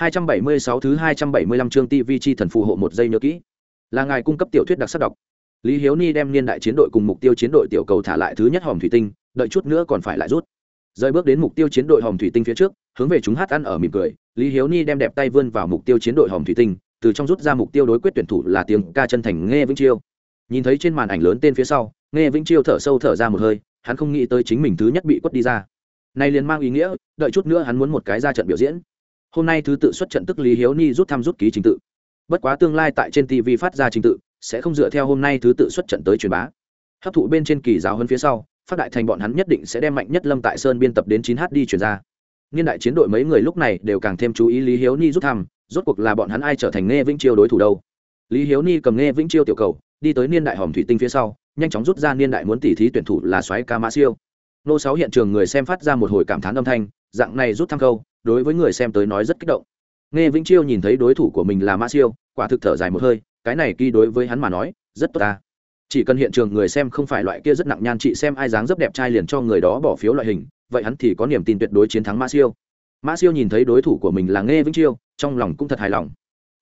276 thứ 275 chương TV chi thần phù hộ một giây nhớ kỹ. Là ngài cung cấp tiểu thuyết đặc sắc đọc. Lý Hiếu Ni đem niên đại chiến đội cùng mục tiêu chiến đội tiểu cầu thả lại thứ nhất hòm thủy tinh, đợi chút nữa còn phải lại rút. Rời bước đến mục tiêu chiến đội hòm thủy tinh phía trước, hướng về chúng hát ăn ở mỉm cười, Lý Hiếu Ni đem đẹp tay vươn vào mục tiêu chiến đội hòm thủy tinh, từ trong rút ra mục tiêu đối quyết tuyển thủ là tiếng ca chân thành nghe Vĩnh Chiêu. Nhìn thấy trên màn ảnh lớn tên phía sau, nghe Vĩnh Chiêu thở sâu thở ra một hơi, hắn không nghĩ tới chính mình thứ nhất bị quất đi ra. Này liền mang ý nghĩa, đợi chút nữa hắn muốn một cái ra trận biểu diễn hôm nay thứ tự xuất trận tức lý hiếu ni rút thăm rút ký trình tự. Bất quá tương lai tại trên tv phát ra trình tự, sẽ không dựa theo hôm nay thứ tự xuất trận tới truyền bá. Hấp thụ bên trên kỳ giáo hơn phía sau, phát đại thành bọn hắn nhất định sẽ đem mạnh nhất lâm tại sơn biên tập đến chín h đi truyền ra. Niên đại chiến đội mấy người lúc này đều càng thêm chú ý lý hiếu ni rút thăm, rốt cuộc là bọn hắn ai trở thành nghe vĩnh chiêu đối thủ đâu. Lý hiếu ni cầm nghe vĩnh chiêu tiểu cầu, đi tới niên đại hòm thủy tinh phía sau, nhanh chóng rút ra niên đại muốn tỉ thí tuyển thủ là xoáy ca mã siêu. Nô sáu hiện trường người xem phát ra một hồi cảm thán âm thanh, dạng này rút thăm câu đối với người xem tới nói rất kích động. Nghe vĩnh chiêu nhìn thấy đối thủ của mình là Ma siêu, quả thực thở dài một hơi, cái này kỳ đối với hắn mà nói, rất tốt ta. Chỉ cần hiện trường người xem không phải loại kia rất nặng nhan chị xem ai dáng rất đẹp trai liền cho người đó bỏ phiếu loại hình, vậy hắn thì có niềm tin tuyệt đối chiến thắng Ma siêu. Ma siêu nhìn thấy đối thủ của mình là nghe vĩnh chiêu, trong lòng cũng thật hài lòng.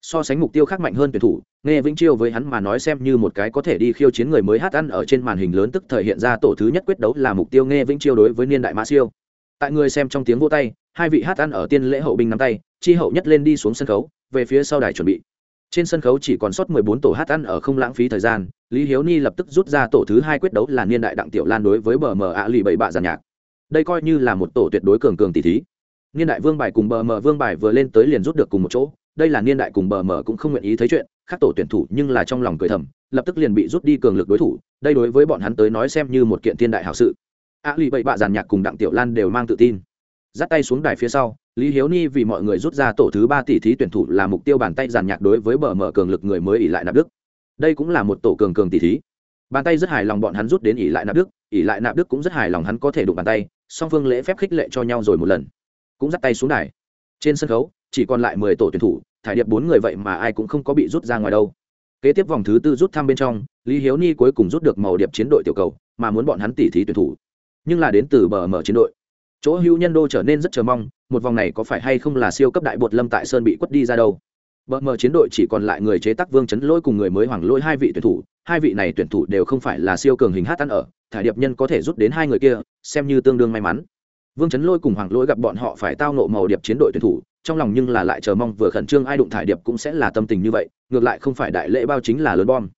So sánh mục tiêu khác mạnh hơn tuyển thủ, nghe vĩnh chiêu với hắn mà nói xem như một cái có thể đi khiêu chiến người mới hát ăn ở trên màn hình lớn tức thời hiện ra tổ thứ nhất quyết đấu là mục tiêu nghe vĩnh chiêu đối với niên đại Ma siêu tại người xem trong tiếng vô tay, hai vị hát ăn ở tiên lễ hậu binh nắm tay, chi hậu nhất lên đi xuống sân khấu, về phía sau đài chuẩn bị. Trên sân khấu chỉ còn sót mười bốn tổ hát ăn ở không lãng phí thời gian, lý hiếu ni lập tức rút ra tổ thứ hai quyết đấu là niên đại đặng tiểu lan đối với bờ mờ ạ lì bảy bạ giàn nhạc. Đây coi như là một tổ tuyệt đối cường cường tỷ thí. Niên đại vương bài cùng bờ mờ vương bài vừa lên tới liền rút được cùng một chỗ. Đây là niên đại cùng bờ mờ cũng không nguyện ý thấy chuyện khác tổ tuyển thủ nhưng là trong lòng cười thầm, lập tức liền bị rút đi cường lực đối thủ. Đây đối với bọn hắn tới nói xem như một kiện thiên đại hảo sự a lì bảy bạ giàn nhạc cùng đặng tiểu lan đều mang tự tin. Dắt tay xuống đài phía sau, lý hiếu ni vì mọi người rút ra tổ thứ ba tỷ thí tuyển thủ là mục tiêu bàn tay giàn nhạc đối với bờ mở cường lực người mới ỉ lại nạp đức. Đây cũng là một tổ cường cường tỷ thí. Bàn tay rất hài lòng bọn hắn rút đến ỉ lại nạp đức ỉ lại nạp đức cũng rất hài lòng hắn có thể đụng bàn tay, song phương lễ phép khích lệ cho nhau rồi một lần. Cũng dắt tay xuống đài. Trên sân khấu, chỉ còn lại mười tổ tuyển thủ, thải điệp bốn người vậy mà ai cũng không có bị rút ra ngoài đâu. Kế tiếp vòng thứ tư rút thăm bên trong, lý hiếu ni cuối cùng rút được màu điệp chiến đội tiểu cầu, mà muốn bọn hắn tỉ thí tuyển thủ nhưng là đến từ bờ mở chiến đội. Chỗ hữu nhân đô trở nên rất chờ mong, một vòng này có phải hay không là siêu cấp đại bột lâm tại sơn bị quất đi ra đâu? Bờ mờ chiến đội chỉ còn lại người chế tác vương chấn lỗi cùng người mới hoàng lỗi hai vị tuyển thủ, hai vị này tuyển thủ đều không phải là siêu cường hình hát ăn ở, thải điệp nhân có thể rút đến hai người kia, xem như tương đương may mắn. Vương chấn lỗi cùng hoàng lỗi gặp bọn họ phải tao nộ màu điệp chiến đội tuyển thủ, trong lòng nhưng là lại chờ mong vừa khẩn trương ai đụng thải điệp cũng sẽ là tâm tình như vậy, ngược lại không phải đại lễ bao chính là lớn bom.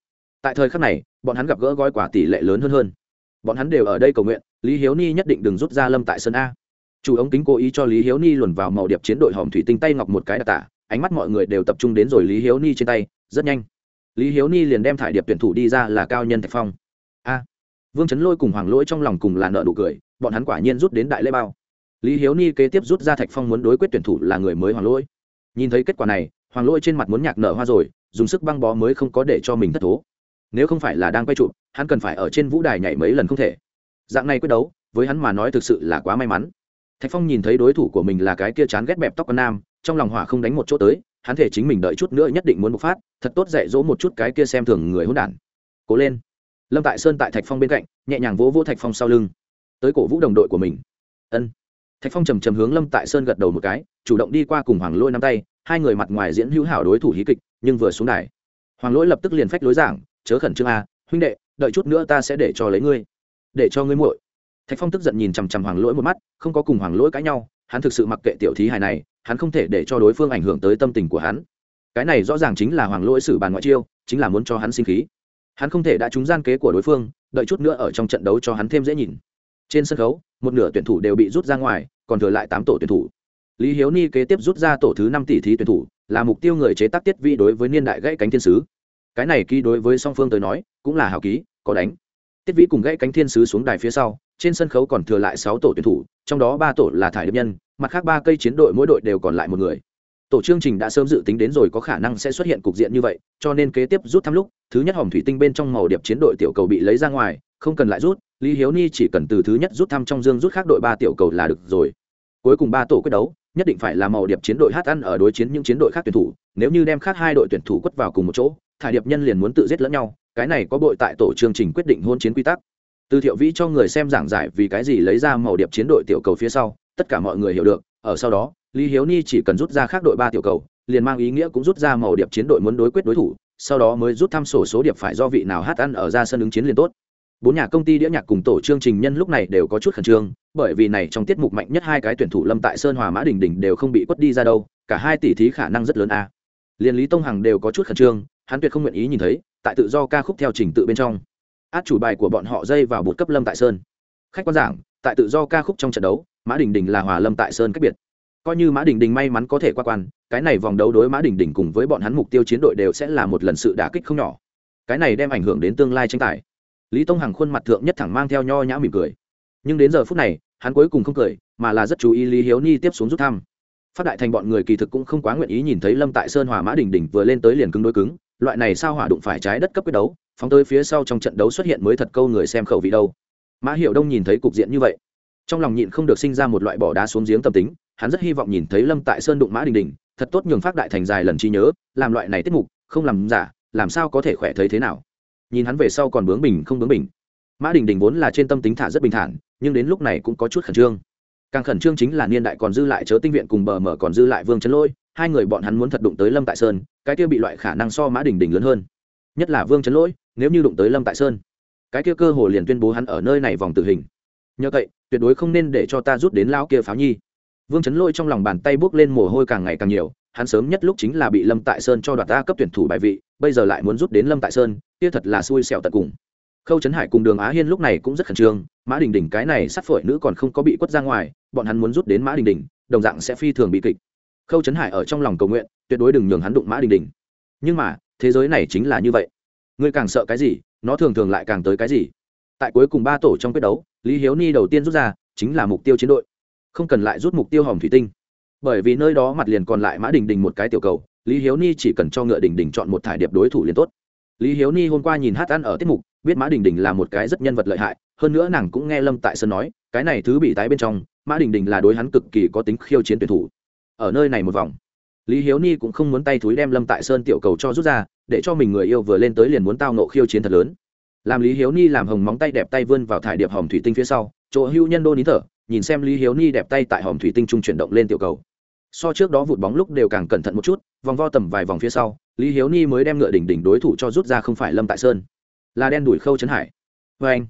Tại thời khắc này, bọn hắn gặp gỡ gói quả tỷ lệ lớn hơn hơn. Bọn hắn đều ở đây cầu nguyện lý hiếu ni nhất định đừng rút ra lâm tại sân a. Chủ ống kính cố ý cho lý hiếu ni luồn vào màu điệp chiến đội hòm thủy tinh tay ngọc một cái đặc tả, ánh mắt mọi người đều tập trung đến rồi lý hiếu ni trên tay, rất nhanh. Lý hiếu ni liền đem thải điệp tuyển thủ đi ra là cao nhân thạch phong. A. Vương chấn lôi cùng hoàng lỗi trong lòng cùng là nợ nụ cười, bọn hắn quả nhiên rút đến đại lễ bao. Lý hiếu ni kế tiếp rút ra thạch phong muốn đối quyết tuyển thủ là người mới hoàng lỗi. Nhìn thấy kết quả này, hoàng lỗi trên mặt muốn nhạc nở hoa rồi, dùng sức băng bó mới không có để cho mình thất thố. Nếu không phải là đang quay trụ hắn cần phải ở trên vũ đài nhảy mấy lần không thể dạng này quyết đấu, với hắn mà nói thực sự là quá may mắn. Thạch phong nhìn thấy đối thủ của mình là cái kia chán ghét bẹp tóc con nam, trong lòng hỏa không đánh một chỗ tới, hắn thể chính mình đợi chút nữa nhất định muốn bộc phát, thật tốt dạy dỗ một chút cái kia xem thường người hôn đản. Cố lên. Lâm tại sơn tại thạch phong bên cạnh, nhẹ nhàng vỗ vỗ thạch phong sau lưng. Tới cổ vũ đồng đội của mình. Ân. Thạch phong trầm trầm hướng lâm tại sơn gật đầu một cái, chủ động đi qua cùng hoàng lôi nắm tay, hai người mặt ngoài diễn hữu hảo đối thủ hí kịch, nhưng vừa xuống đài. Hoàng lỗi lập tức liền phách lối giảng, chớ khẩn trương a, huynh đệ, đợi chút nữa ta sẽ để cho lấy ngươi để cho ngươi muội. Thạch phong tức giận nhìn chằm chằm hoàng lỗi một mắt, không có cùng hoàng lỗi cãi nhau, hắn thực sự mặc kệ tiểu thí hài này, hắn không thể để cho đối phương ảnh hưởng tới tâm tình của hắn. Cái này rõ ràng chính là hoàng lỗi xử bàn ngoại chiêu, chính là muốn cho hắn sinh khí. Hắn không thể đã trúng gian kế của đối phương, đợi chút nữa ở trong trận đấu cho hắn thêm dễ nhìn. Trên sân khấu, một nửa tuyển thủ đều bị rút ra ngoài, còn thừa lại tám tổ tuyển thủ. Lý hiếu ni kế tiếp rút ra tổ thứ năm tỷ thí tuyển thủ, là mục tiêu người chế tác tiết vi đối với niên đại gãy cánh thiên sứ. Cái này ký đối với song phương tới nói, cũng là hào ký, có đánh tiết vĩ cùng gãy cánh thiên sứ xuống đài phía sau, trên sân khấu còn thừa lại sáu tổ tuyển thủ, trong đó ba tổ là thải điệp nhân, mặt khác ba cây chiến đội mỗi đội đều còn lại một người. Tổ chương trình đã sớm dự tính đến rồi có khả năng sẽ xuất hiện cục diện như vậy, cho nên kế tiếp rút thăm lúc, thứ nhất hòm thủy tinh bên trong màu điệp chiến đội tiểu cầu bị lấy ra ngoài, không cần lại rút, lý hiếu ni chỉ cần từ thứ nhất rút thăm trong dương rút khác đội ba tiểu cầu là được rồi. Cuối cùng ba tổ quyết đấu, nhất định phải là màu điệp chiến đội hát ăn ở đối chiến những chiến đội khác tuyển thủ, nếu như đem khác hai đội tuyển thủ quất vào cùng một chỗ, thải điệp nhân liền muốn tự giết lẫn nhau cái này có bội tại tổ chương trình quyết định hôn chiến quy tắc từ thiệu vĩ cho người xem giảng giải vì cái gì lấy ra màu điệp chiến đội tiểu cầu phía sau, tất cả mọi người hiểu được, ở sau đó, lý hiếu ni chỉ cần rút ra khác đội ba tiểu cầu, liền mang ý nghĩa cũng rút ra màu điệp chiến đội muốn đối quyết đối thủ, sau đó mới rút thăm sổ số điệp phải do vị nào hát ăn ở ra sân ứng chiến liền tốt bốn nhà công ty đĩa nhạc cùng tổ chương trình nhân lúc này đều có chút khẩn trương, bởi vì này trong tiết mục mạnh nhất hai cái tuyển thủ lâm tại sơn, hòa mã đình đình đều không bị quất đi ra đâu, cả hai tỷ thí khả năng rất lớn a à. liền lý tông hằng đều có chút khẩn trương, hắn tuyệt không nguyện ý nhìn thấy tại tự do ca khúc theo trình tự bên trong. Át chủ bài của bọn họ dây vào bột cấp lâm tại sơn. Khách quan giảng, tại tự do ca khúc trong trận đấu, mã đình đình là hòa lâm tại sơn cách biệt. Coi như mã đình đình may mắn có thể qua quan, cái này vòng đấu đối mã đình đình cùng với bọn hắn mục tiêu chiến đội đều sẽ là một lần sự đả kích không nhỏ. Cái này đem ảnh hưởng đến tương lai tranh tài. Lý tông hằng khuôn mặt thượng nhất thẳng mang theo nho nhã mỉm cười. Nhưng đến giờ phút này, hắn cuối cùng không cười, mà là rất chú ý lý hiếu ni tiếp xuống rút thăm. Phát đại thành bọn người kỳ thực cũng không quá nguyện ý nhìn thấy lâm tại sơn hòa mã đình đình vừa lên tới liền cứng đối cứng loại này sao hỏa đụng phải trái đất cấp quyết đấu, phóng tới phía sau trong trận đấu xuất hiện mới thật câu người xem khẩu vị đâu. Mã hiệu đông nhìn thấy cục diện như vậy, trong lòng nhịn không được sinh ra một loại bỏ đá xuống giếng tâm tính, hắn rất hy vọng nhìn thấy lâm tại sơn đụng mã đình đình, thật tốt nhường phát đại thành dài lần trí nhớ, làm loại này tiết mục, không làm giả, làm sao có thể khỏe thấy thế nào. Nhìn hắn về sau còn bướng bình không bướng bình mã đình đình vốn là trên tâm tính thả rất bình thản, nhưng đến lúc này cũng có chút khẩn trương. Càng khẩn trương chính là niên đại còn dư lại chớ tinh viện cùng bờ mở còn dư lại vương chấn lôi hai người bọn hắn muốn thật đụng tới lâm tại sơn, cái kia bị loại khả năng so mã đình đình lớn hơn. Nhất là vương trấn lỗi, nếu như đụng tới lâm tại sơn, cái kia cơ hồ liền tuyên bố hắn ở nơi này vòng tử hình. Nhờ vậy, tuyệt đối không nên để cho ta rút đến lao kia pháo nhi. Vương trấn lỗi trong lòng bàn tay bước lên mồ hôi càng ngày càng nhiều, hắn sớm nhất lúc chính là bị lâm tại sơn cho đoạt ta cấp tuyển thủ bài vị, bây giờ lại muốn rút đến lâm tại sơn, kia thật là xui xẻo tận cùng. Khâu trấn hải cùng đường á hiên lúc này cũng rất khẩn trương, mã đình đình cái này sát phổi nữ còn không có bị quất ra ngoài, bọn hắn muốn rút đến mã đình đình, đồng dạng sẽ phi thường bị kịch khâu trấn hải ở trong lòng cầu nguyện, tuyệt đối đừng nhường hắn đụng mã đình đình. Nhưng mà, thế giới này chính là như vậy. Ngươi càng sợ cái gì, nó thường thường lại càng tới cái gì? Tại cuối cùng ba tổ trong quyết đấu, lý hiếu ni đầu tiên rút ra, chính là mục tiêu chiến đội. Không cần lại rút mục tiêu hòm thủy tinh. Bởi vì nơi đó mặt liền còn lại mã đình đình một cái tiểu cầu, lý hiếu ni chỉ cần cho ngựa đình đình chọn một thải điệp đối thủ liền tốt. Lý hiếu ni hôm qua nhìn hát ăn ở tiết mục, biết mã đình đình là một cái rất nhân vật lợi hại, hơn nữa nàng cũng nghe lâm tại sơn nói, cái này thứ bị tái bên trong, mã đình đình là đối hắn cực kỳ có tính khiêu chiến tuyển thủ ở nơi này một vòng. Lý hiếu ni cũng không muốn tay thúi đem lâm tại sơn tiểu cầu cho rút ra, để cho mình người yêu vừa lên tới liền muốn tao nộ khiêu chiến thật lớn. Làm lý hiếu ni làm hồng móng tay đẹp tay vươn vào thải điệp hòm thủy tinh phía sau, chỗ hưu nhân đô nín thở, nhìn xem lý hiếu ni đẹp tay tại hòm thủy tinh trung chuyển động lên tiểu cầu. So trước đó vụt bóng lúc đều càng cẩn thận một chút, vòng vo tầm vài vòng phía sau, lý hiếu ni mới đem ngựa đỉnh đỉnh đối thủ cho rút ra không phải lâm tại sơn. Là đen đuổi khâu trấn hải. Vê anh,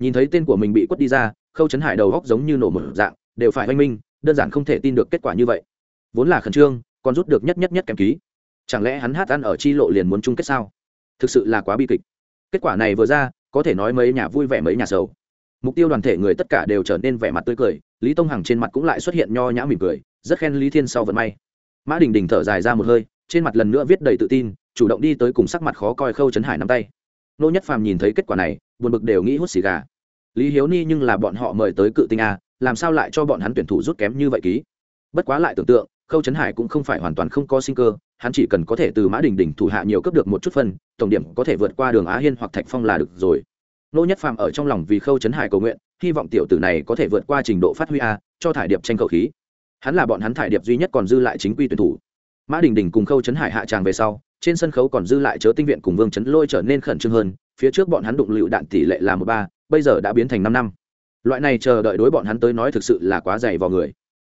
nhìn thấy tên của mình bị quất đi ra, khâu trấn hải đầu góc giống như nổ một dạng, đều phải oanh minh, đơn giản không thể tin được kết quả như vậy vốn là khẩn trương, còn rút được nhất nhất nhất kèm ký. Chẳng lẽ hắn hát ăn ở chi lộ liền muốn chung kết sao? Thực sự là quá bi kịch. Kết quả này vừa ra, có thể nói mấy nhà vui vẻ mấy nhà sầu. Mục tiêu đoàn thể người tất cả đều trở nên vẻ mặt tươi cười, lý tông hằng trên mặt cũng lại xuất hiện nho nhã mỉm cười, rất khen lý thiên sau vận may. Mã đình đình thở dài ra một hơi, trên mặt lần nữa viết đầy tự tin, chủ động đi tới cùng sắc mặt khó coi khâu trấn hải nắm tay. Nô nhất phàm nhìn thấy kết quả này, buồn bực đều nghĩ hút xì gà. Lý hiếu ni nhưng là bọn họ mời tới cự tinh a, làm sao lại cho bọn hắn tuyển thủ rút kém như vậy ký? Bất quá lại tưởng tượng khâu trấn hải cũng không phải hoàn toàn không có sinh cơ, hắn chỉ cần có thể từ mã đình đình thủ hạ nhiều cấp được một chút phân, tổng điểm có thể vượt qua đường á hiên hoặc thạch phong là được rồi. Nô nhất phàm ở trong lòng vì khâu trấn hải cầu nguyện, hy vọng tiểu tử này có thể vượt qua trình độ phát huy a, cho thải điệp tranh cầu khí. Hắn là bọn hắn thải điệp duy nhất còn dư lại chính quy tuyển thủ. Mã đình đình cùng khâu trấn hải hạ tràng về sau, trên sân khấu còn dư lại chớ tinh viện cùng vương trấn lôi trở nên khẩn trương hơn, phía trước bọn hắn đụng lựu đạn tỷ lệ là một ba, bây giờ đã biến thành năm năm. Loại này chờ đợi đối bọn hắn tới nói thực sự là quá dày vào người.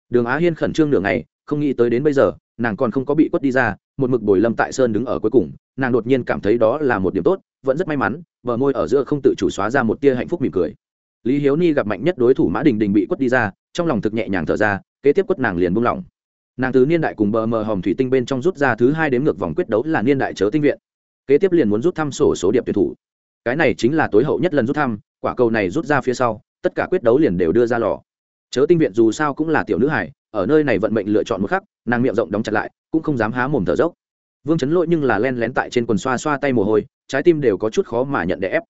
Đường á hiên khẩn trương nửa ngày không nghĩ tới đến bây giờ, nàng còn không có bị quất đi ra, một mực bồi lâm tại sơn đứng ở cuối cùng, nàng đột nhiên cảm thấy đó là một điểm tốt, vẫn rất may mắn, bờ môi ở giữa không tự chủ xóa ra một tia hạnh phúc mỉm cười. Lý hiếu ni gặp mạnh nhất đối thủ mã đình đình bị quất đi ra, trong lòng thực nhẹ nhàng thở ra, kế tiếp quất nàng liền buông lỏng. Nàng tứ niên đại cùng bờ mờ hòm thủy tinh bên trong rút ra thứ hai đến ngược vòng quyết đấu là niên đại chớ tinh viện. Kế tiếp liền muốn rút thăm sổ số điệp tuyển thủ. Cái này chính là tối hậu nhất lần rút thăm, quả cầu này rút ra phía sau, tất cả quyết đấu liền đều đưa ra lò. Chớ tinh viện dù sao cũng là tiểu nữ hải ở nơi này vận mệnh lựa chọn một khắc, nàng miệng rộng đóng chặt lại, cũng không dám há mồm thở dốc. Vương chấn lỗi nhưng là len lén tại trên quần xoa xoa tay mồ hôi, trái tim đều có chút khó mà nhận để ép.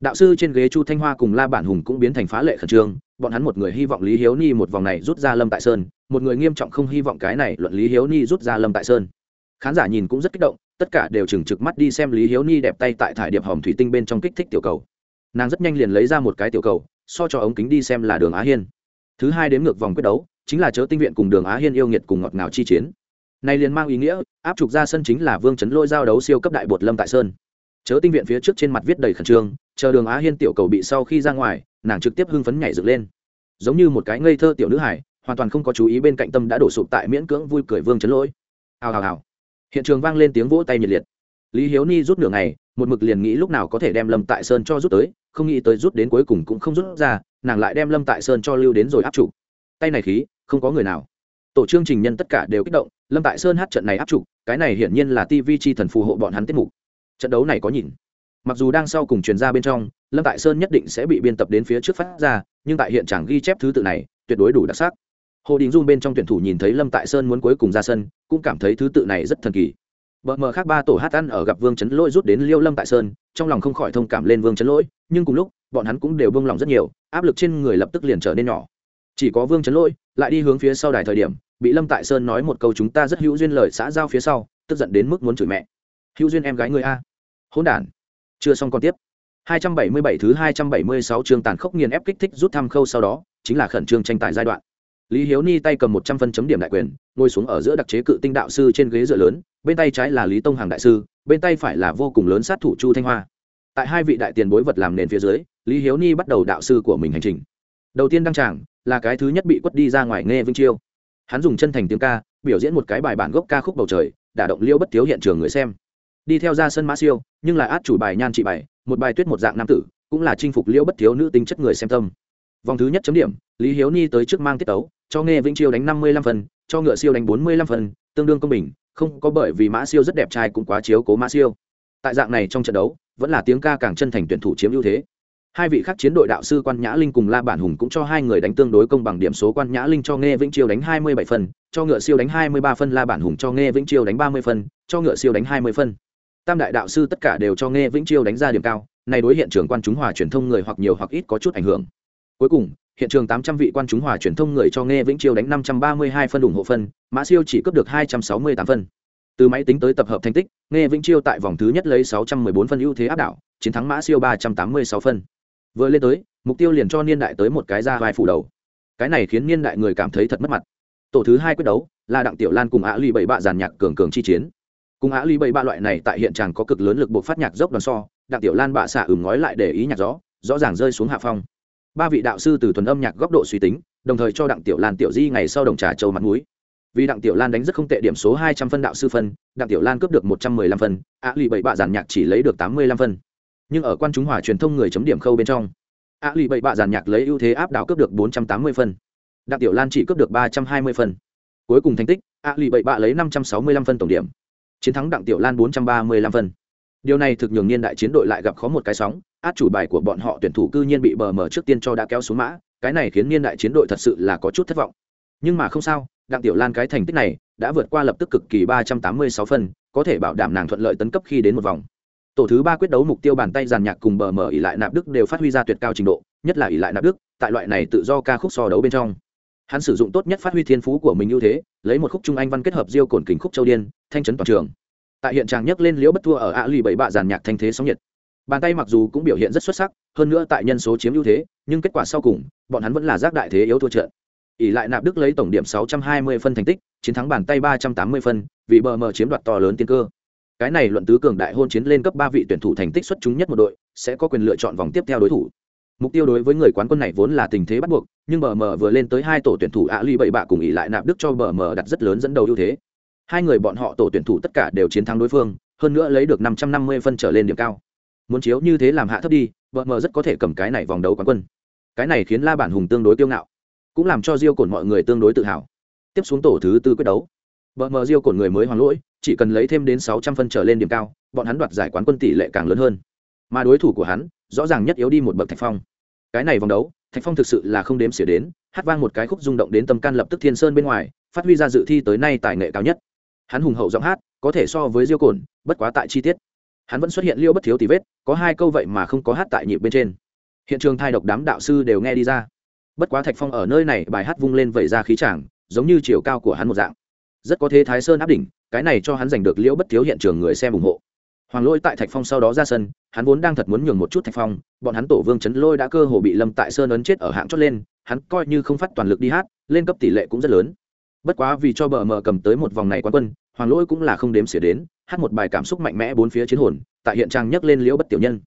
Đạo sư trên ghế chu thanh hoa cùng la bản hùng cũng biến thành phá lệ khẩn trương, bọn hắn một người hy vọng lý hiếu ni một vòng này rút ra lâm tại sơn, một người nghiêm trọng không hy vọng cái này luận lý hiếu ni rút ra lâm tại sơn. Khán giả nhìn cũng rất kích động, tất cả đều chừng trực mắt đi xem lý hiếu ni đẹp tay tại thải điệp hòm thủy tinh bên trong kích thích tiểu cầu. Nàng rất nhanh liền lấy ra một cái tiểu cầu, so cho ống kính đi xem là đường á hiên. Thứ hai đến ngược vòng quyết đấu chính là chớ tinh viện cùng đường á hiên yêu nghiệt cùng ngọt ngào chi chiến. Này liền mang ý nghĩa, áp trục ra sân chính là vương chấn lôi giao đấu siêu cấp đại bột lâm tại sơn. Chớ tinh viện phía trước trên mặt viết đầy khẩn trương, chờ đường á hiên tiểu cầu bị sau khi ra ngoài, nàng trực tiếp hưng phấn nhảy dựng lên. Giống như một cái ngây thơ tiểu nữ hải hoàn toàn không có chú ý bên cạnh tâm đã đổ sụp tại miễn cưỡng vui cười vương chấn lỗi hào hào hào. Hiện trường vang lên tiếng vỗ tay nhiệt liệt. Lý hiếu ni rút nửa ngày, một mực liền nghĩ lúc nào có thể đem lâm tại sơn cho rút tới, không nghĩ tới rút đến cuối cùng cũng không rút ra, nàng lại đem lâm tại sơn cho lưu đến rồi áp trụ tay này khí không có người nào. Tổ chương trình nhân tất cả đều kích động lâm tại sơn hát trận này áp trục cái này hiển nhiên là tv chi thần phù hộ bọn hắn tiết mục. Trận đấu này có nhìn. Mặc dù đang sau cùng truyền ra bên trong lâm tại sơn nhất định sẽ bị biên tập đến phía trước phát ra nhưng tại hiện trạng ghi chép thứ tự này tuyệt đối đủ đặc sắc. Hồ đình dung bên trong tuyển thủ nhìn thấy lâm tại sơn muốn cuối cùng ra sân cũng cảm thấy thứ tự này rất thần kỳ. Bờ mờ khác ba tổ hát ăn ở gặp Vương Chấn Lỗi rút đến Liêu Lâm tại Sơn, trong lòng không khỏi thông cảm lên Vương Chấn Lỗi, nhưng cùng lúc, bọn hắn cũng đều bông lòng rất nhiều, áp lực trên người lập tức liền trở nên nhỏ. Chỉ có Vương Chấn Lỗi lại đi hướng phía sau đài thời điểm, bị Lâm tại Sơn nói một câu chúng ta rất hữu duyên lời xã giao phía sau, tức giận đến mức muốn chửi mẹ. Hữu duyên em gái người a. Hỗn đản. Chưa xong còn tiếp. 277 thứ 276 chương tàn khốc nghiền ép kích thích rút thăm khâu sau đó, chính là khẩn trương tranh tài giai đoạn lý hiếu ni tay cầm một trăm phân chấm điểm đại quyền ngồi xuống ở giữa đặc chế cự tinh đạo sư trên ghế dựa lớn bên tay trái là lý tông hàng đại sư bên tay phải là vô cùng lớn sát thủ chu thanh hoa tại hai vị đại tiền bối vật làm nền phía dưới lý hiếu ni bắt đầu đạo sư của mình hành trình đầu tiên đăng tràng là cái thứ nhất bị quất đi ra ngoài nghe vinh chiêu. Hắn dùng chân thành tiếng ca, biểu diễn một cái bài bản gốc ca khúc bầu trời, đả động liêu bất thiếu hiện trường người xem. Đi theo ra sân mã siêu, nhưng lại át chủ bài nhan trị bài, một bài tuyết một dạng nam tử, cũng là chinh phục liêu bất thiếu nữ tính chất người xem tâm. Vòng thứ nhất chấm điểm, lý hiếu ni tới trước mang tiết tấu, cho nghe vĩnh chiêu đánh năm mươi lăm phần, cho ngựa siêu đánh bốn mươi lăm phần, tương đương công bình, không có bởi vì mã siêu rất đẹp trai cũng quá chiếu cố mã siêu. Tại dạng này trong trận đấu, vẫn là tiếng ca càng chân thành tuyển thủ chiếm ưu thế hai vị khác chiến đội đạo sư quan nhã linh cùng la bản hùng cũng cho hai người đánh tương đối công bằng điểm số. Quan nhã linh cho nghe vĩnh chiêu đánh hai mươi bảy phân, cho ngựa siêu đánh hai mươi ba phân, la bản hùng cho nghe vĩnh chiêu đánh ba mươi phân, cho ngựa siêu đánh hai mươi phân. Tam đại đạo sư tất cả đều cho nghe vĩnh chiêu đánh ra điểm cao này đối hiện trường quan chúng hòa truyền thông người hoặc nhiều hoặc ít có chút ảnh hưởng. Cuối cùng, hiện trường tám trăm vị quan chúng hòa truyền thông người cho nghe vĩnh chiêu đánh năm trăm ba mươi hai phân ủng hộ phân, mã siêu chỉ cấp được hai trăm sáu mươi tám phân. Từ máy tính tới tập hợp thành tích, nghe vĩnh chiêu tại vòng thứ nhất lấy sáu trăm mười bốn phân ưu thế áp đảo, chiến thắng mã siêu ba trăm tám mươi sáu phân vừa lên tới, mục tiêu liền cho niên đại tới một cái ra vai phủ đầu. Cái này khiến niên đại người cảm thấy thật mất mặt. Tổ thứ hai quyết đấu, là đặng tiểu lan cùng á ly bảy bạ giàn nhạc cường cường chi chiến. Cùng á ly bảy bạ loại này tại hiện tràng có cực lớn lực buộc phát nhạc dốc đòn so, đặng tiểu lan bạ xạ ửng ngói lại để ý nhạc gió, rõ ràng rơi xuống hạ phong. Ba vị đạo sư từ thuần âm nhạc góc độ suy tính, đồng thời cho đặng tiểu lan tiểu di ngày sau đồng trà châu mặt núi vì đặng tiểu lan đánh rất không tệ điểm số hai trăm phân đạo sư phân, đặng tiểu lan cướp được một trăm mười lăm phân, á ly bảy bạ giàn nhạc chỉ lấy được tám mươi lăm phân nhưng ở quan chúng hòa truyền thông người chấm điểm khâu bên trong. A lì bảy bạ giàn nhạc lấy ưu thế áp đảo cướp được bốn trăm tám mươi phân đặng tiểu lan chỉ cướp được ba trăm hai mươi phân cuối cùng thành tích, a lì bảy bạ lấy năm trăm sáu mươi lăm phân tổng điểm. Chiến thắng đặng tiểu lan bốn trăm ba mươi lăm phân điều này thực nhường niên đại chiến đội lại gặp khó một cái sóng, át chủ bài của bọn họ tuyển thủ cư nhiên bị bờ mờ trước tiên cho đã kéo xuống mã, cái này khiến niên đại chiến đội thật sự là có chút thất vọng. Nhưng mà không sao, đặng tiểu lan cái thành tích này đã vượt qua lập tức cực kỳ ba trăm tám mươi sáu phân có thể bảo đảm nàng thuận lợi tấn cấp khi đến một vòng tổ thứ ba quyết đấu mục tiêu bàn tay giàn nhạc cùng bờ mờ ỉ lại nạp đức đều phát huy ra tuyệt cao trình độ, nhất là ỉ lại nạp đức, tại loại này tự do ca khúc so đấu bên trong. Hắn sử dụng tốt nhất phát huy thiên phú của mình ưu thế, lấy một khúc trung anh văn kết hợp diêu cồn kính khúc châu điên, thanh trấn toàn trường. Tại hiện tràng nhấc lên liễu bất thua ở ạ lì bảy bạ giàn nhạc thanh thế sóng nhiệt. Bàn tay mặc dù cũng biểu hiện rất xuất sắc, hơn nữa tại nhân số chiếm ưu thế, nhưng kết quả sau cùng, bọn hắn vẫn là giác đại thế yếu thua trận. Ỉ lại nạp đức lấy tổng điểm 620 phân thành tích, chiến thắng bàn tay 380 phân, vì bờ mờ chiếm đoạt to lớn tiên cơ cái này luận tứ cường đại hôn chiến lên cấp ba vị tuyển thủ thành tích xuất chúng nhất một đội, sẽ có quyền lựa chọn vòng tiếp theo đối thủ. Mục tiêu đối với người quán quân này vốn là tình thế bắt buộc, nhưng bờ mờ vừa lên tới hai tổ tuyển thủ ạ ly bảy bạ cùng ỉ lại nạp đức cho bờ mờ đặt rất lớn dẫn đầu ưu thế. Hai người bọn họ tổ tuyển thủ tất cả đều chiến thắng đối phương, hơn nữa lấy được 550 phân trở lên điểm cao. Muốn chiếu như thế làm hạ thấp đi, bờ mờ rất có thể cầm cái này vòng đấu quán quân. Cái này khiến la bản hùng tương đối kiêu ngạo, cũng làm cho diêu cồn mọi người tương đối tự hào. Tiếp xuống tổ thứ tư quyết đấu vợ mờ diêu cổn người mới hoàng lỗi chỉ cần lấy thêm đến sáu trăm phân trở lên điểm cao bọn hắn đoạt giải quán quân tỷ lệ càng lớn hơn. Mà đối thủ của hắn rõ ràng nhất yếu đi một bậc thạch phong. Cái này vòng đấu thạch phong thực sự là không đếm xỉa đến hát vang một cái khúc rung động đến tâm can lập tức thiên sơn bên ngoài phát huy ra dự thi tới nay tài nghệ cao nhất. Hắn hùng hậu giọng hát có thể so với diêu Cổn, bất quá tại chi tiết. Hắn vẫn xuất hiện liêu bất thiếu tì vết có hai câu vậy mà không có hát tại nhịp bên trên. Hiện trường thai độc đám đạo sư đều nghe đi ra. Bất quá thạch phong ở nơi này bài hát vung lên vẩy ra khí chàng, giống như chiều cao của hắn một dạng rất có thế thái sơn áp đỉnh, cái này cho hắn giành được liễu bất thiếu hiện trường người xem ủng hộ. Hoàng lôi tại thạch phong sau đó ra sân, hắn vốn đang thật muốn nhường một chút thạch phong, bọn hắn tổ vương chấn lôi đã cơ hồ bị lâm tại sơn ấn chết ở hạng chót lên, hắn coi như không phát toàn lực đi hát, lên cấp tỷ lệ cũng rất lớn. Bất quá vì cho bờ mờ cầm tới một vòng này quán quân, hoàng lỗi cũng là không đếm xỉa đến, hát một bài cảm xúc mạnh mẽ bốn phía chiến hồn, tại hiện trang nhấc lên liễu bất tiểu nhân.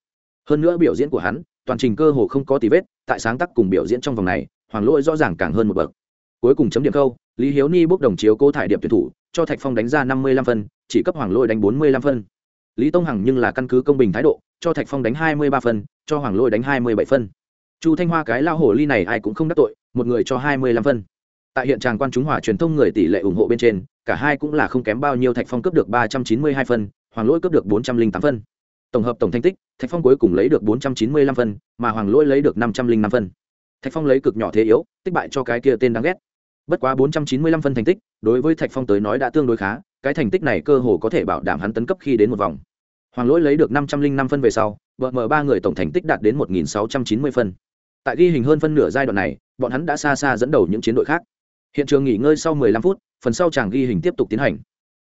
Hơn nữa biểu diễn của hắn, toàn trình cơ hồ không có tí vết, tại sáng tác cùng biểu diễn trong vòng này, hoàng lỗi rõ ràng càng hơn một bậc. Cuối cùng chấm điểm câu lý hiếu ni bốc đồng chiếu cố thải điệp tuyển thủ, cho thạch phong đánh ra năm mươi lăm phân, chỉ cấp hoàng lôi đánh bốn mươi lăm phân. Lý tông hằng nhưng là căn cứ công bình thái độ, cho thạch phong đánh hai mươi ba phân, cho hoàng lôi đánh hai mươi bảy phân. Chu thanh hoa cái lao hồ ly này ai cũng không đắc tội, một người cho hai mươi lăm phân. Tại hiện tràng quan chúng hòa truyền thông người tỷ lệ ủng hộ bên trên, cả hai cũng là không kém bao nhiêu thạch phong cướp được ba trăm chín mươi hai phân, hoàng lỗi cướp được bốn trăm linh tám phân. Tổng hợp tổng thành tích, thạch phong cuối cùng lấy được bốn trăm chín mươi lăm phân, mà hoàng lỗi lấy được năm trăm linh năm phân. Thạch phong lấy cực nhỏ thế yếu, tích bại cho cái kia tên đáng ghét bất quá bốn trăm chín mươi lăm phân thành tích, đối với thạch phong tới nói đã tương đối khá, cái thành tích này cơ hồ có thể bảo đảm hắn tấn cấp khi đến một vòng. Hoàng lỗi lấy được năm trăm linh năm phân về sau vợ mở ba người tổng thành tích đạt đến một nghìn sáu trăm chín mươi phân. Tại ghi hình hơn phân nửa giai đoạn này, bọn hắn đã xa xa dẫn đầu những chiến đội khác. Hiện trường nghỉ ngơi sau 15 phút, phần sau chàng ghi hình tiếp tục tiến hành.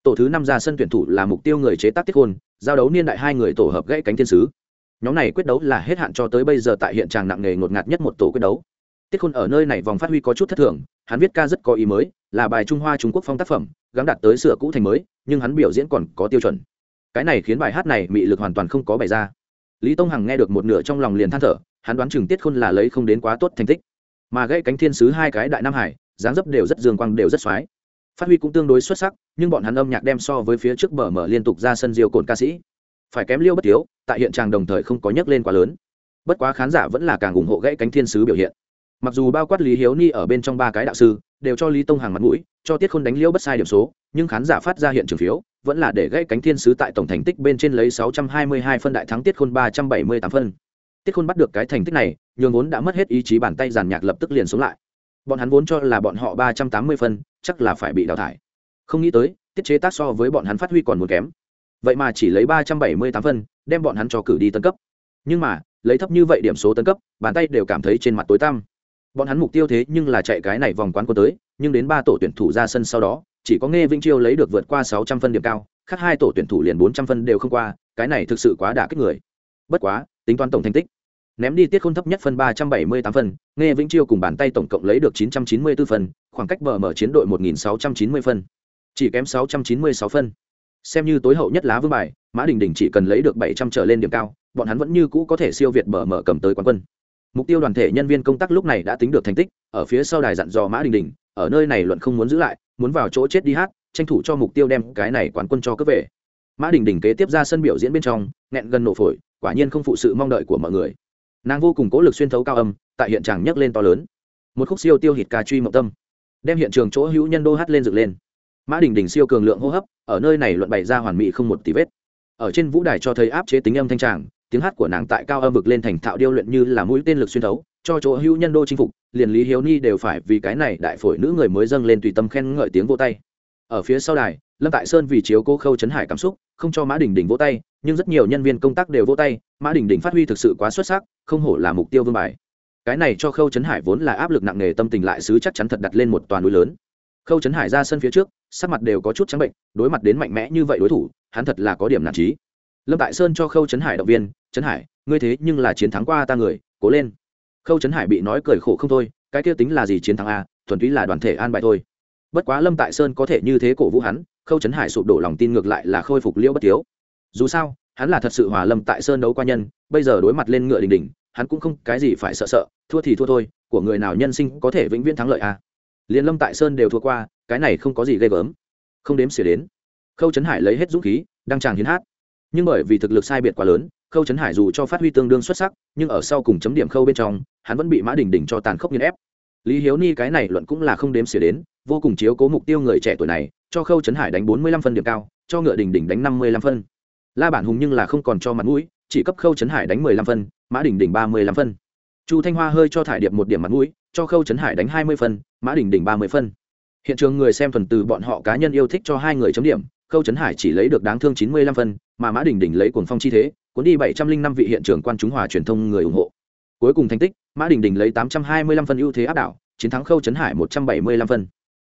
Tổ thứ năm ra sân tuyển thủ là mục tiêu người chế tác tiết hôn, giao đấu niên đại hai người tổ hợp gãy cánh thiên sứ. Nhóm này quyết đấu là hết hạn cho tới bây giờ tại hiện tràng nặng nghề ngột ngạt nhất một tổ quyết đấu. Tiết khôn ở nơi này vòng phát huy có chút thất thường hắn viết ca rất có ý mới, là bài trung hoa trung quốc phong tác phẩm gắn đặt tới sửa cũ thành mới, nhưng hắn biểu diễn còn có tiêu chuẩn. Cái này khiến bài hát này mị lực hoàn toàn không có bày ra. Lý tông hằng nghe được một nửa trong lòng liền than thở, hắn đoán chừng tiết khôn là lấy không đến quá tốt thành tích. Mà gãy cánh thiên sứ hai cái đại nam hải, dáng dấp đều rất dương quang đều rất xoái. Phát huy cũng tương đối xuất sắc, nhưng bọn hắn âm nhạc đem so với phía trước bờ mở liên tục ra sân diều cồn ca sĩ. Phải kém liêu bất tiếu, tại hiện tràng đồng thời không có nhấc lên quá lớn. Bất quá khán giả vẫn là càng ủng hộ gãy cánh thiên sứ biểu hiện mặc dù bao quát lý hiếu ni ở bên trong ba cái đạo sư, đều cho lý tông hàng mặt mũi, cho tiết khôn đánh liễu bất sai điểm số, nhưng khán giả phát ra hiện trường phiếu, vẫn là để gãy cánh thiên sứ tại tổng thành tích bên trên lấy 622 phân đại thắng tiết khôn 378 phân. Tiết khôn bắt được cái thành tích này, nhường vốn đã mất hết ý chí bàn tay giàn nhạc lập tức liền xuống lại. Bọn hắn vốn cho là bọn họ ba trăm tám mươi phân, chắc là phải bị đào thải. Không nghĩ tới, tiết chế tác so với bọn hắn phát huy còn muốn kém. Vậy mà chỉ lấy ba trăm bảy mươi tám phân, đem bọn hắn cho cử đi tân cấp. Nhưng mà, lấy thấp như vậy điểm số tân cấp, bàn tay đều cảm thấy trên mặt tối tăm bọn hắn mục tiêu thế nhưng là chạy cái này vòng quán quân tới, nhưng đến ba tổ tuyển thủ ra sân sau đó, chỉ có nghe vĩnh chiêu lấy được vượt qua sáu trăm phân điểm cao, khác hai tổ tuyển thủ liền bốn trăm phân đều không qua, cái này thực sự quá đả kích người. Bất quá, tính toán tổng thành tích. Ném đi tiết khôn thấp nhất phân ba trăm bảy mươi tám phân, nghe vĩnh chiêu cùng bàn tay tổng cộng lấy được chín trăm chín mươi 994 phân, khoảng cách bờ mở chiến đội một nghìn sáu trăm chín mươi phân. Chỉ kém sáu trăm chín mươi sáu phân. Xem như tối hậu nhất lá vương bài, mã đình đình chỉ cần lấy được bảy trăm trở lên điểm cao, bọn hắn vẫn như cũ có thể siêu việt bờ mở cầm tới quán quân mục tiêu đoàn thể nhân viên công tác lúc này đã tính được thành tích, ở phía sau đài dặn dò mã đình đình, ở nơi này luận không muốn giữ lại, muốn vào chỗ chết đi hát, tranh thủ cho mục tiêu đem cái này quán quân cho cướp về. Mã đình đình kế tiếp ra sân biểu diễn bên trong, nghẹn gần nổ phổi, quả nhiên không phụ sự mong đợi của mọi người. Nàng vô cùng cố lực xuyên thấu cao âm, tại hiện trường nhấc lên to lớn. Một khúc siêu tiêu hít ca truy mộng tâm, đem hiện trường chỗ hữu nhân đô hát lên dựng lên. Mã đình đình siêu cường lượng hô hấp, ở nơi này luận bày ra hoàn mỹ không một tí vết. Ở trên vũ đài cho thấy áp chế tính âm thanh tràng tiếng hát của nàng tại cao âm vực lên thành thạo điêu luyện như là mũi tên lực xuyên thấu, cho chỗ hữu nhân đô chinh phục, liền lý hiếu ni đều phải vì cái này đại phổi nữ người mới dâng lên tùy tâm khen ngợi tiếng vô tay. Ở phía sau đài, lâm tại sơn vì chiếu cô khâu chấn hải cảm xúc, không cho mã đình đình vỗ tay, nhưng rất nhiều nhân viên công tác đều vỗ tay, mã đình đình phát huy thực sự quá xuất sắc, không hổ là mục tiêu vương bài. Cái này cho khâu chấn hải vốn là áp lực nặng nề tâm tình lại xứ chắc chắn thật đặt lên một toàn núi lớn. Khâu chấn hải ra sân phía trước, sắc mặt đều có chút trắng bệnh, đối mặt đến mạnh mẽ như vậy đối thủ, hắn thật là có điểm nản trí. Lâm tại sơn cho khâu chấn hải động viên chấn hải, ngươi thế nhưng là chiến thắng qua ta người, cố lên. Khâu chấn hải bị nói cười khổ không thôi, cái kia tính là gì chiến thắng a thuần túy là đoàn thể an bài thôi. Bất quá lâm tại sơn có thể như thế cổ vũ hắn, khâu chấn hải sụp đổ lòng tin ngược lại là khôi phục liễu bất tiếu dù sao, hắn là thật sự hòa lâm tại sơn đấu qua nhân, bây giờ đối mặt lên ngựa đình đình hắn cũng không cái gì phải sợ sợ, thua thì thua thôi, của người nào nhân sinh có thể vĩnh viễn thắng lợi à. liền lâm tại sơn đều thua qua, cái này không có gì ghê gớm. Không đếm xỉa đến. Khâu trấn hải lấy hết dũng khí đang tràng hiến hát. Nhưng bởi vì thực lực sai biệt quá lớn khâu trấn hải dù cho phát huy tương đương xuất sắc, nhưng ở sau cùng chấm điểm khâu bên trong, hắn vẫn bị mã đình đình cho tàn khốc nghiên ép. Lý hiếu ni cái này luận cũng là không đếm xỉa đến, vô cùng chiếu cố mục tiêu người trẻ tuổi này, cho khâu trấn hải đánh bốn mươi lăm phân điểm cao, cho ngựa đình đình đánh năm mươi lăm phân. La bản hùng nhưng là không còn cho mặt mũi, chỉ cấp khâu trấn hải đánh mười lăm phân, mã đình đình ba mươi lăm phân. Chu thanh hoa hơi cho thải điệp một điểm mặt mũi, cho khâu trấn hải đánh hai mươi phân, mã đình đình ba mươi phân. Hiện trường người xem thuần từ bọn họ cá nhân yêu thích cho hai người chấm điểm, khâu trấn hải chỉ lấy được đáng thương chín mươi lăm phân, mà mã đình đình lấy cuồng phong chi thế cuốn đi bảy trăm linh năm vị hiện trường quan chúng hòa truyền thông người ủng hộ. Cuối cùng thành tích, mã đình đình lấy tám trăm hai mươi lăm phân ưu thế áp đảo, chiến thắng khâu chấn hải một trăm bảy mươi lăm phân.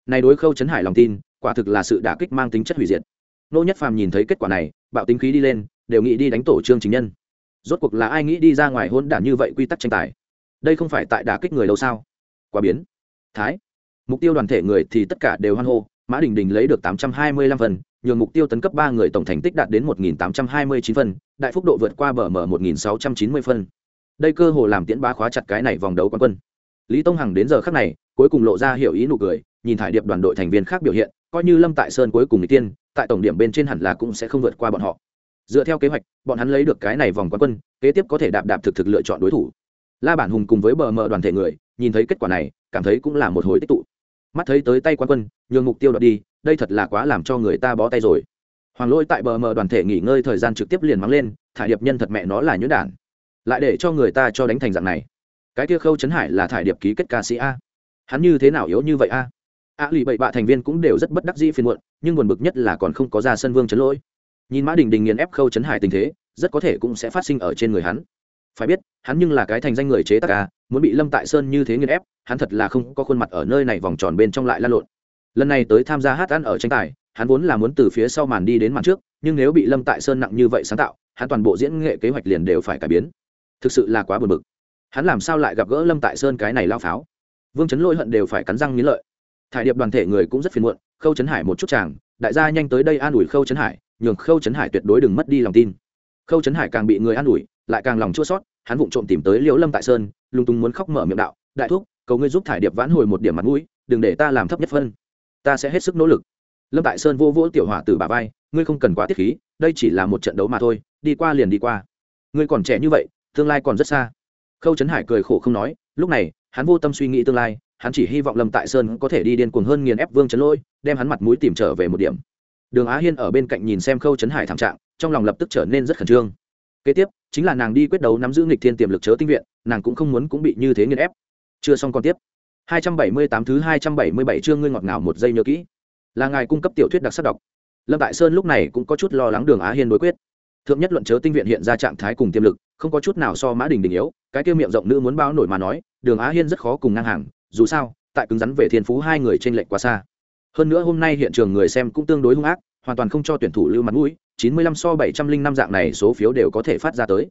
Này đối khâu chấn hải lòng tin, quả thực là sự đả kích mang tính chất hủy diệt. Nô nhất phàm nhìn thấy kết quả này, bạo tính khí đi lên, đều nghĩ đi đánh tổ trương chính nhân. Rốt cuộc là ai nghĩ đi ra ngoài hôn đản như vậy quy tắc tranh tài? Đây không phải tại đả kích người đâu sao? Quá biến. Thái. Mục tiêu đoàn thể người thì tất cả đều hoan hô, mã đình đình lấy được tám trăm hai mươi lăm phần nhường mục tiêu tấn cấp ba người tổng thành tích đạt đến một nghìn tám trăm hai mươi chín phân, đại phúc độ vượt qua bờ mở một nghìn sáu trăm chín mươi phân. Đây cơ hồ làm tiễn bá khóa chặt cái này vòng đấu quán quân. Lý tông hằng đến giờ khắc này, cuối cùng lộ ra hiểu ý nụ cười, nhìn thải điệp đoàn đội thành viên khác biểu hiện, coi như lâm tại sơn cuối cùng đi tiên, tại tổng điểm bên trên hẳn là cũng sẽ không vượt qua bọn họ. Dựa theo kế hoạch, bọn hắn lấy được cái này vòng quán quân, kế tiếp có thể đạp đạp thực thực lựa chọn đối thủ. La bản hùng cùng với bờ mờ đoàn thể người, nhìn thấy kết quả này, cảm thấy cũng là một hồi tích tụ. Mắt thấy tới tay quán quân, nhường mục tiêu đoạt đi đây thật là quá làm cho người ta bó tay rồi. Hoàng lỗi tại bờ mờ đoàn thể nghỉ ngơi thời gian trực tiếp liền mắng lên, thải điệp nhân thật mẹ nó là nhuyễn đản. Lại để cho người ta cho đánh thành dạng này. Cái kia khâu chấn hải là thải điệp ký kết ca sĩ a. Hắn như thế nào yếu như vậy a? A lì bậy bạ thành viên cũng đều rất bất đắc dĩ phiền muộn, nhưng buồn bực nhất là còn không có ra sân vương chấn lỗi. Nhìn mã đình đình nghiền ép khâu chấn hải tình thế, rất có thể cũng sẽ phát sinh ở trên người hắn. Phải biết, hắn nhưng là cái thành danh người chế tác ca muốn bị lâm tại sơn như thế nghiền ép, hắn thật là không có khuôn mặt ở nơi này vòng tròn bên trong lại lan lộn lần này tới tham gia hát ăn ở tranh tài, hắn vốn là muốn từ phía sau màn đi đến màn trước, nhưng nếu bị lâm tại sơn nặng như vậy sáng tạo, hắn toàn bộ diễn nghệ kế hoạch liền đều phải cải biến. Thực sự là quá buồn bực. Hắn làm sao lại gặp gỡ lâm tại sơn cái này lao pháo? Vương chấn lôi hận đều phải cắn răng nghĩ lợi. Thải điệp đoàn thể người cũng rất phiền muộn, khâu chấn hải một chút chàng, đại gia nhanh tới đây an ủi khâu chấn hải, nhường khâu chấn hải tuyệt đối đừng mất đi lòng tin. Khâu chấn hải càng bị người an ủi, lại càng lòng chua sót, hắn vụng trộm tìm tới liễu lâm tại sơn, lung tung muốn khóc mở miệng đạo, đại thúc, cầu ngươi giúp thải điệp vãn hồi một điểm mặt mũi, đừng để ta làm thấp nhất phân ta sẽ hết sức nỗ lực. Lâm tại sơn vô vỗ tiểu hỏa từ bà vai, ngươi không cần quá tiết khí, đây chỉ là một trận đấu mà thôi, đi qua liền đi qua. Ngươi còn trẻ như vậy, tương lai còn rất xa. Khâu trấn hải cười khổ không nói, lúc này, hắn vô tâm suy nghĩ tương lai, hắn chỉ hy vọng lâm tại sơn có thể đi điên cuồng hơn nghiền ép vương trấn lôi, đem hắn mặt mũi tìm trở về một điểm. Đường á hiên ở bên cạnh nhìn xem khâu trấn hải thảm trạng, trong lòng lập tức trở nên rất khẩn trương. Kế tiếp, chính là nàng đi quyết đấu nắm giữ nghịch thiên tiềm lực chớ tinh viện, nàng cũng không muốn cũng bị như thế nghiền ép. Chưa xong còn tiếp. 278 thứ 277 chương ngươi ngọt ngào một giây nhớ kỹ. Là ngài cung cấp tiểu thuyết đặc sắc đọc. Lâm tại sơn lúc này cũng có chút lo lắng đường á hiên đối quyết. Thượng nhất luận chớ tinh viện hiện ra trạng thái cùng tiềm lực, không có chút nào so mã đình đình yếu, cái kia miệng rộng nữ muốn báo nổi mà nói, đường á hiên rất khó cùng ngang hàng, dù sao, tại cứng rắn về thiên phú hai người trên lệnh quá xa. Hơn nữa hôm nay hiện trường người xem cũng tương đối hung ác, hoàn toàn không cho tuyển thủ lưu mặt mũi, chín mươi lăm so bảy trăm linh năm dạng này số phiếu đều có thể phát ra tới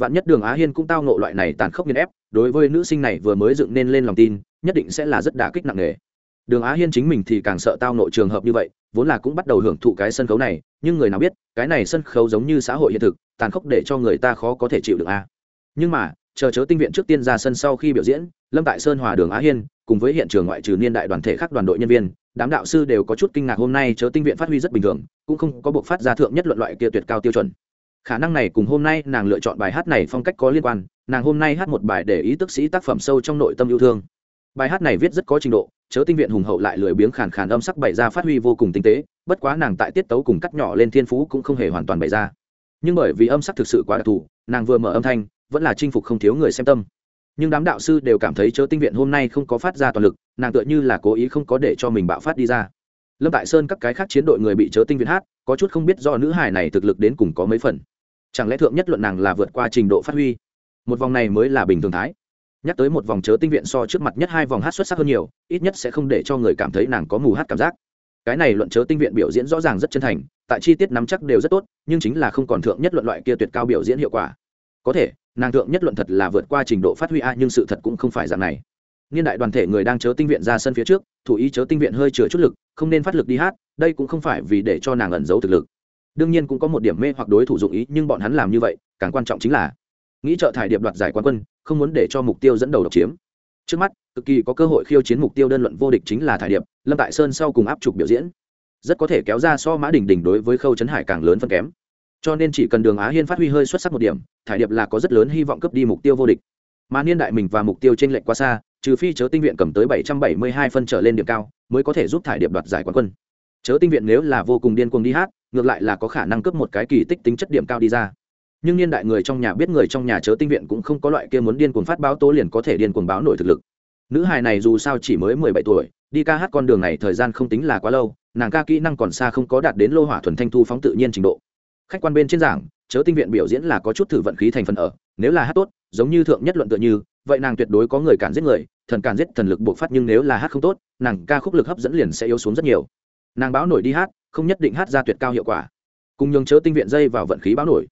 vạn nhất đường á hiên cũng tao nộ loại này tàn khốc nghiên ép, đối với nữ sinh này vừa mới dựng nên lên lòng tin, nhất định sẽ là rất đả kích nặng nề. Đường á hiên chính mình thì càng sợ tao nộ trường hợp như vậy, vốn là cũng bắt đầu hưởng thụ cái sân khấu này, nhưng người nào biết, cái này sân khấu giống như xã hội hiện thực, tàn khốc để cho người ta khó có thể chịu được a. Nhưng mà, chờ chớ tinh viện trước tiên ra sân sau khi biểu diễn, lâm tại sơn hòa đường á hiên, cùng với hiện trường ngoại trừ niên đại đoàn thể khác đoàn đội nhân viên, đám đạo sư đều có chút kinh ngạc hôm nay chớ tinh viện phát huy rất bình thường, cũng không có buộc phát ra thượng nhất luận loại kia tuyệt cao tiêu chuẩn khả năng này cùng hôm nay nàng lựa chọn bài hát này phong cách có liên quan, nàng hôm nay hát một bài để ý tức sĩ tác phẩm sâu trong nội tâm yêu thương. Bài hát này viết rất có trình độ, chớ tinh viện hùng hậu lại lười biếng khàn khàn âm sắc bày ra phát huy vô cùng tinh tế, bất quá nàng tại tiết tấu cùng cắt nhỏ lên thiên phú cũng không hề hoàn toàn bày ra. Nhưng bởi vì âm sắc thực sự quá đặc thù, nàng vừa mở âm thanh, vẫn là chinh phục không thiếu người xem tâm. Nhưng đám đạo sư đều cảm thấy chớ tinh viện hôm nay không có phát ra toàn lực, nàng tựa như là cố ý không có để cho mình bạo phát đi ra. Lâm tại sơn các cái khác chiến đội người bị chớ tinh viện hát, có chút không biết do nữ hài này thực lực đến cùng có mấy phần chẳng lẽ thượng nhất luận nàng là vượt qua trình độ phát huy? Một vòng này mới là bình thường thái. Nhắc tới một vòng chớ tinh viện so trước mặt nhất hai vòng hát xuất sắc hơn nhiều, ít nhất sẽ không để cho người cảm thấy nàng có mù hát cảm giác. Cái này luận chớ tinh viện biểu diễn rõ ràng rất chân thành, tại chi tiết nắm chắc đều rất tốt, nhưng chính là không còn thượng nhất luận loại kia tuyệt cao biểu diễn hiệu quả. Có thể, nàng thượng nhất luận thật là vượt qua trình độ phát huy a, nhưng sự thật cũng không phải dạng này. Niên đại đoàn thể người đang chớ tinh viện ra sân phía trước, thủ ý chớ tinh viện hơi chừa chút lực, không nên phát lực đi hát, đây cũng không phải vì để cho nàng ẩn giấu thực lực đương nhiên cũng có một điểm mê hoặc đối thủ dụng ý, nhưng bọn hắn làm như vậy, càng quan trọng chính là nghĩ trợ thải điệp đoạt giải quán quân, không muốn để cho mục tiêu dẫn đầu độc chiếm. Trước mắt, cực kỳ có cơ hội khiêu chiến mục tiêu đơn luận vô địch chính là thải điệp, lâm tại sơn sau cùng áp trục biểu diễn. Rất có thể kéo ra so mã đình đình đối với khâu trấn hải càng lớn phân kém. Cho nên chỉ cần đường á hiên phát huy hơi xuất sắc một điểm, thải điệp là có rất lớn hy vọng cướp đi mục tiêu vô địch. Mà niên đại mình và mục tiêu t r ê n lệch quá xa, trừ phi chớ tinh viện cầm tới bảy trăm bảy mươi hai phân trở lên điểm cao, mới có thể giúp thải điệp đoạt giải quán quân. Chớ tinh viện nếu là vô cùng điên cuồng đi hát ngược lại là có khả năng cướp một cái kỳ tích tính chất điểm cao đi ra. Nhưng niên đại người trong nhà biết người trong nhà chớ tinh viện cũng không có loại kia muốn điên cuồng phát báo tố liền có thể điên cuồng báo nổi thực lực. Nữ hài này dù sao chỉ mới mười bảy tuổi, đi ca hát con đường này thời gian không tính là quá lâu, nàng ca kỹ năng còn xa không có đạt đến lô hỏa thuần thanh thu phóng tự nhiên trình độ. Khách quan bên trên giảng, chớ tinh viện biểu diễn là có chút thử vận khí thành phần ở, nếu là hát tốt, giống như thượng nhất luận tựa như, vậy nàng tuyệt đối có người cản giết người, thần cản giết thần lực buộc phát nhưng nếu là hát không tốt, nàng ca khúc lực hấp dẫn liền sẽ yếu xuống rất nhiều. Nàng báo nổi đi hát không nhất định hát ra tuyệt cao hiệu quả. Cùng nhường chớ tinh viện dây vào vận khí báo nổi.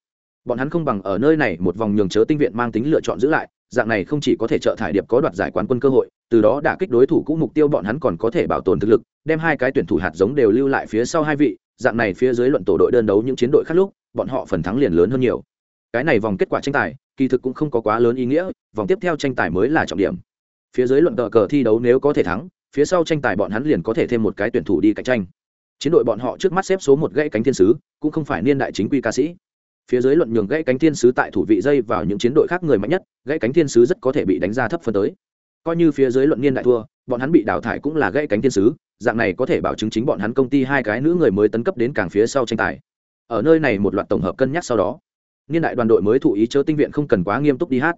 Bọn hắn không bằng ở nơi này một vòng nhường chớ tinh viện mang tính lựa chọn giữ lại, dạng này không chỉ có thể trợ thải điệp có đoạt giải quán quân cơ hội, từ đó đả kích đối thủ cũ mục tiêu bọn hắn còn có thể bảo tồn thực lực, đem hai cái tuyển thủ hạt giống đều lưu lại phía sau hai vị, dạng này phía dưới luận tổ đội đơn đấu những chiến đội khác lúc, bọn họ phần thắng liền lớn hơn nhiều. Cái này vòng kết quả tranh tài, kỳ thực cũng không có quá lớn ý nghĩa, vòng tiếp theo tranh tài mới là trọng điểm. Phía dưới luận tờ cờ thi đấu nếu có thể thắng, phía sau tranh tài bọn hắn liền có thể thêm một cái tuyển thủ đi cạnh tranh chiến đội bọn họ trước mắt xếp số một gãy cánh thiên sứ, cũng không phải niên đại chính quy ca sĩ. Phía dưới luận nhường gãy cánh thiên sứ tại thủ vị dây vào những chiến đội khác người mạnh nhất, gãy cánh thiên sứ rất có thể bị đánh ra thấp phân tới. Coi như phía dưới luận niên đại thua, bọn hắn bị đào thải cũng là gãy cánh thiên sứ, dạng này có thể bảo chứng chính bọn hắn công ty hai cái nữ người mới tấn cấp đến càng phía sau tranh tài. Ở nơi này một loạt tổng hợp cân nhắc sau đó, niên đại đoàn đội mới thụ ý chớ tinh viện không cần quá nghiêm túc đi hát.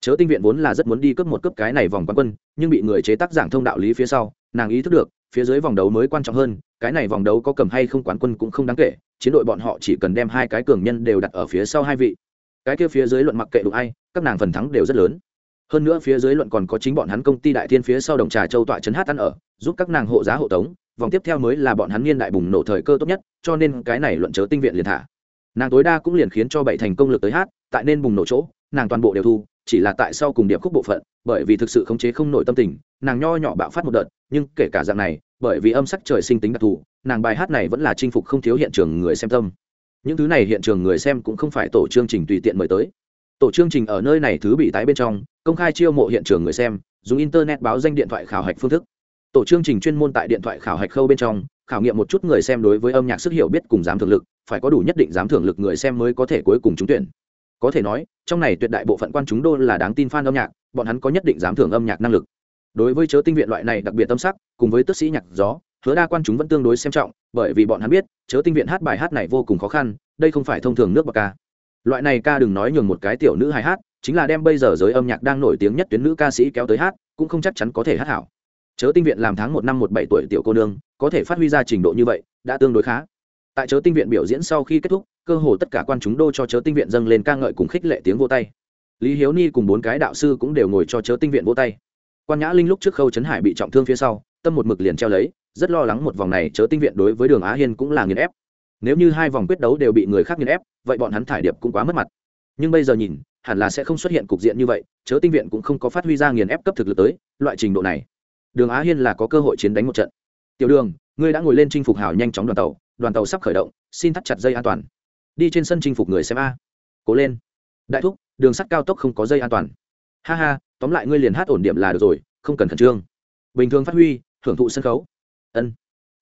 Chớ tinh viện vốn là rất muốn đi cướp một cướp cái này vòng quán quân, nhưng bị người chế tác giảng thông đạo lý phía sau, nàng ý thức được phía dưới vòng đấu mới quan trọng hơn, cái này vòng đấu có cầm hay không quán quân cũng không đáng kể, chiến đội bọn họ chỉ cần đem hai cái cường nhân đều đặt ở phía sau hai vị. Cái kia phía dưới luận mặc kệ đủ ai, các nàng phần thắng đều rất lớn. Hơn nữa phía dưới luận còn có chính bọn hắn công ty đại thiên phía sau đồng trà châu tọa chấn hát ăn ở, giúp các nàng hộ giá hộ tống, vòng tiếp theo mới là bọn hắn niên đại bùng nổ thời cơ tốt nhất, cho nên cái này luận chớ tinh viện liền thả. Nàng tối đa cũng liền khiến cho bảy thành công lực tới hát, tại nên bùng nổ chỗ, nàng toàn bộ đều thu chỉ là tại sau cùng điệp khúc bộ phận, bởi vì thực sự khống chế không nổi tâm tình, nàng nho nhỏ bạo phát một đợt, nhưng kể cả dạng này, bởi vì âm sắc trời sinh tính đặc thù, nàng bài hát này vẫn là chinh phục không thiếu hiện trường người xem tâm. Những thứ này hiện trường người xem cũng không phải tổ chương trình tùy tiện mời tới. Tổ chương trình ở nơi này thứ bị tái bên trong, công khai chiêu mộ hiện trường người xem, dùng internet báo danh điện thoại khảo hạch phương thức. Tổ chương trình chuyên môn tại điện thoại khảo hạch khâu bên trong, khảo nghiệm một chút người xem đối với âm nhạc sức hiểu biết cùng dám thưởng lực, phải có đủ nhất định dám thưởng lực người xem mới có thể cuối cùng trúng tuyển có thể nói, trong này tuyệt đại bộ phận quan chúng đô là đáng tin fan âm nhạc, bọn hắn có nhất định giám thưởng âm nhạc năng lực. Đối với chớ tinh viện loại này đặc biệt tâm sắc, cùng với tức sĩ nhạc gió, hứa đa quan chúng vẫn tương đối xem trọng, bởi vì bọn hắn biết, chớ tinh viện hát bài hát này vô cùng khó khăn, đây không phải thông thường nước bạc ca. Loại này ca đừng nói nhường một cái tiểu nữ hài hát, chính là đem bây giờ giới âm nhạc đang nổi tiếng nhất tuyến nữ ca sĩ kéo tới hát, cũng không chắc chắn có thể hát hảo. Chớ tinh viện làm tháng một năm một bảy tuổi tiểu cô nương, có thể phát huy ra trình độ như vậy, đã tương đối khá. Tại chớ tinh viện biểu diễn sau khi kết thúc cơ hồ tất cả quan chúng đô cho chớ tinh viện dâng lên ca ngợi cùng khích lệ tiếng vô tay. Lý hiếu ni cùng bốn cái đạo sư cũng đều ngồi cho chớ tinh viện vô tay. Quan nhã linh lúc trước khâu trấn hải bị trọng thương phía sau, tâm một mực liền treo lấy, rất lo lắng một vòng này chớ tinh viện đối với đường á hiên cũng là nghiền ép. Nếu như hai vòng quyết đấu đều bị người khác nghiền ép, vậy bọn hắn thải điệp cũng quá mất mặt. Nhưng bây giờ nhìn, hẳn là sẽ không xuất hiện cục diện như vậy, chớ tinh viện cũng không có phát huy ra nghiền ép cấp thực lực tới, loại trình độ này. Đường á hiên là có cơ hội chiến đánh một trận. Tiểu đường, ngươi đã ngồi lên chinh phục hào nhanh chóng đoàn tàu đoàn tàu sắp khởi động, xin thắt chặt dây an toàn đi trên sân chinh phục người xem a. Cố lên. Đại thúc, đường sắt cao tốc không có dây an toàn. Ha ha, tóm lại ngươi liền hát ổn điểm là được rồi, không cần khẩn trương. Bình thường phát huy hưởng thụ sân khấu. Ân.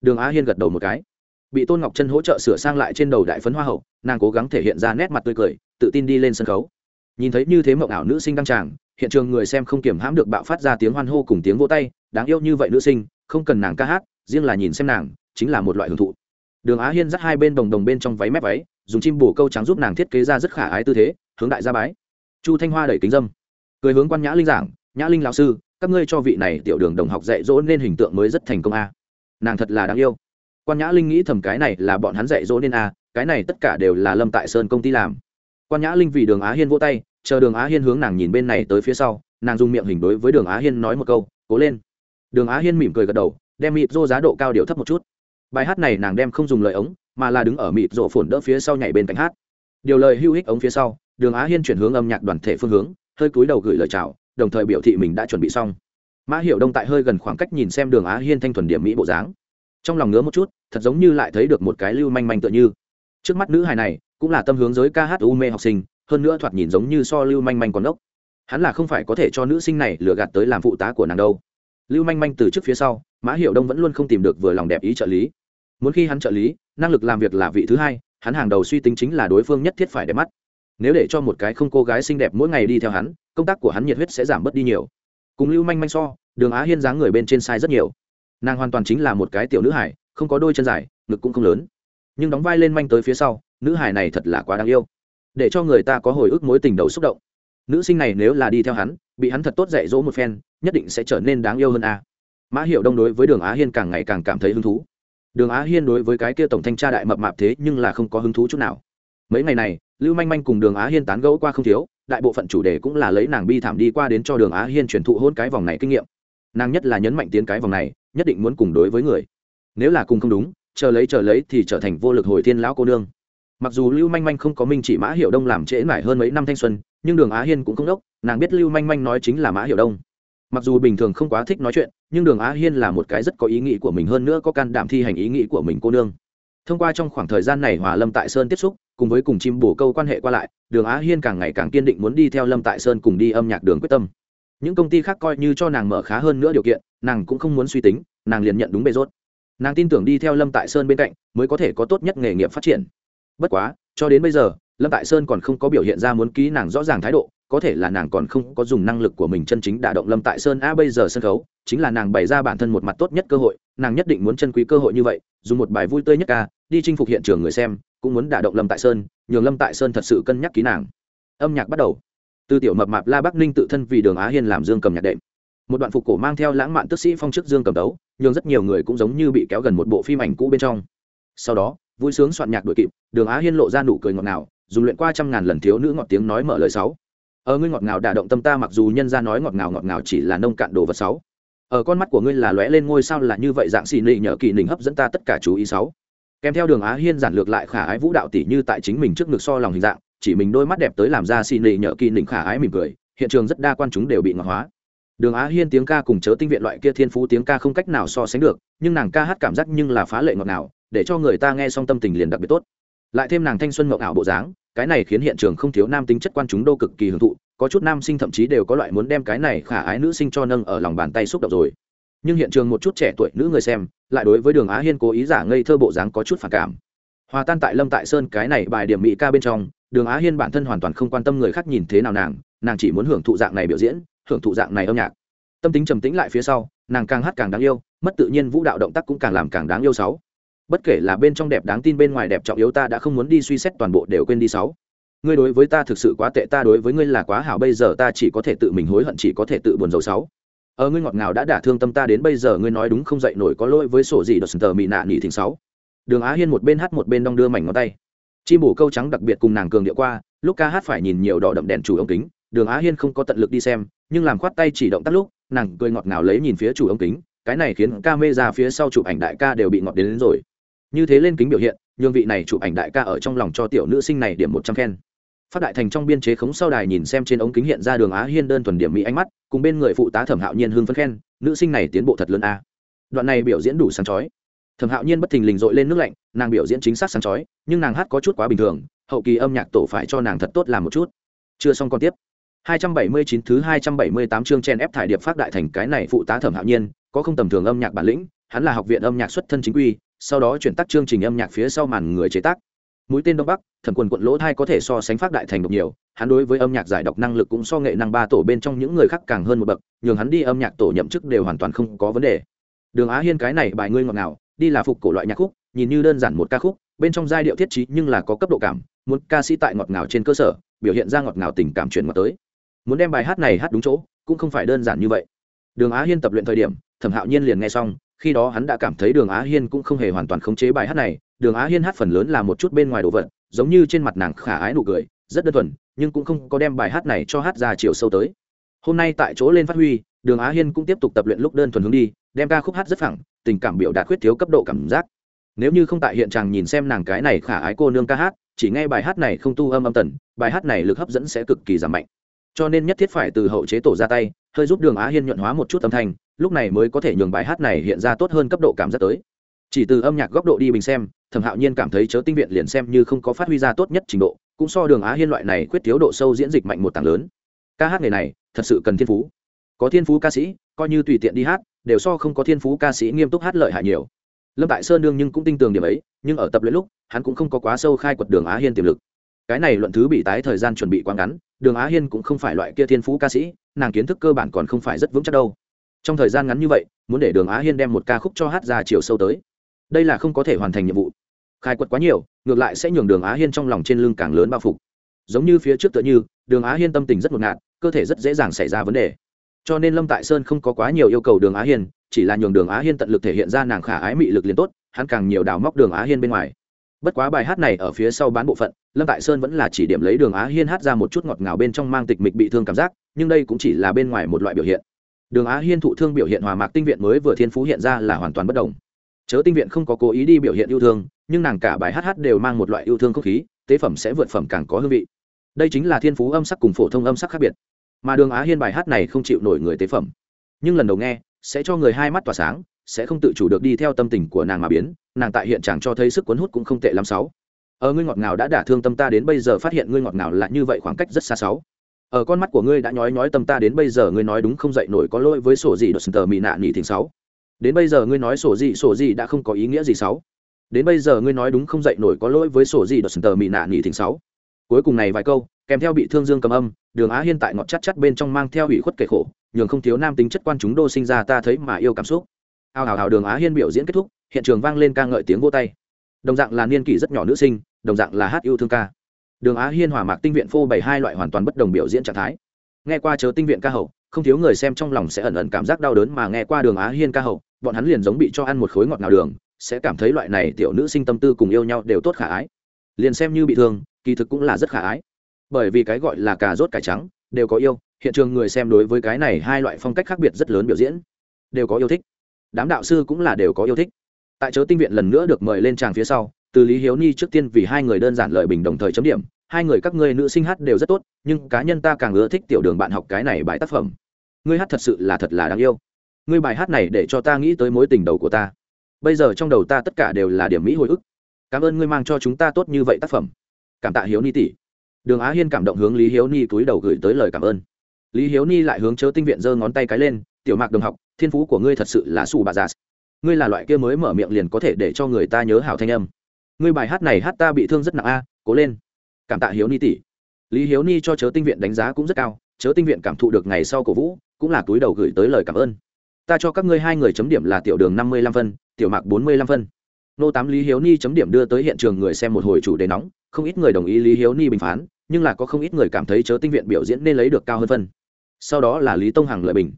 Đường á hiên gật đầu một cái. Bị tôn ngọc chân hỗ trợ sửa sang lại trên đầu đại phấn hoa hậu, nàng cố gắng thể hiện ra nét mặt tươi cười, tự tin đi lên sân khấu. Nhìn thấy như thế mộng ảo nữ sinh đăng tràng, hiện trường người xem không kiểm hãm được bạo phát ra tiếng hoan hô cùng tiếng vỗ tay, đáng yêu như vậy nữ sinh, không cần nàng ca hát, riêng là nhìn xem nàng, chính là một loại hưởng thụ. Đường á hiên dắt hai bên đồng đồng bên trong váy mép váy dùng chim bổ câu trắng giúp nàng thiết kế ra rất khả ái tư thế, hướng đại gia bái. Chu thanh hoa đẩy kính dâm, cười hướng quan nhã linh giảng, nhã linh lão sư, các ngươi cho vị này tiểu đường đồng học dạy dỗ nên hình tượng mới rất thành công a. Nàng thật là đáng yêu. Quan nhã linh nghĩ thầm cái này là bọn hắn dạy dỗ nên a, cái này tất cả đều là lâm tại sơn công ty làm. Quan nhã linh vì đường á hiên vỗ tay, chờ đường á hiên hướng nàng nhìn bên này tới phía sau, nàng dùng miệng hình đối với đường á hiên nói một câu, cố lên. Đường á hiên mỉm cười gật đầu, đem mịp rô giá độ cao điều thấp một chút. Bài hát này nàng đem không dùng lời ống mà là đứng ở mịt rộ phồn đỡ phía sau nhảy bên cạnh hát. Điều lời hưu hích ống phía sau, đường á hiên chuyển hướng âm nhạc đoàn thể phương hướng, hơi cúi đầu gửi lời chào, đồng thời biểu thị mình đã chuẩn bị xong. Mã hiểu đông tại hơi gần khoảng cách nhìn xem đường á hiên thanh thuần điểm mỹ bộ dáng. Trong lòng ngứa một chút, thật giống như lại thấy được một cái lưu manh manh tựa như. Trước mắt nữ hài này, cũng là tâm hướng giới ca hát u mê học sinh, hơn nữa thoạt nhìn giống như so lưu manh manh còn ốc hắn là không phải có thể cho nữ sinh này lừa gạt tới làm phụ tá của nàng đâu. Lưu manh manh từ trước phía sau, mã hiệu đông vẫn luôn không tìm được vừa lòng đẹp ý trợ lý. Muốn khi hắn trợ lý năng lực làm việc là vị thứ hai, hắn hàng đầu suy tính chính là đối phương nhất thiết phải đẹp mắt. Nếu để cho một cái không cô gái xinh đẹp mỗi ngày đi theo hắn, công tác của hắn nhiệt huyết sẽ giảm bớt đi nhiều. Cùng lưu manh manh so, đường á hiên dáng người bên trên sai rất nhiều. Nàng hoàn toàn chính là một cái tiểu nữ hải không có đôi chân dài, ngực cũng không lớn. Nhưng đóng vai lên manh tới phía sau, nữ hải này thật là quá đáng yêu. Để cho người ta có hồi ức mối tình đầu xúc động. Nữ sinh này nếu là đi theo hắn, bị hắn thật tốt dạy dỗ một phen, nhất định sẽ trở nên đáng yêu hơn a. Mã hiệu đông đối với đường á hiên càng ngày càng cảm thấy hứng thú đường á hiên đối với cái kia tổng thanh tra đại mập mạp thế nhưng là không có hứng thú chút nào. Mấy ngày này, lưu manh manh cùng đường á hiên tán gẫu qua không thiếu, đại bộ phận chủ đề cũng là lấy nàng bi thảm đi qua đến cho đường á hiên truyền thụ hôn cái vòng này kinh nghiệm. Nàng nhất là nhấn mạnh tiến cái vòng này, nhất định muốn cùng đối với người. Nếu là cùng không đúng, chờ lấy chờ lấy thì trở thành vô lực hồi thiên lão cô nương. Mặc dù lưu manh manh không có minh chỉ mã hiệu đông làm trễ mải hơn mấy năm thanh xuân, nhưng đường á hiên cũng không đốc, nàng biết lưu manh manh nói chính là mã hiệu đông mặc dù bình thường không quá thích nói chuyện, nhưng đường á hiên là một cái rất có ý nghĩ của mình hơn nữa có can đảm thi hành ý nghĩ của mình cô nương. Thông qua trong khoảng thời gian này hòa lâm tại sơn tiếp xúc, cùng với cùng chim bổ câu quan hệ qua lại, đường á hiên càng ngày càng kiên định muốn đi theo lâm tại sơn cùng đi âm nhạc đường quyết tâm. Những công ty khác coi như cho nàng mở khá hơn nữa điều kiện, nàng cũng không muốn suy tính, nàng liền nhận đúng bề rốt. Nàng tin tưởng đi theo lâm tại sơn bên cạnh, mới có thể có tốt nhất nghề nghiệp phát triển. Bất quá, cho đến bây giờ, lâm tại sơn còn không có biểu hiện ra muốn ký nàng rõ ràng thái độ có thể là nàng còn không có dùng năng lực của mình chân chính đả động lâm tại sơn. A bây giờ sân khấu, chính là nàng bày ra bản thân một mặt tốt nhất cơ hội, nàng nhất định muốn chân quý cơ hội như vậy, dùng một bài vui tươi nhất ca, đi chinh phục hiện trường người xem, cũng muốn đả động lâm tại sơn, nhường lâm tại sơn thật sự cân nhắc ký nàng. Âm nhạc bắt đầu. Từ tiểu mập mạp la bắc ninh tự thân vì đường á hiên làm dương cầm nhạc đệm. Một đoạn phục cổ mang theo lãng mạn tức sĩ phong chức dương cầm đấu, nhường rất nhiều người cũng giống như bị kéo gần một bộ phim ảnh cũ bên trong. Sau đó, vui sướng soạn nhạc đội kịp, đường á hiên lộ ra nụ cười ngọt ngào, dùng luyện qua trăm ngàn lần thiếu nữ ngọt tiếng nói mở lời sáu ở ngươi ngọt ngào đả động tâm ta, mặc dù nhân ra nói ngọt ngào ngọt ngào chỉ là nông cạn đồ vật sáu. Ở con mắt của ngươi là lóe lên ngôi sao là như vậy, dạng xì nị nhờ kỳ nình hấp dẫn ta tất cả chú ý sáu. Kèm theo đường á hiên giản lược lại khả ái vũ đạo tỷ như tại chính mình trước ngực so lòng hình dạng, chỉ mình đôi mắt đẹp tới làm ra xì nị nhờ kỳ nình khả ái mỉm cười, hiện trường rất đa quan chúng đều bị ngọt hóa. Đường á hiên tiếng ca cùng chớ tinh viện loại kia thiên phú tiếng ca không cách nào so sánh được, nhưng nàng ca hát cảm giác nhưng là phá lệ ngọt ngào, để cho người ta nghe xong tâm tình liền đặc biệt tốt. Lại thêm nàng thanh xuân ngọt ảo bộ dáng cái này khiến hiện trường không thiếu nam tính chất quan chúng đô cực kỳ hưởng thụ, có chút nam sinh thậm chí đều có loại muốn đem cái này khả ái nữ sinh cho nâng ở lòng bàn tay xúc động rồi. Nhưng hiện trường một chút trẻ tuổi nữ người xem, lại đối với đường á hiên cố ý giả ngây thơ bộ dáng có chút phản cảm. Hòa tan tại lâm tại sơn cái này bài điểm mỹ ca bên trong, đường á hiên bản thân hoàn toàn không quan tâm người khác nhìn thế nào nàng nàng chỉ muốn hưởng thụ dạng này biểu diễn, hưởng thụ dạng này âm nhạc. Tâm tính trầm tĩnh lại phía sau, nàng càng hát càng đáng yêu, mất tự nhiên vũ đạo động tác cũng càng làm càng đáng yêu sáu bất kể là bên trong đẹp đáng tin bên ngoài đẹp trọng yếu ta đã không muốn đi suy xét toàn bộ đều quên đi sáu. Ngươi đối với ta thực sự quá tệ ta đối với ngươi là quá hảo bây giờ ta chỉ có thể tự mình hối hận chỉ có thể tự buồn rầu sáu. Ở ngươi ngọt ngào đã đả thương tâm ta đến bây giờ ngươi nói đúng không dậy nổi có lỗi với sổ gì đột tờ mị nạ nỉ thỉnh sáu. Đường á hiên một bên hát một bên đong đưa mảnh ngón tay. Chim bổ câu trắng đặc biệt cùng nàng cường điệu qua lúc ca hát phải nhìn nhiều đỏ đậm đèn chủ ống kính đường á hiên không có tận lực đi xem nhưng làm khoát tay chỉ động tác lúc nàng cười ngọt ngào lấy nhìn phía chủ ống kính cái này khiến ca mê ra phía sau chụp ảnh đại ca đều bị ngọt đến, đến rồi như thế lên kính biểu hiện, nhường vị này chụp ảnh đại ca ở trong lòng cho tiểu nữ sinh này điểm một trăm khen. Phát đại thành trong biên chế khống sau đài nhìn xem trên ống kính hiện ra đường á hiên đơn thuần điểm mỹ ánh mắt, cùng bên người phụ tá thẩm hạo nhiên hương phấn khen, nữ sinh này tiến bộ thật lớn a. Đoạn này biểu diễn đủ sáng chói. Thẩm hạo nhiên bất thình lình dội lên nước lạnh, nàng biểu diễn chính xác sáng chói, nhưng nàng hát có chút quá bình thường, hậu kỳ âm nhạc tổ phải cho nàng thật tốt làm một chút. Chưa xong còn tiếp. 279 thứ 278 chương chen ép thải điệp phát đại thành cái này phụ tá thẩm hạo nhiên, có không tầm thường âm nhạc bản lĩnh, hắn là học viện âm nhạc xuất thân chính quy sau đó chuyển tác chương trình âm nhạc phía sau màn người chế tác. Mũi tên đông bắc, thẩm quần quận lỗ thai có thể so sánh phát đại thành độc nhiều, hắn đối với âm nhạc giải độc năng lực cũng so nghệ năng ba tổ bên trong những người khác càng hơn một bậc, nhường hắn đi âm nhạc tổ nhậm chức đều hoàn toàn không có vấn đề. Đường á hiên cái này bài ngươi ngọt ngào, đi là phục cổ loại nhạc khúc, nhìn như đơn giản một ca khúc, bên trong giai điệu thiết trí nhưng là có cấp độ cảm, muốn ca sĩ tại ngọt ngào trên cơ sở, biểu hiện ra ngọt ngào tình cảm chuyển ngọt tới. Muốn đem bài hát này hát đúng chỗ, cũng không phải đơn giản như vậy. Đường á hiên tập luyện thời điểm, thẩm hạo nhiên liền nghe xong khi đó hắn đã cảm thấy đường á hiên cũng không hề hoàn toàn khống chế bài hát này, đường á hiên hát phần lớn là một chút bên ngoài đồ vật, giống như trên mặt nàng khả ái nụ cười, rất đơn thuần, nhưng cũng không có đem bài hát này cho hát ra chiều sâu tới. Hôm nay tại chỗ lên phát huy, đường á hiên cũng tiếp tục tập luyện lúc đơn thuần hướng đi, đem ca khúc hát rất phẳng, tình cảm biểu đạt khuyết thiếu cấp độ cảm giác. Nếu như không tại hiện trạng nhìn xem nàng cái này khả ái cô nương ca hát, chỉ nghe bài hát này không tu âm âm tần, bài hát này lực hấp dẫn sẽ cực kỳ giảm mạnh. Cho nên nhất thiết phải từ hậu chế tổ ra tay, hơi giúp đường á hiên nhuận hóa một chút âm thanh lúc này mới có thể nhường bài hát này hiện ra tốt hơn cấp độ cảm giác tới. Chỉ từ âm nhạc góc độ đi bình xem, thẩm hạo nhiên cảm thấy chớ tinh viện liền xem như không có phát huy ra tốt nhất trình độ, cũng so đường á hiên loại này quyết thiếu độ sâu diễn dịch mạnh một tảng lớn. Ca hát nghề này, thật sự cần thiên phú. Có thiên phú ca sĩ, coi như tùy tiện đi hát, đều so không có thiên phú ca sĩ nghiêm túc hát lợi hại nhiều. Lâm tại sơn đương nhưng cũng tin tưởng điểm ấy, nhưng ở tập luyện lúc, hắn cũng không có quá sâu khai quật đường á hiên tiềm lực. Cái này luận thứ bị tái thời gian chuẩn bị quá ngắn, đường á hiên cũng không phải loại kia thiên phú ca sĩ, nàng kiến thức cơ bản còn không phải rất vững chắc đâu trong thời gian ngắn như vậy, muốn để đường á hiên đem một ca khúc cho hát ra chiều sâu tới. Đây là không có thể hoàn thành nhiệm vụ. Khai quật quá nhiều, ngược lại sẽ nhường đường á hiên trong lòng trên lưng càng lớn bao phục. Giống như phía trước tựa như, đường á hiên tâm tình rất ngột ngạt, cơ thể rất dễ dàng xảy ra vấn đề. Cho nên lâm tại sơn không có quá nhiều yêu cầu đường á hiên, chỉ là nhường đường á hiên tận lực thể hiện ra nàng khả ái mị lực liền tốt, hắn càng nhiều đào móc đường á hiên bên ngoài. Bất quá bài hát này ở phía sau bán bộ phận, lâm tại sơn vẫn là chỉ điểm lấy đường á hiên hát ra một chút ngọt ngào bên trong mang tịch mịch bị thương cảm giác, nhưng đây cũng chỉ là bên ngoài một loại biểu hiện đường á hiên thụ thương biểu hiện hòa mạc tinh viện mới vừa thiên phú hiện ra là hoàn toàn bất đồng. Chớ tinh viện không có cố ý đi biểu hiện yêu thương, nhưng nàng cả bài hát hát đều mang một loại yêu thương không khí, tế phẩm sẽ vượt phẩm càng có hương vị. Đây chính là thiên phú âm sắc cùng phổ thông âm sắc khác biệt. Mà đường á hiên bài hát này không chịu nổi người tế phẩm. Nhưng lần đầu nghe, sẽ cho người hai mắt tỏa sáng, sẽ không tự chủ được đi theo tâm tình của nàng mà biến, nàng tại hiện trạng cho thấy sức cuốn hút cũng không tệ lắm sáu. Ở ngươi ngọt ngào đã đả thương tâm ta đến bây giờ phát hiện ngươi ngọt ngào là như vậy khoảng cách rất xa sáu ở con mắt của ngươi đã nhói nhói tâm ta đến bây giờ ngươi nói đúng không dậy nổi có lỗi với sổ gì đột tờ mỹ nạ nhị thỉnh sáu. Đến bây giờ ngươi nói sổ gì sổ gì đã không có ý nghĩa gì sáu. Đến bây giờ ngươi nói đúng không dậy nổi có lỗi với sổ gì đột tờ mỹ nạ nhị thỉnh sáu. Cuối cùng này vài câu, kèm theo bị thương dương cầm âm, đường á hiên tại ngọt chắc chắc bên trong mang theo ủy khuất kể khổ, nhường không thiếu nam tính chất quan chúng đô sinh ra ta thấy mà yêu cảm xúc. Ao hào hào đường á hiên biểu diễn kết thúc, hiện trường vang lên ca ngợi tiếng vô tay. Đồng dạng là niên kỷ rất nhỏ nữ sinh, đồng dạng là hát yêu thương ca đường á hiên hòa mạc tinh viện phô bày hai loại hoàn toàn bất đồng biểu diễn trạng thái. Nghe qua chớ tinh viện ca hậu, không thiếu người xem trong lòng sẽ ẩn ẩn cảm giác đau đớn mà nghe qua đường á hiên ca hậu, bọn hắn liền giống bị cho ăn một khối ngọt nào đường, sẽ cảm thấy loại này tiểu nữ sinh tâm tư cùng yêu nhau đều tốt khả ái. Liền xem như bị thương, kỳ thực cũng là rất khả ái. Bởi vì cái gọi là cà rốt cải trắng, đều có yêu, hiện trường người xem đối với cái này hai loại phong cách khác biệt rất lớn biểu diễn. Đều có yêu thích. Đám đạo sư cũng là đều có yêu thích. Tại chớ tinh viện lần nữa được mời lên tràng phía sau từ lý hiếu ni trước tiên vì hai người đơn giản lợi bình đồng thời chấm điểm, hai người các ngươi nữ sinh hát đều rất tốt, nhưng cá nhân ta càng ưa thích tiểu đường bạn học cái này bài tác phẩm. Ngươi hát thật sự là thật là đáng yêu. Ngươi bài hát này để cho ta nghĩ tới mối tình đầu của ta. Bây giờ trong đầu ta tất cả đều là điểm mỹ hồi ức. Cảm ơn ngươi mang cho chúng ta tốt như vậy tác phẩm. Cảm tạ hiếu ni tỷ. Đường á hiên cảm động hướng lý hiếu ni túi đầu gửi tới lời cảm ơn. Lý hiếu ni lại hướng chớ tinh viện giơ ngón tay cái lên, tiểu mạc đồng học, thiên phú của ngươi thật sự là xù bà già. Ngươi là loại kia mới mở miệng liền có thể để cho người ta nhớ hảo thanh âm ngươi bài hát này hát ta bị thương rất nặng a, cố lên. Cảm tạ hiếu ni tỷ. Lý hiếu ni cho chớ tinh viện đánh giá cũng rất cao, chớ tinh viện cảm thụ được ngày sau cổ vũ, cũng là túi đầu gửi tới lời cảm ơn. Ta cho các ngươi hai người chấm điểm là tiểu đường năm mươi lăm phân, tiểu mạc bốn mươi lăm phân. Nô tám lý hiếu ni chấm điểm đưa tới hiện trường người xem một hồi chủ đề nóng, không ít người đồng ý lý hiếu ni bình phán, nhưng là có không ít người cảm thấy chớ tinh viện biểu diễn nên lấy được cao hơn phân. Sau đó là lý tông hằng lợi bình.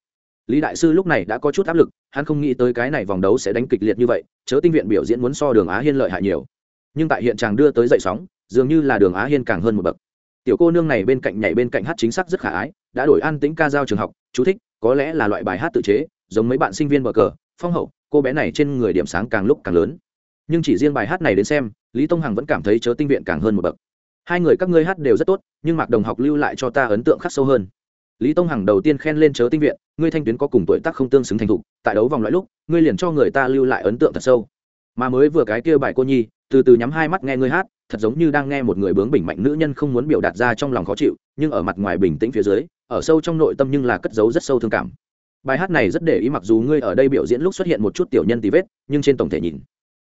Lý đại sư lúc này đã có chút áp lực, hắn không nghĩ tới cái này vòng đấu sẽ đánh kịch liệt như vậy, chớ tinh viện biểu diễn muốn so đường á hiên lợi hại nhiều nhưng tại hiện tràng đưa tới dậy sóng, dường như là đường á hiên càng hơn một bậc. Tiểu cô nương này bên cạnh nhảy bên cạnh hát chính xác rất khả ái, đã đổi an tính ca giao trường học, chú thích, có lẽ là loại bài hát tự chế, giống mấy bạn sinh viên bờ cờ, phong hậu, cô bé này trên người điểm sáng càng lúc càng lớn. Nhưng chỉ riêng bài hát này đến xem, lý tông hằng vẫn cảm thấy chớ tinh viện càng hơn một bậc. Hai người các ngươi hát đều rất tốt, nhưng mạc đồng học lưu lại cho ta ấn tượng khắc sâu hơn. Lý tông hằng đầu tiên khen lên chớ tinh viện, ngươi thanh tuyến có cùng tuổi tác không tương xứng thành thục, tại đấu vòng loại lúc, ngươi liền cho người ta lưu lại ấn tượng thật sâu. Mà mới vừa cái kia bài cô nhi từ từ nhắm hai mắt nghe ngươi hát, thật giống như đang nghe một người bướng bỉnh mạnh nữ nhân không muốn biểu đạt ra trong lòng khó chịu, nhưng ở mặt ngoài bình tĩnh phía dưới, ở sâu trong nội tâm nhưng là cất giấu rất sâu thương cảm. Bài hát này rất để ý mặc dù ngươi ở đây biểu diễn lúc xuất hiện một chút tiểu nhân tí vết, nhưng trên tổng thể nhìn,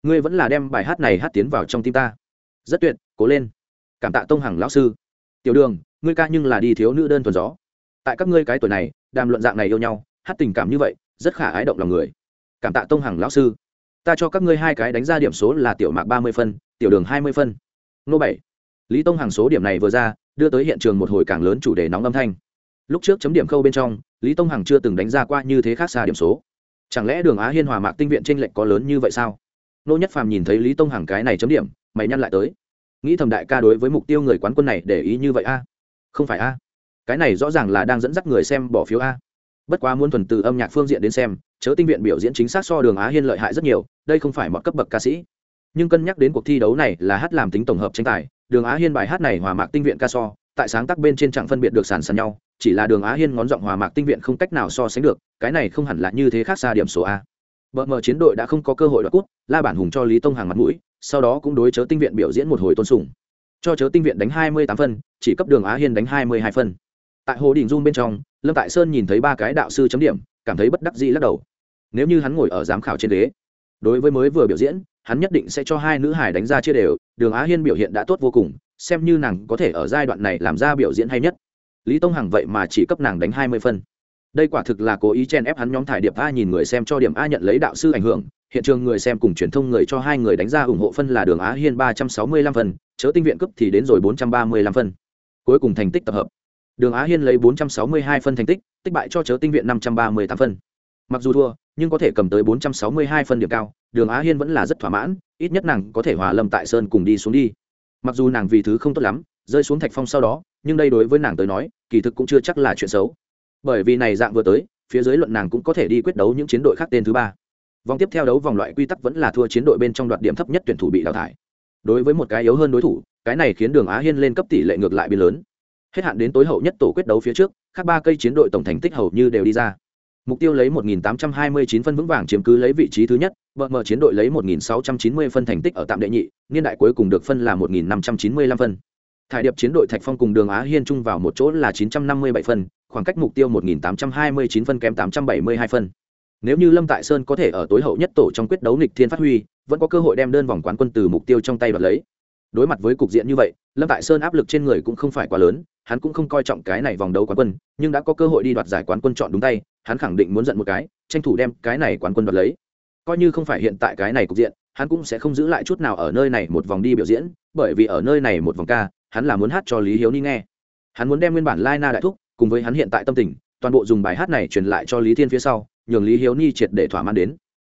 ngươi vẫn là đem bài hát này hát tiến vào trong tim ta. Rất tuyệt, cố lên. Cảm tạ tông hằng lão sư. Tiểu đường, ngươi ca nhưng là đi thiếu nữ đơn thuần gió. Tại các ngươi cái tuổi này, đàm luận dạng này yêu nhau, hát tình cảm như vậy, rất khả ái động lòng người. Cảm tạ tông hằng lão sư ta cho các ngươi hai cái đánh ra điểm số là tiểu mạc ba mươi phân, tiểu đường hai mươi phân. Nô bảy. Lý tông hàng số điểm này vừa ra, đưa tới hiện trường một hồi càng lớn chủ đề nóng âm thanh. Lúc trước chấm điểm khâu bên trong, lý tông hằng chưa từng đánh ra qua như thế khác xa điểm số. Chẳng lẽ đường á hiên hòa mạc tinh viện t r ê n lệch có lớn như vậy sao? Nô nhất phàm nhìn thấy lý tông hằng cái này chấm điểm, mày nhăn lại tới. Nghĩ thầm đại ca đối với mục tiêu người quán quân này để ý như vậy a? Không phải a. Cái này rõ ràng là đang dẫn dắt người xem bỏ phiếu a. Bất quá muốn thuần từ âm nhạc phương diện đến xem chớ tinh viện biểu diễn chính xác so đường á hiên lợi hại rất nhiều, đây không phải mọi cấp bậc ca sĩ. Nhưng cân nhắc đến cuộc thi đấu này là hát làm tính tổng hợp tranh tài, đường á hiên bài hát này hòa mạc tinh viện ca so, tại sáng tác bên trên trạng phân biệt được sàn sàn nhau, chỉ là đường á hiên ngón giọng hòa mạc tinh viện không cách nào so sánh được, cái này không hẳn là như thế khác xa điểm số a. Bờ mờ chiến đội đã không có cơ hội đoạt cút la bản hùng cho lý tông hàng mặt mũi, sau đó cũng đối chớ tinh viện biểu diễn một hồi tôn sùng. Cho chớ tinh viện đánh hai mươi tám phân, chỉ cấp đường á hiên đánh hai mươi hai phân. Tại hồ đình dung bên trong, lâm tại sơn nhìn thấy ba cái đạo sư chấm điểm, cảm thấy bất đắc dĩ lắc đầu nếu như hắn ngồi ở giám khảo trên ghế, đối với mới vừa biểu diễn, hắn nhất định sẽ cho hai nữ hải đánh ra chia đều, đường á hiên biểu hiện đã tốt vô cùng, xem như nàng có thể ở giai đoạn này làm ra biểu diễn hay nhất. Lý tông hằng vậy mà chỉ cấp nàng đánh hai mươi phân. Đây quả thực là cố ý chen ép hắn nhóm thải điệp a nhìn người xem cho điểm a nhận lấy đạo sư ảnh hưởng, hiện trường người xem cùng truyền thông người cho hai người đánh ra ủng hộ phân là đường á hiên ba trăm sáu mươi lăm phân, chớ tinh viện cấp thì đến rồi bốn trăm ba mươi lăm phân. Cuối cùng thành tích tập hợp. Đường á hiên lấy 462 phân thành tích tích bại cho chớ tinh viện 538 phân mặc dù thua, nhưng có thể cầm tới 462 phân điểm cao, đường á hiên vẫn là rất thỏa mãn, ít nhất nàng có thể hòa lâm tại sơn cùng đi xuống đi. Mặc dù nàng vì thứ không tốt lắm, rơi xuống thạch phong sau đó, nhưng đây đối với nàng tới nói, kỳ thực cũng chưa chắc là chuyện xấu. Bởi vì này dạng vừa tới, phía dưới luận nàng cũng có thể đi quyết đấu những chiến đội khác tên thứ ba. Vòng tiếp theo đấu vòng loại quy tắc vẫn là thua chiến đội bên trong đoạt điểm thấp nhất tuyển thủ bị đào thải. Đối với một cái yếu hơn đối thủ, cái này khiến đường á hiên lên cấp tỷ lệ ngược lại biến lớn. Hết hạn đến tối hậu nhất tổ quyết đấu phía trước các ba cây chiến đội tổng thành tích hầu như đều đi ra mục tiêu lấy 1.829 phân vững vàng chiếm cứ lấy vị trí thứ nhất, bờ mở chiến đội lấy 1.690 phân thành tích ở tạm đệ nhị, niên đại cuối cùng được phân là 1.595 phân. Thải điệp chiến đội thạch phong cùng đường á hiên chung vào một chỗ là 957 phân, khoảng cách mục tiêu 1829 phân kém 872 phân. Nếu như lâm tại sơn có thể ở tối hậu nhất tổ trong quyết đấu nghịch thiên phát huy, vẫn có cơ hội đem đơn vòng quán quân từ mục tiêu trong tay đoạt lấy. Đối mặt với cục diện như vậy, lâm tại sơn áp lực trên người cũng không phải quá lớn hắn cũng không coi trọng cái này vòng đấu quán quân, nhưng đã có cơ hội đi đoạt giải quán quân chọn đúng tay, hắn khẳng định muốn giận một cái, tranh thủ đem cái này quán quân đoạt lấy. Coi như không phải hiện tại cái này cục diện, hắn cũng sẽ không giữ lại chút nào ở nơi này một vòng đi biểu diễn, bởi vì ở nơi này một vòng ca, hắn là muốn hát cho lý hiếu ni nghe. Hắn muốn đem nguyên bản lai na đại thúc, cùng với hắn hiện tại tâm tình, toàn bộ dùng bài hát này truyền lại cho lý thiên phía sau, nhường lý hiếu ni triệt để thỏa mãn đến.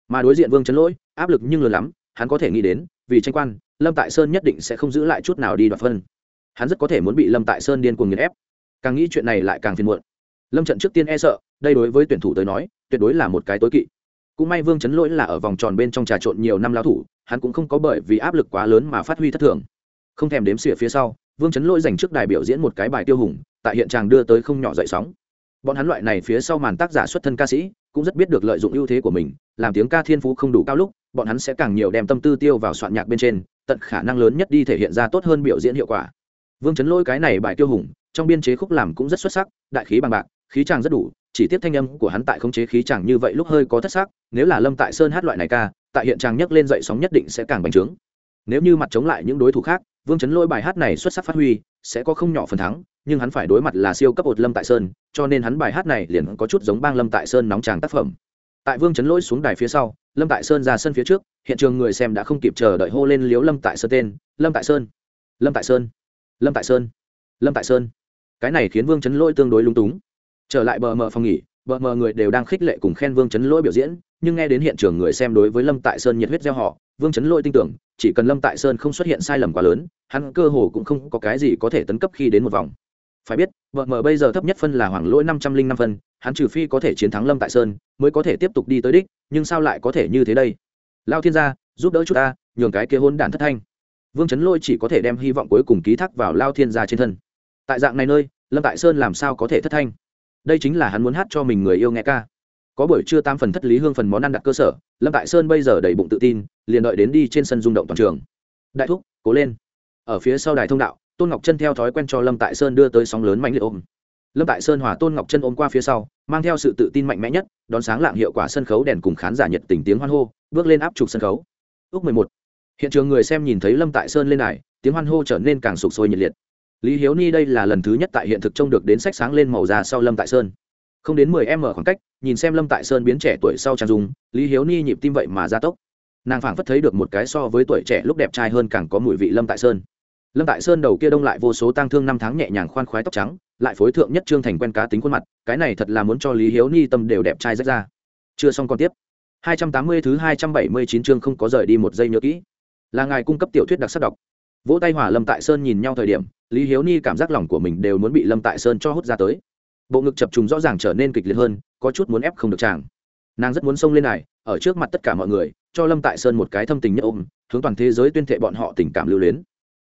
Mà đối diện vương chấn lỗi, áp lực nhưng lớn lắm, hắn có thể nghĩ đến, vì tranh quan, lâm tại sơn nhất định sẽ không giữ lại chút nào đi đoạt phân hắn rất có thể muốn bị lâm tại sơn điên cuồng nghiền ép càng nghĩ chuyện này lại càng phiền muộn lâm trận trước tiên e sợ đây đối với tuyển thủ tới nói tuyệt đối là một cái tối kỵ cũng may vương chấn lỗi là ở vòng tròn bên trong trà trộn nhiều năm lao thủ hắn cũng không có bởi vì áp lực quá lớn mà phát huy thất thường không thèm đếm xỉa phía sau vương chấn lỗi dành trước đài biểu diễn một cái bài tiêu hùng tại hiện tràng đưa tới không nhỏ dậy sóng bọn hắn loại này phía sau màn tác giả xuất thân ca sĩ cũng rất biết được lợi dụng ưu thế của mình làm tiếng ca thiên phú không đủ cao lúc bọn hắn sẽ càng nhiều đem tâm tư tiêu vào soạn nhạc bên trên tận khả năng lớn nhất đi thể hiện ra tốt hơn biểu diễn hiệu quả vương chấn lỗi cái này bài tiêu hùng, trong biên chế khúc làm cũng rất xuất sắc, đại khí bằng bạc, khí tràng rất đủ, chỉ tiếp thanh âm của hắn tại không chế khí tràng như vậy lúc hơi có thất sắc, nếu là lâm tại sơn hát loại này ca, tại hiện tràng nhấc lên dậy sóng nhất định sẽ càng bành trướng. Nếu như mặt chống lại những đối thủ khác, vương chấn lỗi bài hát này xuất sắc phát huy, sẽ có không nhỏ phần thắng, nhưng hắn phải đối mặt là siêu cấp ột lâm tại sơn, cho nên hắn bài hát này liền có chút giống bang lâm tại sơn nóng tràng tác phẩm. Tại vương chấn lỗi xuống đài phía sau, lâm tại sơn ra sân phía trước, hiện trường người xem đã không kịp chờ đợi hô lên liếu lâm tại sơn tên, lâm tại sơn. Lâm tại sơn lâm tại sơn lâm tại sơn cái này khiến vương chấn lỗi tương đối lung túng trở lại bờ mờ phòng nghỉ bờ mờ người đều đang khích lệ cùng khen vương chấn lỗi biểu diễn nhưng nghe đến hiện trường người xem đối với lâm tại sơn nhiệt huyết gieo họ vương chấn lỗi tin tưởng chỉ cần lâm tại sơn không xuất hiện sai lầm quá lớn hắn cơ hồ cũng không có cái gì có thể tấn cấp khi đến một vòng phải biết bờ mờ bây giờ thấp nhất phân là hoàng lỗi năm trăm linh năm phân hắn trừ phi có thể chiến thắng lâm tại sơn mới có thể tiếp tục đi tới đích nhưng sao lại có thể như thế đây lao thiên gia giúp đỡ chút ta nhường cái kế hôn đản thất thanh vương chấn lôi chỉ có thể đem hy vọng cuối cùng ký thác vào lao thiên gia trên thân. Tại dạng này nơi, lâm tại sơn làm sao có thể thất thanh? Đây chính là hắn muốn hát cho mình người yêu nghe ca. Có buổi trưa tam phần thất lý hương phần món ăn đặt cơ sở, lâm tại sơn bây giờ đầy bụng tự tin, liền đợi đến đi trên sân rung động toàn trường. Đại thúc, cố lên. Ở phía sau đài thông đạo, tôn ngọc chân theo thói quen cho lâm tại sơn đưa tới sóng lớn mạnh liệt ôm. Lâm tại sơn hòa tôn ngọc chân ôm qua phía sau, mang theo sự tự tin mạnh mẽ nhất, đón sáng lạng hiệu quả sân khấu đèn cùng khán giả nhiệt tình tiếng hoan hô, bước lên áp trục sân khấu. Ước mười một hiện trường người xem nhìn thấy lâm tại sơn lên đài, tiếng hoan hô trở nên càng sụp sôi nhiệt liệt. Lý hiếu ni đây là lần thứ nhất tại hiện thực trông được đến sách sáng lên màu già sau lâm tại sơn. Không đến mười em ở khoảng cách, nhìn xem lâm tại sơn biến trẻ tuổi sau trang dung, lý hiếu ni nhịp tim vậy mà gia tốc. Nàng phảng phất thấy được một cái so với tuổi trẻ lúc đẹp trai hơn càng có mùi vị lâm tại sơn. Lâm tại sơn đầu kia đông lại vô số tang thương năm tháng nhẹ nhàng khoan khoái tóc trắng, lại phối thượng nhất trương thành quen cá tính khuôn mặt, cái này thật là muốn cho lý hiếu ni tâm đều đẹp trai rách ra. Chưa xong còn tiếp. 280 thứ 279 chương không có rời đi một giây nhớ kỹ là ngài cung cấp tiểu thuyết đặc sắc đọc. Vỗ tay hỏa lâm tại sơn nhìn nhau thời điểm, lý hiếu ni cảm giác lòng của mình đều muốn bị lâm tại sơn cho hút ra tới. Bộ ngực chập trùng rõ ràng trở nên kịch liệt hơn, có chút muốn ép không được chàng. Nàng rất muốn xông lên này, ở trước mặt tất cả mọi người, cho lâm tại sơn một cái thâm tình nhất ôm, hướng toàn thế giới tuyên thệ bọn họ tình cảm lưu luyến.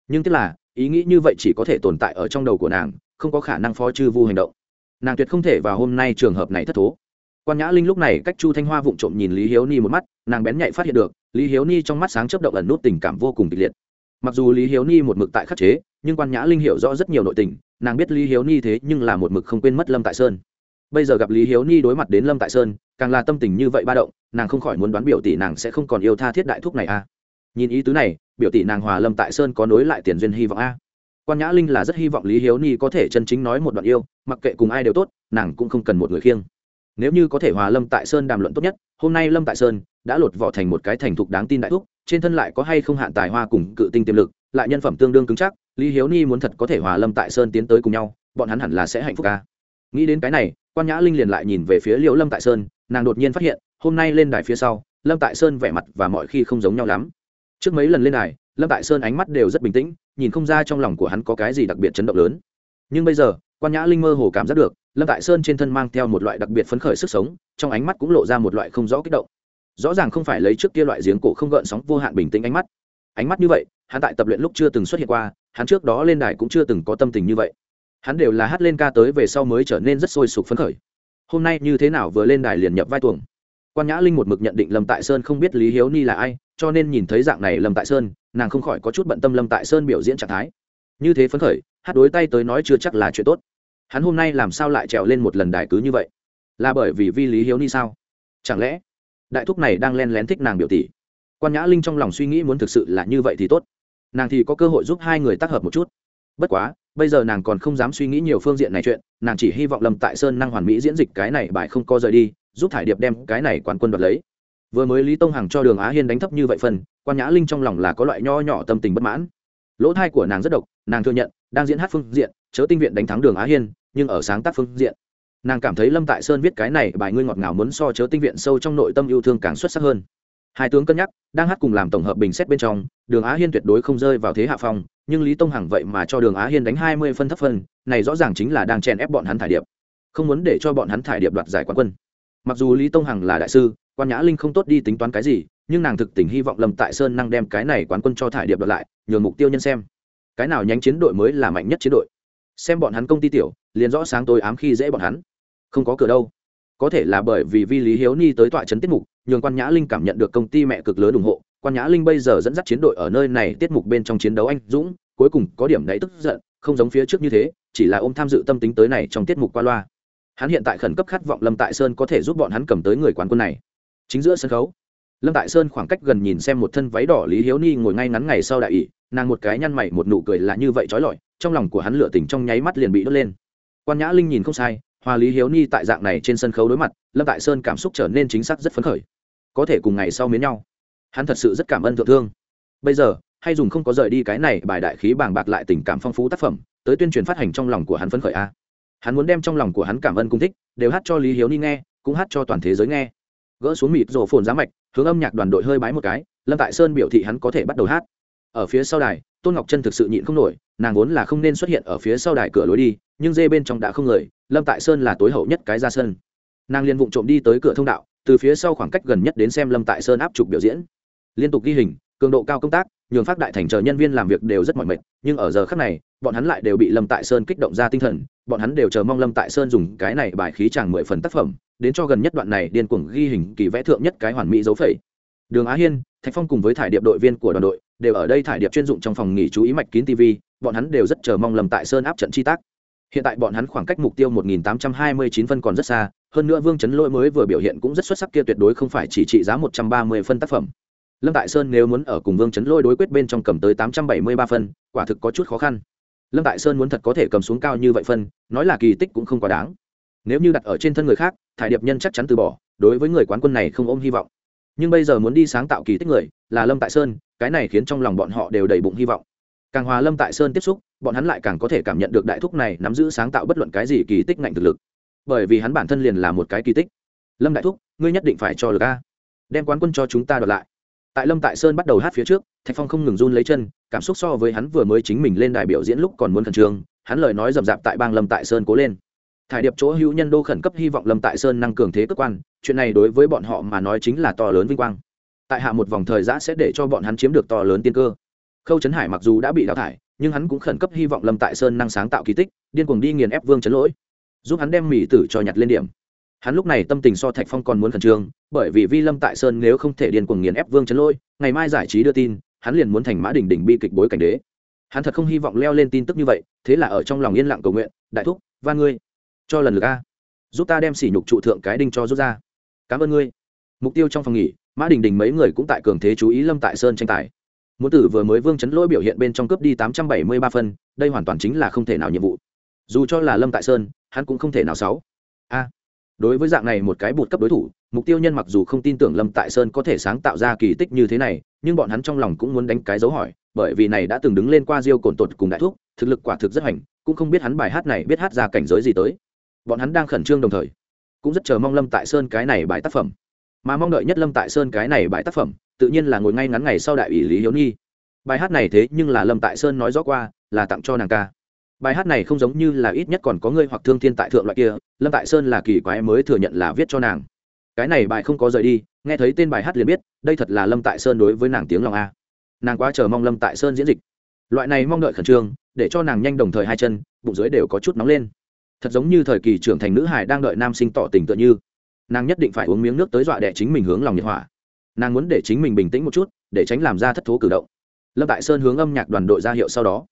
Nhưng tức là, ý nghĩ như vậy chỉ có thể tồn tại ở trong đầu của nàng, không có khả năng phó chư vu hành động. Nàng tuyệt không thể vào hôm nay trường hợp này thất thố. Quan nhã linh lúc này cách chu thanh hoa vụng trộm nhìn lý hiếu ni một mắt, nàng bén nhạy phát hiện được lý hiếu ni trong mắt sáng chấp động ẩn nút tình cảm vô cùng kịch liệt. Mặc dù lý hiếu ni một mực tại khắc chế, nhưng quan nhã linh hiểu rõ rất nhiều nội tình, nàng biết lý hiếu ni thế nhưng là một mực không quên mất lâm tại sơn. Bây giờ gặp lý hiếu ni đối mặt đến lâm tại sơn, càng là tâm tình như vậy ba động, nàng không khỏi muốn đoán biểu tỷ nàng sẽ không còn yêu tha thiết đại thúc này a à. nhìn ý tứ này, biểu tỷ nàng hòa lâm tại sơn có nối lại tiền duyên hy vọng a. Quan nhã linh là rất hy vọng lý hiếu ni có thể chân chính nói một đoạn yêu, mặc kệ cùng ai đều tốt, nàng cũng không cần một người khiêng nếu như có thể hòa lâm tại sơn đàm luận tốt nhất, hôm nay lâm tại sơn đã lột vỏ thành một cái thành thục đáng tin đại thúc, trên thân lại có hay không hạn tài hoa cùng cự tinh tiềm lực, lại nhân phẩm tương đương cứng chắc, lý hiếu ni muốn thật có thể hòa lâm tại sơn tiến tới cùng nhau, bọn hắn hẳn là sẽ hạnh phúc ca nghĩ đến cái này, quan nhã linh liền lại nhìn về phía liễu lâm tại sơn, nàng đột nhiên phát hiện, hôm nay lên đài phía sau, lâm tại sơn vẻ mặt và mọi khi không giống nhau lắm. Trước mấy lần lên đài, lâm tại sơn ánh mắt đều rất bình tĩnh, nhìn không ra trong lòng của hắn có cái gì đặc biệt chấn động lớn. Nhưng bây giờ quan nhã linh mơ hồ cảm giác được, lâm tại sơn trên thân mang theo một loại đặc biệt phấn khởi sức sống, trong ánh mắt cũng lộ ra một loại không rõ kích động. Rõ ràng không phải lấy trước kia loại giếng cổ không gợn sóng vô hạn bình tĩnh ánh mắt. Ánh mắt như vậy, hắn tại tập luyện lúc chưa từng xuất hiện qua, hắn trước đó lên đài cũng chưa từng có tâm tình như vậy. Hắn đều là hát lên ca tới về sau mới trở nên rất sôi sục phấn khởi. Hôm nay như thế nào vừa lên đài liền nhập vai tuồng. Quan nhã linh một mực nhận định lâm tại sơn không biết lý hiếu ni là ai, cho nên nhìn thấy dạng này lâm tại sơn, nàng không khỏi có chút bận tâm lâm tại sơn biểu diễn trạng thái. Như thế phấn khởi, hát đối tay tới nói chưa chắc là chuyện tốt hắn hôm nay làm sao lại trèo lên một lần đài cứ như vậy? Là bởi vì vi lý hiếu ni sao? Chẳng lẽ đại thúc này đang len lén thích nàng biểu tỷ? Quan nhã linh trong lòng suy nghĩ muốn thực sự là như vậy thì tốt. Nàng thì có cơ hội giúp hai người tác hợp một chút. Bất quá, bây giờ nàng còn không dám suy nghĩ nhiều phương diện này chuyện, nàng chỉ hy vọng lâm tại sơn năng hoàn mỹ diễn dịch cái này bài không co rời đi, giúp thải điệp đem cái này quán quân đoạt lấy. Vừa mới lý tông hằng cho đường á hiên đánh thấp như vậy phần, quan nhã linh trong lòng là có loại nho nhỏ tâm tình bất mãn. Lỗ thai của nàng rất độc, nàng thừa nhận, đang diễn hát phương diện, chớ tinh viện đánh thắng đường á hiên nhưng ở sáng tác phương diện, nàng cảm thấy lâm tại sơn viết cái này bài ngươi ngọt ngào muốn so chớ tinh viện sâu trong nội tâm yêu thương càng xuất sắc hơn. Hai tướng cân nhắc, đang hát cùng làm tổng hợp bình xét bên trong, đường á hiên tuyệt đối không rơi vào thế hạ phong, nhưng lý tông hằng vậy mà cho đường á hiên đánh hai mươi phân thấp phân, này rõ ràng chính là đang chèn ép bọn hắn thải điệp. Không muốn để cho bọn hắn thải điệp đoạt giải quán quân. Mặc dù lý tông hằng là đại sư, quan nhã linh không tốt đi tính toán cái gì, nhưng nàng thực tình hy vọng lâm tại sơn năng đem cái này quán quân cho thải điệp đoạt lại, nhường mục tiêu nhân xem. Cái nào nhánh chiến đội mới là mạnh nhất chiến đội? Xem bọn hắn công ty tiểu, liền rõ sáng tối ám khi dễ bọn hắn. Không có cửa đâu. Có thể là bởi vì vi lý hiếu ni tới tọa trấn tiết mục, nhường quan nhã linh cảm nhận được công ty mẹ cực lớn ủng hộ. Quan nhã linh bây giờ dẫn dắt chiến đội ở nơi này tiết mục bên trong chiến đấu anh dũng, cuối cùng có điểm đấy tức giận, không giống phía trước như thế, chỉ là ôm tham dự tâm tính tới này trong tiết mục qua loa. Hắn hiện tại khẩn cấp khát vọng lâm tại sơn có thể giúp bọn hắn cầm tới người quán quân này. Chính giữa sân khấu, lâm tại sơn khoảng cách gần nhìn xem một thân váy đỏ lý hiếu ni ngồi ngay ngắn ngày sau đại ỷ nàng một cái nhăn mày một nụ cười là như vậy trói lọi, trong lòng của hắn lửa tình trong nháy mắt liền bị đốt lên. Quan nhã linh nhìn không sai hòa lý hiếu ni tại dạng này trên sân khấu đối mặt, lâm tại sơn cảm xúc trở nên chính xác rất phấn khởi. Có thể cùng ngày sau miến nhau. Hắn thật sự rất cảm ơn thượng thương. Bây giờ, hay dùng không có rời đi cái này bài đại khí bàng bạc lại tình cảm phong phú tác phẩm, tới tuyên truyền phát hành trong lòng của hắn phấn khởi a. Hắn muốn đem trong lòng của hắn cảm ơn cung thích, đều hát cho lý hiếu ni nghe, cũng hát cho toàn thế giới nghe. Gỡ xuống mịt rổ phồn giá mạch, hướng âm nhạc đoàn đội hơi bái một cái, lâm tại sơn biểu thị hắn có thể bắt đầu hát ở phía sau đài, tôn ngọc chân thực sự nhịn không nổi, nàng vốn là không nên xuất hiện ở phía sau đài cửa lối đi, nhưng dê bên trong đã không người, lâm tại sơn là tối hậu nhất cái ra sân. Nàng liền vụng trộm đi tới cửa thông đạo, từ phía sau khoảng cách gần nhất đến xem lâm tại sơn áp trục biểu diễn. Liên tục ghi hình, cường độ cao công tác, nhường phát đại thành chờ nhân viên làm việc đều rất mỏi mệt, nhưng ở giờ khác này, bọn hắn lại đều bị lâm tại sơn kích động ra tinh thần, bọn hắn đều chờ mong lâm tại sơn dùng cái này bài khí chàng mười phần tác phẩm, đến cho gần nhất đoạn này điên cuồng ghi hình kỳ vẽ thượng nhất cái hoàn mỹ dấu phẩy. Đường á hiên, thạch phong cùng với thải điệp đội viên của đoàn đội đều ở đây thải điệp chuyên dụng trong phòng nghỉ chú ý mạch kín tv bọn hắn đều rất chờ mong lâm tại sơn áp trận chi tác. Hiện tại bọn hắn khoảng cách mục tiêu 1829 phân còn rất xa, hơn nữa vương chấn lỗi mới vừa biểu hiện cũng rất xuất sắc kia tuyệt đối không phải chỉ trị giá 130 phân tác phẩm. Lâm tại sơn nếu muốn ở cùng vương chấn lỗi đối quyết bên trong cầm tới 873 phân, quả thực có chút khó khăn. Lâm tại sơn muốn thật có thể cầm xuống cao như vậy phân, nói là kỳ tích cũng không quá đáng. Nếu như đặt ở trên thân người khác, thải điệp nhân chắc chắn từ bỏ, đối với người quán quân này không ôm hy vọng. Nhưng bây giờ muốn đi sáng tạo kỳ tích người, là lâm tại sơn cái này khiến trong lòng bọn họ đều đầy bụng hy vọng. Càng hòa lâm tại sơn tiếp xúc, bọn hắn lại càng có thể cảm nhận được đại thúc này nắm giữ sáng tạo bất luận cái gì kỳ tích ngạnh thực lực. Bởi vì hắn bản thân liền là một cái kỳ tích. Lâm đại thúc, ngươi nhất định phải cho lực a. Đem quán quân cho chúng ta đoạt lại. Tại lâm tại sơn bắt đầu hát phía trước, thạch phong không ngừng run lấy chân, cảm xúc so với hắn vừa mới chính mình lên đài biểu diễn lúc còn muốn khẩn trương, hắn lời nói rậm rạp tại bang lâm tại sơn cố lên. Thải điệp chỗ hữu nhân đô khẩn cấp hy vọng lâm tại sơn năng cường thế cơ quan, chuyện này đối với bọn họ mà nói chính là to lớn vinh quang tại hạ một vòng thời gian sẽ để cho bọn hắn chiếm được to lớn tiên cơ. Khâu trấn hải mặc dù đã bị đào thải, nhưng hắn cũng khẩn cấp hy vọng lâm tại sơn năng sáng tạo kỳ tích, điên cuồng đi nghiền ép vương chấn lỗi, giúp hắn đem mỹ tử cho nhặt lên điểm. Hắn lúc này tâm tình so thạch phong còn muốn khẩn trương, bởi vì vi lâm tại sơn nếu không thể điên cuồng nghiền ép vương chấn lỗi, ngày mai giải trí đưa tin, hắn liền muốn thành mã đỉnh đỉnh bi kịch bối cảnh đế. Hắn thật không hy vọng leo lên tin tức như vậy, thế là ở trong lòng yên lặng cầu nguyện, đại thúc và ngươi, cho lần lượt a. Giúp ta đem sỉ nhục trụ thượng cái đinh cho rút ra. Cảm ơn ngươi. Mục tiêu trong phòng nghỉ mã đình đình mấy người cũng tại cường thế chú ý lâm tại sơn tranh tài. Muốn tử vừa mới vương chấn lỗi biểu hiện bên trong cướp đi tám trăm bảy mươi ba phân, đây hoàn toàn chính là không thể nào nhiệm vụ. Dù cho là lâm tại sơn, hắn cũng không thể nào sáu. A. À, đối với dạng này một cái bụt cấp đối thủ, mục tiêu nhân mặc dù không tin tưởng lâm tại sơn có thể sáng tạo ra kỳ tích như thế này, nhưng bọn hắn trong lòng cũng muốn đánh cái dấu hỏi, bởi vì này đã từng đứng lên qua diêu cồn tột cùng đại thuốc thực lực quả thực rất hành cũng không biết hắn bài hát này biết hát ra cảnh giới gì tới. Bọn hắn đang khẩn trương đồng thời, cũng rất chờ mong lâm tại sơn cái này bài tác phẩm mà mong đợi nhất lâm tại sơn cái này bài tác phẩm, tự nhiên là ngồi ngay ngắn ngày sau đại ủy lý hiếu nhi. Bài hát này thế nhưng là lâm tại sơn nói rõ qua, là tặng cho nàng ca. Bài hát này không giống như là ít nhất còn có ngươi hoặc thương thiên tại thượng loại kia, lâm tại sơn là kỳ quái mới thừa nhận là viết cho nàng. Cái này bài không có rời đi, nghe thấy tên bài hát liền biết, đây thật là lâm tại sơn đối với nàng tiếng lòng a. Nàng quá chờ mong lâm tại sơn diễn dịch. Loại này mong đợi khẩn trương, để cho nàng nhanh đồng thời hai chân, bụng dưới đều có chút nóng lên. Thật giống như thời kỳ trưởng thành nữ hải đang đợi nam sinh tỏ tình tựa như nàng nhất định phải uống miếng nước tới dọa đẻ chính mình hướng lòng nhiệt hỏa. Nàng muốn để chính mình bình tĩnh một chút, để tránh làm ra thất thố cử động. Lâm tại sơn hướng âm nhạc đoàn đội ra hiệu sau đó.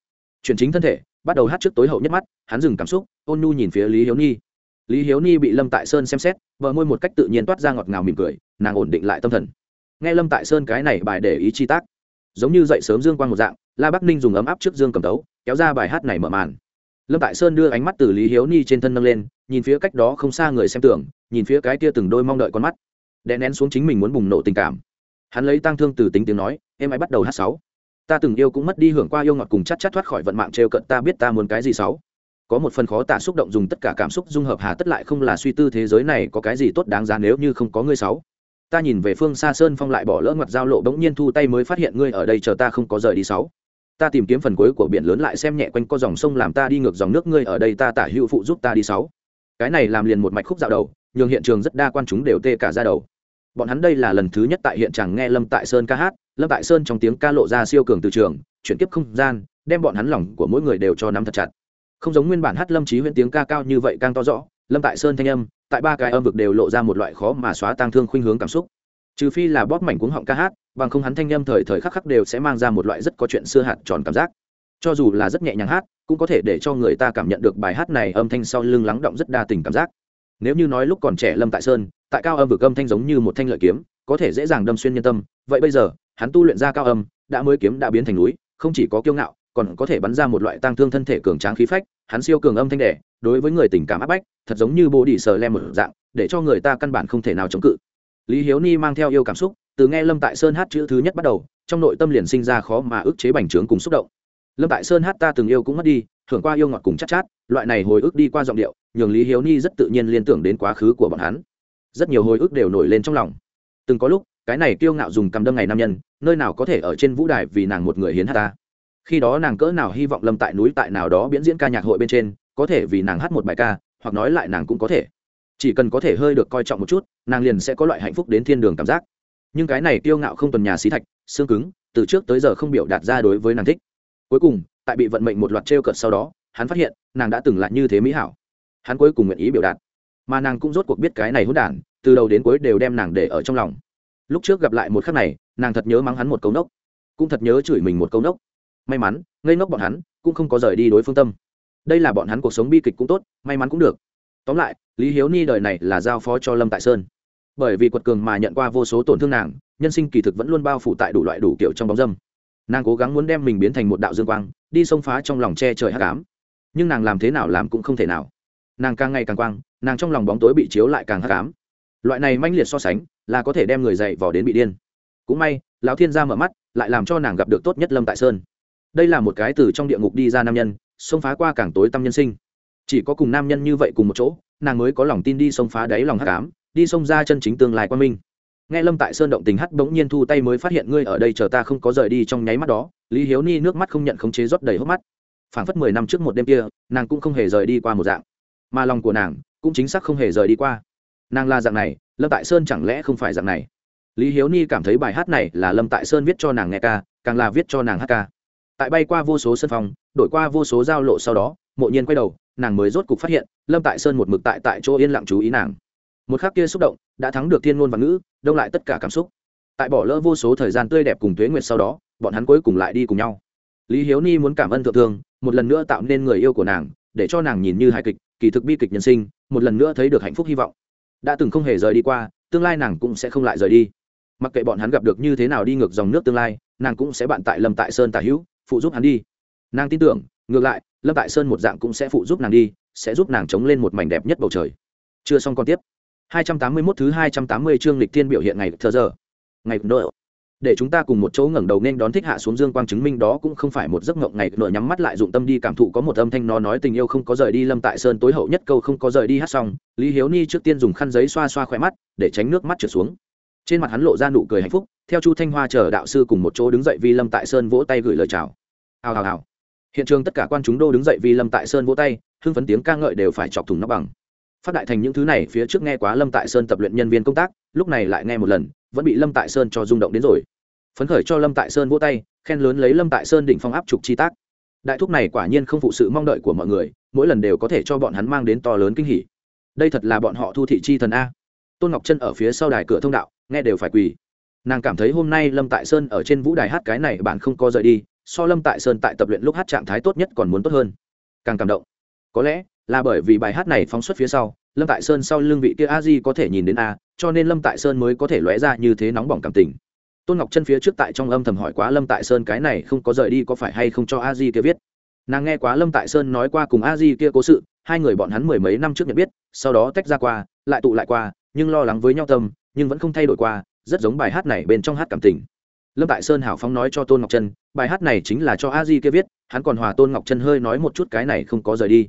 Chuyển chính thân thể, bắt đầu hát trước tối hậu nhất mắt, hắn dừng cảm xúc, ôn nhu nhìn phía lý hiếu ni lý hiếu ni bị lâm tại sơn xem xét vợ môi một cách tự nhiên toát ra ngọt ngào mỉm cười, nàng ổn định lại tâm thần. Nghe lâm tại sơn cái này bài để ý chi tác, giống như dậy sớm dương quang một dạng, la bắc ninh dùng ấm áp trước dương cầm tấu, kéo ra bài hát này mở màn lâm tại sơn đưa ánh mắt từ lý hiếu ni trên thân nâng lên, nhìn phía cách đó không xa người xem tưởng, nhìn phía cái kia từng đôi mong đợi con mắt. Đè nén xuống chính mình muốn bùng nổ tình cảm. Hắn lấy tang thương từ tính tiếng nói, em ấy bắt đầu hát sáu. Ta từng yêu cũng mất đi hưởng qua yêu ngọt cùng chắc chắc thoát khỏi vận mạng trêu cận, ta biết ta muốn cái gì sáu. Có một phần khó tả xúc động dùng tất cả cảm xúc dung hợp hà tất lại không là suy tư thế giới này có cái gì tốt đáng giá nếu như không có ngươi sáu. Ta nhìn về phương xa sơn phong lại bỏ lỡ ngoặt giao lộ, bỗng nhiên thu tay mới phát hiện ngươi ở đây, chờ ta không có rời đi sáu ta tìm kiếm phần cuối của biển lớn lại xem nhẹ quanh co dòng sông làm ta đi ngược dòng nước ngươi ở đây ta tả hữu phụ giúp ta đi sáu. Cái này làm liền một mạch khúc dạo đầu, nhường hiện trường rất đa quan chúng đều tê cả ra đầu. Bọn hắn đây là lần thứ nhất tại hiện trường nghe lâm tại sơn ca hát, lâm tại sơn trong tiếng ca lộ ra siêu cường từ trường, chuyển tiếp không gian, đem bọn hắn lòng của mỗi người đều cho nắm thật chặt. Không giống nguyên bản hát lâm trí huyễn tiếng ca cao như vậy càng to rõ, lâm tại sơn thanh âm, tại ba cái âm vực đều lộ ra một loại khó mà xóa tang thương khuynh hướng cảm xúc. Trừ phi là bóp mảnh cuống họng ca hát bằng không hắn thanh âm thời thời khắc khắc đều sẽ mang ra một loại rất có chuyện xưa hạt tròn cảm giác. Cho dù là rất nhẹ nhàng hát, cũng có thể để cho người ta cảm nhận được bài hát này âm thanh sau lưng lắng động rất đa tình cảm giác. Nếu như nói lúc còn trẻ lâm tại sơn, tại cao âm vực âm thanh giống như một thanh lợi kiếm, có thể dễ dàng đâm xuyên nhân tâm, vậy bây giờ, hắn tu luyện ra cao âm, đã mới kiếm đã biến thành núi, không chỉ có kiêu ngạo, còn có thể bắn ra một loại tăng thương thân thể cường tráng khí phách, hắn siêu cường âm thanh đẻ, đối với người tình cảm áp bách, thật giống như bồ đi sờ lem một dạng, để cho người ta căn bản không thể nào chống cự. Lý hiếu ni mang theo yêu cảm xúc từ nghe lâm tại sơn hát chữ thứ nhất bắt đầu trong nội tâm liền sinh ra khó mà ức chế bành trướng cùng xúc động. Lâm tại sơn hát ta từng yêu cũng mất đi thưởng qua yêu ngọt cùng chắc chát, chát loại này hồi ức đi qua giọng điệu nhường lý hiếu ni rất tự nhiên liên tưởng đến quá khứ của bọn hắn. Rất nhiều hồi ức đều nổi lên trong lòng. Từng có lúc cái này kiêu ngạo dùng cầm đâm ngày nam nhân nơi nào có thể ở trên vũ đài vì nàng một người hiến hát ta. Khi đó nàng cỡ nào hy vọng lâm tại núi tại nào đó biễn diễn ca nhạc hội bên trên có thể vì nàng hát một bài ca hoặc nói lại nàng cũng có thể. Chỉ cần có thể hơi được coi trọng một chút nàng liền sẽ có loại hạnh phúc đến thiên đường cảm giác nhưng cái này kiêu ngạo không tuần nhà xí thạch, xương cứng, từ trước tới giờ không biểu đạt ra đối với nàng thích. Cuối cùng, tại bị vận mệnh một loạt t r e o cợt sau đó, hắn phát hiện, nàng đã từng là như thế mỹ hảo. Hắn cuối cùng nguyện ý biểu đạt. Mà nàng cũng rốt cuộc biết cái này hôn đản, từ đầu đến cuối đều đem nàng để ở trong lòng. Lúc trước gặp lại một khắc này, nàng thật nhớ mắng hắn một câu nốc, cũng thật nhớ chửi mình một câu nốc. May mắn, ngây ngốc bọn hắn, cũng không có rời đi đối phương tâm. Đây là bọn hắn cuộc sống bi kịch cũng tốt, may mắn cũng được. Tóm lại, lý hiếu ni đời này là giao phó cho lâm tại sơn bởi vì quật cường mà nhận qua vô số tổn thương nàng, nhân sinh kỳ thực vẫn luôn bao phủ tại đủ loại đủ kiểu trong bóng dâm. Nàng cố gắng muốn đem mình biến thành một đạo dương quang, đi xông phá trong lòng che trời hát cám nhưng nàng làm thế nào làm cũng không thể nào. Nàng càng ngày càng quang, nàng trong lòng bóng tối bị chiếu lại càng hát cám loại này manh liệt so sánh là có thể đem người dậy vò đến bị điên. Cũng may, lão thiên gia mở mắt, lại làm cho nàng gặp được tốt nhất lâm tại sơn. Đây là một cái từ trong địa ngục đi ra nam nhân, xông phá qua càng tối tâm nhân sinh. Chỉ có cùng nam nhân như vậy cùng một chỗ, nàng mới có lòng tin đi xông phá đáy lòng hát cám đi xông ra chân chính tương lai quan minh. Nghe lâm tại sơn động tình hắt bỗng nhiên thu tay mới phát hiện ngươi ở đây chờ ta không có rời đi trong nháy mắt đó, lý hiếu ni nước mắt không nhận khống chế rót đầy hốc mắt. Phảng phất mười năm trước một đêm kia, nàng cũng không hề rời đi qua một dạng. Mà lòng của nàng cũng chính xác không hề rời đi qua. Nàng là dạng này, lâm tại sơn chẳng lẽ không phải dạng này? Lý hiếu ni cảm thấy bài hát này là lâm tại sơn viết cho nàng nghe ca, càng là viết cho nàng hát ca. Tại bay qua vô số sân phòng, đổi qua vô số giao lộ sau đó, mộ nhiên quay đầu, nàng mới rốt cục phát hiện, lâm tại sơn một mực tại tại chỗ yên lặng chú ý nàng một khắc kia xúc động, đã thắng được thiên ngôn và ngữ, đông lại tất cả cảm xúc. Tại bỏ lỡ vô số thời gian tươi đẹp cùng tuế nguyệt sau đó, bọn hắn cuối cùng lại đi cùng nhau. Lý hiếu ni muốn cảm ơn thượng thương, một lần nữa tạo nên người yêu của nàng, để cho nàng nhìn như hài kịch, kỳ thực bi kịch nhân sinh, một lần nữa thấy được hạnh phúc hy vọng. Đã từng không hề rời đi qua, tương lai nàng cũng sẽ không lại rời đi. Mặc kệ bọn hắn gặp được như thế nào đi ngược dòng nước tương lai, nàng cũng sẽ bạn tại lâm tại sơn tả hữu, phụ giúp hắn đi. Nàng tin tưởng, ngược lại, lâm tại sơn một dạng cũng sẽ phụ giúp nàng đi, sẽ giúp nàng chống lên một mảnh đẹp nhất bầu trời. Chưa xong còn tiếp. 281 thứ 280 chương lịch thiên biểu hiện ngày thờ giờ. Ngày nội. để chúng ta cùng một chỗ ngẩng đầu nên đón thích hạ xuống dương quang chứng minh đó cũng không phải một giấc mộng. Ngày nội nhắm mắt lại dụng tâm đi cảm thụ có một âm thanh nó nói tình yêu không có rời đi lâm tại sơn tối hậu nhất câu không có rời đi hát xong. Lý hiếu ni trước tiên dùng khăn giấy xoa xoa khỏe mắt, để tránh nước mắt trượt xuống. Trên mặt hắn lộ ra nụ cười hạnh phúc. Theo chu thanh hoa chờ đạo sư cùng một chỗ đứng dậy vì lâm tại sơn vỗ tay gửi lời chào. Hào hào hào. Hiện trường tất cả quan chúng đô đứng dậy vì lâm tại sơn vỗ tay, hưng phấn tiếng ca ngợi đều phải chọc thùng nóc bằng phát đại thành những thứ này phía trước nghe quá lâm tại sơn tập luyện nhân viên công tác, lúc này lại nghe một lần, vẫn bị lâm tại sơn cho rung động đến rồi. Phấn khởi cho lâm tại sơn vỗ tay, khen lớn lấy lâm tại sơn đỉnh phong áp trục chi tác. Đại thúc này quả nhiên không phụ sự mong đợi của mọi người, mỗi lần đều có thể cho bọn hắn mang đến to lớn kinh hỉ. Đây thật là bọn họ thu thị chi thần a. Tôn ngọc chân ở phía sau đài cửa thông đạo, nghe đều phải quỳ. Nàng cảm thấy hôm nay lâm tại sơn ở trên vũ đài hát cái này bạn không có rời đi, so lâm tại sơn tại tập luyện lúc hát trạng thái tốt nhất còn muốn tốt hơn. Càng cảm động. Có lẽ là bởi vì bài hát này phóng xuất phía sau lâm tại sơn sau lưng vị kia a di có thể nhìn đến a cho nên lâm tại sơn mới có thể lóe ra như thế nóng bỏng cảm tình. Tôn ngọc chân phía trước tại trong âm thầm hỏi quá lâm tại sơn cái này không có rời đi có phải hay không cho a di kia viết. Nàng nghe quá lâm tại sơn nói qua cùng a di kia cố sự hai người bọn hắn mười mấy năm trước nhận biết sau đó tách ra qua lại tụ lại qua nhưng lo lắng với nhau tâm nhưng vẫn không thay đổi qua rất giống bài hát này bên trong hát cảm tình. Lâm tại sơn hảo phóng nói cho tôn ngọc chân, bài hát này chính là cho a di kia viết hắn còn hòa tôn ngọc chân hơi nói một chút cái này không có rời đi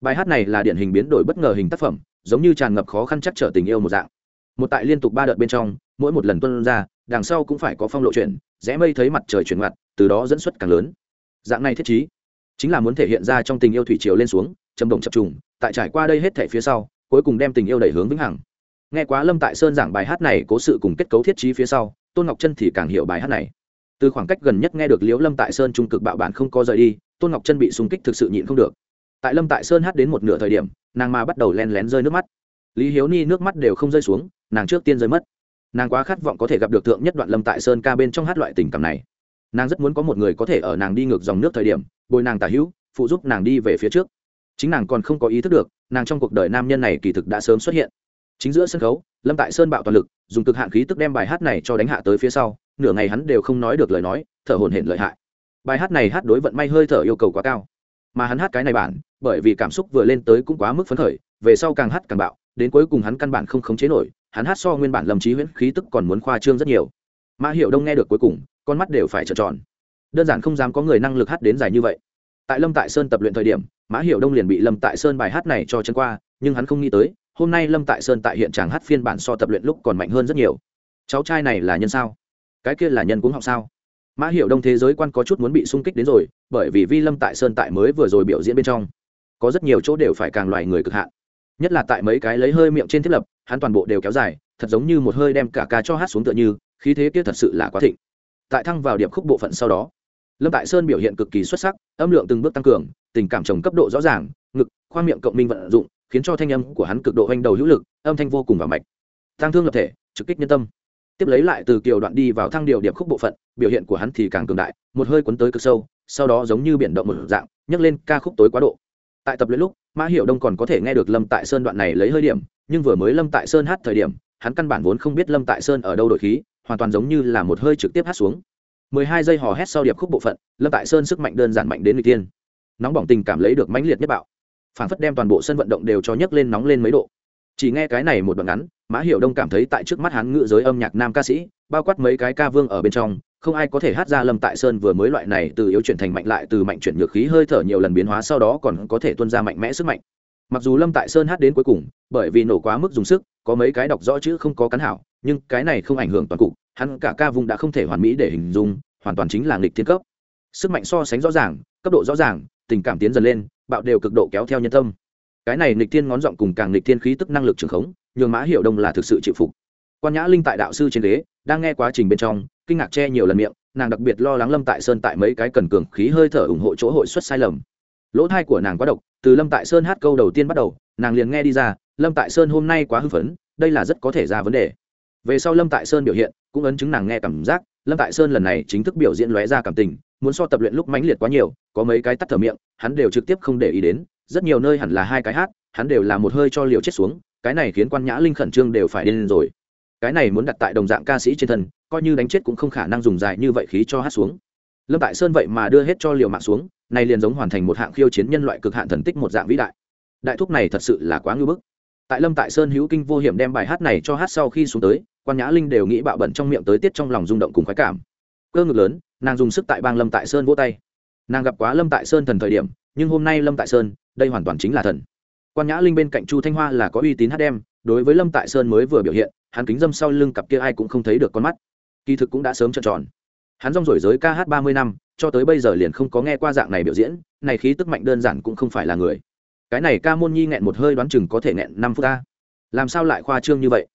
bài hát này là điển hình biến đổi bất ngờ hình tác phẩm, giống như tràn ngập khó khăn chắc trở tình yêu một dạng. Một tại liên tục ba đợt bên trong, mỗi một lần tuân ra, đằng sau cũng phải có phong lộ chuyển, rẽ mây thấy mặt trời chuyển ngoặt, từ đó dẫn xuất càng lớn. Dạng này thiết chí chính là muốn thể hiện ra trong tình yêu thủy triều lên xuống trầm đồng chập trùng, tại trải qua đây hết thể phía sau, cuối cùng đem tình yêu đẩy hướng vĩnh hằng. Nghe quá lâm tại sơn giảng bài hát này cố sự cùng kết cấu thiết trí phía sau, tôn ngọc chân thì càng hiểu bài hát này. Từ khoảng cách gần nhất nghe được liễu lâm tại sơn trung cực bạo bản không có rời đi, tôn ngọc chân bị xung kích thực sự nhịn không được tại lâm tại sơn hát đến một nửa thời điểm, nàng mà bắt đầu len lén rơi nước mắt. Lý hiếu ni nước mắt đều không rơi xuống, nàng trước tiên rơi mất. Nàng quá khát vọng có thể gặp được thượng nhất đoạn lâm tại sơn ca bên trong hát loại tình cảm này. Nàng rất muốn có một người có thể ở nàng đi ngược dòng nước thời điểm, bồi nàng tả hữu, phụ giúp nàng đi về phía trước. Chính nàng còn không có ý thức được, nàng trong cuộc đời nam nhân này kỳ thực đã sớm xuất hiện. Chính giữa sân khấu, lâm tại sơn bạo toàn lực, dùng cực hạn khí tức đem bài hát này cho đánh hạ tới phía sau, nửa ngày hắn đều không nói được lời nói, thở hồn hển lợi hại. Bài hát này hát đối vận may hơi thở yêu cầu quá cao mà hắn hát cái này bản, bởi vì cảm xúc vừa lên tới cũng quá mức phấn khởi, về sau càng hát càng bạo, đến cuối cùng hắn căn bản không khống chế nổi, hắn hát so nguyên bản lâm trí huyễn khí tức còn muốn khoa trương rất nhiều. Mã hiệu đông nghe được cuối cùng, con mắt đều phải trợn tròn. Đơn giản không dám có người năng lực hát đến dài như vậy. Tại lâm tại sơn tập luyện thời điểm, mã hiệu đông liền bị lâm tại sơn bài hát này cho chân qua, nhưng hắn không nghĩ tới, hôm nay lâm tại sơn tại hiện tràng hát phiên bản so tập luyện lúc còn mạnh hơn rất nhiều. Cháu trai này là nhân sao? Cái kia là nhân cũng học sao? Mã hiệu đông thế giới quan có chút muốn bị sung kích đến rồi, bởi vì vi lâm tại sơn tại mới vừa rồi biểu diễn bên trong, có rất nhiều chỗ đều phải càng loài người cực hạn. Nhất là tại mấy cái lấy hơi miệng trên thiết lập, hắn toàn bộ đều kéo dài, thật giống như một hơi đem cả ca cho hát xuống tựa như, khí thế kia thật sự là quá thịnh. Tại thăng vào điệp khúc bộ phận sau đó, lâm tại sơn biểu hiện cực kỳ xuất sắc, âm lượng từng bước tăng cường, tình cảm trồng cấp độ rõ ràng, ngực khoa miệng cộng minh vận dụng, khiến cho thanh âm của hắn cực độ hoành đầu hữu lực, âm thanh vô cùng và mạch. Tăng thương lập thể, trực kích nhân tâm tiếp lấy lại từ kiều đoạn đi vào thang điều điệp khúc bộ phận, biểu hiện của hắn thì càng cường đại, một hơi cuốn tới cực sâu, sau đó giống như biển động một dạng, nhấc lên ca khúc tối quá độ. Tại tập luyện lúc, mã hiệu đông còn có thể nghe được lâm tại sơn đoạn này lấy hơi điểm, nhưng vừa mới lâm tại sơn hát thời điểm, hắn căn bản vốn không biết lâm tại sơn ở đâu đội khí, hoàn toàn giống như là một hơi trực tiếp hát xuống. Mười hai giây hò hét sau điệp khúc bộ phận, lâm tại sơn sức mạnh đơn giản mạnh đến người tiên nóng bỏng tình cảm lấy được mãnh liệt nhất bạo. Phản phất đem toàn bộ sân vận động đều cho nhấc lên nóng lên mấy độ chỉ nghe cái này một đoạn ngắn, mã hiệu đông cảm thấy tại trước mắt hắn ngự giới âm nhạc nam ca sĩ, bao quát mấy cái ca vương ở bên trong, không ai có thể hát ra lâm tại sơn vừa mới loại này từ yếu chuyển thành mạnh lại từ mạnh chuyển nhược khí hơi thở nhiều lần biến hóa sau đó còn có thể tuân ra mạnh mẽ sức mạnh. Mặc dù lâm tại sơn hát đến cuối cùng, bởi vì nổ quá mức dùng sức, có mấy cái đọc rõ chữ không có cắn hảo, nhưng cái này không ảnh hưởng toàn cục, hắn cả ca vùng đã không thể hoàn mỹ để hình dung, hoàn toàn chính là nghịch thiên cấp. Sức mạnh so sánh rõ ràng, cấp độ rõ ràng, tình cảm tiến dần lên, bạo đều cực độ kéo theo nhân tâm cái này nịch thiên ngón giọng cùng càng nịch thiên khí tức năng lực trường khống, nhường mã hiệu đông là thực sự chịu phục. Quan nhã linh tại đạo sư trên ghế, đang nghe quá trình bên trong, kinh ngạc che nhiều lần miệng, nàng đặc biệt lo lắng lâm tại sơn tại mấy cái cần cường khí hơi thở ủng hộ chỗ hội xuất sai lầm. Lỗ thai của nàng quá độc, từ lâm tại sơn hát câu đầu tiên bắt đầu, nàng liền nghe đi ra, lâm tại sơn hôm nay quá hưng phấn, đây là rất có thể ra vấn đề. Về sau lâm tại sơn biểu hiện, cũng ấn chứng nàng nghe cảm giác, lâm tại sơn lần này chính thức biểu diễn lóe ra cảm tình, muốn so tập luyện lúc mãnh liệt quá nhiều, có mấy cái tắt thở miệng, hắn đều trực tiếp không để ý đến rất nhiều nơi hẳn là hai cái hát, hắn đều là một hơi cho liều chết xuống, cái này khiến quan nhã linh khẩn trương đều phải lên rồi. Cái này muốn đặt tại đồng dạng ca sĩ trên thân, coi như đánh chết cũng không khả năng dùng dài như vậy khí cho hát xuống. Lâm tại sơn vậy mà đưa hết cho liều mạng xuống, này liền giống hoàn thành một hạng khiêu chiến nhân loại cực hạn thần tích một dạng vĩ đại. Đại thúc này thật sự là quá ngưỡng bức. Tại lâm tại sơn hữu kinh vô hiểm đem bài hát này cho hát sau khi xuống tới, quan nhã linh đều nghĩ bạo bẩn trong miệng tới tiết trong lòng rung động cùng khoái cảm. Cơ ngực lớn, nàng dùng sức tại bang lâm tại sơn vỗ tay. Nàng gặp quá lâm tại sơn thần thời điểm, nhưng hôm nay lâm tại sơn đây hoàn toàn chính là thần. Quan nhã linh bên cạnh chu thanh hoa là có uy tín hát đem, đối với lâm tại sơn mới vừa biểu hiện, hắn kính dâm sau lưng cặp kia ai cũng không thấy được con mắt. Kỳ thực cũng đã sớm trợn tròn. Hắn rong rổi giới ca hát ba mươi năm, cho tới bây giờ liền không có nghe qua dạng này biểu diễn, này khí tức mạnh đơn giản cũng không phải là người. Cái này ca môn nhi nghẹn một hơi đoán chừng có thể nghẹn năm phút ta làm sao lại khoa trương như vậy?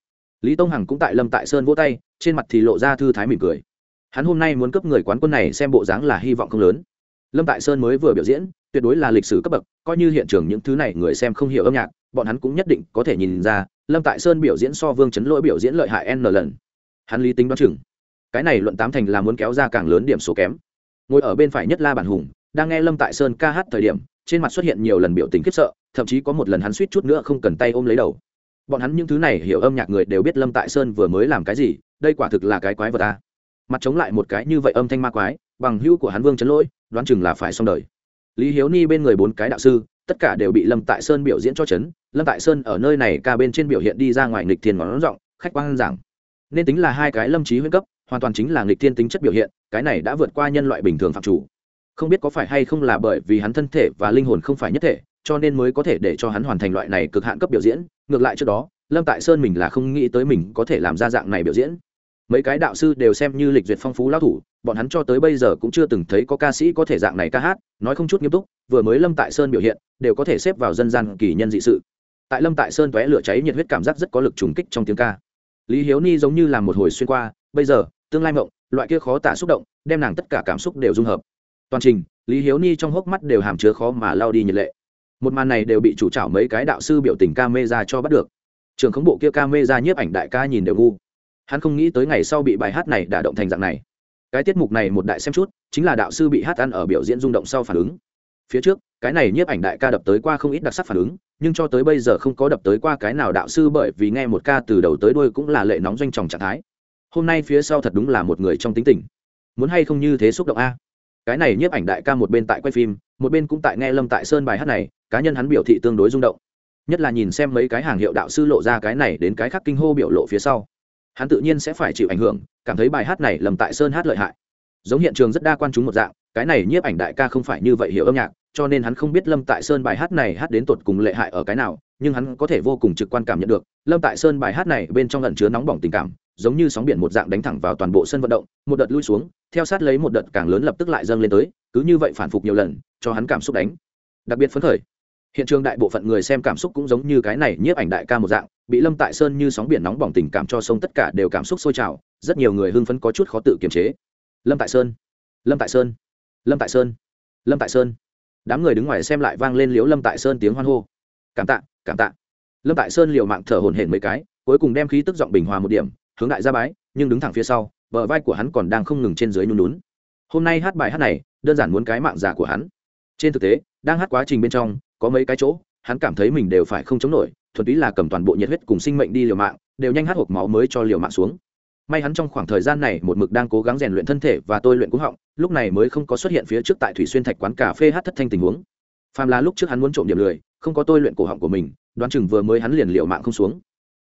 Lý tông hằng cũng tại lâm tại sơn vỗ tay, trên mặt thì lộ ra thư thái mỉm cười. Hắn hôm nay muốn cấp người quán quân này xem bộ dáng là hy vọng không lớn. Lâm tại sơn mới vừa biểu diễn tuyệt đối là lịch sử cấp bậc, coi như hiện trường những thứ này người xem không hiểu âm nhạc, bọn hắn cũng nhất định có thể nhìn ra, lâm tại sơn biểu diễn so vương chấn lỗi biểu diễn lợi hại n lần. Hắn lý tính đoán chừng. Cái này luận tám thành là muốn kéo ra càng lớn điểm số kém. Ngồi ở bên phải nhất la bản hùng, đang nghe lâm tại sơn ca hát thời điểm, trên mặt xuất hiện nhiều lần biểu tình khiếp sợ, thậm chí có một lần hắn suýt chút nữa không cần tay ôm lấy đầu. Bọn hắn những thứ này hiểu âm nhạc người đều biết lâm tại sơn vừa mới làm cái gì, đây quả thực là cái quái vật ta. Mặt chống lại một cái như vậy âm thanh ma quái, bằng hữu của hắn vương chấn lỗi, đoán chừng là phải xong đời lý hiếu ni bên người bốn cái đạo sư, tất cả đều bị lâm tại sơn biểu diễn cho chấn. Lâm tại sơn ở nơi này ca bên trên biểu hiện đi ra ngoài nghịch thiên ngón giọng, khách quan giảng. Nên tính là hai cái lâm trí huyên cấp, hoàn toàn chính là nghịch thiên tính chất biểu hiện, cái này đã vượt qua nhân loại bình thường phạm chủ. Không biết có phải hay không là bởi vì hắn thân thể và linh hồn không phải nhất thể, cho nên mới có thể để cho hắn hoàn thành loại này cực hạn cấp biểu diễn. Ngược lại trước đó, lâm tại sơn mình là không nghĩ tới mình có thể làm ra dạng này biểu diễn mấy cái đạo sư đều xem như lịch duyệt phong phú lao thủ, bọn hắn cho tới bây giờ cũng chưa từng thấy có ca sĩ có thể dạng này ca hát, nói không chút nghiêm túc, vừa mới lâm tại sơn biểu hiện, đều có thể xếp vào dân gian kỳ nhân dị sự. Tại lâm tại sơn tóe lửa cháy nhiệt huyết cảm giác rất có lực trùng kích trong tiếng ca. Lý hiếu ni giống như là một hồi xuyên qua, bây giờ, tương lai mộng, loại kia khó tả xúc động, đem nàng tất cả cảm xúc đều dung hợp. Toàn trình, lý hiếu ni trong hốc mắt đều hàm chứa khó mà lao đi nhiệt lệ. Một màn này đều bị chủ trảo mấy cái đạo sư biểu tình ca mê ra cho bắt được. Trường khống bộ kia ca mê ra nhiếp ảnh đại ca nhìn đều ngu hắn không nghĩ tới ngày sau bị bài hát này đả động thành dạng này. Cái tiết mục này một đại xem chút, chính là đạo sư bị hát ăn ở biểu diễn rung động sau phản ứng. Phía trước, cái này nhiếp ảnh đại ca đập tới qua không ít đặc sắc phản ứng, nhưng cho tới bây giờ không có đập tới qua cái nào đạo sư bởi vì nghe một ca từ đầu tới đuôi cũng là lệ nóng doanh tròng trạng thái. Hôm nay phía sau thật đúng là một người trong tính tình. Muốn hay không như thế xúc động a? Cái này nhiếp ảnh đại ca một bên tại quay phim, một bên cũng tại nghe lâm tại sơn bài hát này, cá nhân hắn biểu thị tương đối rung động. Nhất là nhìn xem mấy cái hàng hiệu đạo sư lộ ra cái này đến cái khác kinh hô biểu lộ phía sau hắn tự nhiên sẽ phải chịu ảnh hưởng, cảm thấy bài hát này lầm tại sơn hát lợi hại. Giống hiện trường rất đa quan chúng một dạng, cái này nhiếp ảnh đại ca không phải như vậy hiểu âm nhạc, cho nên hắn không biết lâm tại sơn bài hát này hát đến tột cùng lệ hại ở cái nào, nhưng hắn có thể vô cùng trực quan cảm nhận được, lâm tại sơn bài hát này bên trong lần chứa nóng bỏng tình cảm, giống như sóng biển một dạng đánh thẳng vào toàn bộ sân vận động, một đợt lui xuống, theo sát lấy một đợt càng lớn lập tức lại dâng lên tới, cứ như vậy phản phục nhiều lần, cho hắn cảm xúc đánh. Đặc biệt phấn khởi hiện trường đại bộ phận người xem cảm xúc cũng giống như cái này nhiếp ảnh đại ca một dạng, bị lâm tại sơn như sóng biển nóng bỏng tình cảm cho sông tất cả đều cảm xúc sôi trào, rất nhiều người hưng phấn có chút khó tự kiềm chế. Lâm tại sơn, lâm tại sơn, lâm tại sơn, lâm tại sơn. Đám người đứng ngoài xem lại vang lên liếu lâm tại sơn tiếng hoan hô. Cảm tạ cảm tạ. Lâm tại sơn liều mạng thở hổn hển mấy cái, cuối cùng đem khí tức giọng bình hòa một điểm, hướng đại ra bái, nhưng đứng thẳng phía sau, bờ vai của hắn còn đang không ngừng trên dưới nhún nhún. Hôm nay hát bài hát này, đơn giản muốn cái mạng giả của hắn. Trên thực tế, đang hát quá trình bên trong có mấy cái chỗ, hắn cảm thấy mình đều phải không chống nổi, thuần túy là cầm toàn bộ nhiệt huyết cùng sinh mệnh đi liều mạng, đều nhanh hát hộp máu mới cho liều mạng xuống. May hắn trong khoảng thời gian này một mực đang cố gắng rèn luyện thân thể và tôi luyện cúng họng, lúc này mới không có xuất hiện phía trước tại thủy xuyên thạch quán cà phê hát thất thanh tình huống. Phàm là lúc trước hắn muốn trộm điểm lười, không có tôi luyện cổ họng của mình, đoán chừng vừa mới hắn liền liều mạng không xuống.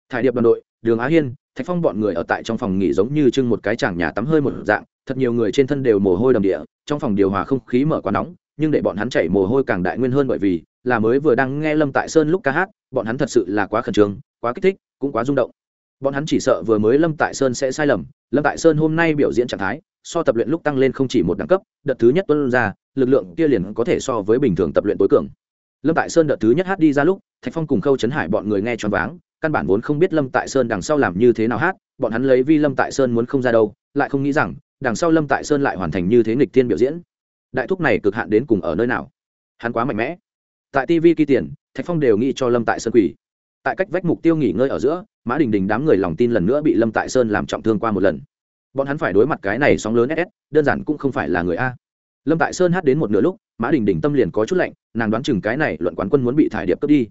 Thải điệp đoàn đội, đường á hiên, thạch phong bọn người ở tại trong phòng nghỉ giống như trưng một cái chàng nhà tắm hơi một dạng, thật nhiều người trên thân đều mồ hôi đầm địa, trong phòng điều hòa không khí mở quá nóng, nhưng để bọn hắn chảy mồ hôi càng đại nguyên hơn bởi vì là mới vừa đang nghe lâm tại sơn lúc ca hát, bọn hắn thật sự là quá khẩn trương, quá kích thích, cũng quá rung động. Bọn hắn chỉ sợ vừa mới lâm tại sơn sẽ sai lầm, lâm tại sơn hôm nay biểu diễn trạng thái, so tập luyện lúc tăng lên không chỉ một đẳng cấp, đợt thứ nhất tuân ra, lực lượng kia liền có thể so với bình thường tập luyện tối cường. Lâm tại sơn đợt thứ nhất hát đi ra lúc, thạch phong cùng khâu chấn hải bọn người nghe choáng váng, căn bản vốn không biết lâm tại sơn đằng sau làm như thế nào hát, bọn hắn lấy vi lâm tại sơn muốn không ra đâu, lại không nghĩ rằng, đằng sau lâm tại sơn lại hoàn thành như thế nghịch thiên biểu diễn. Đại thúc này cực hạn đến cùng ở nơi nào? Hắn quá mạnh mẽ tại tv kỳ tiền, thạch phong đều nghĩ cho lâm tại sơn quỷ. Tại cách vách mục tiêu nghỉ ngơi ở giữa, mã đình đình đám người lòng tin lần nữa bị lâm tại sơn làm trọng thương qua một lần. Bọn hắn phải đối mặt cái này sóng lớn ss đơn giản cũng không phải là người a. Lâm tại sơn hát đến một nửa lúc, mã đình đình tâm liền có chút lạnh, nàng đoán chừng cái này luận quán quân muốn bị thải điệp cướp đi.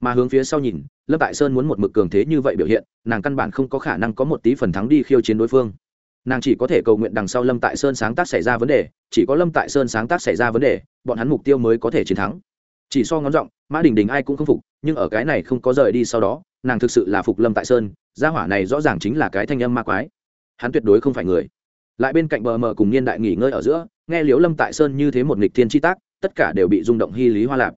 Mà hướng phía sau nhìn, lâm tại sơn muốn một mực cường thế như vậy biểu hiện, nàng căn bản không có khả năng có một tí phần thắng đi khiêu chiến đối phương. Nàng chỉ có thể cầu nguyện đằng sau lâm tại sơn sáng tác xảy ra vấn đề, chỉ có lâm tại sơn sáng tác xảy ra vấn đề, bọn hắn mục tiêu mới có thể chiến thắng chỉ so ngón giọng, mã đình đình ai cũng không phục, nhưng ở cái này không có rời đi sau đó, nàng thực sự là phục lâm tại sơn, gia hỏa này rõ ràng chính là cái thanh âm ma quái. Hắn tuyệt đối không phải người. Lại bên cạnh bờ mờ cùng niên đại nghỉ ngơi ở giữa, nghe liếu lâm tại sơn như thế một nghịch thiên chi tác, tất cả đều bị rung động hy lý hoa lạp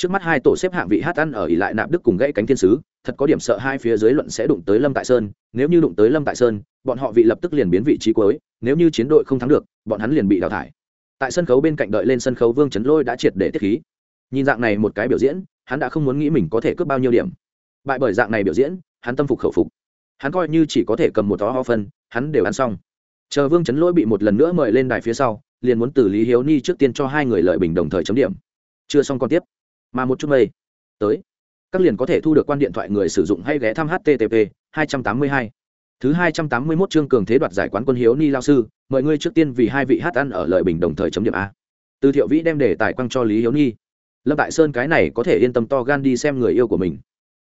trước mắt hai tổ xếp hạng vị hát ăn ở ỉ lại nạp đức cùng gãy cánh thiên sứ, thật có điểm sợ hai phía dưới luận sẽ đụng tới lâm tại sơn, nếu như đụng tới lâm tại sơn, bọn họ vị lập tức liền biến vị trí cuối, nếu như chiến đội không thắng được, bọn hắn liền bị đào thải. Tại sân khấu bên cạnh đợi lên sân khấu vương trấn lôi đã triệt để tiết khí nhìn dạng này một cái biểu diễn, hắn đã không muốn nghĩ mình có thể cướp bao nhiêu điểm. Bại bởi dạng này biểu diễn, hắn tâm phục khẩu phục. Hắn coi như chỉ có thể cầm một tó ho phân, hắn đều ăn xong. Chờ vương chấn lỗi bị một lần nữa mời lên đài phía sau, liền muốn từ lý hiếu ni trước tiên cho hai người lợi bình đồng thời chấm điểm. Chưa xong còn tiếp. Mà một chút mây. Tới. Các liền có thể thu được quan điện thoại người sử dụng hay ghé thăm http 282 thứ hai trăm tám mươi mốt chương cường thế đoạt giải quán quân hiếu ni lao sư, mời ngươi trước tiên vì hai vị hát ăn ở lợi bình đồng thời chấm điểm a. Từ thiệu vĩ đem đề tài quăng cho lý hiếu ni lâm tại sơn cái này có thể yên tâm to gan đi xem người yêu của mình.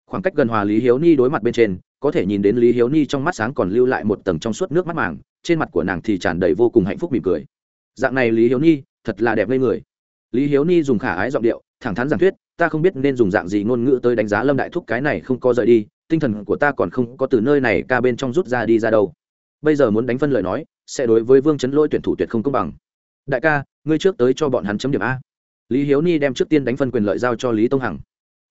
Khoảng cách gần hòa lý hiếu ni đối mặt bên trên, có thể nhìn đến lý hiếu ni trong mắt sáng còn lưu lại một tầng trong suốt nước mắt màng, trên mặt của nàng thì tràn đầy vô cùng hạnh phúc mỉm cười. Dạng này lý hiếu ni, thật là đẹp lên người. Lý hiếu ni dùng khả ái giọng điệu, thẳng thắn giảng thuyết, ta không biết nên dùng dạng gì ngôn ngữ tới đánh giá lâm đại thúc, cái này không có rời đi, tinh thần của ta còn không có từ nơi này ca bên trong rút ra đi ra đâu. Bây giờ muốn đánh phân lời nói, sẽ đối với vương chấn Lỗi tuyển thủ tuyệt không công bằng. Đại ca, ngươi trước tới cho bọn hắn chấm điểm a lý hiếu ni đem trước tiên đánh phân quyền lợi giao cho lý tông hằng.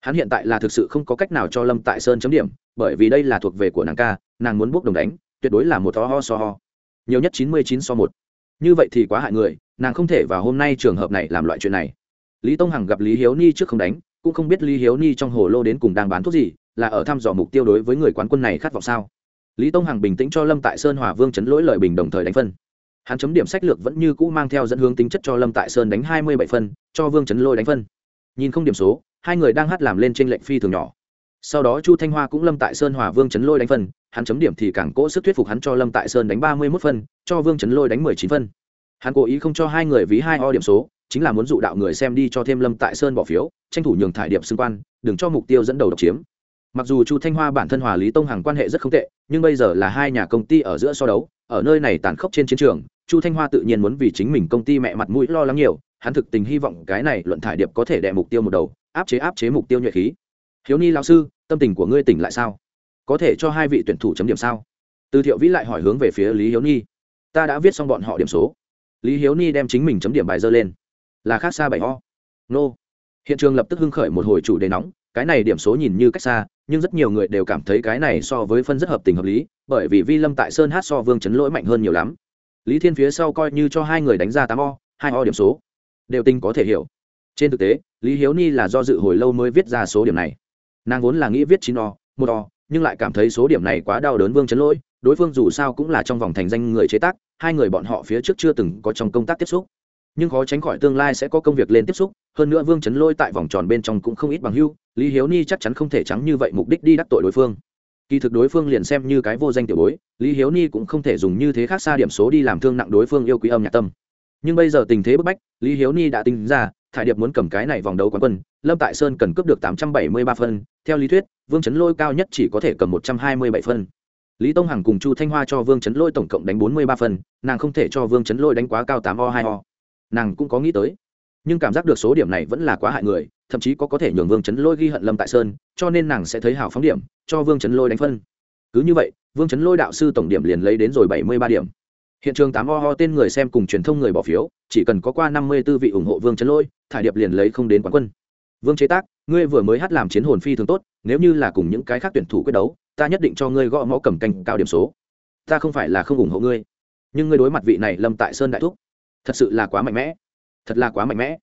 Hắn hiện tại là thực sự không có cách nào cho lâm tại sơn chấm điểm, bởi vì đây là thuộc về của nàng ca, nàng muốn bốc đồng đánh, tuyệt đối là một ho ho so ho. Nhiều nhất chín mươi chín so một. Như vậy thì quá hại người, nàng không thể vào hôm nay trường hợp này làm loại chuyện này. Lý tông hằng gặp lý hiếu ni trước không đánh, cũng không biết lý hiếu ni trong hồ lô đến cùng đang bán thuốc gì, là ở thăm dò mục tiêu đối với người quán quân này khát vọng sao. Lý tông hằng bình tĩnh cho lâm tại sơn hòa vương chấn lỗi lời bình đồng thời đánh phân hắn chấm điểm sách lược vẫn như cũ mang theo dẫn hướng tính chất cho lâm tại sơn đánh hai mươi bảy phân, cho vương chấn lôi đánh phân. Nhìn không điểm số, hai người đang hát làm lên trên lệnh phi thường nhỏ. Sau đó chu thanh hoa cũng lâm tại sơn hòa vương chấn lôi đánh phân, hắn chấm điểm thì càng cỗ sức thuyết phục hắn cho lâm tại sơn đánh ba mươi mốt phân, cho vương chấn lôi đánh mười chín phân. Hắn cố ý không cho hai người ví hai o điểm số, chính là muốn dụ đạo người xem đi cho thêm lâm tại sơn bỏ phiếu, tranh thủ nhường thải điệp xung quan, đừng cho mục tiêu dẫn đầu độc chiếm. Mặc dù chu thanh hoa bản thân hòa lý tông hằng quan hệ rất không tệ, nhưng bây giờ là hai nhà công ty ở giữa so đấu, ở nơi này tàn khốc trên chiến trường chu thanh hoa tự nhiên muốn vì chính mình công ty mẹ mặt mũi lo lắng nhiều, hắn thực tình hy vọng cái này luận thải điệp có thể đè mục tiêu một đầu, áp chế áp chế mục tiêu nhuệ khí. Hiếu ni lao sư, tâm tình của ngươi tỉnh lại sao? Có thể cho hai vị tuyển thủ chấm điểm sao? Từ thiệu vĩ lại hỏi hướng về phía lý hiếu ni ta đã viết xong bọn họ điểm số. Lý hiếu ni đem chính mình chấm điểm bài dơ lên. Là khác xa bảy ho nô. Hiện trường lập tức hưng khởi một hồi chủ đề nóng, cái này điểm số nhìn như cách xa, nhưng rất nhiều người đều cảm thấy cái này so với phân rất hợp tình hợp lý, bởi vì vi lâm tại sơn hát so vương chấn lỗi mạnh hơn nhiều lắm lý thiên phía sau coi như cho hai người đánh ra tám o, hai o điểm số. Đều tinh có thể hiểu. Trên thực tế, lý hiếu ni là do dự hồi lâu mới viết ra số điểm này. Nàng vốn là nghĩ viết chín o, một o, nhưng lại cảm thấy số điểm này quá đau đớn vương chấn lỗi, đối phương dù sao cũng là trong vòng thành danh người chế tác, hai người bọn họ phía trước chưa từng có trong công tác tiếp xúc. Nhưng khó tránh khỏi tương lai sẽ có công việc lên tiếp xúc, hơn nữa vương chấn lôi tại vòng tròn bên trong cũng không ít bằng hưu, lý hiếu ni chắc chắn không thể trắng như vậy mục đích đi đắc tội đối phương kỳ thực đối phương liền xem như cái vô danh tiểu bối, lý hiếu ni cũng không thể dùng như thế khác xa điểm số đi làm thương nặng đối phương yêu quý âm nhạc tâm. Nhưng bây giờ tình thế bức bách, lý hiếu ni đã tính ra, thải điệp muốn cầm cái này vòng đấu quán quân, lâm tại sơn cần cướp được tám trăm bảy mươi ba phân. Theo lý thuyết, vương chấn lôi cao nhất chỉ có thể cầm một trăm hai mươi bảy phân. Lý tông hằng cùng chu thanh hoa cho vương chấn lôi tổng cộng đánh bốn mươi ba phân, nàng không thể cho vương chấn lôi đánh quá cao tám o hai o. Nàng cũng có nghĩ tới. Nhưng cảm giác được số điểm này vẫn là quá hại người, thậm chí có có thể nhường vương chấn lôi ghi hận lâm tại sơn, cho nên nàng sẽ thấy hào phóng điểm cho vương chấn lôi đánh phân. Cứ như vậy, vương chấn lôi đạo sư tổng điểm liền lấy đến rồi bảy mươi ba điểm. Hiện trường tám o ho tên người xem cùng truyền thông người bỏ phiếu, chỉ cần có qua năm mươi b ố vị ủng hộ vương chấn lôi, thải điệp liền lấy không đến quán quân. Vương chế tác, ngươi vừa mới hát làm chiến hồn phi thường tốt, nếu như là cùng những cái khác tuyển thủ quyết đấu, ta nhất định cho ngươi gõ mõ cầm canh cao điểm số. Ta không phải là không ủng hộ ngươi, nhưng ngươi đối mặt vị này lâm tại sơn đại thúc, thật sự là quá mạnh mẽ. Thật là quá mạnh mẽ.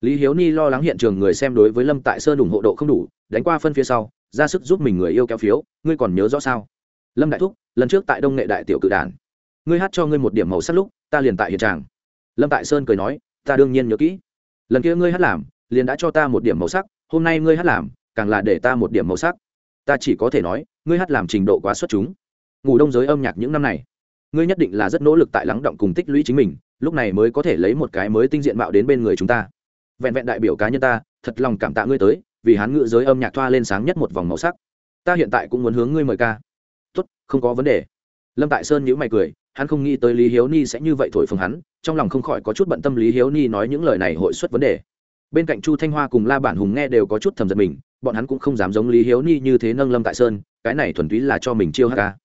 Lý hiếu ni lo lắng hiện trường người xem đối với lâm tại sơn ủng hộ độ không đủ, đánh qua phân phía sau ra sức giúp mình người yêu kéo phiếu, ngươi còn nhớ rõ sao? Lâm đại thúc, lần trước tại đông nghệ đại tiểu cự đản, ngươi hát cho ngươi một điểm màu sắc lúc, ta liền tại hiện tràng lâm tại sơn cười nói, ta đương nhiên nhớ kỹ. Lần kia ngươi hát làm, liền đã cho ta một điểm màu sắc, hôm nay ngươi hát làm, càng là để ta một điểm màu sắc. Ta chỉ có thể nói, ngươi hát làm trình độ quá xuất chúng. Ngủ đông giới âm nhạc những năm này, ngươi nhất định là rất nỗ lực tại lắng động cùng tích lũy chính mình, lúc này mới có thể lấy một cái mới tinh diện mạo đến bên người chúng ta. Vẹn vẹn đại biểu cá nhân ta, thật lòng cảm tạ ngươi tới vì hắn ngự giới âm nhạc thoa lên sáng nhất một vòng màu sắc. Ta hiện tại cũng muốn hướng ngươi mời ca. Tốt, không có vấn đề. Lâm tại sơn nhữ mày cười, hắn không nghĩ tới lý hiếu ni sẽ như vậy thổi phồng hắn, trong lòng không khỏi có chút bận tâm lý hiếu ni nói những lời này hội suất vấn đề. Bên cạnh chu thanh hoa cùng la bản hùng nghe đều có chút thầm giật mình, bọn hắn cũng không dám giống lý hiếu ni như thế nâng lâm tại sơn, cái này thuần túy là cho mình chiêu hát ca.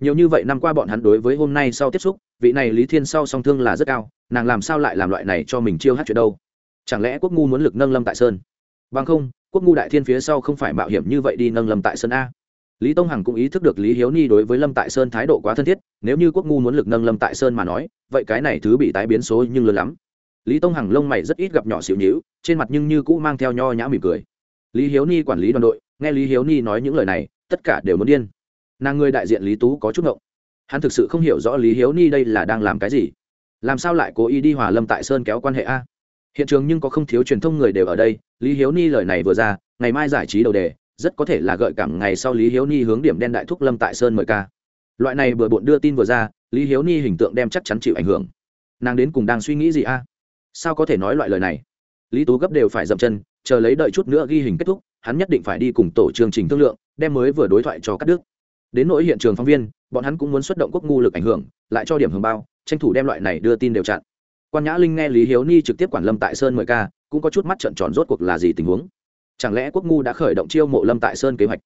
Nhiều như vậy năm qua bọn hắn đối với hôm nay sau tiếp xúc, vị này lý thiên sau song thương là rất cao, nàng làm sao lại làm loại này cho mình chiêu hát chuyện đâu? Chẳng lẽ quốc ngu muốn lực nâng lâm tại sơn? Bằng không quốc ngu đại thiên phía sau không phải mạo hiểm như vậy đi nâng lâm tại sơn a. Lý tông hằng cũng ý thức được lý hiếu ni đối với lâm tại sơn thái độ quá thân thiết, nếu như quốc ngu muốn lực nâng lâm tại sơn mà nói, vậy cái này thứ bị tái biến số nhưng lớn lắm. Lý tông hằng lông mày rất ít gặp nhỏ xịu nhữ trên mặt nhưng như cũ mang theo nho nhã mỉm cười. Lý hiếu ni quản lý đoàn đội, nghe lý hiếu ni nói những lời này, tất cả đều muốn điên. Nàng người đại diện lý tú có chút ngộng. Hắn thực sự không hiểu rõ lý hiếu ni đây là đang làm cái gì. Làm sao lại cố ý đi hòa lâm tại sơn kéo quan hệ a? Hiện trường nhưng có không thiếu truyền thông người đều ở đây, lý hiếu ni lời này vừa ra, ngày mai giải trí đầu đề, rất có thể là gợi cảm ngày sau lý hiếu ni hướng điểm đen đại thúc lâm tại sơn mời ca. Loại này vừa bộn đưa tin vừa ra, lý hiếu ni hình tượng đem chắc chắn chịu ảnh hưởng. Nàng đến cùng đang suy nghĩ gì a? Sao có thể nói loại lời này? Lý tú gấp đều phải dậm chân, chờ lấy đợi chút nữa ghi hình kết thúc, hắn nhất định phải đi cùng tổ chương trình thương lượng, đem mới vừa đối thoại cho các đức đến nỗi hiện trường phóng viên, bọn hắn cũng muốn xuất động quốc ngu lực ảnh hưởng, lại cho điểm hưởng bao, tranh thủ đem loại này đưa tin đều chặn quan nhã linh nghe lý hiếu ni trực tiếp quản lâm tại sơn mời ca, cũng có chút mắt trận tròn rốt cuộc là gì tình huống. Chẳng lẽ quốc ngu đã khởi động chiêu mộ lâm tại sơn kế hoạch?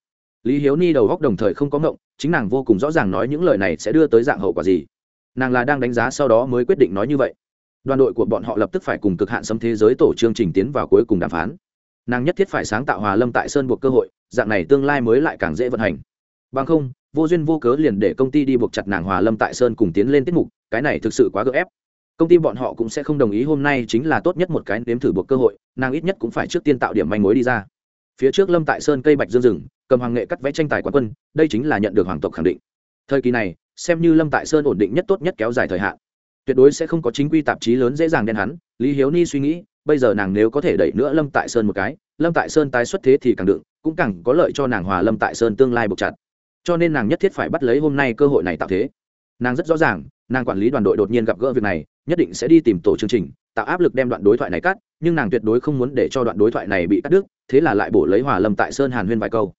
Lý hiếu ni đầu góc đồng thời không có ngộng, chính nàng vô cùng rõ ràng nói những lời này sẽ đưa tới dạng hậu quả gì. Nàng là đang đánh giá sau đó mới quyết định nói như vậy. Đoàn đội của bọn họ lập tức phải cùng cực hạn xâm thế giới tổ chương trình tiến vào cuối cùng đàm phán. Nàng nhất thiết phải sáng tạo hòa lâm tại sơn buộc cơ hội, dạng này tương lai mới lại càng dễ vận hành. Bằng không, vô duyên vô cớ liền để công ty đi buộc chặt nàng hòa lâm tại sơn cùng tiến lên tiết mục, cái này thực sự quá gợ ép công ty bọn họ cũng sẽ không đồng ý hôm nay chính là tốt nhất một cái nếm thử buộc cơ hội, nàng ít nhất cũng phải trước tiên tạo điểm manh mối đi ra. Phía trước lâm tại sơn cây bạch dương rừng, cầm hoàng nghệ cắt vẽ tranh tài quán quân, đây chính là nhận được hoàng tộc khẳng định. Thời kỳ này, xem như lâm tại sơn ổn định nhất tốt nhất kéo dài thời hạn. Tuyệt đối sẽ không có chính quy tạp chí lớn dễ dàng đen hắn, lý hiếu ni suy nghĩ, bây giờ nàng nếu có thể đẩy nữa lâm tại sơn một cái, lâm tại sơn tái xuất thế thì càng đựng, cũng càng có lợi cho nàng hòa lâm tại sơn tương lai buộc chặt. Cho nên nàng nhất thiết phải bắt lấy hôm nay cơ hội này tạo thế. Nàng rất rõ ràng nàng quản lý đoàn đội đột nhiên gặp gỡ việc này, nhất định sẽ đi tìm tổ chương trình, tạo áp lực đem đoạn đối thoại này cắt, nhưng nàng tuyệt đối không muốn để cho đoạn đối thoại này bị cắt đứt, thế là lại bổ lấy hòa lâm tại sơn hàn huyên vài câu.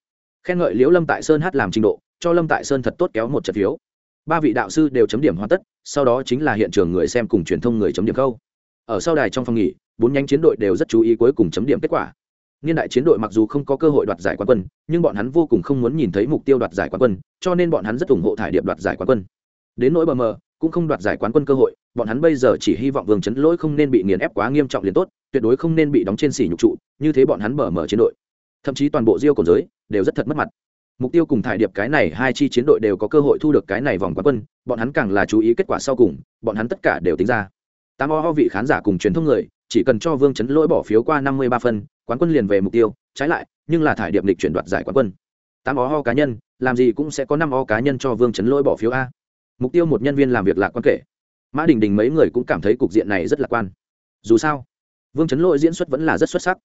Khen ngợi liễu lâm tại sơn hát làm trình độ, cho lâm tại sơn thật tốt kéo một trận phiếu. Ba vị đạo sư đều chấm điểm hoàn tất, sau đó chính là hiện trường người xem cùng truyền thông người chấm điểm câu. Ở sau đài trong phòng nghỉ, bốn nhánh chiến đội đều rất chú ý cuối cùng chấm điểm kết quả. Niên đại chiến đội mặc dù không có cơ hội đoạt giải quán quân, nhưng bọn hắn vô cùng không muốn nhìn thấy mục tiêu đoạt giải quán quân, cho nên bọn hắn rất ủng hộ thải điệp đoạt giải quán quân. Đến nỗi bờ mờ cũng không đoạt giải quán quân cơ hội, bọn hắn bây giờ chỉ hy vọng vương chấn lỗi không nên bị nghiền ép quá nghiêm trọng liền tốt, tuyệt đối không nên bị đóng trên xỉ nhục trụ, như thế bọn hắn mở mở chiến đội. Thậm chí toàn bộ diêu cổ giới đều rất thật mất mặt. Mục tiêu cùng thải điệp cái này hai chi chiến đội đều có cơ hội thu được cái này vòng quán quân, bọn hắn càng là chú ý kết quả sau cùng, bọn hắn tất cả đều tính ra. Tám o ho vị khán giả cùng truyền thông người, chỉ cần cho vương chấn lỗi bỏ phiếu qua năm mươi ba phân, quán quân liền về mục tiêu, trái lại, nhưng là thải điệp lịch chuyển đoạt giải quán quân. Tám o ho cá nhân, làm gì cũng sẽ có năm o cá nhân cho vương chấn lỗi bỏ phiếu a mục tiêu một nhân viên làm việc lạc quan kể. Mã đình đình mấy người cũng cảm thấy cục diện này rất lạc quan. Dù sao, vương chấn lỗi diễn xuất vẫn là rất xuất sắc.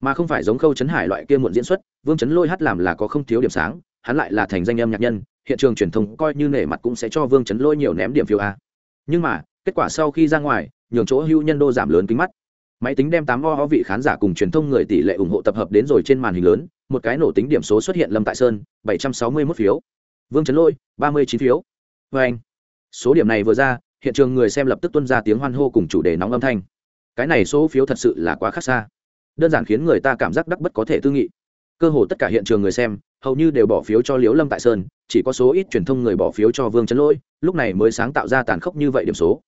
Mà không phải giống khâu chấn hải loại kia muộn diễn xuất, vương chấn lôi hát làm là có không thiếu điểm sáng, hắn lại là thành danh âm nhạc nhân, hiện trường truyền thông coi như nể mặt cũng sẽ cho vương chấn lôi nhiều ném điểm phiếu a. Nhưng mà, kết quả sau khi ra ngoài, nhường chỗ hưu nhân đô giảm lớn kính mắt. Máy tính đem tám o ho vị khán giả cùng truyền thông người tỷ lệ ủng hộ tập hợp đến rồi trên màn hình lớn, một cái nổ tính điểm số xuất hiện lâm tại sơn, bảy trăm sáu mươi 761 phiếu. Vương chấn lôi, ba mươi chín phiếu vê anh. Số điểm này vừa ra, hiện trường người xem lập tức tuân ra tiếng hoan hô cùng chủ đề nóng âm thanh. Cái này số phiếu thật sự là quá khác xa. Đơn giản khiến người ta cảm giác đắc bất có thể tư nghị. Cơ hồ tất cả hiện trường người xem, hầu như đều bỏ phiếu cho liễu lâm tại sơn, chỉ có số ít truyền thông người bỏ phiếu cho vương chấn lỗi, lúc này mới sáng tạo ra tàn khốc như vậy điểm số.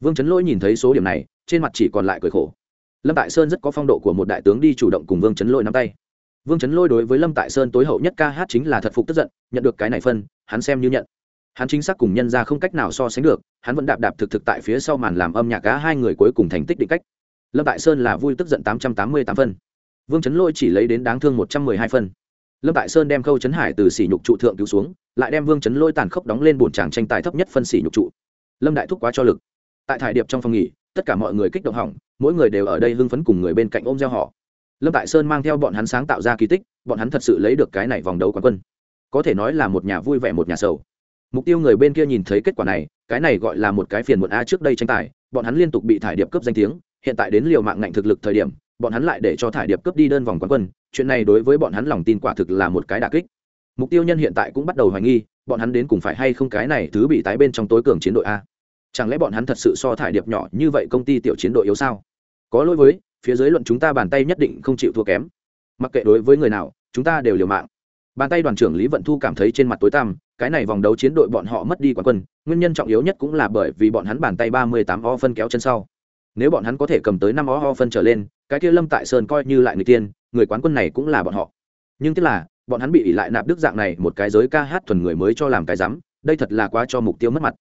Vương chấn lỗi nhìn thấy số điểm này, trên mặt chỉ còn lại cười khổ. Lâm tại sơn rất có phong độ của một đại tướng đi chủ động cùng vương chấn lỗi nắm tay. Vương chấn lỗi đối với lâm tại sơn tối hậu nhất ca hát chính là thật phục tức giận, nhận được cái này phân, hắn xem như nhận hắn chính xác cùng nhân ra không cách nào so sánh được, hắn vẫn đạp đạp thực thực tại phía sau màn làm âm nhạc cá hai người cuối cùng thành tích định cách. Lâm tại sơn là vui tức giận tám trăm tám mươi tám phân. Vương chấn lôi chỉ lấy đến đáng thương một trăm mười hai phân. Lâm tại sơn đem khâu chấn hải từ sỉ nhục trụ thượng cứu xuống, lại đem vương chấn lôi tàn khốc đóng lên bồn tràng tranh tài thấp nhất phân sỉ nhục trụ. Lâm đại thúc quá cho lực. Tại thải điệp trong phòng nghỉ, tất cả mọi người kích động hỏng, mỗi người đều ở đây hưng phấn cùng người bên cạnh ôm gieo họ. Lâm tại sơn mang theo bọn hắn sáng tạo ra kỳ tích, bọn hắn thật sự lấy được cái này vòng đấu quán quân. Có thể nói là một nhà vui vẻ một nhà sầu mục tiêu người bên kia nhìn thấy kết quả này, cái này gọi là một cái phiền muộn a trước đây tranh tài, bọn hắn liên tục bị thải điệp cướp danh tiếng, hiện tại đến liều mạng ngạnh thực lực thời điểm, bọn hắn lại để cho thải điệp cướp đi đơn vòng quán quân, chuyện này đối với bọn hắn lòng tin quả thực là một cái đà kích. Mục tiêu nhân hiện tại cũng bắt đầu hoài nghi, bọn hắn đến cùng phải hay không cái này thứ bị tái bên trong tối cường chiến đội a? Chẳng lẽ bọn hắn thật sự so thải điệp nhỏ như vậy công ty tiểu chiến đội yếu sao? Có lỗi với, phía dưới luận chúng ta bàn tay nhất định không chịu thua kém. Mặc kệ đối với người nào, chúng ta đều liều mạng bàn tay đoàn trưởng lý vận thu cảm thấy trên mặt tối tăm, cái này vòng đấu chiến đội bọn họ mất đi quán quân, nguyên nhân trọng yếu nhất cũng là bởi vì bọn hắn bàn tay ba mươi tám o phân kéo chân sau. Nếu bọn hắn có thể cầm tới năm o o phân trở lên, cái kia lâm tại sơn coi như lại người tiên, người quán quân này cũng là bọn họ. Nhưng tức là, bọn hắn bị ỉ lại nạp đức dạng này một cái giới ca hát thuần người mới cho làm cái rắm đây thật là quá cho mục tiêu mất mặt.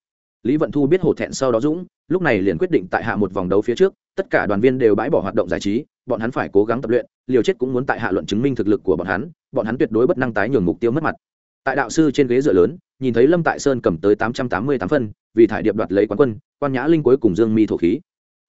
Lý vận thu biết hổ thẹn sau đó dũng, lúc này liền quyết định tại hạ một vòng đấu phía trước tất cả đoàn viên đều bãi bỏ hoạt động giải trí, bọn hắn phải cố gắng tập luyện, liều chết cũng muốn tại hạ luận chứng minh thực lực của bọn hắn bọn hắn tuyệt đối bất năng tái nhường mục tiêu mất mặt. Tại đạo sư trên ghế dựa lớn, nhìn thấy lâm tại sơn cầm tới tám trăm tám mươi tám phân, vì thải điệp đoạt lấy quán quân, quan nhã linh cuối cùng dương mi thổ khí.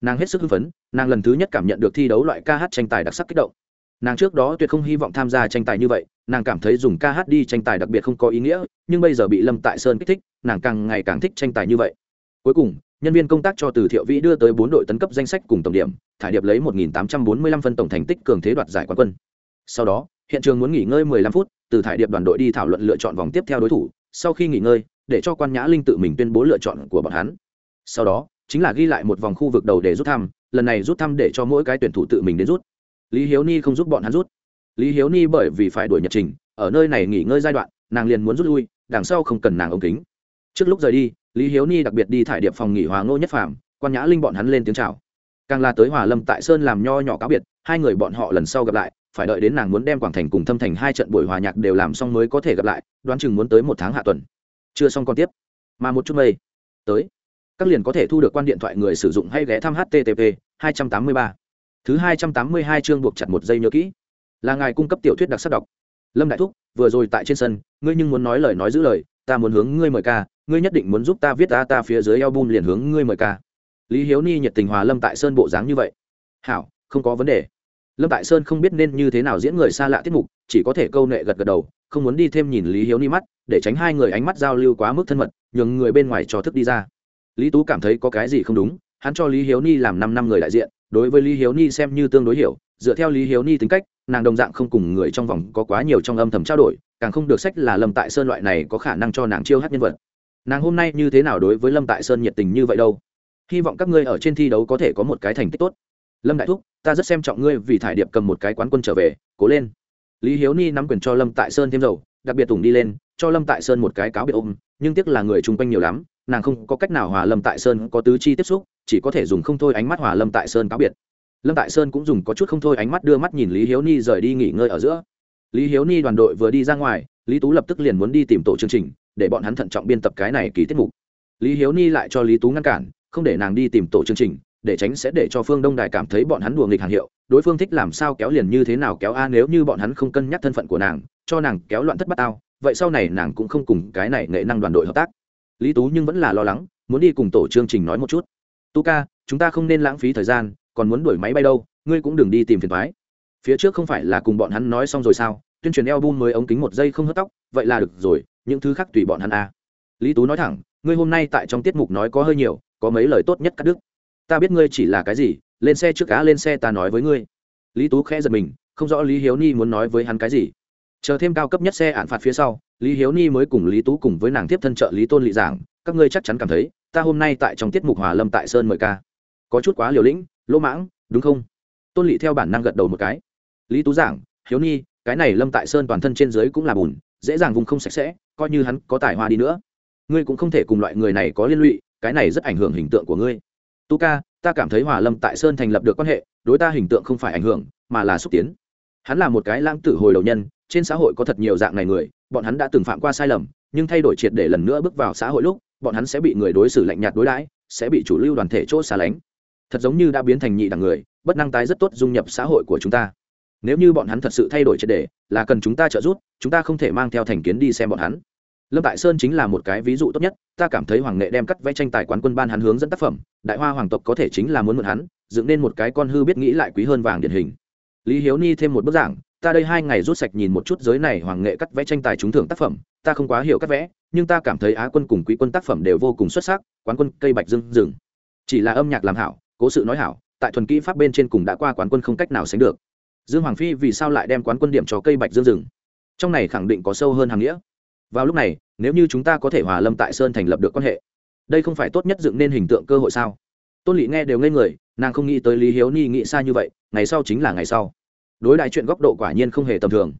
Nàng hết sức hưng phấn, nàng lần thứ nhất cảm nhận được thi đấu loại ca hát tranh tài đặc sắc kích động. Nàng trước đó tuyệt không hy vọng tham gia tranh tài như vậy, nàng cảm thấy dùng ca hát đi tranh tài đặc biệt không có ý nghĩa, nhưng bây giờ bị lâm tại sơn kích thích, nàng càng ngày càng thích tranh tài như vậy. Cuối cùng nhân viên công tác cho từ thiệu vĩ đưa tới bốn đội tấn cấp danh sách cùng tổng điểm, thải điệp lấy 1.845 phân tổng thành tích cường thế đoạt giải quán quân. Sau đó, hiện trường muốn nghỉ ngơi 15 phút, từ thải điệp đoàn đội đi thảo luận lựa chọn vòng tiếp theo đối thủ, sau khi nghỉ ngơi, để cho quan nhã linh tự mình tuyên bố lựa chọn của bọn hắn. Sau đó, chính là ghi lại một vòng khu vực đầu để rút thăm, lần này rút thăm để cho mỗi cái tuyển thủ tự mình đến rút. Lý hiếu ni không giúp bọn hắn rút. Lý hiếu ni bởi vì phải đuổi nhật trình, ở nơi này nghỉ ngơi giai đoạn, nàng liền muốn rút lui, đằng sau không cần nàng ống kính. Trước lúc rời đi lý hiếu ni đặc biệt đi thải điệp phòng nghỉ hòa ngô nhất phạm quan nhã linh bọn hắn lên tiếng chào. Càng là tới hòa lâm tại sơn làm nho nhỏ cáo biệt, hai người bọn họ lần sau gặp lại, phải đợi đến nàng muốn đem quảng thành cùng thâm thành hai trận buổi hòa nhạc đều làm xong mới có thể gặp lại, đoán chừng muốn tới một tháng hạ tuần. Chưa xong còn tiếp. Mà một chút mây. Tới. Các liền có thể thu được quan điện thoại người sử dụng hay ghé thăm http 283. thứ 282 chương buộc chặt một giây nhớ kỹ. Là ngài cung cấp tiểu thuyết đặc sắc đọc. Lâm đại thúc, vừa rồi tại trên sân, ngươi nhưng muốn nói lời nói giữ lời, ta muốn hướng ngươi mời ca ngươi nhất định muốn giúp ta viết ta ta phía dưới album liền hướng ngươi mời ca. Lý hiếu ni nhiệt tình hòa lâm tại sơn bộ dáng như vậy. Hảo, không có vấn đề. Lâm tại sơn không biết nên như thế nào diễn người xa lạ tiết mục, chỉ có thể câu nệ gật gật đầu, không muốn đi thêm nhìn lý hiếu ni mắt, để tránh hai người ánh mắt giao lưu quá mức thân mật, nhường người bên ngoài cho thức đi ra. Lý tú cảm thấy có cái gì không đúng, hắn cho lý hiếu ni làm năm năm người đại diện, đối với lý hiếu ni xem như tương đối hiểu, dựa theo lý hiếu ni tính cách, nàng đồng dạng không cùng người trong vòng có quá nhiều trong âm thầm trao đổi, càng không được sách là lâm tại sơn loại này có khả năng cho nàng chiêu hát nhân vật nàng hôm nay như thế nào đối với lâm tại sơn nhiệt tình như vậy đâu? Hy vọng các ngươi ở trên thi đấu có thể có một cái thành tích tốt. Lâm đại thúc, ta rất xem trọng ngươi vì thải điệp cầm một cái quán quân trở về, cố lên. Lý hiếu ni nắm quyền cho lâm tại sơn thêm dầu, đặc biệt tùng đi lên, cho lâm tại sơn một cái cáo biệt ôm, nhưng tiếc là người chung quanh nhiều lắm, nàng không có cách nào hòa lâm tại sơn có tứ chi tiếp xúc, chỉ có thể dùng không thôi ánh mắt hòa lâm tại sơn cáo biệt. Lâm tại sơn cũng dùng có chút không thôi ánh mắt đưa mắt nhìn lý hiếu ni rời đi nghỉ ngơi ở giữa. Lý hiếu ni đoàn đội vừa đi ra ngoài, lý tú lập tức liền muốn đi tìm tổ chương trình để bọn hắn thận trọng biên tập cái này kỳ tiết mục. Lý hiếu ni lại cho lý tú ngăn cản, không để nàng đi tìm tổ chương trình, để tránh sẽ để cho phương đông đài cảm thấy bọn hắn đùa nghịch hàng hiệu. Đối phương thích làm sao kéo liền như thế nào kéo a, nếu như bọn hắn không cân nhắc thân phận của nàng, cho nàng kéo loạn thất bát ao vậy sau này nàng cũng không cùng cái này nghệ năng đoàn đội hợp tác. Lý tú nhưng vẫn là lo lắng, muốn đi cùng tổ chương trình nói một chút. Tu ca, chúng ta không nên lãng phí thời gian, còn muốn đuổi máy bay đâu, ngươi cũng đừng đi tìm phiền thoái phía trước không phải là cùng bọn hắn nói xong rồi sao? Tuyên truyền eo mới ống kính một giây không hớt tóc, vậy là được rồi, những thứ khác tùy bọn hắn a lý tú nói thẳng, ngươi hôm nay tại trong tiết mục nói có hơi nhiều, có mấy lời tốt nhất cắt đứt. Ta biết ngươi chỉ là cái gì, lên xe trước cá lên xe ta nói với ngươi. Lý tú khẽ giật mình, không rõ lý hiếu ni muốn nói với hắn cái gì. Chờ thêm cao cấp nhất xe ạn phạt phía sau, lý hiếu ni mới cùng lý tú cùng với nàng tiếp thân trợ lý tôn lị giảng, các ngươi chắc chắn cảm thấy, ta hôm nay tại trong tiết mục hòa lâm tại sơn mời ca. Có chút quá liều lĩnh, lỗ mãng, đúng không? Tôn lị theo bản năng gật đầu một cái. Lý tú giảng, hiếu ni cái này lâm tại sơn toàn thân trên dưới cũng là bùn, dễ dàng vùng không sạch sẽ, coi như hắn có tài hoa đi nữa. Ngươi cũng không thể cùng loại người này có liên lụy, cái này rất ảnh hưởng hình tượng của ngươi. Tu ca, ta cảm thấy hòa lâm tại sơn thành lập được quan hệ, đối ta hình tượng không phải ảnh hưởng, mà là xúc tiến. Hắn là một cái lãng tử hồi đầu nhân, trên xã hội có thật nhiều dạng này người, bọn hắn đã từng phạm qua sai lầm, nhưng thay đổi triệt để lần nữa bước vào xã hội lúc, bọn hắn sẽ bị người đối xử lạnh nhạt đối đãi, sẽ bị chủ lưu đoàn thể chỗ xa lánh. Thật giống như đã biến thành nhị đẳng người, bất năng tái rất tốt dung nhập xã hội của chúng ta nếu như bọn hắn thật sự thay đổi triệt đề, là cần chúng ta trợ giúp chúng ta không thể mang theo thành kiến đi xem bọn hắn. Lâm tại sơn chính là một cái ví dụ tốt nhất ta cảm thấy hoàng nghệ đem cắt vẽ tranh tài quán quân ban hắn hướng dẫn tác phẩm đại hoa hoàng tộc có thể chính là muốn mượn hắn dựng nên một cái con hư biết nghĩ lại quý hơn vàng điển hình. Lý hiếu ni thêm một bức giảng ta đây hai ngày rút sạch nhìn một chút giới này hoàng nghệ cắt vẽ tranh tài trúng thưởng tác phẩm ta không quá hiểu cắt vẽ nhưng ta cảm thấy á quân cùng quý quân tác phẩm đều vô cùng xuất sắc quán quân cây bạch dưng rừng. Chỉ là âm nhạc làm hảo cố sự nói hảo tại thuần kỹ pháp bên trên cùng đã qua quán quân không cách nào sánh được dương hoàng phi vì sao lại đem quán quân điểm cho cây bạch dương rừng? Trong này khẳng định có sâu hơn hàng nghĩa. Vào lúc này, nếu như chúng ta có thể hòa lâm tại sơn thành lập được quan hệ, đây không phải tốt nhất dựng nên hình tượng cơ hội sao? Tôn lỵ nghe đều ngây người, nàng không nghĩ tới lý hiếu ni nghĩ xa như vậy, ngày sau chính là ngày sau. Đối đại chuyện góc độ quả nhiên không hề tầm thường.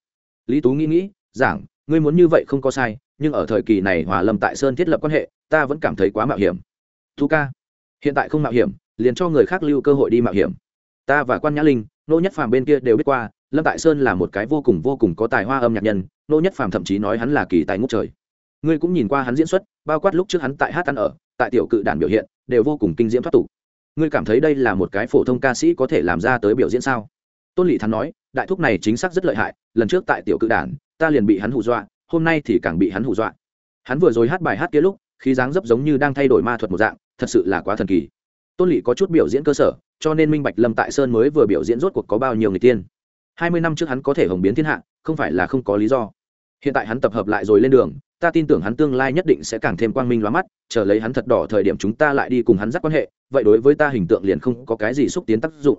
Lý tú nghĩ nghĩ, giảng, ngươi muốn như vậy không có sai, nhưng ở thời kỳ này hòa lâm tại sơn thiết lập quan hệ, ta vẫn cảm thấy quá mạo hiểm. Thu ca, hiện tại không mạo hiểm, liền cho người khác lưu cơ hội đi mạo hiểm. Ta và quan nhã linh nô nhất phàm bên kia đều biết qua, lâm tại sơn là một cái vô cùng vô cùng có tài hoa âm nhạc nhân, nô nhất phàm thậm chí nói hắn là kỳ tài ngút trời. Ngươi cũng nhìn qua hắn diễn xuất, bao quát lúc trước hắn tại hát ăn ở, tại tiểu cự đàn biểu hiện, đều vô cùng kinh diễm thoát tục. Ngươi cảm thấy đây là một cái phổ thông ca sĩ có thể làm ra tới biểu diễn sao? Tôn lị thắng nói, đại thúc này chính xác rất lợi hại, lần trước tại tiểu cự đàn, ta liền bị hắn hù dọa, hôm nay thì càng bị hắn hù dọa. Hắn vừa rồi hát bài hát kia lúc khi dáng dấp giống như đang thay đổi ma thuật một dạng, thật sự là quá thần kỳ. Tôn lị có chút biểu diễn cơ sở cho nên minh bạch lâm tại sơn mới vừa biểu diễn rốt cuộc có bao nhiêu người tiên. Hai mươi năm trước hắn có thể hồng biến thiên hạ, không phải là không có lý do. Hiện tại hắn tập hợp lại rồi lên đường, ta tin tưởng hắn tương lai nhất định sẽ càng thêm quang minh lóa mắt, chờ lấy hắn thật đỏ thời điểm chúng ta lại đi cùng hắn dắt quan hệ, vậy đối với ta hình tượng liền không có cái gì xúc tiến tác dụng.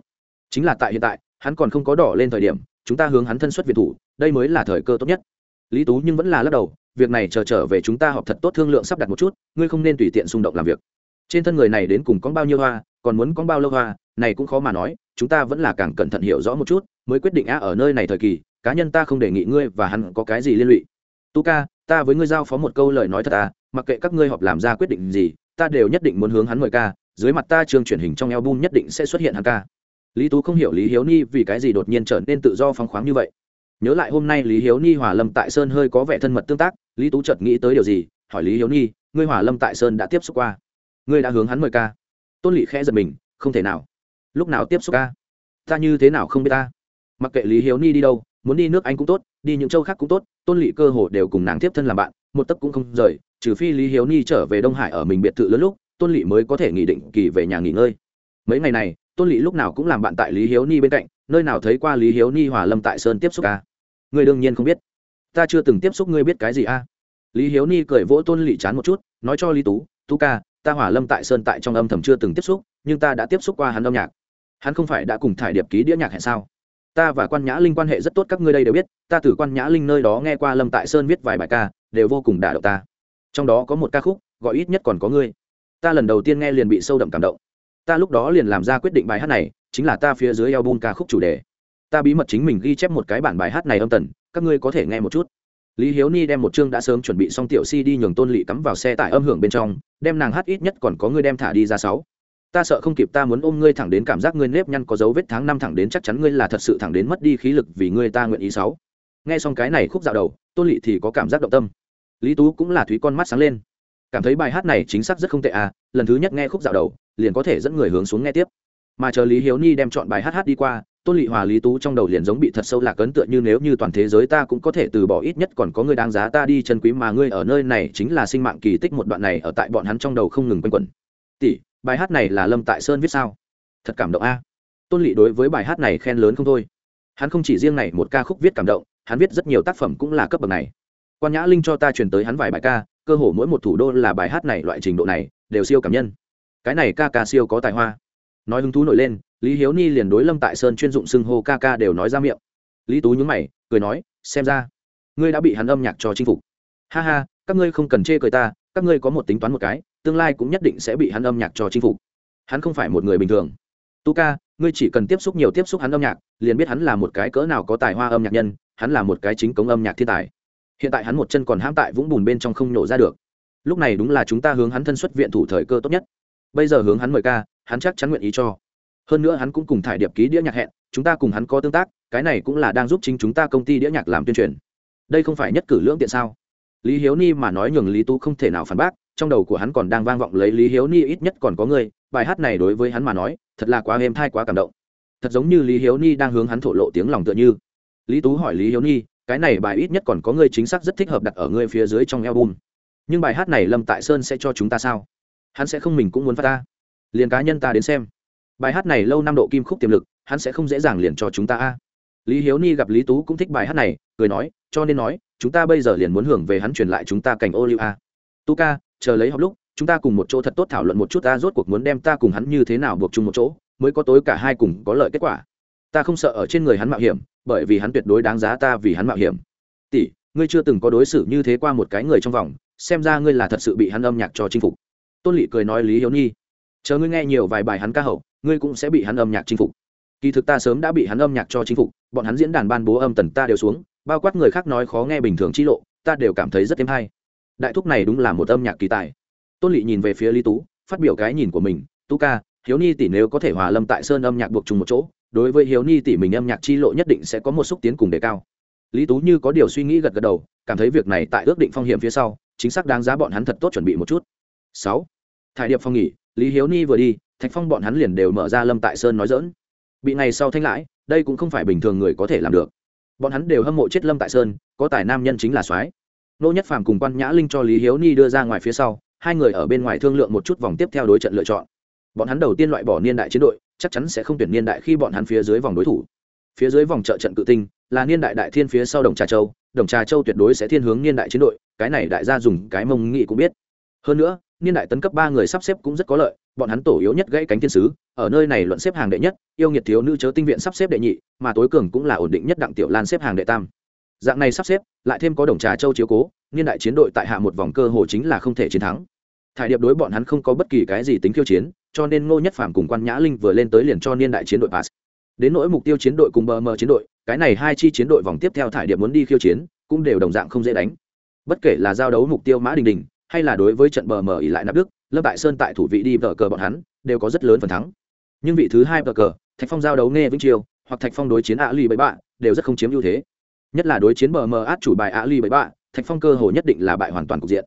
Chính là tại hiện tại, hắn còn không có đỏ lên thời điểm, chúng ta hướng hắn thân xuất việt thủ, đây mới là thời cơ tốt nhất. Lý tú nhưng vẫn là lắc đầu, việc này chờ trở về chúng ta họp thật tốt thương lượng sắp đặt một chút, ngươi không nên tùy tiện xung động làm việc. Trên thân người này đến cùng có bao nhiêu hoa, còn muốn có bao lâu hoa này cũng khó mà nói, chúng ta vẫn là càng cẩn thận hiểu rõ một chút, mới quyết định a ở nơi này thời kỳ, cá nhân ta không đề nghị ngươi và hắn có cái gì liên lụy. Tu ca ta với ngươi giao phó một câu lời nói thật à mặc kệ các ngươi họp làm ra quyết định gì, ta đều nhất định muốn hướng hắn mời ca, dưới mặt ta trường truyền hình trong album nhất định sẽ xuất hiện hắn ca. Lý tú không hiểu lý hiếu ni vì cái gì đột nhiên trở nên tự do phóng khoáng như vậy. Nhớ lại hôm nay lý hiếu ni hòa lâm tại sơn hơi có vẻ thân mật tương tác, lý tú chợt nghĩ tới điều gì, hỏi lý hiếu ni, ngươi hòa lâm tại sơn đã tiếp xúc qua? Ngươi đã hướng hắn mời ca? Tôn lỵ khẽ giật mình, không thể nào lúc nào tiếp xúc ca? Ta như thế nào không biết ta? Mặc kệ lý hiếu ni đi đâu, muốn đi nước anh cũng tốt, đi những châu khác cũng tốt, tôn lỵ cơ hồ đều cùng nàng tiếp thân làm bạn, một tấc cũng không rời, trừ phi lý hiếu ni trở về đông hải ở mình biệt thự lớn lúc, tôn lỵ mới có thể nghỉ định kỳ về nhà nghỉ ngơi. Mấy ngày này, tôn lỵ lúc nào cũng làm bạn tại lý hiếu ni bên cạnh, nơi nào thấy qua lý hiếu ni hòa lâm tại sơn tiếp xúc ca? Người đương nhiên không biết. Ta chưa từng tiếp xúc ngươi biết cái gì a? Lý hiếu ni cười vỗ tôn lỵ chán một chút, nói cho lý tú tú ca, ta hỏa lâm tại sơn tại trong âm thầm chưa từng tiếp xúc, nhưng ta đã tiếp xúc qua hắn âm nhạc hắn không phải đã cùng thải điệp ký đĩa nhạc hẹn sao? Ta và quan nhã linh quan hệ rất tốt, các ngươi đây đều biết, ta từ quan nhã linh nơi đó nghe qua lâm tại sơn viết vài bài ca, đều vô cùng đả động ta. Trong đó có một ca khúc, gọi ít nhất còn có ngươi. Ta lần đầu tiên nghe liền bị sâu đậm cảm động. Ta lúc đó liền làm ra quyết định bài hát này, chính là ta phía dưới album ca khúc chủ đề. Ta bí mật chính mình ghi chép một cái bản bài hát này âm tần, các ngươi có thể nghe một chút. Lý hiếu ni đem một chương đã sớm chuẩn bị xong tiểu si đi nhường tôn lỵ cắm vào xe tải âm hưởng bên trong, đem nàng hát ít nhất còn có ngươi đem thả đi ra sáu ta sợ không kịp ta muốn ôm ngươi thẳng đến cảm giác ngươi nếp nhăn có dấu vết tháng năm thẳng đến chắc chắn ngươi là thật sự thẳng đến mất đi khí lực vì ngươi ta nguyện ý sáu. Nghe xong cái này khúc dạo đầu tôn lỵ thì có cảm giác động tâm. Lý tú cũng là thúy con mắt sáng lên. Cảm thấy bài hát này chính xác rất không tệ à lần thứ nhất nghe khúc dạo đầu, liền có thể dẫn người hướng xuống nghe tiếp. Mà chờ lý hiếu ni đem chọn bài hát hát đi qua tôn lỵ hòa lý tú trong đầu liền giống bị thật sâu lạc ấn tượng như nếu như toàn thế giới ta cũng có thể từ bỏ ít nhất còn có người đáng giá ta đi chân quý mà ngươi ở nơi này chính là sinh mạng kỳ tích một đoạn này ở tại bọn hắn trong đầu không ngừng quanh quẩn. Tỷ bài hát này là lâm tại sơn viết sao? Thật cảm động a. Tôn lỵ đối với bài hát này khen lớn không thôi. Hắn không chỉ riêng này một ca khúc viết cảm động, hắn viết rất nhiều tác phẩm cũng là cấp bậc này. Quan nhã linh cho ta truyền tới hắn vài bài ca, cơ hồ mỗi một thủ đô là bài hát này loại trình độ này, đều siêu cảm nhân. Cái này ca ca siêu có tài hoa. Nói hứng thú nổi lên, lý hiếu ni liền đối lâm tại sơn chuyên dụng xưng hô ca ca đều nói ra miệng. Lý tú nhúng mày, cười nói, xem ra, ngươi đã bị hắn âm nhạc cho chinh phục. Ha ha, các ngươi không cần chê cười ta các ngươi có một tính toán một cái, tương lai cũng nhất định sẽ bị hắn âm nhạc cho chinh phục. Hắn không phải một người bình thường. Tu ca ngươi chỉ cần tiếp xúc nhiều tiếp xúc hắn âm nhạc, liền biết hắn là một cái cỡ nào có tài hoa âm nhạc nhân, hắn là một cái chính cống âm nhạc thiên tài. Hiện tại hắn một chân còn hãm tại vũng bùn bên trong không nổ ra được. Lúc này đúng là chúng ta hướng hắn thân xuất viện thủ thời cơ tốt nhất. Bây giờ hướng hắn mời ca, hắn chắc chắn nguyện ý cho. Hơn nữa hắn cũng cùng thải điệp ký đĩa nhạc hẹn, chúng ta cùng hắn có tương tác, cái này cũng là đang giúp chính chúng ta công ty đĩa nhạc làm tuyên truyền. Đây không phải nhất cử lưỡng tiện sao? Lý hiếu ni mà nói nhường lý tú không thể nào phản bác, trong đầu của hắn còn đang vang vọng lấy lý hiếu ni ít nhất còn có người, bài hát này đối với hắn mà nói, thật là quá êm thai quá cảm động. Thật giống như lý hiếu ni đang hướng hắn thổ lộ tiếng lòng tựa như. Lý tú hỏi lý hiếu ni, cái này bài ít nhất còn có người chính xác rất thích hợp đặt ở ngươi phía dưới trong album. Nhưng bài hát này lâm tại sơn sẽ cho chúng ta sao? Hắn sẽ không mình cũng muốn phát ta. Liền cá nhân ta đến xem. Bài hát này lâu năm độ kim khúc tiềm lực, hắn sẽ không dễ dàng liền cho chúng ta a lý hiếu ni gặp lý tú cũng thích bài hát này, cười nói, cho nên nói, chúng ta bây giờ liền muốn hưởng về hắn truyền lại chúng ta cảnh ô liu a. Tu ca, chờ lấy học lúc, chúng ta cùng một chỗ thật tốt thảo luận một chút ta rốt cuộc muốn đem ta cùng hắn như thế nào buộc chung một chỗ, mới có tối cả hai cùng có lợi kết quả. Ta không sợ ở trên người hắn mạo hiểm, bởi vì hắn tuyệt đối đáng giá ta vì hắn mạo hiểm. Tỷ, ngươi chưa từng có đối xử như thế qua một cái người trong vòng, xem ra ngươi là thật sự bị hắn âm nhạc cho chinh phục. Tôn lỵ cười nói, lý hiếu nhi chờ ngươi nghe nhiều vài bài hắn ca hậu, ngươi cũng sẽ bị hắn âm nhạc chinh phục kỳ thực ta sớm đã bị hắn âm nhạc cho chinh phục, bọn hắn diễn đàn ban bố âm tần ta đều xuống, bao quát người khác nói khó nghe bình thường chi lộ, ta đều cảm thấy rất thêm hay. Đại thúc này đúng là một âm nhạc kỳ tài. Tôn lỵ nhìn về phía lý tú, phát biểu cái nhìn của mình, tú ca, hiếu ni tỷ nếu có thể hòa lâm tại sơn âm nhạc buộc chung một chỗ, đối với hiếu ni tỷ mình âm nhạc chi lộ nhất định sẽ có một xúc tiến cùng đề cao. Lý tú như có điều suy nghĩ gật gật đầu, cảm thấy việc này tại ước định phong hiểm phía sau, chính xác đáng giá bọn hắn thật tốt chuẩn bị một chút. Sáu. Thải điệp phong nghỉ, lý hiếu ni vừa đi, thạch phong bọn hắn liền đều mở ra lâm tại sơn nói dỡn bị này sau thanh lãi, đây cũng không phải bình thường người có thể làm được. Bọn hắn đều hâm mộ chết lâm tại sơn, có tài nam nhân chính là soái. Nô nhất phàm cùng quan nhã linh cho lý hiếu ni đưa ra ngoài phía sau, hai người ở bên ngoài thương lượng một chút vòng tiếp theo đối trận lựa chọn. Bọn hắn đầu tiên loại bỏ niên đại chiến đội, chắc chắn sẽ không tuyển niên đại khi bọn hắn phía dưới vòng đối thủ. Phía dưới vòng trợ trận cự tinh, là niên đại đại thiên phía sau đồng trà châu, đồng trà châu tuyệt đối sẽ thiên hướng niên đại chiến đội, cái này đại gia dùng cái mông nghị cũng biết. Hơn nữa, niên đại tấn cấp ba người sắp xếp cũng rất có lợi bọn hắn tổ yếu nhất gãy cánh thiên sứ, ở nơi này luận xếp hàng đệ nhất, yêu nghiệt thiếu nữ chớ tinh viện sắp xếp đệ nhị, mà tối cường cũng là ổn định nhất đặng tiểu lan xếp hàng đệ tam. Dạng này sắp xếp, lại thêm có đồng trà châu chiếu cố, niên đại chiến đội tại hạ một vòng cơ hồ chính là không thể chiến thắng. Thải điệp đối bọn hắn không có bất kỳ cái gì tính khiêu chiến, cho nên ngô nhất Phạm cùng quan nhã linh vừa lên tới liền cho niên đại chiến đội pass. Đến nỗi mục tiêu chiến đội cùng bờ mờ chiến đội, cái này hai chi chiến đội vòng tiếp theo thải điệp muốn đi khiêu chiến, cũng đều đồng dạng không dễ đánh. Bất kể là giao đấu mục tiêu mã đình đình, hay là đối với trận bờ mờ ỉ lại nạp đức lâm tại sơn tại thủ vị đi vợ cờ bọn hắn, đều có rất lớn phần thắng. Nhưng vị thứ hai vợ cờ, thạch phong giao đấu nghe vĩnh triều, hoặc thạch phong đối chiến ạ ly bảy bạ, đều rất không chiếm ưu thế. Nhất là đối chiến bờ mờ át chủ bài ạ ly bảy bạ, thạch phong cơ hồ nhất định là bại hoàn toàn cục diện.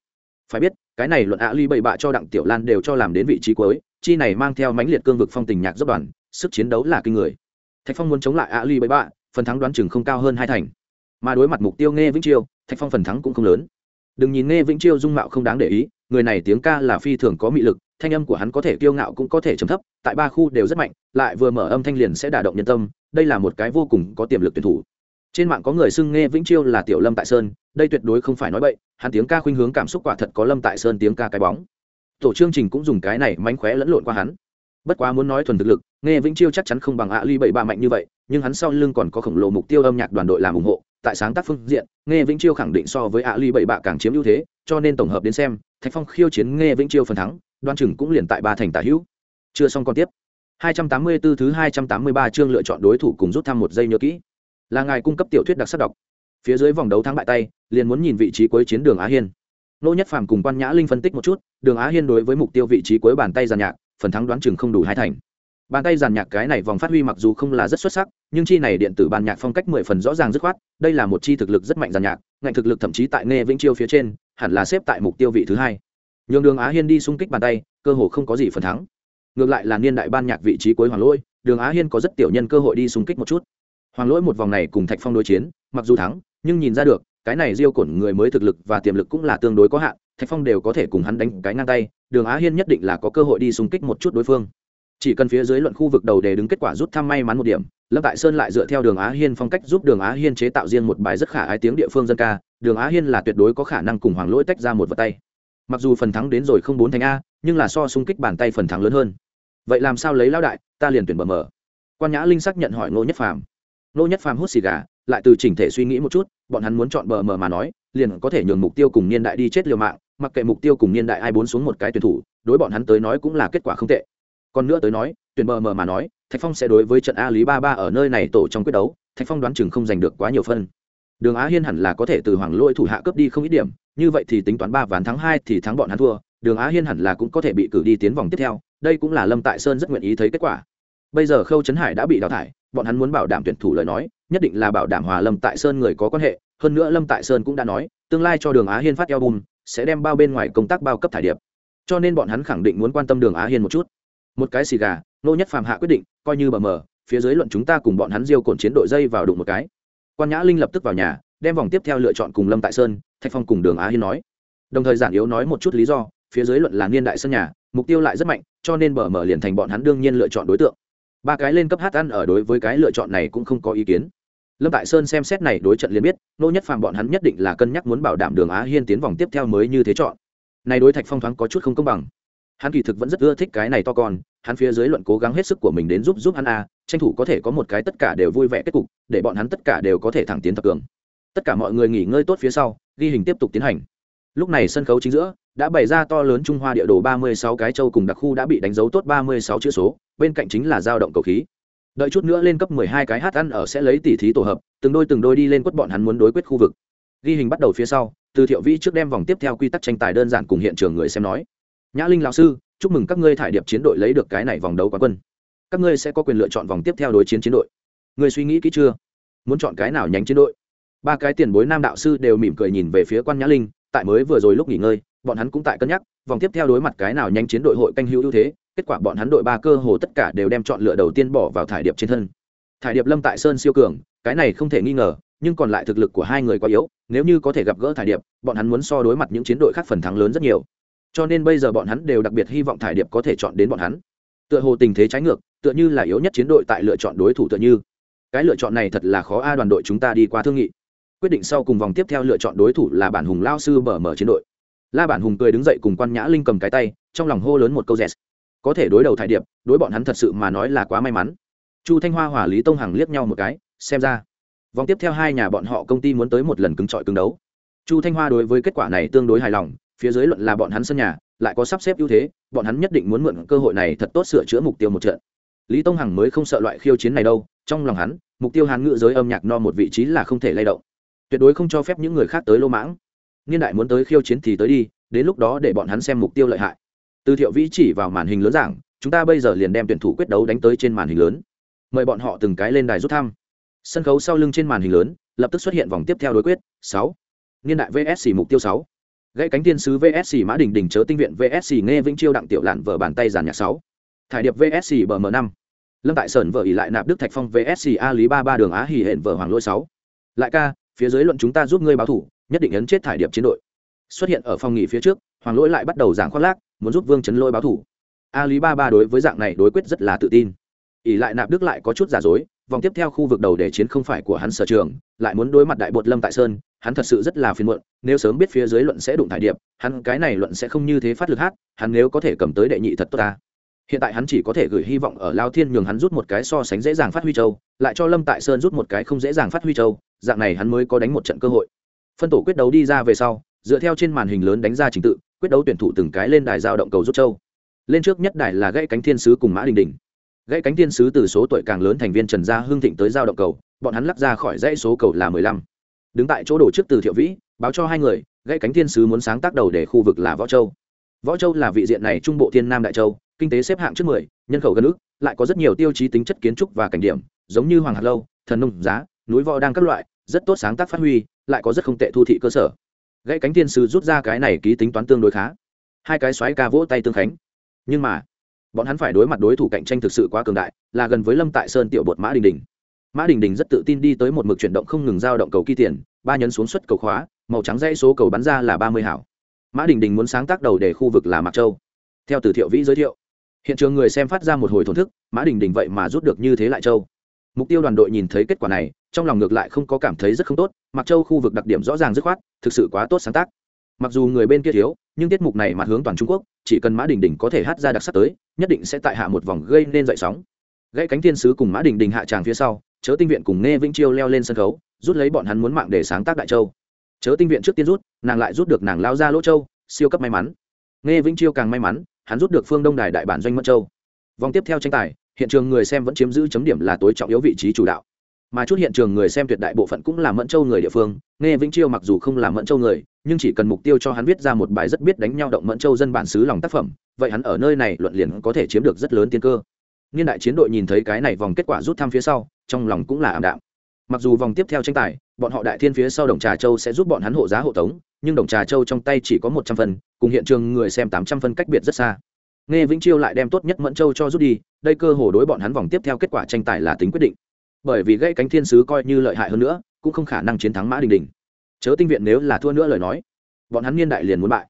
Phải biết, cái này luận ạ ly bảy bạ cho đặng tiểu lan đều cho làm đến vị trí cuối, chi này mang theo mãnh liệt cương vực phong tình nhạc dốc đoàn, sức chiến đấu là kinh người. Thạch phong muốn chống lại ạ ly bảy bạ, phần thắng đoán chừng không cao hơn hai thành. Mà đối mặt mục tiêu nghe vĩnh chiêu thạch phong phần thắng cũng không lớn. Đừng nhìn nghe vĩnh chiêu dung mạo không đáng để ý người này tiếng ca là phi thường có mị lực, thanh âm của hắn có thể kiêu ngạo cũng có thể trầm thấp, tại ba khu đều rất mạnh, lại vừa mở âm thanh liền sẽ đả động nhân tâm, đây là một cái vô cùng có tiềm lực tuyển thủ. Trên mạng có người xưng nghe vĩnh chiêu là tiểu lâm tại sơn, đây tuyệt đối không phải nói bậy, hắn tiếng ca khuynh hướng cảm xúc quả thật có lâm tại sơn tiếng ca cái bóng. Tổ chương trình cũng dùng cái này mánh khóe lẫn lộn qua hắn. Bất quá muốn nói thuần thực lực, nghe vĩnh chiêu chắc chắn không bằng ạ ly bảy ba mạnh như vậy, nhưng hắn sau lưng còn có khổng lồ mục tiêu âm nhạc đoàn đội làm ủng hộ, tại sáng tác phương diện, nghe vĩnh chiêu khẳng định so với ạ ly bảy bạ càng chiếm ưu thế, cho nên tổng hợp đến xem thạch phong khiêu chiến nghe vĩnh chiêu phần thắng, đoan chừng cũng liền tại ba thành tả hữu. Chưa xong còn tiếp. 284 thứ 283 chương lựa chọn đối thủ cùng rút thăm một giây nhớ kỹ. Là ngài cung cấp tiểu thuyết đặc sắc đọc. Phía dưới vòng đấu thắng bại tay, liền muốn nhìn vị trí cuối chiến đường á hiên. Nô nhất phàm cùng quan nhã linh phân tích một chút, đường á hiên đối với mục tiêu vị trí cuối bàn tay giàn nhạc, phần thắng đoán chừng không đủ hai thành. Bàn tay giàn nhạc cái này vòng phát huy mặc dù không là rất xuất sắc, nhưng chi này điện tử bàn nhạc phong cách mười phần rõ ràng dứt khoát, đây là một chi thực lực rất mạnh giàn nhạc, ngạnh thực lực thậm chí tại nghe vĩnh chiêu phía trên hẳn là xếp tại mục tiêu vị thứ hai. Nhường đường á hiên đi xung kích bàn tay, cơ hồ không có gì phần thắng. Ngược lại là niên đại ban nhạc vị trí cuối hoàng lỗi, đường á hiên có rất tiểu nhân cơ hội đi xung kích một chút. Hoàng lỗi một vòng này cùng thạch phong đối chiến, mặc dù thắng, nhưng nhìn ra được, cái này riêu cổn người mới thực lực và tiềm lực cũng là tương đối có hạn, thạch phong đều có thể cùng hắn đánh cái ngang tay, đường á hiên nhất định là có cơ hội đi xung kích một chút đối phương chỉ cần phía dưới luận khu vực đầu để đứng kết quả rút thăm may mắn một điểm, lâm tại sơn lại dựa theo đường á hiên phong cách giúp đường á hiên chế tạo riêng một bài rất khả ái tiếng địa phương dân ca, đường á hiên là tuyệt đối có khả năng cùng hoàng lỗi tách ra một vật tay. Mặc dù phần thắng đến rồi không bốn thành a, nhưng là so xung kích bàn tay phần thắng lớn hơn. Vậy làm sao lấy lão đại, ta liền tuyển bờ mờ. Quan nhã linh xác nhận hỏi ngô nhất phàm. Ngô nhất phàm hút xì gà, lại từ chỉnh thể suy nghĩ một chút, bọn hắn muốn chọn bờ mờ mà nói, liền có thể nhường mục tiêu cùng niên đại đi chết liều mạng, mặc kệ mục tiêu cùng niên đại ai bốn xuống một cái tuyển thủ, đối bọn hắn tới nói cũng là kết quả không tệ còn nữa tới nói, tuyển bờ mờ mà nói, thạch phong sẽ đối với trận a lý ba ba ở nơi này tổ trong quyết đấu, thạch phong đoán chừng không giành được quá nhiều phân. Đường á hiên hẳn là có thể từ hoàng lôi thủ hạ cướp đi không ít điểm, như vậy thì tính toán ba ván thắng hai thì thắng bọn hắn thua, đường á hiên hẳn là cũng có thể bị cử đi tiến vòng tiếp theo, đây cũng là lâm tại sơn rất nguyện ý thấy kết quả. Bây giờ khâu trấn hải đã bị đào thải, bọn hắn muốn bảo đảm tuyển thủ lời nói, nhất định là bảo đảm hòa lâm tại sơn người có quan hệ, hơn nữa lâm tại sơn cũng đã nói, tương lai cho đường á hiên phát eo bùn sẽ đem bao bên ngoài công tác bao cấp thải điệp. Cho nên bọn hắn khẳng định muốn quan tâm đường á hiên một chút một cái xì gà, nô nhất phàm hạ quyết định, coi như bờ mờ, phía dưới luận chúng ta cùng bọn hắn diêu cồn chiến đội dây vào đụng một cái. Quan nhã linh lập tức vào nhà, đem vòng tiếp theo lựa chọn cùng lâm tại sơn, thạch phong cùng đường á hiên nói. Đồng thời giản yếu nói một chút lý do, phía dưới luận là niên đại sân nhà, mục tiêu lại rất mạnh, cho nên bờ mở liền thành bọn hắn đương nhiên lựa chọn đối tượng. Ba cái lên cấp hát ăn ở đối với cái lựa chọn này cũng không có ý kiến. Lâm tại sơn xem xét này đối trận liền biết, nô nhất phàm bọn hắn nhất định là cân nhắc muốn bảo đảm đường á hiên tiến vòng tiếp theo mới như thế chọn. Này đối thạch phong thoáng có chút không công bằng hắn kỳ thực vẫn rất ưa thích cái này to con, hắn phía dưới luận cố gắng hết sức của mình đến giúp giúp hắn a, tranh thủ có thể có một cái tất cả đều vui vẻ kết cục, để bọn hắn tất cả đều có thể thẳng tiến tập cường. Tất cả mọi người nghỉ ngơi tốt phía sau, ghi hình tiếp tục tiến hành. Lúc này sân khấu chính giữa, đã bày ra to lớn trung hoa địa đồ ba mươi sáu cái châu cùng đặc khu đã bị đánh dấu tốt ba mươi sáu chữ số, bên cạnh chính là dao động cầu khí. Đợi chút nữa lên cấp mười hai cái hát ăn ở sẽ lấy tỉ thí tổ hợp, từng đôi từng đôi đi lên quất bọn hắn muốn đối quyết khu vực. Ghi hình bắt đầu phía sau, từ thiệu vi trước đem vòng tiếp theo quy tắc tranh tài đơn giản cùng hiện trường người xem nói nhã linh lão sư, chúc mừng các ngươi thải điệp chiến đội lấy được cái này vòng đấu quán quân. Các ngươi sẽ có quyền lựa chọn vòng tiếp theo đối chiến chiến đội. Người suy nghĩ kỹ chưa? Muốn chọn cái nào nhánh chiến đội? Ba cái tiền bối nam đạo sư đều mỉm cười nhìn về phía quan nhã linh, tại mới vừa rồi lúc nghỉ ngơi, bọn hắn cũng tại cân nhắc, vòng tiếp theo đối mặt cái nào nhanh chiến đội hội canh hữu ưu thế, kết quả bọn hắn đội ba cơ hồ tất cả đều đem chọn lựa đầu tiên bỏ vào thải điệp trên thân. Thải điệp lâm tại sơn siêu cường, cái này không thể nghi ngờ, nhưng còn lại thực lực của hai người quá yếu, nếu như có thể gặp gỡ thải điệp, bọn hắn muốn so đối mặt những chiến đội khác phần thắng lớn rất nhiều cho nên bây giờ bọn hắn đều đặc biệt hy vọng thải điệp có thể chọn đến bọn hắn. Tựa hồ tình thế trái ngược, tựa như là yếu nhất chiến đội tại lựa chọn đối thủ tựa như. Cái lựa chọn này thật là khó a, đoàn đội chúng ta đi qua thương nghị. Quyết định sau cùng vòng tiếp theo lựa chọn đối thủ là bản hùng lao sư mở mở chiến đội. La bản hùng cười đứng dậy cùng quan nhã linh cầm cái tay, trong lòng hô lớn một câu yes. Có thể đối đầu thải điệp, đối bọn hắn thật sự mà nói là quá may mắn. Chu thanh hoa, hòa lý tông hằng liếc nhau một cái, xem ra. Vòng tiếp theo hai nhà bọn họ công ty muốn tới một lần cứng trọi cứng đấu. Chu thanh hoa đối với kết quả này tương đối hài lòng phía dưới luận là bọn hắn sân nhà, lại có sắp xếp ưu thế, bọn hắn nhất định muốn mượn cơ hội này thật tốt sửa chữa mục tiêu một trận. Lý tông hằng mới không sợ loại khiêu chiến này đâu, trong lòng hắn, mục tiêu hán ngữ giới âm nhạc no một vị trí là không thể lay động. Tuyệt đối không cho phép những người khác tới lô mãng. Niên đại muốn tới khiêu chiến thì tới đi, đến lúc đó để bọn hắn xem mục tiêu lợi hại. Từ thiệu vĩ chỉ vào màn hình lớn giảng, chúng ta bây giờ liền đem tuyển thủ quyết đấu đánh tới trên màn hình lớn. Mời bọn họ từng cái lên đài rút thăm. Sân khấu sau lưng trên màn hình lớn, lập tức xuất hiện vòng tiếp theo đối quyết, sáu. Niên đại vsc mục tiêu sáu gãy cánh tiên sứ vsc mã đình đình chớ tinh viện vsc nghe vĩnh chiêu đặng tiểu lạn vở bàn tay giàn nhạc sáu. Thải điệp vsc bm năm. Lâm tại sơn vợ ỉ lại nạp đức thạch phong vsc a lý ba ba đường á hỉ hển vợ hoàng lỗi sáu. Lại ca, phía dưới luận chúng ta giúp ngươi báo thủ, nhất định ấn chết thải điệp chiến đội. Xuất hiện ở phòng nghỉ phía trước, hoàng lỗi lại bắt đầu giảng khoác lác, muốn giúp vương chấn lôi báo thủ. A lý ba ba đối với dạng này đối quyết rất là tự tin. Ỉ lại nạp đức lại có chút giả dối vòng tiếp theo khu vực đầu để chiến không phải của hắn sở trường, lại muốn đối mặt đại bột lâm tại sơn, hắn thật sự rất là phiền muộn, nếu sớm biết phía dưới luận sẽ đụng thải điệp, hắn cái này luận sẽ không như thế phát lực hát, hắn nếu có thể cầm tới đệ nhị thật tốt ta. Hiện tại hắn chỉ có thể gửi hy vọng ở lao thiên nhường hắn rút một cái so sánh dễ dàng phát huy châu, lại cho lâm tại sơn rút một cái không dễ dàng phát huy châu, dạng này hắn mới có đánh một trận cơ hội. Phân tổ quyết đấu đi ra về sau, dựa theo trên màn hình lớn đánh ra trình tự, quyết đấu tuyển thủ từng cái lên đài giao động cầu rút châu. Lên trước nhất đài là gãy cánh thiên sứ cùng mã đình đình gãy cánh thiên sứ từ số tuổi càng lớn thành viên trần gia hương thịnh tới giao động cầu, bọn hắn lắc ra khỏi dãy số cầu là mười lăm. Đứng tại chỗ đổ trước từ thiệu vĩ, báo cho hai người, gãy cánh thiên sứ muốn sáng tác đầu để khu vực là võ châu. Võ châu là vị diện này trung bộ thiên nam đại châu, kinh tế xếp hạng trước mười, nhân khẩu gần ước, lại có rất nhiều tiêu chí tính chất kiến trúc và cảnh điểm, giống như hoàng hạt lâu, thần nông giá, núi võ đang các loại, rất tốt sáng tác phát huy, lại có rất không tệ thu thị cơ sở. Gãy cánh thiên sứ rút ra cái này ký tính toán tương đối khá. Hai cái xoáy ca vỗ tay tương khánh. Nhưng mà bọn hắn phải đối mặt đối thủ cạnh tranh thực sự quá cường đại, là gần với lâm tại sơn tiểu bột mã đình đình. Mã đình đình rất tự tin đi tới một mực chuyển động không ngừng giao động cầu kỳ tiền, ba nhấn xuống suất cầu khóa, màu trắng dãy số cầu bắn ra là ba mươi hảo. Mã đình đình muốn sáng tác đầu để khu vực là mạc châu. Theo từ thiệu vĩ giới thiệu, hiện trường người xem phát ra một hồi thổn thức, mã đình đình vậy mà rút được như thế lại châu. Mục tiêu đoàn đội nhìn thấy kết quả này, trong lòng ngược lại không có cảm thấy rất không tốt mặc châu khu vực đặc điểm rõ ràng dứt khoát, thực sự quá tốt sáng tác. Mặc dù người bên kia thiếu nhưng tiết mục này mặt hướng toàn trung quốc, chỉ cần mã đình đình có thể hát ra đặc sắc tới, nhất định sẽ tại hạ một vòng gây nên dậy sóng. Gãy cánh thiên sứ cùng mã đình đình hạ tràng phía sau, chớ tinh viện cùng nghe vĩnh chiêu leo lên sân khấu, rút lấy bọn hắn muốn mạng để sáng tác đại châu. Chớ tinh viện trước tiên rút, nàng lại rút được nàng lao ra lỗ châu, siêu cấp may mắn. Nghe vĩnh chiêu càng may mắn, hắn rút được phương đông đài đại bản doanh mẫn châu. Vòng tiếp theo tranh tài, hiện trường người xem vẫn chiếm giữ chấm điểm là tối trọng yếu vị trí chủ đạo mà chút hiện trường người xem tuyệt đại bộ phận cũng là mẫn châu người địa phương. Nghe vĩnh chiêu mặc dù không là mẫn châu người, nhưng chỉ cần mục tiêu cho hắn viết ra một bài rất biết đánh nhau động mẫn châu dân bản xứ lòng tác phẩm, vậy hắn ở nơi này luận liền có thể chiếm được rất lớn tiên cơ. Niên đại chiến đội nhìn thấy cái này vòng kết quả rút thăm phía sau, trong lòng cũng là ảm đạm. Mặc dù vòng tiếp theo tranh tài, bọn họ đại thiên phía sau đồng trà châu sẽ giúp bọn hắn hộ giá hộ tống, nhưng đồng trà châu trong tay chỉ có một trăm phần, cùng hiện trường người xem tám trăm phân cách biệt rất xa. Nghe vĩnh chiêu lại đem tốt nhất mẫn châu cho rút đi, đây cơ hồ đối bọn hắn vòng tiếp theo kết quả tranh tài là tính quyết định bởi vì gây cánh thiên sứ coi như lợi hại hơn nữa, cũng không khả năng chiến thắng mã đình đình. Chớ tinh viện nếu là thua nữa lời nói, bọn hắn niên đại liền muốn bại.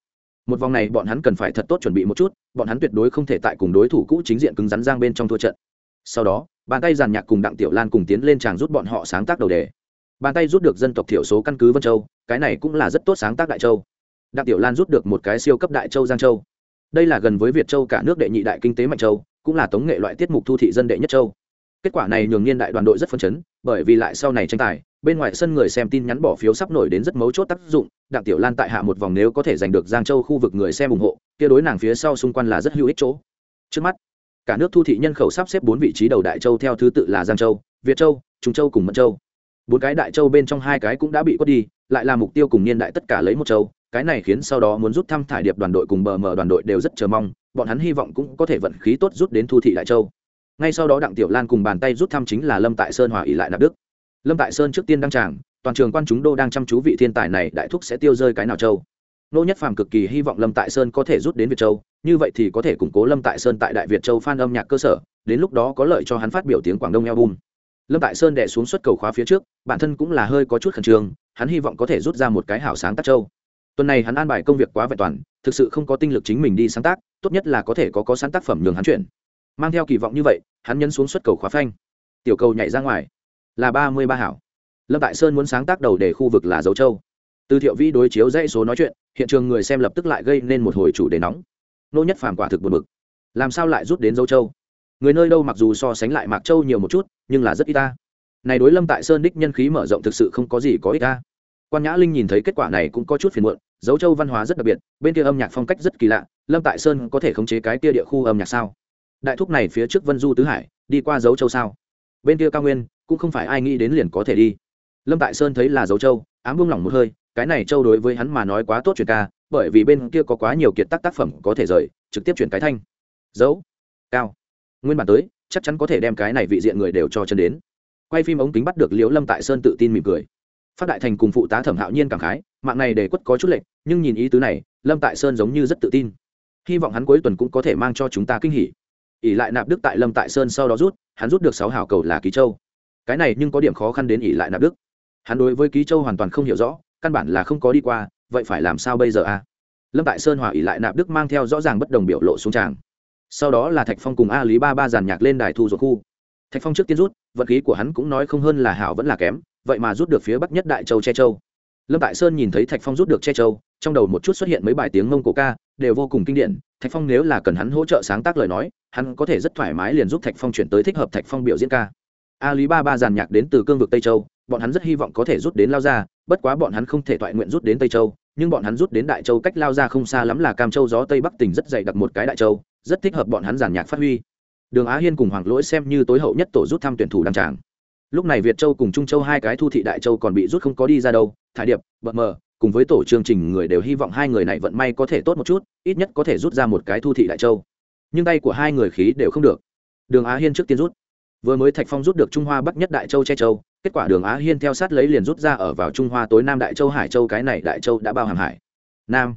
Một vòng này bọn hắn cần phải thật tốt chuẩn bị một chút, bọn hắn tuyệt đối không thể tại cùng đối thủ cũ chính diện cứng rắn giang bên trong thua trận. Sau đó, bàn tay giàn nhạc cùng đặng tiểu lan cùng tiến lên tràng rút bọn họ sáng tác đầu đề. Bàn tay rút được dân tộc thiểu số căn cứ vân châu, cái này cũng là rất tốt sáng tác đại châu. Đặng tiểu lan rút được một cái siêu cấp đại châu giang châu. Đây là gần với việt châu cả nước đệ nhị đại kinh tế mạnh châu, cũng là tống nghệ loại tiết mục thu thị dân đệ nhất châu kết quả này nhường niên đại đoàn đội rất phấn chấn, bởi vì lại sau này tranh tài, bên ngoài sân người xem tin nhắn bỏ phiếu sắp nổi đến rất mấu chốt tác dụng, đặng tiểu lan tại hạ một vòng nếu có thể giành được giang châu khu vực người xem ủng hộ, kia đối nàng phía sau xung quanh là rất hữu ích chỗ. Trước mắt, cả nước thu thị nhân khẩu sắp xếp bốn vị trí đầu đại châu theo thứ tự là giang châu, việt châu, trung châu cùng mẫn châu. Bốn cái đại châu bên trong hai cái cũng đã bị quất đi, lại là mục tiêu cùng niên đại tất cả lấy một châu, cái này khiến sau đó muốn rút thăm thải điệp đoàn đội cùng bờ mờ đoàn đội đều rất chờ mong, bọn hắn hy vọng cũng có thể vận khí tốt rút đến thu thị đại châu ngay sau đó đặng tiểu lan cùng bàn tay rút thăm chính là lâm tại sơn hòa ỉ lại nạp đức. Lâm tại sơn trước tiên đăng tràng, toàn trường quan chúng đô đang chăm chú vị thiên tài này đại thúc sẽ tiêu rơi cái nào châu. Nô nhất phàm cực kỳ hy vọng lâm tại sơn có thể rút đến việt châu, như vậy thì có thể củng cố lâm tại sơn tại đại việt châu phan âm nhạc cơ sở, đến lúc đó có lợi cho hắn phát biểu tiếng quảng đông album. Lâm tại sơn đẻ xuống xuất cầu khóa phía trước, bản thân cũng là hơi có chút khẩn trương, hắn hy vọng có thể rút ra một cái hảo sáng tác châu. Tuần này hắn an bài công việc quá vẹn toàn, thực sự không có tinh lực chính mình đi sáng tác, tốt nhất là có thể có có sáng tác phẩm nhường hắn chuyển mang theo kỳ vọng như vậy, hắn nhấn xuống xuất cầu khóa phanh. Tiểu cầu nhảy ra ngoài. Là ba mươi ba hảo. Lâm tại sơn muốn sáng tác đầu để khu vực là dấu châu. Từ thiệu vĩ đối chiếu dãy số nói chuyện, hiện trường người xem lập tức lại gây nên một hồi chủ đề nóng. Nô nhất phàm quả thực buồn bực. Làm sao lại rút đến dấu châu? Người nơi đâu mặc dù so sánh lại mạc châu nhiều một chút, nhưng là rất ít ta. Này đối lâm tại sơn đích nhân khí mở rộng thực sự không có gì có ích ta. Quan nhã linh nhìn thấy kết quả này cũng có chút phiền muộn, dấu châu văn hóa rất đặc biệt, bên kia âm nhạc phong cách rất kỳ lạ, lâm tại sơn có thể khống chế cái kia địa khu âm nhạc sao? Đại thúc này phía trước vân du tứ hải, đi qua dấu châu sao? Bên kia cao nguyên, cũng không phải ai nghĩ đến liền có thể đi. Lâm tại sơn thấy là dấu châu, ám buông lỏng một hơi, cái này châu đối với hắn mà nói quá tốt truyền ca, bởi vì bên kia có quá nhiều kiệt tác tác phẩm có thể rời, trực tiếp chuyển cái thanh. Dấu, cao, nguyên bản tới, chắc chắn có thể đem cái này vị diện người đều cho chân đến. Quay phim ống kính bắt được liễu lâm tại sơn tự tin mỉm cười. Phát đại thành cùng phụ tá thẩm hạo nhiên cảm khái, mạng này để quất có chút lệnh nhưng nhìn ý tứ này, lâm tại sơn giống như rất tự tin. Hy vọng hắn cuối tuần cũng có thể mang cho chúng ta kinh hỉ ỉ lại nạp đức tại lâm tại sơn sau đó rút, hắn rút được sáu hảo cầu là ký châu. Cái này nhưng có điểm khó khăn đến ỉ lại nạp đức. Hắn đối với ký châu hoàn toàn không hiểu rõ, căn bản là không có đi qua, vậy phải làm sao bây giờ a? Lâm tại sơn hòa ỉ lại nạp đức mang theo rõ ràng bất đồng biểu lộ xuống tràng. Sau đó là thạch phong cùng a lý ba ba giàn nhạc lên đài thu ruột khu. Thạch phong trước tiên rút vật khí của hắn cũng nói không hơn là hảo vẫn là kém, vậy mà rút được phía bắc nhất đại châu che châu. Lâm tại sơn nhìn thấy thạch phong rút được che châu, trong đầu một chút xuất hiện mấy bài tiếng mông cổ ca, đều vô cùng kinh điển thạch phong nếu là cần hắn hỗ trợ sáng tác lời nói, hắn có thể rất thoải mái liền giúp thạch phong chuyển tới thích hợp thạch phong biểu diễn ca. A lý ba ba giàn nhạc đến từ cương vực tây châu, bọn hắn rất hy vọng có thể rút đến lao ra bất quá bọn hắn không thể toại nguyện rút đến tây châu, nhưng bọn hắn rút đến đại châu cách lao ra không xa lắm là cam châu gió tây bắc tỉnh rất dày đặc một cái đại châu, rất thích hợp bọn hắn giàn nhạc phát huy. Đường á hiên cùng hoàng lỗi xem như tối hậu nhất tổ rút thăm tuyển thủ đăng tràng. Lúc này việt châu cùng trung châu hai cái thu thị đại châu còn bị rút không có đi ra đâu, thải điệp bận mờ cùng với tổ chương trình người đều hy vọng hai người này vận may có thể tốt một chút, ít nhất có thể rút ra một cái thu thị đại châu. Nhưng tay của hai người khí đều không được. Đường á hiên trước tiên rút. Vừa mới thạch phong rút được trung hoa bắc nhất đại châu che châu, kết quả đường á hiên theo sát lấy liền rút ra ở vào trung hoa tối nam đại châu, hải châu, cái này đại châu đã bao hàm hải, nam,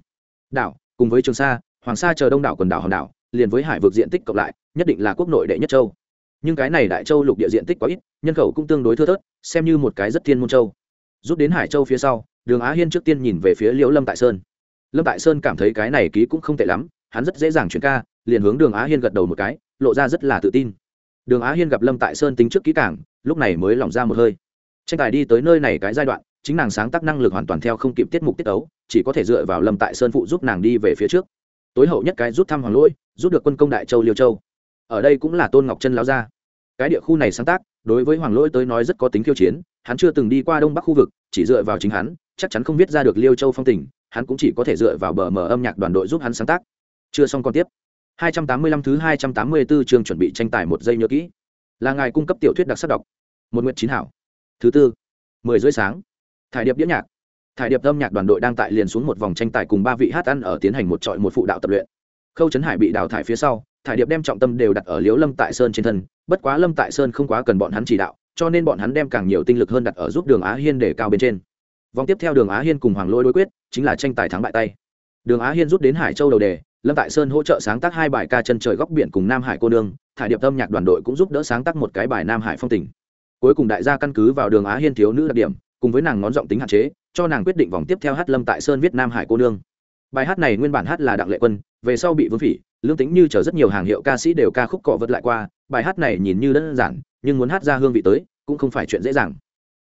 đảo, cùng với trường sa, hoàng sa chờ đông đảo, quần đảo hòn đảo, liền với hải vực diện tích cộng lại, nhất định là quốc nội đệ nhất châu. Nhưng cái này đại châu lục địa diện tích quá ít, nhân khẩu cũng tương đối thưa thớt, xem như một cái rất thiên môn châu rút đến hải châu phía sau, đường á hiên trước tiên nhìn về phía liễu lâm tại sơn. Lâm tại sơn cảm thấy cái này ký cũng không tệ lắm, hắn rất dễ dàng chuyển ca, liền hướng đường á hiên gật đầu một cái, lộ ra rất là tự tin. Đường á hiên gặp lâm tại sơn tính trước kỹ cảng lúc này mới lỏng ra một hơi. Tranh tài đi tới nơi này cái giai đoạn, chính nàng sáng tác năng lực hoàn toàn theo không kịp tiết mục tiết ấu, chỉ có thể dựa vào lâm tại sơn phụ giúp nàng đi về phía trước. Tối hậu nhất cái rút thăm hoàng lỗi, rút được quân công đại châu liêu châu. Ở đây cũng là tôn ngọc chân láo ra cái địa khu này sáng tác đối với hoàng lỗi tới nói rất có tính khiêu chiến, hắn chưa từng đi qua đông bắc khu vực, chỉ dựa vào chính hắn, chắc chắn không viết ra được liêu châu phong tình, hắn cũng chỉ có thể dựa vào bờ mờ âm nhạc đoàn đội giúp hắn sáng tác. Chưa xong còn tiếp. 285 thứ 284 chương chuẩn bị tranh tài một giây nhớ kỹ. Là ngài cung cấp tiểu thuyết đặc sắc đọc. Một nguyện chín hảo. Thứ tư, mười rưỡi sáng. Thải điệp đĩa nhạc. Thải điệp âm nhạc đoàn đội đang tại liền xuống một vòng tranh tài cùng ba vị hát ăn ở tiến hành một trọi một phụ đạo tập luyện. Khâu trấn hải bị đào thải phía sau thải điệp đem trọng tâm đều đặt ở liếu lâm tại sơn trên thân, bất quá lâm tại sơn không quá cần bọn hắn chỉ đạo, cho nên bọn hắn đem càng nhiều tinh lực hơn đặt ở giúp đường á hiên để cao bên trên. Vòng tiếp theo đường á hiên cùng hoàng lôi đối quyết, chính là tranh tài thắng bại tay. Đường á hiên rút đến hải châu đầu đề, lâm tại sơn hỗ trợ sáng tác hai bài ca chân trời góc biển cùng nam hải cô nương, thải điệp âm nhạc đoàn đội cũng giúp đỡ sáng tác một cái bài nam hải phong tình. Cuối cùng đại gia căn cứ vào đường á hiên thiếu nữ đặc điểm, cùng với nàng ngón giọng tính hạn chế, cho nàng quyết định vòng tiếp theo hát lâm tại sơn viết nam hải cô nương. Bài hát này nguyên bản hát là đặng lệ quân, về sau bị vương phỉ lương tính như chở rất nhiều hàng hiệu ca sĩ đều ca khúc cọ vật lại qua, bài hát này nhìn như đơn giản, nhưng muốn hát ra hương vị tới, cũng không phải chuyện dễ dàng.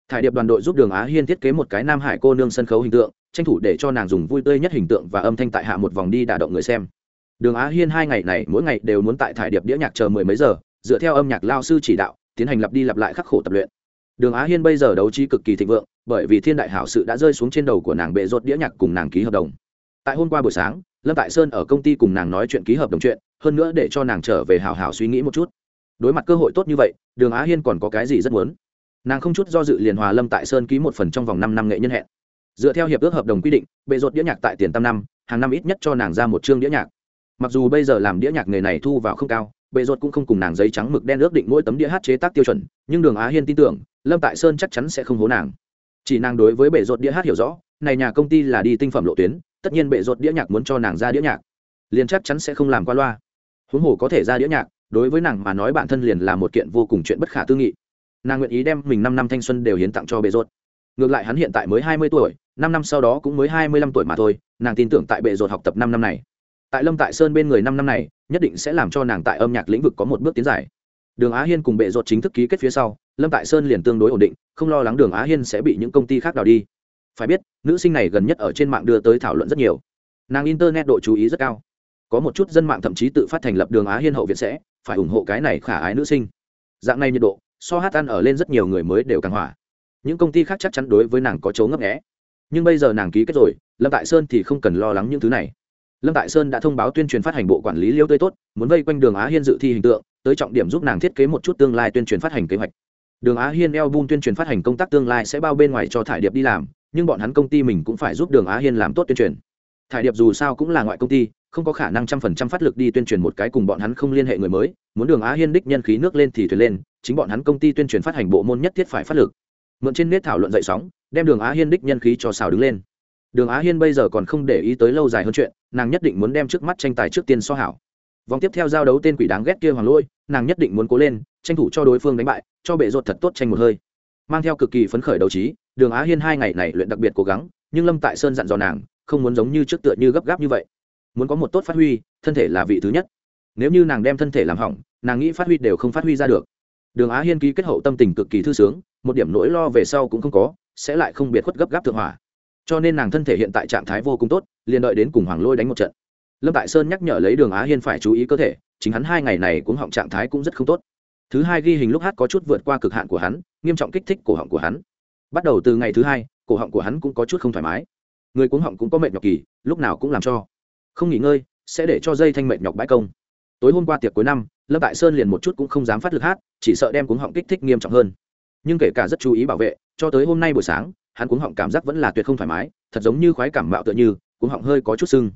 Thải điệp đoàn đội giúp đường á hiên thiết kế một cái nam hải cô nương sân khấu hình tượng, tranh thủ để cho nàng dùng vui tươi nhất hình tượng và âm thanh tại hạ một vòng đi đả động người xem. Đường á hiên hai ngày này mỗi ngày đều muốn tại thải điệp đĩa nhạc chờ mười mấy giờ, dựa theo âm nhạc lao sư chỉ đạo, tiến hành lặp đi lặp lại khắc khổ tập luyện. Đường á hiên bây giờ đấu trí cực kỳ thịnh vượng, bởi vì thiên đại hảo sự đã rơi xuống trên đầu của nàng bệ rột đĩa nhạc cùng nàng ký hợp đồng. Tại hôm qua buổi sáng lâm tại sơn ở công ty cùng nàng nói chuyện ký hợp đồng chuyện, hơn nữa để cho nàng trở về hào hào suy nghĩ một chút. Đối mặt cơ hội tốt như vậy, đường á hiên còn có cái gì rất muốn? Nàng không chút do dự liền hòa lâm tại sơn ký một phần trong vòng năm năm nghệ nhân hẹn. Dựa theo hiệp ước hợp đồng quy định, bệ rột đĩa nhạc tại tiền tam năm, hàng năm ít nhất cho nàng ra một chương đĩa nhạc. Mặc dù bây giờ làm đĩa nhạc nghề này thu vào không cao, bệ rột cũng không cùng nàng giấy trắng mực đen ước định mỗi tấm đĩa hát chế tác tiêu chuẩn, nhưng đường á hiên tin tưởng, lâm tại sơn chắc chắn sẽ không hố nàng. Chỉ nàng đối với bệ rột đĩa hát hiểu rõ, này nhà công ty là đi tinh phẩm lộ tuyến tất nhiên bệ rột đĩa nhạc muốn cho nàng ra đĩa nhạc. Liền chắc chắn sẽ không làm qua loa. Huống hồ có thể ra đĩa nhạc, đối với nàng mà nói bản thân liền là một kiện vô cùng chuyện bất khả tư nghị. Nàng nguyện ý đem mình năm năm thanh xuân đều hiến tặng cho bệ rột ngược lại hắn hiện tại mới hai mươi tuổi, năm năm sau đó cũng mới hai mươi lăm tuổi mà thôi, nàng tin tưởng tại bệ rột học tập năm năm này. Tại lâm tại sơn bên người năm năm này, nhất định sẽ làm cho nàng tại âm nhạc lĩnh vực có một bước tiến dài. Đường á hiên cùng bệ rột chính thức ký kết phía sau, lâm tại sơn liền tương đối ổn định, không lo lắng đường á hiên sẽ bị những công ty khác đào đi phải biết, nữ sinh này gần nhất ở trên mạng đưa tới thảo luận rất nhiều. Nàng internet độ chú ý rất cao. Có một chút dân mạng thậm chí tự phát thành lập đường á hiên hậu viện sẽ phải ủng hộ cái này khả ái nữ sinh. Dạng này nhiệt độ, so hát ăn ở lên rất nhiều người mới đều càng hỏa những công ty khác chắc chắn đối với nàng có chấu ngấp nghẽ nhưng bây giờ nàng ký kết rồi, lâm tại sơn thì không cần lo lắng những thứ này. Lâm tại sơn đã thông báo tuyên truyền phát hành bộ quản lý liêu tươi tốt, muốn vây quanh đường á hiên dự thi hình tượng, tới trọng điểm giúp nàng thiết kế một chút tương lai tuyên truyền phát hành kế hoạch. Đường á hiên eo bun tuyên truyền phát hành công tác tương lai sẽ bao bên ngoài cho thải điệp đi làm nhưng bọn hắn công ty mình cũng phải giúp đường á hiên làm tốt tuyên truyền. Thải điệp dù sao cũng là ngoại công ty, không có khả năng trăm phần trăm phát lực đi tuyên truyền một cái cùng bọn hắn không liên hệ người mới, muốn đường á hiên đích nhân khí nước lên thì thuyền lên, chính bọn hắn công ty tuyên truyền phát hành bộ môn nhất thiết phải phát lực. Mượn trên nét thảo luận dậy sóng, đem đường á hiên đích nhân khí cho xào đứng lên. Đường á hiên bây giờ còn không để ý tới lâu dài hơn chuyện, nàng nhất định muốn đem trước mắt tranh tài trước tiên so hảo. Vòng tiếp theo giao đấu tên quỷ đáng ghét kia hoàng lôi, nàng nhất định muốn cố lên, tranh thủ cho đối phương đánh bại, cho bệ ruột thật tốt tranh một hơi mang theo cực kỳ phấn khởi đầu trí, đường á hiên hai ngày này luyện đặc biệt cố gắng, nhưng lâm tại sơn dặn dò nàng, không muốn giống như trước tựa như gấp gáp như vậy. Muốn có một tốt phát huy, thân thể là vị thứ nhất. Nếu như nàng đem thân thể làm hỏng, nàng nghĩ phát huy đều không phát huy ra được. Đường á hiên ký kết hậu tâm tình cực kỳ thư sướng, một điểm nỗi lo về sau cũng không có, sẽ lại không biệt khuất gấp gáp thượng hỏa. Cho nên nàng thân thể hiện tại trạng thái vô cùng tốt, liền đợi đến cùng hoàng lôi đánh một trận. Lâm tại sơn nhắc nhở lấy đường á hiên phải chú ý cơ thể, chính hắn hai ngày này cũng họng trạng thái cũng rất không tốt thứ hai ghi hình lúc hát có chút vượt qua cực hạn của hắn, nghiêm trọng kích thích cổ họng của hắn. Bắt đầu từ ngày thứ hai, cổ họng của hắn cũng có chút không thoải mái. Người cuống họng cũng có mệt nhọc kỳ, lúc nào cũng làm cho. Không nghỉ ngơi, sẽ để cho dây thanh mệt nhọc bãi công. Tối hôm qua tiệc cuối năm, lâm tại sơn liền một chút cũng không dám phát lực hát, chỉ sợ đem cuống họng kích thích nghiêm trọng hơn. Nhưng kể cả rất chú ý bảo vệ, cho tới hôm nay buổi sáng, hắn cuống họng cảm giác vẫn là tuyệt không thoải mái, thật giống như khoái cảm mạo tựa như, cuống họng hơi có chút sưng.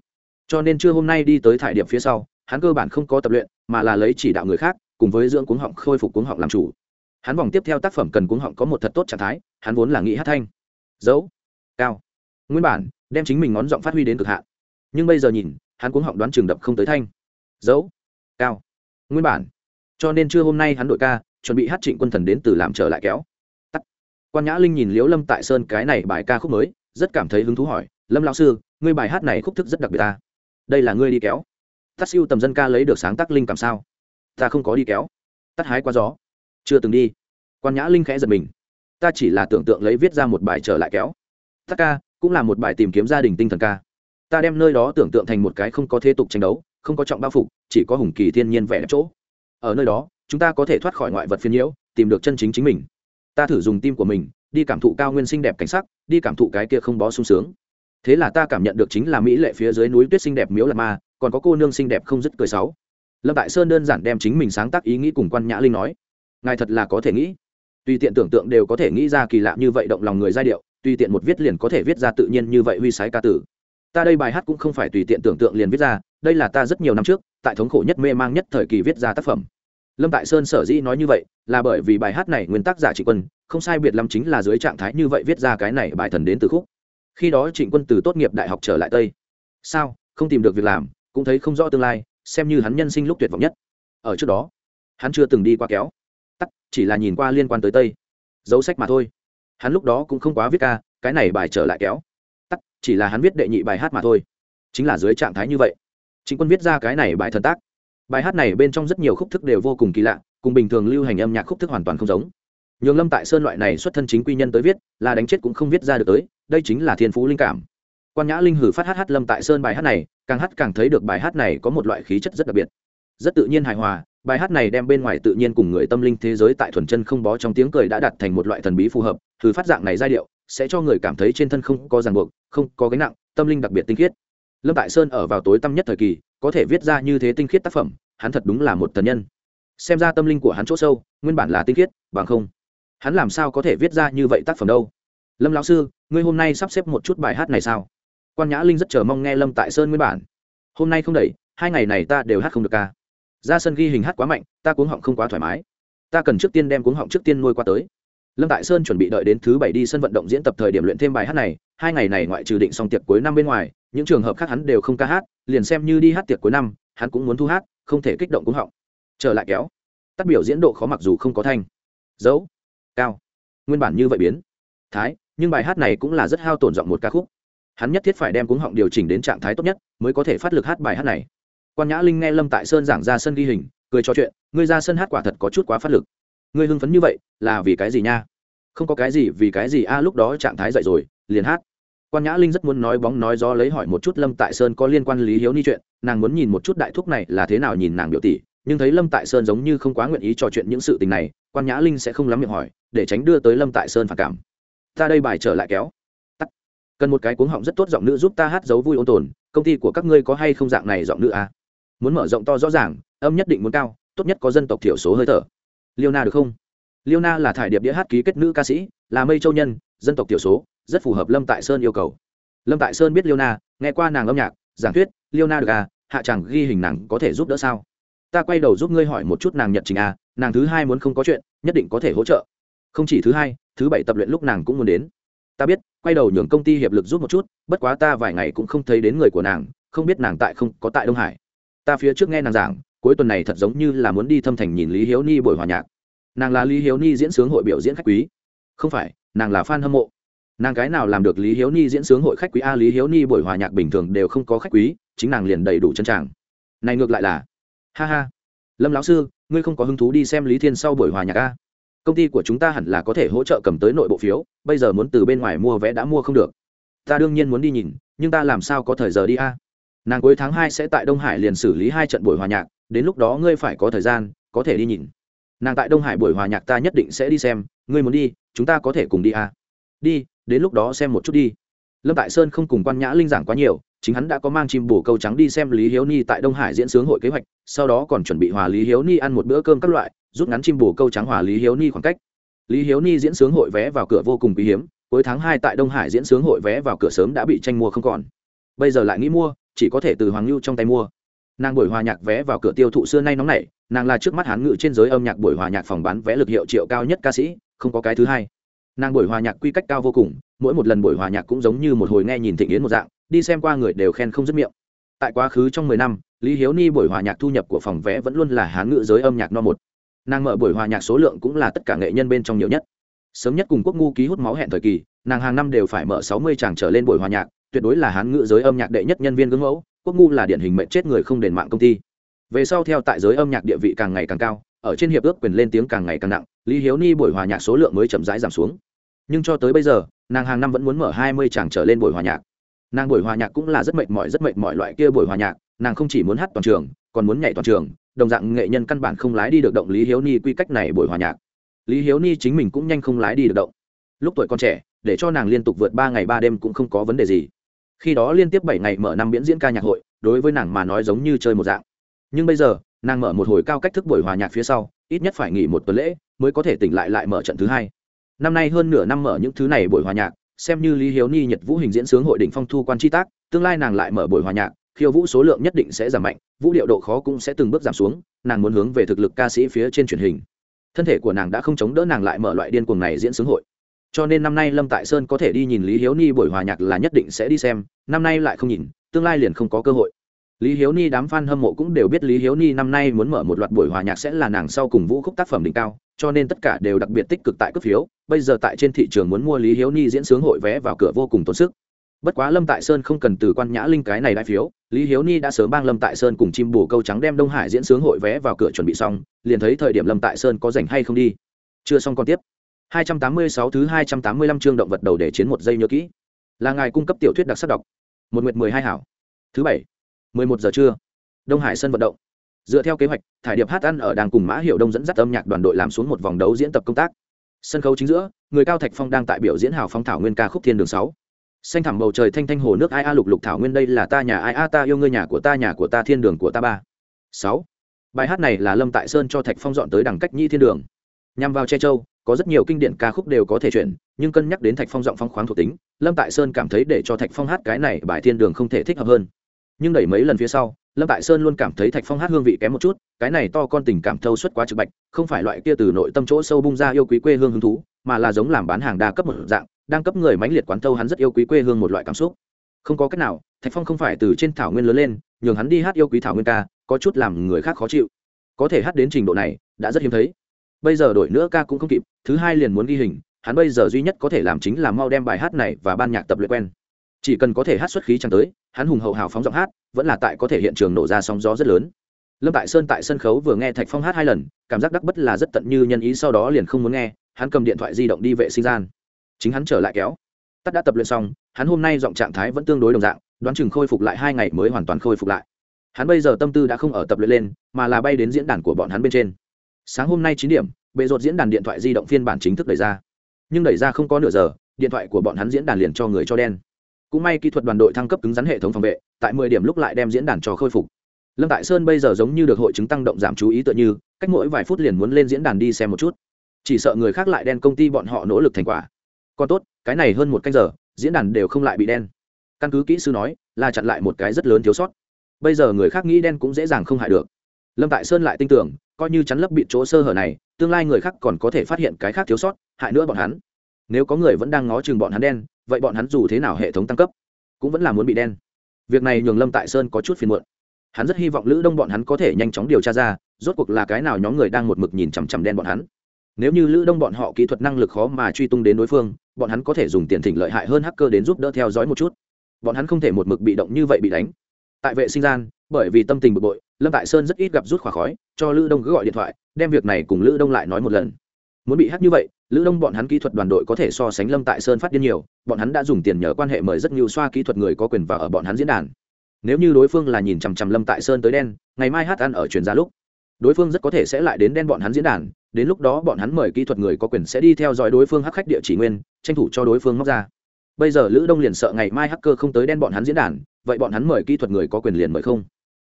Cho nên trưa hôm nay đi tới thải điểm phía sau, hắn cơ bản không có tập luyện, mà là lấy chỉ đạo người khác cùng với dưỡng cuống họng, khôi phục cuống họng làm chủ. Hắn vòng tiếp theo tác phẩm cần cuống họng có một thật tốt trạng thái, hắn vốn là nghĩ hát thanh. Dấu, cao. Nguyên bản, đem chính mình ngón giọng phát huy đến cực hạn. Nhưng bây giờ nhìn, hắn cuống họng đoán trường đập không tới thanh. Dấu, cao. Nguyên bản. Cho nên trưa hôm nay hắn đội ca, chuẩn bị hát trịnh quân thần đến từ làm trở lại kéo. Tắt. Quan nhã linh nhìn liễu lâm tại sơn cái này bài ca khúc mới, rất cảm thấy hứng thú hỏi, lâm lão sư, ngươi bài hát này khúc thức rất đặc biệt ta. Đây là ngươi đi kéo. Tắt siêu tầm dân ca lấy được sáng tác linh cảm sao? Ta không có đi kéo. Tắt hái qua gió. Chưa từng đi. Quan nhã linh khẽ giật mình. Ta chỉ là tưởng tượng lấy viết ra một bài trở lại kéo. Tắt ca, cũng là một bài tìm kiếm gia đình tinh thần ca. Ta đem nơi đó tưởng tượng thành một cái không có thế tục tranh đấu, không có trọng bao phục, chỉ có hùng kỳ thiên nhiên vẻ chỗ. Ở nơi đó, chúng ta có thể thoát khỏi ngoại vật phiên nhiễu, tìm được chân chính chính mình. Ta thử dùng tim của mình, đi cảm thụ cao nguyên xinh đẹp cảnh sắc, đi cảm thụ cái kia không bó sung sướng. Thế là ta cảm nhận được chính là mỹ lệ phía dưới núi tuyết xinh đẹp miếu là ma, còn có cô nương xinh đẹp không dứt cười sáu lâm tại sơn đơn giản đem chính mình sáng tác ý nghĩ cùng quan nhã linh nói. Ngài thật là có thể nghĩ. Tùy tiện tưởng tượng đều có thể nghĩ ra kỳ lạ như vậy động lòng người giai điệu, tùy tiện một viết liền có thể viết ra tự nhiên như vậy huy sái ca tử. Ta đây bài hát cũng không phải tùy tiện tưởng tượng liền viết ra, đây là ta rất nhiều năm trước, tại thống khổ nhất mê mang nhất thời kỳ viết ra tác phẩm. Lâm tại sơn sở dĩ nói như vậy, là bởi vì bài hát này nguyên tác giả trịnh quân, không sai biệt lắm chính là dưới trạng thái như vậy viết ra cái này bài thần đến từ khúc. Khi đó trịnh quân từ tốt nghiệp đại học trở lại tây. Sao? Không tìm được việc làm, cũng thấy không rõ tương lai xem như hắn nhân sinh lúc tuyệt vọng nhất. Ở trước đó, hắn chưa từng đi qua kéo. Tắt, chỉ là nhìn qua liên quan tới tây. Dấu sách mà thôi. Hắn lúc đó cũng không quá viết ca, cái này bài trở lại kéo. Tắt, chỉ là hắn viết đệ nhị bài hát mà thôi. Chính là dưới trạng thái như vậy. Chính quân viết ra cái này bài thần tác. Bài hát này bên trong rất nhiều khúc thức đều vô cùng kỳ lạ, cùng bình thường lưu hành âm nhạc khúc thức hoàn toàn không giống. Nhường lâm tại sơn loại này xuất thân chính quy nhân tới viết, là đánh chết cũng không viết ra được tới, đây chính là thiên phú linh cảm quan nhã linh hử phát hát hát lâm tại sơn bài hát này càng hát càng thấy được bài hát này có một loại khí chất rất đặc biệt rất tự nhiên hài hòa bài hát này đem bên ngoài tự nhiên cùng người tâm linh thế giới tại thuần chân không bó trong tiếng cười đã đặt thành một loại thần bí phù hợp Hử phát dạng này giai điệu sẽ cho người cảm thấy trên thân không có ràng buộc không có gánh nặng tâm linh đặc biệt tinh khiết lâm tại sơn ở vào tối tâm nhất thời kỳ có thể viết ra như thế tinh khiết tác phẩm hắn thật đúng là một thần nhân xem ra tâm linh của hắn chỗ sâu nguyên bản là tinh khiết bằng không hắn làm sao có thể viết ra như vậy tác phẩm đâu lâm lão sư ngươi hôm nay sắp xếp một chút bài hát này sao quan nhã linh rất chờ mong nghe lâm tại sơn nguyên bản. Hôm nay không đẩy, hai ngày này ta đều hát không được ca. Ra sân ghi hình hát quá mạnh, ta cuống họng không quá thoải mái. Ta cần trước tiên đem cuống họng trước tiên nuôi qua tới. Lâm tại sơn chuẩn bị đợi đến thứ bảy đi sân vận động diễn tập thời điểm luyện thêm bài hát này, hai ngày này ngoại trừ định xong tiệc cuối năm bên ngoài, những trường hợp khác hắn đều không ca hát, liền xem như đi hát tiệc cuối năm, hắn cũng muốn thu hát, không thể kích động cuống họng. Trở lại kéo. Tắt biểu diễn độ khó mặc dù không có thanh. Dấu. Cao. Nguyên bản như vậy biến. Thái, nhưng bài hát này cũng là rất hao tổn giọng một ca khúc hắn nhất thiết phải đem cuống họng điều chỉnh đến trạng thái tốt nhất, mới có thể phát lực hát bài hát này. Quan nhã linh nghe lâm tại sơn giảng ra sân ghi hình, cười trò chuyện, ngươi ra sân hát quả thật có chút quá phát lực. Ngươi hưng phấn như vậy, là vì cái gì nha? Không có cái gì, vì cái gì a, lúc đó trạng thái dậy rồi, liền hát. Quan nhã linh rất muốn nói bóng nói gió lấy hỏi một chút lâm tại sơn có liên quan lý hiếu ni chuyện, nàng muốn nhìn một chút đại thúc này là thế nào nhìn nàng biểu tỷ, nhưng thấy lâm tại sơn giống như không quá nguyện ý trò chuyện những sự tình này, quan nhã linh sẽ không lắm miệng hỏi, để tránh đưa tới lâm tại sơn phản cảm. Ta đây bài trở lại kéo cần một cái cuống họng rất tốt giọng nữ giúp ta hát dấu vui ôn tồn, công ty của các ngươi có hay không dạng này giọng nữ à? muốn mở rộng to rõ ràng, âm nhất định muốn cao, tốt nhất có dân tộc thiểu số hơi thở. Liêu na được không? Liêu na là thải điệp đĩa hát ký kết nữ ca sĩ, là mây châu nhân, dân tộc thiểu số, rất phù hợp lâm tại sơn yêu cầu. Lâm tại sơn biết liêu na, nghe qua nàng âm nhạc, giảng thuyết, liêu na được à hạ chẳng ghi hình nàng có thể giúp đỡ sao? Ta quay đầu giúp ngươi hỏi một chút nàng nhật trình à nàng thứ hai muốn không có chuyện, nhất định có thể hỗ trợ. Không chỉ thứ hai, thứ bảy tập luyện lúc nàng cũng muốn đến ta biết, quay đầu nhường công ty hiệp lực giúp một chút, bất quá ta vài ngày cũng không thấy đến người của nàng, không biết nàng tại không, có tại đông hải. Ta phía trước nghe nàng giảng, cuối tuần này thật giống như là muốn đi thâm thành nhìn lý hiếu ni buổi hòa nhạc. Nàng là lý hiếu ni diễn sướng hội biểu diễn khách quý. Không phải, nàng là f a n hâm mộ. Nàng cái nào làm được lý hiếu ni diễn sướng hội khách quý? A, lý hiếu ni buổi hòa nhạc bình thường đều không có khách quý, chính nàng liền đầy đủ chân tràng này ngược lại là. Ha ha. Lâm lão sư, ngươi không có hứng thú đi xem lý thiên sau buổi hòa nhạc a? Công ty của chúng ta hẳn là có thể hỗ trợ cầm tới nội bộ phiếu, bây giờ muốn từ bên ngoài mua vé đã mua không được. Ta đương nhiên muốn đi nhìn, nhưng ta làm sao có thời giờ đi a? Nàng cuối tháng hai sẽ tại đông hải liền xử lý hai trận buổi hòa nhạc, đến lúc đó ngươi phải có thời gian, có thể đi nhìn. Nàng tại đông hải buổi hòa nhạc ta nhất định sẽ đi xem, ngươi muốn đi, chúng ta có thể cùng đi a? Đi, đến lúc đó xem một chút đi. Lâm tại sơn không cùng quan nhã linh giảng quá nhiều chính hắn đã có mang chim bổ câu trắng đi xem lý hiếu ni tại đông hải diễn sướng hội kế hoạch, sau đó còn chuẩn bị hòa lý hiếu ni ăn một bữa cơm các loại, rút ngắn chim bổ câu trắng hòa lý hiếu ni khoảng cách. Lý hiếu ni diễn sướng hội vé vào cửa vô cùng quý hiếm, cuối tháng hai tại đông hải diễn sướng hội vé vào cửa sớm đã bị tranh mua không còn. Bây giờ lại nghĩ mua, chỉ có thể từ hoàng lưu trong tay mua. Nàng buổi hòa nhạc vé vào cửa tiêu thụ xưa nay nóng nảy, nàng là trước mắt hán ngự trên giới âm nhạc buổi hòa nhạc phòng bán vé lực hiệu triệu cao nhất ca sĩ, không có cái thứ hai. Nàng buổi hòa nhạc quy cách cao vô cùng, mỗi một lần buổi hòa nhạc cũng giống như một hồi nghe nhìn thịnh yến một dạng đi xem qua người đều khen không dứt miệng. Tại quá khứ trong mười năm, lý hiếu ni buổi hòa nhạc thu nhập của phòng vé vẫn luôn là hán ngữ giới âm nhạc no một. Nàng mở buổi hòa nhạc số lượng cũng là tất cả nghệ nhân bên trong nhiều nhất. Sớm nhất cùng quốc ngu ký hút máu hẹn thời kỳ, nàng hàng năm đều phải mở sáu mươi tràng trở lên buổi hòa nhạc, tuyệt đối là hán ngữ giới âm nhạc đệ nhất nhân viên gương mẫu, quốc ngu là điển hình mệnh chết người không đền mạng công ty. Về sau theo tại giới âm nhạc địa vị càng ngày càng cao, ở trên hiệp ước quyền lên tiếng càng ngày càng nặng, lý hiếu ni buổi hòa nhạc số lượng mới chậm rãi giảm xuống. Nhưng cho tới bây giờ, nàng hàng năm vẫn muốn mở hai mươi tràng trở lên buổi hòa nhạc nàng buổi hòa nhạc cũng là rất mệt mỏi, rất mệt mỏi loại kia buổi hòa nhạc, nàng không chỉ muốn hát toàn trường, còn muốn nhảy toàn trường, đồng dạng nghệ nhân căn bản không lái đi được động lý hiếu ni quy cách này buổi hòa nhạc. Lý hiếu ni chính mình cũng nhanh không lái đi được động. Lúc tuổi còn trẻ, để cho nàng liên tục vượt ba ngày ba đêm cũng không có vấn đề gì. Khi đó liên tiếp bảy ngày mở năm miễn diễn ca nhạc hội, đối với nàng mà nói giống như chơi một dạng. Nhưng bây giờ, nàng mở một hồi cao cách thức buổi hòa nhạc phía sau, ít nhất phải nghỉ một tuần lễ mới có thể tỉnh lại lại mở trận thứ hai. Năm nay hơn nửa năm mở những thứ này buổi hòa nhạc xem như lý hiếu ni, nhật vũ hình diễn sướng hội đỉnh phong thu quan chi tác, tương lai nàng lại mở buổi hòa nhạc, khiêu vũ số lượng nhất định sẽ giảm mạnh, vũ điệu độ khó cũng sẽ từng bước giảm xuống, nàng muốn hướng về thực lực ca sĩ phía trên truyền hình. Thân thể của nàng đã không chống đỡ nàng lại mở loại điên cuồng này diễn sướng hội. Cho nên năm nay lâm tại sơn có thể đi nhìn lý hiếu ni buổi hòa nhạc là nhất định sẽ đi xem, năm nay lại không nhìn, tương lai liền không có cơ hội. Lý hiếu ni đám f a n hâm mộ cũng đều biết lý hiếu ni năm nay muốn mở một loạt buổi hòa nhạc sẽ là nàng sau cùng vũ khúc tác phẩm đỉnh cao cho nên tất cả đều đặc biệt tích cực tại cấp phiếu. Bây giờ tại trên thị trường muốn mua lý hiếu ni diễn sướng hội vé vào cửa vô cùng tốn sức. Bất quá lâm tại sơn không cần từ quan nhã linh cái này đại phiếu, lý hiếu ni đã sớm bang lâm tại sơn cùng chim bù câu trắng đem đông hải diễn sướng hội vé vào cửa chuẩn bị xong, liền thấy thời điểm lâm tại sơn có rảnh hay không đi. Chưa xong còn tiếp. 286 thứ 285 chương động vật đầu để chiến một giây nhớ kỹ. Là ngài cung cấp tiểu thuyết đặc sắc đọc. Một nguyệt mười hai hảo. Thứ bảy. mười một giờ trưa. Đông hải sân vận động dựa theo kế hoạch, thải điệp hát ăn ở đang cùng mã hiệu đông dẫn dắt âm nhạc đoàn đội làm xuống một vòng đấu diễn tập công tác. Sân khấu chính giữa, người cao thạch phong đang tại biểu diễn hào phong thảo nguyên ca khúc thiên đường sáu. Xanh thẳm bầu trời thanh thanh hồ nước ai a lục lục thảo nguyên đây là ta nhà ai a, ta yêu ngươi nhà của ta, nhà của ta, thiên đường của ta ba. Sáu. Bài hát này là lâm tại sơn cho thạch phong dọn tới đẳng cách nhi thiên đường. Nhằm vào che châu, có rất nhiều kinh điển ca khúc đều có thể chuyển, nhưng cân nhắc đến thạch phong giọng phong khoáng thuộc tính, lâm tại sơn cảm thấy để cho thạch phong hát cái này bài thiên đường không thể thích hợp hơn. Nhưng đẩy mấy lần phía sau lâm tại sơn luôn cảm thấy thạch phong hát hương vị kém một chút, cái này to con tình cảm thâu suất quá trực bạch, không phải loại kia từ nội tâm chỗ sâu bung ra yêu quý quê hương hứng thú, mà là giống làm bán hàng đa cấp một dạng, đang cấp người mãnh liệt quán thâu hắn rất yêu quý quê hương một loại cảm xúc. Không có cách nào, thạch phong không phải từ trên thảo nguyên lớn lên, nhường hắn đi hát yêu quý thảo nguyên ca, có chút làm người khác khó chịu. Có thể hát đến trình độ này, đã rất hiếm thấy. Bây giờ đổi nữa ca cũng không kịp, thứ hai liền muốn ghi hình, hắn bây giờ duy nhất có thể làm chính là mau đem bài hát này và ban nhạc tập luyện quen chỉ cần có thể hát xuất khí chẳng tới, hắn hùng hậu hào phóng giọng hát, vẫn là tại có thể hiện trường nổ ra sóng gió rất lớn. Lâm tại sơn tại sân khấu vừa nghe thạch phong hát hai lần, cảm giác đắc bất là rất tận như nhân ý sau đó liền không muốn nghe, hắn cầm điện thoại di động đi vệ sinh gian. Chính hắn trở lại kéo. Tắt đã tập luyện xong, hắn hôm nay giọng trạng thái vẫn tương đối đồng dạng, đoán chừng khôi phục lại hai ngày mới hoàn toàn khôi phục lại. Hắn bây giờ tâm tư đã không ở tập luyện lên, mà là bay đến diễn đàn của bọn hắn bên trên. Sáng hôm nay chín điểm, bệ rột diễn đàn điện thoại di động phiên bản chính thức đẩy ra. Nhưng đẩy ra không có nửa giờ, điện thoại của bọn hắn diễn đàn liền cho người cho đen cũng may kỹ thuật đoàn đội thăng cấp cứng rắn hệ thống phòng vệ, tại mười điểm lúc lại đem diễn đàn trò khôi phục. Lâm tại sơn bây giờ giống như được hội chứng tăng động giảm chú ý tựa như, cách mỗi vài phút liền muốn lên diễn đàn đi xem một chút. Chỉ sợ người khác lại đen công ty bọn họ nỗ lực thành quả. Còn tốt, cái này hơn một canh giờ, diễn đàn đều không lại bị đen. Căn cứ kỹ sư nói, là chặn lại một cái rất lớn thiếu sót. Bây giờ người khác nghĩ đen cũng dễ dàng không hại được. Lâm tại sơn lại tin tưởng, coi như chắn lấp bị chỗ sơ hở này, tương lai người khác còn có thể phát hiện cái khác thiếu sót, hại nữa bọn hắn. Nếu có người vẫn đang ngó chừng bọn hắn đen vậy bọn hắn dù thế nào hệ thống tăng cấp cũng vẫn là muốn bị đen. Việc này nhường lâm tại sơn có chút phiền muộn. Hắn rất hy vọng lữ đông bọn hắn có thể nhanh chóng điều tra ra, rốt cuộc là cái nào nhóm người đang một mực nhìn chằm chằm đen bọn hắn. Nếu như lữ đông bọn họ kỹ thuật năng lực khó mà truy tung đến đối phương, bọn hắn có thể dùng tiền thỉnh lợi hại hơn hacker đến giúp đỡ theo dõi một chút. Bọn hắn không thể một mực bị động như vậy bị đánh. Tại vệ sinh gian, bởi vì tâm tình bực bội, lâm tại sơn rất ít gặp rút khỏa khói, cho lữ đông cứ gọi điện thoại, đem việc này cùng lữ đông lại nói một lần muốn bị hát như vậy, lữ đông bọn hắn kỹ thuật đoàn đội có thể so sánh lâm tại sơn phát điên nhiều, bọn hắn đã dùng tiền nhờ quan hệ mời rất nhiều xoa kỹ thuật người có quyền vào ở bọn hắn diễn đàn. Nếu như đối phương là nhìn chằm chằm lâm tại sơn tới đen, ngày mai hát ăn ở truyền ra lúc, đối phương rất có thể sẽ lại đến đen bọn hắn diễn đàn, đến lúc đó bọn hắn mời kỹ thuật người có quyền sẽ đi theo dõi đối phương hắc khách địa chỉ nguyên, tranh thủ cho đối phương móc ra. Bây giờ lữ đông liền sợ ngày mai hacker không tới đen bọn hắn diễn đàn, vậy bọn hắn mời kỹ thuật người có quyền liền mời không?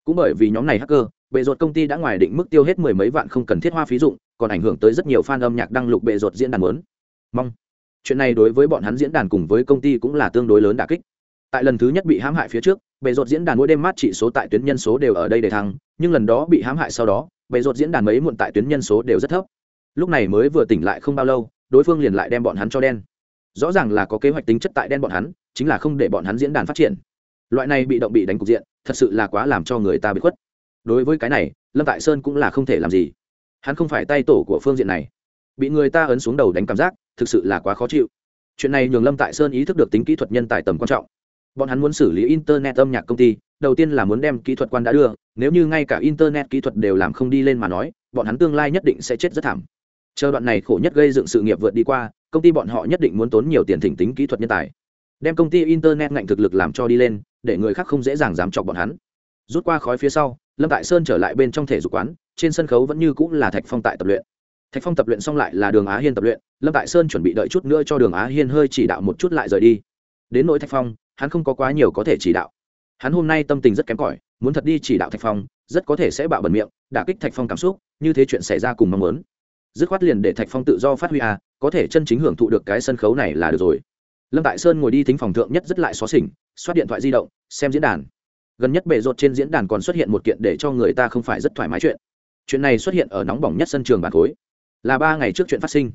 Cũng bởi vì nhóm này hacker bệ ruột công ty đã ngoài định mức tiêu hết mười mấy vạn không cần thiết hoa phí dụng, còn ảnh hưởng tới rất nhiều fan âm nhạc đăng lục bệ ruột diễn đàn lớn mong. Chuyện này đối với bọn hắn diễn đàn cùng với công ty cũng là tương đối lớn đả kích. Tại lần thứ nhất bị hãm hại phía trước, bệ ruột diễn đàn mỗi đêm mát trị số tại tuyến nhân số đều ở đây để thăng, nhưng lần đó bị hãm hại sau đó, bệ ruột diễn đàn mấy muộn tại tuyến nhân số đều rất thấp. Lúc này mới vừa tỉnh lại không bao lâu, đối phương liền lại đem bọn hắn cho đen. Rõ ràng là có kế hoạch tính chất tại đen bọn hắn, chính là không để bọn hắn diễn đàn phát triển. Loại này bị động bị đánh cục diện, thật sự là quá làm cho người ta bị khuất đối với cái này, lâm tại sơn cũng là không thể làm gì. Hắn không phải tay tổ của phương diện này. Bị người ta ấn xuống đầu đánh cảm giác, thực sự là quá khó chịu. Chuyện này nhường lâm tại sơn ý thức được tính kỹ thuật nhân tài tầm quan trọng. Bọn hắn muốn xử lý internet âm nhạc công ty, đầu tiên là muốn đem kỹ thuật quan đã đưa, nếu như ngay cả internet kỹ thuật đều làm không đi lên mà nói, bọn hắn tương lai nhất định sẽ chết rất thảm. Chờ đoạn này khổ nhất gây dựng sự nghiệp vượt đi qua, công ty bọn họ nhất định muốn tốn nhiều tiền thỉnh tính kỹ thuật nhân tài. Đem công ty internet ngạnh thực lực làm cho đi lên, để người khác không dễ dàng dám chọc bọn hắn. Rút qua khói phía sau lâm tại sơn trở lại bên trong thể dục quán, trên sân khấu vẫn như cũng là thạch phong tại tập luyện. Thạch phong tập luyện xong lại là đường á hiên tập luyện, lâm tại sơn chuẩn bị đợi chút nữa cho đường á hiên hơi chỉ đạo một chút lại rời đi. Đến nỗi thạch phong, hắn không có quá nhiều có thể chỉ đạo. Hắn hôm nay tâm tình rất kém cỏi, muốn thật đi chỉ đạo thạch phong, rất có thể sẽ bạo bẩn miệng, đả kích thạch phong cảm xúc, như thế chuyện xảy ra cùng mong muốn. Dứt khoát liền để thạch phong tự do phát huy à có thể chân chính hưởng thụ được cái sân khấu này là được rồi. Lâm tại sơn ngồi đi thính phòng thượng nhất rất lại xóa xỉnh xoát điện thoại di động, xem diễn đàn gần nhất bể rột trên diễn đàn còn xuất hiện một kiện để cho người ta không phải rất thoải mái chuyện. Chuyện này xuất hiện ở nóng bỏng nhất sân trường bản khối. Là ba ngày trước chuyện phát sinh.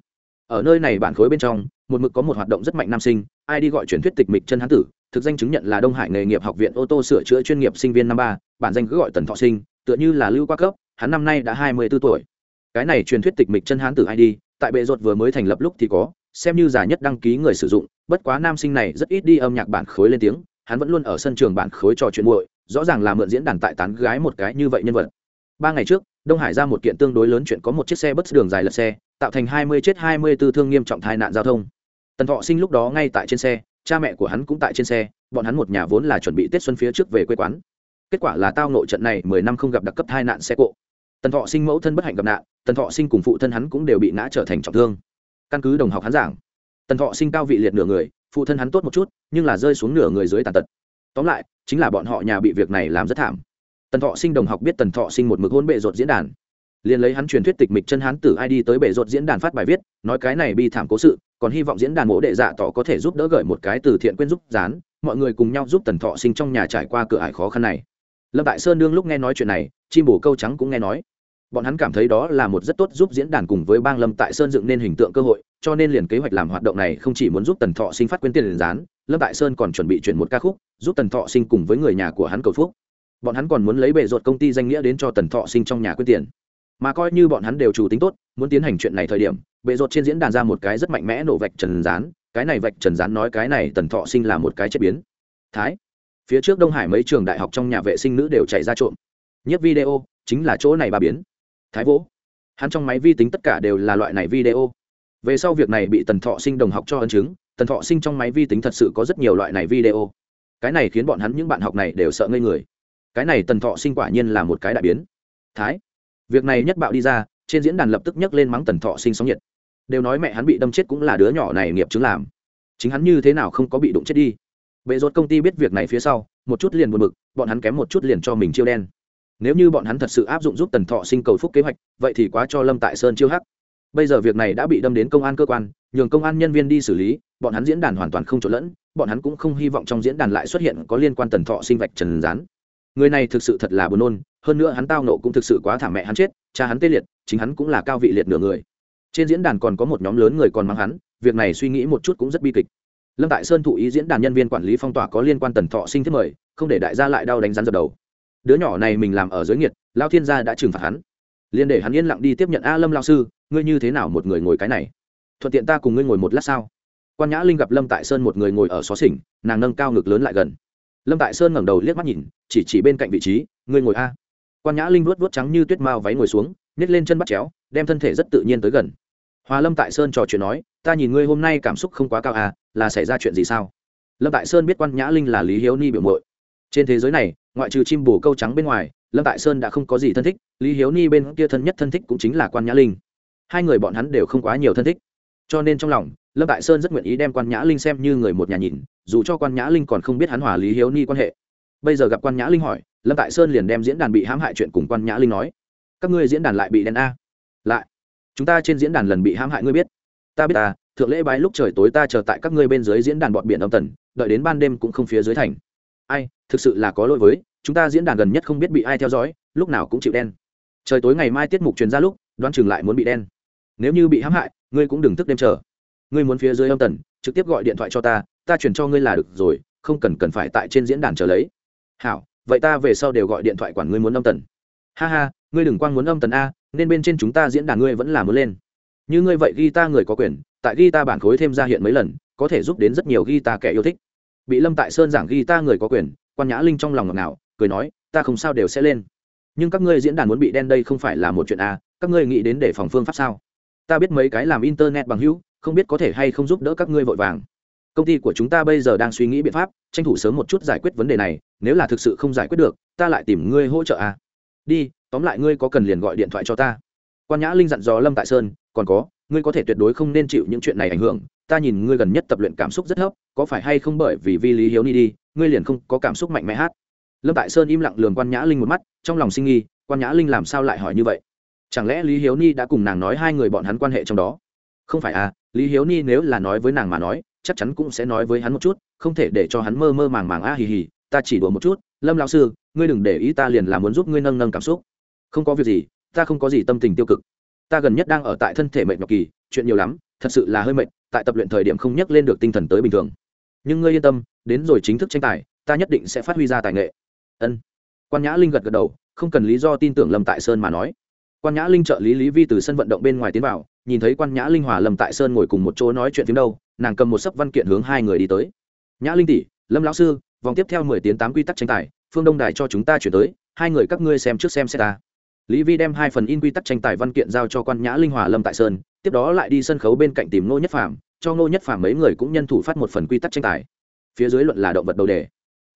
Ở nơi này bản khối bên trong, một mực có một hoạt động rất mạnh nam sinh, ai đi gọi truyền thuyết tịch mịch chân hán tử, thực danh chứng nhận là đông hải nghề nghiệp học viện ô tô sửa chữa chuyên nghiệp sinh viên năm ba, bản danh cứ gọi tần thọ sinh, tựa như là lưu qua cấp, hắn năm nay đã hai mươi b ố tuổi. Cái này truyền thuyết tịch mịch chân hán tử id tại bệ rột vừa mới thành lập lúc thì có, xem như giả nhất đăng ký người sử dụng, bất quá nam sinh này rất ít đi âm nhạc bản khối lên tiếng, hắn vẫn luôn ở sân trường bản khối trò chuyện muội rõ ràng là mượn diễn đàn tại tán gái một cái như vậy nhân vật. Ba ngày trước, đông hải ra một kiện tương đối lớn chuyện có một chiếc xe bất đường dài lật xe, tạo thành hai mươi chết hai mươi tư thương nghiêm trọng tai nạn giao thông. Tần thọ sinh lúc đó ngay tại trên xe, cha mẹ của hắn cũng tại trên xe, bọn hắn một nhà vốn là chuẩn bị tết xuân phía trước về quê quán. Kết quả là tao nội trận này mười năm không gặp đặc cấp tai nạn xe cộ. Tần thọ sinh mẫu thân bất hạnh gặp nạn, tần thọ sinh cùng phụ thân hắn cũng đều bị ngã trở thành trọng thương. Căn cứ đồng học hắn giảng, tần thọ sinh cao vị liệt nửa người, phụ thân hắn tốt một chút, nhưng là rơi xuống nửa người dưới tàn tật tóm lại, chính là bọn họ nhà bị việc này làm rất thảm. Tần thọ sinh đồng học biết tần thọ sinh một mực hôn bệ rột diễn đàn. Liền lấy hắn truyền thuyết tịch mịch chân hắn tử ai đi tới bệ rột diễn đàn phát bài viết, nói cái này bi thảm cố sự, còn hy vọng diễn đàn mỗ đệ dạ tỏ có thể giúp đỡ gửi một cái từ thiện quyên giúp dán mọi người cùng nhau giúp tần thọ sinh trong nhà trải qua cửa ải khó khăn này. Lâm tại sơn đương lúc nghe nói chuyện này, chim bổ câu trắng cũng nghe nói. Bọn hắn cảm thấy đó là một rất tốt giúp diễn đàn cùng với bang lâm tại sơn dựng nên hình tượng cơ hội, cho nên liền kế hoạch làm hoạt động này không chỉ muốn giúp tần thọ sinh phát quyên tiền liền dán lâm tại sơn còn chuẩn bị chuyển một ca khúc, giúp tần thọ sinh cùng với người nhà của hắn cầu phúc. Bọn hắn còn muốn lấy bề ruột công ty danh nghĩa đến cho tần thọ sinh trong nhà quyên tiền. Mà coi như bọn hắn đều chủ tính tốt, muốn tiến hành chuyện này thời điểm bệ ruột trên diễn đàn ra một cái rất mạnh mẽ nổ vạch trần gián, cái này vạch trần gián nói cái này tần thọ sinh là một cái chết biến. Thái, phía trước đông hải mấy trường đại học trong nhà vệ sinh nữ đều chạy ra trộm. Nhất video, chính là chỗ này bà biến. Thái vỗ hắn trong máy vi tính tất cả đều là loại này video. Về sau việc này bị tần thọ sinh đồng học cho ấn chứng tần thọ sinh trong máy vi tính thật sự có rất nhiều loại này video. Cái này khiến bọn hắn những bạn học này đều sợ ngây người. Cái này tần thọ sinh quả nhiên là một cái đại biến. Thái, việc này nhất bạo đi ra, trên diễn đàn lập tức nhấc lên mắng tần thọ sinh sóng nhiệt. Đều nói mẹ hắn bị đâm chết cũng là đứa nhỏ này nghiệp chứng làm. Chính hắn như thế nào không có bị đụng chết đi? Bệ rốt công ty biết việc này phía sau, một chút liền buồn bực, bọn hắn kém một chút liền cho mình chiêu đen. Nếu như bọn hắn thật sự áp dụng giúp tần thọ sinh cầu phúc kế hoạch, vậy thì quá cho lâm tại sơn chiêu hắc. Bây giờ việc này đã bị đâm đến công an cơ quan, nhường công an nhân viên đi xử lý bọn hắn diễn đàn hoàn toàn không trộn lẫn, bọn hắn cũng không hy vọng trong diễn đàn lại xuất hiện có liên quan tần thọ sinh vạch trần gián. Người này thực sự thật là buồn nôn, hơn nữa hắn tao nộ cũng thực sự quá thảm mẹ hắn chết, cha hắn tê liệt, chính hắn cũng là cao vị liệt nửa người. Trên diễn đàn còn có một nhóm lớn người còn mang hắn, việc này suy nghĩ một chút cũng rất bi kịch. Lâm tại sơn thụ ý diễn đàn nhân viên quản lý phong tỏa có liên quan tần thọ sinh thiết mời, không để đại gia lại đau đánh rắn dập đầu. Đứa nhỏ này mình làm ở dưới nghiệt, lao thiên gia đã trừng phạt hắn. Liền để hắn yên lặng đi tiếp nhận a lâm lao sư, ngươi như thế nào một người ngồi cái này? Thuận tiện ta cùng ngươi ngồi một lát sao? Quan nhã linh gặp lâm tại sơn một người ngồi ở xó xỉnh, nàng nâng cao ngực lớn lại gần. Lâm tại sơn ngẩng đầu liếc mắt nhìn, chỉ chỉ bên cạnh vị trí, ngươi ngồi a. Quan nhã linh vuốt vuốt trắng như tuyết mao váy ngồi xuống nhét lên chân bắt chéo, đem thân thể rất tự nhiên tới gần. Hòa lâm tại sơn trò chuyện nói, ta nhìn ngươi hôm nay cảm xúc không quá cao à là xảy ra chuyện gì sao? Lâm tại sơn biết quan nhã linh là lý hiếu ni biểu mội trên thế giới này, ngoại trừ chim bồ câu trắng bên ngoài, lâm tại sơn đã không có gì thân thích, lý hiếu ni bên kia thân nhất thân thích cũng chính là quan nhã linh. Hai người bọn hắn đều không quá nhiều thân thích. Cho nên trong lòng lâm tại sơn rất nguyện ý đem quan nhã linh xem như người một nhà nhìn, dù cho quan nhã linh còn không biết hắn hòa lý hiếu ni quan hệ. Bây giờ gặp quan nhã linh hỏi, lâm tại sơn liền đem diễn đàn bị hãm hại chuyện cùng quan nhã linh nói. Các ngươi diễn đàn lại bị đen a? Lại. Chúng ta trên diễn đàn lần bị hãm hại ngươi biết. Ta biết ta, thượng lễ bái lúc trời tối ta chờ tại các ngươi bên dưới diễn đàn bọn biển âm tần, đợi đến ban đêm cũng không phía dưới thành. Ai, thực sự là có lỗi với, chúng ta diễn đàn gần nhất không biết bị ai theo dõi, lúc nào cũng chịu đen. Trời tối ngày mai tiết mục truyền ra lúc đoan chừng lại muốn bị đen. Nếu như bị hãm hại, ngươi cũng đừng thức đêm chờ ngươi muốn phía dưới âm tần, trực tiếp gọi điện thoại cho ta ta chuyển cho ngươi là được rồi, không cần cần phải tại trên diễn đàn chờ lấy. Hảo, vậy ta về sau đều gọi điện thoại quản ngươi muốn âm tần. Ha ha, ngươi đừng quang muốn âm tần a, nên bên trên chúng ta diễn đàn ngươi vẫn là muốn lên. Như ngươi vậy ghi ta người có quyền, tại ghi ta bản khối thêm ra hiện mấy lần, có thể giúp đến rất nhiều ghi ta kẻ yêu thích. Bị lâm tại sơn giảng ghi ta người có quyền, quan nhã linh trong lòng ngọt ngào, cười nói, ta không sao đều sẽ lên. Nhưng các ngươi diễn đàn muốn bị đen đây không phải là một chuyện a, các ngươi nghĩ đến để phòng phương pháp sao? Ta biết mấy cái làm internet bằng hữu không biết có thể hay không giúp đỡ các ngươi vội vàng. Công ty của chúng ta bây giờ đang suy nghĩ biện pháp, tranh thủ sớm một chút giải quyết vấn đề này, nếu là thực sự không giải quyết được, ta lại tìm ngươi hỗ trợ à? đi, tóm lại ngươi có cần liền gọi điện thoại cho ta. Quan nhã linh dặn dò lâm tại sơn, còn có, ngươi có thể tuyệt đối không nên chịu những chuyện này ảnh hưởng, ta nhìn ngươi gần nhất tập luyện cảm xúc rất thấp, có phải hay không bởi vì vi lý hiếu ni đi, ngươi liền không có cảm xúc mạnh mẽ hát? Lâm tại sơn im lặng lường quan nhã linh một mắt, trong lòng sinh nghi, quan nhã linh làm sao lại hỏi như vậy? Chẳng lẽ lý hiếu ni đã cùng nàng nói hai người bọn hắn quan hệ trong đó? Không phải à lý hiếu ni nếu là nói với nàng mà nói, chắc chắn cũng sẽ nói với hắn một chút, không thể để cho hắn mơ mơ màng màng, a, hì hì, ta chỉ đùa một chút, lâm lão sư, ngươi đừng để ý ta liền là muốn giúp ngươi nâng nâng cảm xúc. Không có việc gì, ta không có gì tâm tình tiêu cực. Ta gần nhất đang ở tại thân thể mệnh nhọc kỳ, chuyện nhiều lắm, thật sự là hơi mệt, tại tập luyện thời điểm không nhắc lên được tinh thần tới bình thường. Nhưng ngươi yên tâm, đến rồi chính thức tranh tài, ta nhất định sẽ phát huy ra tài nghệ. Ân. Quan nhã linh gật gật đầu, không cần lý do tin tưởng lâm tại sơn mà nói. Quan nhã linh trợ lý lý vi từ sân vận động bên ngoài tiến vào nhìn thấy quan nhã linh hòa lâm tại sơn ngồi cùng một chỗ nói chuyện phim đâu, nàng cầm một sấp văn kiện hướng hai người đi tới. Nhã linh tỷ, lâm lão sư, vòng tiếp theo mười tiến tám quy tắc tranh tài, phương đông đài cho chúng ta chuyển tới, hai người các ngươi xem trước xem xét ta. Lý vi đem hai phần in quy tắc tranh tài văn kiện giao cho quan nhã linh hòa lâm tại sơn, tiếp đó lại đi sân khấu bên cạnh tìm ngô nhất phàm, cho ngô nhất phàm mấy người cũng nhân thủ phát một phần quy tắc tranh tài. Phía dưới luận là động vật đầu đề.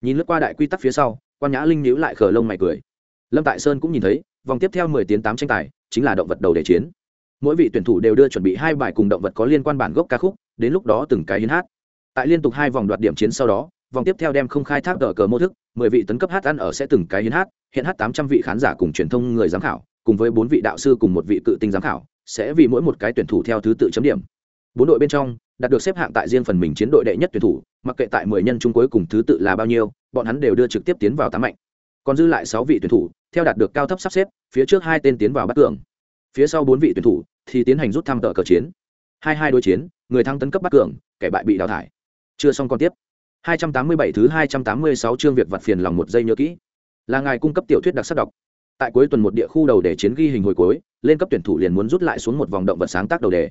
Nhìn lướt qua đại quy tắc phía sau, quan nhã linh nhíu lại khờ lông mày cười. Lâm tại sơn cũng nhìn thấy, vòng tiếp theo mười tiến tám tranh tài, chính là động vật đầu đề chiến mỗi vị tuyển thủ đều đưa chuẩn bị hai bài cùng động vật có liên quan bản gốc ca khúc, đến lúc đó từng cái hiến hát. Tại liên tục hai vòng đoạt điểm chiến sau đó, vòng tiếp theo đem không khai thác đỡ cờ mô thức, mười vị tấn cấp hát ăn ở sẽ từng cái hiến hát, hiện hát tám trăm vị khán giả cùng truyền thông người giám khảo, cùng với bốn vị đạo sư cùng một vị cự tinh giám khảo, sẽ vì mỗi một cái tuyển thủ theo thứ tự chấm điểm. Bốn đội bên trong, đạt được xếp hạng tại riêng phần mình chiến đội đệ nhất tuyển thủ, mặc kệ tại mười nhân chung cuối cùng thứ tự là bao nhiêu, bọn hắn đều đưa trực tiếp tiến vào tám mạnh. Còn dư lại sáu vị tuyển thủ, theo đạt được cao thấp sắp xếp, phía trước hai tên tiến vào bắt cường phía sau bốn vị tuyển thủ thì tiến hành rút thăm tờ cờ chiến. Hai hai đối chiến, người thắng tấn cấp bắt cường, kẻ bại bị đào thải. Chưa xong còn tiếp. 287 thứ 286 chương việc vặt phiền lòng một giây nhớ kỹ. Là ngài cung cấp tiểu thuyết đặc sắc đọc. Tại cuối tuần một địa khu đầu để chiến ghi hình hồi cuối, lên cấp tuyển thủ liền muốn rút lại xuống một vòng động vật sáng tác đầu đề.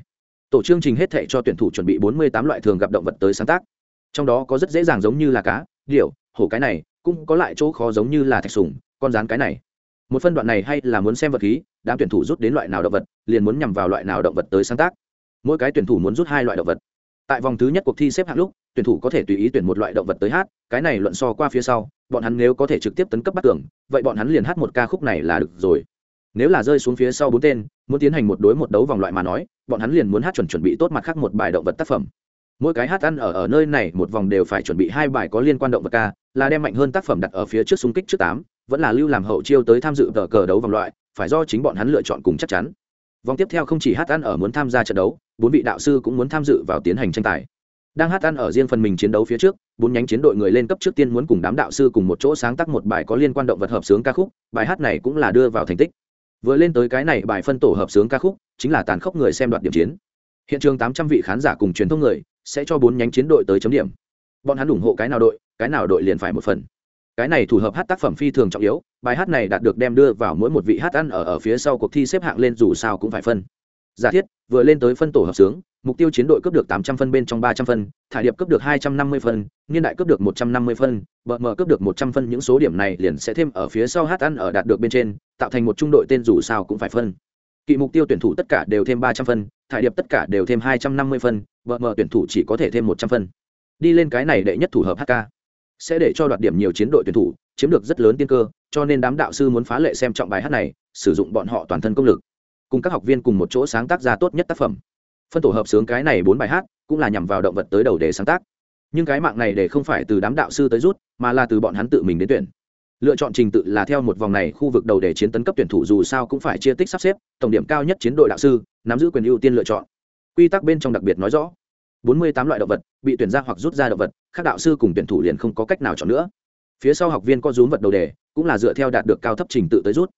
Tổ chương trình hết thệ cho tuyển thủ chuẩn bị 48 loại thường gặp động vật tới sáng tác. Trong đó có rất dễ dàng giống như là cá, điểu, hổ cái này, cũng có lại chỗ khó giống như là thạch sùng, con rán cái này một phân đoạn này hay là muốn xem vật khí, đám tuyển thủ rút đến loại nào động vật, liền muốn nhằm vào loại nào động vật tới sáng tác. Mỗi cái tuyển thủ muốn rút hai loại động vật. Tại vòng thứ nhất cuộc thi xếp hạng lúc, tuyển thủ có thể tùy ý tuyển một loại động vật tới hát, cái này luận so qua phía sau, bọn hắn nếu có thể trực tiếp tấn cấp bắt tưởng vậy bọn hắn liền hát một ca khúc này là được rồi. Nếu là rơi xuống phía sau bốn tên, muốn tiến hành một đối một đấu vòng loại mà nói, bọn hắn liền muốn hát chuẩn chuẩn bị tốt mặt khác một bài động vật tác phẩm. Mỗi cái hát ăn ở ở nơi này một vòng đều phải chuẩn bị hai bài có liên quan động vật ca, là đem mạnh hơn tác phẩm đặt ở phía trước xung kích trước tám vẫn là lưu làm hậu chiêu tới tham dự tờ cờ đấu vòng loại, phải do chính bọn hắn lựa chọn cùng chắc chắn. Vòng tiếp theo không chỉ hát ăn ở muốn tham gia trận đấu, bốn vị đạo sư cũng muốn tham dự vào tiến hành tranh tài. Đang hát ăn ở riêng phần mình chiến đấu phía trước, bốn nhánh chiến đội người lên cấp trước tiên muốn cùng đám đạo sư cùng một chỗ sáng tác một bài có liên quan động vật hợp sướng ca khúc, bài hát này cũng là đưa vào thành tích. Vừa lên tới cái này bài phân tổ hợp sướng ca khúc, chính là tàn khốc người xem đoạt điểm chiến. Hiện trường tám trăm vị khán giả cùng truyền thông người sẽ cho bốn nhánh chiến đội tới chấm điểm. Bọn hắn ủng hộ cái nào đội, cái nào đội liền phải một phần cái này thủ hợp hát tác phẩm phi thường trọng yếu, bài hát này đạt được đem đưa vào mỗi một vị hát ăn ở ở phía sau cuộc thi xếp hạng lên dù sao cũng phải phân. Giả thiết, vừa lên tới phân tổ hợp sướng, mục tiêu chiến đội cướp được tám trăm phân bên trong ba trăm phân, thải điệp cướp được hai trăm năm mươi phân, niên đại cướp được một trăm năm mươi phân, bờ mờ cướp được một trăm phân, những số điểm này liền sẽ thêm ở phía sau hát ăn ở đạt được bên trên, tạo thành một trung đội tên dù sao cũng phải phân. Kỵ mục tiêu tuyển thủ tất cả đều thêm ba trăm phân, thải điệp tất cả đều thêm hai trăm năm mươi phân, bờ mờ tuyển thủ chỉ có thể thêm một trăm phân. Đi lên cái này đệ nhất thủ hợp hk sẽ để cho đoạt điểm nhiều chiến đội tuyển thủ, chiếm được rất lớn tiên cơ, cho nên đám đạo sư muốn phá lệ xem trọng bài hát này, sử dụng bọn họ toàn thân công lực. Cùng các học viên cùng một chỗ sáng tác ra tốt nhất tác phẩm. Phân tổ hợp sướng cái này bốn bài hát cũng là nhằm vào động vật tới đầu để sáng tác. Nhưng cái mạng này để không phải từ đám đạo sư tới rút, mà là từ bọn hắn tự mình đến tuyển. Lựa chọn trình tự là theo một vòng này khu vực đầu để chiến tấn cấp tuyển thủ dù sao cũng phải chia tích sắp xếp, tổng điểm cao nhất chiến đội đạo sư, nắm giữ quyền ưu tiên lựa chọn. Quy tắc bên trong đặc biệt nói rõ bốn mươi tám loại động vật bị tuyển ra hoặc rút ra động vật các đạo sư cùng tuyển thủ liền không có cách nào chọn nữa. Phía sau học viên có rúm vật đầu đề, cũng là dựa theo đạt được cao thấp trình tự tới rút.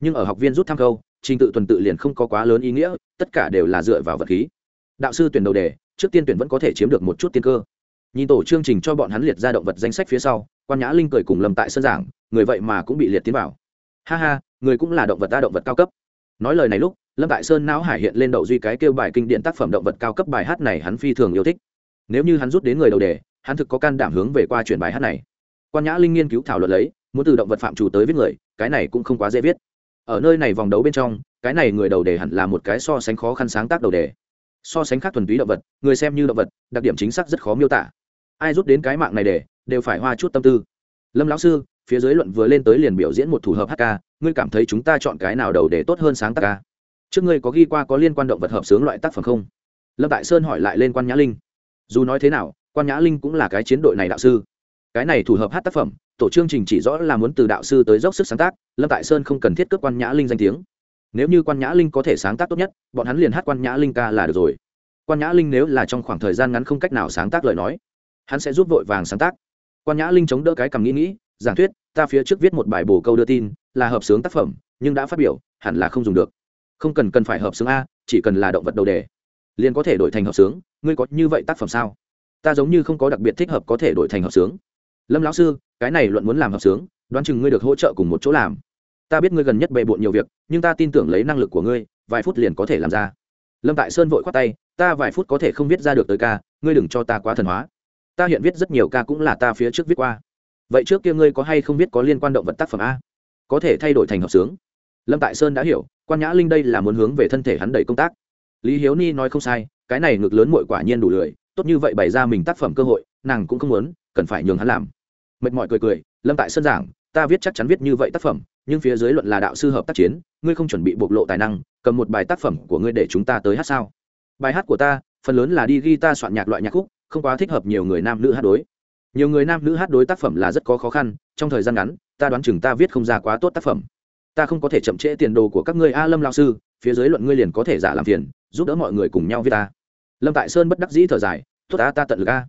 Nhưng ở học viên rút tham câu, trình tự tuần tự liền không có quá lớn ý nghĩa, tất cả đều là dựa vào vật khí. Đạo sư tuyển đầu đề, trước tiên tuyển vẫn có thể chiếm được một chút tiên cơ. Nhìn tổ chương trình cho bọn hắn liệt ra động vật danh sách phía sau, quan nhã linh cười cùng lầm tại sân giảng, người vậy mà cũng bị liệt tiến vào. Ha ha, người cũng là động vật ta động vật cao cấp. Nói lời này lúc lâm tại sơn não hải hiện lên đậu duy cái kêu bài kinh điện tác phẩm động vật cao cấp bài hát này hắn phi thường yêu thích. Nếu như hắn rút đến người đầu đề, hắn thực có can đảm hướng về qua chuyển bài hát này. Quan nhã linh nghiên cứu thảo luận lấy, muốn từ động vật phạm chủ tới viết người, cái này cũng không quá dễ viết. Ở nơi này vòng đấu bên trong, cái này người đầu đề hẳn là một cái so sánh khó khăn sáng tác đầu đề. So sánh khác thuần túy động vật, người xem như động vật, đặc điểm chính xác rất khó miêu tả. Ai rút đến cái mạng này để, đều phải hoa chút tâm tư. Lâm lão sư, phía dưới luận vừa lên tới liền biểu diễn một thủ hợp hk ngươi cảm thấy chúng ta chọn cái nào đầu để tốt hơn sáng tác ca? Trước ngươi có ghi qua có liên quan động vật hợp sướng loại tác phẩm không? Lâm tại sơn hỏi lại lên quan nhã linh. Dù nói thế nào, quan nhã linh cũng là cái chiến đội này đạo sư. Cái này thủ hợp hát tác phẩm, tổ chương trình chỉ rõ là muốn từ đạo sư tới dốc sức sáng tác, lâm tại sơn không cần thiết cướp quan nhã linh danh tiếng. Nếu như quan nhã linh có thể sáng tác tốt nhất, bọn hắn liền hát quan nhã linh ca là được rồi. Quan nhã linh nếu là trong khoảng thời gian ngắn không cách nào sáng tác lời nói, hắn sẽ giúp vội vàng sáng tác. Quan nhã linh chống đỡ cái cầm nghĩ nghĩ, giảng thuyết, ta phía trước viết một bài bổ câu đưa tin, là hợp sướng tác phẩm, nhưng đã phát biểu, hẳn là không dùng được không cần cần phải hợp sướng a, chỉ cần là động vật đầu đề. Liền có thể đổi thành hợp sướng. Ngươi có như vậy tác phẩm sao? Ta giống như không có đặc biệt thích hợp có thể đổi thành hợp sướng. Lâm lão sư, cái này luận muốn làm hợp sướng, đoán chừng ngươi được hỗ trợ cùng một chỗ làm. Ta biết ngươi gần nhất bề bộn nhiều việc, nhưng ta tin tưởng lấy năng lực của ngươi, vài phút liền có thể làm ra. Lâm tại sơn vội khoát tay, ta vài phút có thể không viết ra được tới ca, ngươi đừng cho ta quá thần hóa. Ta hiện viết rất nhiều ca cũng là ta phía trước viết qua. Vậy trước kia ngươi có hay không biết có liên quan động vật tác phẩm a? Có thể thay đổi thành hợp sướng lâm tại sơn đã hiểu, quan nhã linh đây là muốn hướng về thân thể hắn đẩy công tác. Lý hiếu ni nói không sai, cái này ngược lớn mội quả nhiên đủ lười, tốt như vậy bày ra mình tác phẩm cơ hội, nàng cũng không muốn, cần phải nhường hắn làm. Mệt mỏi cười cười, lâm tại sơn giảng, ta viết chắc chắn viết như vậy tác phẩm, nhưng phía dưới luận là đạo sư hợp tác chiến, ngươi không chuẩn bị bộc lộ tài năng, cầm một bài tác phẩm của ngươi để chúng ta tới hát sao? Bài hát của ta, phần lớn là đi ghi ta soạn nhạc loại nhạc khúc, không quá thích hợp nhiều người nam nữ hát đối. Nhiều người nam nữ hát đối tác phẩm là rất có khó khăn, trong thời gian ngắn, ta đoán chừng ta viết không ra quá tốt tác phẩm ta không có thể chậm trễ tiền đồ của các ngươi, a lâm lao sư, phía dưới luận ngươi liền có thể giả làm phiền, giúp đỡ mọi người cùng nhau với ta. Lâm tại sơn bất đắc dĩ thở dài, tốt ta ta tận lực a.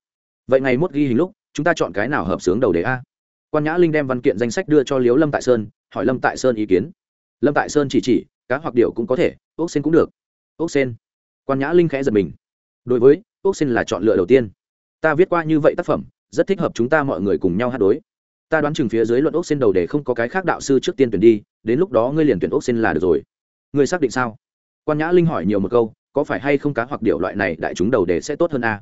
Vậy ngày mốt ghi hình lúc, chúng ta chọn cái nào hợp sướng đầu đề a? Quan nhã linh đem văn kiện danh sách đưa cho liếu lâm tại sơn, hỏi lâm tại sơn ý kiến. Lâm tại sơn chỉ chỉ, cá hoặc điều cũng có thể, ốc sen cũng được. Ốc sen. Quan nhã linh khẽ giật mình. Đối với, ốc sen là chọn lựa đầu tiên. Ta viết qua như vậy tác phẩm, rất thích hợp chúng ta mọi người cùng nhau hát đối ta đoán chừng phía dưới luận ốc xin đầu để không có cái khác đạo sư trước tiên tuyển đi, đến lúc đó ngươi liền tuyển ốc xin là được rồi. Ngươi xác định sao? Quan nhã linh hỏi nhiều một câu, có phải hay không cá hoặc điệu loại này đại chúng đầu đề sẽ tốt hơn a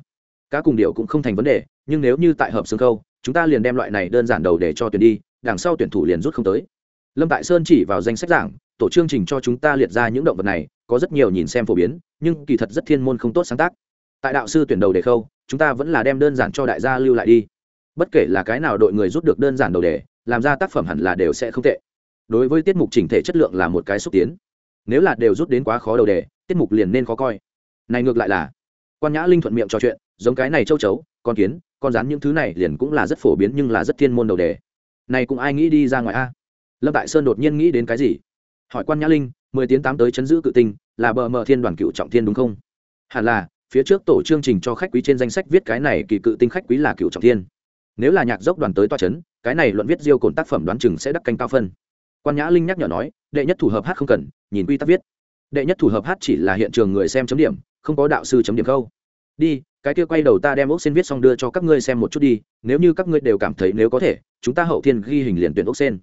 cá cùng điệu cũng không thành vấn đề, nhưng nếu như tại hợp xương câu chúng ta liền đem loại này đơn giản đầu để cho tuyển đi, đằng sau tuyển thủ liền rút không tới. Lâm tại sơn chỉ vào danh sách giảng, tổ chương trình cho chúng ta liệt ra những động vật này, có rất nhiều nhìn xem phổ biến, nhưng kỳ thật rất thiên môn không tốt sáng tác. Tại đạo sư tuyển đầu đề khâu, chúng ta vẫn là đem đơn giản cho đại gia lưu lại đi bất kể là cái nào đội người rút được đơn giản đầu đề, làm ra tác phẩm hẳn là đều sẽ không tệ. Đối với tiết mục chỉnh thể chất lượng là một cái xúc tiến. Nếu là đều rút đến quá khó đầu đề, tiết mục liền nên khó coi. Này ngược lại là, quan nhã linh thuận miệng trò chuyện, giống cái này châu chấu, con kiến, con rắn những thứ này liền cũng là rất phổ biến nhưng là rất thiên môn đầu đề. Này cũng ai nghĩ đi ra ngoài a? Lâm tại sơn đột nhiên nghĩ đến cái gì? Hỏi quan nhã linh, mười tiếng tám tới chấn giữ cự tinh, là bờ mờ thiên đoàn cựu trọng thiên đúng không? Hẳn là, phía trước tổ chương trình cho khách quý trên danh sách viết cái này kỳ cự tinh khách quý là cựu trọng thiên nếu là nhạc dốc đoàn tới toa chấn, cái này luận viết diêu cồn tác phẩm đoán chừng sẽ đắc canh cao phân. Quan nhã linh nhắc nhở nói, đệ nhất thủ hợp hát không cần, nhìn quy tắc viết. Đệ nhất thủ hợp hát chỉ là hiện trường người xem chấm điểm, không có đạo sư chấm điểm câu. Đi, cái kia quay đầu ta đem ốc sen viết xong đưa cho các ngươi xem một chút đi, nếu như các ngươi đều cảm thấy nếu có thể, chúng ta hậu thiên ghi hình liền tuyển ốc sen.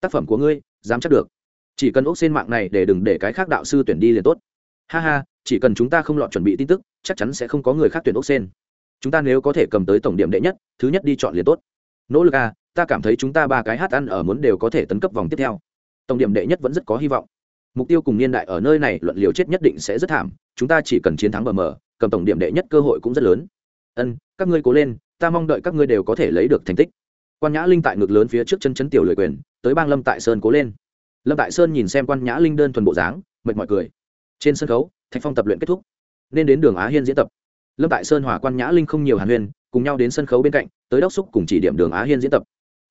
Tác phẩm của ngươi, dám chắc được. Chỉ cần ốc sen mạng này để đừng để cái khác đạo sư tuyển đi liền tốt. Ha ha, chỉ cần chúng ta không lọt chuẩn bị tin tức, chắc chắn sẽ không có người khác tuyển ốc sen chúng ta nếu có thể cầm tới tổng điểm đệ nhất, thứ nhất đi chọn liền tốt. Nỗ lực a ta cảm thấy chúng ta ba cái hát ăn ở muốn đều có thể tấn cấp vòng tiếp theo. Tổng điểm đệ nhất vẫn rất có hy vọng. Mục tiêu cùng niên đại ở nơi này luận liều chết nhất định sẽ rất thảm, chúng ta chỉ cần chiến thắng bờ mờ, cầm tổng điểm đệ nhất cơ hội cũng rất lớn. Ân, các ngươi cố lên, ta mong đợi các ngươi đều có thể lấy được thành tích. Quan nhã linh tại ngực lớn phía trước chân chấn tiểu lười quyền, tới bang lâm tại sơn cố lên. Lâm tại sơn nhìn xem quan nhã linh đơn thuần bộ dáng, mệt mỏi cười. Trên sân khấu, thạch phong tập luyện kết thúc. Nên đến đường á hiên diễn tập lâm tại sơn hòa quan nhã linh không nhiều hàn huyên, cùng nhau đến sân khấu bên cạnh, tới đốc xúc cùng chỉ điểm đường á hiên diễn tập.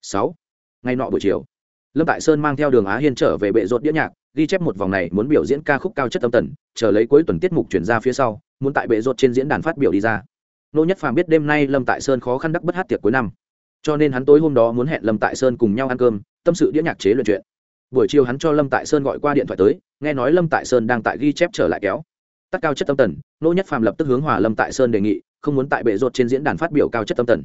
Sáu, ngày nọ buổi chiều, lâm tại sơn mang theo đường á hiên trở về bệ rột đĩa nhạc, ghi chép một vòng này muốn biểu diễn ca khúc cao chất tâm tần, chờ lấy cuối tuần tiết mục chuyển ra phía sau, muốn tại bệ rột trên diễn đàn phát biểu đi ra. Nô nhất phàm biết đêm nay lâm tại sơn khó khăn đắc bất hát tiệc cuối năm, cho nên hắn tối hôm đó muốn hẹn lâm tại sơn cùng nhau ăn cơm, tâm sự đĩa nhạc chế luyện chuyện. Buổi chiều hắn cho lâm tại sơn gọi qua điện thoại tới, nghe nói lâm tại sơn đang tại ghi chép trở lại kéo tắt cao chất tâm tần nỗ nhất phàm lập tức hướng hòa lâm tại sơn đề nghị, không muốn tại bệ rột trên diễn đàn phát biểu cao chất tâm tần.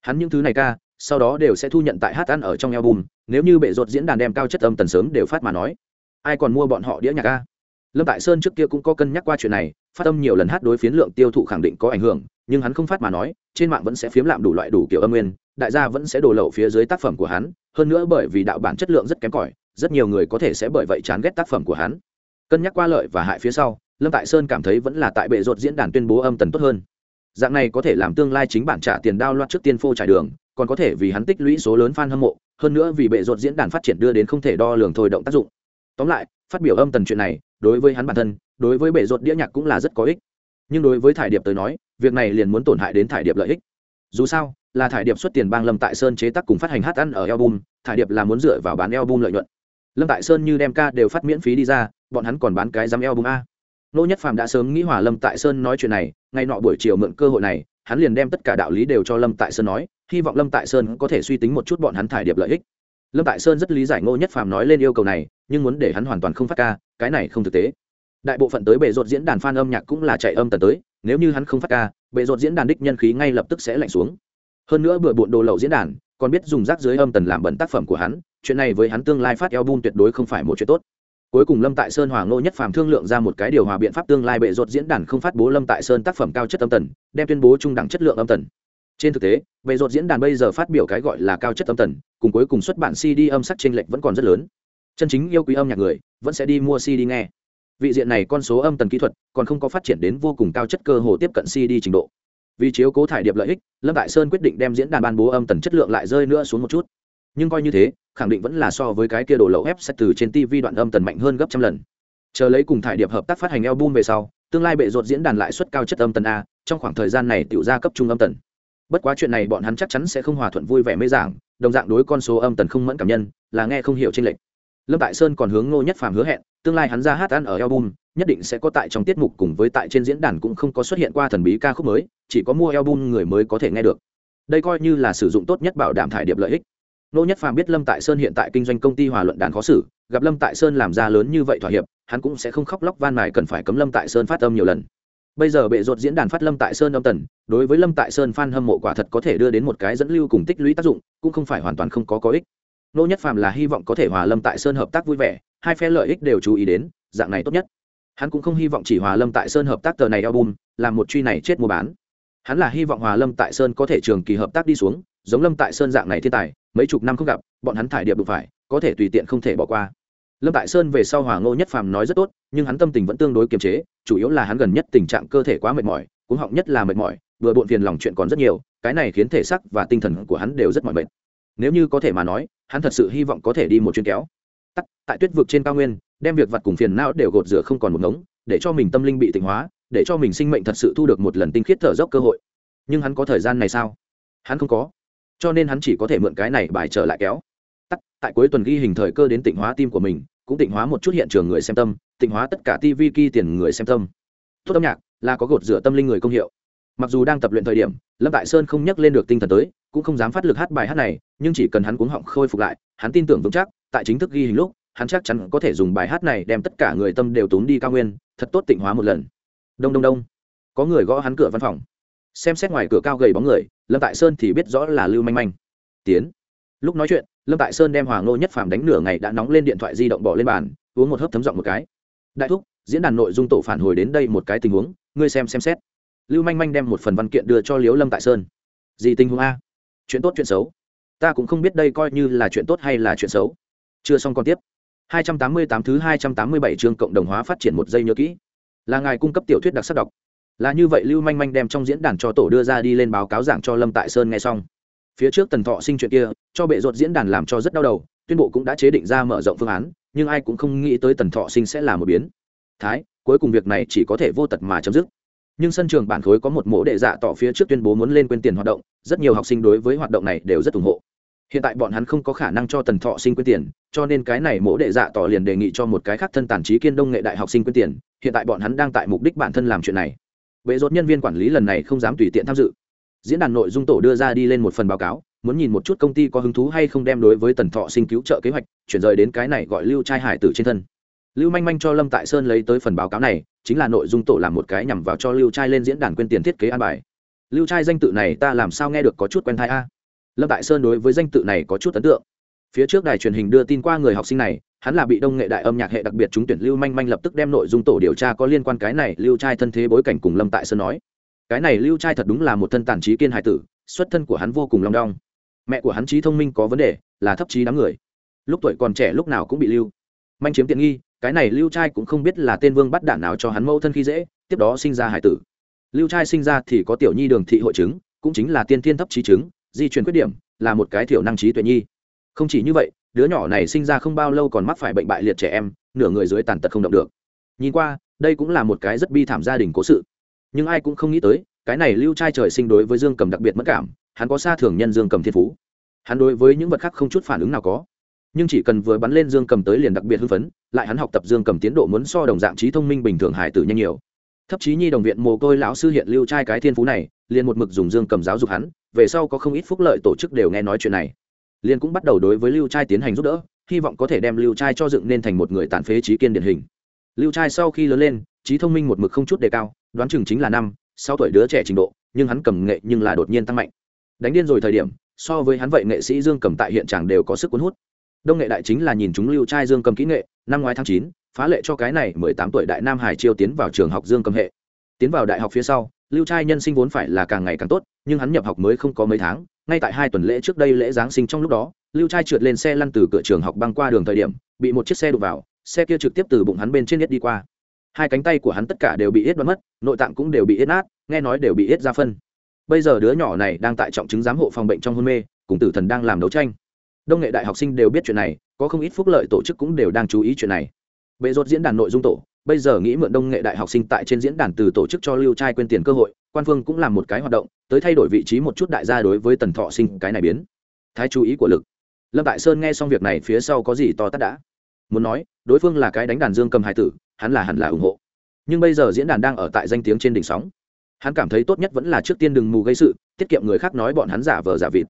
Hắn những thứ này ca, sau đó đều sẽ thu nhận tại hát ăn ở trong album, nếu như bệ rột diễn đàn đem cao chất âm tần sớm đều phát mà nói. Ai còn mua bọn họ đĩa nhạc ca? Lâm tại sơn trước kia cũng có cân nhắc qua chuyện này, phát âm nhiều lần hát đối phiến lượng tiêu thụ khẳng định có ảnh hưởng, nhưng hắn không phát mà nói, trên mạng vẫn sẽ phiếm lạm đủ loại đủ kiểu âm nguyên, đại gia vẫn sẽ đổ lậu phía dưới tác phẩm của hắn, hơn nữa bởi vì đạo bản chất lượng rất kém cỏi, rất nhiều người có thể sẽ bởi vậy chán ghét tác phẩm của hắn. Cân nhắc qua lợi và hại phía sau lâm tại sơn cảm thấy vẫn là tại bệ rột diễn đàn tuyên bố âm tần tốt hơn. Dạng này có thể làm tương lai chính bản trả tiền đao loạt trước tiên phô trải đường, còn có thể vì hắn tích lũy số lớn fan hâm mộ, hơn nữa vì bệ rột diễn đàn phát triển đưa đến không thể đo lường thôi động tác dụng. Tóm lại, phát biểu âm tần chuyện này, đối với hắn bản thân, đối với bệ rột đĩa nhạc cũng là rất có ích. Nhưng đối với thải điệp tới nói, việc này liền muốn tổn hại đến thải điệp lợi ích. Dù sao, là thải điệp xuất tiền bang lâm tại sơn chế tác cùng phát hành hát ăn ở album, thải điệp là muốn dựa vào bán album lợi nhuận. Lâm tại sơn như đem ca đều phát miễn phí đi ra, bọn hắn còn bán cái giám album a nô nhất phàm đã sớm nghĩ hòa lâm tại sơn nói chuyện này ngay nọ buổi chiều mượn cơ hội này, hắn liền đem tất cả đạo lý đều cho lâm tại sơn nói, hy vọng lâm tại sơn có thể suy tính một chút bọn hắn thải điệp lợi ích. Lâm tại sơn rất lý giải ngô nhất phàm nói lên yêu cầu này, nhưng muốn để hắn hoàn toàn không phát ca, cái này không thực tế. Đại bộ phận tới bệ rột diễn đàn f a n âm nhạc cũng là chạy âm tần tới, nếu như hắn không phát ca bệ rột diễn đàn đích nhân khí ngay lập tức sẽ lạnh xuống. Hơn nữa bừa bộn đồ lậu diễn đàn, còn biết dùng rác dưới âm tần làm bẩn tác phẩm của hắn, chuyện này với hắn tương lai phát album tuyệt đối không phải một chuyện tốt cuối cùng lâm tại sơn hoàng ngô nhất phàm thương lượng ra một cái điều hòa biện pháp tương lai bệ rột diễn đàn không phát bố lâm tại sơn tác phẩm cao chất âm tần, đem tuyên bố trung đẳng chất lượng âm tần. Trên thực tế, bệ rột diễn đàn bây giờ phát biểu cái gọi là cao chất âm tần, cùng cuối cùng xuất bản cd âm sắc tranh lệch vẫn còn rất lớn. Chân chính yêu quý âm nhạc người, vẫn sẽ đi mua cd nghe. Vị diện này con số âm tần kỹ thuật còn không có phát triển đến vô cùng cao chất cơ hồ tiếp cận cd trình độ. Vì chiếu cố thải điệp lợi ích, lâm tại sơn quyết định đem diễn đàn ban bố âm tần chất lượng lại rơi nữa xuống một chút. Nhưng coi như thế khẳng định vẫn là so với cái kia đồ lậu ép sẽ từ trên tv đoạn âm tần mạnh hơn gấp trăm lần. Chờ lấy cùng thải điệp hợp tác phát hành album về sau, tương lai bệ ruột diễn đàn lại suất cao chất âm tần a, trong khoảng thời gian này tiểu ra cấp trung âm tần. Bất quá chuyện này bọn hắn chắc chắn sẽ không hòa thuận vui vẻ mê giảng, đồng dạng đối con số âm tần không mẫn cảm nhân, là nghe không hiểu trên lệnh lâm tại sơn còn hướng ngô nhất phàm hứa hẹn, tương lai hắn ra hát ăn ở album, nhất định sẽ có tại trong tiết mục cùng với tại trên diễn đàn cũng không có xuất hiện qua thần bí ca khúc mới, chỉ có mua album người mới có thể nghe được. Đây coi như là sử dụng tốt nhất bảo đảm thải điệp lợi ích nô nhất phàm biết lâm tại sơn hiện tại kinh doanh công ty hòa luận đàn khó xử, gặp lâm tại sơn làm ra lớn như vậy thỏa hiệp, hắn cũng sẽ không khóc lóc van mài cần phải cấm lâm tại sơn phát âm nhiều lần. Bây giờ bệ rột diễn đàn phát lâm tại sơn âm tần, đối với lâm tại sơn f hâm mộ quả thật có thể đưa đến một cái dẫn lưu cùng tích lũy tác dụng, cũng không phải hoàn toàn không có có ích. Nô nhất phàm là hy vọng có thể hòa lâm tại sơn hợp tác vui vẻ, hai phe lợi ích đều chú ý đến, dạng này tốt nhất. Hắn cũng không hy vọng chỉ hòa lâm tại sơn hợp tác tờ này album, làm một truy này chết mua bán. Hắn là hy vọng hòa lâm tại sơn có thể trường kỳ hợp tác đi xuống, giống lâm tại sơn dạng này thiên tài mấy chục năm không gặp, bọn hắn thải điệp đụng phải, có thể tùy tiện không thể bỏ qua. Lâm tại sơn về sau hòa ngô nhất phàm nói rất tốt, nhưng hắn tâm tình vẫn tương đối kiềm chế, chủ yếu là hắn gần nhất tình trạng cơ thể quá mệt mỏi cũng họng nhất là mệt mỏi, vừa bộn phiền lòng chuyện còn rất nhiều, cái này khiến thể sắc và tinh thần của hắn đều rất mỏi mệt. Nếu như có thể mà nói, hắn thật sự hy vọng có thể đi một chuyến kéo. Tắt, tại tuyết vực trên cao nguyên, đem việc vặt cùng phiền não đều gột rửa không còn một ngống, để cho mình tâm linh bị tịnh hóa, để cho mình sinh mệnh thật sự thu được một lần tinh khiết thở dốc cơ hội. Nhưng hắn có thời gian này sao? Hắn không có cho nên hắn chỉ có thể mượn cái này bài trở lại kéo. Tắt, tại cuối tuần ghi hình thời cơ đến tịnh hóa tim của mình, cũng tịnh hóa một chút hiện trường người xem tâm, tịnh hóa tất cả tv ki tiền người xem tâm. Tốt âm nhạc, là có gột rửa tâm linh người công hiệu. Mặc dù đang tập luyện thời điểm, lâm tại sơn không nhắc lên được tinh thần tới, cũng không dám phát lực hát bài hát này, nhưng chỉ cần hắn cuống họng khôi phục lại, hắn tin tưởng vững chắc, tại chính thức ghi hình lúc, hắn chắc chắn có thể dùng bài hát này đem tất cả người tâm đều tốn đi cao nguyên, thật tốt tịnh hóa một lần. Đông đông đông. Có người gõ hắn cửa văn phòng xem xét ngoài cửa cao gầy bóng người, lâm tại sơn thì biết rõ là lưu manh manh. Tiến. Lúc nói chuyện, lâm tại sơn đem hoàng ngô nhất phàm đánh nửa ngày đã nóng lên điện thoại di động bỏ lên bàn, uống một hớp thấm giọng một cái. Đại thúc, diễn đàn nội dung tổ phản hồi đến đây một cái tình huống, ngươi xem xem xét. Lưu manh manh đem một phần văn kiện đưa cho liếu lâm tại sơn. Gì tình huống a? Chuyện tốt, chuyện xấu. Ta cũng không biết đây coi như là chuyện tốt hay là chuyện xấu. Chưa xong còn tiếp. 288 thứ 287 chương cộng đồng hóa phát triển một giây nhớ kỹ. Là ngài cung cấp tiểu thuyết đặc sắc đọc là như vậy lưu manh manh đem trong diễn đàn cho tổ đưa ra đi lên báo cáo giảng cho lâm tại sơn nghe xong. Phía trước tần thọ sinh chuyện kia, cho bệ ruột diễn đàn làm cho rất đau đầu, tuyên bộ cũng đã chế định ra mở rộng phương án, nhưng ai cũng không nghĩ tới tần thọ sinh sẽ là một biến. Thái, cuối cùng việc này chỉ có thể vô tật mà chấm dứt. Nhưng sân trường bản khối có một mỗ đệ dạ tỏ phía trước tuyên bố muốn lên quên tiền hoạt động, rất nhiều học sinh đối với hoạt động này đều rất ủng hộ. Hiện tại bọn hắn không có khả năng cho tần thọ sinh quên tiền, cho nên cái này mỗ đệ dạ tỏ liền đề nghị cho một cái khác thân tàn trí kiên đông nghệ đại học sinh quên tiền. Hiện tại bọn hắn đang tại mục đích bản thân làm chuyện này vệ rốt nhân viên quản lý lần này không dám tùy tiện tham dự. Diễn đàn nội dung tổ đưa ra đi lên một phần báo cáo, muốn nhìn một chút công ty có hứng thú hay không đem đối với tần thọ sinh cứu trợ kế hoạch, chuyển rời đến cái này gọi lưu trai hải tử trên thân. Lưu manh manh cho lâm tại sơn lấy tới phần báo cáo này, chính là nội dung tổ làm một cái nhằm vào cho lưu trai lên diễn đàn quên tiền thiết kế an bài. Lưu trai danh tự này ta làm sao nghe được có chút quen tai a? Lâm tại sơn đối với danh tự này có chút ấn tượng. Phía trước đài truyền hình đưa tin qua người học sinh này hắn là bị đông nghệ đại âm nhạc hệ đặc biệt trúng tuyển lưu manh manh lập tức đem nội dung tổ điều tra có liên quan cái này lưu trai thân thế bối cảnh cùng lâm tại sơn nói cái này lưu trai thật đúng là một thân tàn trí kiên hải tử xuất thân của hắn vô cùng long đong mẹ của hắn trí thông minh có vấn đề là thấp trí đám người lúc tuổi còn trẻ lúc nào cũng bị lưu manh chiếm tiện nghi cái này lưu trai cũng không biết là tên vương bắt đản nào cho hắn mẫu thân khi dễ tiếp đó sinh ra hải tử lưu trai sinh ra thì có tiểu nhi đường thị hội chứng cũng chính là tiên thiên thấp trí chứng di truyền khuyết điểm là một cái thiểu năng trí tuệ nhi không chỉ như vậy đứa nhỏ này sinh ra không bao lâu còn mắc phải bệnh bại liệt trẻ em, nửa người dưới tàn tật không động được. Nhìn qua, đây cũng là một cái rất bi thảm gia đình cố sự. Nhưng ai cũng không nghĩ tới, cái này lưu trai trời sinh đối với dương cầm đặc biệt mất cảm, hắn có xa thường nhân dương cầm thiên phú. Hắn đối với những vật khác không chút phản ứng nào có. Nhưng chỉ cần vừa bắn lên dương cầm tới liền đặc biệt hưng phấn, lại hắn học tập dương cầm tiến độ muốn so đồng dạng trí thông minh bình thường hải tử nhanh nhiều. Thậm chí nhi đồng viện mồ côi lão sư hiện lưu trai cái thiên phú này, liền một mực dùng dương cầm giáo dục hắn, về sau có không ít phúc lợi tổ chức đều nghe nói chuyện này liền cũng bắt đầu đối với lưu trai tiến hành giúp đỡ, hy vọng có thể đem lưu trai cho dựng nên thành một người tàn phế trí kiên điển hình. Lưu trai sau khi lớn lên, trí thông minh một mực không chút đề cao, đoán chừng chính là năm, sáu tuổi đứa trẻ trình độ, nhưng hắn cầm nghệ nhưng là đột nhiên tăng mạnh. Đánh điên rồi thời điểm, so với hắn vậy nghệ sĩ dương cầm tại hiện trạng đều có sức cuốn hút. Đông nghệ đại chính là nhìn chúng lưu trai dương cầm kỹ nghệ, năm ngoái tháng chín, phá lệ cho cái này mười tám tuổi đại nam hải chiêu tiến vào trường học dương cầm hệ. Tiến vào đại học phía sau, lưu trai nhân sinh vốn phải là càng ngày càng tốt, nhưng hắn nhập học mới không có mấy tháng ngay tại hai tuần lễ trước đây lễ giáng sinh trong lúc đó, lưu trai trượt lên xe lăn từ cửa trường học băng qua đường thời điểm, bị một chiếc xe đụng vào, xe kia trực tiếp từ bụng hắn bên trên nhất đi qua. Hai cánh tay của hắn tất cả đều bị hết đoán mất, nội tạng cũng đều bị hết nát, nghe nói đều bị hết ra phân. Bây giờ đứa nhỏ này đang tại trọng chứng giám hộ phòng bệnh trong hôn mê, cùng tử thần đang làm đấu tranh. Đông nghệ đại học sinh đều biết chuyện này, có không ít phúc lợi tổ chức cũng đều đang chú ý chuyện này. Bệ rốt diễn đàn nội dung tổ, bây giờ nghĩ mượn đông nghệ đại học sinh tại trên diễn đàn từ tổ chức cho lưu trai quên tiền cơ hội quan phương cũng làm một cái hoạt động, tới thay đổi vị trí một chút đại gia đối với tần thọ sinh cái này biến. Thái chú ý của lực. Lâm tại sơn nghe xong việc này phía sau có gì to tát đã. Muốn nói, đối phương là cái đánh đàn dương cầm hải tử, hắn là hẳn là ủng hộ. Nhưng bây giờ diễn đàn đang ở tại danh tiếng trên đỉnh sóng. Hắn cảm thấy tốt nhất vẫn là trước tiên đừng mù gây sự, tiết kiệm người khác nói bọn hắn giả vờ giả vịt.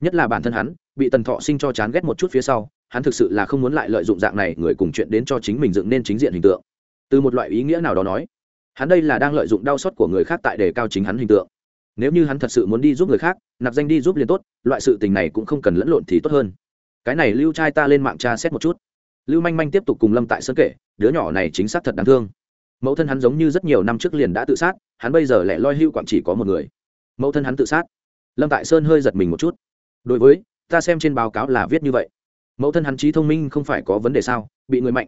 Nhất là bản thân hắn, bị tần thọ sinh cho chán ghét một chút phía sau, hắn thực sự là không muốn lại lợi dụng dạng này người cùng chuyện đến cho chính mình dựng nên chính diện hình tượng. Từ một loại ý nghĩa nào đó nói hắn đây là đang lợi dụng đau xót của người khác tại đề cao chính hắn hình tượng. Nếu như hắn thật sự muốn đi giúp người khác, nạp danh đi giúp liền tốt, loại sự tình này cũng không cần lẫn lộn thì tốt hơn. Cái này lưu trai ta lên mạng tra xét một chút. Lưu manh manh tiếp tục cùng lâm tại sơn kể, đứa nhỏ này chính xác thật đáng thương. Mẫu thân hắn giống như rất nhiều năm trước liền đã tự sát, hắn bây giờ lại loi hưu quảng chỉ có một người. Mẫu thân hắn tự sát. Lâm tại sơn hơi giật mình một chút. Đối với, ta xem trên báo cáo là viết như vậy. Mẫu thân hắn trí thông minh không phải có vấn đề sao, bị người mạnh.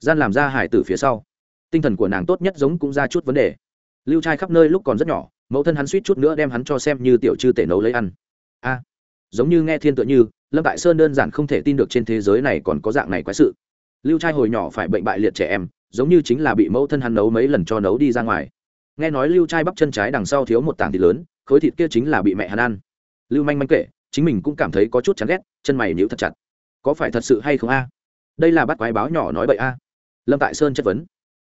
Gian làm ra hải tử phía sau tinh thần của nàng tốt nhất giống cũng ra chút vấn đề. Lưu trai khắp nơi lúc còn rất nhỏ, mẫu thân hắn suýt chút nữa đem hắn cho xem như tiểu chư tể nấu lấy ăn. A, giống như nghe thiên tựa như, lâm tại sơn đơn giản không thể tin được trên thế giới này còn có dạng này quái sự. Lưu trai hồi nhỏ phải bệnh bại liệt trẻ em, giống như chính là bị mẫu thân hắn nấu mấy lần cho nấu đi ra ngoài. Nghe nói lưu trai bắp chân trái đằng sau thiếu một tảng thịt lớn, khối thịt kia chính là bị mẹ hắn ăn. Lưu manh manh kể, chính mình cũng cảm thấy có chút chán ghét, chân mày nhíu thật chặt. Có phải thật sự hay không a? Đây là bắt quái báo nhỏ nói bậy a. Lâm tại sơn chất vấn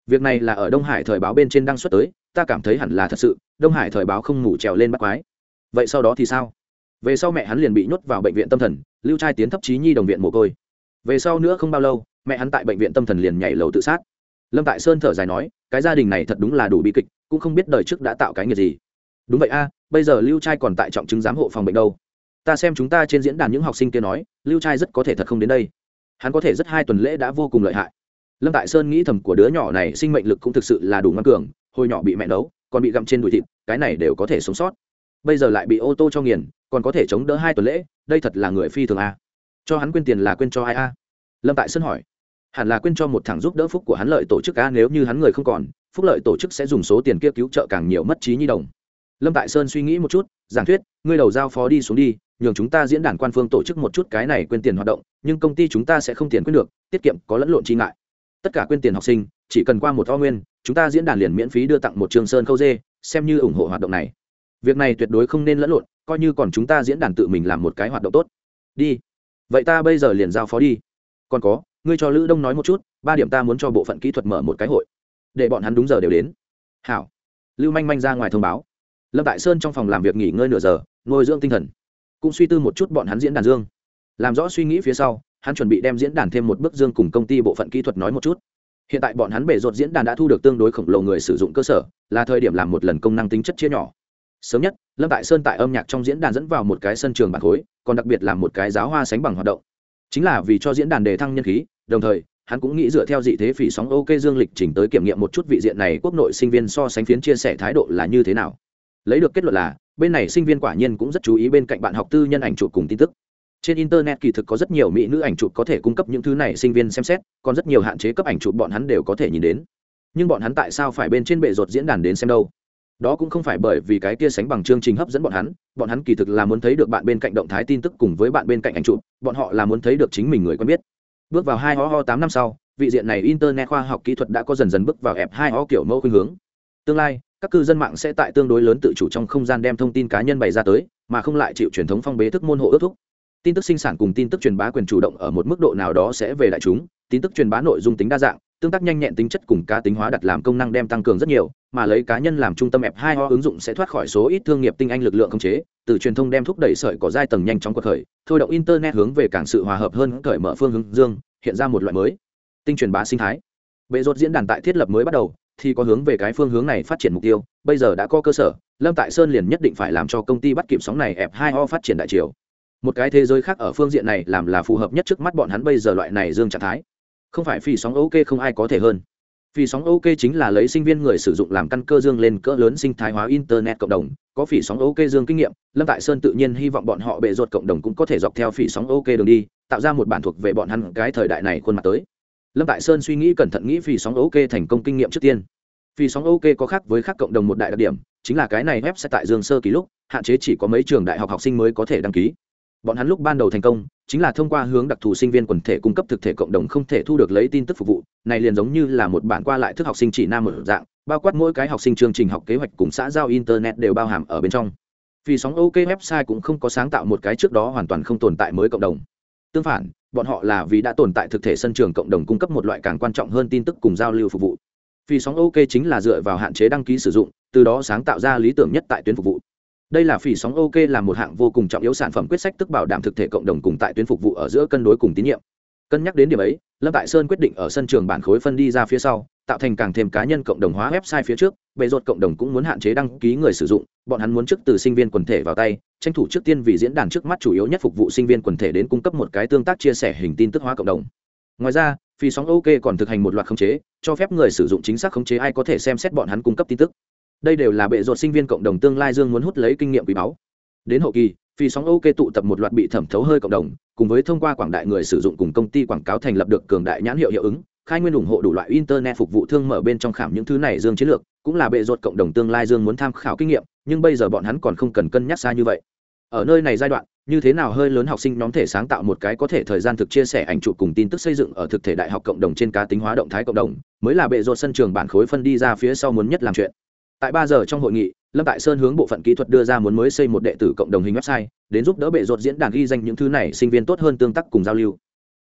việc này là ở đông hải thời báo bên trên đăng xuất tới, ta cảm thấy hẳn là thật sự, đông hải thời báo không ngủ trèo lên bắt quái. Vậy sau đó thì sao? Về sau mẹ hắn liền bị nhốt vào bệnh viện tâm thần, lưu trai tiến thấp trí nhi đồng viện mồ côi. Về sau nữa không bao lâu, mẹ hắn tại bệnh viện tâm thần liền nhảy lầu tự sát. Lâm tại sơn thở dài nói, cái gia đình này thật đúng là đủ bi kịch, cũng không biết đời trước đã tạo cái nghiệp gì. Đúng vậy a, bây giờ lưu trai còn tại trọng chứng giám hộ phòng bệnh đâu. Ta xem chúng ta trên diễn đàn những học sinh kia nói, lưu trai rất có thể thật không đến đây. Hắn có thể rất hai tuần lễ đã vô cùng lợi hại lâm tại sơn nghĩ thầm của đứa nhỏ này sinh mệnh lực cũng thực sự là đủ ngăn cường, hồi nhỏ bị mẹ nấu, còn bị gặm trên đùi thịt, cái này đều có thể sống sót. Bây giờ lại bị ô tô cho nghiền, còn có thể chống đỡ hai tuần lễ, đây thật là người phi thường a. Cho hắn quên tiền là quên cho ai a? Lâm tại sơn hỏi. Hẳn là quên cho một thằng giúp đỡ phúc của hắn lợi tổ chức a, nếu như hắn người không còn, phúc lợi tổ chức sẽ dùng số tiền kia cứu trợ càng nhiều mất trí nhi đồng. Lâm tại sơn suy nghĩ một chút, giảng thuyết, ngươi đầu giao phó đi xuống đi, nhường chúng ta diễn đàn quan phương tổ chức một chút cái này quên tiền hoạt động, nhưng công ty chúng ta sẽ không tiền quên được, tiết kiệm có lẫn lộn chi ngại tất cả quyên tiền học sinh, chỉ cần qua một to nguyên, chúng ta diễn đàn liền miễn phí đưa tặng một trường sơn khâu dê, xem như ủng hộ hoạt động này. Việc này tuyệt đối không nên lẫn lộn, coi như còn chúng ta diễn đàn tự mình làm một cái hoạt động tốt. Đi. Vậy ta bây giờ liền giao phó đi. Còn có, ngươi cho lữ đông nói một chút, ba điểm ta muốn cho bộ phận kỹ thuật mở một cái hội. Để bọn hắn đúng giờ đều đến. Hảo. Lưu manh manh ra ngoài thông báo. Lâm tại sơn trong phòng làm việc nghỉ ngơi nửa giờ ngồi dưỡng tinh thần. Cũng suy tư một chút bọn hắn diễn đàn dương. Làm rõ suy nghĩ phía sau hắn chuẩn bị đem diễn đàn thêm một bước dương cùng công ty bộ phận kỹ thuật nói một chút. Hiện tại bọn hắn bể rột diễn đàn đã thu được tương đối khổng lồ người sử dụng cơ sở, là thời điểm làm một lần công năng tính chất chia nhỏ. Sớm nhất, lâm tại sơn tại âm nhạc trong diễn đàn dẫn vào một cái sân trường bản khối, còn đặc biệt làm một cái giáo hoa sánh bằng hoạt động. Chính là vì cho diễn đàn đề thăng nhân khí, đồng thời, hắn cũng nghĩ dựa theo dị thế phỉ sóng ok dương lịch trình tới kiểm nghiệm một chút vị diện này quốc nội sinh viên so sánh phiến chia sẻ thái độ là như thế nào. Lấy được kết luận là, bên này sinh viên quả nhiên cũng rất chú ý bên cạnh bạn học tư nhân ảnh chụp cùng tin tức trên internet kỳ thực có rất nhiều mỹ nữ ảnh chụp có thể cung cấp những thứ này sinh viên xem xét, còn rất nhiều hạn chế cấp ảnh chụp bọn hắn đều có thể nhìn đến. Nhưng bọn hắn tại sao phải bên trên bệ rột diễn đàn đến xem đâu? Đó cũng không phải bởi vì cái kia sánh bằng chương trình hấp dẫn bọn hắn bọn hắn kỳ thực là muốn thấy được bạn bên cạnh động thái tin tức cùng với bạn bên cạnh ảnh chụp, bọn họ là muốn thấy được chính mình người quen biết. Bước vào hai ho ho tám năm sau, vị diện này internet khoa học kỹ thuật đã có dần dần bước vào ép hai ho kiểu mẫu khuynh hướng. Tương lai, các cư dân mạng sẽ tại tương đối lớn tự chủ trong không gian đem thông tin cá nhân bày ra tới, mà không lại chịu truyền thống phong bế thức môn hộ ước thúc tin tức sinh sản cùng tin tức truyền bá quyền chủ động ở một mức độ nào đó sẽ về đại chúng. Tin tức truyền bá nội dung tính đa dạng, tương tác nhanh nhẹn tính chất cùng cá tính hóa đặt làm công năng đem tăng cường rất nhiều, mà lấy cá nhân làm trung tâm ép hai ho ứng dụng sẽ thoát khỏi số ít thương nghiệp tinh anh lực lượng khống chế, từ truyền thông đem thúc đẩy sợi có giai tầng nhanh chóng cuộc khởi, thôi động internet hướng về càng sự hòa hợp hơn cởi mở phương hướng dương, hiện ra một loại mới. Tinh truyền bá sinh thái. Bệ rốt diễn đàn tại thiết lập mới bắt đầu, thì có hướng về cái phương hướng này phát triển mục tiêu, bây giờ đã có cơ sở, lâm tại sơn liền nhất định phải làm cho công ty bắt kịp sóng này ép hai o phát triển đại chiều một cái thế giới khác ở phương diện này làm là phù hợp nhất trước mắt bọn hắn bây giờ loại này dương trạng thái. Không phải phi sóng ok không ai có thể hơn. Phi sóng ok chính là lấy sinh viên người sử dụng làm căn cơ dương lên cỡ lớn sinh thái hóa internet cộng đồng. Có phỉ sóng ok dương kinh nghiệm, lâm tại sơn tự nhiên hy vọng bọn họ bệ ruột cộng đồng cũng có thể dọc theo phỉ sóng ok đường đi, tạo ra một bản thuộc về bọn hắn cái thời đại này khuôn mặt tới. Lâm tại sơn suy nghĩ cẩn thận nghĩ phỉ sóng ok thành công kinh nghiệm trước tiên. Phỉ sóng ok có khác với các cộng đồng một đại đặc điểm, chính là cái này web sẽ tại dương sơ ký lúc, hạn chế chỉ có mấy trường đại học học sinh mới có thể đăng ký bọn hắn lúc ban đầu thành công, chính là thông qua hướng đặc thù sinh viên quần thể cung cấp thực thể cộng đồng không thể thu được lấy tin tức phục vụ, này liền giống như là một bản qua lại thức học sinh chỉ nam một dạng, bao quát mỗi cái học sinh chương trình học kế hoạch cùng xã giao internet đều bao hàm ở bên trong. Vì sóng ok website cũng không có sáng tạo một cái trước đó hoàn toàn không tồn tại mới cộng đồng. Tương phản, bọn họ là vì đã tồn tại thực thể sân trường cộng đồng cung cấp một loại càng quan trọng hơn tin tức cùng giao lưu phục vụ. Vì sóng ok chính là dựa vào hạn chế đăng ký sử dụng, từ đó sáng tạo ra lý tưởng nhất tại tuyến phục vụ đây là phỉ sóng ok là một hạng vô cùng trọng yếu sản phẩm quyết sách tức bảo đảm thực thể cộng đồng cùng tại tuyến phục vụ ở giữa cân đối cùng tín nhiệm. Cân nhắc đến điểm ấy, lâm tại sơn quyết định ở sân trường bản khối phân đi ra phía sau, tạo thành càng thêm cá nhân cộng đồng hóa website phía trước bề rột cộng đồng cũng muốn hạn chế đăng ký người sử dụng, bọn hắn muốn trước từ sinh viên quần thể vào tay, tranh thủ trước tiên vì diễn đàn trước mắt chủ yếu nhất phục vụ sinh viên quần thể đến cung cấp một cái tương tác chia sẻ hình tin tức hóa cộng đồng. Ngoài ra phi sóng ok còn thực hành một loạt khống chế, cho phép người sử dụng chính xác khống chế ai có thể xem xét bọn hắn cung cấp tin tức đây đều là bệ ruột sinh viên cộng đồng tương lai dương muốn hút lấy kinh nghiệm quý báu. Đến hậu kỳ, Phi sóng ok tụ tập một loạt bị thẩm thấu hơi cộng đồng, cùng với thông qua quảng đại người sử dụng cùng công ty quảng cáo thành lập được cường đại nhãn hiệu hiệu ứng, khai nguyên ủng hộ đủ loại internet phục vụ thương mở bên trong khảm những thứ này dương chiến lược, cũng là bệ ruột cộng đồng tương lai dương muốn tham khảo kinh nghiệm, nhưng bây giờ bọn hắn còn không cần cân nhắc xa như vậy. Ở nơi này giai đoạn, như thế nào hơi lớn học sinh nhóm thể sáng tạo một cái có thể thời gian thực chia sẻ ảnh chụp cùng tin tức xây dựng ở thực thể đại học cộng đồng trên cá tính hóa động thái cộng đồng, mới là bệ ruột sân trường bản khối phân đi ra phía sau muốn nhất làm chuyện tại ba giờ trong hội nghị, lâm tại sơn hướng bộ phận kỹ thuật đưa ra muốn mới xây một đệ tử cộng đồng hình website, đến giúp đỡ bệ ruột diễn đàn ghi danh những thứ này sinh viên tốt hơn tương tác cùng giao lưu.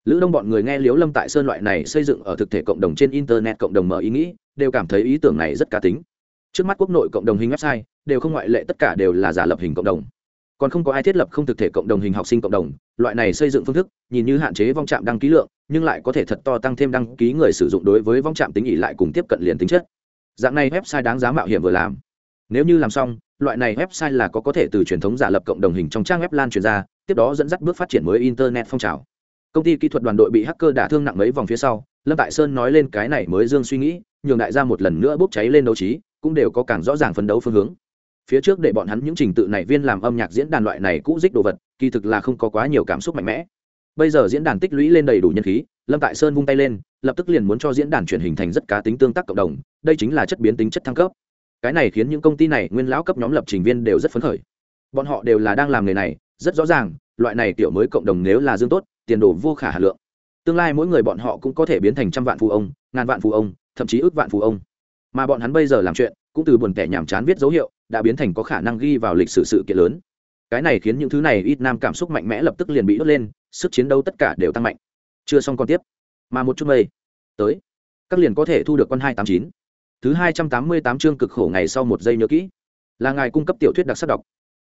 Lữ đông bọn người nghe liếu lâm tại sơn loại này xây dựng ở thực thể cộng đồng trên internet cộng đồng mở ý nghĩ, đều cảm thấy ý tưởng này rất cá tính. Trước mắt quốc nội cộng đồng hình website, đều không ngoại lệ tất cả đều là giả lập hình cộng đồng. Còn không có ai thiết lập không thực thể cộng đồng hình học sinh cộng đồng, loại này xây dựng phương thức, nhìn như hạn chế vong trạm đăng ký lượng, nhưng lại có thể thật to tăng thêm đăng ký người sử dụng đối với vong trạm tính ỉ lại cùng tiếp cận liền tính chất dạng này website đáng giá mạo hiểm vừa làm. Nếu như làm xong, loại này website là có có thể từ truyền thống giả lập cộng đồng hình trong trang web lan truyền ra, tiếp đó dẫn dắt bước phát triển mới internet phong trào. Công ty kỹ thuật đoàn đội bị hacker đả thương nặng mấy vòng phía sau, lâm tại sơn nói lên cái này mới dương suy nghĩ, nhường đại gia một lần nữa bốc cháy lên đấu trí, cũng đều có càng rõ ràng phấn đấu phương hướng. Phía trước để bọn hắn những trình tự này viên làm âm nhạc diễn đàn loại này cũ dích đồ vật, kỳ thực là không có quá nhiều cảm xúc mạnh mẽ bây giờ diễn đàn tích lũy lên đầy đủ nhân khí, lâm tại sơn vung tay lên, lập tức liền muốn cho diễn đàn chuyển hình thành rất cá tính tương tác cộng đồng, đây chính là chất biến tính chất thăng cấp. Cái này khiến những công ty này, nguyên lão cấp nhóm lập trình viên đều rất phấn khởi. Bọn họ đều là đang làm nghề này, rất rõ ràng, loại này kiểu mới cộng đồng nếu là dương tốt, tiền đồ vô khả hà lượng. Tương lai mỗi người bọn họ cũng có thể biến thành trăm vạn phụ ông, ngàn vạn phụ ông, thậm chí ước vạn phụ ông. Mà bọn hắn bây giờ làm chuyện, cũng từ buồn tẻ nhàm chán viết dấu hiệu, đã biến thành có khả năng ghi vào lịch sử sự kiện lớn cái này khiến những thứ này ít nam cảm xúc mạnh mẽ lập tức liền bị đốt lên, sức chiến đấu tất cả đều tăng mạnh. Chưa xong còn tiếp. Mà một chút mây. Tới. Các liền có thể thu được con hai tám chín. Thứ hai trăm tám mươi tám chương cực khổ ngày sau một giây nhớ kỹ. Là ngài cung cấp tiểu thuyết đặc sắc đọc.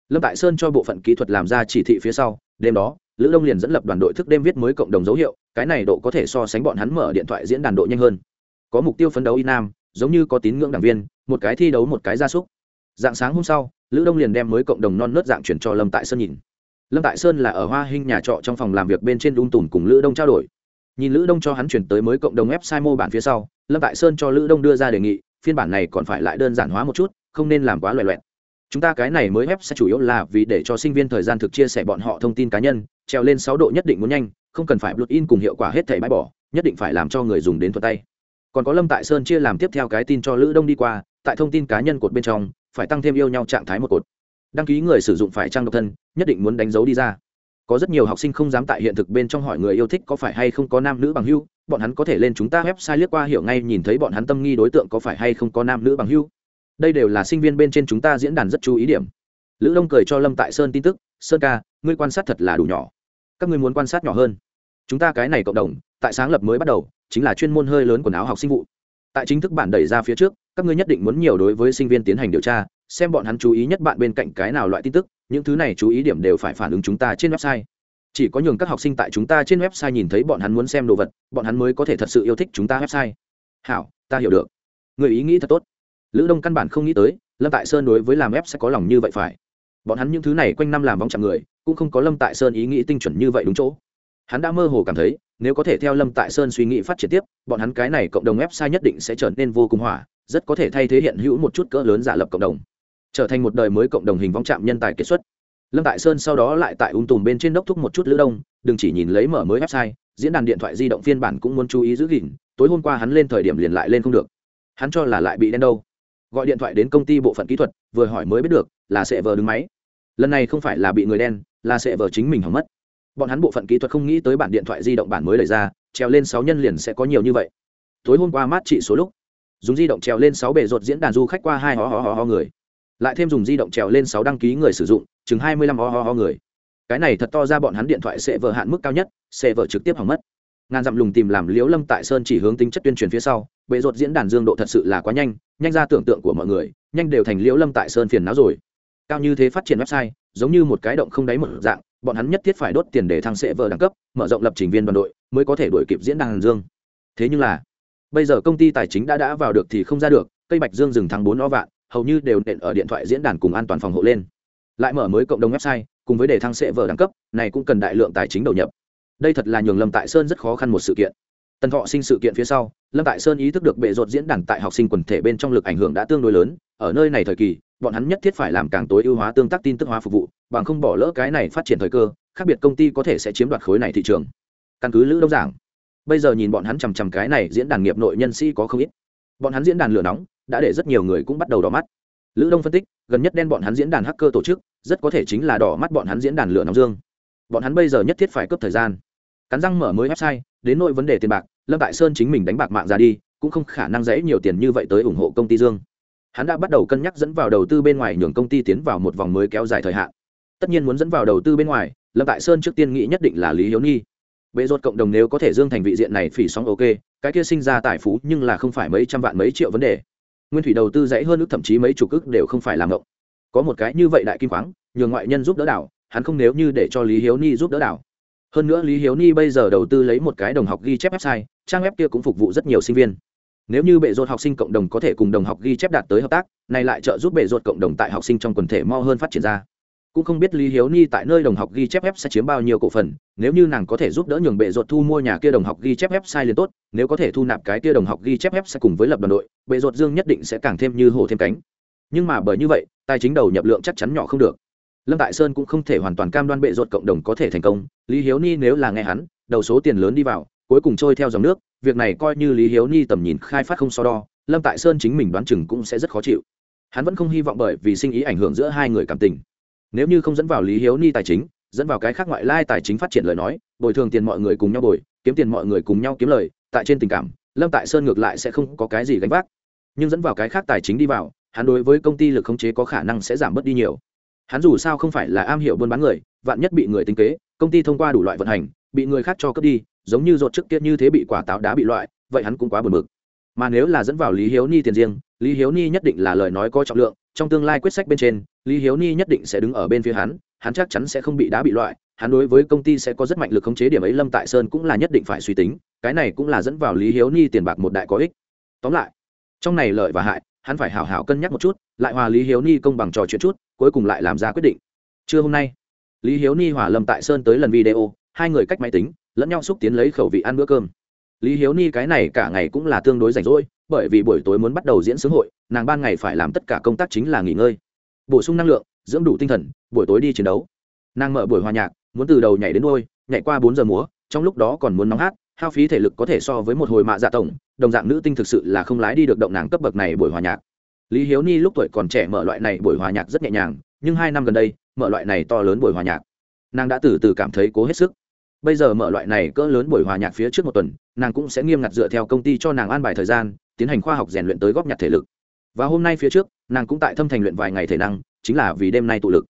Lâm tại sơn cho bộ phận kỹ thuật làm ra chỉ thị phía sau, đêm đó, lữ đông liền dẫn lập đoàn đội thức đêm viết mới cộng đồng dấu hiệu, cái này độ có thể so sánh bọn hắn mở điện thoại diễn đàn độ nhanh hơn. Có mục tiêu phấn đấu y nam, giống như có tín ngưỡng đảng viên, một cái thi đấu một cái gia súc. Dạng sáng hôm sau lữ đông liền đem mới cộng đồng non nớt dạng chuyển cho lâm tại sơn nhìn. Lâm tại sơn là ở hoa hinh nhà trọ trong phòng làm việc bên trên đun tùn cùng lữ đông trao đổi. Nhìn lữ đông cho hắn chuyển tới mới cộng đồng website mô bản phía sau, lâm tại sơn cho lữ đông đưa ra đề nghị, phiên bản này còn phải lại đơn giản hóa một chút, không nên làm quá loẹ loẹt. Chúng ta cái này mới web sẽ chủ yếu là vì để cho sinh viên thời gian thực chia sẻ bọn họ thông tin cá nhân, treo lên sáu độ nhất định muốn nhanh, không cần phải block in cùng hiệu quả hết thảy bãi bỏ, nhất định phải làm cho người dùng đến thuận tay. Còn có lâm tại sơn chia làm tiếp theo cái tin cho lữ đông đi qua, tại thông tin cá nhân cột bên trong phải tăng thêm yêu nhau trạng thái một cột. Đăng ký người sử dụng phải trang độc thân, nhất định muốn đánh dấu đi ra. Có rất nhiều học sinh không dám tại hiện thực bên trong hỏi người yêu thích có phải hay không có nam nữ bằng hưu bọn hắn có thể lên chúng ta website liếc qua hiểu ngay nhìn thấy bọn hắn tâm nghi đối tượng có phải hay không có nam nữ bằng hưu đây đều là sinh viên bên trên chúng ta diễn đàn rất chú ý điểm. Lữ đông cười cho lâm tại sơn tin tức, sơn ca, ngươi quan sát thật là đủ nhỏ. Các ngươi muốn quan sát nhỏ hơn. Chúng ta cái này cộng đồng, tại sáng lập mới bắt đầu, chính là chuyên môn hơi lớn quần áo học sinh vụ. Tại chính thức bản đẩy ra phía trước các ngươi nhất định muốn nhiều đối với sinh viên tiến hành điều tra, xem bọn hắn chú ý nhất bạn bên cạnh cái nào loại tin tức, những thứ này chú ý điểm đều phải phản ứng chúng ta trên website. Chỉ có nhường các học sinh tại chúng ta trên website nhìn thấy bọn hắn muốn xem đồ vật, bọn hắn mới có thể thật sự yêu thích chúng ta website. Hảo, ta hiểu được. Người ý nghĩ thật tốt. Lữ đông căn bản không nghĩ tới, lâm tại sơn đối với làm web sẽ có lòng như vậy phải. Bọn hắn những thứ này quanh năm làm vong chạm người, cũng không có lâm tại sơn ý nghĩ tinh chuẩn như vậy đúng chỗ. Hắn đã mơ hồ cảm thấy, nếu có thể theo lâm tại sơn suy nghĩ phát triển tiếp, bọn hắn cái này cộng đồng website nhất định sẽ trở nên vô cùng hỏa rất có thể thay thế hiện hữu một chút cỡ lớn giả lập cộng đồng, trở thành một đời mới cộng đồng hình vong chạm nhân tài kiệt xuất. Lâm tại sơn sau đó lại tại ung tùm bên trên đốc thúc một chút lữ đông, đừng chỉ nhìn lấy mở mới website, diễn đàn điện thoại di động phiên bản cũng muốn chú ý giữ gìn, tối hôm qua hắn lên thời điểm liền lại lên không được. Hắn cho là lại bị đen đâu. Gọi điện thoại đến công ty bộ phận kỹ thuật, vừa hỏi mới biết được, là sẽ vờ đứng máy. Lần này không phải là bị người đen, là sẽ vờ chính mình hỏng mất. Bọn hắn bộ phận kỹ thuật không nghĩ tới bản điện thoại di động bản mới đẩy ra treo lên sáu nhân liền sẽ có nhiều như vậy. Tối hôm qua mát trị số lúc dùng di động trèo lên sáu bề rột diễn đàn du khách qua hai ho ho ho ho người. Lại thêm dùng di động trèo lên sáu đăng ký người sử dụng, chừng hai mươi lăm ho ho ho người. Cái này thật to ra bọn hắn điện thoại sẽ vờ hạn mức cao nhất, sẽ vờ trực tiếp hỏng mất. Ngàn dặm lùng tìm làm liễu lâm tại sơn chỉ hướng tính chất tuyên truyền phía sau bệ rột diễn đàn dương độ thật sự là quá nhanh nhanh ra tưởng tượng của mọi người, nhanh đều thành liễu lâm tại sơn phiền não rồi. Cao như thế phát triển website, giống như một cái động không đáy một dạng, bọn hắn nhất thiết phải đốt tiền để thăng sẽ vỡ đẳng cấp, mở rộng lập trình viên đoàn đội, mới có thể đổi kịp diễn đàn dương. Thế nhưng là bây giờ công ty tài chính đã đã vào được thì không ra được, cây bạch dương dừng thắng bốn o vạn, hầu như đều nện ở điện thoại diễn đàn cùng an toàn phòng hộ lên. Lại mở mới cộng đồng website, cùng với đề thăng sẽ vở đẳng cấp, này cũng cần đại lượng tài chính đầu nhập. Đây thật là nhường lâm tại sơn rất khó khăn một sự kiện. Tần thọ sinh sự kiện phía sau, lâm tại sơn ý thức được bệ rột diễn đàn tại học sinh quần thể bên trong lực ảnh hưởng đã tương đối lớn, ở nơi này thời kỳ, bọn hắn nhất thiết phải làm càng tối ưu hóa tương tác tin tức hóa phục vụ, bằng không bỏ lỡ cái này phát triển thời cơ, khác biệt công ty có thể sẽ chiếm đoạt khối này thị trường. Căn cứ lữ đông giảng bây giờ nhìn bọn hắn chằm chằm cái này diễn đàn nghiệp nội nhân sĩ có không ít. Bọn hắn diễn đàn lửa nóng, đã để rất nhiều người cũng bắt đầu đỏ mắt. Lữ đông phân tích, gần nhất đen bọn hắn diễn đàn hacker tổ chức, rất có thể chính là đỏ mắt bọn hắn diễn đàn lửa nóng dương. Bọn hắn bây giờ nhất thiết phải cấp thời gian. Cắn răng mở mới website, đến nội vấn đề tiền bạc, lâm tại sơn chính mình đánh bạc mạng ra đi, cũng không khả năng dễ nhiều tiền như vậy tới ủng hộ công ty dương. Hắn đã bắt đầu cân nhắc dẫn vào đầu tư bên ngoài nhường công ty tiến vào một vòng mới kéo dài thời hạn. Tất nhiên muốn dẫn vào đầu tư bên ngoài, lâm tại sơn trước tiên nghĩ nhất định là lý hiếu nhi bệ rột cộng đồng nếu có thể dương thành vị diện này phỉ sóng ok, cái kia sinh ra tài phú nhưng là không phải mấy trăm vạn mấy triệu vấn đề. Nguyên thủy đầu tư dễ hơn ước thậm chí mấy chục ước đều không phải làm ngộng. Có một cái như vậy đại kim khoáng, nhường ngoại nhân giúp đỡ đảo, hắn không nếu như để cho lý hiếu ni giúp đỡ đảo. Hơn nữa lý hiếu ni bây giờ đầu tư lấy một cái đồng học ghi chép website, trang web kia cũng phục vụ rất nhiều sinh viên. Nếu như bệ rột học sinh cộng đồng có thể cùng đồng học ghi chép đạt tới hợp tác, này lại trợ giúp bệ rột cộng đồng tại học sinh trong quần thể mo hơn phát triển ra cũng không biết lý hiếu ni tại nơi đồng học ghi chép web sẽ chiếm bao nhiêu cổ phần, nếu như nàng có thể giúp đỡ nhường bệ ruột thu mua nhà kia đồng học ghi chép website liền tốt, nếu có thể thu nạp cái kia đồng học ghi chép web sẽ cùng với lập đoàn đội, bệ ruột dương nhất định sẽ càng thêm như hồ thêm cánh. Nhưng mà bởi như vậy, tài chính đầu nhập lượng chắc chắn nhỏ không được. Lâm tại sơn cũng không thể hoàn toàn cam đoan bệ ruột cộng đồng có thể thành công, lý hiếu ni nếu là nghe hắn, đầu số tiền lớn đi vào, cuối cùng trôi theo dòng nước, việc này coi như lý hiếu ni tầm nhìn khai phát không so đo, lâm tại sơn chính mình đoán chừng cũng sẽ rất khó chịu. Hắn vẫn không hy vọng bởi vì sinh ý ảnh hưởng giữa hai người cảm tình nếu như không dẫn vào lý hiếu ni tài chính, dẫn vào cái khác ngoại lai tài chính phát triển lời nói, bồi thường tiền mọi người cùng nhau bồi, kiếm tiền mọi người cùng nhau kiếm lời, tại trên tình cảm, lâm tại sơn ngược lại sẽ không có cái gì gánh vác. Nhưng dẫn vào cái khác tài chính đi vào, hắn đối với công ty lực khống chế có khả năng sẽ giảm bớt đi nhiều. Hắn dù sao không phải là am hiểu buôn bán người, vạn nhất bị người tính kế, công ty thông qua đủ loại vận hành, bị người khác cho cướp đi, giống như rột trước kia như thế bị quả táo đá bị loại, vậy hắn cũng quá buồn bực. Mà nếu là dẫn vào lý hiếu ni tiền riêng lý hiếu ni nhất định là lời nói có trọng lượng, trong tương lai quyết sách bên trên, lý hiếu ni nhất định sẽ đứng ở bên phía hắn hắn chắc chắn sẽ không bị đá bị loại, hắn đối với công ty sẽ có rất mạnh lực khống chế điểm ấy lâm tại sơn cũng là nhất định phải suy tính, cái này cũng là dẫn vào lý hiếu ni tiền bạc một đại có ích. Tóm lại, trong này lợi và hại, hắn phải hảo hảo cân nhắc một chút, lại hòa lý hiếu ni công bằng trò chuyện chút, cuối cùng lại làm ra quyết định. Trưa hôm nay, lý hiếu ni hòa lâm tại sơn tới lần video, hai người cách máy tính, lẫn nhau xúc tiến lấy khẩu vị ăn bữa cơm. Lý hiếu ni cái này cả ngày cũng là tương đối rảnh rỗi bởi vì buổi tối muốn bắt đầu diễn sướng hội, nàng ban ngày phải làm tất cả công tác chính là nghỉ ngơi. Bổ sung năng lượng, dưỡng đủ tinh thần, buổi tối đi chiến đấu. Nàng mở buổi hòa nhạc, muốn từ đầu nhảy đến đôi nhảy qua bốn giờ múa, trong lúc đó còn muốn nóng hát, hao phí thể lực có thể so với một hồi mạ dạ tổng, đồng dạng nữ tinh thực sự là không lái đi được động nàng cấp bậc này buổi hòa nhạc. Lý hiếu ni lúc tuổi còn trẻ mở loại này buổi hòa nhạc rất nhẹ nhàng, nhưng hai năm gần đây, mở loại này to lớn buổi hòa nhạc, nàng đã từ từ cảm thấy cố hết sức. Bây giờ mở loại này cỡ lớn buổi hòa nhạc phía trước một tuần, nàng cũng sẽ nghiêm ngặt dựa theo công ty cho nàng an bài thời gian tiến hành khoa học rèn luyện tới góp nhặt thể lực. Và hôm nay phía trước, nàng cũng tại thâm thành luyện vài ngày thể năng, chính là vì đêm nay tụ lực.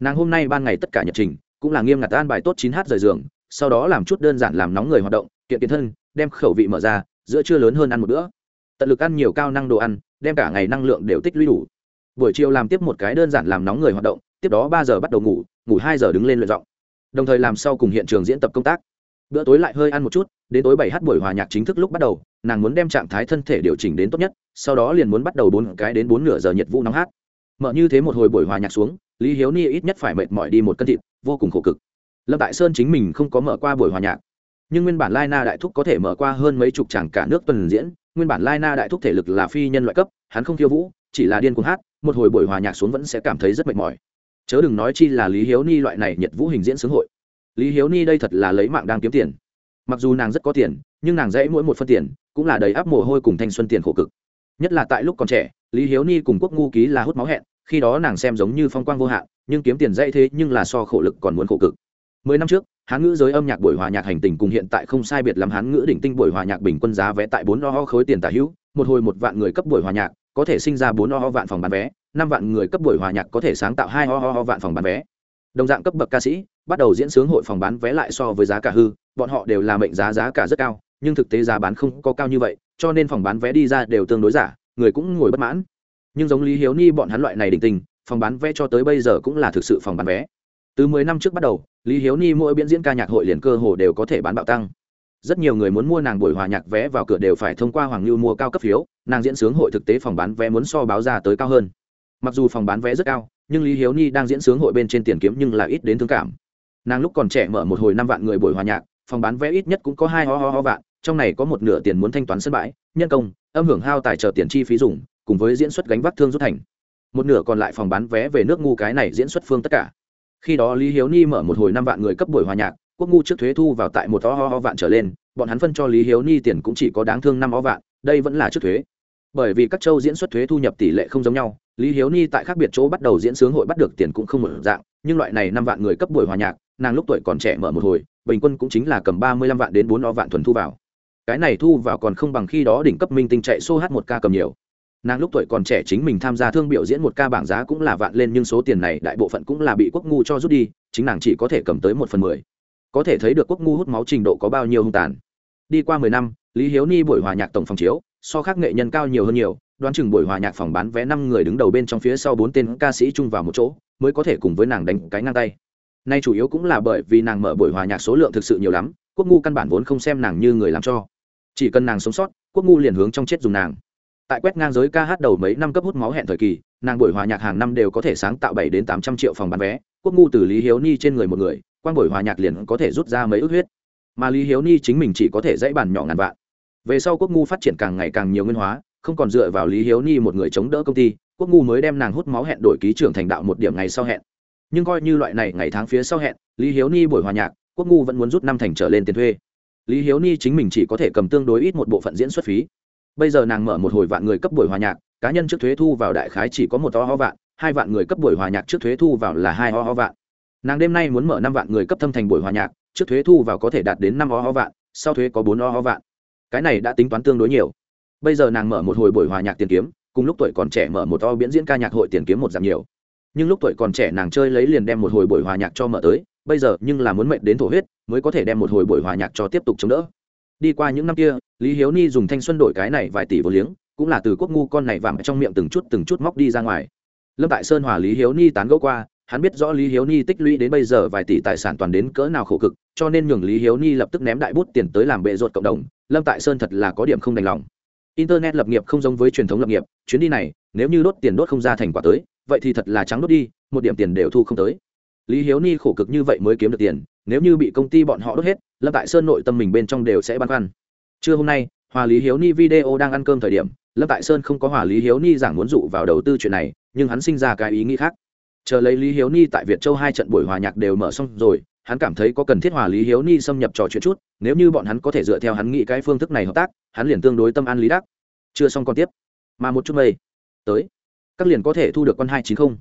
Nàng hôm nay ban ngày tất cả nhật trình, cũng là nghiêm ngặt an bài tốt chín h rời giường, sau đó làm chút đơn giản làm nóng người hoạt động, kiện kiện thân, đem khẩu vị mở ra, giữa trưa lớn hơn ăn một bữa. Tận lực ăn nhiều cao năng đồ ăn, đem cả ngày năng lượng đều tích lũy đủ. Buổi chiều làm tiếp một cái đơn giản làm nóng người hoạt động, tiếp đó ba giờ bắt đầu ngủ ngủ hai giờ đứng lên luyện giọng. Đồng thời làm sau cùng hiện trường diễn tập công tác bữa tối lại hơi ăn một chút, đến tối bảy h buổi hòa nhạc chính thức lúc bắt đầu, nàng muốn đem trạng thái thân thể điều chỉnh đến tốt nhất, sau đó liền muốn bắt đầu bốn cái đến bốn nửa giờ nhiệt vũ nóng hát. Mở như thế một hồi buổi hòa nhạc xuống, lý hiếu ni ít nhất phải mệt mỏi đi một cân thịt, vô cùng khổ cực. Lâm tại sơn chính mình không có mở qua buổi hòa nhạc. Nhưng nguyên bản lai na đại thúc có thể mở qua hơn mấy chục chàng cả nước tuần diễn, nguyên bản lai na đại thúc thể lực là phi nhân loại cấp, hắn không khiêu vũ, chỉ là điên cuồng hát, một hồi buổi hòa nhạc xuống vẫn sẽ cảm thấy rất mệt mỏi. Chớ đừng nói chi là lý hiếu ni loại này nhiệt vũ hình diễn sướng hội lý hiếu ni đây thật là lấy mạng đang kiếm tiền. Mặc dù nàng rất có tiền, nhưng nàng dễ mỗi một phân tiền cũng là đầy áp mồ hôi cùng thanh xuân tiền khổ cực. Nhất là tại lúc còn trẻ, lý hiếu ni cùng quốc ngu ký là hút máu hẹn, khi đó nàng xem giống như phong quang vô hạn, nhưng kiếm tiền dễ thế nhưng là so khổ lực còn muốn khổ cực. Mười năm trước, hán ngữ giới âm nhạc buổi hòa nhạc hành tình cùng hiện tại không sai biệt lắm hán ngữ đỉnh tinh buổi hòa nhạc bình quân giá vé tại bốn ho khối tiền tả hữu, một hồi một vạn người cấp buổi hòa nhạc, có thể sinh ra bốn ho vạn phòng bán vé, năm vạn người cấp buổi hòa nhạc có thể sáng tạo hai ho ho vạn phòng bán vé đồng dạng cấp bậc ca sĩ, bắt đầu diễn sướng hội phòng bán vé lại so với giá cả hư, bọn họ đều là mệnh giá giá cả rất cao, nhưng thực tế giá bán không có cao như vậy, cho nên phòng bán vé đi ra đều tương đối giả, người cũng ngồi bất mãn. Nhưng giống lý hiếu ni bọn hắn loại này đỉnh tình, phòng bán vé cho tới bây giờ cũng là thực sự phòng bán vé. Từ mười năm trước bắt đầu, lý hiếu ni mỗi biễn diễn ca nhạc hội liền cơ hồ đều có thể bán bạo tăng. Rất nhiều người muốn mua nàng buổi hòa nhạc vé vào cửa đều phải thông qua hoàng lưu mua cao cấp phiếu, nàng diễn sướng hội thực tế phòng bán vé muốn so báo ra tới cao hơn mặc dù phòng bán vé rất cao, nhưng lý hiếu ni đang diễn sướng hội bên trên tiền kiếm nhưng là ít đến thương cảm. Nàng lúc còn trẻ mở một hồi năm vạn người buổi hòa nhạc, phòng bán vé ít nhất cũng có hai ho ho ho vạn, trong này có một nửa tiền muốn thanh toán sân bãi, nhân công, âm hưởng hao tài trợ tiền chi phí dùng, cùng với diễn xuất gánh vác thương rút thành. Một nửa còn lại phòng bán vé về nước ngu cái này diễn xuất phương tất cả. Khi đó lý hiếu ni mở một hồi năm vạn người cấp buổi hòa nhạc, quốc ngu trước thuế thu vào tại một ho ho vạn trở lên, bọn hắn phân cho lý hiếu ni tiền cũng chỉ có đáng thương năm ho vạn, đây vẫn là trước thuế bởi vì các châu diễn xuất thuế thu nhập tỷ lệ không giống nhau, lý hiếu ni tại khác biệt chỗ bắt đầu diễn sướng hội bắt được tiền cũng không một dạng, nhưng loại này năm vạn người cấp buổi hòa nhạc, nàng lúc tuổi còn trẻ mở một hồi, bình quân cũng chính là cầm ba mươi lăm vạn đến bốn o vạn thuần thu vào. Cái này thu vào còn không bằng khi đó đỉnh cấp minh tinh chạy xô hát một ca cầm nhiều. Nàng lúc tuổi còn trẻ chính mình tham gia thương biểu diễn một ca bảng giá cũng là vạn lên nhưng số tiền này đại bộ phận cũng là bị quốc ngu cho rút đi, chính nàng chỉ có thể cầm tới một phần mười. Có thể thấy được quốc ngu hút máu trình độ có bao nhiêu hung tàn. Đi qua mười năm, lý hiếu ni buổi hòa nhạc tổng phòng chiếu so khác nghệ nhân cao nhiều hơn nhiều, đoán chừng buổi hòa nhạc phòng bán vé năm người đứng đầu bên trong phía sau bốn tên ca sĩ chung vào một chỗ, mới có thể cùng với nàng đánh cái ngang tay. Nay chủ yếu cũng là bởi vì nàng mở buổi hòa nhạc số lượng thực sự nhiều lắm, quốc ngu căn bản vốn không xem nàng như người làm cho. Chỉ cần nàng sống sót, quốc ngu liền hướng trong chết dùng nàng. Tại quét ngang giới ca hát đầu mấy năm cấp hút máu hẹn thời kỳ, nàng buổi hòa nhạc hàng năm đều có thể sáng tạo bảy đến tám trăm triệu phòng bán vé, quốc ngu từ lý hiếu ni trên người một người quan buổi hòa nhạc liền có thể rút ra mấy ước huyết. Mà lý hiếu ni chính mình chỉ có thể dãy bàn nhỏ ngàn vạn về sau quốc ngu phát triển càng ngày càng nhiều nguyên hóa, không còn dựa vào lý hiếu ni một người chống đỡ công ty, quốc ngu mới đem nàng hút máu hẹn đổi ký trưởng thành đạo một điểm ngày sau hẹn. Nhưng coi như loại này ngày tháng phía sau hẹn, lý hiếu ni buổi hòa nhạc, quốc ngu vẫn muốn rút năm thành trở lên tiền thuê. Lý hiếu ni chính mình chỉ có thể cầm tương đối ít một bộ phận diễn xuất phí. Bây giờ nàng mở một hồi vạn người cấp buổi hòa nhạc, cá nhân trước thuế thu vào đại khái chỉ có một to ho vạn, hai vạn người cấp buổi hòa nhạc trước thuế thu vào là hai ho ho vạn. Nàng đêm nay muốn mở năm vạn người cấp thâm thành buổi hòa nhạc, trước thuế thu vào có thể đạt đến năm ho ho vạn, sau thuế có bốn ho ho vạn cái này đã tính toán tương đối nhiều. Bây giờ nàng mở một hồi buổi hòa nhạc tiền kiếm, cùng lúc tuổi còn trẻ mở một to biến diễn ca nhạc hội tiền kiếm một giảm nhiều. Nhưng lúc tuổi còn trẻ nàng chơi lấy liền đem một hồi buổi hòa nhạc cho mở tới, bây giờ nhưng là muốn mệnh đến thổ huyết, mới có thể đem một hồi buổi hòa nhạc cho tiếp tục chống đỡ. Đi qua những năm kia, lý hiếu ni dùng thanh xuân đổi cái này vài tỷ vô liếng, cũng là từ quốc ngu con này vàng trong miệng từng chút từng chút móc đi ra ngoài. Lâm tại sơn hòa lý hiếu ni tán gẫu qua hắn biết rõ lý hiếu ni tích lũy đến bây giờ vài tỷ tài sản toàn đến cỡ nào khổ cực, cho nên nhường lý hiếu ni lập tức ném đại bút tiền tới làm bệ ruột cộng đồng, lâm tại sơn thật là có điểm không đành lòng. Internet lập nghiệp không giống với truyền thống lập nghiệp, chuyến đi này, nếu như đốt tiền đốt không ra thành quả tới, vậy thì thật là trắng đốt đi, một điểm tiền đều thu không tới. Lý hiếu ni khổ cực như vậy mới kiếm được tiền, nếu như bị công ty bọn họ đốt hết, lâm tại sơn nội tâm mình bên trong đều sẽ băn khoăn. Trưa hôm nay, hòa lý hiếu ni video đang ăn cơm thời điểm, lâm tại sơn không có hòa lý hiếu ni giảng muốn dụ vào đầu tư chuyện này, nhưng hắn sinh ra cái ý nghĩ khác chờ lấy lý hiếu ni tại việt châu hai trận buổi hòa nhạc đều mở xong rồi, hắn cảm thấy có cần thiết hòa lý hiếu ni xâm nhập trò chuyện chút, nếu như bọn hắn có thể dựa theo hắn nghĩ cái phương thức này hợp tác, hắn liền tương đối tâm an lý đắc. Chưa xong còn tiếp. Mà một chút mây. Tới. Các liền có thể thu được con hai chín không.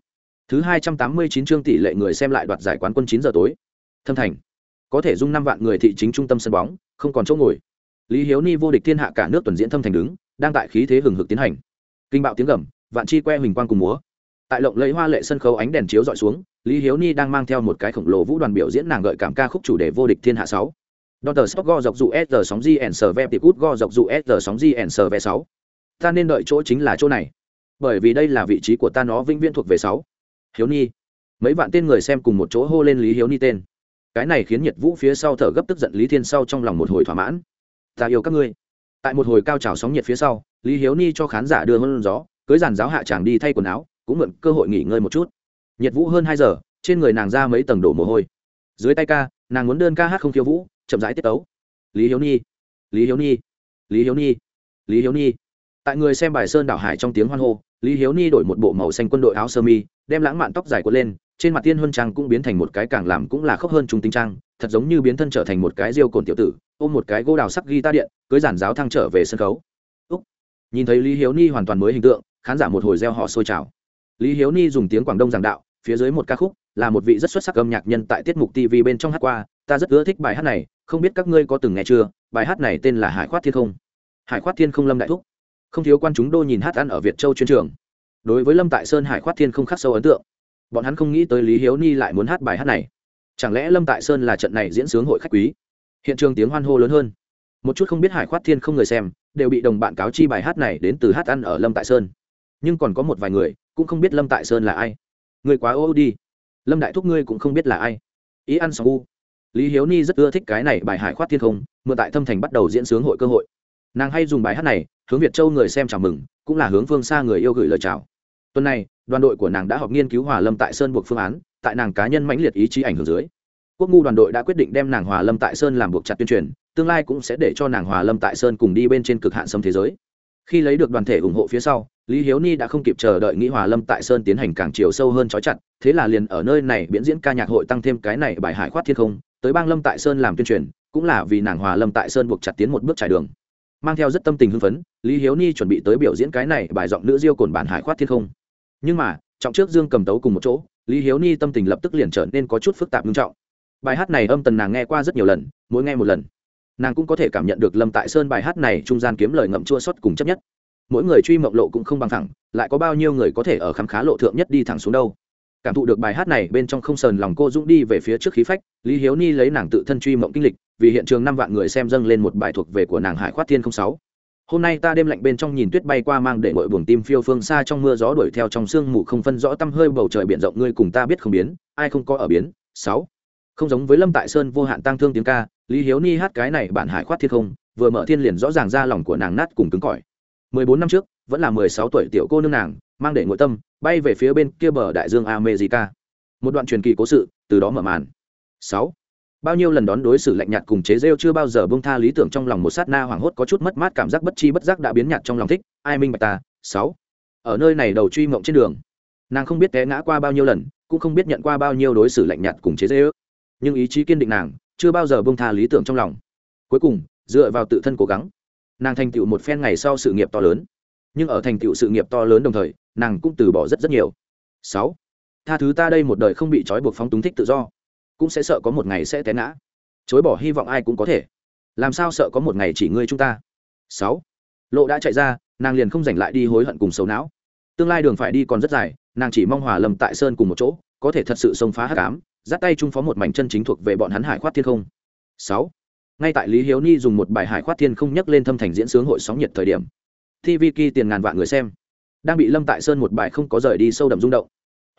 Thứ hai trăm tám mươi chín chương tỷ lệ người xem lại đoạt giải quán quân chín giờ tối. Thâm thành. Có thể dung năm vạn người thị chính trung tâm sân bóng, không còn chỗ ngồi. Lý hiếu ni vô địch thiên hạ cả nước tuần diễn thâm thành đứng, đang tại khí thế hừng hực tiến hành. Kinh bạo tiếng gầm, vạn chi que huỳnh quang cùng múa tại lộng lấy hoa lệ sân khấu ánh đèn chiếu dọi xuống lý hiếu ni đang mang theo một cái khổng lồ vũ đoàn biểu diễn nàng gợi cảm ca khúc chủ đề vô địch thiên hạ sáu Doctor sóc go dọc dụ S sóng GN ve tiệp út go dọc dụ S sóng GN ve sáu Ta nên đợi chỗ chính là chỗ này. Bởi vì đây là vị trí của ta nó vĩnh viễn thuộc về sáu Hiếu Ni. Mấy vạn tên người xem cùng một chỗ hô lên Lý Hiếu Ni tên. Cái này khiến Nhiệt Vũ phía sau thở gấp tức giận Lý Thiên sau trong lòng một hồi thỏa mãn. Ta yêu các ngươi. Tại một hồi cao trào sóng nhiệt phía sau, Lý Hiếu Ni cho khán giả đưa hơn gió, cưới giàn giáo hạ chàng đi thay quần áo, cũng mượn cơ hội nghỉ ngơi một chút. Nhiệt Vũ hơn hai giờ, trên người nàng ra mấy tầng đổ mồ hôi. Dưới tay ca, nàng muốn đơn ca hát không khiêu vũ, chậm rãi tiết tấu lý hiếu ni lý hiếu ni lý hiếu ni lý hiếu ni tại người xem bài sơn đảo hải trong tiếng hoan hô lý hiếu ni đổi một bộ màu xanh quân đội áo sơ mi đem lãng mạn tóc dài quấn lên trên mặt tiên huân trang cũng biến thành một cái càng làm cũng là khốc hơn trung tính trang thật giống như biến thân trở thành một cái diêu cồn tiểu tử ôm một cái gỗ đào sắc ghi ta điện cưới giản giáo thăng trở về sân khấu Úc. nhìn thấy lý hiếu ni hoàn toàn mới hình tượng khán giả một hồi reo họ sôi trào lý hiếu ni dùng tiếng quảng đông giảng đạo, phía dưới một ca khúc, là một vị rất xuất sắc âm nhạc nhân tại tiết mục tv bên trong hát qua, ta rất ưa thích bài hát này, không biết các ngươi có từng nghe chưa, bài hát này tên là hải khoát thiên không. Hải khoát thiên không lâm đại thúc. Không thiếu quan chúng đô nhìn hát ăn ở việt châu chuyên trường. Đối với lâm tại sơn, hải khoát thiên không khắc sâu ấn tượng. Bọn hắn không nghĩ tới lý hiếu ni lại muốn hát bài hát này. Chẳng lẽ lâm tại sơn là trận này diễn sướng hội khách quý? Hiện trường tiếng hoan hô lớn hơn. Một chút không biết hải khoát thiên không người xem, đều bị đồng bạn cáo chi bài hát này đến từ hát ăn ở lâm tại sơn. Nhưng còn có một vài người cũng không biết lâm tại sơn là ai. Người quá ô đi. Lâm đại thúc ngươi cũng không biết là ai. Ý ăn xong u. Lý hiếu ni rất ưa thích cái này bài hải khoát thiên không, mượn tại thâm thành bắt đầu diễn sướng hội cơ hội. Nàng hay dùng bài hát này, hướng việt châu người xem chào mừng, cũng là hướng phương xa người yêu gửi lời chào. Tuần này, đoàn đội của nàng đã họp nghiên cứu hòa lâm tại sơn buộc phương án, tại nàng cá nhân mãnh liệt ý chí ảnh hưởng dưới. Quốc ngu đoàn đội đã quyết định đem nàng hòa lâm tại sơn làm buộc chặt tuyên truyền, tương lai cũng sẽ để cho nàng hòa lâm tại sơn cùng đi bên trên cực hạn sâm thế giới. Khi lấy được đoàn thể ủng hộ phía sau lý hiếu ni đã không kịp chờ đợi nghĩ hòa lâm tại sơn tiến hành càng chiều sâu hơn trói chặt, thế là liền ở nơi này biễn diễn ca nhạc hội tăng thêm cái này bài hải khoát thiên không, tới bang lâm tại sơn làm tuyên truyền, cũng là vì nàng hòa lâm tại sơn buộc chặt tiến một bước trải đường. Mang theo rất tâm tình hưng phấn, lý hiếu ni chuẩn bị tới biểu diễn cái này bài giọng nữ diêu cồn bản hải khoát thiên không. Nhưng mà, trọng trước dương cầm tấu cùng một chỗ, lý hiếu ni tâm tình lập tức liền trở nên có chút phức tạp nghiêm trọng. Bài hát này âm tần nàng nghe qua rất nhiều lần, mỗi nghe một lần, nàng cũng có thể cảm nhận được lâm tại sơn bài hát này trung gian kiếm lời ngậm chua xuất cùng chấp nhất mỗi người truy mộng lộ cũng không bằng thẳng, lại có bao nhiêu người có thể ở khám khá lộ thượng nhất đi thẳng xuống đâu. Cảm thụ được bài hát này, bên trong không sờn lòng cô dũng đi về phía trước khí phách, lý hiếu ni lấy nàng tự thân truy mộng kinh lịch, vì hiện trường năm vạn người xem dâng lên một bài thuộc về của nàng hải khoát thiên sáu. Hôm nay ta đêm lạnh bên trong nhìn tuyết bay qua mang để ngội buồng tim phiêu phương xa trong mưa gió đuổi theo trong sương mù không phân rõ tăm hơi bầu trời biển rộng, ngươi cùng ta biết không biến, ai không có ở biến. Sáu. Không giống với lâm tại sơn vô hạn tăng thương tiếng ca, lý hiếu ni hát cái này bản hải khoát thiên không, vừa mở thiên liền rõ ràng ra lòng của nàng nát cùng cứng cỏi mười bốn năm trước, vẫn là mười sáu tuổi tiểu cô nương nàng, mang để ngội tâm, bay về phía bên kia bờ đại dương america. Một đoạn truyền kỳ cố sự, từ đó mở màn. Sáu. Bao nhiêu lần đón đối xử lạnh nhạt cùng chế rêu chưa bao giờ bông tha lý tưởng trong lòng một sát na hoảng hốt có chút mất mát cảm giác bất chi bất giác đã biến nhạt trong lòng thích, ai minh bạch ta? Sáu. Ở nơi này đầu truy mộng trên đường, nàng không biết té ngã qua bao nhiêu lần, cũng không biết nhận qua bao nhiêu đối xử lạnh nhạt cùng chế rêu. Nhưng ý chí kiên định nàng, chưa bao giờ bông tha lý tưởng trong lòng. Cuối cùng, dựa vào tự thân cố gắng nàng thành tựu một phen ngày sau sự nghiệp to lớn. Nhưng ở thành tựu sự nghiệp to lớn đồng thời, nàng cũng từ bỏ rất rất nhiều. Sáu, tha thứ ta đây một đời không bị trói buộc phóng túng thích tự do. Cũng sẽ sợ có một ngày sẽ té ngã. Chối bỏ hy vọng ai cũng có thể. Làm sao sợ có một ngày chỉ ngươi chúng ta? Sáu, lộ đã chạy ra, nàng liền không giành lại đi hối hận cùng xấu não. Tương lai đường phải đi còn rất dài, nàng chỉ mong hòa lầm tại sơn cùng một chỗ, có thể thật sự xông phá hát cám dắt tay trung phó một mảnh chân chính thuộc về bọn hắn hải khoát thiên không. Sáu ngay tại lý hiếu ni dùng một bài hải khoát thiên không nhắc lên thâm thành diễn sướng hội sóng nhiệt thời điểm tv ki tiền ngàn vạn người xem. Đang bị lâm tại sơn một bài không có rời đi sâu đậm rung động.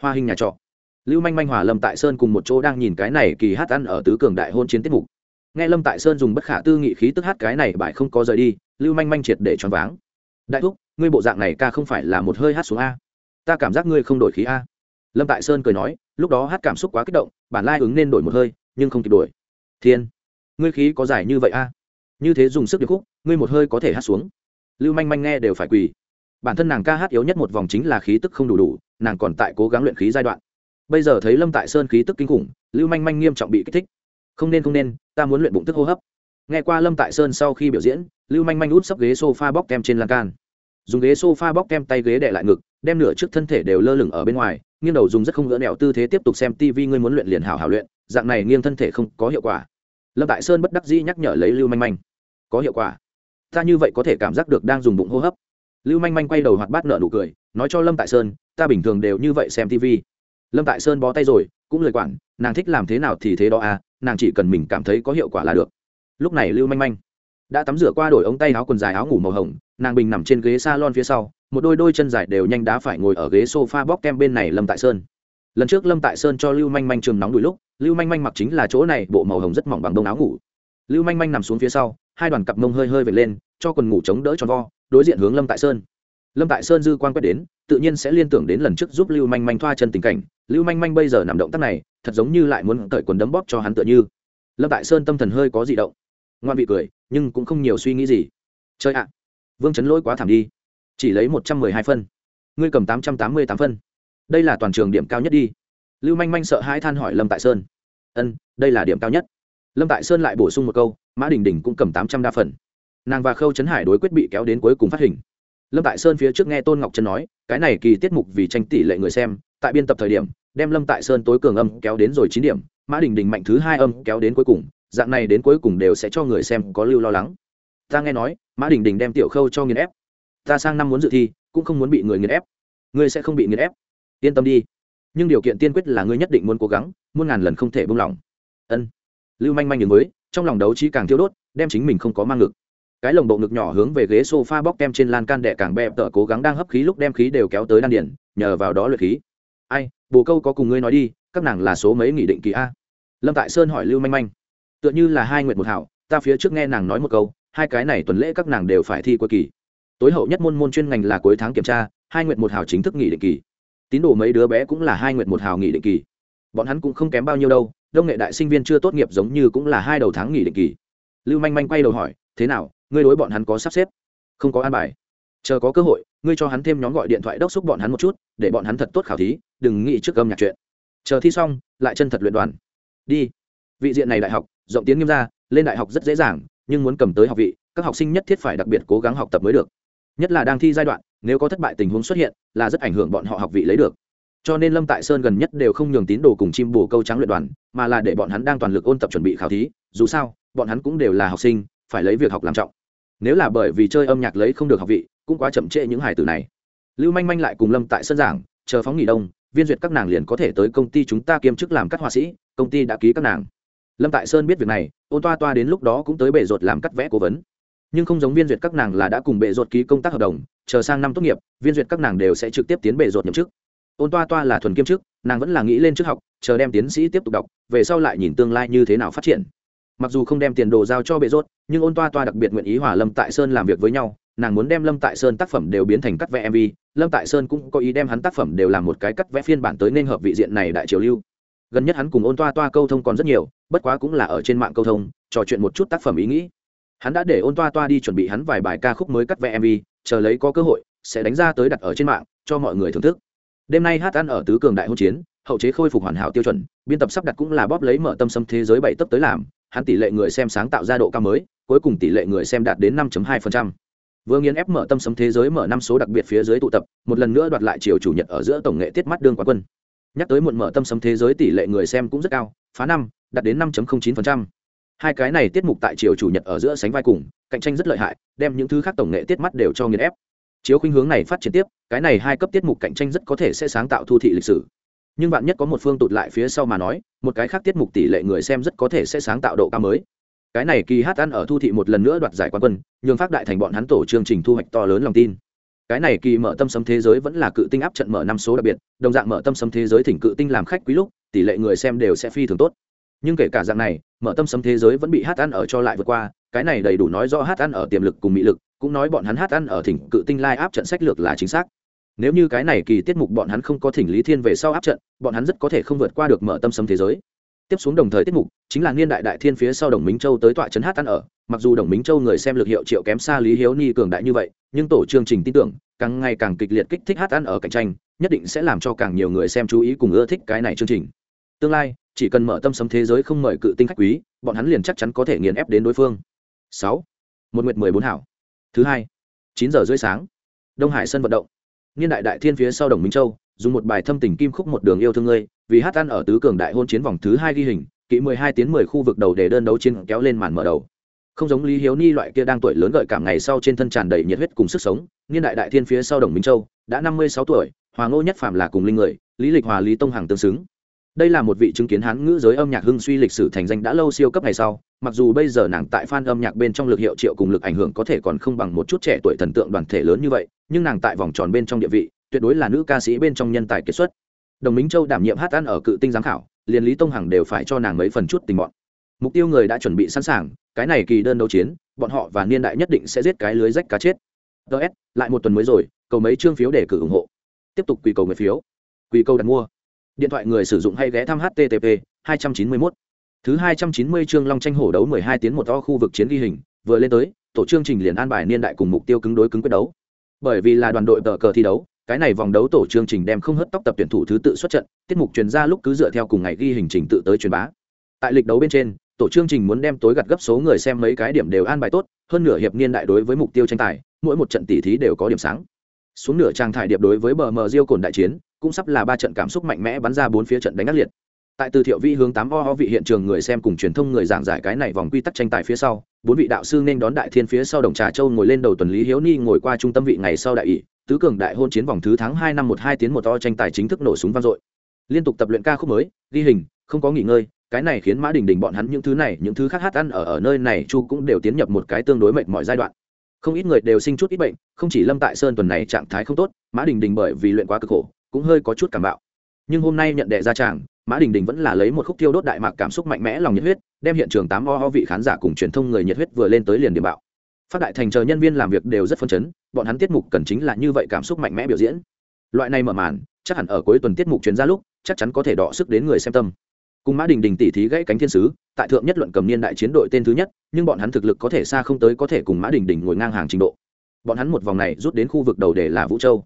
Hoa hình nhà trọ. Lưu manh manh hòa lâm tại sơn cùng một chỗ đang nhìn cái này kỳ hát ăn ở tứ cường đại hôn chiến tiết mục. Nghe lâm tại sơn dùng bất khả tư nghị khí tức hát cái này bài không có rời đi, lưu manh manh triệt để choáng váng. Đại thúc, ngươi bộ dạng này ca không phải là một hơi hát xuống a. Ta cảm giác ngươi không đổi khí a. Lâm tại sơn cười nói, lúc đó hát cảm xúc quá kích động, bản lai ứng nên đổi một hơi, nhưng không kịp đổi. Thiên ngươi khí có dài như vậy a? Như thế dùng sức điệp khúc, ngươi một hơi có thể hát xuống. Lưu manh manh nghe đều phải quỳ. Bản thân nàng ca hát yếu nhất một vòng chính là khí tức không đủ đủ, nàng còn tại cố gắng luyện khí giai đoạn. Bây giờ thấy lâm tại sơn khí tức kinh khủng, lưu manh manh nghiêm trọng bị kích thích. Không nên không nên, ta muốn luyện bụng tức hô hấp. Nghe qua lâm tại sơn sau khi biểu diễn, lưu manh manh út sấp ghế s o f a bóc kem trên lan can. Dùng ghế s o f a bóc kem tay ghế đệ lại ngực, đem nửa trước thân thể đều lơ lửng ở bên ngoài, nghiêng đầu dùng rất không gỡ nẹo tư thế tiếp tục xem tv ngươi muốn luyện liền hảo hảo luyện, dạng này nghiêng thân thể không có hiệu quả lâm tại sơn bất đắc dĩ nhắc nhở lấy lưu manh manh. Có hiệu quả. Ta như vậy có thể cảm giác được đang dùng bụng hô hấp. Lưu manh manh quay đầu hoạt bát nợ nụ cười, nói cho lâm tại sơn, ta bình thường đều như vậy xem tv lâm tại sơn bó tay rồi, cũng lời quản, nàng thích làm thế nào thì thế đó à nàng chỉ cần mình cảm thấy có hiệu quả là được. Lúc này lưu manh manh đã tắm rửa qua đổi ống tay áo quần dài áo ngủ màu hồng, nàng bình nằm trên ghế s a lon phía sau, một đôi đôi chân dài đều nhanh đá phải ngồi ở ghế s o f a bóc kem bên này lâm tại sơn. Lần trước lâm tại sơn cho lưu manh manh trường nóng đùi lúc lưu manh manh mặc chính là chỗ này, bộ màu hồng rất mỏng bằng đông áo ngủ. Lưu manh manh nằm xuống phía sau, hai đoàn cặp mông hơi hơi vệt lên, cho quần ngủ chống đỡ tròn vo, đối diện hướng lâm tại sơn. Lâm tại sơn dư quan quét đến, tự nhiên sẽ liên tưởng đến lần trước giúp lưu manh manh thoa chân tình cảnh. Lưu manh manh bây giờ nằm động tác này, thật giống như lại muốn cởi quần đấm bóp cho hắn tựa như. Lâm tại sơn tâm thần hơi có gì động. Ngoan vị cười, nhưng cũng không nhiều suy nghĩ gì. Chơi ạ. Vương chấn lỗi quá thảm đi. Chỉ lấy một trăm mười hai phân. Ngươi cầm tám trăm tám mươi tám phân. Đây là toàn trường điểm cao nhất đi lưu manh manh sợ hãi than hỏi lâm tại sơn. Ân, đây là điểm cao nhất. Lâm tại sơn lại bổ sung một câu, mã đình đình cũng cầm tám trăm đa phần. Nàng và khâu trấn hải đối quyết bị kéo đến cuối cùng phát hình. Lâm tại sơn phía trước nghe tôn ngọc trân nói, cái này kỳ tiết mục vì tranh tỷ lệ người xem, tại biên tập thời điểm, đem lâm tại sơn tối cường âm kéo đến rồi chín điểm, mã đình đình mạnh thứ hai âm kéo đến cuối cùng, dạng này đến cuối cùng đều sẽ cho người xem có lưu lo lắng. Ta nghe nói, mã đình đình đem tiểu khâu cho nghiền ép. Ta sang năm muốn dự thi, cũng không muốn bị người nghiền ép. Ngươi sẽ không bị nghiền ép. Yên tâm đi nhưng điều kiện tiên quyết là ngươi nhất định muốn cố gắng, muôn ngàn lần không thể buông lỏng. Ân. Lưu manh manh nhường mới trong lòng đấu trí càng thiêu đốt, đem chính mình không có mang ngực cái lồng bộ ngực nhỏ hướng về ghế sofa bóc kem trên lan can đẻ càng bẹp tợ cố gắng đang hấp khí lúc đem khí đều kéo tới đan điển nhờ vào đó luyện khí. Ai, bồ câu có cùng ngươi nói đi, các nàng là số mấy nghị định kỳ a? Lâm tại sơn hỏi lưu manh manh. Tựa như là hai nguyện một hảo, ta phía trước nghe nàng nói một câu, hai cái này tuần lễ các nàng đều phải thi cuối kỳ. Tối hậu nhất môn môn chuyên ngành là cuối tháng kiểm tra, hai nguyện một hảo chính thức nghị định kỳ tín đồ mấy đứa bé cũng là hai nguyện một hào nghỉ định kỳ. Bọn hắn cũng không kém bao nhiêu đâu, đông nghệ đại sinh viên chưa tốt nghiệp giống như cũng là hai đầu tháng nghỉ định kỳ. Lưu manh manh quay đầu hỏi, thế nào, ngươi đối bọn hắn có sắp xếp? Không có an bài. Chờ có cơ hội, ngươi cho hắn thêm nhóm gọi điện thoại đốc xúc bọn hắn một chút, để bọn hắn thật tốt khảo thí, đừng nghĩ trước âm nhạc chuyện. Chờ thi xong, lại chân thật luyện đoàn. Đi. Vị diện này đại học, rộng tiến nghiêm ra lên đại học rất dễ dàng, nhưng muốn cầm tới học vị, các học sinh nhất thiết phải đặc biệt cố gắng học tập mới được. Nhất là đang thi giai đoạn nếu có thất bại tình huống xuất hiện, là rất ảnh hưởng bọn họ học vị lấy được. Cho nên lâm tại sơn gần nhất đều không nhường tín đồ cùng chim bồ câu trắng luyện đoàn, mà là để bọn hắn đang toàn lực ôn tập chuẩn bị khảo thí. Dù sao, bọn hắn cũng đều là học sinh, phải lấy việc học làm trọng. Nếu là bởi vì chơi âm nhạc lấy không được học vị, cũng quá chậm trễ những hải tử này. Lưu manh manh lại cùng lâm tại sơn giảng, chờ phóng nghỉ đông, viên duyệt các nàng liền có thể tới công ty chúng ta kiêm chức làm các họa sĩ, công ty đã ký các nàng. Lâm tại sơn biết việc này ôn toa toa đến lúc đó cũng tới bệ ruột làm cắt vẽ cố vấn. Nhưng không giống viên duyệt các nàng là đã cùng bệ ruột ký công tác hợp đồng chờ sang năm tốt nghiệp, viên duyệt các nàng đều sẽ trực tiếp tiến bệ ruột nhậm chức. Ôn toa toa là thuần kiêm chức, nàng vẫn là nghĩ lên trước học, chờ đem tiến sĩ tiếp tục đọc, về sau lại nhìn tương lai như thế nào phát triển. Mặc dù không đem tiền đồ giao cho bệ rốt nhưng ôn toa toa đặc biệt nguyện ý hòa lâm tại sơn làm việc với nhau, nàng muốn đem lâm tại sơn tác phẩm đều biến thành cắt vẽ mv lâm tại sơn cũng có ý đem hắn tác phẩm đều làm một cái cắt vẽ phiên bản tới nên hợp vị diện này đại triều lưu. Gần nhất hắn cùng ôn toa toa câu thông còn rất nhiều, bất quá cũng là ở trên mạng câu thông, trò chuyện một chút tác phẩm ý nghĩ. Hắn đã để ôn toa toa đi chuẩn bị hắn vài bài ca khúc mới cắt vẽ mv chờ lấy có cơ hội sẽ đánh ra tới đặt ở trên mạng cho mọi người thưởng thức đêm nay hát ăn ở tứ cường đại hôn chiến hậu chế khôi phục hoàn hảo tiêu chuẩn biên tập sắp đặt cũng là bóp lấy mở tâm xâm thế giới bảy tấp tới làm hắn tỷ lệ người xem sáng tạo ra độ cao mới cuối cùng tỷ lệ người xem đạt đến 5.2%. Vừa nghiền ép mở tâm sấm thế giới mở năm số đặc biệt phía dưới tụ tập, một lần nữa đoạt lại chiều chủ nhật ở giữa tổng nghệ tiết mắt đương quán quân. Nhắc tới muộn mở tâm sấm thế giới tỷ lệ người xem cũng rất cao, phá năm, đạt đến 5.09%. Hai cái này tiết mục tại chiều chủ nhật ở giữa sánh vai cùng, cạnh tranh rất lợi hại, đem những thứ khác tổng nghệ tiết mắt đều cho nghiền ép. Chiếu khuynh hướng này phát triển tiếp, cái này hai cấp tiết mục cạnh tranh rất có thể sẽ sáng tạo thu thị lịch sử. Nhưng bạn nhất có một phương tụt lại phía sau mà nói một cái khác tiết mục tỷ lệ người xem rất có thể sẽ sáng tạo độ cao mới. Cái này kỳ hát ăn ở thu thị một lần nữa đoạt giải quán quân nhường phát đại thành bọn hắn tổ chương trình thu hoạch to lớn lòng tin. Cái này kỳ mở tâm sấm thế giới vẫn là cự tinh áp trận mở năm số đặc biệt đồng dạng mở tâm sấm thế giới thỉnh cự tinh làm khách quý lúc tỷ lệ người xem đều sẽ phi thường tốt nhưng kể cả dạng này, mở tâm sấm thế giới vẫn bị hát ăn ở cho lại vượt qua, cái này đầy đủ nói rõ hát ăn ở tiềm lực cùng mỹ lực, cũng nói bọn hắn hát ăn ở thỉnh cự tinh lai áp trận sách lược là chính xác. Nếu như cái này kỳ tiết mục bọn hắn không có thỉnh lý thiên về sau áp trận, bọn hắn rất có thể không vượt qua được mở tâm sấm thế giới. Tiếp xuống đồng thời tiết mục, chính là niên đại đại thiên phía sau đồng minh châu tới tọa trấn hát ăn ở. Mặc dù đồng minh châu người xem lực hiệu triệu kém xa lý hiếu ni cường đại như vậy, nhưng tổ chương trình tin tưởng, càng ngày càng kịch liệt kích thích hát ăn ở cạnh tranh, nhất định sẽ làm cho càng nhiều người xem chú ý cùng ưa thích cái này chương trình. Tương lai chỉ cần mở tâm sấm thế giới không mời cự tinh khách quý, bọn hắn liền chắc chắn có thể nghiền ép đến đối phương. Sáu. Một nguyệt mười bốn hảo. Thứ hai. Chín giờ rưỡi sáng. Đông hải sân vận động. Niên đại đại thiên phía sau đồng minh châu, dùng một bài thâm tình kim khúc một đường yêu thương ngươi, vì hát ăn ở tứ cường đại hôn chiến vòng thứ hai ghi hình, kỵ mười hai tiến mười khu vực đầu để đơn đấu chiến kéo lên màn mở đầu. Không giống lý hiếu ni loại kia đang tuổi lớn gợi cảm ngày sau trên thân tràn đầy nhiệt huyết cùng sức sống, niên đại đại thiên phía sau đồng minh châu, đã năm mươi sáu tuổi, hòa ngô nhất phạm là cùng linh người, lý lịch hòa, lý tông hằng tương xứng đây là một vị chứng kiến hán ngữ giới âm nhạc hưng suy lịch sử thành danh đã lâu siêu cấp ngày sau, mặc dù bây giờ nàng tại fan âm nhạc bên trong lực hiệu triệu cùng lực ảnh hưởng có thể còn không bằng một chút trẻ tuổi thần tượng đoàn thể lớn như vậy, nhưng nàng tại vòng tròn bên trong địa vị, tuyệt đối là nữ ca sĩ bên trong nhân tài kiệt xuất. Đồng minh châu đảm nhiệm hát ăn ở cự tinh giám khảo, liền lý tông hằng đều phải cho nàng mấy phần chút tình bọn. Mục tiêu người đã chuẩn bị sẵn sàng, cái này kỳ đơn đấu chiến, bọn họ và niên đại nhất định sẽ giết cái lưới rách cá chết. Ts lại một tuần mới rồi, cầu mấy chương phiếu để cử ủng hộ. Tiếp tục quỳ cầu người phiếu. Quỳ cầu đặt mua điện thoại người sử dụng hay ghé thăm http 291. thứ 290 chương long tranh hổ đấu 12 tiến một to khu vực chiến ghi hình, vừa lên tới, tổ chương trình liền an bài niên đại cùng mục tiêu cứng đối cứng quyết đấu. Bởi vì là đoàn đội tờ cờ thi đấu, cái này vòng đấu tổ chương trình đem không hất tóc tập tuyển thủ thứ tự xuất trận, tiết mục truyền ra lúc cứ dựa theo cùng ngày ghi hình trình tự tới truyền bá. Tại lịch đấu bên trên, tổ chương trình muốn đem tối gặt gấp số người xem mấy cái điểm đều an bài tốt, hơn nửa hiệp niên đại đối với mục tiêu tranh tài, mỗi một trận tỷ thí đều có điểm sáng. Xuống nửa trang thải điệp đối với bờ mờ diêu cồn đại chiến cũng sắp là ba trận cảm xúc mạnh mẽ bắn ra bốn phía trận đánh ác liệt. Tại từ thiệu vi hướng tám o ho vị hiện trường người xem cùng truyền thông người giảng giải cái này vòng quy tắc tranh tài phía sau, bốn vị đạo sư nên đón đại thiên phía sau đồng trà châu ngồi lên đầu tuần lý hiếu ni ngồi qua trung tâm vị ngày sau đại ỷ, tứ cường đại hôn chiến vòng thứ tháng hai năm một hai tiến một to tranh tài chính thức nổ súng vang dội. Liên tục tập luyện ca khúc mới, ghi hình, không có nghỉ ngơi, cái này khiến mã đình đình bọn hắn những thứ này, những thứ khác hát ăn ở ở nơi này chu cũng đều tiến nhập một cái tương đối mệt mọi giai đoạn. Không ít người đều sinh chút ít bệnh, không chỉ lâm tại sơn tuần này trạng thái không tốt, mã đình đình bởi vì luyện quá cực khổ cũng hơi có chút cảm bạo. Nhưng hôm nay nhận đệ ra tràng mã đình đình vẫn là lấy một khúc tiêu đốt đại mạc cảm xúc mạnh mẽ lòng nhiệt huyết, đem hiện trường tám o ho vị khán giả cùng truyền thông người nhiệt huyết vừa lên tới liền điểm bạo. Phát đại thành chờ nhân viên làm việc đều rất phấn chấn, bọn hắn tiết mục cần chính là như vậy cảm xúc mạnh mẽ biểu diễn. Loại này mở màn, chắc hẳn ở cuối tuần tiết mục chuyên ra lúc, chắc chắn có thể đọ sức đến người xem tâm. Cùng mã đình đình tỉ thí gãy cánh thiên sứ, tại thượng nhất luận cầm niên đại chiến đội tên thứ nhất, nhưng bọn hắn thực lực có thể xa không tới có thể cùng mã đình đình ngồi ngang hàng trình độ. Bọn hắn một vòng này rút đến khu vực đầu để là vũ châu.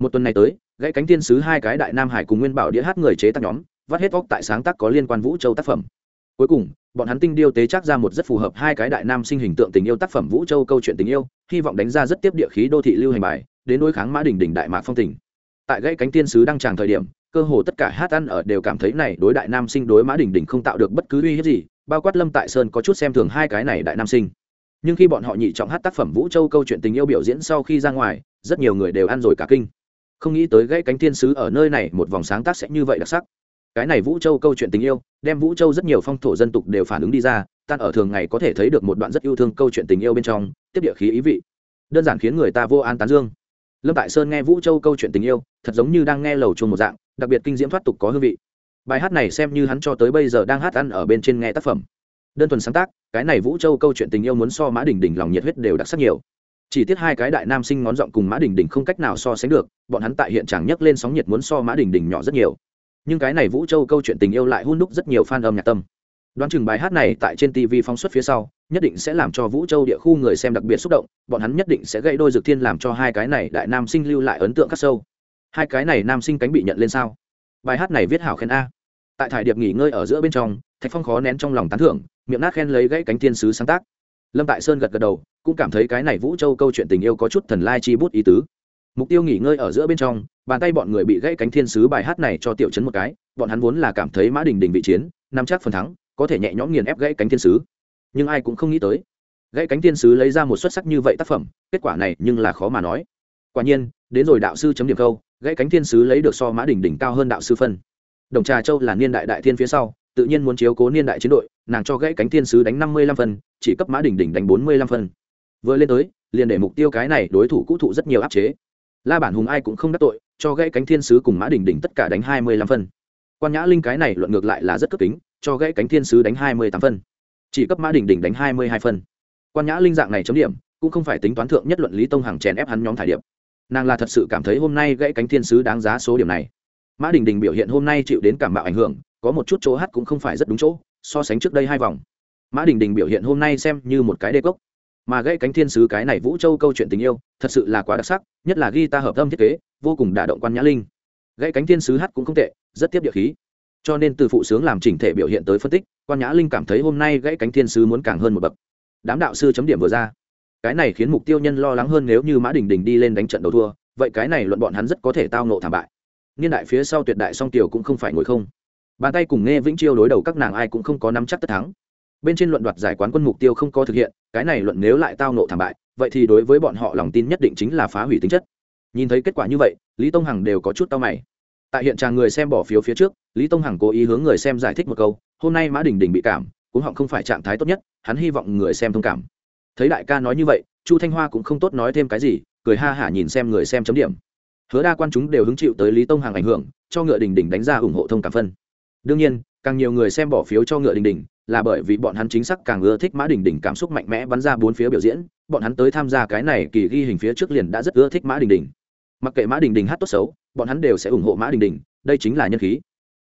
Một tuần này tới gãy cánh tiên sứ hai cái đại nam hải cùng nguyên bảo đĩa hát người chế tác nhóm, vắt hết vóc tại sáng tác có liên quan vũ châu tác phẩm. Cuối cùng, bọn hắn tinh điêu tế chắc ra một rất phù hợp hai cái đại nam sinh hình tượng tình yêu tác phẩm vũ châu câu chuyện tình yêu, hy vọng đánh ra rất tiếp địa khí đô thị lưu hành bài, đến đối kháng mã đình đình đại mạc phong tình. Tại gãy cánh tiên sứ đăng tràng thời điểm, cơ hồ tất cả hát ăn ở đều cảm thấy này đối đại nam sinh đối mã đình đình không tạo được bất cứ uy hiếp gì, bao quát lâm tại sơn có chút xem thường hai cái này đại nam sinh. Nhưng khi bọn họ nhị trọng hát tác phẩm vũ châu câu chuyện tình yêu biểu diễn sau khi ra ngoài, rất nhiều người đều ăn rồi cả kinh không nghĩ tới gãy cánh thiên sứ ở nơi này một vòng sáng tác sẽ như vậy đặc sắc. Cái này vũ châu câu chuyện tình yêu, đem vũ châu rất nhiều phong thổ dân tục đều phản ứng đi ra, tan ở thường ngày có thể thấy được một đoạn rất yêu thương câu chuyện tình yêu bên trong, tiếp địa khí ý vị. Đơn giản khiến người ta vô an tán dương. Lâm tại sơn nghe vũ châu câu chuyện tình yêu, thật giống như đang nghe lầu chuông một dạng, đặc biệt kinh diễm thoát tục có hương vị. Bài hát này xem như hắn cho tới bây giờ đang hát ăn ở bên trên nghe tác phẩm. Đơn thuần sáng tác, cái này vũ châu câu chuyện tình yêu muốn so mã đỉnh đỉnh lòng nhiệt huyết đều đặc sắc nhiều chỉ tiếc hai cái đại nam sinh ngón giọng cùng mã đình đình không cách nào so sánh được, bọn hắn tại hiện trạng nhấc lên sóng nhiệt muốn so mã đình đình nhỏ rất nhiều. Nhưng cái này vũ châu câu chuyện tình yêu lại hôn đúc rất nhiều fan âm nhạc tâm. Đoán chừng bài hát này tại trên tv phóng xuất phía sau, nhất định sẽ làm cho vũ châu địa khu người xem đặc biệt xúc động, bọn hắn nhất định sẽ gây đôi dược thiên làm cho hai cái này đại nam sinh lưu lại ấn tượng khắc sâu. Hai cái này nam sinh cánh bị nhận lên sao? Bài hát này viết hảo khen a. Tại thải điệp nghỉ ngơi ở giữa bên trong, thạch phong khó nén trong lòng tán thưởng, miệng nát khen lấy gãy cánh thiên sứ sáng tác lâm tại sơn gật gật đầu, cũng cảm thấy cái này vũ châu câu chuyện tình yêu có chút thần lai chi bút ý tứ. Mục tiêu nghỉ ngơi ở giữa bên trong, bàn tay bọn người bị gãy cánh thiên sứ bài hát này cho tiểu chấn một cái, bọn hắn vốn là cảm thấy mã đình đình bị chiến, nắm chắc phần thắng, có thể nhẹ nhõm nghiền ép gãy cánh thiên sứ. Nhưng ai cũng không nghĩ tới, gãy cánh thiên sứ lấy ra một xuất sắc như vậy tác phẩm, kết quả này nhưng là khó mà nói. Quả nhiên, đến rồi đạo sư chấm điểm câu, gãy cánh thiên sứ lấy được so mã đình đỉnh cao hơn đạo sư phân. Đồng trà châu là niên đại đại thiên phía sau tự nhiên muốn chiếu cố niên đại chiến đội, nàng cho gãy cánh thiên sứ đánh năm mươi lăm phân, chỉ cấp mã đỉnh đỉnh đánh bốn mươi lăm phân. Vừa lên tới, liền để mục tiêu cái này đối thủ cũ thụ rất nhiều áp chế. La bản hùng ai cũng không đắc tội, cho gãy cánh thiên sứ cùng mã đỉnh đỉnh tất cả đánh hai mươi lăm phân. Quan nhã linh cái này luận ngược lại là rất cấp tính cho gãy cánh thiên sứ đánh hai mươi tám phân. Chỉ cấp mã đỉnh đỉnh đánh hai mươi hai phân. Quan nhã linh dạng này chấm điểm, cũng không phải tính toán thượng nhất luận lý tông hàng chèn ép hắn nhóm thải điệp. Nàng là thật sự cảm thấy hôm nay gãy cánh thiên sứ đáng giá số điểm này. Mã đình đình biểu hiện hôm nay chịu đến cảm bạo ảnh hưởng có một chút chỗ hát cũng không phải rất đúng chỗ, so sánh trước đây hai vòng. Mã đình đình biểu hiện hôm nay xem như một cái đê cốc. Mà gãy cánh thiên sứ cái này vũ châu câu chuyện tình yêu, thật sự là quá đặc sắc, nhất là ghi ta hợp âm thiết kế, vô cùng đả động quan nhã linh. Gãy cánh thiên sứ hát cũng không tệ, rất tiếp địa khí. Cho nên từ phụ sướng làm chỉnh thể biểu hiện tới phân tích, quan nhã linh cảm thấy hôm nay gãy cánh thiên sứ muốn càng hơn một bậc. Đám đạo sư chấm điểm vừa ra. Cái này khiến mục tiêu nhân lo lắng hơn nếu như mã đình đình đi lên đánh trận đầu thua, vậy cái này luận bọn hắn rất có thể tao nộ thảm bại. Niên đại phía sau tuyệt đại song tiểu cũng không phải ngồi không bàn tay cùng nghe vĩnh chiêu đối đầu các nàng ai cũng không có nắm chắc tất thắng. Bên trên luận đoạt giải quán quân mục tiêu không có thực hiện, cái này luận nếu lại tao nộ thảm bại, vậy thì đối với bọn họ lòng tin nhất định chính là phá hủy tính chất. Nhìn thấy kết quả như vậy, lý tông hằng đều có chút tao mày. Tại hiện tràng người xem bỏ phiếu phía trước, lý tông hằng cố ý hướng người xem giải thích một câu, hôm nay mã đình đình bị cảm cũng họng không phải trạng thái tốt nhất, hắn hy vọng người xem thông cảm. Thấy đại ca nói như vậy, chu thanh hoa cũng không tốt nói thêm cái gì, cười ha hả nhìn xem người xem chấm điểm. Hứa đa quan chúng đều hứng chịu tới lý tông hằng ảnh hưởng, cho ngựa đình đình đánh ra ủng hộ thông cảm phân đương nhiên, càng nhiều người xem bỏ phiếu cho ngựa đình đình là bởi vì bọn hắn chính xác càng ưa thích mã đình đình cảm xúc mạnh mẽ bắn ra bốn phía biểu diễn. Bọn hắn tới tham gia cái này kỳ ghi hình phía trước liền đã rất ưa thích mã đình đình. Mặc kệ mã đình đình hát tốt xấu, bọn hắn đều sẽ ủng hộ mã đình đình, đây chính là nhân khí.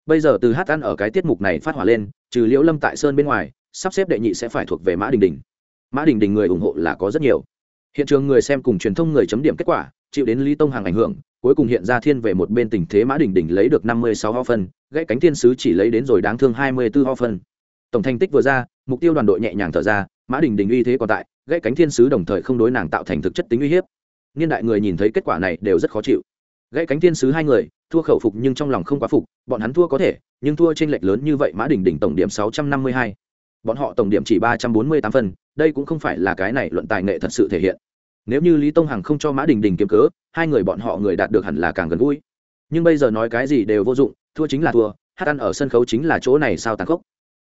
Bây giờ từ hát ăn ở cái tiết mục này phát hỏa lên, trừ liễu lâm tại sơn bên ngoài, sắp xếp đệ nhị sẽ phải thuộc về mã đình đình. Mã đình đình người ủng hộ là có rất nhiều. Hiện trường người xem cùng truyền thông người chấm điểm kết quả, chịu đến lý tông hàng ảnh hưởng cuối cùng hiện ra thiên về một bên tình thế mã đình đình lấy được năm mươi sáu ho phân gãy cánh thiên sứ chỉ lấy đến rồi đáng thương hai mươi b ho phân. Tổng thành tích vừa ra mục tiêu đoàn đội nhẹ nhàng thở ra mã đình đình uy thế còn tại gãy cánh thiên sứ đồng thời không đối nàng tạo thành thực chất tính uy hiếp. Niên đại người nhìn thấy kết quả này đều rất khó chịu. Gãy cánh thiên sứ hai người thua khẩu phục nhưng trong lòng không quá phục bọn hắn thua có thể nhưng thua trên lệch lớn như vậy mã đình đình tổng điểm sáu trăm năm mươi hai. Bọn họ tổng điểm chỉ ba trăm bốn mươi tám phần, đây cũng không phải là cái này luận tài nghệ thật sự thể hiện. Nếu như lý tông hằng không cho mã đình đình kiếm cớ hai người bọn họ người đạt được hẳn là càng gần gũi. Nhưng bây giờ nói cái gì đều vô dụng, thua chính là thua, hát ăn ở sân khấu chính là chỗ này sao tàn khốc.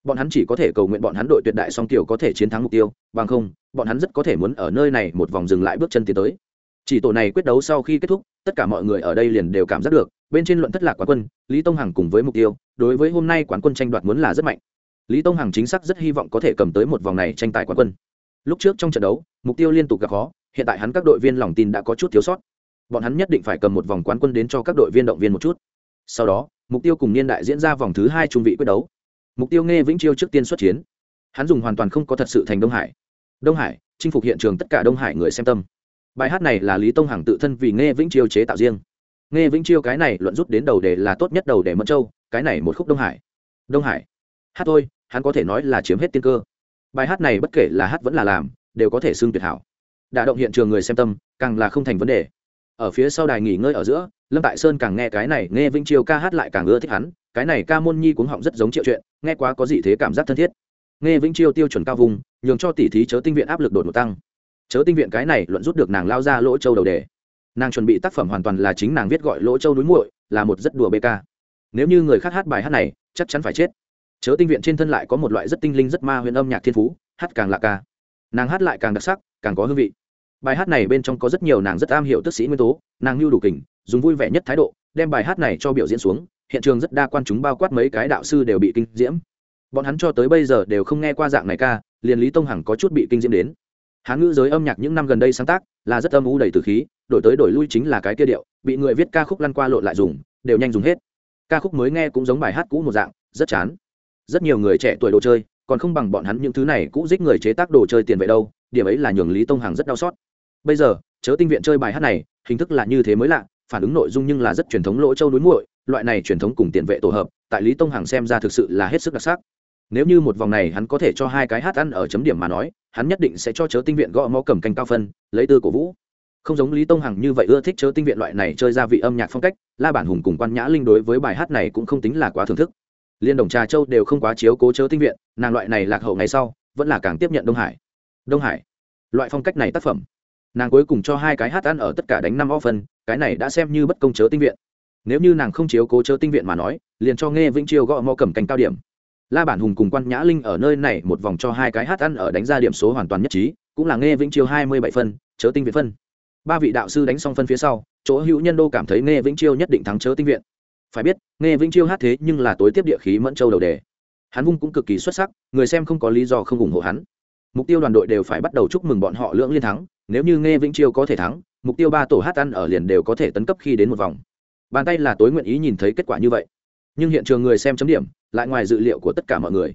Bọn hắn chỉ có thể cầu nguyện bọn hắn đội tuyệt đại song tiểu có thể chiến thắng mục tiêu, bằng không, bọn hắn rất có thể muốn ở nơi này một vòng dừng lại bước chân tiến tới. Chỉ tổ này quyết đấu sau khi kết thúc, tất cả mọi người ở đây liền đều cảm giác được, bên trên luận thất lạc quán quân, lý tông hằng cùng với mục tiêu, đối với hôm nay quán quân tranh đoạt muốn là rất mạnh. Lý tông hằng chính xác rất hy vọng có thể cầm tới một vòng này tranh tài quán quân. Lúc trước trong trận đấu, mục tiêu liên tục gặp khó, hiện tại hắn các đội viên lòng tin đã có chút thiếu sót bọn hắn nhất định phải cầm một vòng quán quân đến cho các đội viên động viên một chút. Sau đó, mục tiêu cùng niên đại diễn ra vòng thứ hai trung vị quyết đấu. Mục tiêu nghe vĩnh chiêu trước tiên xuất chiến. Hắn dùng hoàn toàn không có thật sự thành đông hải. Đông hải, chinh phục hiện trường tất cả đông hải người xem tâm. Bài hát này là lý tông hằng tự thân vì nghe vĩnh chiêu chế tạo riêng. Nghe vĩnh chiêu cái này luận rút đến đầu đề là tốt nhất đầu đề mẫn châu, cái này một khúc đông hải. Đông hải. Hát thôi, hắn có thể nói là chiếm hết tiên cơ. Bài hát này bất kể là hát vẫn là làm, đều có thể xưng tuyệt hảo. Đả động hiện trường người xem tâm, càng là không thành vấn đề ở phía sau đài nghỉ ngơi ở giữa, lâm tại sơn càng nghe cái này, nghe vĩnh chiêu ca hát lại càng ưa thích hắn, cái này ca môn nhi cuống họng rất giống triệu chuyện, nghe quá có gì thế cảm giác thân thiết. Nghe vĩnh chiêu tiêu chuẩn cao vùng, nhường cho tỷ thí chớ tinh viện áp lực đột ngột tăng. Chớ tinh viện cái này luận rút được nàng lao ra lỗ châu đầu đề. Nàng chuẩn bị tác phẩm hoàn toàn là chính nàng viết gọi lỗ châu núi muội, là một rất đùa bê ca. Nếu như người khác hát bài hát này, chắc chắn phải chết. Chớ tinh viện trên thân lại có một loại rất tinh linh, rất ma huyền âm nhạc thiên phú, hát càng lạ ca. Nàng hát lại càng đặc sắc, càng có hương vị bài hát này bên trong có rất nhiều nàng rất am hiểu tức sĩ nguyên tố, nàng lưu đủ kình, dùng vui vẻ nhất thái độ, đem bài hát này cho biểu diễn xuống, hiện trường rất đa quan chúng bao quát mấy cái đạo sư đều bị kinh diễm. Bọn hắn cho tới bây giờ đều không nghe qua dạng này ca, liền lý tông hằng có chút bị kinh diễm đến. Hán ngữ giới âm nhạc những năm gần đây sáng tác, là rất âm u đầy từ khí, đổi tới đổi lui chính là cái kia điệu, bị người viết ca khúc lăn qua lộn lại dùng, đều nhanh dùng hết. Ca khúc mới nghe cũng giống bài hát cũ một dạng, rất chán. Rất nhiều người trẻ tuổi đồ chơi, còn không bằng bọn hắn những thứ này cũ dích người chế tác đồ chơi tiền vậy đâu, điểm ấy là nhường lý tông hằng rất đau xót bây giờ, chớ tinh viện chơi bài hát này, hình thức là như thế mới lạ, phản ứng nội dung nhưng là rất truyền thống lỗ châu núi muội, loại này truyền thống cùng tiền vệ tổ hợp, tại lý tông hằng xem ra thực sự là hết sức đặc sắc. Nếu như một vòng này hắn có thể cho hai cái hát ăn ở chấm điểm mà nói, hắn nhất định sẽ cho chớ tinh viện gõ mó cầm canh cao phân, lấy tư cổ vũ. Không giống lý tông hằng như vậy ưa thích chớ tinh viện loại này chơi ra vị âm nhạc phong cách, la bản hùng cùng quan nhã linh đối với bài hát này cũng không tính là quá thưởng thức. Liên đồng trà châu đều không quá chiếu cố chớ tinh viện, nàng loại này lạc hậu ngày sau, vẫn là càng tiếp nhận đông hải. Đông hải. Loại phong cách này tác phẩm nàng cuối cùng cho hai cái hát ăn ở tất cả đánh năm o phân cái này đã xem như bất công chớ tinh viện. Nếu như nàng không chiếu cố chớ tinh viện mà nói, liền cho nghe vĩnh chiêu gõ mò cầm cành cao điểm. La bản hùng cùng quan nhã linh ở nơi này một vòng cho hai cái hát ăn ở đánh ra điểm số hoàn toàn nhất trí, cũng là nghe vĩnh chiêu hai mươi bảy phân, chớ tinh viện phân. Ba vị đạo sư đánh xong phân phía sau, chỗ hữu nhân đô cảm thấy nghe vĩnh chiêu nhất định thắng chớ tinh viện. Phải biết, nghe vĩnh chiêu hát thế nhưng là tối tiếp địa khí mẫn châu đầu đề. Hắn vung cũng cực kỳ xuất sắc, người xem không có lý do không ủng hộ hắn mục tiêu đoàn đội đều phải bắt đầu chúc mừng bọn họ lưỡng liên thắng, nếu như nghe vĩnh chiêu có thể thắng, mục tiêu ba tổ hát ăn ở liền đều có thể tấn cấp khi đến một vòng. Bàn tay là tối nguyện ý nhìn thấy kết quả như vậy. Nhưng hiện trường người xem chấm điểm, lại ngoài dự liệu của tất cả mọi người.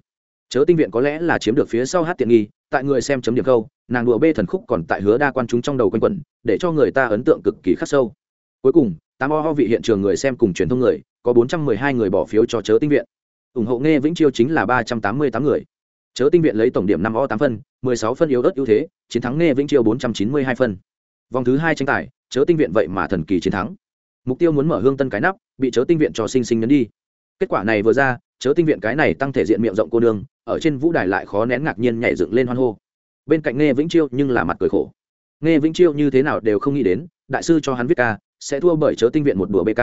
Chớ tinh viện có lẽ là chiếm được phía sau hát tiện nghi, tại người xem chấm điểm câu, nàng đùa bê thần khúc còn tại hứa đa quan chúng trong đầu quanh quẩn, để cho người ta ấn tượng cực kỳ khắc sâu. Cuối cùng, tám o ho vị hiện trường người xem cùng truyền thông người, có bốn trăm mười hai người bỏ phiếu cho chớ tinh viện. ủng hộ nghe vĩnh chiêu chính là ba trăm tám mươi tám người chớ tinh viện lấy tổng điểm năm o tám phân, mười sáu phân yếu ớt ưu thế, chiến thắng nghe vĩnh chiêu bốn trăm chín mươi hai phân. Vòng thứ hai tranh tài, chớ tinh viện vậy mà thần kỳ chiến thắng. Mục tiêu muốn mở hương tân cái nắp, bị chớ tinh viện cho sinh sinh nhấn đi. Kết quả này vừa ra, chớ tinh viện cái này tăng thể diện miệng rộng cô nương, ở trên vũ đài lại khó nén ngạc nhiên nhảy dựng lên hoan hô. Bên cạnh nghe vĩnh chiêu nhưng là mặt cười khổ. Nghe vĩnh chiêu như thế nào đều không nghĩ đến, đại sư cho hắn viết ca, sẽ thua bởi chớ tinh viện một đùa bk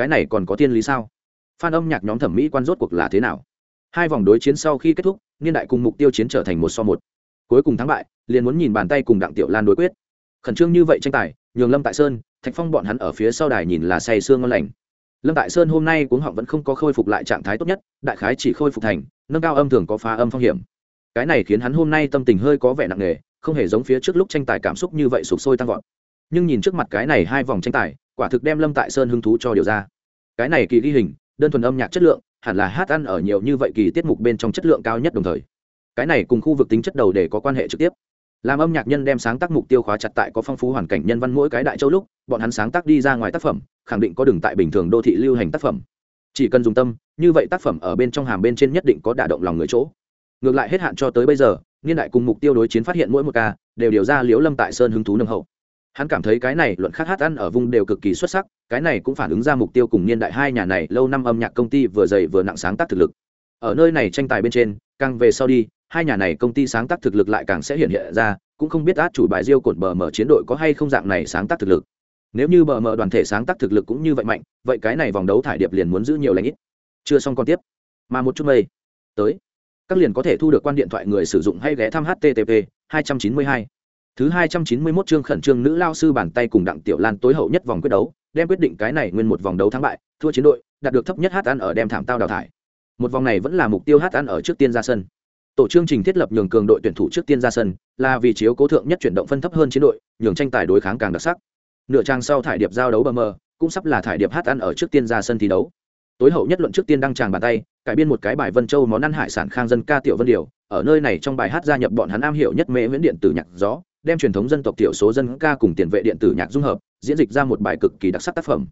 cái này còn có tiên lý sao? Phan âm nhạc nhóm thẩm mỹ quan rốt cuộc là thế nào? Hai vòng đối chiến sau khi kết thúc, niên đại cùng mục tiêu chiến trở thành một so một. Cuối cùng thắng bại, liền muốn nhìn bàn tay cùng đặng tiểu lan đối quyết. Khẩn trương như vậy tranh tài, nhường lâm tại sơn, thạch phong bọn hắn ở phía sau đài nhìn là say sương ngon lành. Lâm tại sơn hôm nay cuống họng vẫn không có khôi phục lại trạng thái tốt nhất, đại khái chỉ khôi phục thành, nâng cao âm thường có phá âm phong hiểm. Cái này khiến hắn hôm nay tâm tình hơi có vẻ nặng nề, không hề giống phía trước lúc tranh tài cảm xúc như vậy sụp sôi tăng vọt. Nhưng nhìn trước mặt cái này hai vòng tranh tài, quả thực đem lâm tại sơn hứng thú cho điều ra. Cái này kỳ ghi hình, đơn thuần âm nhạc chất lượng hẳn là hát ăn ở nhiều như vậy kỳ tiết mục bên trong chất lượng cao nhất đồng thời. Cái này cùng khu vực tính chất đầu để có quan hệ trực tiếp. Làm âm nhạc nhân đem sáng tác mục tiêu khóa chặt tại có phong phú hoàn cảnh nhân văn mỗi cái đại châu lúc, bọn hắn sáng tác đi ra ngoài tác phẩm, khẳng định có đường tại bình thường đô thị lưu hành tác phẩm. Chỉ cần dùng tâm, như vậy tác phẩm ở bên trong hàm bên trên nhất định có đả động lòng người chỗ. Ngược lại hết hạn cho tới bây giờ, niên đại cùng mục tiêu đối chiến phát hiện mỗi một ca, đều điều ra liếu lâm tại sơn hứng thú nâng hậu hắn cảm thấy cái này luận khác hát ăn ở vùng đều cực kỳ xuất sắc, cái này cũng phản ứng ra mục tiêu cùng niên đại hai nhà này lâu năm âm nhạc công ty vừa dày vừa nặng sáng tác thực lực. Ở nơi này tranh tài bên trên, càng về sau đi, hai nhà này công ty sáng tác thực lực lại càng sẽ hiện hiện ra, cũng không biết át chủ bài diêu cột bờ mở chiến đội có hay không dạng này sáng tác thực lực. Nếu như bờ mở đoàn thể sáng tác thực lực cũng như vậy mạnh, vậy cái này vòng đấu thải điệp liền muốn giữ nhiều lãnh ít. Chưa xong còn tiếp. Mà một chút mây. Tới. Các liền có thể thu được quan điện thoại người sử dụng hay ghé thăm http 292 thứ 291 chương khẩn trương nữ lao sư bàn tay cùng đặng tiểu lan tối hậu nhất vòng quyết đấu, đem quyết định cái này nguyên một vòng đấu thắng bại, thua chiến đội, đạt được thấp nhất hát ăn ở đem thảm tao đào thải. Một vòng này vẫn là mục tiêu hát ăn ở trước tiên ra sân. Tổ chương trình thiết lập nhường cường đội tuyển thủ trước tiên ra sân, là vì chiếu cố thượng nhất chuyển động phân thấp hơn chiến đội, nhường tranh tài đối kháng càng đặc sắc. Nửa trang sau thải điệp giao đấu bờ mờ, cũng sắp là thải điệp hát ăn ở trước tiên ra sân thi đấu. Tối hậu nhất luận trước tiên đăng tràng bàn tay, cải biên một cái bài vân châu món ăn hải sản khang dân ca tiểu vân điều, ở nơi này trong bài hát gia nhập bọn hắn am hiểu nhất mễ viễn điện tử nhạc gió đem truyền thống dân tộc thiểu số dân ca cùng tiền vệ điện tử nhạc dung hợp, diễn dịch ra một bài cực kỳ đặc sắc tác phẩm.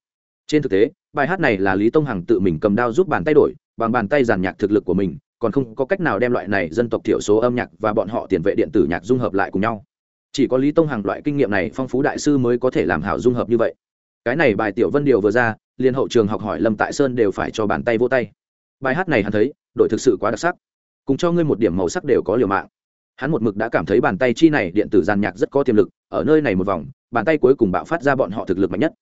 Trên thực tế, bài hát này là lý tông hằng tự mình cầm đao giúp bàn tay đổi, bằng bàn tay giàn nhạc thực lực của mình, còn không có cách nào đem loại này dân tộc thiểu số âm nhạc và bọn họ tiền vệ điện tử nhạc dung hợp lại cùng nhau. Chỉ có lý tông hằng loại kinh nghiệm này phong phú đại sư mới có thể làm hảo dung hợp như vậy. Cái này bài tiểu vân điều vừa ra liên hậu trường học hỏi lâm tại sơn đều phải cho bàn tay vô tay. Bài hát này hắn thấy đội thực sự quá đặc sắc. Cùng cho ngươi một điểm màu sắc đều có liều mạng hắn một mực đã cảm thấy bàn tay chi này điện tử giàn nhạc rất có tiềm lực, ở nơi này một vòng, bàn tay cuối cùng bạo phát ra bọn họ thực lực mạnh nhất.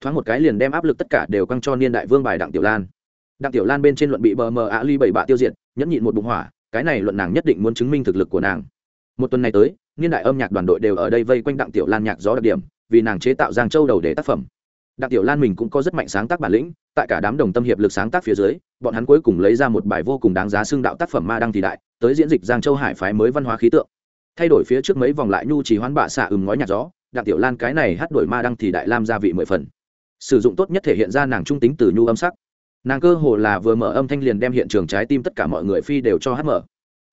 Thoáng một cái liền đem áp lực tất cả đều căng cho niên đại vương bài đặng tiểu lan. Đặng tiểu lan bên trên luận bị bờ mờ ạ ly bảy bạ tiêu diệt, nhẫn nhịn một bụng hỏa, cái này luận nàng nhất định muốn chứng minh thực lực của nàng. Một tuần này tới, niên đại âm nhạc đoàn đội đều ở đây vây quanh đặng tiểu lan nhạc gió đặc điểm, vì nàng chế tạo giang châu đầu để tác phẩm. Đặng tiểu lan mình cũng có rất mạnh sáng tác bản lĩnh, tại cả đám đồng tâm hiệp lực sáng tác phía dưới, bọn hắn cuối cùng lấy ra một bài vô cùng đáng giá xương đạo tác phẩm ma đăng thì đại tới diễn dịch giang châu hải phái mới văn hóa khí tượng. Thay đổi phía trước mấy vòng lại nhu chỉ hoán bạ xạ ừm ngói nhạt gió, đặng tiểu lan cái này hát đổi ma đăng thì đại lam gia vị mười phần. Sử dụng tốt nhất thể hiện ra nàng trung tính từ nhu âm sắc. Nàng cơ hồ là vừa mở âm thanh liền đem hiện trường trái tim tất cả mọi người phi đều cho hát mở.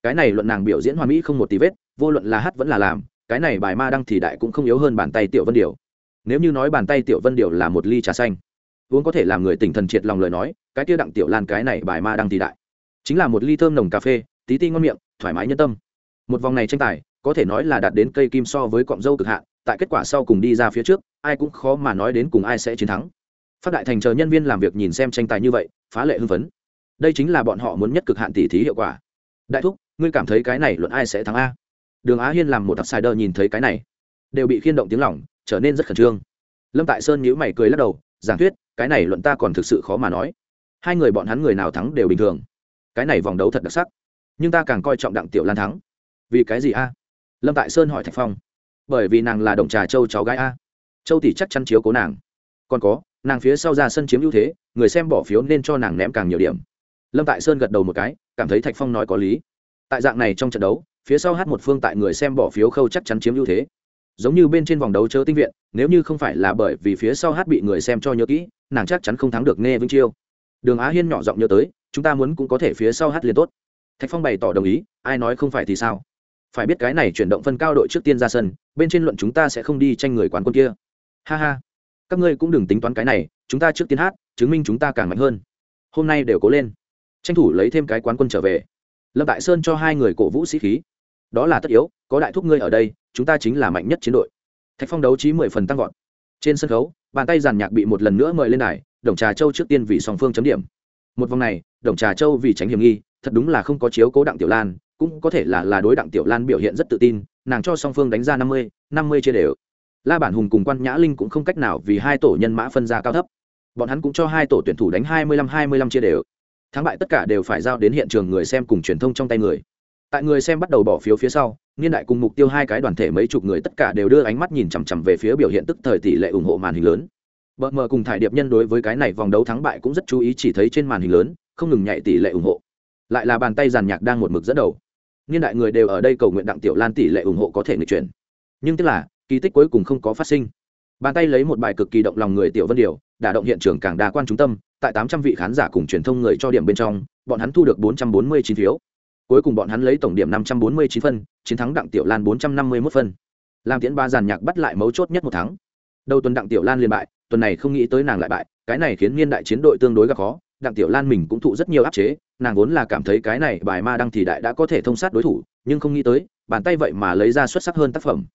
Cái này luận nàng biểu diễn hoàn mỹ không một tí vết, vô luận là hát vẫn là làm, cái này bài ma đăng thì đại cũng không yếu hơn bàn tay tiểu vân điều. Nếu như nói bàn tay tiểu vân điều là một ly trà xanh uống có thể làm người tỉnh thần triệt lòng lời nói, cái tiêu đặng tiểu lan cái này bài ma đăng thì đại, chính là một ly thơm nồng cà phê tí ti ngon miệng, thoải mái nhân tâm. Một vòng này tranh tài, có thể nói là đạt đến cây kim so với cọng dâu cực hạn, tại kết quả sau cùng đi ra phía trước, ai cũng khó mà nói đến cùng ai sẽ chiến thắng. Phát đại thành chờ nhân viên làm việc nhìn xem tranh tài như vậy, phá lệ hưng phấn. Đây chính là bọn họ muốn nhất cực hạn tỉ thí hiệu quả. Đại thúc, ngươi cảm thấy cái này luận ai sẽ thắng a? Đường á hiên làm một tập sai đơ nhìn thấy cái này, đều bị khiên động tiếng lỏng trở nên rất khẩn trương. Lâm tại sơn nhíu mày cười lắc đầu, giảng thuyết, cái này luận ta còn thực sự khó mà nói. Hai người bọn hắn người nào thắng đều bình thường. Cái này vòng đấu thật đặc sắc nhưng ta càng coi trọng đặng tiểu lan thắng. Vì cái gì a? Lâm tại sơn hỏi thạch phong. Bởi vì nàng là đồng trà châu cháu gái a. Châu tỷ chắc chắn chiếu cố nàng. Còn có, nàng phía sau ra sân chiếm ưu thế, người xem bỏ phiếu nên cho nàng ném càng nhiều điểm. Lâm tại sơn gật đầu một cái, cảm thấy thạch phong nói có lý. Tại dạng này trong trận đấu, phía sau hát một phương tại người xem bỏ phiếu khâu chắc chắn chiếm ưu thế. Giống như bên trên vòng đấu chớ tinh viện, nếu như không phải là bởi vì phía sau hát bị người xem cho nhớ kỹ, nàng chắc chắn không thắng được nghe vĩnh chiêu. Đường á hiên nhỏ giọng nhớ tới, chúng ta muốn cũng có thể phía sau hát liền tốt thạch phong bày tỏ đồng ý, ai nói không phải thì sao? Phải biết cái này chuyển động phân cao đội trước tiên ra sân, bên trên luận chúng ta sẽ không đi tranh người quán quân kia. Ha ha. Các ngươi cũng đừng tính toán cái này, chúng ta trước tiên hát, chứng minh chúng ta càng mạnh hơn. Hôm nay đều cố lên. Tranh thủ lấy thêm cái quán quân trở về. Lâm Đại sơn cho hai người cổ vũ sĩ khí. Đó là tất yếu, có đại thúc ngươi ở đây, chúng ta chính là mạnh nhất chiến đội. Thạch phong đấu trí mười phần tăng vọt. Trên sân khấu, bàn tay giàn nhạc bị một lần nữa mời lên đài, đồng trà châu trước tiên vì song phương chấm điểm. Một vòng này, đồng trà châu vì tránh hiểm nghi thật đúng là không có chiếu cố đặng tiểu lan, cũng có thể là là đối đặng tiểu lan biểu hiện rất tự tin, nàng cho song phương đánh ra năm mươi năm mươi chia đều. La bản hùng cùng quan nhã linh cũng không cách nào vì hai tổ nhân mã phân ra cao thấp. Bọn hắn cũng cho hai tổ tuyển thủ đánh hai mươi lăm, hai mươi lăm chia đều. Thắng bại tất cả đều phải giao đến hiện trường người xem cùng truyền thông trong tay người. Tại người xem bắt đầu bỏ phiếu phía sau, niên đại cùng mục tiêu hai cái đoàn thể mấy chục người tất cả đều đưa ánh mắt nhìn chằm chằm về phía biểu hiện tức thời tỷ lệ ủng hộ màn hình lớn. Bợ mờ cùng thải điệp nhân đối với cái này vòng đấu thắng bại cũng rất chú ý chỉ thấy trên màn hình lớn, không ngừng nhạy tỷ lệ ủng hộ lại là bàn tay giàn nhạc đang một mực dẫn đầu. Niên đại người đều ở đây cầu nguyện đặng tiểu lan tỷ lệ ủng hộ có thể người chuyển. Nhưng tức là, kỳ tích cuối cùng không có phát sinh. Bàn tay lấy một bài cực kỳ động lòng người tiểu vân điều, đả động hiện trường càng đa quan trung tâm, tại tám trăm vị khán giả cùng truyền thông người cho điểm bên trong, bọn hắn thu được bốn trăm bốn mươi chín phiếu. Cuối cùng bọn hắn lấy tổng điểm năm trăm bốn mươi chín phân, chiến thắng đặng tiểu lan bốn trăm năm mươi mốt phân. Làm tiễn ba giàn nhạc bắt lại mấu chốt nhất một tháng đầu tuần đặng tiểu lan liên bại, tuần này không nghĩ tới nàng lại bại, cái này khiến niên đại chiến đội tương đối gặp khó, đặng tiểu lan mình cũng thụ rất nhiều áp chế nàng vốn là cảm thấy cái này bài ma đăng thì đại đã có thể thông sát đối thủ, nhưng không nghĩ tới, bàn tay vậy mà lấy ra xuất sắc hơn tác phẩm.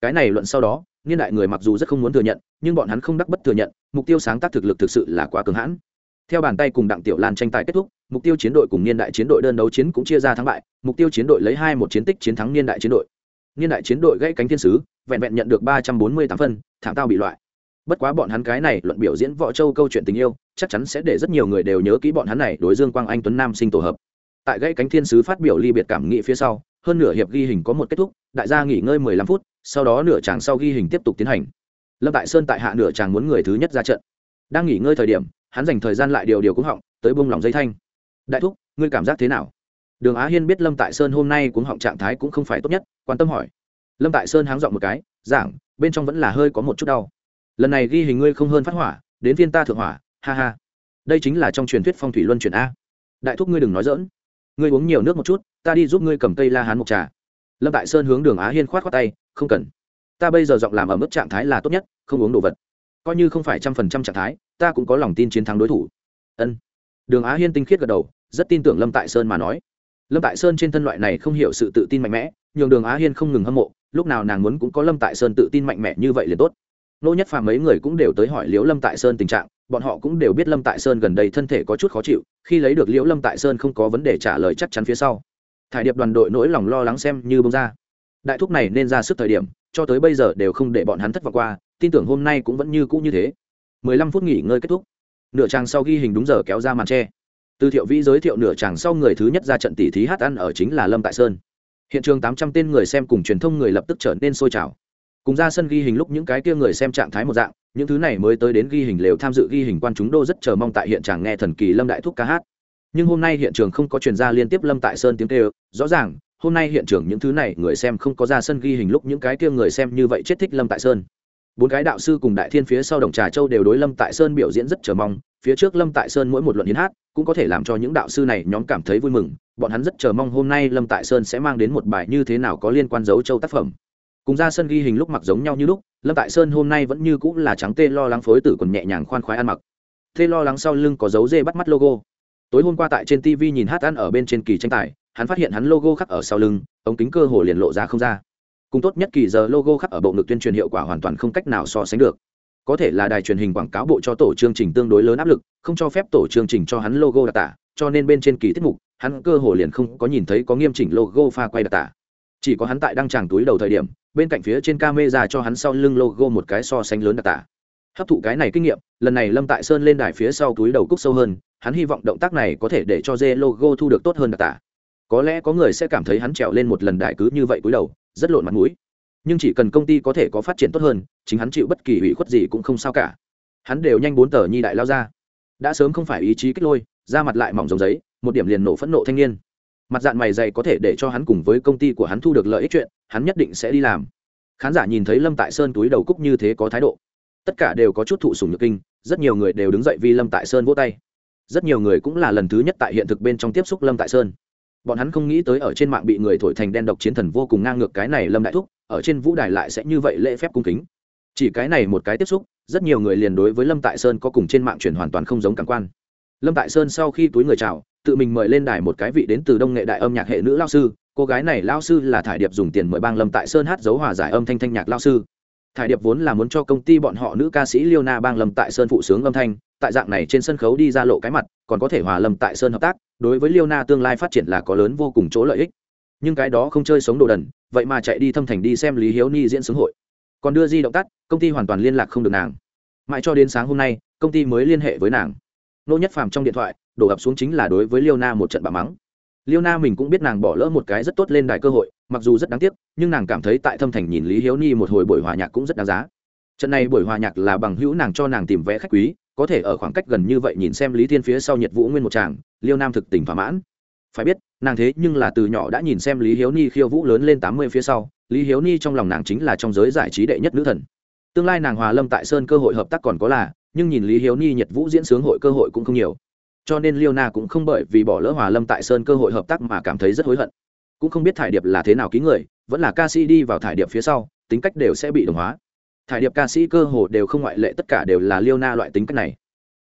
Cái này luận sau đó, niên đại người mặc dù rất không muốn thừa nhận, nhưng bọn hắn không đắc bất thừa nhận, mục tiêu sáng tác thực lực thực sự là quá cường hãn. Theo bàn tay cùng đặng tiểu lan tranh tài kết thúc, mục tiêu chiến đội cùng niên đại chiến đội đơn đấu chiến cũng chia ra thắng bại, mục tiêu chiến đội lấy hai một chiến tích chiến thắng niên đại chiến đội. Niên đại chiến đội gãy cánh thiên sứ, vẹn vẹn nhận được ba trăm bốn mươi tám phân, thảm tao bị loại. Bất quá bọn hắn cái này luận biểu diễn võ châu câu chuyện tình yêu chắc chắn sẽ để rất nhiều người đều nhớ kỹ bọn hắn này đối dương quang anh, tuấn nam sinh tổ hợp. Tại gãy cánh thiên sứ phát biểu ly biệt cảm nghĩ phía sau, hơn nửa hiệp ghi hình có một kết thúc, đại gia nghỉ ngơi mười lăm phút, sau đó nửa chàng sau ghi hình tiếp tục tiến hành. Lâm tại sơn tại hạ nửa chàng muốn người thứ nhất ra trận. Đang nghỉ ngơi thời điểm, hắn dành thời gian lại điều điều cũng họng, tới bung lòng dây thanh. Đại thúc, ngươi cảm giác thế nào? Đường á hiên biết lâm tại sơn hôm nay cũng họng trạng thái cũng không phải tốt nhất, quan tâm hỏi. Lâm tại sơn háng dọn một cái, giảng, bên trong vẫn là hơi có một chút đau. Lần này ghi hình ngươi không hơn phát hỏa, đến viên ta thượng hỏa ha ha. Đây chính là trong truyền thuyết phong thủy luân chuyển a. Đại thúc ngươi đừng nói dỡn ngươi uống nhiều nước một chút, ta đi giúp ngươi cầm cây la hán mộc trà. Lâm tại sơn hướng đường á hiên khoát khoát tay, không cần. Ta bây giờ giọng làm ở mức trạng thái là tốt nhất, không uống đồ vật. Coi như không phải trăm phần trăm trạng thái, ta cũng có lòng tin chiến thắng đối thủ. Ân. Đường á hiên tinh khiết gật đầu, rất tin tưởng lâm tại sơn mà nói. Lâm tại sơn trên thân loại này không hiểu sự tự tin mạnh mẽ, nhường đường á hiên không ngừng hâm mộ, lúc nào nàng muốn cũng có lâm tại sơn tự tin mạnh mẽ như vậy liền tốt nô nhất phàm mấy người cũng đều tới hỏi liễu lâm tại sơn tình trạng, bọn họ cũng đều biết lâm tại sơn gần đây thân thể có chút khó chịu, khi lấy được liễu lâm tại sơn không có vấn đề trả lời chắc chắn phía sau. Thải điệp đoàn đội nỗi lòng lo lắng xem như bông ra. Đại thúc này nên ra sức thời điểm, cho tới bây giờ đều không để bọn hắn thất vọng qua, tin tưởng hôm nay cũng vẫn như cũ như thế. 15 phút nghỉ ngơi kết thúc. Nửa chàng sau ghi hình đúng giờ kéo ra màn tre. Từ thiệu vĩ giới thiệu nửa chàng sau người thứ nhất ra trận tỷ thí hát ăn ở chính là lâm tại sơn. Hiện trường tám trăm tên người xem cùng truyền thông người lập tức trở nên sôi trào cùng ra sân ghi hình lúc những cái kia người xem trạng thái một dạng, những thứ này mới tới đến ghi hình lều tham dự ghi hình quan chúng đô rất chờ mong tại hiện trường nghe thần kỳ lâm đại thúc ca hát. Nhưng hôm nay hiện trường không có truyền ra liên tiếp lâm tại sơn tiếng kêu, rõ ràng, hôm nay hiện trường những thứ này người xem không có ra sân ghi hình lúc những cái kia người xem như vậy chết thích lâm tại sơn. Bốn cái đạo sư cùng đại thiên phía sau đồng trà châu đều đối lâm tại sơn biểu diễn rất chờ mong, phía trước lâm tại sơn mỗi một luận hiến hát, cũng có thể làm cho những đạo sư này nhóm cảm thấy vui mừng, bọn hắn rất chờ mong hôm nay lâm tại sơn sẽ mang đến một bài như thế nào có liên quan dấu châu tác phẩm cùng ra sân ghi hình lúc mặc giống nhau như lúc, lâm tại sơn hôm nay vẫn như cũng là trắng tê lo lắng phối tử còn nhẹ nhàng khoan khoái ăn mặc. Tê lo lắng sau lưng có dấu dê bắt mắt logo. Tối hôm qua tại trên tv nhìn hát ăn ở bên trên kỳ tranh tài, hắn phát hiện hắn logo khắc ở sau lưng, ống kính cơ hồ liền lộ ra không ra. Cùng tốt nhất kỳ giờ logo khắc ở bộ ngực tuyên truyền hiệu quả hoàn toàn không cách nào so sánh được. Có thể là đài truyền hình quảng cáo bộ cho tổ chương trình tương đối lớn áp lực, không cho phép tổ chương trình cho hắn logo đặc tả, cho nên bên trên kỳ tiết mục, hắn cơ hồ liền không có nhìn thấy có nghiêm chỉnh logo pha quay đặc tả chỉ có hắn tại đăng tràng túi đầu thời điểm, bên cạnh phía trên camera cho hắn sau lưng logo một cái so sánh lớn đặc tả. Hấp thụ cái này kinh nghiệm, lần này lâm tại sơn lên đài phía sau túi đầu cúc sâu hơn, hắn hy vọng động tác này có thể để cho dê logo thu được tốt hơn đặc tả. Có lẽ có người sẽ cảm thấy hắn trèo lên một lần đại cứ như vậy túi đầu, rất lộn mặt mũi. Nhưng chỉ cần công ty có thể có phát triển tốt hơn, chính hắn chịu bất kỳ ủy khuất gì cũng không sao cả. Hắn đều nhanh bốn tờ nhi đại lao ra. Đã sớm không phải ý chí kích lôi ra mặt lại mỏng giống giấy, một điểm liền nổ phẫn nộ thanh niên mặt dạng mày dày có thể để cho hắn cùng với công ty của hắn thu được lợi ích chuyện, hắn nhất định sẽ đi làm. Khán giả nhìn thấy lâm tại sơn túi đầu cúc như thế có thái độ. Tất cả đều có chút thụ sùng nhược kinh, rất nhiều người đều đứng dậy vì lâm tại sơn vỗ tay. Rất nhiều người cũng là lần thứ nhất tại hiện thực bên trong tiếp xúc lâm tại sơn. Bọn hắn không nghĩ tới ở trên mạng bị người thổi thành đen độc chiến thần vô cùng ngang ngược cái này lâm đại thúc, ở trên vũ đài lại sẽ như vậy lễ phép cung kính. Chỉ cái này một cái tiếp xúc, rất nhiều người liền đối với lâm tại sơn có cùng trên mạng chuyển hoàn toàn không giống cảm quan. Lâm tại sơn sau khi túi người chào tự mình mời lên đài một cái vị đến từ đông nghệ đại âm nhạc hệ nữ lao sư. Cô gái này lao sư là thải điệp dùng tiền mời bang lâm tại sơn hát dấu hòa giải âm thanh thanh nhạc lao sư. Thải điệp vốn là muốn cho công ty bọn họ nữ ca sĩ liêu na bang lâm tại sơn phụ sướng âm thanh, tại dạng này trên sân khấu đi ra lộ cái mặt, còn có thể hòa lâm tại sơn hợp tác, đối với liêu na tương lai phát triển là có lớn vô cùng chỗ lợi ích. Nhưng cái đó không chơi sống đồ đần, vậy mà chạy đi thâm thành đi xem lý hiếu ni diễn xướng hội. Còn đưa di động tắt, công ty hoàn toàn liên lạc không được nàng. Mãi cho đến sáng hôm nay, công ty mới liên hệ với nàng. Nô nhất phàm trong điện thoại đổ ập xuống chính là đối với liêu na một trận bạ mắng. Liêu na mình cũng biết nàng bỏ lỡ một cái rất tốt lên đài cơ hội, mặc dù rất đáng tiếc, nhưng nàng cảm thấy tại thâm thành nhìn lý hiếu ni một hồi buổi hòa nhạc cũng rất đáng giá. Trận này buổi hòa nhạc là bằng hữu nàng cho nàng tìm vé khách quý, có thể ở khoảng cách gần như vậy nhìn xem lý thiên phía sau nhiệt vũ nguyên một tràng, liêu nam thực tình thỏa mãn. Phải biết, nàng thế nhưng là từ nhỏ đã nhìn xem lý hiếu ni khiêu vũ lớn lên tám mươi phía sau, lý hiếu ni trong lòng nàng chính là trong giới giải trí đệ nhất nữ thần. Tương lai nàng hòa lâm tại sơn cơ hội hợp tác còn có là, nhưng nhìn lý hiếu ni nhiệt vũ diễn sướng hội cơ hội cũng không nhiều cho nên liêu na cũng không bởi vì bỏ lỡ hòa lâm tại sơn cơ hội hợp tác mà cảm thấy rất hối hận. Cũng không biết thải điệp là thế nào ký người, vẫn là ca sĩ đi vào thải điệp phía sau, tính cách đều sẽ bị đồng hóa. Thải điệp ca sĩ cơ hồ đều không ngoại lệ, tất cả đều là liêu na loại tính cách này.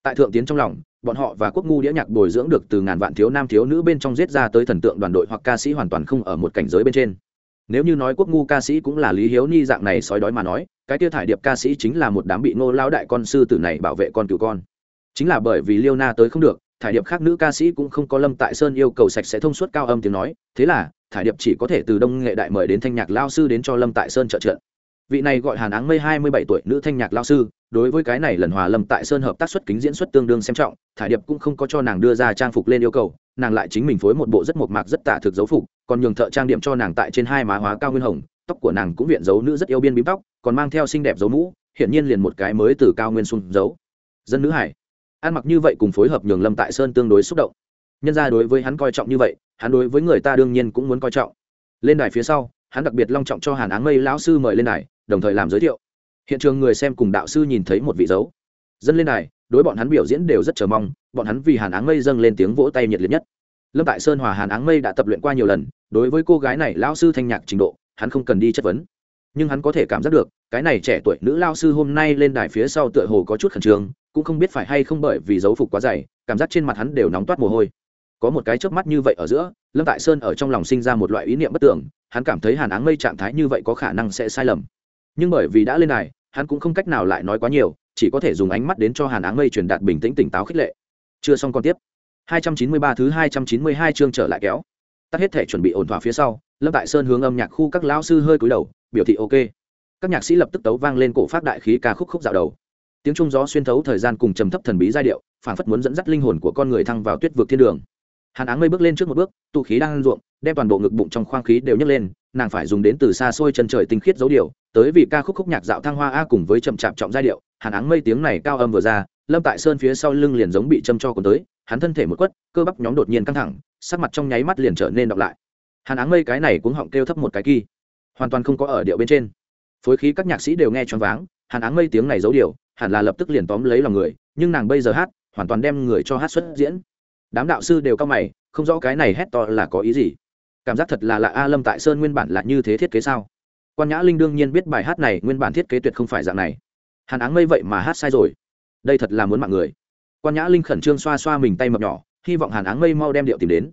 Tại thượng tiến trong lòng, bọn họ và quốc ngu đĩa nhạc bồi dưỡng được từ ngàn vạn thiếu nam thiếu nữ bên trong giết ra tới thần tượng đoàn đội hoặc ca sĩ hoàn toàn không ở một cảnh giới bên trên. Nếu như nói quốc ngu ca sĩ cũng là lý hiếu ni dạng này sói đói mà nói, cái tiêu thải điệp ca sĩ chính là một đám bị ngô lao đại con sư tử này bảo vệ con cựu con. Chính là bởi vì liêu na tới không được thải điệp khác nữ ca sĩ cũng không có lâm tại sơn yêu cầu sạch sẽ thông suốt cao âm tiếng nói, thế là, thải điệp chỉ có thể từ đông nghệ đại mời đến thanh nhạc lao sư đến cho lâm tại sơn trợ trận. Vị này gọi hàn áng mây hai mươi bảy tuổi nữ thanh nhạc lao sư, đối với cái này lần hòa lâm tại sơn hợp tác xuất kính diễn xuất tương đương xem trọng, thải điệp cũng không có cho nàng đưa ra trang phục lên yêu cầu, nàng lại chính mình phối một bộ rất mộc mạc rất tả thực dấu phục, còn nhường thợ trang điểm cho nàng tại trên hai má hóa cao nguyên hồng, tóc của nàng cũng viện dấu nữ rất yêu biên bím tóc, còn mang theo xinh đẹp dấu mũ, hiển nhiên liền một cái mới từ cao nguyên xuống dấu. Dân nữ hải ăn mặc như vậy cùng phối hợp nhường lâm tại sơn tương đối xúc động nhân ra đối với hắn coi trọng như vậy hắn đối với người ta đương nhiên cũng muốn coi trọng lên đài phía sau hắn đặc biệt long trọng cho hàn áng mây lão sư mời lên đài đồng thời làm giới thiệu hiện trường người xem cùng đạo sư nhìn thấy một vị dấu dân lên đài đối bọn hắn biểu diễn đều rất chờ mong bọn hắn vì hàn áng mây dâng lên tiếng vỗ tay nhiệt liệt nhất lâm tại sơn hòa hàn áng mây đã tập luyện qua nhiều lần đối với cô gái này lão sư thanh nhạc trình độ hắn không cần đi chất vấn nhưng hắn có thể cảm giác được cái này trẻ tuổi nữ lao sư hôm nay lên đài phía sau tựa hồ có chút khẩn trương cũng không biết phải hay không bởi vì dấu phục quá dày, cảm giác trên mặt hắn đều nóng toát mồ hôi. Có một cái chớp mắt như vậy ở giữa, lâm tại sơn ở trong lòng sinh ra một loại ý niệm bất tưởng hắn cảm thấy hàn áng mây trạng thái như vậy có khả năng sẽ sai lầm. Nhưng bởi vì đã lên này hắn cũng không cách nào lại nói quá nhiều, chỉ có thể dùng ánh mắt đến cho hàn áng mây truyền đạt bình tĩnh tỉnh táo khích lệ. Chưa xong còn tiếp. 293 thứ 292 chương trở lại kéo. Tắt hết thể chuẩn bị ổn thỏa phía sau, lâm tại sơn hướng âm nhạc khu các lão sư hơi cúi đầu, biểu thị ok. Các nhạc sĩ lập tức tấu vang lên cổ phát đại khí ca khúc khúc dạo đầu tiếng trung gió xuyên thấu thời gian cùng trầm thấp thần bí giai điệu, phản phất muốn dẫn dắt linh hồn của con người thăng vào tuyết vực thiên đường. Hàn áng mây bước lên trước một bước, tụ khí đang ruộng, đem toàn bộ ngực bụng trong khoang khí đều nhấc lên, nàng phải dùng đến từ xa xôi chân trời tinh khiết dấu điều, tới vì ca khúc khúc nhạc dạo thăng hoa a cùng với chậm chạp trọng giai điệu, hàn áng mây tiếng này cao âm vừa ra, lâm tại sơn phía sau lưng liền giống bị châm cho cuốn tới, hắn thân thể một quất, cơ bắp nhóm đột nhiên căng thẳng, sắc mặt trong nháy mắt liền trở nên đọc lại. Hàn áng mây cái này cũng họng kêu thấp một cái kỳ, hoàn toàn không có ở điệu bên trên. Phối khí các nhạc sĩ đều nghe choáng váng, hàn áng mây tiếng này giấu điều hẳn là lập tức liền tóm lấy lòng người, nhưng nàng bây giờ hát, hoàn toàn đem người cho hát xuất diễn. Đám đạo sư đều cao mày, không rõ cái này hét to là có ý gì. Cảm giác thật là lạ, a lâm tại sơn nguyên bản là như thế thiết kế sao? Quan nhã linh đương nhiên biết bài hát này nguyên bản thiết kế tuyệt không phải dạng này. Hàn áng mây vậy mà hát sai rồi. Đây thật là muốn mạng người. Quan nhã linh khẩn trương xoa xoa mình tay mập nhỏ, hy vọng hàn áng mây mau đem điệu tìm đến.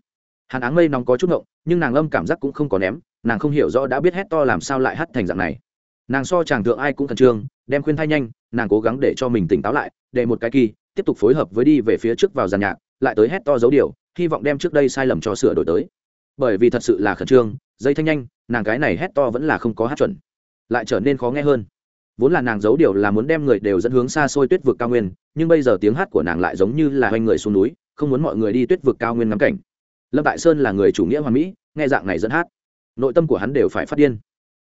Hàn áng mây nóng có chút ngộng, nhưng nàng âm cảm giác cũng không có ném, nàng không hiểu rõ đã biết hét to làm sao lại hát thành dạng này. Nàng so chàng thượng ai cũng khẩn trương đem khuyên thai nhanh, nàng cố gắng để cho mình tỉnh táo lại, để một cái kỳ, tiếp tục phối hợp với đi về phía trước vào giàn nhạc, lại tới hét to dấu điều hy vọng đem trước đây sai lầm cho sửa đổi tới. Bởi vì thật sự là khẩn trương, dây thanh nhanh, nàng cái này hét to vẫn là không có hát chuẩn, lại trở nên khó nghe hơn. Vốn là nàng giấu điều là muốn đem người đều dẫn hướng xa xôi tuyết vực cao nguyên, nhưng bây giờ tiếng hát của nàng lại giống như là hoành người xuống núi, không muốn mọi người đi tuyết vực cao nguyên ngắm cảnh. Lâm tại sơn là người chủ nghĩa hoàn mỹ, nghe dạng này dẫn hát, nội tâm của hắn đều phải phát điên.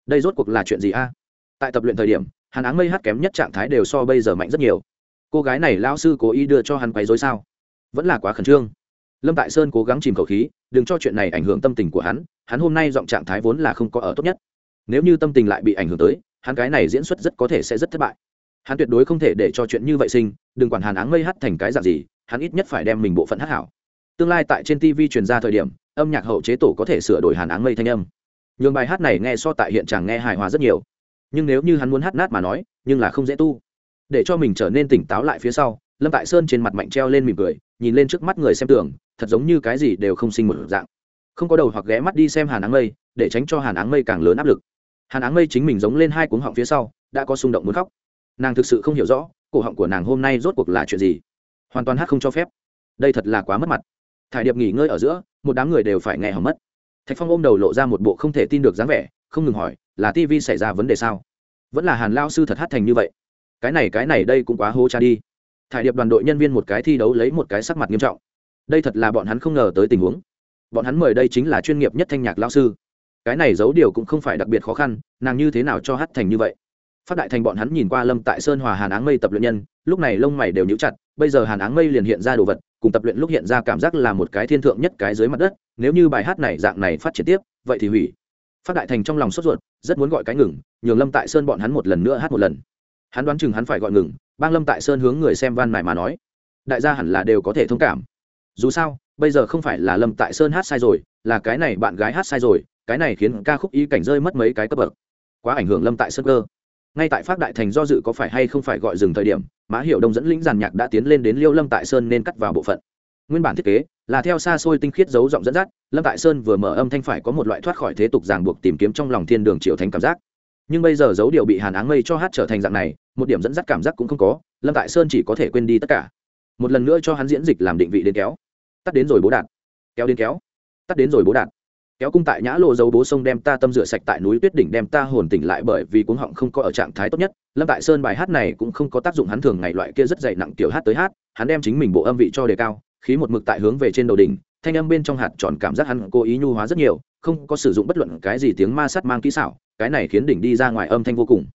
Đây rốt cuộc là chuyện gì a? Tại tập luyện thời điểm hàn áng mây hát kém nhất trạng thái đều so bây giờ mạnh rất nhiều. Cô gái này lao sư cố ý đưa cho hắn quấy dối sao? Vẫn là quá khẩn trương. Lâm tại sơn cố gắng chìm khẩu khí, đừng cho chuyện này ảnh hưởng tâm tình của hắn hắn hôm nay giọng trạng thái vốn là không có ở tốt nhất. Nếu như tâm tình lại bị ảnh hưởng tới, hắn cái này diễn xuất rất có thể sẽ rất thất bại. Hắn tuyệt đối không thể để cho chuyện như vậy sinh, đừng quản hàn áng mây hát thành cái dạng gì, hắn ít nhất phải đem mình bộ phận hát hảo. Tương lai tại trên tv truyền ra thời điểm, âm nhạc hậu chế tổ có thể sửa đổi hàn áng mây thanh âm. Nhường bài hát này nghe so tại hiện trạng nghe hài hòa rất nhiều nhưng nếu như hắn muốn hát nát mà nói, nhưng là không dễ tu. Để cho mình trở nên tỉnh táo lại phía sau, lâm tại sơn trên mặt mạnh treo lên mỉm cười, nhìn lên trước mắt người xem tưởng thật giống như cái gì đều không sinh một dạng. Không có đầu hoặc ghé mắt đi xem hàn áng mây, để tránh cho hàn áng mây càng lớn áp lực. Hàn áng mây chính mình giống lên hai cuống họng phía sau, đã có xung động muốn khóc. Nàng thực sự không hiểu rõ, cổ họng của nàng hôm nay rốt cuộc là chuyện gì. Hoàn toàn hát không cho phép. Đây thật là quá mất mặt. Thải điệp nghỉ ngơi ở giữa, một đám người đều phải nghe hỏng mất. Thạch phong ôm đầu lộ ra một bộ không thể tin được dáng vẻ không ngừng hỏi, là tv xảy ra vấn đề sao? Vẫn là hàn lao sư thật hát thành như vậy. Cái này cái này đây cũng quá hô cha đi. Thải điệp đoàn đội nhân viên một cái thi đấu lấy một cái sắc mặt nghiêm trọng. Đây thật là bọn hắn không ngờ tới tình huống. Bọn hắn mời đây chính là chuyên nghiệp nhất thanh nhạc lao sư. Cái này giấu điều cũng không phải đặc biệt khó khăn, nàng như thế nào cho hát thành như vậy? Phát đại thành bọn hắn nhìn qua lâm tại sơn hòa hàn áng mây tập luyện nhân, lúc này lông mày đều nhíu chặt, bây giờ hàn áng mây liền hiện ra đồ vật, cùng tập luyện lúc hiện ra cảm giác là một cái thiên thượng nhất cái dưới mặt đất, nếu như bài hát này dạng này phát triển tiếp, vậy thì hủy phát đại thành trong lòng sốt ruột, rất muốn gọi cái ngừng, nhường lâm tại sơn bọn hắn một lần nữa hát một lần. Hắn đoán chừng hắn phải gọi ngừng, bang lâm tại sơn hướng người xem van mài mà nói. Đại gia hẳn là đều có thể thông cảm. Dù sao, bây giờ không phải là lâm tại sơn hát sai rồi, là cái này bạn gái hát sai rồi, cái này khiến ca khúc ý cảnh rơi mất mấy cái cấp bậc. Quá ảnh hưởng lâm tại sơn cơ. Ngay tại phát đại thành do dự có phải hay không phải gọi dừng thời điểm, mã hiệu đông dẫn lĩnh giàn nhạc đã tiến lên đến liêu lâm tại sơn nên cắt vào bộ phận. Nguyên bản thiết kế là theo xa xôi tinh khiết dấu giọng dẫn dắt, lâm tại sơn vừa mở âm thanh phải có một loại thoát khỏi thế tục ràng buộc tìm kiếm trong lòng thiên đường triệu thành cảm giác. Nhưng bây giờ dấu điệu bị hàn áng mây cho hát trở thành dạng này, một điểm dẫn dắt cảm giác cũng không có, lâm tại sơn chỉ có thể quên đi tất cả. Một lần nữa cho hắn diễn dịch làm định vị đến kéo. Tắt đến rồi bố đạt kéo đến kéo. Tắt đến rồi bố đạt kéo cung tại nhã lộ dấu bố sông đem ta tâm rửa sạch tại núi tuyết đỉnh đem ta hồn tỉnh lại bởi vì cuống họng không có ở trạng thái tốt nhất. Lâm tại sơn bài hát này cũng không có tác dụng hắn thường ngày loại kia rất dày nặng kiểu hát tới hát, hắn đem chính mình bộ âm vị cho đề cao khí một mực tại hướng về trên đầu đỉnh, thanh âm bên trong hạt tròn cảm giác hắn cố ý nhu hóa rất nhiều, không có sử dụng bất luận cái gì tiếng ma sát mang kỹ xảo, cái này khiến đỉnh đi ra ngoài âm thanh vô cùng.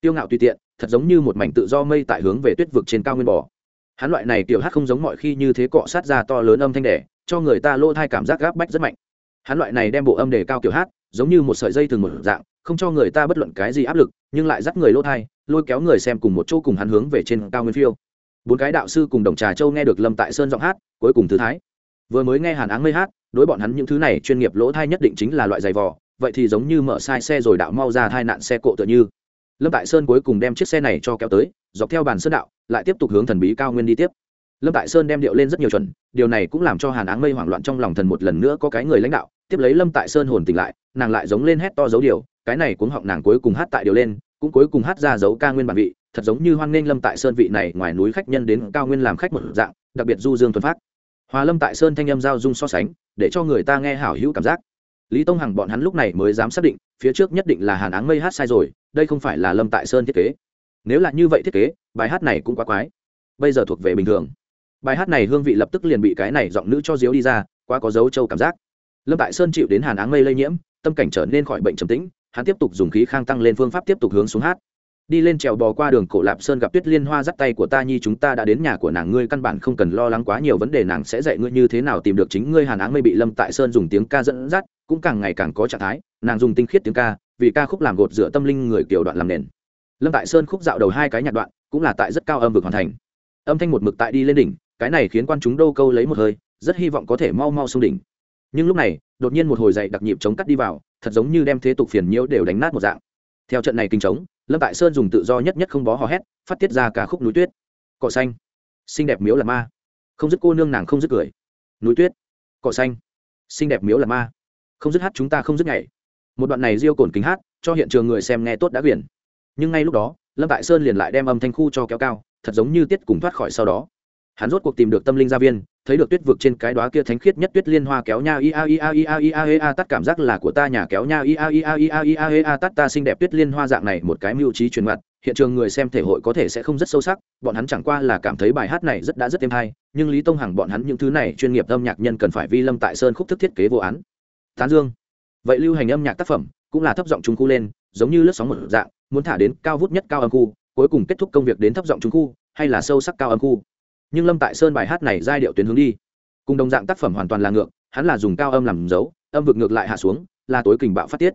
Tiêu ngạo tùy tiện, thật giống như một mảnh tự do mây tại hướng về tuyết vực trên cao nguyên bò. Hắn loại này tiểu hát không giống mọi khi như thế cọ sát ra to lớn âm thanh đẻ, cho người ta lỗ thai cảm giác gáp bách rất mạnh. Hắn loại này đem bộ âm đề cao kiểu hát, giống như một sợi dây thường một dạng, không cho người ta bất luận cái gì áp lực, nhưng lại dắt người lỗ thai, lôi kéo người xem cùng một chỗ cùng hắn hướng về trên cao nguyên phiêu bốn cái đạo sư cùng đồng trà châu nghe được lâm tại sơn giọng hát, cuối cùng thứ thái. Vừa mới nghe hàn áng mây hát, đối bọn hắn những thứ này chuyên nghiệp lỗ thai nhất định chính là loại giày vò, vậy thì giống như mở sai xe rồi đạo mau ra thai nạn xe cộ tựa như. Lâm tại sơn cuối cùng đem chiếc xe này cho kéo tới, dọc theo bàn sơn đạo, lại tiếp tục hướng thần bí cao nguyên đi tiếp. Lâm tại sơn đem điệu lên rất nhiều chuẩn, điều này cũng làm cho hàn áng mây hoảng loạn trong lòng thần một lần nữa có cái người lãnh đạo, tiếp lấy lâm tại sơn hồn tỉnh lại, nàng lại giống lên hét to dấu điều, cái này cuống họng nàng cuối cùng hát tại điều lên cũng cuối cùng hát ra dấu ca nguyên bản vị, thật giống như hoan nghênh lâm tại sơn vị này ngoài núi khách nhân đến cao nguyên làm khách một dạng, đặc biệt du dương thuần phát hòa lâm tại sơn thanh âm giao dung so sánh, để cho người ta nghe hảo hữu cảm giác. Lý tông hằng bọn hắn lúc này mới dám xác định, phía trước nhất định là hàn áng mây hát sai rồi, đây không phải là lâm tại sơn thiết kế. Nếu là như vậy thiết kế, bài hát này cũng quá quái. Bây giờ thuộc về bình thường. Bài hát này hương vị lập tức liền bị cái này giọng nữ cho diếu đi ra, quá có dấu trâu cảm giác. Lâm tại sơn chịu đến hàn áng mây lây nhiễm, tâm cảnh trở nên khỏi bệnh trầm tĩnh hắn tiếp tục dùng khí khang tăng lên phương pháp tiếp tục hướng xuống hát. Đi lên trèo bò qua đường cổ lạp sơn gặp tuyết liên hoa dắt tay của ta nhi chúng ta đã đến nhà của nàng, ngươi căn bản không cần lo lắng quá nhiều, vấn đề nàng sẽ dạy ngươi như thế nào tìm được chính ngươi. Hàn áng mây bị lâm tại sơn dùng tiếng ca dẫn dắt, cũng càng ngày càng có trạng thái, nàng dùng tinh khiết tiếng ca, vì ca khúc làm gột rửa tâm linh người kiểu đoạn làm nền. Lâm tại sơn khúc dạo đầu hai cái nhạc đoạn, cũng là tại rất cao âm vực hoàn thành. Âm thanh một mực tại đi lên đỉnh, cái này khiến quan chúng đô câu lấy một hơi, rất hy vọng có thể mau mau xuống đỉnh nhưng lúc này, đột nhiên một hồi dậy đặc nhịp chống cắt đi vào, thật giống như đem thế tục phiền nhiễu đều đánh nát một dạng. Theo trận này kinh chống, lâm tại sơn dùng tự do nhất nhất không bó hò hét, phát tiết ra ca khúc núi tuyết. Cỏ xanh. Xinh đẹp miếu là ma. Không dứt cô nương nàng không dứt cười. Núi tuyết. Cỏ xanh. Xinh đẹp miếu là ma. Không dứt hát chúng ta không dứt ngày một đoạn này riêu cồn kính hát, cho hiện trường người xem nghe tốt đã quyển. Nhưng ngay lúc đó, lâm tại sơn liền lại đem âm thanh khu cho kéo cao, thật giống như tiết cùng thoát khỏi sau đó hắn rốt cuộc tìm được tâm linh gia viên, thấy được tuyết vực trên cái đó kia thánh khiết nhất tuyết liên hoa kéo nha ia ia ia ia ia e, tắt cảm giác là của ta nhà kéo nha ia ia ia ia ia e, tắt ta xinh đẹp tuyết liên hoa dạng này một cái mưu trí truyền mặt, hiện trường người xem thể hội có thể sẽ không rất sâu sắc, bọn hắn chẳng qua là cảm thấy bài hát này rất đã rất êm hay, nhưng lý tông hằng bọn hắn những thứ này chuyên nghiệp âm nhạc nhân cần phải vi lâm tại sơn khúc thức thiết kế vô án. Tán dương. Vậy lưu hành âm nhạc tác phẩm cũng là thấp giọng trung khu lên, giống như lướt sóng một dạng, muốn thả đến cao vút nhất cao âm khu, cuối cùng kết thúc công việc đến thấp giọng trung khu, hay là sâu sắc cao âm khu? Nhưng lâm tại sơn bài hát này giai điệu tuyến hướng đi. Cùng đồng dạng tác phẩm hoàn toàn là ngược, hắn là dùng cao âm làm dấu, âm vực ngược lại hạ xuống, là tối kình bạo phát tiết.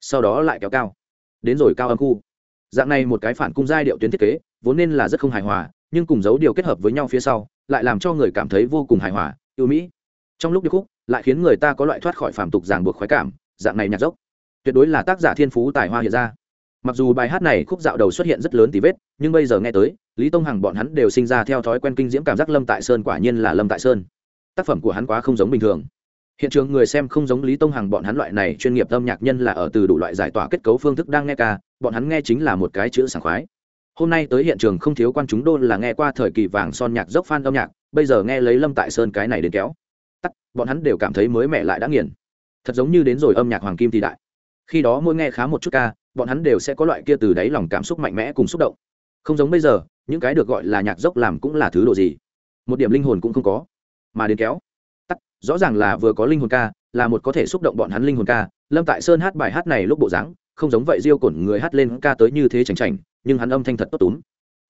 Sau đó lại kéo cao. Đến rồi cao âm khu. Dạng này một cái phản cung giai điệu tuyến thiết kế, vốn nên là rất không hài hòa, nhưng cùng dấu điều kết hợp với nhau phía sau, lại làm cho người cảm thấy vô cùng hài hòa, yêu mỹ. Trong lúc điệp khúc, lại khiến người ta có loại thoát khỏi phàm tục ràng buộc khoái cảm, dạng này nhạc dốc. Tuyệt đối là tác giả thiên phú tài hoa hiện ra mặc dù bài hát này khúc dạo đầu xuất hiện rất lớn tí vết, nhưng bây giờ nghe tới, lý tông hằng bọn hắn đều sinh ra theo thói quen kinh diễm cảm giác lâm tại sơn quả nhiên là lâm tại sơn. Tác phẩm của hắn quá không giống bình thường. Hiện trường người xem không giống lý tông hằng bọn hắn loại này chuyên nghiệp âm nhạc nhân là ở từ đủ loại giải tỏa kết cấu phương thức đang nghe ca, bọn hắn nghe chính là một cái chữ sảng khoái. Hôm nay tới hiện trường không thiếu quan chúng đôn là nghe qua thời kỳ vàng son nhạc dốc phan âm nhạc, bây giờ nghe lấy lâm tại sơn cái này đến kéo. Tắt bọn hắn đều cảm thấy mới mẻ lại đã nghiền. Thật giống như đến rồi âm nhạc hoàng kim thì đại khi đó mỗi nghe khá một chút ca, bọn hắn đều sẽ có loại kia từ đáy lòng cảm xúc mạnh mẽ cùng xúc động. Không giống bây giờ, những cái được gọi là nhạc dốc làm cũng là thứ đồ gì. Một điểm linh hồn cũng không có. Mà đến kéo. Tắt, rõ ràng là vừa có linh hồn ca, là một có thể xúc động bọn hắn linh hồn ca. Lâm tại sơn hát bài hát này lúc bộ dáng, không giống vậy diêu cổn người hát lên ca tới như thế chành chành nhưng hắn âm thanh thật tốt túm.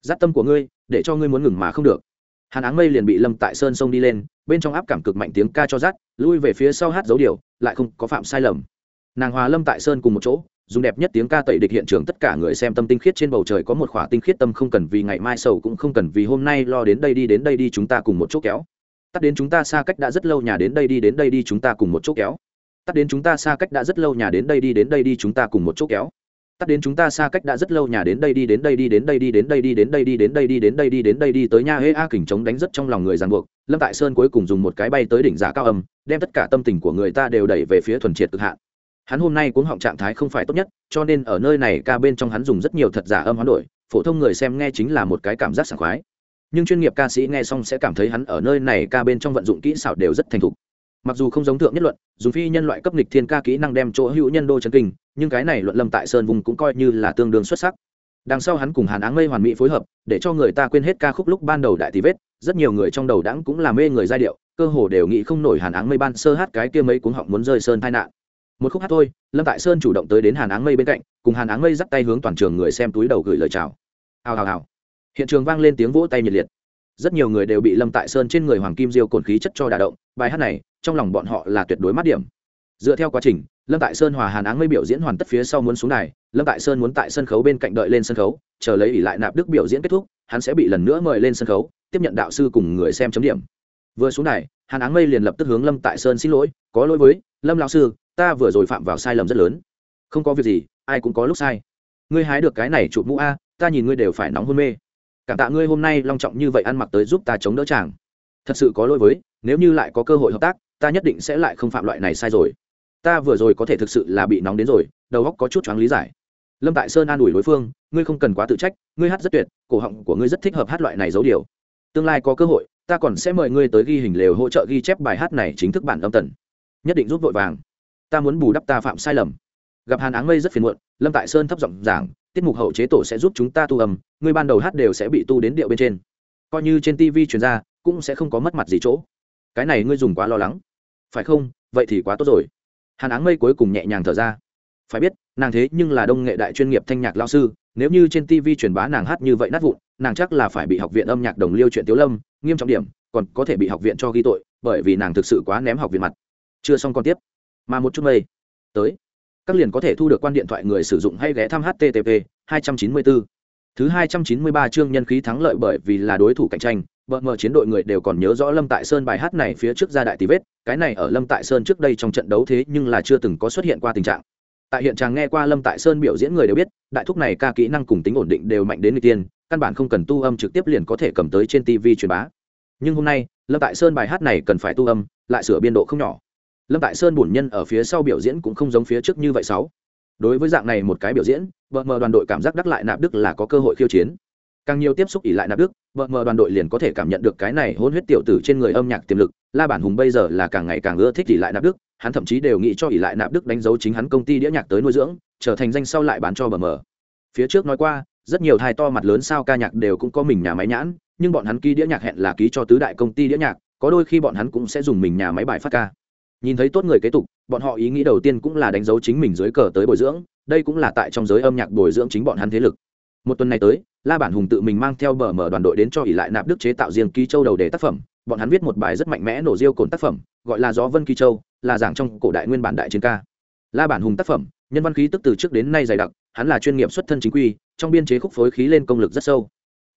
Giáp tâm của ngươi, để cho ngươi muốn ngừng mà không được. Hàn áng mây liền bị lâm tại sơn xông đi lên, bên trong áp cảm cực mạnh tiếng ca cho rát, lui về phía sau hát dấu điều, lại không có phạm sai lầm nàng hòa lâm tại sơn cùng một chỗ dùng đẹp nhất tiếng ca tẩy địch hiện trường tất cả người xem tâm tinh khiết trên bầu trời có một khỏa tinh khiết tâm không cần vì ngày mai sầu cũng không cần vì hôm nay lo đến đây đi đến đây đi chúng ta cùng một chỗ kéo tắt đến chúng ta xa cách đã rất lâu nhà đến đây đi đến đây đi chúng ta cùng một chỗ kéo tắt đến chúng ta xa cách đã rất lâu nhà đến đây đi đến đây đi chúng ta cùng một chỗ kéo tắt đến chúng ta xa cách đã rất lâu nhà đến đây đi đến đây đi đến đây đi đến đây đi đến đây đi đến đây đi đến đây đi đến đây đi tới nha hê a kình chống đánh rất trong lòng người ràng buộc lâm tại sơn cuối cùng dùng một cái bay tới đỉnh giả cao âm đem tất cả tâm tình của người ta đều đẩy về phía thuần triệt cực hạn hắn hôm nay cuống họng trạng thái không phải tốt nhất, cho nên ở nơi này ca bên trong hắn dùng rất nhiều thật giả âm hoán đổi, phổ thông người xem nghe chính là một cái cảm giác sảng khoái. Nhưng chuyên nghiệp ca sĩ nghe xong sẽ cảm thấy hắn ở nơi này ca bên trong vận dụng kỹ xảo đều rất thành thục. Mặc dù không giống thượng nhất luận, dùng phi nhân loại cấp nghịch thiên ca kỹ năng đem chỗ hữu nhân đô chân kinh, nhưng cái này luận lâm tại sơn vùng cũng coi như là tương đương xuất sắc. Đằng sau hắn cùng hàn áng mây hoàn mỹ phối hợp, để cho người ta quên hết ca khúc lúc ban đầu đại tí vết, rất nhiều người trong đầu đãng cũng là mê người giai điệu, cơ hồ đều nghĩ không nổi hàn áng mây ban sơ hát cái kia mấy cuống họng muốn rơi sơn tai nạn một khúc hát thôi lâm tại sơn chủ động tới đến hàn áng mây bên cạnh cùng hàn áng mây dắt tay hướng toàn trường người xem túi đầu gửi lời chào. Hào hào hào. Hiện trường vang lên tiếng vỗ tay nhiệt liệt. Rất nhiều người đều bị lâm tại sơn trên người hoàng kim diêu cồn khí chất cho đà động bài hát này trong lòng bọn họ là tuyệt đối mát điểm. Dựa theo quá trình lâm tại sơn hòa hàn áng mây biểu diễn hoàn tất phía sau muốn xuống này, lâm tại sơn muốn tại sân khấu bên cạnh đợi lên sân khấu chờ lấy ỉ lại nạp đức biểu diễn kết thúc hắn sẽ bị lần nữa mời lên sân khấu tiếp nhận đạo sư cùng người xem chấm điểm. Vừa xuống này, hàn áng mây liền lập tức hướng lâm tại sơn xin lỗi có lỗi với lâm lão sư ta vừa rồi phạm vào sai lầm rất lớn. Không có việc gì, ai cũng có lúc sai. Ngươi hái được cái này chụp mũ a, ta nhìn ngươi đều phải nóng hôn mê. Cảm tạ ngươi hôm nay long trọng như vậy ăn mặc tới giúp ta chống đỡ chàng. Thật sự có lỗi với, nếu như lại có cơ hội hợp tác, ta nhất định sẽ lại không phạm loại này sai rồi. Ta vừa rồi có thể thực sự là bị nóng đến rồi, đầu óc có chút choáng lý giải. Lâm tại sơn an ủi đối phương, ngươi không cần quá tự trách, ngươi hát rất tuyệt, cổ họng của ngươi rất thích hợp hát loại này dấu điều. Tương lai có cơ hội, ta còn sẽ mời ngươi tới ghi hình lều hỗ trợ ghi chép bài hát này chính thức bản âm tần. Nhất định giúp vội vàng ta muốn bù đắp ta phạm sai lầm. Gặp hàn áng mây rất phiền muộn, lâm tại sơn thấp giọng giảng, tiết mục hậu chế tổ sẽ giúp chúng ta tu âm ngươi ban đầu hát đều sẽ bị tu đến điệu bên trên. Coi như trên tv truyền ra, cũng sẽ không có mất mặt gì chỗ. Cái này ngươi dùng quá lo lắng. Phải không? Vậy thì quá tốt rồi. Hàn áng mây cuối cùng nhẹ nhàng thở ra. Phải biết, nàng thế nhưng là đông nghệ đại chuyên nghiệp thanh nhạc lao sư, nếu như trên tv truyền bá nàng hát như vậy nát vụn, nàng chắc là phải bị học viện âm nhạc đồng liêu chuyện tiếu lâm, nghiêm trọng điểm, còn có thể bị học viện cho ghi tội, bởi vì nàng thực sự quá ném học viện mặt. Chưa xong còn tiếp mà một chút mây. Tới. Các liền có thể thu được quan điện thoại người sử dụng hay ghé thăm http 294. thứ 293 chương nhân khí thắng lợi bởi vì là đối thủ cạnh tranh vợ mờ chiến đội người đều còn nhớ rõ lâm tại sơn bài hát này phía trước ra đại tỷ vết, cái này ở lâm tại sơn trước đây trong trận đấu thế nhưng là chưa từng có xuất hiện qua tình trạng. Tại hiện tràng nghe qua lâm tại sơn biểu diễn người đều biết, đại thúc này ca kỹ năng cùng tính ổn định đều mạnh đến người tiên, căn bản không cần tu âm trực tiếp liền có thể cầm tới trên tv truyền bá. Nhưng hôm nay, lâm tại sơn bài hát này cần phải tu âm, lại sửa biên độ không nhỏ lâm tại sơn bổn nhân ở phía sau biểu diễn cũng không giống phía trước như vậy sáu. Đối với dạng này một cái biểu diễn vợ mờ đoàn đội cảm giác đắc lại nạp đức là có cơ hội khiêu chiến. Càng nhiều tiếp xúc ỉ lại nạp đức vợ mờ đoàn đội liền có thể cảm nhận được cái này hôn huyết tiểu tử trên người âm nhạc tiềm lực. La bản hùng bây giờ là càng ngày càng ưa thích ỉ lại nạp đức, hắn thậm chí đều nghĩ cho ỉ lại nạp đức đánh dấu chính hắn công ty đĩa nhạc tới nuôi dưỡng, trở thành danh sau lại bán cho bờ mờ. Phía trước nói qua, rất nhiều thai to mặt lớn sao ca nhạc đều cũng có mình nhà máy nhãn, nhưng bọn hắn ký đĩa nhạc hẹn là ký cho tứ đại công ty đĩa nhạc, có đôi khi bọn hắn cũng sẽ dùng mình nhà máy bài phát ca nhìn thấy tốt người kế tục, bọn họ ý nghĩ đầu tiên cũng là đánh dấu chính mình dưới cờ tới bồi dưỡng, đây cũng là tại trong giới âm nhạc bồi dưỡng chính bọn hắn thế lực. Một tuần này tới, la bản hùng tự mình mang theo bờ mở đoàn đội đến cho ỷ lại nạp đức chế tạo riêng ký châu đầu đề tác phẩm, bọn hắn viết một bài rất mạnh mẽ nổ riêu cồn tác phẩm, gọi là gió vân ký châu, là giảng trong cổ đại nguyên bản đại chiến ca. La bản hùng tác phẩm, nhân văn khí tức từ trước đến nay dày đặc, hắn là chuyên nghiệp xuất thân chính quy, trong biên chế khúc phối khí lên công lực rất sâu.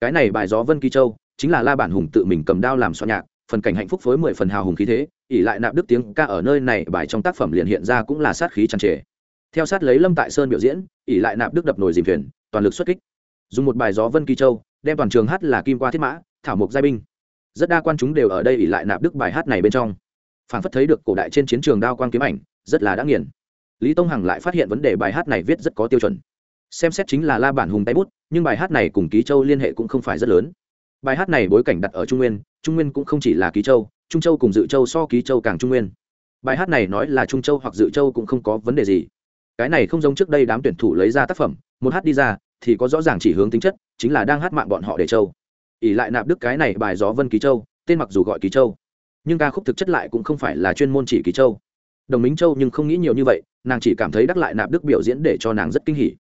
Cái này bài gió vân ký châu, chính là la bản hùng tự mình cầm đao làm soạn nhạc phần cảnh hạnh phúc phối mười phần hào hùng khí thế ỉ lại nạp đức tiếng ca ở nơi này, bài trong tác phẩm liền hiện ra cũng là sát khí tràn trề. Theo sát lấy lâm tại sơn biểu diễn ỉ lại nạp đức đập nồi dìm thuyền, toàn lực xuất kích. Dùng một bài gió vân kỳ châu, đem toàn trường hát là kim qua thiết mã, thảo mộc giai binh. Rất đa quan chúng đều ở đây ỉ lại nạp đức bài hát này bên trong. Phản phất thấy được cổ đại trên chiến trường đao quang kiếm ảnh, rất là đã nghiền. Lý tông hằng lại phát hiện vấn đề bài hát này viết rất có tiêu chuẩn. Xem xét chính là la bản hùng tay bút, nhưng bài hát này cùng ký châu liên hệ cũng không phải rất lớn. Bài hát này bối cảnh đặt ở trung nguyên trung nguyên cũng không chỉ là ký châu, trung châu cùng dự châu so ký châu càng trung nguyên. Bài hát này nói là trung châu hoặc dự châu cũng không có vấn đề gì. Cái này không giống trước đây đám tuyển thủ lấy ra tác phẩm, một hát đi ra, thì có rõ ràng chỉ hướng tính chất, chính là đang hát mạng bọn họ để châu. Ỉ lại nạp đức cái này bài gió vân ký châu, tên mặc dù gọi ký châu, nhưng ca khúc thực chất lại cũng không phải là chuyên môn chỉ ký châu. Đồng minh châu nhưng không nghĩ nhiều như vậy, nàng chỉ cảm thấy đắc lại nạp đức biểu diễn để cho nàng rất kinh hỉ.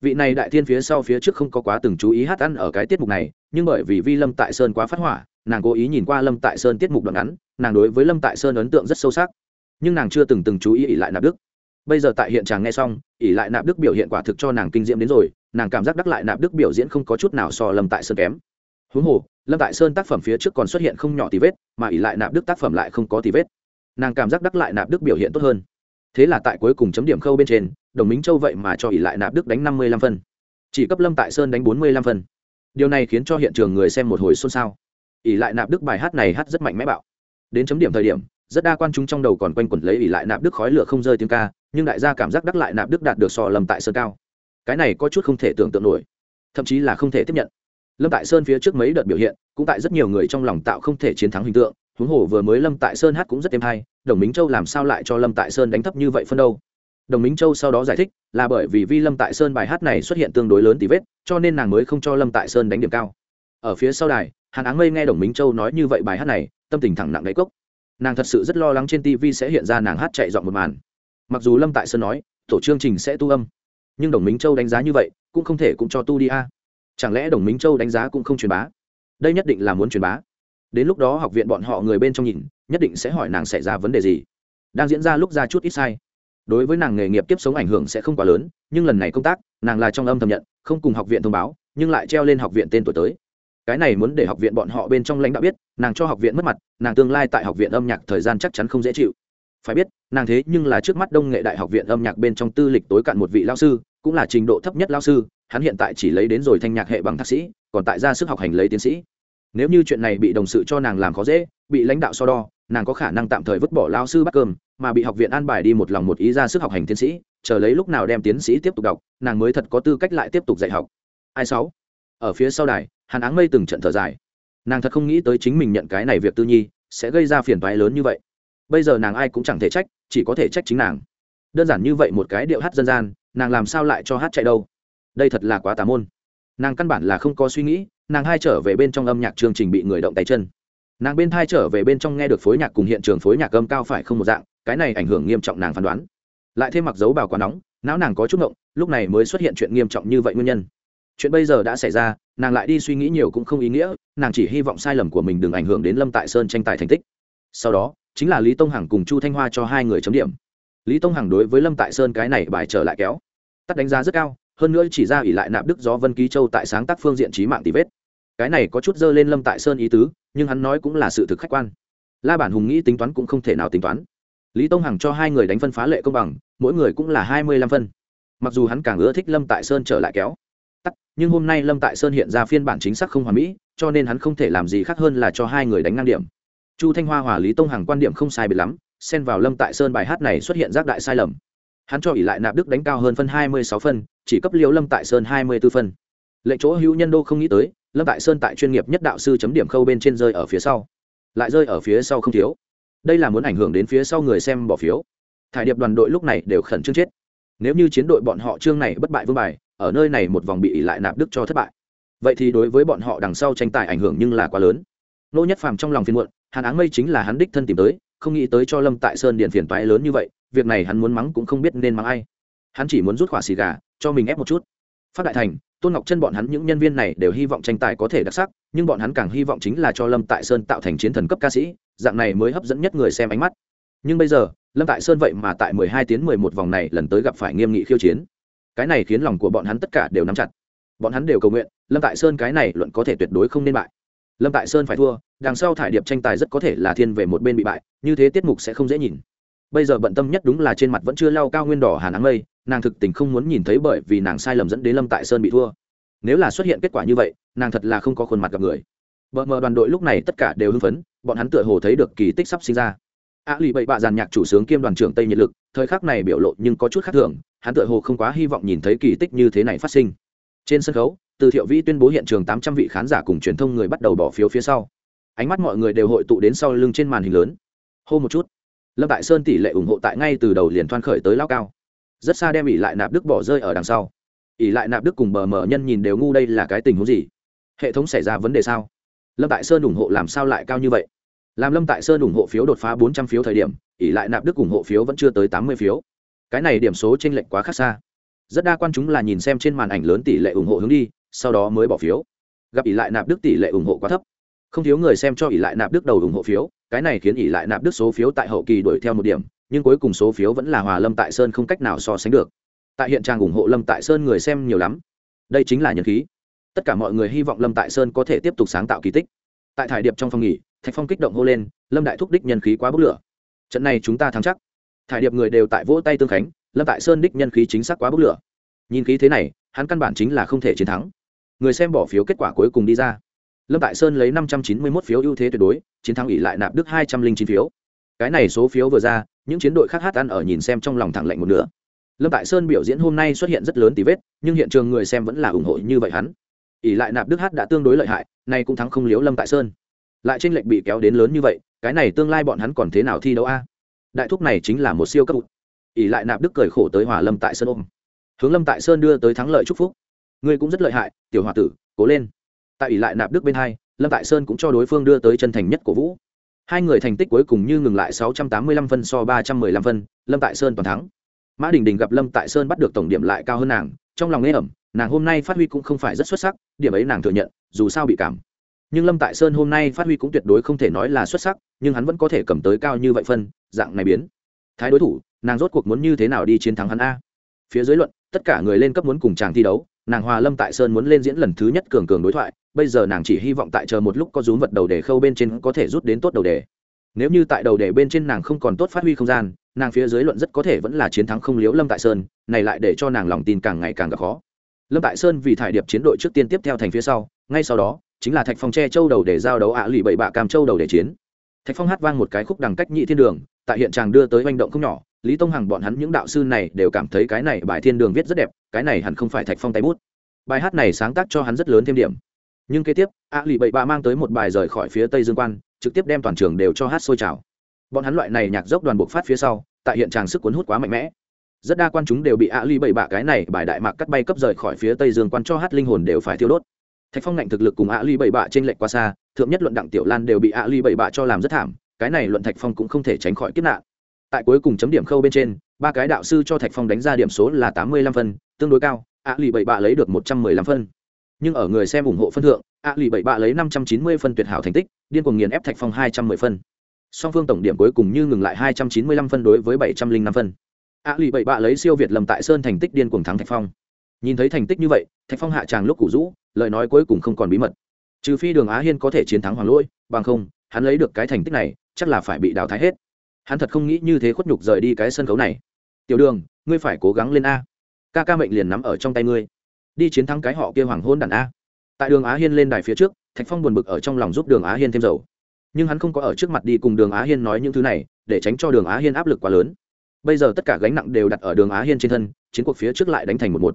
Vị này đại thiên phía sau phía trước không có quá từng chú ý hát ăn ở cái tiết mục này, nhưng bởi vì vi lâm tại sơn quá phát hỏa nàng cố ý nhìn qua lâm tại sơn tiết mục đoạn ngắn nàng đối với lâm tại sơn ấn tượng rất sâu sắc nhưng nàng chưa từng từng chú ý ỉ lại nạp đức bây giờ tại hiện tràng nghe xong ỉ lại nạp đức biểu hiện quả thực cho nàng kinh diễm đến rồi nàng cảm giác đắc lại nạp đức biểu diễn không có chút nào so lâm tại sơn kém huống hồ lâm tại sơn tác phẩm phía trước còn xuất hiện không nhỏ tí vết mà ỉ lại nạp đức tác phẩm lại không có tí vết nàng cảm giác đắc lại nạp đức biểu hiện tốt hơn thế là tại cuối cùng chấm điểm khâu bên trên đồng minh châu vậy mà cho ỉ lại nạp đức đánh năm mươi lăm phân chỉ cấp lâm tại sơn đánh bốn mươi lăm phân điều này khiến cho hiện trường người xem một hồi xôn xao Ỷ lại nạp đức bài hát này hát rất mạnh mẽ bạo. Đến chấm điểm thời điểm, rất đa quan chúng trong đầu còn quanh quẩn lấy Ỷ lại nạp đức khói lửa không rơi tiếng ca, nhưng đại gia cảm giác đắc lại nạp đức đạt được sò lầm tại sơn cao. Cái này có chút không thể tưởng tượng nổi, thậm chí là không thể tiếp nhận. Lâm tại sơn phía trước mấy đợt biểu hiện, cũng tại rất nhiều người trong lòng tạo không thể chiến thắng hình tượng, huống hồ vừa mới lâm tại sơn hát cũng rất êm hay, đồng minh châu làm sao lại cho lâm tại sơn đánh thấp như vậy phân đâu? Đồng minh châu sau đó giải thích, là bởi vì vi lâm tại sơn bài hát này xuất hiện tương đối lớn tí vết, cho nên nàng mới không cho lâm tại sơn đánh điểm cao. Ở phía sau đài hàn áng mây nghe đồng minh châu nói như vậy bài hát này, tâm tình thẳng nặng đáy cốc. Nàng thật sự rất lo lắng trên tv sẽ hiện ra nàng hát chạy dọn một màn. Mặc dù lâm tại sơn nói, tổ chương trình sẽ tu âm, nhưng đồng minh châu đánh giá như vậy, cũng không thể cũng cho tu đi a. Chẳng lẽ đồng minh châu đánh giá cũng không truyền bá? Đây nhất định là muốn truyền bá. Đến lúc đó học viện bọn họ người bên trong nhìn, nhất định sẽ hỏi nàng xảy ra vấn đề gì. Đang diễn ra lúc ra chút ít sai. Đối với nàng nghề nghiệp tiếp sống ảnh hưởng sẽ không quá lớn, nhưng lần này công tác, nàng là trong âm thầm nhận, không cùng học viện thông báo, nhưng lại treo lên học viện tên tuổi tới cái này muốn để học viện bọn họ bên trong lãnh đạo biết, nàng cho học viện mất mặt, nàng tương lai tại học viện âm nhạc thời gian chắc chắn không dễ chịu. Phải biết, nàng thế nhưng là trước mắt đông nghệ đại học viện âm nhạc bên trong tư lịch tối cạn một vị lao sư, cũng là trình độ thấp nhất lao sư, hắn hiện tại chỉ lấy đến rồi thanh nhạc hệ bằng thạc sĩ, còn tại ra sức học hành lấy tiến sĩ. Nếu như chuyện này bị đồng sự cho nàng làm khó dễ, bị lãnh đạo so đo, nàng có khả năng tạm thời vứt bỏ lao sư bắt cơm, mà bị học viện an bài đi một lòng một ý ra sức học hành tiến sĩ, chờ lấy lúc nào đem tiến sĩ tiếp tục đọc, nàng mới thật có tư cách lại tiếp tục dạy học. Ai sáu? Ở phía sau đài hàn áng mây từng trận thở dài. Nàng thật không nghĩ tới chính mình nhận cái này việc tư nhi sẽ gây ra phiền toái lớn như vậy. Bây giờ nàng ai cũng chẳng thể trách, chỉ có thể trách chính nàng. Đơn giản như vậy một cái điệu hát dân gian, nàng làm sao lại cho hát chạy đâu? Đây thật là quá tà môn. Nàng căn bản là không có suy nghĩ, nàng hai trở về bên trong âm nhạc chương trình bị người động tay chân. Nàng bên thai trở về bên trong nghe được phối nhạc cùng hiện trường phối nhạc âm cao phải không một dạng, cái này ảnh hưởng nghiêm trọng nàng phán đoán. Lại thêm mặc dấu bào quá nóng, não nàng có chút ngộng, lúc này mới xuất hiện chuyện nghiêm trọng như vậy nguyên nhân chuyện bây giờ đã xảy ra, nàng lại đi suy nghĩ nhiều cũng không ý nghĩa, nàng chỉ hy vọng sai lầm của mình đừng ảnh hưởng đến lâm tại sơn tranh tài thành tích. Sau đó, chính là lý tông hằng cùng chu thanh hoa cho hai người chấm điểm. Lý tông hằng đối với lâm tại sơn cái này bài trở lại kéo. Tắt đánh giá rất cao, hơn nữa chỉ ra ỉ lại nạp đức do vân ký châu tại sáng tác phương diện trí mạng tỷ vết. Cái này có chút dơ lên lâm tại sơn ý tứ, nhưng hắn nói cũng là sự thực khách quan. La bản hùng nghĩ tính toán cũng không thể nào tính toán. Lý tông hằng cho hai người đánh phân phá lệ công bằng, mỗi người cũng là hai mươi lăm phân. Mặc dù hắn càng ưa thích lâm tại sơn trở lại kéo tắt, nhưng hôm nay lâm tại sơn hiện ra phiên bản chính xác không hoàn mỹ, cho nên hắn không thể làm gì khác hơn là cho hai người đánh ngang điểm. Chu thanh hoa hòa lý tông hằng quan điểm không sai biệt lắm, xen vào lâm tại sơn bài hát này xuất hiện giác đại sai lầm. Hắn cho ỷ lại nạp đức đánh cao hơn phân hai mươi sáu phân, chỉ cấp liễu lâm tại sơn hai mươi b ố phân. Lệnh chỗ hữu nhân đô không nghĩ tới, lâm tại sơn tại chuyên nghiệp nhất đạo sư chấm điểm khâu bên trên rơi ở phía sau. Lại rơi ở phía sau không thiếu. Đây là muốn ảnh hưởng đến phía sau người xem bỏ phiếu. Thải điệp đoàn đội lúc này đều khẩn trương chết. Nếu như chiến đội bọn họ chương này bất bại vương bài ở nơi này một vòng bị ỉ lại nạp đức cho thất bại. Vậy thì đối với bọn họ đằng sau tranh tài ảnh hưởng nhưng là quá lớn. Nô nhất phàm trong lòng phiền muộn, hàn áng mây chính là hắn đích thân tìm tới, không nghĩ tới cho lâm tại sơn điện phiền toái lớn như vậy, việc này hắn muốn mắng cũng không biết nên mắng ai. Hắn chỉ muốn rút khỏa xì gà, cho mình ép một chút. Phát đại thành, tôn ngọc chân bọn hắn những nhân viên này đều hy vọng tranh tài có thể đặc sắc, nhưng bọn hắn càng hy vọng chính là cho lâm tại sơn tạo thành chiến thần cấp ca sĩ, dạng này mới hấp dẫn nhất người xem ánh mắt. Nhưng bây giờ, lâm tại sơn vậy mà tại mười hai tiếng mười một vòng này lần tới gặp phải nghiêm nghị khiêu chiến cái này khiến lòng của bọn hắn tất cả đều nắm chặt. Bọn hắn đều cầu nguyện, lâm tại sơn cái này luận có thể tuyệt đối không nên bại. Lâm tại sơn phải thua, đằng sau thải điệp tranh tài rất có thể là thiên về một bên bị bại, như thế tiết mục sẽ không dễ nhìn. Bây giờ bận tâm nhất đúng là trên mặt vẫn chưa lau cao nguyên đỏ hà nắng mây, nàng thực tình không muốn nhìn thấy bởi vì nàng sai lầm dẫn đến lâm tại sơn bị thua. Nếu là xuất hiện kết quả như vậy, nàng thật là không có khuôn mặt gặp người. Vợ mờ đoàn đội lúc này tất cả đều hưng phấn, bọn hắn tựa hồ thấy được kỳ tích sắp sinh ra. A lì bậy bạ giàn nhạc chủ sướng kiêm đoàn trưởng tây nhiệt lực, thời khắc này biểu lộ nhưng có chút khác thường hắn tựa hồ không quá hy vọng nhìn thấy kỳ tích như thế này phát sinh. Trên sân khấu, từ thiệu vĩ tuyên bố hiện trường tám trăm vị khán giả cùng truyền thông người bắt đầu bỏ phiếu phía sau. Ánh mắt mọi người đều hội tụ đến sau lưng trên màn hình lớn. Hô một chút. Lâm tại sơn tỷ lệ ủng hộ tại ngay từ đầu liền thoan khởi tới lao cao. Rất xa đem ỉ lại nạp đức bỏ rơi ở đằng sau. Ỉ lại nạp đức cùng bờ mờ nhân nhìn đều ngu đây là cái tình huống gì? Hệ thống xảy ra vấn đề sao? Lâm tại sơn ủng hộ làm sao lại cao như vậy? Làm lâm tại sơn ủng hộ phiếu đột phá bốn trăm phiếu thời điểm ỉ lại nạp đức ủng hộ phiếu vẫn chưa tới tám mươi phiếu cái này điểm số t r ê n lệch quá khác xa. Rất đa quan chúng là nhìn xem trên màn ảnh lớn tỷ lệ ủng hộ hướng đi, sau đó mới bỏ phiếu. Gặp ỷ lại nạp đức tỷ lệ ủng hộ quá thấp. Không thiếu người xem cho ỷ lại nạp đức đầu ủng hộ phiếu, cái này khiến ỷ lại nạp đức số phiếu tại hậu kỳ đuổi theo một điểm, nhưng cuối cùng số phiếu vẫn là hòa lâm tại sơn không cách nào so sánh được. Tại hiện trang ủng hộ lâm tại sơn người xem nhiều lắm. Đây chính là nhân khí. Tất cả mọi người hy vọng lâm tại sơn có thể tiếp tục sáng tạo kỳ tích. Tại thải điệp trong phòng nghỉ, thạch phong kích động hô lên, lâm đại thúc đích nhân khí quá bốc lửa. Trận này chúng ta thắng chắc thải điệp người đều tại vỗ tay tương khánh, lâm tại sơn đích nhân khí chính xác quá bốc lửa. Nhìn khí thế này, hắn căn bản chính là không thể chiến thắng. Người xem bỏ phiếu kết quả cuối cùng đi ra. Lâm tại sơn lấy năm trăm chín mươi một phiếu ưu thế tuyệt đối, chiến thắng ỉ lại nạp đức hai trăm linh chín phiếu. Cái này số phiếu vừa ra, những chiến đội khác hát ăn ở nhìn xem trong lòng thẳng lạnh một nửa. Lâm tại sơn biểu diễn hôm nay xuất hiện rất lớn tí vết, nhưng hiện trường người xem vẫn là ủng hộ như vậy hắn. Ỉ lại nạp đức hát đã tương đối lợi hại, nay cũng thắng không liếu lâm tại sơn. Lại tranh lệch bị kéo đến lớn như vậy, cái này tương lai bọn hắn còn thế nào thi đấu a? Đại thúc này chính là một siêu cấp. Ỉ lại nạp đức cười khổ tới hòa lâm tại sơn ôm. Hướng lâm tại sơn đưa tới thắng lợi chúc phúc. Ngươi cũng rất lợi hại, tiểu h o a tử, cố lên. Tại ỉ lại nạp đức bên hai, lâm tại sơn cũng cho đối phương đưa tới chân thành nhất của vũ. Hai người thành tích cuối cùng như ngừng lại 685 phân so 315 phân, lâm tại sơn toàn thắng. Mã đình đình gặp lâm tại sơn bắt được tổng điểm lại cao hơn nàng, trong lòng nghe ẩm, nàng hôm nay phát huy cũng không phải rất xuất sắc, điểm ấy nàng thừa nhận, dù sao bị cảm nhưng lâm tại sơn hôm nay phát huy cũng tuyệt đối không thể nói là xuất sắc, nhưng hắn vẫn có thể cầm tới cao như vậy phân, dạng này biến. Thái đối thủ, nàng rốt cuộc muốn như thế nào đi chiến thắng hắn a? Phía dưới luận, tất cả người lên cấp muốn cùng chàng thi đấu, nàng hòa lâm tại sơn muốn lên diễn lần thứ nhất cường cường đối thoại, bây giờ nàng chỉ hy vọng tại chờ một lúc có rúm vật đầu đề khâu bên trên có thể rút đến tốt đầu đề. Nếu như tại đầu đề bên trên nàng không còn tốt phát huy không gian, nàng phía dưới luận rất có thể vẫn là chiến thắng không liếu lâm tại sơn, này lại để cho nàng lòng tin càng ngày càng gặp khó. Lâm tại sơn vì thải điệp chiến đội trước tiên tiếp theo thành phía sau, ngay sau đó chính là thạch phong che châu đầu để giao đấu ạ à lụy bậy bạ cam châu đầu để chiến. Thạch phong hát vang một cái khúc đằng cách nhị thiên đường, tại hiện tràng đưa tới manh động không nhỏ, lý tông hằng bọn hắn những đạo sư này đều cảm thấy cái này bài thiên đường viết rất đẹp, cái này hẳn không phải thạch phong tay bút. Bài hát này sáng tác cho hắn rất lớn thêm điểm. Nhưng kế tiếp, ạ à lụy bậy bạ mang tới một bài rời khỏi phía tây dương quan, trực tiếp đem toàn trường đều cho hát sôi trào. Bọn hắn loại này nhạc dốc đoàn buộc phát phía sau, tại hiện tràng sức cuốn hút quá mạnh mẽ. Rất đa quan chúng đều bị ạ à ly bậy bạ cái này bài đại mạc cắt bay cấp rời khỏi phía tây dương quan cho hát linh hồn đều phải thiêu đốt thạch phong ngạnh thực lực cùng ạ ly bảy bạ trên lệnh quá xa, thượng nhất luận đặng tiểu lan đều bị ạ ly bảy bạ cho làm rất thảm, cái này luận thạch phong cũng không thể tránh khỏi kiếp nạn. Tại cuối cùng chấm điểm khâu bên trên, ba cái đạo sư cho thạch phong đánh ra điểm số là tám mươi lăm phân, tương đối cao ạ lì bảy bạ lấy được một trăm mười lăm phân. Nhưng ở người xem ủng hộ phân thượng ạ lì bảy bạ lấy năm trăm chín mươi phân tuyệt hảo thành tích, điên cuồng nghiền ép thạch phong hai trăm mười phân. Song phương tổng điểm cuối cùng như ngừng lại hai trăm chín mươi lăm phân đối với bảy trăm linh năm phân. Ạ lì bảy bạ lấy siêu việt lầm tại sơn thành tích điên cuồng thắng thạch phong. Nhìn thấy thành tích như vậy, thạch phong hạ tràng lúc củ rũ lời nói cuối cùng không còn bí mật. Trừ phi đường á hiên có thể chiến thắng hoàng lỗi, bằng không, hắn lấy được cái thành tích này, chắc là phải bị đào thái hết. Hắn thật không nghĩ như thế khuất nhục rời đi cái sân khấu này. Tiểu đường, ngươi phải cố gắng lên a. Ca ca mệnh liền nắm ở trong tay ngươi. Đi chiến thắng cái họ kia hoàng hôn đàn a. Tại đường á hiên lên đài phía trước, thạch phong buồn bực ở trong lòng giúp đường á hiên thêm dầu. Nhưng hắn không có ở trước mặt đi cùng đường á hiên nói những thứ này, để tránh cho đường á hiên áp lực quá lớn. Bây giờ tất cả gánh nặng đều đặt ở đường á hiên trên thân, chiến cuộc phía trước lại đánh thành một một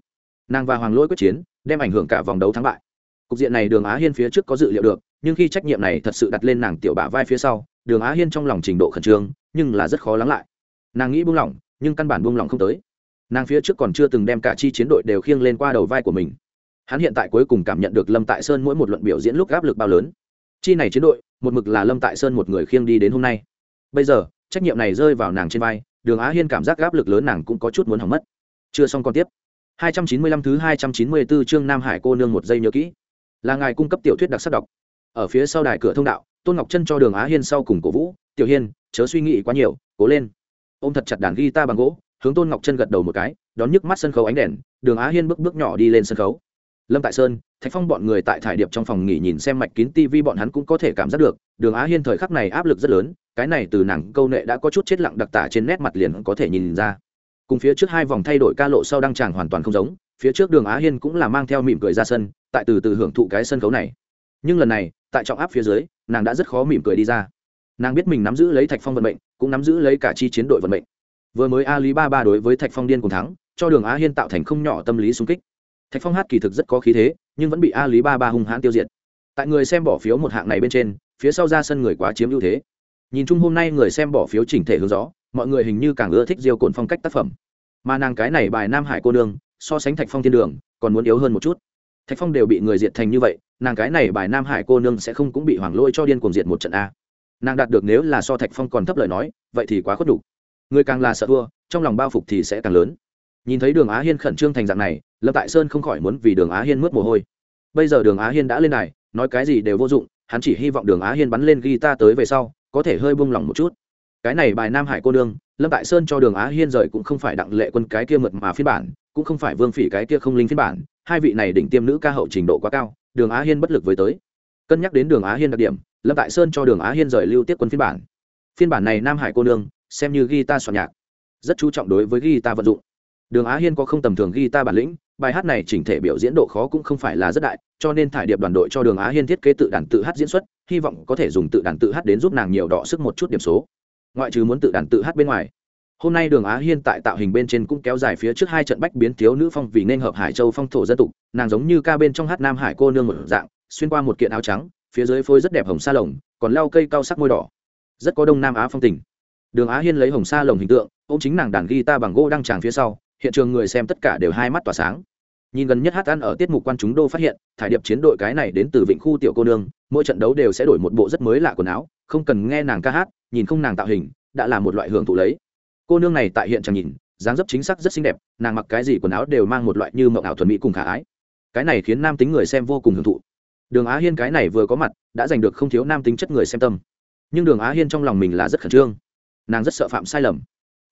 nàng và hoàng lỗi quyết chiến, đem ảnh hưởng cả vòng đấu thắng bại. Cục diện này đường á hiên phía trước có dự liệu được, nhưng khi trách nhiệm này thật sự đặt lên nàng tiểu bả vai phía sau, đường á hiên trong lòng trình độ khẩn trương, nhưng là rất khó lắng lại. Nàng nghĩ buông lỏng, nhưng căn bản buông lỏng không tới. Nàng phía trước còn chưa từng đem cả chi chiến đội đều khiêng lên qua đầu vai của mình. Hắn hiện tại cuối cùng cảm nhận được lâm tại sơn mỗi một luận biểu diễn lúc áp lực bao lớn. Chi này chiến đội, một mực là lâm tại sơn một người khiêng đi đến hôm nay. Bây giờ, trách nhiệm này rơi vào nàng trên vai, đường á hiên cảm giác áp lực lớn nàng cũng có chút muốn hỏng mất. Chưa xong còn tiếp. 295 thứ 294 chương Nam Hải cô nương một giây nhớ kỹ. Là ngài cung cấp tiểu thuyết đặc sắc đọc. Ở phía sau đài cửa thông đạo, Tôn Ngọc Chân cho Đường Á Hiên sau cùng cổ vũ, "Tiểu Hiên, chớ suy nghĩ quá nhiều, cố lên." Ôm thật chặt đàn guitar bằng gỗ, hướng Tôn Ngọc Chân gật đầu một cái, đón nhức mắt sân khấu ánh đèn, Đường Á Hiên bước bước nhỏ đi lên sân khấu. Lâm Tại Sơn, Thạch Phong bọn người tại thải điệp trong phòng nghỉ nhìn xem mạch kín TV bọn hắn cũng có thể cảm giác được, Đường Á Hiên thời khắc này áp lực rất lớn, cái này từ nàng câu nệ đã có chút chết lặng đặc tả trên nét mặt liền có thể nhìn ra cùng phía trước hai vòng thay đổi ca lộ sau đăng tràng hoàn toàn không giống, phía trước đường á hiên cũng là mang theo mỉm cười ra sân, tại từ từ hưởng thụ cái sân khấu này. Nhưng lần này, tại trọng áp phía dưới, nàng đã rất khó mỉm cười đi ra. Nàng biết mình nắm giữ lấy thạch phong vận mệnh, cũng nắm giữ lấy cả chi chiến đội vận mệnh. Vừa mới a lý ba ba đối với thạch phong điên cùng thắng, cho đường á hiên tạo thành không nhỏ tâm lý sung kích. Thạch phong hát kỳ thực rất có khí thế, nhưng vẫn bị a lý ba ba hung hãn tiêu diệt. Tại người xem bỏ phiếu một hạng này bên trên, phía sau ra sân người quá chiếm ưu thế nhìn chung hôm nay người xem bỏ phiếu chỉnh thể hướng gió, mọi người hình như càng ưa thích diêu cồn phong cách tác phẩm. Mà nàng cái này bài nam hải cô nương, so sánh thạch phong thiên đường, còn muốn yếu hơn một chút. Thạch phong đều bị người diệt thành như vậy, nàng cái này bài nam hải cô nương sẽ không cũng bị hoàng lôi cho điên cuồng diệt một trận a. Nàng đạt được nếu là so thạch phong còn thấp lời nói, vậy thì quá khuất đủ người càng là sợ thua, trong lòng bao phục thì sẽ càng lớn. Nhìn thấy đường á hiên khẩn trương thành dạng này, lâm tại sơn không khỏi muốn vì đường á hiên mướt mồ hôi. Bây giờ đường á hiên đã lên này nói cái gì đều vô dụng, hắn chỉ hy vọng đường á hiên bắn lên guitar tới về sau có thể hơi buông lỏng một chút. Cái này bài nam hải cô nương, lâm tại sơn cho đường á hiên rời cũng không phải đặng lệ quân cái kia mượt mà phiên bản, cũng không phải vương phỉ cái kia không linh phiên bản, hai vị này đỉnh tiêm nữ ca hậu trình độ quá cao, đường á hiên bất lực với tới. Cân nhắc đến đường á hiên đặc điểm, lâm tại sơn cho đường á hiên rời lưu tiếp quân phiên bản. Phiên bản này nam hải cô nương, xem như ghi ta soạn nhạc. Rất chú trọng đối với ghi ta vận dụng đường á hiên có không tầm thường guitar bản lĩnh, bài hát này chỉnh thể biểu diễn độ khó cũng không phải là rất đại, cho nên thải điệp đoàn đội cho đường á hiên thiết kế tự đàn tự hát diễn xuất, hy vọng có thể dùng tự đàn tự hát đến giúp nàng nhiều đọ sức một chút điểm số. Ngoại trừ muốn tự đàn tự hát bên ngoài, hôm nay đường á hiên tại tạo hình bên trên cũng kéo dài phía trước hai trận bách biến thiếu nữ phong vì nên hợp hải châu phong thổ dân tục, nàng giống như ca bên trong hát nam hải cô nương một dạng, xuyên qua một kiện áo trắng, phía dưới phôi rất đẹp hồng sa lồng, còn leo cây cao sắc môi đỏ. Rất có đông nam á phong tình. Đường á hiên lấy hồng sa lồng hình tượng ô m chính nàng đàn guitar bằng gỗ đăng tràng phía sau hiện trường người xem tất cả đều hai mắt tỏa sáng. Nhìn gần nhất hát ăn ở tiết mục quan chúng đô phát hiện, thải điệp chiến đội cái này đến từ vịnh khu tiểu cô nương, mỗi trận đấu đều sẽ đổi một bộ rất mới lạ quần áo, không cần nghe nàng ca hát, nhìn không nàng tạo hình, đã là một loại hưởng thụ lấy. Cô nương này tại hiện chẳng nhìn, dáng dấp chính xác rất xinh đẹp, nàng mặc cái gì quần áo đều mang một loại như mộng ảo thuần mỹ cùng khả ái. Cái này khiến nam tính người xem vô cùng hưởng thụ. Đường á hiên cái này vừa có mặt, đã giành được không thiếu nam tính chất người xem tâm. Nhưng đường á hiên trong lòng mình là rất khẩn trương. Nàng rất sợ phạm sai lầm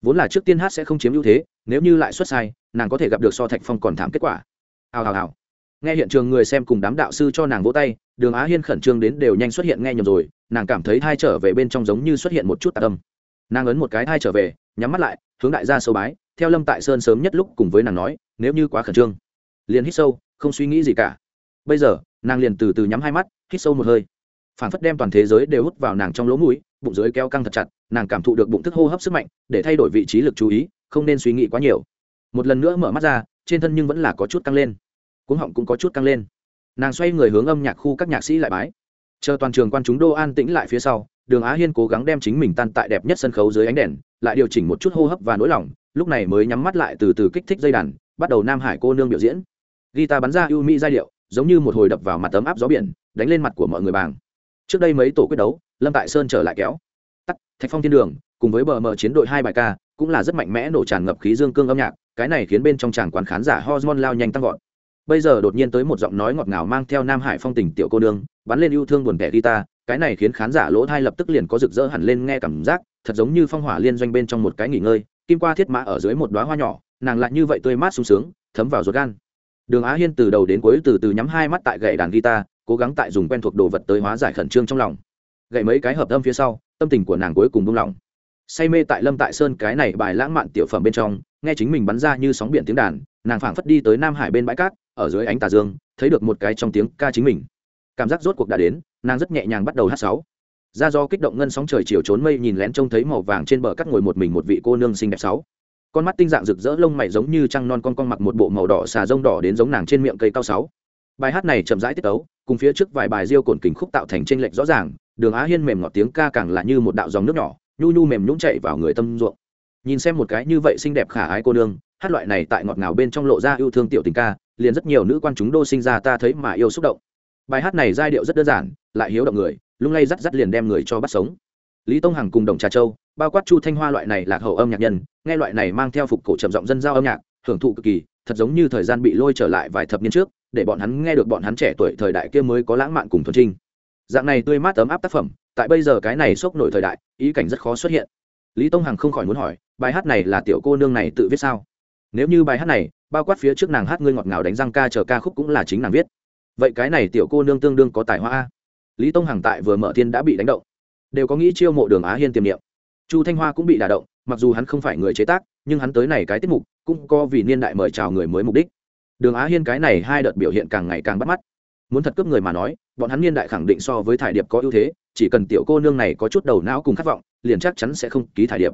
vốn là trước tiên hát sẽ không chiếm ưu thế, nếu như lại xuất sai, nàng có thể gặp được so thạch phong còn thảm kết quả. Hào hào hào. Nghe hiện trường người xem cùng đám đạo sư cho nàng vỗ tay, đường á hiên khẩn trương đến đều nhanh xuất hiện nghe nhầm rồi, nàng cảm thấy thai trở về bên trong giống như xuất hiện một chút tạ tâm nàng ấn một cái thai trở về, nhắm mắt lại, hướng đại gia sâu bái, theo lâm tại sơn sớm nhất lúc cùng với nàng nói, nếu như quá khẩn trương, liền hít sâu, không suy nghĩ gì cả. Bây giờ, nàng liền từ từ nhắm hai mắt, hít sâu một hơi phản phất đem toàn thế giới đều hút vào nàng trong lỗ mũi, bụng dưới keo căng thật chặt, nàng cảm thụ được bụng thức hô hấp sức mạnh, để thay đổi vị trí lực chú ý, không nên suy nghĩ quá nhiều. Một lần nữa mở mắt ra, trên thân nhưng vẫn là có chút căng lên. Cuống họng cũng có chút căng lên. Nàng xoay người hướng âm nhạc khu các nhạc sĩ lại bái. Chờ toàn trường quan chúng đô an tĩnh lại phía sau, đường á hiên cố gắng đem chính mình tan tại đẹp nhất sân khấu dưới ánh đèn, lại điều chỉnh một chút hô hấp và nỗi lòng, lúc này mới nhắm mắt lại từ từ kích thích dây đàn, bắt đầu nam hải cô nương biểu diễn. Guitar bắn ra ưu mỹ giai điệu, giống như một hồi đập vào mặt tấm áp gió biển, đánh lên mặt của mọi người bàng trước đây mấy tổ quyết đấu, lâm tại sơn trở lại kéo. Tắt, thạch phong thiên đường, cùng với bờ mờ chiến đội hai bài ca, cũng là rất mạnh mẽ nổ tràn ngập khí dương cương âm nhạc, cái này khiến bên trong tràng quán khán giả hormone lao nhanh tăng vọt. Bây giờ đột nhiên tới một giọng nói ngọt ngào mang theo nam hải phong tình tiểu cô nương, bắn lên yêu thương buồn vẻ guitar, cái này khiến khán giả lỗ thai lập tức liền có rực rỡ hẳn lên nghe cảm giác, thật giống như phong hỏa liên doanh bên trong một cái nghỉ ngơi, kim qua thiết mã ở dưới một đoá hoa nhỏ, nàng lại như vậy tươi mát sung sướng, thấm vào ruột gan. Đường á hiên từ đầu đến cuối từ từ nhắm hai mắt tại gậy đàn guitar cố gắng tại dùng quen thuộc đồ vật tới hóa giải khẩn trương trong lòng. Gậy mấy cái hợp âm phía sau, tâm tình của nàng cuối cùng buông lỏng. Say mê tại lâm tại sơn cái này bài lãng mạn tiểu phẩm bên trong, nghe chính mình bắn ra như sóng biển tiếng đàn, nàng phảng phất đi tới nam hải bên bãi cát, ở dưới ánh tà dương, thấy được một cái trong tiếng ca chính mình. Cảm giác rốt cuộc đã đến, nàng rất nhẹ nhàng bắt đầu hát sáu. Ra do kích động ngân sóng trời chiều trốn mây nhìn lén trông thấy màu vàng trên bờ cắt ngồi một mình một vị cô nương xinh đẹp sáu. Con mắt tinh dạng rực rỡ lông mày giống như trăng non con con mặc một bộ màu đỏ xà rông đỏ đến giống nàng trên miệng cây cao sáu bài hát này chậm rãi tiết tấu, cùng phía trước vài bài riêu cồn kình khúc tạo thành tranh lệch rõ ràng, đường á hiên mềm ngọt tiếng ca càng là như một đạo dòng nước nhỏ, nhu nhu mềm nhũng chạy vào người tâm ruộng. Nhìn xem một cái như vậy xinh đẹp khả ái cô nương, hát loại này tại ngọt ngào bên trong lộ ra yêu thương tiểu tình ca, liền rất nhiều nữ quan chúng đô sinh ra ta thấy mà yêu xúc động. Bài hát này giai điệu rất đơn giản, lại hiếu động người, lung lay rắt rắt liền đem người cho bắt sống. Lý tông hằng cùng đồng trà châu, bao quát chu thanh hoa loại này lạc hậu âm nhạc nhân, nghe loại này mang theo phục cổ trầm giọng dân giao âm nhạc, hưởng thụ cực kỳ thật giống như thời gian bị lôi trở lại vài thập niên trước, để bọn hắn nghe được bọn hắn trẻ tuổi thời đại kia mới có lãng mạn cùng thuần trinh. Dạng này tươi mát ấm áp tác phẩm, tại bây giờ cái này sốc nổi thời đại, ý cảnh rất khó xuất hiện. Lý tông hằng không khỏi muốn hỏi, bài hát này là tiểu cô nương này tự viết sao? Nếu như bài hát này, bao quát phía trước nàng hát ngươi ngọt ngào đánh răng ca chờ ca khúc cũng là chính nàng viết. Vậy cái này tiểu cô nương tương đương có tài hoa a. Lý tông hằng tại vừa mở thiên đã bị đánh động. Đều có nghĩ chiêu mộ đường á hiên tiềm niệm. Chu thanh hoa cũng bị đả động, mặc dù hắn không phải người chế tác, nhưng hắn tới này cái tiết mục cũng có vì niên đại mời chào người mới mục đích. Đường á hiên cái này hai đợt biểu hiện càng ngày càng bắt mắt. Muốn thật cướp người mà nói, bọn hắn niên đại khẳng định so với thải điệp có ưu thế, chỉ cần tiểu cô nương này có chút đầu não cùng khát vọng, liền chắc chắn sẽ không ký thải điệp.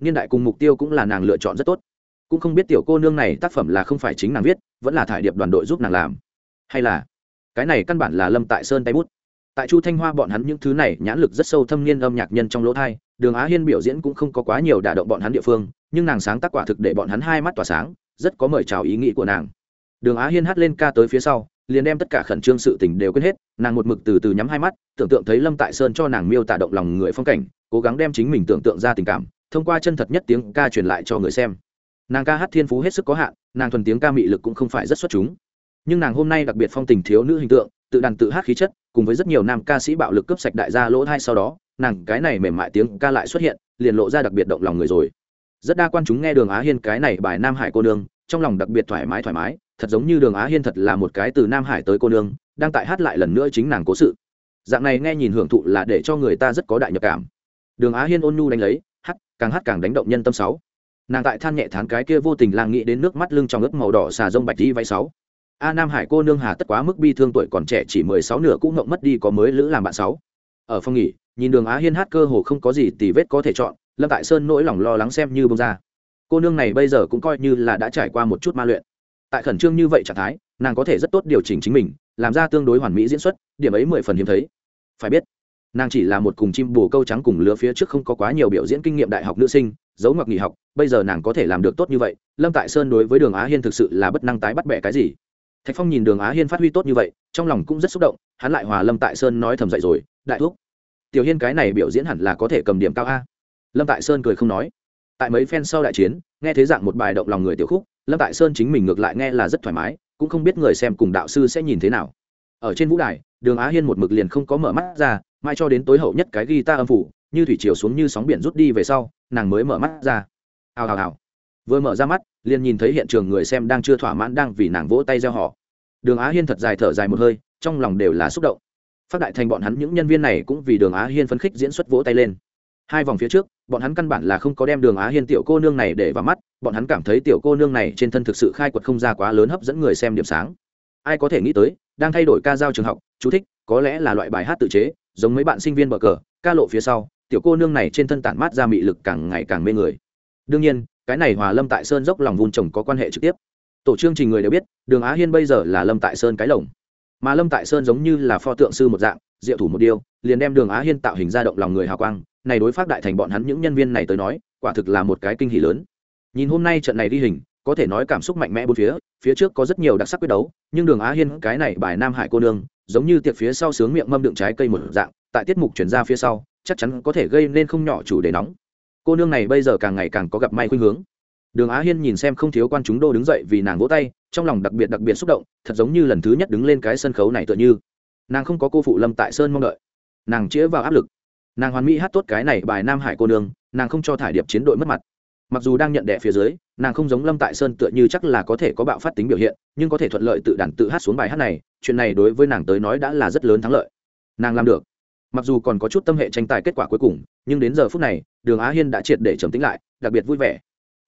Niên đại cùng mục tiêu cũng là nàng lựa chọn rất tốt. Cũng không biết tiểu cô nương này tác phẩm là không phải chính nàng viết, vẫn là thải điệp đoàn đội giúp nàng làm. Hay là, cái này căn bản là lâm tại sơn tay bút tại chu thanh hoa bọn hắn những thứ này nhãn lực rất sâu thâm niên âm nhạc nhân trong lỗ thai, đường á hiên biểu diễn cũng không có quá nhiều đả động bọn hắn địa phương, nhưng nàng sáng tác quả thực để bọn hắn hai mắt tỏa sáng, rất có mời chào ý nghĩ của nàng. Đường á hiên hát lên ca tới phía sau, liền đem tất cả khẩn trương sự tình đều quên hết, nàng một mực từ từ nhắm hai mắt, tưởng tượng thấy lâm tại sơn cho nàng miêu tả động lòng người phong cảnh, cố gắng đem chính mình tưởng tượng ra tình cảm, thông qua chân thật nhất tiếng ca truyền lại cho người xem. Nàng ca hát thiên phú hết sức có hạn, nàng thuần tiếng ca mị lực cũng không phải rất xuất chúng. Nhưng nàng hôm nay đặc biệt phong tình thiếu nữ hình tượng, tự đàn tự hát khí chất cùng với rất nhiều nam ca sĩ bạo lực cướp sạch đại gia lỗ thai sau đó, nàng cái này mềm mại tiếng ca lại xuất hiện, liền lộ ra đặc biệt động lòng người rồi. Rất đa quan chúng nghe đường á hiên cái này bài nam hải cô nương, trong lòng đặc biệt thoải mái thoải mái, thật giống như đường á hiên thật là một cái từ nam hải tới cô nương, đang tại hát lại lần nữa chính nàng cố sự. Dạng này nghe nhìn hưởng thụ là để cho người ta rất có đại nhập cảm. Đường á hiên ôn nhu đánh lấy, hát, càng hát càng đánh động nhân tâm sáu. Nàng tại than nhẹ thán cái kia vô tình lang nghĩ đến nước mắt lưng trong ướp màu đỏ xà rông bạch đi váy sáu a nam hải cô nương hà tất quá mức bi thương tuổi còn trẻ chỉ mười sáu nửa cũng ngộng mất đi có mới lữ làm bạn sáu. Ở phòng nghỉ, nhìn đường á hiên hát cơ hồ không có gì tì vết có thể chọn, lâm tại sơn nỗi lòng lo lắng xem như bông ra. Cô nương này bây giờ cũng coi như là đã trải qua một chút ma luyện. Tại khẩn trương như vậy trạng thái, nàng có thể rất tốt điều chỉnh chính mình, làm ra tương đối hoàn mỹ diễn xuất, điểm ấy mười phần hiếm thấy. Phải biết, nàng chỉ là một cùng chim bồ câu trắng cùng lứa phía trước không có quá nhiều biểu diễn kinh nghiệm đại học nữ sinh giấu ngoặc nghỉ học, bây giờ nàng có thể làm được tốt như vậy. Lâm tại sơn đối với đường á hiên thực sự là bất năng tái bắt bẻ cái gì thạch phong nhìn đường á hiên phát huy tốt như vậy, trong lòng cũng rất xúc động, hắn lại hòa lâm tại sơn nói thầm dậy rồi, đại thúc, tiểu hiên cái này biểu diễn hẳn là có thể cầm điểm cao a. Lâm tại sơn cười không nói. Tại mấy phen sau đại chiến, nghe thế dạng một bài động lòng người tiểu khúc, lâm tại sơn chính mình ngược lại nghe là rất thoải mái, cũng không biết người xem cùng đạo sư sẽ nhìn thế nào. Ở trên vũ đài, đường á hiên một mực liền không có mở mắt ra, mai cho đến tối hậu nhất cái ghi ta âm phủ, như thủy chiều xuống như sóng biển rút đi về sau, nàng mới mở mắt ra. Hào hào hào vừa mở ra mắt, liền nhìn thấy hiện trường người xem đang chưa thỏa mãn đang vì nàng vỗ tay gieo họ. Đường á hiên thật dài thở dài một hơi, trong lòng đều là xúc động. Phát đại thành bọn hắn những nhân viên này cũng vì đường á hiên phấn khích diễn xuất vỗ tay lên. Hai vòng phía trước, bọn hắn căn bản là không có đem đường á hiên tiểu cô nương này để vào mắt, bọn hắn cảm thấy tiểu cô nương này trên thân thực sự khai quật không ra quá lớn hấp dẫn người xem điểm sáng. Ai có thể nghĩ tới, đang thay đổi ca giao trường học, chú thích, có lẽ là loại bài hát tự chế, giống mấy bạn sinh viên bờ cờ, ca lộ phía sau, tiểu cô nương này trên thân tản mát ra mị lực càng ngày càng mê người. Đương nhiên cái này hòa lâm tại sơn dốc lòng vun trồng có quan hệ trực tiếp. Tổ chương trình người đều biết, đường á hiên bây giờ là lâm tại sơn cái lồng. Mà lâm tại sơn giống như là pho tượng sư một dạng, diệu thủ một điêu liền đem đường á hiên tạo hình ra động lòng người hào quang. Này đối phát đại thành bọn hắn những nhân viên này tới nói, quả thực là một cái kinh hỉ lớn. Nhìn hôm nay trận này đi hình, có thể nói cảm xúc mạnh mẽ bốn phía phía trước có rất nhiều đặc sắc quyết đấu, nhưng đường á hiên cái này bài nam hải cô nương, giống như tiệc phía sau sướng miệng mâm đựng trái cây một dạng, tại tiết mục chuyển ra phía sau, chắc chắn có thể gây nên không nhỏ chủ đề nóng cô nương này bây giờ càng ngày càng có gặp may khuynh hướng. Đường á hiên nhìn xem không thiếu quan chúng đô đứng dậy vì nàng vỗ tay, trong lòng đặc biệt đặc biệt xúc động, thật giống như lần thứ nhất đứng lên cái sân khấu này tựa như. Nàng không có cô phụ lâm tại sơn mong đợi. Nàng chĩa vào áp lực. Nàng hoàn mỹ hát tốt cái này bài nam hải cô nương, nàng không cho thải điệp chiến đội mất mặt. Mặc dù đang nhận đẻ phía dưới, nàng không giống lâm tại sơn tựa như chắc là có thể có bạo phát tính biểu hiện, nhưng có thể thuận lợi tự đàn tự hát xuống bài hát này, chuyện này đối với nàng tới nói đã là rất lớn thắng lợi. Nàng làm được mặc dù còn có chút tâm hệ tranh tài kết quả cuối cùng, nhưng đến giờ phút này, đường á hiên đã triệt để trầm tính lại, đặc biệt vui vẻ.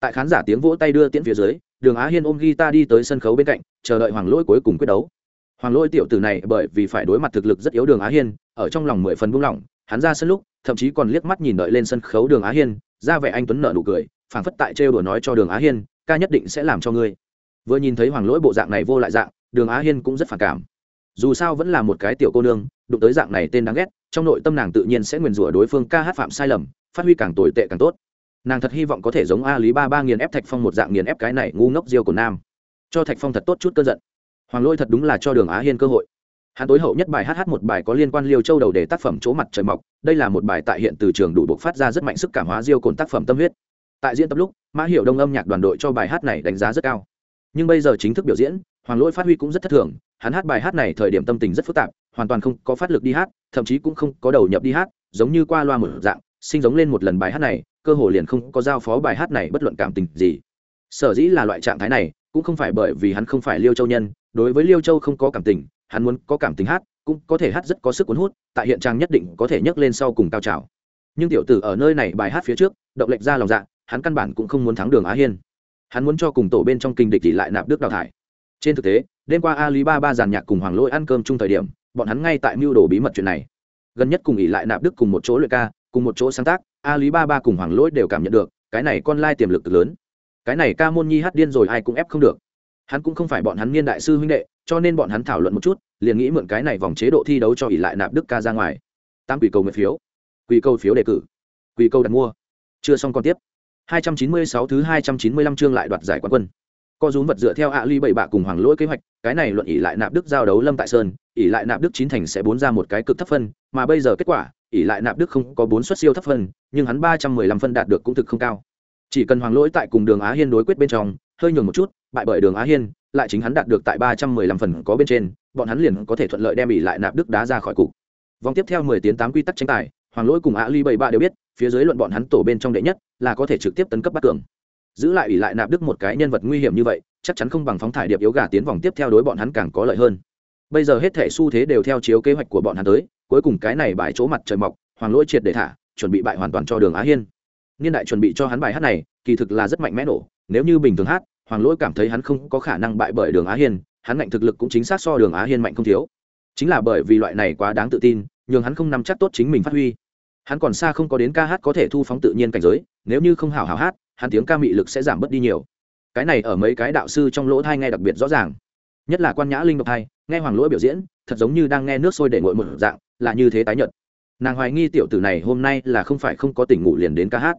Tại khán giả tiếng vỗ tay đưa tiễn phía dưới, đường á hiên ôm guitar đi tới sân khấu bên cạnh, chờ đợi hoàng lỗi cuối cùng quyết đấu. Hoàng lỗi tiểu tử này bởi vì phải đối mặt thực lực rất yếu đường á hiên, ở trong lòng mười phần buông lỏng, hắn ra sân lúc, thậm chí còn liếc mắt nhìn đợi lên sân khấu đường á hiên, ra vẻ anh tuấn nợ nụ cười, phảng phất tại trêu đùa nói cho đường á hiên, ca nhất định sẽ làm cho ngươi. Vừa nhìn thấy hoàng lỗi bộ dạng này vô lại dạng, đường á hiên cũng rất phản cảm. Dù sao vẫn là một cái tiểu cô nương đụng tới dạng này tên đáng ghét, trong nội tâm nàng tự nhiên sẽ nguyền rủa đối phương ca hát phạm sai lầm, phát huy càng tồi tệ càng tốt. Nàng thật hy vọng có thể giống a lý ba ba nghiền ép thạch phong một dạng nghiền ép cái này ngu ngốc diêu của nam. Cho thạch phong thật tốt chút cơn giận. Hoàng lôi thật đúng là cho đường á hiên cơ hội. Hắn tối hậu nhất bài hát một bài có liên quan liêu châu đầu để tác phẩm chỗ mặt trời mọc. Đây là một bài tại hiện từ trường đủ buộc phát ra rất mạnh sức cảm hóa diêu cồn tác phẩm tâm huyết. Tại diễn tập lúc, mã hiệu đông âm nhạc đoàn đội cho bài hát này đánh giá rất cao. Nhưng bây giờ chính thức biểu diễn, hoàng lỗi phát huy cũng rất thất thường. Hắn hát bài hát này thời điểm tâm tình rất phức tạp hoàn toàn không có phát lực đi hát, thậm chí cũng không có đầu nhập đi hát, giống như qua loa một dạng, sinh giống lên một lần bài hát này, cơ hồ liền không có giao phó bài hát này bất luận cảm tình gì. Sở dĩ là loại trạng thái này, cũng không phải bởi vì hắn không phải liêu châu nhân, đối với liêu châu không có cảm tình, hắn muốn có cảm tình hát, cũng có thể hát rất có sức cuốn hút, tại hiện trang nhất định có thể nhấc lên sau cùng cao trào. Nhưng tiểu tử ở nơi này bài hát phía trước, động lệnh ra lòng dạ hắn căn bản cũng không muốn thắng đường á hiên. Hắn muốn cho cùng tổ bên trong kinh địch thì lại nạp đức đào thải. Trên thực tế, đêm qua ali ba ba giàn nhạc cùng hoàng lỗi ăn cơm chung thời điểm bọn hắn ngay tại mưu đồ bí mật chuyện này. Gần nhất cùng ỉ lại nạp đức cùng một chỗ luyện ca, cùng một chỗ sáng tác A lý ba ba cùng hoàng lỗi đều cảm nhận được, cái này con lai tiềm lực cực lớn. Cái này ca môn nhi hát điên rồi ai cũng ép không được. Hắn cũng không phải bọn hắn niên đại sư huynh đệ, cho nên bọn hắn thảo luận một chút, liền nghĩ mượn cái này vòng chế độ thi đấu cho ỉ lại nạp đức ca ra ngoài. Tám quỷ cầu nguyện phiếu. Quỷ cầu phiếu đề cử. Quỷ cầu đặt mua. Chưa xong còn tiếp. 296 thứ 295 chương lại đoạt giải quán quân co rúm vật dựa theo ạ ly bảy bạ cùng hoàng lỗi kế hoạch, cái này luận ỉ lại nạp đức giao đấu lâm tại sơn ỉ lại nạp đức chín thành sẽ bốn ra một cái cực thấp phân, mà bây giờ kết quả ỉ lại nạp đức không có bốn suất siêu thấp phân, nhưng hắn ba trăm mười lăm phân đạt được cũng thực không cao. Chỉ cần hoàng lỗi tại cùng đường á hiên đối quyết bên trong, hơi nhường một chút, bại bởi đường á hiên, lại chính hắn đạt được tại ba trăm mười lăm phần có bên trên, bọn hắn liền có thể thuận lợi đem ỉ lại nạp đức đá ra khỏi cục. Vòng tiếp theo mười tiến tám quy tắc tranh tài, hoàng lỗi cùng ạ ly bảy bạ đều biết, phía dưới luận bọn hắn tổ bên trong đệ nhất là có thể trực tiếp tấn cấp bắt cường giữ lại ủy lại nạp đức một cái nhân vật nguy hiểm như vậy, chắc chắn không bằng phóng thải điệp yếu gà tiến vòng tiếp theo đối bọn hắn càng có lợi hơn. Bây giờ hết thể xu thế đều theo chiếu kế hoạch của bọn hắn tới, cuối cùng cái này bài chỗ mặt trời mọc, hoàng lỗi triệt để thả, chuẩn bị bại hoàn toàn cho đường á hiên. Niên đại chuẩn bị cho hắn bài hát này, kỳ thực là rất mạnh mẽ nổ, nếu như bình thường hát, hoàng lỗi cảm thấy hắn không có khả năng bại bởi đường á hiên, hắn mạnh thực lực cũng chính xác so đường á hiên mạnh không thiếu. Chính là bởi vì loại này quá đáng tự tin, nhường hắn không nắm chắc tốt chính mình phát huy. Hắn còn xa không có đến ca hát có thể thu phóng tự nhiên cảnh giới, nếu như không hào hào hát hắn tiếng ca mị lực sẽ giảm bớt đi nhiều. Cái này ở mấy cái đạo sư trong lỗ thai nghe đặc biệt rõ ràng. Nhất là quan nhã linh độc thai, nghe hoàng lỗi biểu diễn, thật giống như đang nghe nước sôi để ngội một dạng, là như thế tái nhật nàng hoài nghi tiểu tử này hôm nay là không phải không có tỉnh ngủ liền đến ca hát.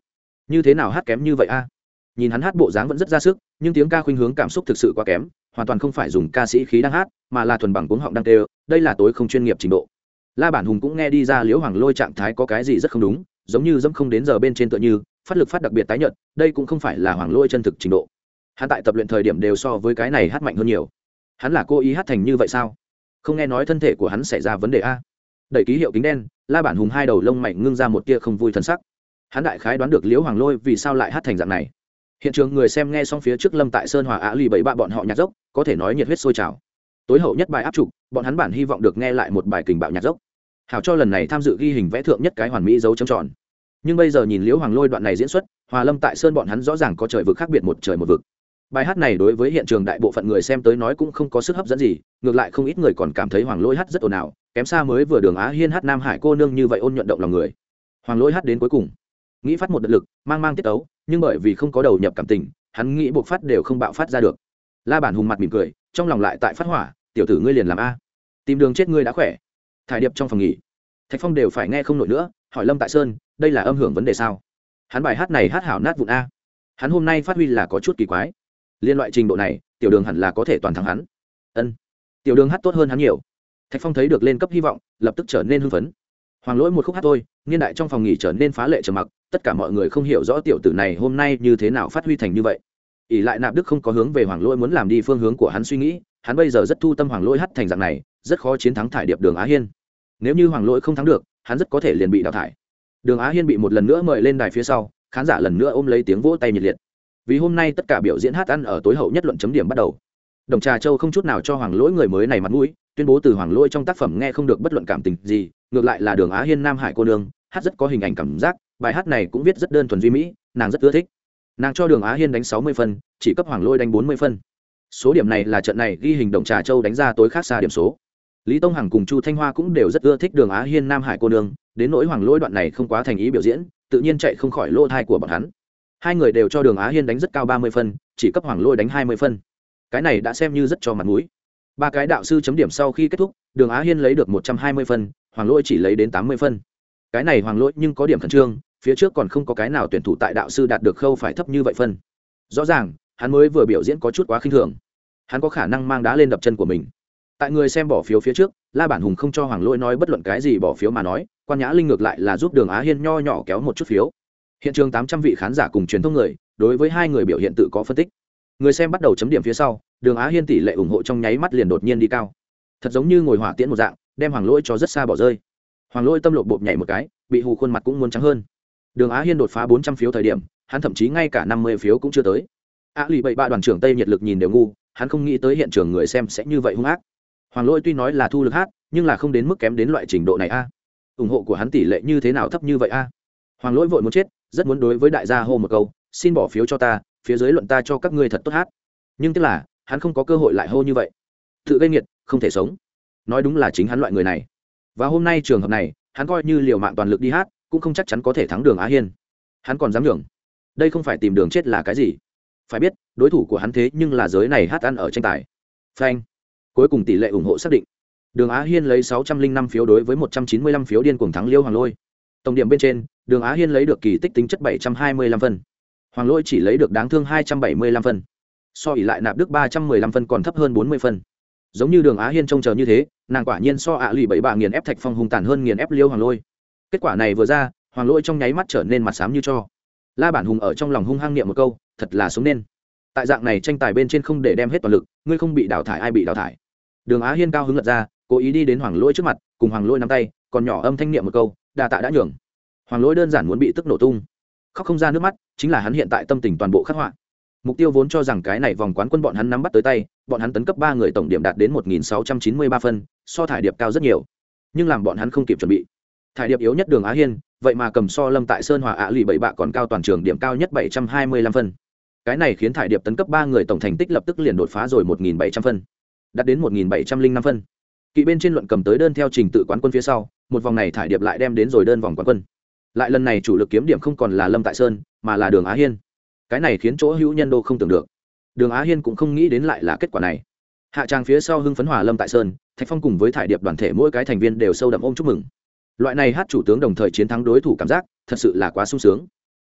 Như thế nào hát kém như vậy a? Nhìn hắn hát bộ dáng vẫn rất ra sức, nhưng tiếng ca khuynh hướng cảm xúc thực sự quá kém, hoàn toàn không phải dùng ca sĩ khí đang hát, mà là thuần bằng cuống họng đang tê đây là tối không chuyên nghiệp trình độ. La bản hùng cũng nghe đi ra liễu hoàng lôi trạng thái có cái gì rất không đúng, giống như dẫm không đến giờ bên trên tựa như phát lực phát đặc biệt tái nhợt, đây cũng không phải là hoàng lôi chân thực trình độ. Hắn tại tập luyện thời điểm đều so với cái này hát mạnh hơn nhiều. Hắn là cố ý hát thành như vậy sao? Không nghe nói thân thể của hắn xảy ra vấn đề a. Đẩy ký hiệu kính đen, la bản hùng hai đầu lông mạnh ngưng ra một tia không vui thần sắc. Hắn đại khái đoán được liễu hoàng lôi vì sao lại hát thành dạng này. Hiện trường người xem nghe xong phía trước lâm tại sơn hòa á lì bảy ba bọn họ nhạc dốc, có thể nói nhiệt huyết sôi trào. Tối hậu nhất bài áp trục, bọn hắn bản hy vọng được nghe lại một bài kình bạo nhạc dốc. Hảo cho lần này tham dự ghi hình vẽ thượng nhất cái hoàn mỹ dấu chấm tròn nhưng bây giờ nhìn liễu hoàng lôi đoạn này diễn xuất, hòa lâm tại sơn bọn hắn rõ ràng có trời vực khác biệt một trời một vực. Bài hát này đối với hiện trường đại bộ phận người xem tới nói cũng không có sức hấp dẫn gì, ngược lại không ít người còn cảm thấy hoàng lôi hát rất ồn ào, kém xa mới vừa đường á hiên hát nam hải cô nương như vậy ôn nhuận động lòng người. Hoàng lôi hát đến cuối cùng, nghĩ phát một đợt lực, mang mang tiết tấu, nhưng bởi vì không có đầu nhập cảm tình, hắn nghĩ buộc phát đều không bạo phát ra được. La bản hùng mặt mỉm cười, trong lòng lại tại phát hỏa, tiểu tử ngươi liền làm a. Tìm đường chết ngươi đã khỏe. Thải điệp trong phòng nghỉ. Thạch phong đều phải nghe không nổi nữa hỏi lâm tại sơn, đây là âm hưởng vấn đề sao? Hắn bài hát này hát hảo nát vụn a. Hắn hôm nay phát huy là có chút kỳ quái. Liên loại trình độ này, tiểu đường hẳn là có thể toàn thắng hắn. Ân. Tiểu đường hát tốt hơn hắn nhiều. Thạch phong thấy được lên cấp hy vọng, lập tức trở nên hưng phấn. Hoàng lỗi một khúc hát thôi, niên đại trong phòng nghỉ trở nên phá lệ trầm mặc, tất cả mọi người không hiểu rõ tiểu tử này hôm nay như thế nào phát huy thành như vậy. Ỷ lại nạp đức không có hướng về hoàng lỗi muốn làm đi phương hướng của hắn suy nghĩ, hắn bây giờ rất thu tâm hoàng lỗi hát thành dạng này, rất khó chiến thắng thải điệp đường á hiên. Nếu như hoàng lỗi không thắng được hắn rất có thể liền bị đào thải. Đường á hiên bị một lần nữa mời lên đài phía sau, khán giả lần nữa ôm lấy tiếng vỗ tay nhiệt liệt. Vì hôm nay tất cả biểu diễn hát ăn ở tối hậu nhất luận chấm điểm bắt đầu. Đồng trà châu không chút nào cho hoàng lỗi người mới này mặt mũi, tuyên bố từ hoàng lỗi trong tác phẩm nghe không được bất luận cảm tình gì, ngược lại là đường á hiên nam hải cô nương, hát rất có hình ảnh cảm giác, bài hát này cũng viết rất đơn thuần duy mỹ, nàng rất ưa thích. Nàng cho đường á hiên đánh sáu mươi phân, chỉ cấp hoàng lôi đánh bốn mươi phân. Số điểm này là trận này ghi hình đồng trà châu đánh ra tối khác xa điểm số lý tông hằng cùng chu thanh hoa cũng đều rất ưa thích đường á hiên nam hải cô nương, đến nỗi hoàng Lỗi đoạn này không quá thành ý biểu diễn, tự nhiên chạy không khỏi lỗ thai của bọn hắn. Hai người đều cho đường á hiên đánh rất cao ba mươi phân, chỉ cấp hoàng Lỗi đánh hai mươi phân. Cái này đã xem như rất cho mặt mũi. Ba cái đạo sư chấm điểm sau khi kết thúc, đường á hiên lấy được một trăm hai mươi phân, hoàng Lỗi chỉ lấy đến tám mươi phân. Cái này hoàng Lỗi nhưng có điểm khẩn trương, phía trước còn không có cái nào tuyển thủ tại đạo sư đạt được khâu phải thấp như vậy phân. Rõ ràng, hắn mới vừa biểu diễn có chút quá khinh thường. Hắn có khả năng mang đá lên đập chân của mình tại người xem bỏ phiếu phía trước, la bản hùng không cho hoàng lỗi nói bất luận cái gì bỏ phiếu mà nói, quan nhã linh ngược lại là giúp đường á hiên nho nhỏ kéo một chút phiếu. Hiện trường tám trăm vị khán giả cùng truyền thông người, đối với hai người biểu hiện tự có phân tích. Người xem bắt đầu chấm điểm phía sau, đường á hiên tỷ lệ ủng hộ trong nháy mắt liền đột nhiên đi cao. Thật giống như ngồi hỏa tiễn một dạng, đem hoàng lỗi cho rất xa bỏ rơi. Hoàng lỗi tâm lộp bộp nhảy một cái, bị hù khuôn mặt cũng muốn trắng hơn. Đường á hiên đột phá bốn trăm phiếu thời điểm, hắn thậm chí ngay cả năm mươi phiếu cũng chưa tới. Á lì bậy ba đoàn trưởng tây nhiệt lực nhìn đều ngu, hắn không nghĩ tới hiện trường người xem sẽ như vậy hung ác hoàng lỗi tuy nói là thu lực hát, nhưng là không đến mức kém đến loại trình độ này a. Ủng hộ của hắn tỷ lệ như thế nào thấp như vậy a? Hoàng lỗi vội muốn chết, rất muốn đối với đại gia hô một câu, xin bỏ phiếu cho ta, phía dưới luận ta cho các ngươi thật tốt hát. Nhưng tức là, hắn không có cơ hội lại hô như vậy. Tự gây nghiệt, không thể sống. Nói đúng là chính hắn loại người này. Và hôm nay trường hợp này, hắn coi như liều mạng toàn lực đi hát, cũng không chắc chắn có thể thắng đường á hiên. Hắn còn dám đường? đây không phải tìm đường chết là cái gì? Phải biết, đối thủ của hắn thế nhưng là giới này hát ăn ở tranh tài. Phanh cuối cùng tỷ lệ ủng hộ xác định. Đường á hiên lấy sáu trăm linh năm phiếu đối với một trăm chín mươi lăm phiếu điên cuồng thắng liêu hoàng lôi. Tổng điểm bên trên, đường á hiên lấy được kỳ tích tính chất bảy trăm hai mươi lăm phân. Hoàng lôi chỉ lấy được đáng thương hai trăm bảy mươi lăm phân. So ỉ lại nạp đức ba trăm mười lăm phân còn thấp hơn bốn mươi phân. Giống như đường á hiên trông chờ như thế, nàng quả nhiên so ạ lụy bảy bạ nghiền ép thạch phong hùng tàn hơn nghiền ép liêu hoàng lôi. Kết quả này vừa ra, hoàng lôi trong nháy mắt trở nên mặt xám như cho. La bản hùng ở trong lòng hung hăng niệm một câu, thật là sống nên. Tại dạng này tranh tài bên trên không để đem hết toàn lực, ngươi không bị đào thải ai bị đào thải đường á hiên cao hứng lật ra, cố ý đi đến hoàng lỗi trước mặt, cùng hoàng lỗi nắm tay, còn nhỏ âm thanh niệm một câu đà tạ đã nhường. Hoàng lỗi đơn giản muốn bị tức nổ tung. Khóc không ra nước mắt, chính là hắn hiện tại tâm tình toàn bộ khắc họa. Mục tiêu vốn cho rằng cái này vòng quán quân bọn hắn nắm bắt tới tay, bọn hắn tấn cấp ba người tổng điểm đạt đến một nghìn sáu trăm chín mươi ba phân, so thải điệp cao rất nhiều. Nhưng làm bọn hắn không kịp chuẩn bị. Thải điệp yếu nhất đường á hiên, vậy mà cầm so lâm tại sơn hòa ạ lụy bảy bạ còn cao toàn trường điểm cao nhất bảy trăm hai mươi lăm phân. Cái này khiến thải điệp tấn cấp ba người tổng thành tích lập tức liền đột phá rồi một nghìn bảy trăm phân đạt đến một nghìn bảy trăm linh năm phân. Kỵ bên trên luận cầm tới đơn theo trình tự quán quân phía sau, một vòng này thải điệp lại đem đến rồi đơn vòng quán quân. Lại lần này chủ lực kiếm điểm không còn là lâm tại sơn, mà là đường á hiên. Cái này khiến chỗ hữu nhân đô không tưởng được. Đường á hiên cũng không nghĩ đến lại là kết quả này. Hạ trang phía sau hưng phấn hòa lâm tại sơn, thạch phong cùng với thải điệp đoàn thể mỗi cái thành viên đều sâu đậm ôm chúc mừng. Loại này hát chủ tướng đồng thời chiến thắng đối thủ cảm giác, thật sự là quá sung sướng.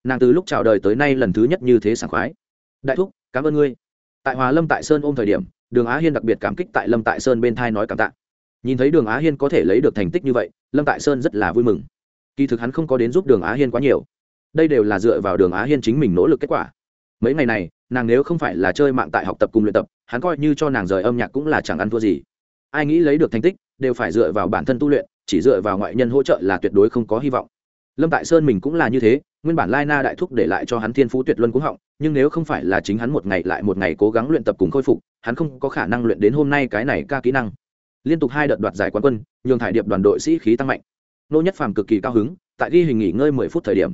Nàng từ lúc chào đời tới nay lần thứ nhất như thế sảng khoái. Đại thúc, cảm ơn ngươi. Tại hòa lâm tại sơn ôm thời điểm đường á hiên đặc biệt cảm kích tại lâm tại sơn bên thai nói cảm tạ. Nhìn thấy đường á hiên có thể lấy được thành tích như vậy, lâm tại sơn rất là vui mừng. Kỳ thực hắn không có đến giúp đường á hiên quá nhiều. Đây đều là dựa vào đường á hiên chính mình nỗ lực kết quả. Mấy ngày này, nàng nếu không phải là chơi mạng tại học tập cùng luyện tập, hắn coi như cho nàng rời âm nhạc cũng là chẳng ăn thua gì. Ai nghĩ lấy được thành tích, đều phải dựa vào bản thân tu luyện, chỉ dựa vào ngoại nhân hỗ trợ là tuyệt đối không có hy vọng lâm tại sơn mình cũng là như thế, nguyên bản lai na đại thúc để lại cho hắn thiên phú tuyệt luân cũng họng, nhưng nếu không phải là chính hắn một ngày lại một ngày cố gắng luyện tập cùng khôi phục, hắn không có khả năng luyện đến hôm nay cái này ca kỹ năng. Liên tục hai đợt đoạt giải quán quân, nhường thải điệp đoàn đội sĩ khí tăng mạnh. Nô nhất phàm cực kỳ cao hứng, tại ghi hình nghỉ ngơi mười phút thời điểm,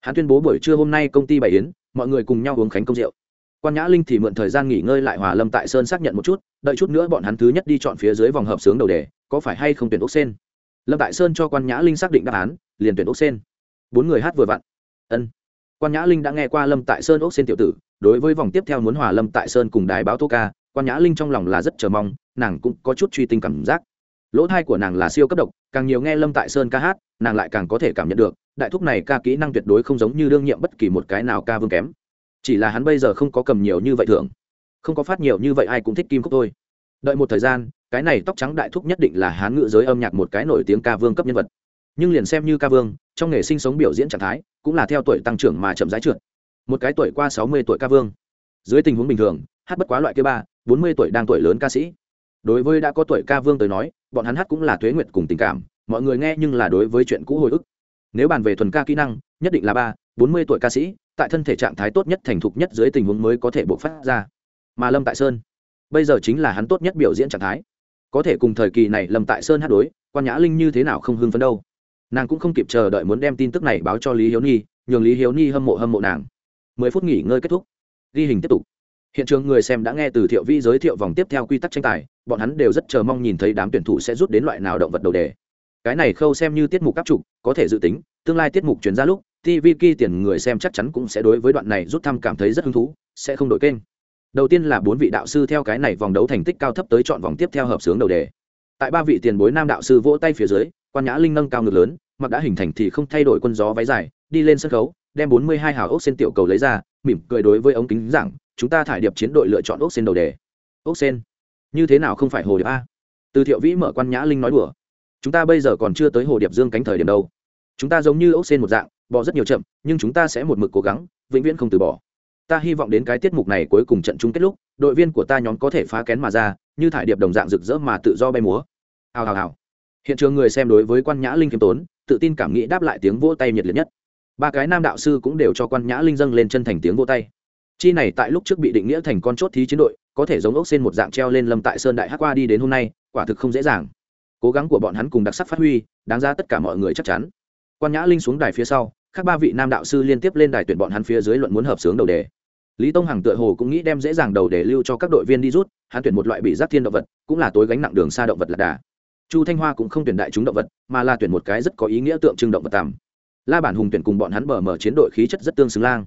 hắn tuyên bố buổi trưa hôm nay công ty bày yến, mọi người cùng nhau uống khánh công rượu. Quan nhã linh thì mượn thời gian nghỉ ngơi lại hòa lâm tại sơn xác nhận một chút, đợi chút nữa bọn hắn thứ nhất đi chọn phía dưới vòng hợp sướng đầu đề, có phải hay không tuyển ốc sen? Lâm tại sơn cho quan nhã linh xác định đáp án liền tuyển ốc sen. Bốn người hát vừa vặn. Ân. Quan nhã linh đã nghe qua lâm tại sơn ốc sen tiểu tử, đối với vòng tiếp theo muốn hòa lâm tại sơn cùng đài báo tô ca quan nhã linh trong lòng là rất chờ mong, nàng cũng có chút truy tinh cảm giác. Lỗ thai của nàng là siêu cấp độc, càng nhiều nghe lâm tại sơn ca hát, nàng lại càng có thể cảm nhận được, đại thúc này ca kỹ năng tuyệt đối không giống như đương nhiệm bất kỳ một cái nào ca vương kém. Chỉ là hắn bây giờ không có cầm nhiều như vậy thưởng. Không có phát nhiều như vậy ai cũng thích kim khúc thôi. Đợi một thời gian, cái này tóc trắng đại thúc nhất định là hán ngự giới âm nhạc một cái nổi tiếng ca vương cấp nhân vật nhưng liền xem như ca vương, trong nghề sinh sống biểu diễn trạng thái, cũng là theo tuổi tăng trưởng mà chậm rãi trượt. Một cái tuổi qua sáu mươi tuổi ca vương. Dưới tình huống bình thường, hát bất quá loại kia ba, bốn mươi tuổi đang tuổi lớn ca sĩ. Đối với đã có tuổi ca vương tới nói, bọn hắn hát cũng là thuế nguyện cùng tình cảm, mọi người nghe nhưng là đối với chuyện cũ hồi ức. Nếu bàn về thuần ca kỹ năng, nhất định là ba, bốn mươi tuổi ca sĩ, tại thân thể trạng thái tốt nhất thành thục nhất dưới tình huống mới có thể bộc phát ra. Mà lâm tại sơn, bây giờ chính là hắn tốt nhất biểu diễn trạng thái. Có thể cùng thời kỳ này lâm tại sơn hát đối, quan nhã linh như thế nào không hưng phấn đâu nàng cũng không kịp chờ đợi muốn đem tin tức này báo cho lý hiếu ni nhường lý hiếu ni hâm mộ hâm mộ nàng. Mười phút nghỉ ngơi kết thúc. Ghi hình tiếp tục. Hiện trường người xem đã nghe từ thiệu vi giới thiệu vòng tiếp theo quy tắc tranh tài, bọn hắn đều rất chờ mong nhìn thấy đám tuyển thủ sẽ rút đến loại nào động vật đầu đề. Cái này khâu xem như tiết mục áp trục có thể dự tính, tương lai tiết mục chuyển ra lúc tv ki tiền người xem chắc chắn cũng sẽ đối với đoạn này rút thăm cảm thấy rất hứng thú, sẽ không đổi kênh. Đầu tiên là bốn vị đạo sư theo cái này vòng đấu thành tích cao thấp tới chọn vòng tiếp theo hợp sướng đầu đề. Tại ba vị tiền bối nam đạo sư vỗ tay phía dưới quan nhã linh nâng cao ngực lớn, mặc đã hình thành thì không thay đổi quân gió váy dài, đi lên sân khấu, đem bốn mươi hai hào ốc sen tiểu cầu lấy ra, mỉm cười đối với ống kính giảng, chúng ta thải điệp chiến đội lựa chọn ốc sen đầu đề. Ốc sen? Như thế nào không phải hồ điệp a? Từ thiệu vĩ mở quan nhã linh nói đùa. Chúng ta bây giờ còn chưa tới hồ điệp dương cánh thời điểm đâu. Chúng ta giống như ốc sen một dạng, bỏ rất nhiều chậm, nhưng chúng ta sẽ một mực cố gắng, vĩnh viễn không từ bỏ. Ta hy vọng đến cái tiết mục này cuối cùng trận chung kết lúc, đội viên của ta nhóm có thể phá kén mà ra, như thải điệp đồng dạng rực rỡ mà tự do bay múa. Hào hào hào hiện trường người xem đối với quan nhã linh khiêm tốn, tự tin cảm nghĩ đáp lại tiếng vỗ tay nhiệt liệt nhất. Ba cái nam đạo sư cũng đều cho quan nhã linh dâng lên chân thành tiếng vỗ tay. Chi này tại lúc trước bị định nghĩa thành con chốt thí chiến đội, có thể giống ốc xên một dạng treo lên lâm tại sơn đại hát qua đi đến hôm nay, quả thực không dễ dàng. Cố gắng của bọn hắn cùng đặc sắc phát huy, đáng ra tất cả mọi người chắc chắn. Quan nhã linh xuống đài phía sau, các ba vị nam đạo sư liên tiếp lên đài tuyển bọn hắn phía dưới luận muốn hợp sướng đầu đề. Lý tông hằng tựa hồ cũng nghĩ đem dễ dàng đầu để lưu cho các đội viên đi rút, hắn tuyển một loại bị giáp thiên động vật, cũng là tối gánh nặng đường xa động vật lạc đà chu thanh hoa cũng không tuyển đại chúng động vật, mà là tuyển một cái rất có ý nghĩa tượng trưng động vật tằm. La bản hùng tuyển cùng bọn hắn bờ mở chiến đội khí chất rất tương xứng lang.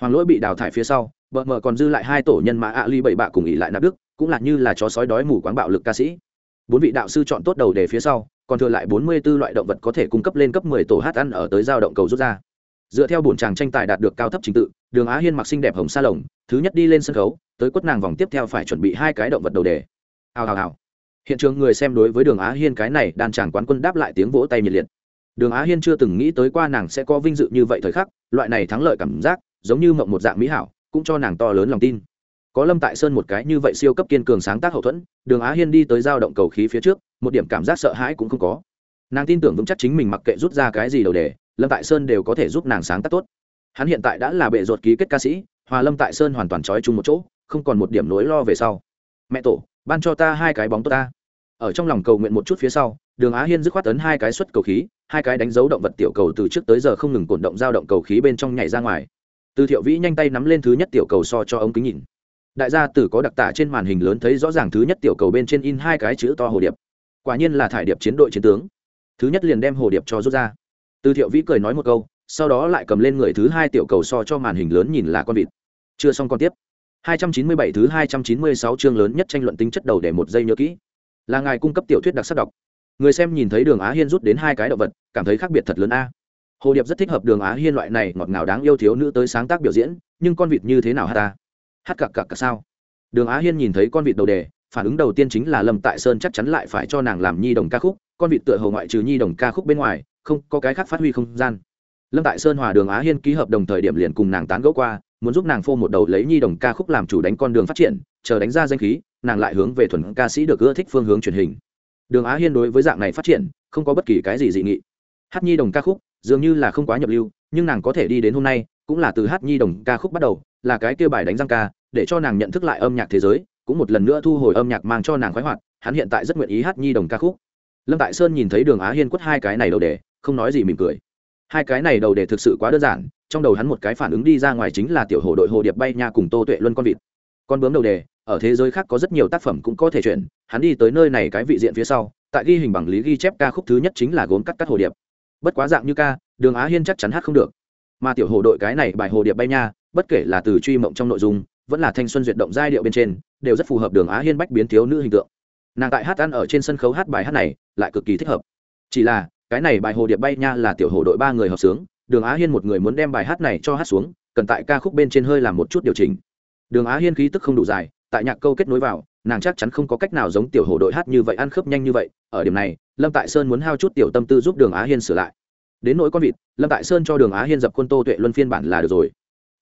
Hoàng lỗi bị đào thải phía sau, bờ mở còn dư lại hai tổ nhân mã ạ ly bảy bạ cùng ỉ lại nạp đức, cũng là như là chó sói đói mù quáng bạo lực ca sĩ. Bốn vị đạo sư chọn tốt đầu đề phía sau, còn thừa lại bốn mươi 44 loại động vật có thể cung cấp lên cấp mười tổ hát ăn ở tới giao động cầu rút ra. Dựa theo bổn chàng tranh tài đạt được cao thấp trình tự, đường á hiên mặc xinh đẹp hồng sa lồng, thứ nhất đi lên sân khấu, tới quất nàng vòng tiếp theo phải chuẩn bị hai cái động vật đầu đề. Hào hào hào hiện trường người xem đối với đường á hiên cái này đàn chàng quán quân đáp lại tiếng vỗ tay nhiệt liệt. Đường á hiên chưa từng nghĩ tới qua nàng sẽ có vinh dự như vậy thời khắc, loại này thắng lợi cảm giác, giống như mộng một dạng mỹ hảo, cũng cho nàng to lớn lòng tin. Có lâm tại sơn một cái như vậy siêu cấp kiên cường sáng tác hậu thuẫn, đường á hiên đi tới giao động cầu khí phía trước, một điểm cảm giác sợ hãi cũng không có. Nàng tin tưởng vững chắc chính mình mặc kệ rút ra cái gì đầu đề, lâm tại sơn đều có thể giúp nàng sáng tác tốt. Hắn hiện tại đã là bệ ruột ký kết ca sĩ, hòa lâm tại sơn hoàn toàn trói chung một chỗ, không còn một điểm nỗi lo về sau. Mẹ tổ ban cho ta hai cái bóng tốt ta. Ở trong lòng cầu nguyện một chút phía sau, đường á hiên dứt khoát tấn hai cái xuất cầu khí, hai cái đánh dấu động vật tiểu cầu từ trước tới giờ không ngừng cổn động dao động cầu khí bên trong nhảy ra ngoài. Từ thiệu vĩ nhanh tay nắm lên thứ nhất tiểu cầu so cho ông kính nhìn. Đại gia tử có đặc tả trên màn hình lớn thấy rõ ràng thứ nhất tiểu cầu bên trên in hai cái chữ to hồ điệp. Quả nhiên là thải điệp chiến đội chiến tướng. Thứ nhất liền đem hồ điệp cho rút ra. Từ thiệu vĩ cười nói một câu, sau đó lại cầm lên người thứ hai tiểu cầu so cho màn hình lớn nhìn là con vịt. Chưa xong con tiếp. 297 thứ 296 chương lớn nhất tranh luận tính chất đầu để một giây nhớ kỹ. Là ngài cung cấp tiểu thuyết đặc sắc đọc. Người xem nhìn thấy đường á hiên rút đến hai cái động vật, cảm thấy khác biệt thật lớn a. Hồ điệp rất thích hợp đường á hiên loại này ngọt ngào đáng yêu thiếu nữ tới sáng tác biểu diễn, nhưng con vịt như thế nào hả ta? Hát cặc cặc cặc sao? Đường á hiên nhìn thấy con vịt đầu đề, phản ứng đầu tiên chính là lâm tại sơn chắc chắn lại phải cho nàng làm nhi đồng ca khúc, con vịt tựa hồ ngoại trừ nhi đồng ca khúc bên ngoài, không có cái khác phát huy không gian. Lâm tại sơn hòa đường á hiên ký hợp đồng thời điểm liền cùng nàng tán gẫu qua muốn giúp nàng phô một đầu lấy nhi đồng ca khúc làm chủ đánh con đường phát triển, chờ đánh ra danh khí, nàng lại hướng về thuần ca sĩ được ưa thích phương hướng truyền hình. Đường á hiên đối với dạng này phát triển, không có bất kỳ cái gì dị nghị. Hát nhi đồng ca khúc, dường như là không quá nhập lưu, nhưng nàng có thể đi đến hôm nay, cũng là từ hát nhi đồng ca khúc bắt đầu, là cái kêu bài đánh răng ca, để cho nàng nhận thức lại âm nhạc thế giới, cũng một lần nữa thu hồi âm nhạc mang cho nàng khoái hoạt, hắn hiện tại rất nguyện ý hát nhi đồng ca khúc. Lâm tại sơn nhìn thấy đường á hiên quất hai cái này đầu đề, không nói gì mỉm cười. Hai cái này đầu đề thực sự quá đơn giản trong đầu hắn một cái phản ứng đi ra ngoài chính là tiểu hồ đội hồ điệp bay nha cùng tô tuệ luân con vịt. Con bướm đầu đề, ở thế giới khác có rất nhiều tác phẩm cũng có thể chuyển, hắn đi tới nơi này cái vị diện phía sau, tại ghi hình bằng lý ghi chép ca khúc thứ nhất chính là gốm cắt cắt hồ điệp. Bất quá dạng như ca, đường á hiên chắc chắn hát không được. Mà tiểu hồ đội cái này bài hồ điệp bay nha, bất kể là từ truy mộng trong nội dung, vẫn là thanh xuân duyệt động giai điệu bên trên, đều rất phù hợp đường á hiên bách biến thiếu nữ hình tượng. Nàng tại hát ăn ở trên sân khấu hát bài hát này, lại cực kỳ thích hợp. Chỉ là, cái này bài hồ điệp bay nha là tiểu hồ đội ba người hợp sướng đường á hiên một người muốn đem bài hát này cho hát xuống, cần tại ca khúc bên trên hơi làm một chút điều chỉnh. Đường á hiên khí tức không đủ dài, tại nhạc câu kết nối vào, nàng chắc chắn không có cách nào giống tiểu hồ đội hát như vậy ăn khớp nhanh như vậy. Ở điểm này, lâm tại sơn muốn hao chút tiểu tâm tư giúp đường á hiên sửa lại. Đến nỗi con vịt, lâm tại sơn cho đường á hiên dập quân tô tuệ luân phiên bản là được rồi.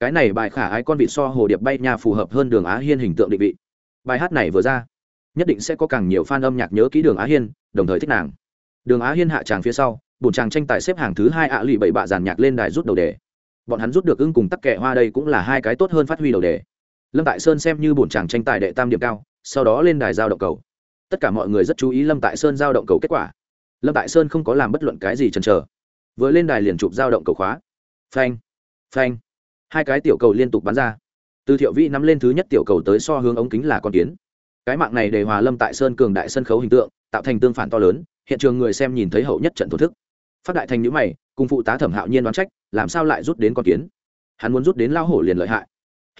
Cái này bài khả ái con vịt so hồ điệp bay nhà phù hợp hơn đường á hiên hình tượng định vị. Bài hát này vừa ra, nhất định sẽ có càng nhiều fan âm nhạc nhớ kỹ đường á hiên, đồng thời thích nàng. Đường á hiên hạ tràng phía sau bổn chàng tranh tài xếp hàng thứ hai ạ lụy bảy bạ giàn nhạc lên đài rút đầu đề. Bọn hắn rút được ưng cùng tắc kẹ hoa đây cũng là hai cái tốt hơn phát huy đầu đề. Lâm tại sơn xem như bổn chàng tranh tài đệ tam điểm cao, sau đó lên đài giao động cầu. Tất cả mọi người rất chú ý lâm tại sơn giao động cầu kết quả. Lâm tại sơn không có làm bất luận cái gì chần chờ. Vừa lên đài liền chụp giao động cầu khóa. Phanh phanh. Hai cái tiểu cầu liên tục bắn ra. Từ thiệu vĩ nắm lên thứ nhất tiểu cầu tới so hướng ống kính là con kiến. Cái mạng này để hòa lâm tại sơn cường đại sân khấu hình tượng, tạo thành tương phản to lớn, hiện trường người xem nhìn thấy hậu nhất trận thổ thức phát đại thành nhữ mày, cùng phụ tá thẩm hạo nhiên đoán trách, làm sao lại rút đến con kiến? Hắn muốn rút đến lao hổ liền lợi hại.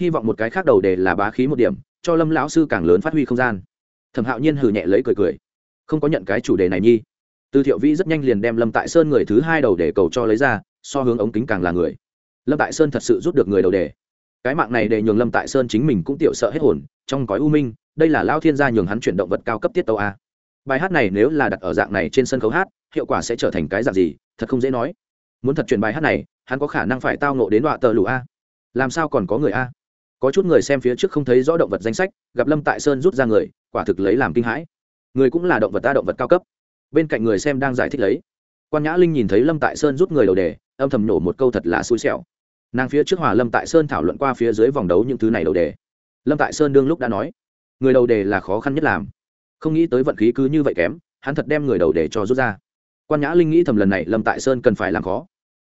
Hy vọng một cái khác đầu đề là bá khí một điểm, cho lâm lão sư càng lớn phát huy không gian. Thẩm hạo nhiên hừ nhẹ lấy cười cười. Không có nhận cái chủ đề này nhi. Từ thiệu vĩ rất nhanh liền đem lâm tại sơn người thứ hai đầu để cầu cho lấy ra, so hướng ống kính càng là người. Lâm tại sơn thật sự rút được người đầu đề. Cái mạng này để nhường lâm tại sơn chính mình cũng tiểu sợ hết hồn, trong gói u minh, đây là lao thiên gia nhường hắn chuyển động vật cao cấp tiết tàu a. Bài hát này nếu là đặt ở dạng này trên sân khấu hát hiệu quả sẽ trở thành cái dạng gì, thật không dễ nói. Muốn thật truyền bài hát này, hắn có khả năng phải tao nộ đến đọa tờ lù a. Làm sao còn có người a? Có chút người xem phía trước không thấy rõ động vật danh sách, gặp lâm tại sơn rút ra người, quả thực lấy làm kinh hãi. Người cũng là động vật ta động vật cao cấp. Bên cạnh người xem đang giải thích lấy. Quan nhã linh nhìn thấy lâm tại sơn rút người đầu đề, âm thầm nổ một câu thật là xui xẻo. Nàng phía trước hòa lâm tại sơn thảo luận qua phía dưới vòng đấu những thứ này đầu đề. Lâm tại sơn đương lúc đã nói, người đầu đề là khó khăn nhất làm. Không nghĩ tới vận khí cứ như vậy kém, hắn thật đem người đầu đề cho rút ra quan nhã linh nghĩ thầm lần này lâm tại sơn cần phải làm khó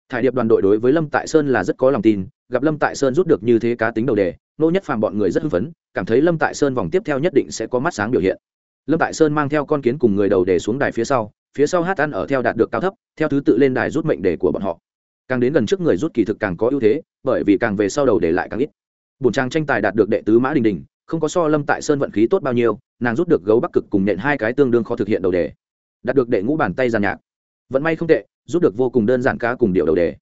thải điệp đoàn đội đối với lâm tại sơn là rất có lòng tin gặp lâm tại sơn rút được như thế cá tính đầu đề nô nhất phàm bọn người rất hưng phấn cảm thấy lâm tại sơn vòng tiếp theo nhất định sẽ có mắt sáng biểu hiện lâm tại sơn mang theo con kiến cùng người đầu đề xuống đài phía sau phía sau hát ăn ở theo đạt được cao thấp theo thứ tự lên đài rút mệnh đề của bọn họ càng đến gần trước người rút kỳ thực càng có ưu thế bởi vì càng về sau đầu để lại càng ít bùn trang tranh tài đạt được đệ tứ mã đình đình không có so lâm tại sơn vận khí tốt bao nhiêu nàng rút được gấu bắc cực cùng nện hai cái tương đương khó thực hiện đầu đề đạt được đệ ngũ bàn tay giàn nhạc vẫn may không tệ rút được vô cùng đơn giản cá cùng điệu đầu đề.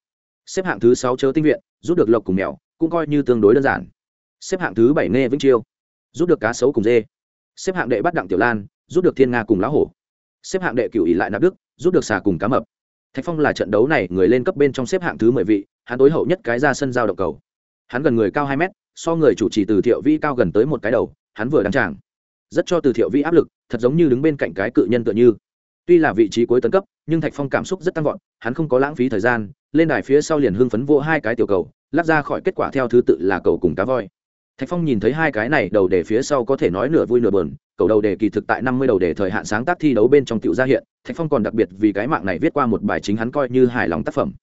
Xếp hạng thứ sáu chớ tinh viện rút được lộc cùng mèo, cũng coi như tương đối đơn giản. Xếp hạng thứ bảy nghe vĩnh chiêu rút được cá sấu cùng dê. Xếp hạng đệ bắt đặng tiểu lan rút được thiên nga cùng lá hổ. Xếp hạng đệ cửu ỷ lại nạp đức rút được xà cùng cá mập. Thạch phong là trận đấu này người lên cấp bên trong xếp hạng thứ mười vị, hắn tối hậu nhất cái ra sân giao động cầu. Hắn gần người cao hai mét, so người chủ trì từ thiệu vi cao gần tới một cái đầu, hắn vừa đăng tràng. Rất cho từ thiệu vi áp lực, thật giống như đứng bên cạnh cái cự nhân tựa như tuy là vị trí cuối tấn cấp, nhưng thạch phong cảm xúc rất tăng vọt, hắn không có lãng phí thời gian, lên đài phía sau liền hưng phấn vỗ hai cái tiểu cầu lắc ra khỏi kết quả theo thứ tự là cầu cùng cá voi. Thạch phong nhìn thấy hai cái này, đầu đề phía sau có thể nói nửa vui nửa bờn cầu đầu đề kỳ thực tại năm mươi đầu đề thời hạn sáng tác thi đấu bên trong tiểu gia hiện, thạch phong còn đặc biệt vì cái mạng này viết qua một bài chính hắn coi như hài lòng tác phẩm.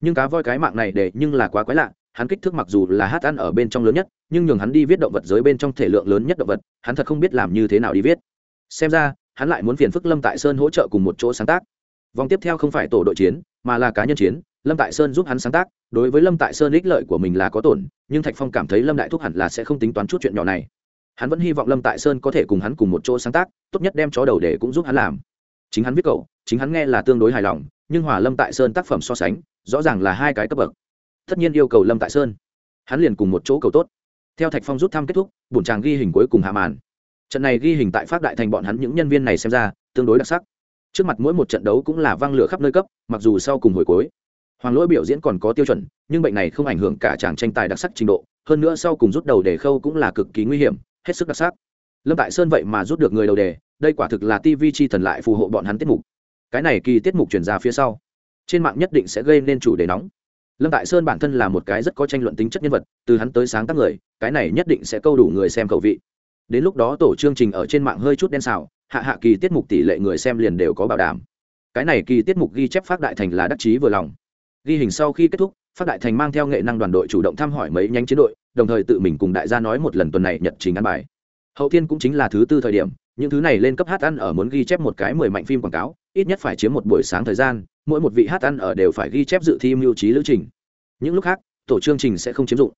Nhưng cá voi cái mạng này để nhưng là quá quái lạ, hắn kích thước mặc dù là hát ăn ở bên trong lớn nhất, nhưng nhường hắn đi viết động vật giới bên trong thể lượng lớn nhất động vật, hắn thật không biết làm như thế nào đi viết. Xem ra hắn lại muốn phiền phức lâm tại sơn hỗ trợ cùng một chỗ sáng tác. Vòng tiếp theo không phải tổ đội chiến, mà là cá nhân chiến, lâm tại sơn giúp hắn sáng tác. Đối với lâm tại sơn ích lợi của mình là có tổn, nhưng thạch phong cảm thấy lâm đại thúc hẳn là sẽ không tính toán chút chuyện nhỏ này. Hắn vẫn hy vọng lâm tại sơn có thể cùng hắn cùng một chỗ sáng tác, tốt nhất đem chó đầu để cũng giúp hắn làm. Chính hắn viết cậu, chính hắn nghe là tương đối hài lòng, nhưng hòa lâm tại sơn tác phẩm so sánh, rõ ràng là hai cái cấp bậc. Tất nhiên yêu cầu lâm tại sơn. Hắn liền cùng một chỗ cầu tốt. Theo thạch phong rút thăm kết thúc, bổn tràng ghi hình cuối cùng hạ màn trận này ghi hình tại pháp đại thành bọn hắn những nhân viên này xem ra tương đối đặc sắc. Trước mặt mỗi một trận đấu cũng là vang lửa khắp nơi cấp, mặc dù sau cùng hồi cuối, hoàng lỗi biểu diễn còn có tiêu chuẩn, nhưng bệnh này không ảnh hưởng cả chàng tranh tài đặc sắc trình độ, hơn nữa sau cùng rút đầu đề khâu cũng là cực kỳ nguy hiểm, hết sức đặc sắc. Lâm tại sơn vậy mà rút được người đầu đề, đây quả thực là tv chi thần lại phù hộ bọn hắn tiết mục. Cái này kỳ tiết mục chuyển ra phía sau, trên mạng nhất định sẽ gây nên chủ đề nóng. Lâm tại sơn bản thân là một cái rất có tranh luận tính chất nhân vật, từ hắn tới sáng tác người, cái này nhất định sẽ câu đủ người xem khẩu vị đến lúc đó tổ chương trình ở trên mạng hơi chút đen xào, hạ hạ kỳ tiết mục tỷ lệ người xem liền đều có bảo đảm. Cái này kỳ tiết mục ghi chép phát đại thành là đắc chí vừa lòng. Ghi hình sau khi kết thúc, phát đại thành mang theo nghệ năng đoàn đội chủ động thăm hỏi mấy nhánh chiến đội, đồng thời tự mình cùng đại gia nói một lần tuần này nhật trình ăn bài. Hậu tiên cũng chính là thứ tư thời điểm, những thứ này lên cấp hát ăn ở muốn ghi chép một cái mười mạnh phim quảng cáo, ít nhất phải chiếm một buổi sáng thời gian, mỗi một vị hát ăn ở đều phải ghi chép dự thi mưu trí lữ trình. Những lúc khác, tổ chương trình sẽ không chiếm dụng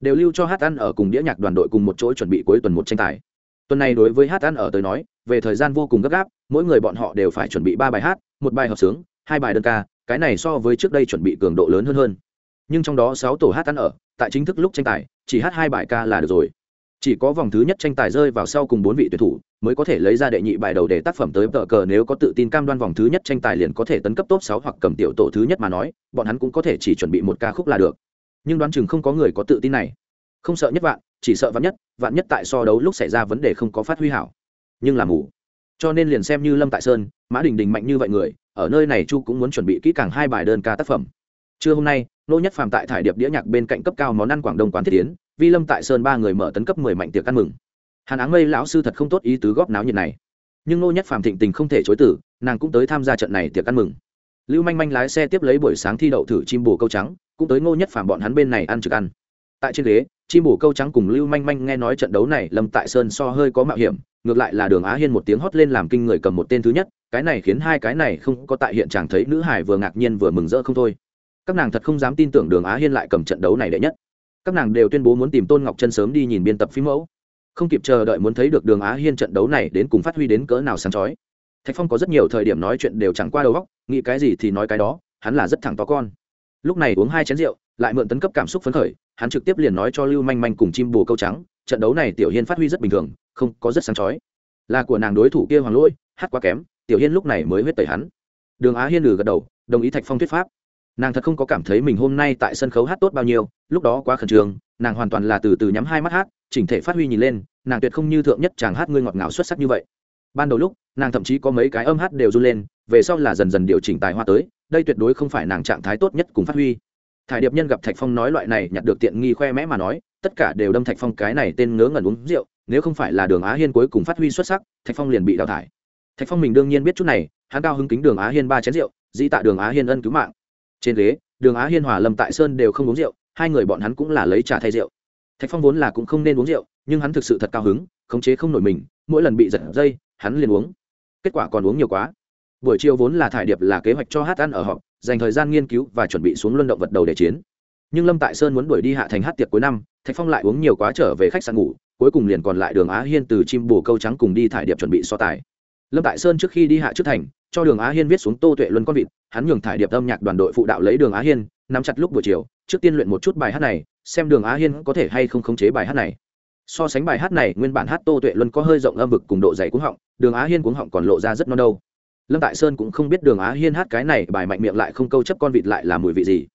đều lưu cho hát ăn ở cùng đĩa nhạc đoàn đội cùng một chỗ chuẩn bị cuối tuần một tranh tài. Tuần này đối với hát ăn ở tới nói, về thời gian vô cùng gấp gáp, mỗi người bọn họ đều phải chuẩn bị ba bài hát, một bài hợp sướng, hai bài đơn ca, cái này so với trước đây chuẩn bị cường độ lớn hơn hơn. Nhưng trong đó sáu tổ hát ăn ở, tại chính thức lúc tranh tài, chỉ hát hai bài ca là được rồi. Chỉ có vòng thứ nhất tranh tài rơi vào sau cùng bốn vị tuyển thủ, mới có thể lấy ra đệ nhị bài đầu để tác phẩm tới tờ cờ nếu có tự tin cam đoan vòng thứ nhất tranh tài liền có thể tấn cấp top sáu hoặc cầm tiểu tổ thứ nhất mà nói, bọn hắn cũng có thể chỉ chuẩn bị một ca khúc là được nhưng đoán chừng không có người có tự tin này. Không sợ nhất vạn, chỉ sợ vạn nhất vạn nhất tại so đấu lúc xảy ra vấn đề không có phát huy hảo. Nhưng là mù. Cho nên liền xem như lâm tại sơn, mã đình đình mạnh như vậy người, ở nơi này chu cũng muốn chuẩn bị kỹ càng hai bài đơn ca tác phẩm. Trưa hôm nay, nô nhất phàm tại thải điệp đĩa nhạc bên cạnh cấp cao món ăn quảng đông quán thiết tiến vi lâm tại sơn ba người mở tấn cấp mười mạnh tiệc ăn mừng. Hàn áng mây lão sư thật không tốt ý tứ góp náo nhiệt này. Nhưng nô nhất phàm thịnh tình không thể chối tử nàng cũng tới tham gia trận này tiệc ăn mừng. Lưu manh manh lái xe tiếp lấy buổi sáng thi đậu thử chim bồ câu trắng cũng tới ngô nhất phàm bọn hắn bên này ăn trực ăn. Tại trên ghế, chim bồ câu trắng cùng lưu manh manh nghe nói trận đấu này lâm tại sơn so hơi có mạo hiểm, ngược lại là đường á hiên một tiếng hót lên làm kinh người cầm một tên thứ nhất, cái này khiến hai cái này không có tại hiện trạng thấy nữ hải vừa ngạc nhiên vừa mừng rỡ không thôi. Các nàng thật không dám tin tưởng đường á hiên lại cầm trận đấu này đệ nhất. Các nàng đều tuyên bố muốn tìm tôn ngọc chân sớm đi nhìn biên tập phim mẫu. Không kịp chờ đợi muốn thấy được đường á hiên trận đấu này đến cùng phát huy đến cỡ nào sáng chói. Thạch phong có rất nhiều thời điểm nói chuyện đều chẳng qua đầu góc nghĩ cái gì thì nói cái đó, hắn là rất thẳng to con lúc này uống hai chén rượu, lại mượn tấn cấp cảm xúc phấn khởi, hắn trực tiếp liền nói cho lưu manh manh cùng chim bồ câu trắng, trận đấu này tiểu hiên phát huy rất bình thường, không có rất sáng chói. Là của nàng đối thủ kia hoàng lỗi, hát quá kém, tiểu hiên lúc này mới huyết tẩy hắn. Đường á hiên lừ gật đầu, đồng ý thạch phong thuyết pháp. Nàng thật không có cảm thấy mình hôm nay tại sân khấu hát tốt bao nhiêu, lúc đó quá khẩn trương, nàng hoàn toàn là từ từ nhắm hai mắt hát, chỉnh thể phát huy nhìn lên, nàng tuyệt không như thượng nhất chàng hát ngươi ngọt ngào xuất sắc như vậy. Ban đầu lúc, nàng thậm chí có mấy cái âm hát đều run lên, về sau là dần dần điều chỉnh tài hoa tới đây tuyệt đối không phải nàng trạng thái tốt nhất cùng phát huy. Thải điệp nhân gặp thạch phong nói loại này nhặt được tiện nghi khoe mẽ mà nói, tất cả đều đâm thạch phong cái này tên ngớ ngẩn uống rượu, nếu không phải là đường á hiên cuối cùng phát huy xuất sắc, thạch phong liền bị đào thải. Thạch phong mình đương nhiên biết chút này, hắn cao hứng kính đường á hiên ba chén rượu, dĩ tạ đường á hiên ân cứu mạng. Trên ghế, đường á hiên hòa lâm tại sơn đều không uống rượu, hai người bọn hắn cũng là lấy trà thay rượu. Thạch phong vốn là cũng không nên uống rượu, nhưng hắn thực sự thật cao hứng, khống chế không nổi mình, mỗi lần bị giật dây, hắn liền uống. Kết quả còn uống nhiều quá buổi chiều vốn là thải điệp là kế hoạch cho hát ăn ở họ dành thời gian nghiên cứu và chuẩn bị xuống luân động vật đầu để chiến. Nhưng lâm tại sơn muốn đuổi đi hạ thành hát tiệc cuối năm, thạch phong lại uống nhiều quá trở về khách sạn ngủ, cuối cùng liền còn lại đường á hiên từ chim bồ câu trắng cùng đi thải điệp chuẩn bị so tài. Lâm tại sơn trước khi đi hạ trước thành, cho đường á hiên viết xuống tô tuệ luân con vịt, hắn nhường thải điệp âm nhạc đoàn đội phụ đạo lấy đường á hiên, nắm chặt lúc buổi chiều, trước tiên luyện một chút bài hát này, xem đường á hiên có thể hay không khống chế bài hát này. So sánh bài hát này, nguyên bản hát tô tuệ luân có hơi rộng âm vực cùng độ dày cuống họng, đường á hiên cuống họng còn lộ ra rất non đâu lâm tại sơn cũng không biết đường á hiên hát cái này bài mạnh miệng lại không câu chấp con vịt lại là mùi vị gì.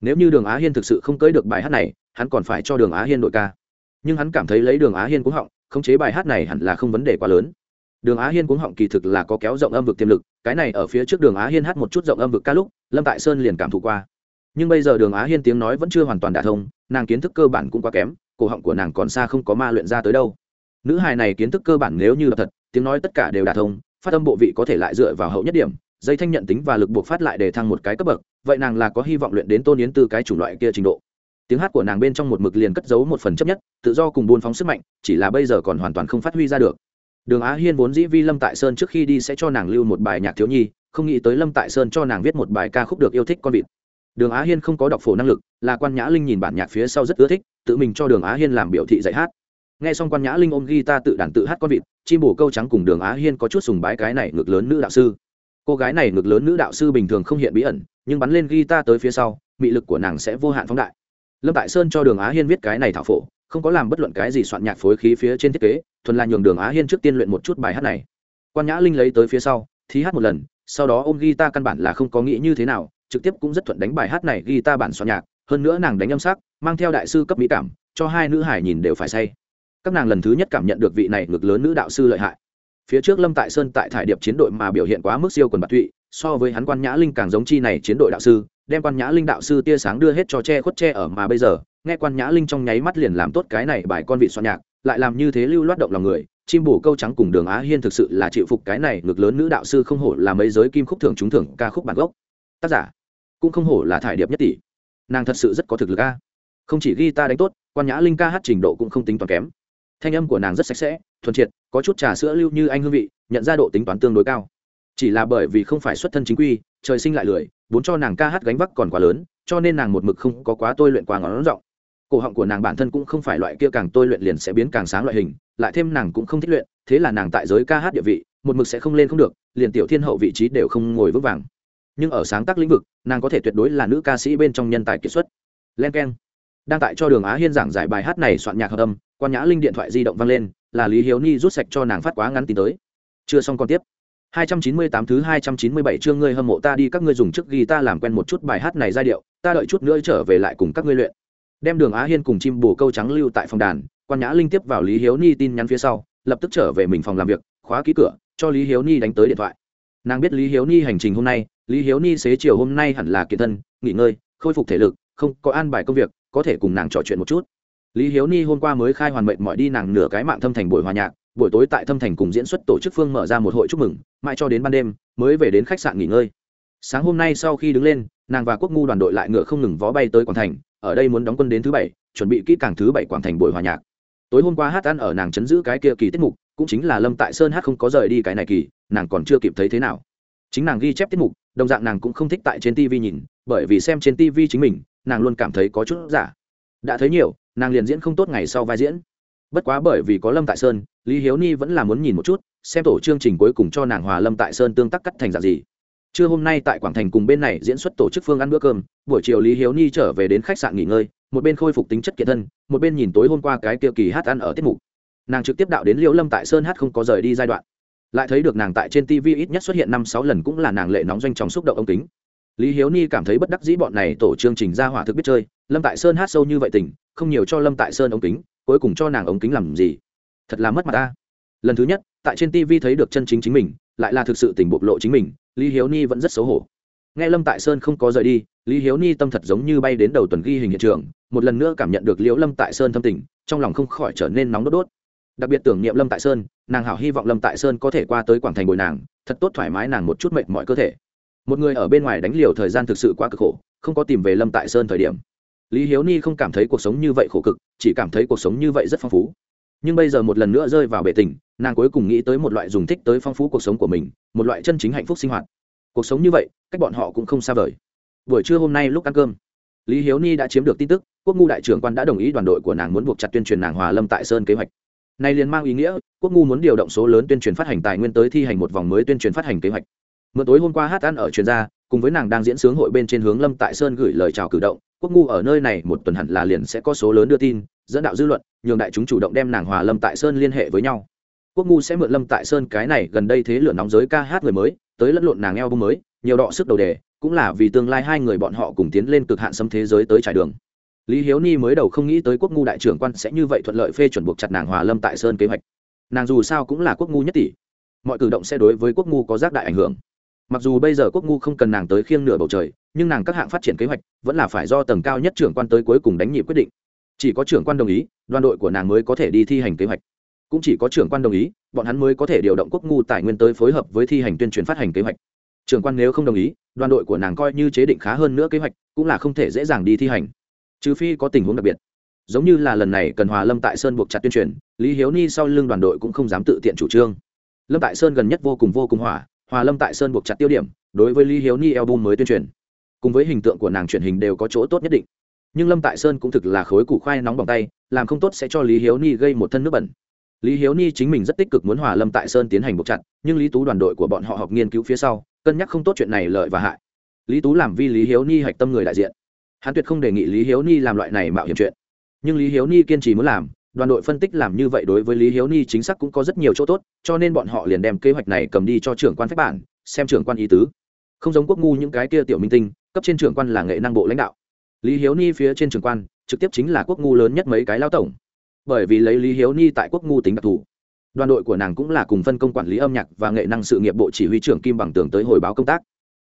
Nếu như đường á hiên thực sự không cưới được bài hát này, hắn còn phải cho đường á hiên đội ca. Nhưng hắn cảm thấy lấy đường á hiên cuống họng, khống chế bài hát này hẳn là không vấn đề quá lớn. Đường á hiên cuống họng kỳ thực là có kéo rộng âm vực tiềm lực, cái này ở phía trước đường á hiên hát một chút rộng âm vực ca lúc, lâm tại sơn liền cảm thụ qua. Nhưng bây giờ đường á hiên tiếng nói vẫn chưa hoàn toàn đả thông, nàng kiến thức cơ bản cũng quá kém, cổ họng của nàng còn xa không có ma luyện ra tới đâu. Nữ hài này kiến thức cơ bản nếu như là thật, tiếng nói tất cả đều đả thông phát âm bộ vị có thể lại dựa vào hậu nhất điểm, dây thanh nhận tính và lực buộc phát lại để thăng một cái cấp bậc, vậy nàng là có hy vọng luyện đến tôn yến từ cái chủng loại kia trình độ. Tiếng hát của nàng bên trong một mực liền cất giấu một phần chấp nhất, tự do cùng buôn phóng sức mạnh, chỉ là bây giờ còn hoàn toàn không phát huy ra được. Đường á hiên vốn dĩ vi lâm tại sơn trước khi đi sẽ cho nàng lưu một bài nhạc thiếu nhi, không nghĩ tới lâm tại sơn cho nàng viết một bài ca khúc được yêu thích con vịt. Đường á hiên không có đọc phổ năng lực, là quan nhã linh nhìn bản nhạc phía sau rất ưa thích, tự mình cho đường á hiên làm biểu thị dạy hát nghe xong quan nhã linh ôm ghi ta tự đàn tự hát con vịt, chim bổ câu trắng cùng đường á hiên có chút sùng bái cái này ngực lớn nữ đạo sư. Cô gái này ngực lớn nữ đạo sư bình thường không hiện bí ẩn, nhưng bắn lên ghi ta tới phía sau, mị lực của nàng sẽ vô hạn phóng đại. Lâm tại sơn cho đường á hiên viết cái này thảo phổ, không có làm bất luận cái gì soạn nhạc phối khí phía trên thiết kế, thuần là nhường đường á hiên trước tiên luyện một chút bài hát này. Quan nhã linh lấy tới phía sau, thí hát một lần, sau đó ôm ghi ta căn bản là không có nghĩ như thế nào, trực tiếp cũng rất thuận đánh bài hát này ghi ta bản soạn nhạc, hơn nữa nàng đánh âm sắc, mang theo đại sư cấp mỹ cảm, cho hai nữ hải nhìn đều phải say các nàng lần thứ nhất cảm nhận được vị này ngực lớn nữ đạo sư lợi hại. Phía trước lâm tại sơn tại thải điệp chiến đội mà biểu hiện quá mức siêu quần bạc thụy so với hắn quan nhã linh càng giống chi này chiến đội đạo sư, đem quan nhã linh đạo sư tia sáng đưa hết cho che khuất che ở mà bây giờ, nghe quan nhã linh trong nháy mắt liền làm tốt cái này bài con vị soạn nhạc, lại làm như thế lưu loát động lòng người, chim bù câu trắng cùng đường á hiên thực sự là chịu phục cái này ngực lớn nữ đạo sư không hổ là mấy giới kim khúc thưởng trúng thưởng ca khúc bản gốc. Tác giả, cũng không hổ là thải điệp nhất tỷ. Nàng thật sự rất có thực lực a. Không chỉ ghi ta đánh tốt, quan nhã linh ca hát trình độ cũng không tính toán kém thanh âm của nàng rất sạch sẽ, thuần triệt, có chút trà sữa lưu như anh hương vị, nhận ra độ tính toán tương đối cao. Chỉ là bởi vì không phải xuất thân chính quy, trời sinh lại lười, vốn cho nàng ca hát gánh vác còn quá lớn, cho nên nàng một mực không có quá tôi luyện quá ngón rộng cổ họng của nàng bản thân cũng không phải loại kia càng tôi luyện liền sẽ biến càng sáng loại hình, lại thêm nàng cũng không thích luyện, thế là nàng tại giới ca hát địa vị, một mực sẽ không lên không được, liền tiểu thiên hậu vị trí đều không ngồi vững vàng. Nhưng ở sáng tác lĩnh vực, nàng có thể tuyệt đối là nữ ca sĩ bên trong nhân tài kiệt xuất. Len k e n đang tại cho đường á hiên giảng giải bài hát này soạn nhạc hợp âm quan nhã linh điện thoại di động vang lên là lý hiếu ni rút sạch cho nàng phát quá ngắn tin tới chưa xong còn tiếp 298 thứ 297 chương ngươi hâm mộ ta đi các ngươi dùng trước ghi ta làm quen một chút bài hát này giai điệu, ta đợi chút nữa trở về lại cùng các ngươi luyện. Đem Đường Á Hiên cùng chim bồ câu trắng lưu tại phòng đàn, Quan Nhã Linh tiếp vào Lý Hiếu Ni tin nhắn phía sau, lập tức trở về mình phòng làm việc, khóa ký cửa, cho Lý Hiếu Ni đánh tới điện thoại. Nàng biết Lý Hiếu Ni hành trình hôm nay, Lý Hiếu Ni xế chiều hôm nay hẳn là kiện thân, nghỉ ngơi, khôi phục thể lực, không có an bài công việc, có thể cùng nàng trò chuyện một chút. Lý Hiếu Ni hôm qua mới khai hoàn mệnh mỏi đi nàng nửa cái mạng thâm thành buổi hòa nhạc, buổi tối tại thâm thành cùng diễn xuất tổ chức phương mở ra một hội chúc mừng mãi cho đến ban đêm mới về đến khách sạn nghỉ ngơi. Sáng hôm nay sau khi đứng lên nàng và quốc ngu đoàn đội lại ngựa không ngừng vó bay tới quảng thành ở đây muốn đóng quân đến thứ bảy chuẩn bị kỹ càng thứ bảy quảng thành buổi hòa nhạc. Tối hôm qua hát ăn ở nàng chấn giữ cái kia kỳ tiết mục cũng chính là lâm tại sơn hát không có rời đi cái này kỳ nàng còn chưa kịp thấy thế nào. Chính nàng ghi chép tiết mục đồng dạng nàng cũng không thích tại trên tv nhìn bởi vì xem trên tv chính mình nàng luôn cảm thấy có chút giả. Đã thấy nhiều, nàng liền diễn không tốt ngày sau vai diễn. Bất quá bởi vì có lâm tại sơn, lý hiếu ni vẫn là muốn nhìn một chút, xem tổ chương trình cuối cùng cho nàng hòa lâm tại sơn tương tác cắt thành dạng gì. Trưa hôm nay tại quảng thành cùng bên này diễn xuất tổ chức phương ăn bữa cơm, buổi chiều lý hiếu ni trở về đến khách sạn nghỉ ngơi, một bên khôi phục tính chất kiện thân, một bên nhìn tối hôm qua cái kia kỳ hát ăn ở tiết mục. Nàng trực tiếp đạo đến liễu lâm tại sơn hát không có rời đi giai đoạn. Lại thấy được nàng tại trên tv ít nhất xuất hiện năm sáu lần cũng là nàng lệ nóng doanh trong xúc động ông kính lý hiếu ni cảm thấy bất đắc dĩ bọn này tổ chương trình ra hỏa thực biết chơi, lâm tại sơn hát sâu như vậy tỉnh không nhiều cho lâm tại sơn ống kính, cuối cùng cho nàng ống kính làm gì? Thật là mất mặt ta. Lần thứ nhất, tại trên tv thấy được chân chính chính mình, lại là thực sự tình bộc lộ chính mình, lý hiếu ni vẫn rất xấu hổ. Nghe lâm tại sơn không có rời đi, lý hiếu ni tâm thật giống như bay đến đầu tuần ghi hình hiện trường, một lần nữa cảm nhận được liễu lâm tại sơn thâm tình, trong lòng không khỏi trở nên nóng đốt đốt. Đặc biệt tưởng niệm lâm tại sơn, nàng hảo hy vọng lâm tại sơn có thể qua tới quảng thành bồi nàng, thật tốt thoải mái nàng một chút mệt mọi cơ thể một người ở bên ngoài đánh liều thời gian thực sự quá cực khổ, không có tìm về lâm tại sơn thời điểm. Lý hiếu ni không cảm thấy cuộc sống như vậy khổ cực, chỉ cảm thấy cuộc sống như vậy rất phong phú. Nhưng bây giờ một lần nữa rơi vào bể tình, nàng cuối cùng nghĩ tới một loại dùng thích tới phong phú cuộc sống của mình, một loại chân chính hạnh phúc sinh hoạt. Cuộc sống như vậy, cách bọn họ cũng không xa vời. Buổi trưa hôm nay lúc ăn cơm, lý hiếu ni đã chiếm được tin tức, quốc ngu đại trưởng quan đã đồng ý đoàn đội của nàng muốn buộc chặt tuyên truyền nàng hòa lâm tại sơn kế hoạch. Này liền mang ý nghĩa, quốc ngu muốn điều động số lớn tuyên truyền phát hành tài nguyên tới thi hành một vòng mới tuyên truyền phát hành kế hoạch mượn tối hôm qua hát ăn ở truyền gia cùng với nàng đang diễn sướng hội bên trên hướng lâm tại sơn gửi lời chào cử động, quốc ngu ở nơi này một tuần hẳn là liền sẽ có số lớn đưa tin, dẫn đạo dư luận, nhường đại chúng chủ động đem nàng hòa lâm tại sơn liên hệ với nhau. Quốc ngu sẽ mượn lâm tại sơn cái này gần đây thế lửa nóng giới ca hát người mới, tới lẫn lộn nàng eo bung mới, nhiều đọ sức đầu đề, cũng là vì tương lai hai người bọn họ cùng tiến lên cực hạn xâm thế giới tới trải đường. Lý hiếu ni mới đầu không nghĩ tới quốc ngu đại trưởng quan sẽ như vậy thuận lợi phê chuẩn buộc chặt nàng hòa lâm tại sơn kế hoạch. Nàng dù sao cũng là quốc ngu nhất tỷ. Mọi cử động sẽ đối với quốc ngu có giác đại ảnh hưởng mặc dù bây giờ quốc ngu không cần nàng tới khiêng nửa bầu trời, nhưng nàng các hạng phát triển kế hoạch vẫn là phải do tầng cao nhất trưởng quan tới cuối cùng đánh nhịp quyết định. Chỉ có trưởng quan đồng ý, đoàn đội của nàng mới có thể đi thi hành kế hoạch. Cũng chỉ có trưởng quan đồng ý, bọn hắn mới có thể điều động quốc ngu tài nguyên tới phối hợp với thi hành tuyên truyền phát hành kế hoạch. Trưởng quan nếu không đồng ý, đoàn đội của nàng coi như chế định khá hơn nữa kế hoạch, cũng là không thể dễ dàng đi thi hành. Trừ phi có tình huống đặc biệt. Giống như là lần này cần hòa lâm tại sơn buộc chặt tuyên truyền, lý hiếu ni sau lưng đoàn đội cũng không dám tự tiện chủ trương. Lâm tại sơn gần nhất vô cùng vô cùng hỏa hòa lâm tại sơn buộc chặt tiêu điểm, đối với lý hiếu ni album mới tuyên truyền. Cùng với hình tượng của nàng truyền hình đều có chỗ tốt nhất định. Nhưng lâm tại sơn cũng thực là khối củ khoai nóng bằng tay, làm không tốt sẽ cho lý hiếu ni gây một thân nước bẩn. Lý hiếu ni chính mình rất tích cực muốn hòa lâm tại sơn tiến hành buộc chặt, nhưng lý tú đoàn đội của bọn họ học nghiên cứu phía sau, cân nhắc không tốt chuyện này lợi và hại. Lý tú làm vi lý hiếu ni hạch tâm người đại diện. Hắn tuyệt không đề nghị lý hiếu ni làm loại này mạo hiểm chuyện. Nhưng lý hiếu ni kiên trì muốn làm đoàn đội phân tích làm như vậy đối với lý hiếu ni chính xác cũng có rất nhiều chỗ tốt, cho nên bọn họ liền đem kế hoạch này cầm đi cho trưởng quan phép bản, xem trưởng quan ý tứ. Không giống quốc ngu những cái kia tiểu minh tinh, cấp trên trưởng quan là nghệ năng bộ lãnh đạo. Lý hiếu ni phía trên trưởng quan, trực tiếp chính là quốc ngu lớn nhất mấy cái lao tổng. Bởi vì lấy lý hiếu ni tại quốc ngu tính đặc thù, đoàn đội của nàng cũng là cùng phân công quản lý âm nhạc và nghệ năng sự nghiệp bộ chỉ huy trưởng kim bằng tường tới hồi báo công tác.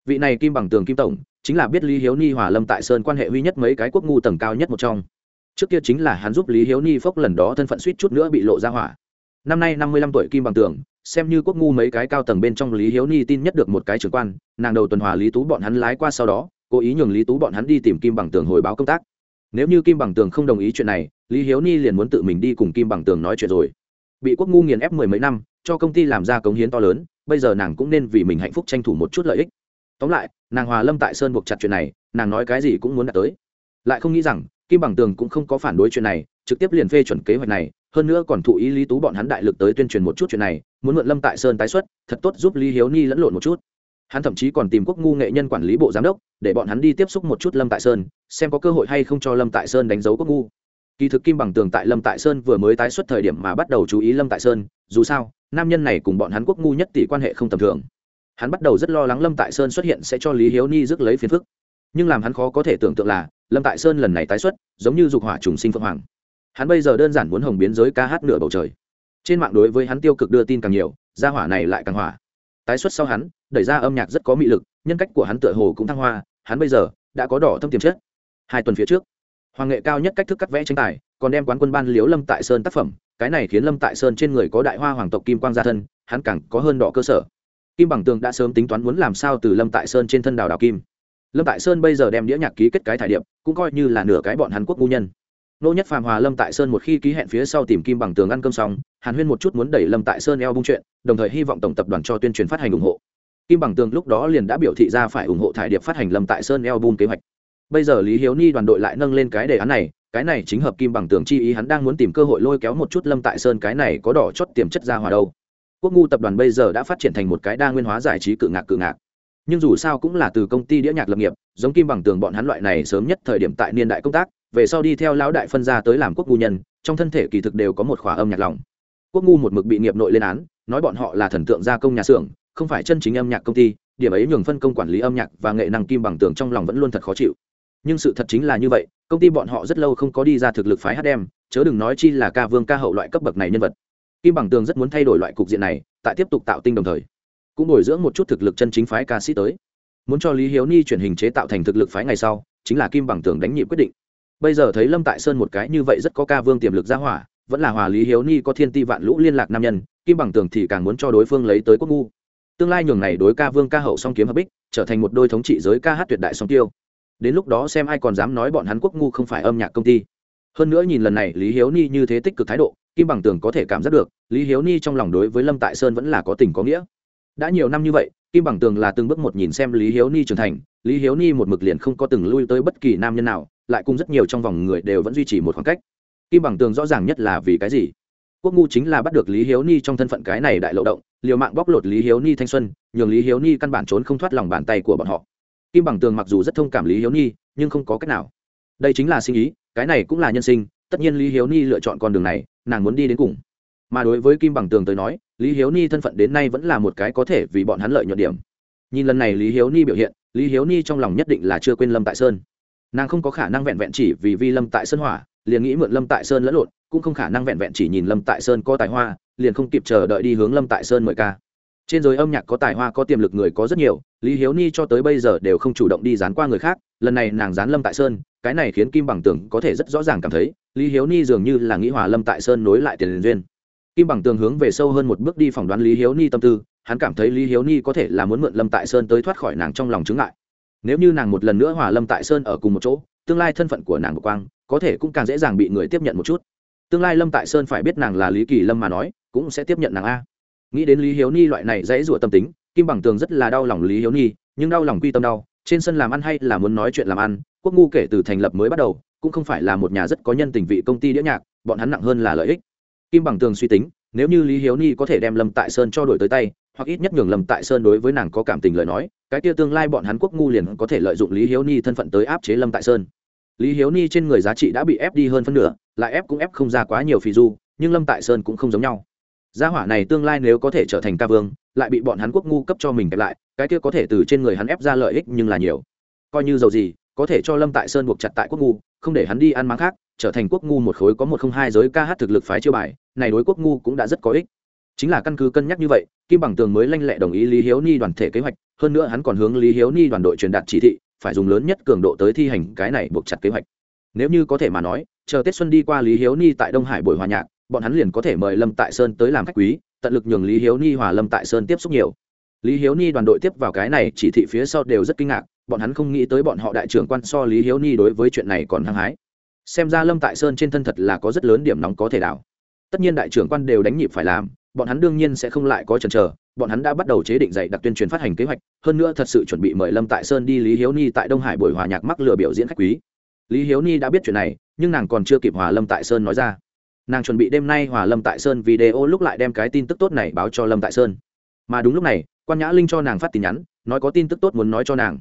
Vị này kim bằng tường kim tổng, chính là biết lý hiếu ni hòa lâm tại sơn quan hệ huy nhất mấy cái quốc ngu tầng cao nhất một trong trước kia chính là hắn giúp lý hiếu ni phốc lần đó thân phận suýt chút nữa bị lộ ra hỏa. Năm nay năm mươi lăm tuổi kim bằng tường, xem như quốc ngu mấy cái cao tầng bên trong lý hiếu ni tin nhất được một cái trưởng quan, nàng đầu tuần hòa lý tú bọn hắn lái qua sau đó, cố ý nhường lý tú bọn hắn đi tìm kim bằng tường hồi báo công tác. Nếu như kim bằng tường không đồng ý chuyện này, lý hiếu ni liền muốn tự mình đi cùng kim bằng tường nói chuyện rồi. Bị quốc ngu nghiền ép mười mấy năm, cho công ty làm ra cống hiến to lớn, bây giờ nàng cũng nên vì mình hạnh phúc tranh thủ một chút lợi ích. Tóm lại, nàng hòa lâm tại sơn buộc chặt chuyện này, nàng nói cái gì cũng muốn đạt tới. Lại không nghĩ rằng kim bằng tường cũng không có phản đối chuyện này, trực tiếp liền phê chuẩn kế hoạch này, hơn nữa còn thụ ý lý tú bọn hắn đại lực tới tuyên truyền một chút chuyện này, muốn mượn lâm tại sơn tái xuất, thật tốt giúp lý hiếu ni lẫn lộn một chút. Hắn thậm chí còn tìm quốc ngu nghệ nhân quản lý bộ giám đốc, để bọn hắn đi tiếp xúc một chút lâm tại sơn, xem có cơ hội hay không cho lâm tại sơn đánh dấu quốc ngu. Kỳ thực kim bằng tường tại lâm tại sơn vừa mới tái xuất thời điểm mà bắt đầu chú ý lâm tại sơn, dù sao, nam nhân này cùng bọn hắn quốc ngu nhất tỷ quan hệ không tầm thường. Hắn bắt đầu rất lo lắng lâm tại sơn xuất hiện sẽ cho lý hiếu ni rước lấy phiền phức. Nhưng làm hắn khó có thể tưởng tượng là lâm tại sơn lần này tái xuất, giống như dục hỏa trùng sinh phượng hoàng. Hắn bây giờ đơn giản muốn hồng biến giới ca hát nửa bầu trời. Trên mạng đối với hắn tiêu cực đưa tin càng nhiều, gia hỏa này lại càng hỏa. Tái xuất sau hắn, đẩy ra âm nhạc rất có mị lực, nhân cách của hắn tựa hồ cũng thăng hoa, hắn bây giờ đã có đỏ thâm tiềm chất. Hai tuần phía trước, hoàng nghệ cao nhất cách thức cắt vẽ tranh tài, còn đem quán quân ban liếu lâm tại sơn tác phẩm, cái này khiến lâm tại sơn trên người có đại hoa hoàng tộc kim quang gia thân, hắn càng có hơn đỏ cơ sở. Kim bằng tường đã sớm tính toán muốn làm sao từ lâm tại sơn trên thân đào đào kim lâm tại sơn bây giờ đem đĩa nhạc ký kết cái thải điệp, cũng coi như là nửa cái bọn Hàn quốc ngu nhân. Nô nhất phàm hòa lâm tại sơn một khi ký hẹn phía sau tìm kim bằng tường ăn cơm xong, hàn huyên một chút muốn đẩy lâm tại sơn eo bung chuyện, đồng thời hy vọng tổng tập đoàn cho tuyên truyền phát hành ủng hộ. Kim bằng tường lúc đó liền đã biểu thị ra phải ủng hộ thải điệp phát hành lâm tại sơn eo bung kế hoạch. Bây giờ lý hiếu ni đoàn đội lại nâng lên cái đề án này, cái này chính hợp kim bằng tường chi ý hắn đang muốn tìm cơ hội lôi kéo một chút lâm tại sơn cái này có đỏ chót tiềm chất ra hòa đâu. Quốc ngu tập đoàn bây giờ đã phát triển thành một cái đa nguyên hóa giải trí cự ngạc cự ngạc nhưng dù sao cũng là từ công ty đĩa nhạc lập nghiệp, giống kim bằng tường bọn hắn loại này sớm nhất thời điểm tại niên đại công tác, về sau đi theo lão đại phân ra tới làm quốc ngu nhân, trong thân thể kỳ thực đều có một khỏa âm nhạc lòng. Quốc ngu một mực bị nghiệp nội lên án, nói bọn họ là thần tượng gia công nhà xưởng, không phải chân chính âm nhạc công ty, điểm ấy nhường phân công quản lý âm nhạc và nghệ năng kim bằng tường trong lòng vẫn luôn thật khó chịu. Nhưng sự thật chính là như vậy, công ty bọn họ rất lâu không có đi ra thực lực phái hát đem, chớ đừng nói chi là ca vương ca hậu loại cấp bậc này nhân vật. Kim bằng tường rất muốn thay đổi loại cục diện này, tại tiếp tục tạo tinh đồng thời cũng bồi dưỡng một chút thực lực chân chính phái ca sĩ tới. Muốn cho lý hiếu ni chuyển hình chế tạo thành thực lực phái ngày sau, chính là kim bằng tường đánh nhị quyết định. Bây giờ thấy lâm tại sơn một cái như vậy rất có ca vương tiềm lực ra hỏa, vẫn là hòa lý hiếu ni có thiên ti vạn lũ liên lạc nam nhân, kim bằng tường thì càng muốn cho đối phương lấy tới quốc ngu. Tương lai nhường này đối ca vương ca hậu song kiếm hợp bích, trở thành một đôi thống trị giới ca hát tuyệt đại song tiêu. Đến lúc đó xem ai còn dám nói bọn hắn quốc ngu không phải âm nhạc công ty. Hơn nữa nhìn lần này lý hiếu ni như thế tích cực thái độ, kim bằng tường có thể cảm giác được, lý hiếu ni trong lòng đối với lâm tại sơn vẫn là có tình có nghĩa đã nhiều năm như vậy, kim bằng tường là từng bước một nhìn xem lý hiếu ni trưởng thành. Lý hiếu ni một mực liền không có từng lui tới bất kỳ nam nhân nào, lại cùng rất nhiều trong vòng người đều vẫn duy trì một khoảng cách. Kim bằng tường rõ ràng nhất là vì cái gì? Quốc ngu chính là bắt được lý hiếu ni trong thân phận cái này đại lộ động, liều mạng bóc lột lý hiếu ni thanh xuân, nhường lý hiếu ni căn bản trốn không thoát lòng bàn tay của bọn họ. Kim bằng tường mặc dù rất thông cảm lý hiếu ni, nhưng không có cách nào. Đây chính là sinh ý, cái này cũng là nhân sinh, tất nhiên lý hiếu ni lựa chọn con đường này, nàng muốn đi đến cùng mà đối với kim bằng tường tới nói, lý hiếu ni thân phận đến nay vẫn là một cái có thể vì bọn hắn lợi nhuận điểm. Nhìn lần này lý hiếu ni biểu hiện, lý hiếu ni trong lòng nhất định là chưa quên lâm tại sơn. Nàng không có khả năng vẹn vẹn chỉ vì vi lâm tại sơn hỏa, liền nghĩ mượn lâm tại sơn lẫn lộn, cũng không khả năng vẹn vẹn chỉ nhìn lâm tại sơn có tài hoa, liền không kịp chờ đợi đi hướng lâm tại sơn mời ca. Trên giới âm nhạc có tài hoa, có tiềm lực người có rất nhiều, lý hiếu ni cho tới bây giờ đều không chủ động đi dán qua người khác, lần này nàng dán lâm tại sơn, cái này khiến kim bằng tường có thể rất rõ ràng cảm thấy, lý hiếu ni dường như là nghĩ hòa lâm tại sơn nối lại tiền liên duyên kim bằng tường hướng về sâu hơn một bước đi phỏng đoán lý hiếu ni tâm tư, hắn cảm thấy lý hiếu ni có thể là muốn mượn lâm tại sơn tới thoát khỏi nàng trong lòng chứng ngại. Nếu như nàng một lần nữa hòa lâm tại sơn ở cùng một chỗ, tương lai thân phận của nàng của quang, có thể cũng càng dễ dàng bị người tiếp nhận một chút. Tương lai lâm tại sơn phải biết nàng là lý kỳ lâm mà nói, cũng sẽ tiếp nhận nàng a. Nghĩ đến lý hiếu ni loại này dễ rủa tâm tính, kim bằng tường rất là đau lòng lý hiếu ni, nhưng đau lòng quy tâm đau, trên sân làm ăn hay là muốn nói chuyện làm ăn, quốc ngu kể từ thành lập mới bắt đầu, cũng không phải là một nhà rất có nhân tình vị công ty đĩa nhạc, bọn hắn nặng hơn là lợi ích kim bằng tường suy tính, nếu như lý hiếu ni có thể đem lâm tại sơn cho đổi tới tay, hoặc ít nhất nhường lâm tại sơn đối với nàng có cảm tình lời nói, cái kia tương lai bọn hắn quốc ngu liền có thể lợi dụng lý hiếu ni thân phận tới áp chế lâm tại sơn. Lý hiếu ni trên người giá trị đã bị ép đi hơn phân nửa, lại ép cũng ép không ra quá nhiều phì du, nhưng lâm tại sơn cũng không giống nhau. Gia hỏa này tương lai nếu có thể trở thành ca vương, lại bị bọn hắn quốc ngu cấp cho mình kẹp lại, cái kia có thể từ trên người hắn ép ra lợi ích nhưng là nhiều. Coi như dầu gì, có thể cho lâm tại sơn buộc chặt tại quốc ngu, không để hắn đi ăn máng khác trở thành quốc ngu một khối có một không hai giới ca hát thực lực phái chiêu bài, này đối quốc ngu cũng đã rất có ích. Chính là căn cứ cân nhắc như vậy, kim bằng tường mới lanh lẹ đồng ý lý hiếu ni đoàn thể kế hoạch, hơn nữa hắn còn hướng lý hiếu ni đoàn đội truyền đạt chỉ thị, phải dùng lớn nhất cường độ tới thi hành cái này buộc chặt kế hoạch. Nếu như có thể mà nói, chờ tết xuân đi qua lý hiếu ni tại đông hải buổi hòa nhạc, bọn hắn liền có thể mời lâm tại sơn tới làm khách quý, tận lực nhường lý hiếu ni hòa lâm tại sơn tiếp xúc nhiều. Lý hiếu ni đoàn đội tiếp vào cái này chỉ thị phía sau đều rất kinh ngạc, bọn hắn không nghĩ tới bọn họ đại trưởng quan so lý hiếu ni đối với chuyện này còn hăng hái xem ra lâm tại sơn trên thân thật là có rất lớn điểm nóng có thể đảo. Tất nhiên đại trưởng quan đều đánh nhịp phải làm, bọn hắn đương nhiên sẽ không lại có chần chờ, bọn hắn đã bắt đầu chế định dạy đặc tuyên truyền phát hành kế hoạch, hơn nữa thật sự chuẩn bị mời lâm tại sơn đi lý hiếu ni tại đông hải buổi hòa nhạc mắc lừa biểu diễn khách quý. Lý hiếu ni đã biết chuyện này, nhưng nàng còn chưa kịp hòa lâm tại sơn nói ra. Nàng chuẩn bị đêm nay hòa lâm tại sơn video lúc lại đem cái tin tức tốt này báo cho lâm tại sơn. Mà đúng lúc này, quan nhã linh cho nàng phát tin nhắn, nói có tin tức tốt muốn nói cho nàng.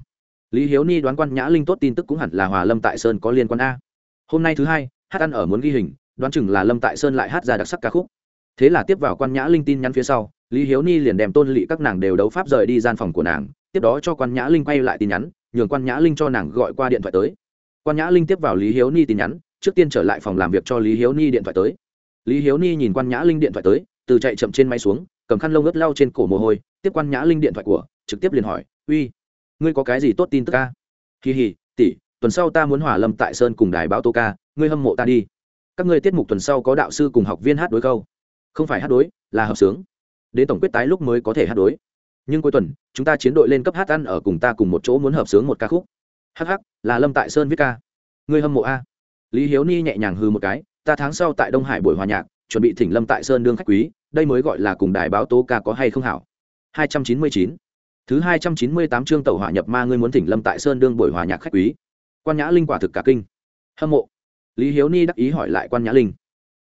Lý hiếu ni đoán quan nhã linh tốt tin tức cũng hẳn là hòa lâm tại sơn có liên quan a hôm nay thứ hai, hát ăn ở muốn ghi hình, đoán chừng là lâm tại sơn lại hát ra đặc sắc ca khúc. Thế là tiếp vào quan nhã linh tin nhắn phía sau, lý hiếu ni liền đem tôn lỵ các nàng đều đấu pháp rời đi gian phòng của nàng, tiếp đó cho quan nhã linh quay lại tin nhắn, nhường quan nhã linh cho nàng gọi qua điện thoại tới. Quan nhã linh tiếp vào lý hiếu ni tin nhắn, trước tiên trở lại phòng làm việc cho lý hiếu ni điện thoại tới. Lý hiếu ni nhìn quan nhã linh điện thoại tới, từ chạy chậm trên máy xuống, cầm khăn lông ướt lau trên cổ mồ hôi, tiếp quan nhã linh điện thoại của, trực tiếp liền hỏi, uy, ngươi có cái gì tốt tin tức ca? Kỳ hì tuần sau ta muốn hỏa lâm tại sơn cùng đài báo tô ca ngươi hâm mộ ta đi. Các ngươi tiết mục tuần sau có đạo sư cùng học viên hát đối câu. Không phải hát đối, là hợp sướng. Đến tổng quyết tái lúc mới có thể hát đối. Nhưng cuối tuần, chúng ta chiến đội lên cấp hát ăn ở cùng ta cùng một chỗ muốn hợp sướng một ca khúc. Hh là lâm tại sơn viết ca. Ngươi hâm mộ a. Lý hiếu ni nhẹ nhàng hư một cái, ta tháng sau tại đông hải buổi hòa nhạc, chuẩn bị thỉnh lâm tại sơn đương khách quý, đây mới gọi là cùng đài báo tố ca có hay không hảo. 299 thứ 298 chương tàu hỏa nhập ma, ngươi muốn thỉnh lâm tại sơn đương buổi hòa nhạc khách quý quan nhã linh quả thực cả kinh. Hâm mộ. Lý hiếu ni đắc ý hỏi lại quan nhã linh.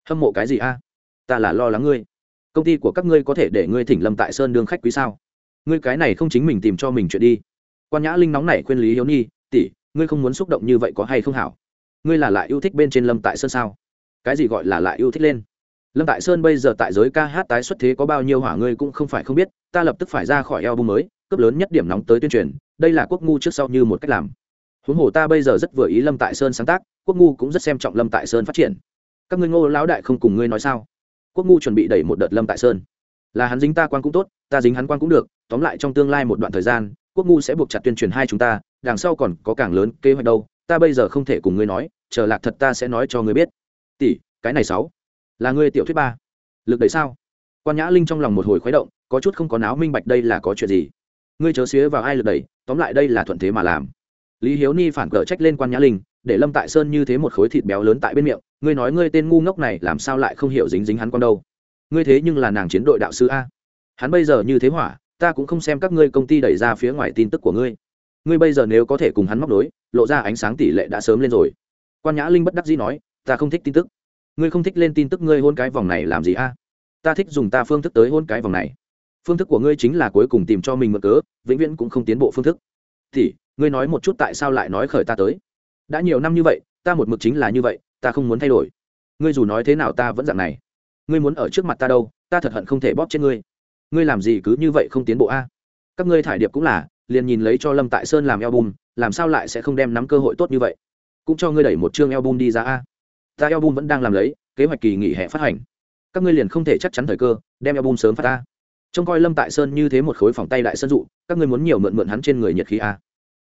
Hâm mộ cái gì a? Ta là lo lắng ngươi. Công ty của các ngươi có thể để ngươi thỉnh lâm tại sơn đương khách quý sao? Ngươi cái này không chính mình tìm cho mình chuyện đi. Quan nhã linh nóng nảy khuyên lý hiếu ni, tỷ, ngươi không muốn xúc động như vậy có hay không hảo? Ngươi là lại yêu thích bên trên lâm tại sơn sao? Cái gì gọi là lại yêu thích lên? Lâm tại sơn bây giờ tại giới ca hát tái xuất thế có bao nhiêu hỏa ngươi cũng không phải không biết, ta lập tức phải ra khỏi eo bung mới cấp lớn nhất điểm nóng tới tuyên truyền, đây là quốc ngu trước sau như một cách làm huống hồ ta bây giờ rất vừa ý lâm tại sơn sáng tác, quốc ngu cũng rất xem trọng lâm tại sơn phát triển. Các ngươi ngô lão đại không cùng ngươi nói sao? Quốc ngu chuẩn bị đẩy một đợt lâm tại sơn. Là hắn dính ta quan cũng tốt, ta dính hắn quan cũng được, tóm lại trong tương lai một đoạn thời gian, quốc ngu sẽ buộc chặt tuyên truyền hai chúng ta, đằng sau còn có càng lớn kế hoạch đâu, ta bây giờ không thể cùng ngươi nói, chờ lạc thật ta sẽ nói cho ngươi biết. Tỷ, cái này sáu. Là ngươi tiểu thuyết ba. Lực đẩy sao? Quan nhã linh trong lòng một hồi khuấy động, có chút không có náo minh bạch đây là có chuyện gì. Ngươi chớ xía vào ai lực đẩy, tóm lại đây là thuận thế mà làm lý hiếu ni phản cờ trách lên quan nhã linh, để lâm tại sơn như thế một khối thịt béo lớn tại bên miệng, ngươi nói ngươi tên ngu ngốc này làm sao lại không hiểu dính dính hắn con đâu? Ngươi thế nhưng là nàng chiến đội đạo sư a. Hắn bây giờ như thế hỏa, ta cũng không xem các ngươi công ty đẩy ra phía ngoài tin tức của ngươi. Ngươi bây giờ nếu có thể cùng hắn móc đối lộ ra ánh sáng tỷ lệ đã sớm lên rồi. Quan nhã linh bất đắc dĩ nói, ta không thích tin tức. Ngươi không thích lên tin tức ngươi hôn cái vòng này làm gì a? Ta thích dùng ta phương thức tới hôn cái vòng này. Phương thức của ngươi chính là cuối cùng tìm cho mình mở cớ, vĩnh viễn cũng không tiến bộ phương thức. Thì ngươi nói một chút tại sao lại nói khởi ta tới? Đã nhiều năm như vậy ta một mực chính là như vậy ta không muốn thay đổi. Ngươi dù nói thế nào ta vẫn dạng này. Ngươi muốn ở trước mặt ta đâu ta thật hận không thể bóp chết ngươi. Ngươi làm gì cứ như vậy không tiến bộ a? Các ngươi thải điệp cũng là liền nhìn lấy cho lâm tại sơn làm eo bùn, làm sao lại sẽ không đem nắm cơ hội tốt như vậy? Cũng cho ngươi đẩy một chương eo bùn đi ra a. Ta eo bùn vẫn đang làm lấy kế hoạch kỳ nghỉ hè phát hành. Các ngươi liền không thể chắc chắn thời cơ đem eo bùn sớm phát ta trông coi lâm tại sơn như thế một khối phòng tay đại sơn dụ các ngươi muốn nhiều mượn mượn hắn trên người nhiệt khí a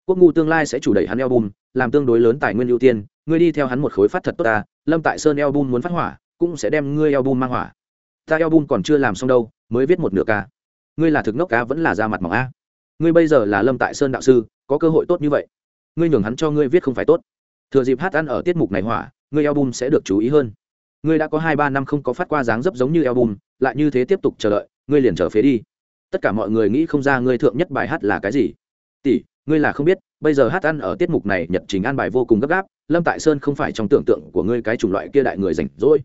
quốc ngu tương lai sẽ chủ đẩy hắn album, làm tương đối lớn tài nguyên ưu tiên, ngươi đi theo hắn một khối phát thật tốt ta, lâm tại sơn album muốn phát hỏa, cũng sẽ đem ngươi album mang hỏa. Ta album còn chưa làm xong đâu, mới viết một nửa ca. Ngươi là thực nốc ca vẫn là ra mặt mỏng a. Ngươi bây giờ là lâm tại sơn đạo sư, có cơ hội tốt như vậy. Ngươi nhường hắn cho ngươi viết không phải tốt. Thừa dịp hát ăn ở tiết mục này hỏa, ngươi album sẽ được chú ý hơn. Ngươi đã có hai ba năm không có phát qua dáng dấp giống như album, lại như thế tiếp tục chờ đợi, ngươi liền trở phế đi. Tất cả mọi người nghĩ không ra ngươi thượng nhất bài hát là cái gì. Tỷ ngươi là không biết, bây giờ hát ăn ở tiết mục này nhật trình an bài vô cùng gấp gáp, lâm tại sơn không phải trong tưởng tượng của ngươi cái chủng loại kia đại người rảnh rỗi.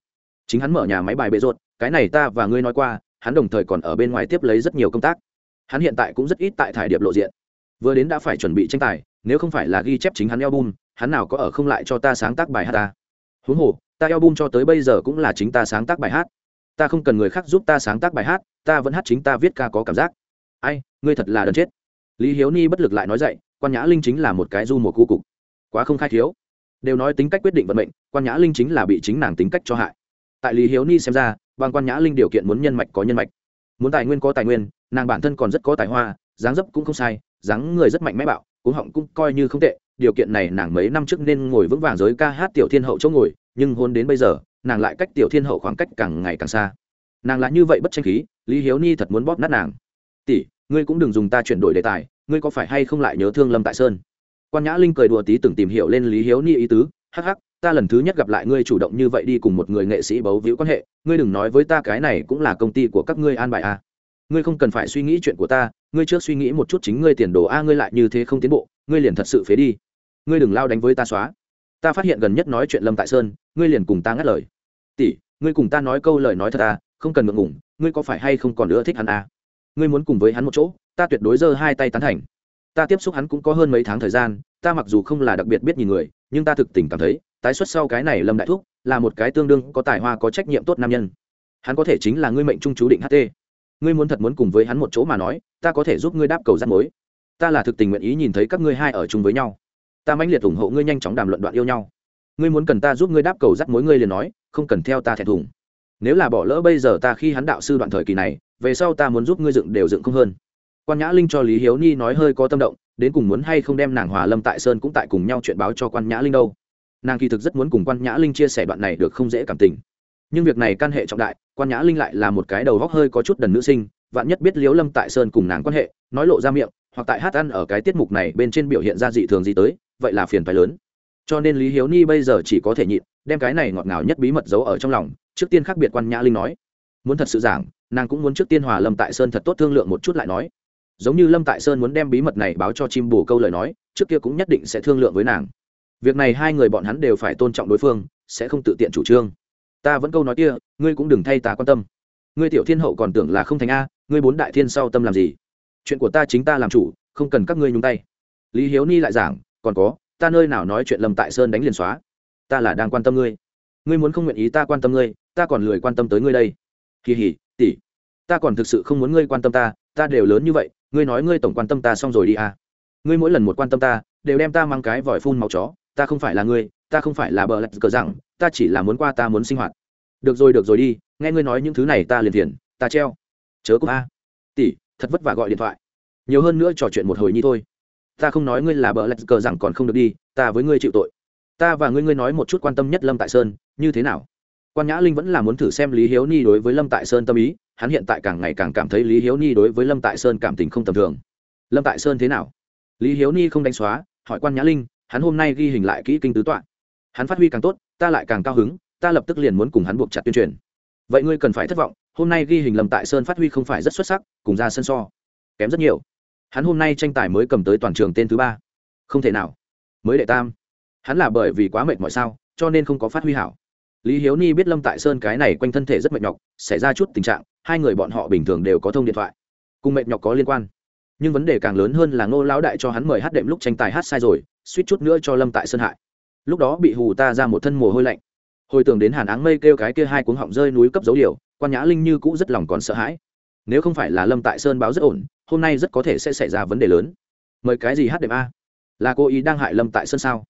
Chính hắn mở nhà máy bài bệ rột cái này ta và ngươi nói qua, hắn đồng thời còn ở bên ngoài tiếp lấy rất nhiều công tác. Hắn hiện tại cũng rất ít tại thải điệp lộ diện. Vừa đến đã phải chuẩn bị tranh tài, nếu không phải là ghi chép chính hắn album, hắn nào có ở không lại cho ta sáng tác bài hát ta. Huống hồ, ta album cho tới bây giờ cũng là chính ta sáng tác bài hát. Ta không cần người khác giúp ta sáng tác bài hát, ta vẫn hát chính ta viết ca có cảm giác. Ai, ngươi thật là đần chết lý hiếu ni bất lực lại nói dậy, quan nhã linh chính là một cái du mùa cu cục. Quá không khai thiếu. Đều nói tính cách quyết định vận mệnh, quan nhã linh chính là bị chính nàng tính cách cho hại. Tại lý hiếu ni xem ra, bằng quan nhã linh điều kiện muốn nhân mạch có nhân mạch. Muốn tài nguyên có tài nguyên, nàng bản thân còn rất có tài hoa, dáng dấp cũng không sai, dáng người rất mạnh mẽ bạo cũng họng cũng coi như không tệ. Điều kiện này nàng mấy năm trước nên ngồi vững vàng giới ca hát tiểu thiên hậu chỗ ngồi, nhưng hôn đến bây giờ, nàng lại cách tiểu thiên hậu khoảng cách càng ngày càng xa. Nàng là như vậy bất tranh khí, lý hiếu ni thật muốn bóp nát nàng. Tỷ ngươi cũng đừng dùng ta chuyển đổi đề tài, ngươi có phải hay không lại nhớ thương lâm tại sơn? Quan nhã linh cười đùa tí từng tìm hiểu lên lý hiếu ni ý tứ, hắc hắc, ta lần thứ nhất gặp lại ngươi chủ động như vậy đi cùng một người nghệ sĩ bấu víu quan hệ, ngươi đừng nói với ta cái này cũng là công ty của các ngươi an bài à. ngươi không cần phải suy nghĩ chuyện của ta, ngươi trước suy nghĩ một chút chính ngươi tiền đồ a, ngươi lại như thế không tiến bộ, ngươi liền thật sự phế đi. Ngươi đừng lao đánh với ta xóa. Ta phát hiện gần nhất nói chuyện lâm tại sơn, ngươi liền cùng ta ngắt lời. Tỷ, ngươi cùng ta nói câu lời nói thật à không cần ngượng ngủng ngươi có phải hay không còn nữa thích hắn à? Ngươi muốn cùng với hắn một chỗ, ta tuyệt đối giơ hai tay tán thành. Ta tiếp xúc hắn cũng có hơn mấy tháng thời gian, ta mặc dù không là đặc biệt biết nhìn người, nhưng ta thực tình cảm thấy, tái xuất sau cái này lâm đại thúc, là một cái tương đương có tài hoa có trách nhiệm tốt nam nhân. Hắn có thể chính là ngươi mệnh trung chú định ht ngươi muốn thật muốn cùng với hắn một chỗ mà nói, ta có thể giúp ngươi đáp cầu rắt mối. Ta là thực tình nguyện ý nhìn thấy các ngươi hai ở chung với nhau. Ta mãnh liệt ủng hộ ngươi nhanh chóng đàm luận đoạn yêu nhau. Ngươi muốn cần ta giúp ngươi đáp cầu rắt mối, ngươi liền nói, không cần theo ta thẹn thùng nếu là bỏ lỡ bây giờ ta khi hắn đạo sư đoạn thời kỳ này, về sau ta muốn giúp ngươi dựng đều dựng không hơn. Quan nhã linh cho lý hiếu ni nói hơi có tâm động, đến cùng muốn hay không đem nàng hòa lâm tại sơn cũng tại cùng nhau chuyện báo cho quan nhã linh đâu. Nàng kỳ thực rất muốn cùng quan nhã linh chia sẻ đoạn này được không dễ cảm tình. Nhưng việc này can hệ trọng đại, quan nhã linh lại là một cái đầu góc hơi có chút đần nữ sinh, vạn nhất biết liếu lâm tại sơn cùng nàng quan hệ, nói lộ ra miệng, hoặc tại hát ăn ở cái tiết mục này bên trên biểu hiện ra dị thường gì tới, vậy là phiền phái lớn cho nên lý hiếu ni bây giờ chỉ có thể nhịn, đem cái này ngọt ngào nhất bí mật giấu ở trong lòng, trước tiên khác biệt quan nhã linh nói. Muốn thật sự giảng, nàng cũng muốn trước tiên hòa lâm tại sơn thật tốt thương lượng một chút lại nói. Giống như lâm tại sơn muốn đem bí mật này báo cho chim bù câu lời nói, trước kia cũng nhất định sẽ thương lượng với nàng. Việc này hai người bọn hắn đều phải tôn trọng đối phương, sẽ không tự tiện chủ trương. Ta vẫn câu nói kia, ngươi cũng đừng thay ta quan tâm. Ngươi tiểu thiên hậu còn tưởng là không thành a, ngươi bốn đại thiên sau tâm làm gì? Chuyện của ta chính ta làm chủ, không cần các ngươi nhúng tay. Lý hiếu ni lại giảng, còn có ta nơi nào nói chuyện lâm tại sơn đánh liền xóa. Ta là đang quan tâm ngươi. Ngươi muốn không nguyện ý ta quan tâm ngươi, ta còn lười quan tâm tới ngươi đây. Kỳ hỉ, tỷ. Ta còn thực sự không muốn ngươi quan tâm ta ta đều lớn như vậy, ngươi nói ngươi tổng quan tâm ta xong rồi đi à. Ngươi mỗi lần một quan tâm ta, đều đem ta mang cái vòi phun màu chó, ta không phải là ngươi, ta không phải là bờ lạch cờ rằng, ta chỉ là muốn qua ta muốn sinh hoạt. Được rồi được rồi đi, nghe ngươi nói những thứ này ta liền thiền ta treo. Chớ cúp a. Tỷ, thật vất vả gọi điện thoại. Nhiều hơn nữa trò chuyện một hồi nhi thôi ta không nói ngươi là bờ lạch cờ rằng còn không được đi, ta với ngươi chịu tội. Ta và ngươi ngươi nói một chút quan tâm nhất lâm tại sơn, như thế nào? Quan nhã linh vẫn là muốn thử xem lý hiếu ni đối với lâm tại sơn tâm ý, hắn hiện tại càng ngày càng cảm thấy lý hiếu ni đối với lâm tại sơn cảm tình không tầm thường. Lâm tại sơn thế nào? Lý hiếu ni không đánh xóa, hỏi quan nhã linh, hắn hôm nay ghi hình lại kỹ kinh tứ tọa. Hắn phát huy càng tốt, ta lại càng cao hứng, ta lập tức liền muốn cùng hắn buộc chặt tuyên truyền. Vậy ngươi cần phải thất vọng, hôm nay ghi hình lâm tại sơn phát huy không phải rất xuất sắc, cùng ra sân so. Kém rất nhiều hắn hôm nay tranh tài mới cầm tới toàn trường tên thứ ba. Không thể nào. Mới đệ tam. Hắn là bởi vì quá mệt mọi sao, cho nên không có phát huy hảo. Lý hiếu ni biết lâm tại sơn cái này quanh thân thể rất mệt nhọc, xảy ra chút tình trạng, hai người bọn họ bình thường đều có thông điện thoại. Cùng mệt nhọc có liên quan. Nhưng vấn đề càng lớn hơn là ngô lão đại cho hắn mời hát đệm lúc tranh tài hát sai rồi, suýt chút nữa cho lâm tại sơn hại. Lúc đó bị hù ta ra một thân mồ hôi lạnh. Hồi tưởng đến hàn áng mây kêu cái kia hai cuống họng rơi núi cấp dấu điều, quan nhã linh như cũ rất lòng còn sợ hãi nếu không phải là lâm tại sơn báo rất ổn, hôm nay rất có thể sẽ xảy ra vấn đề lớn. Mời cái gì hát đệm a? Là cô ý đang hại lâm tại sơn sao?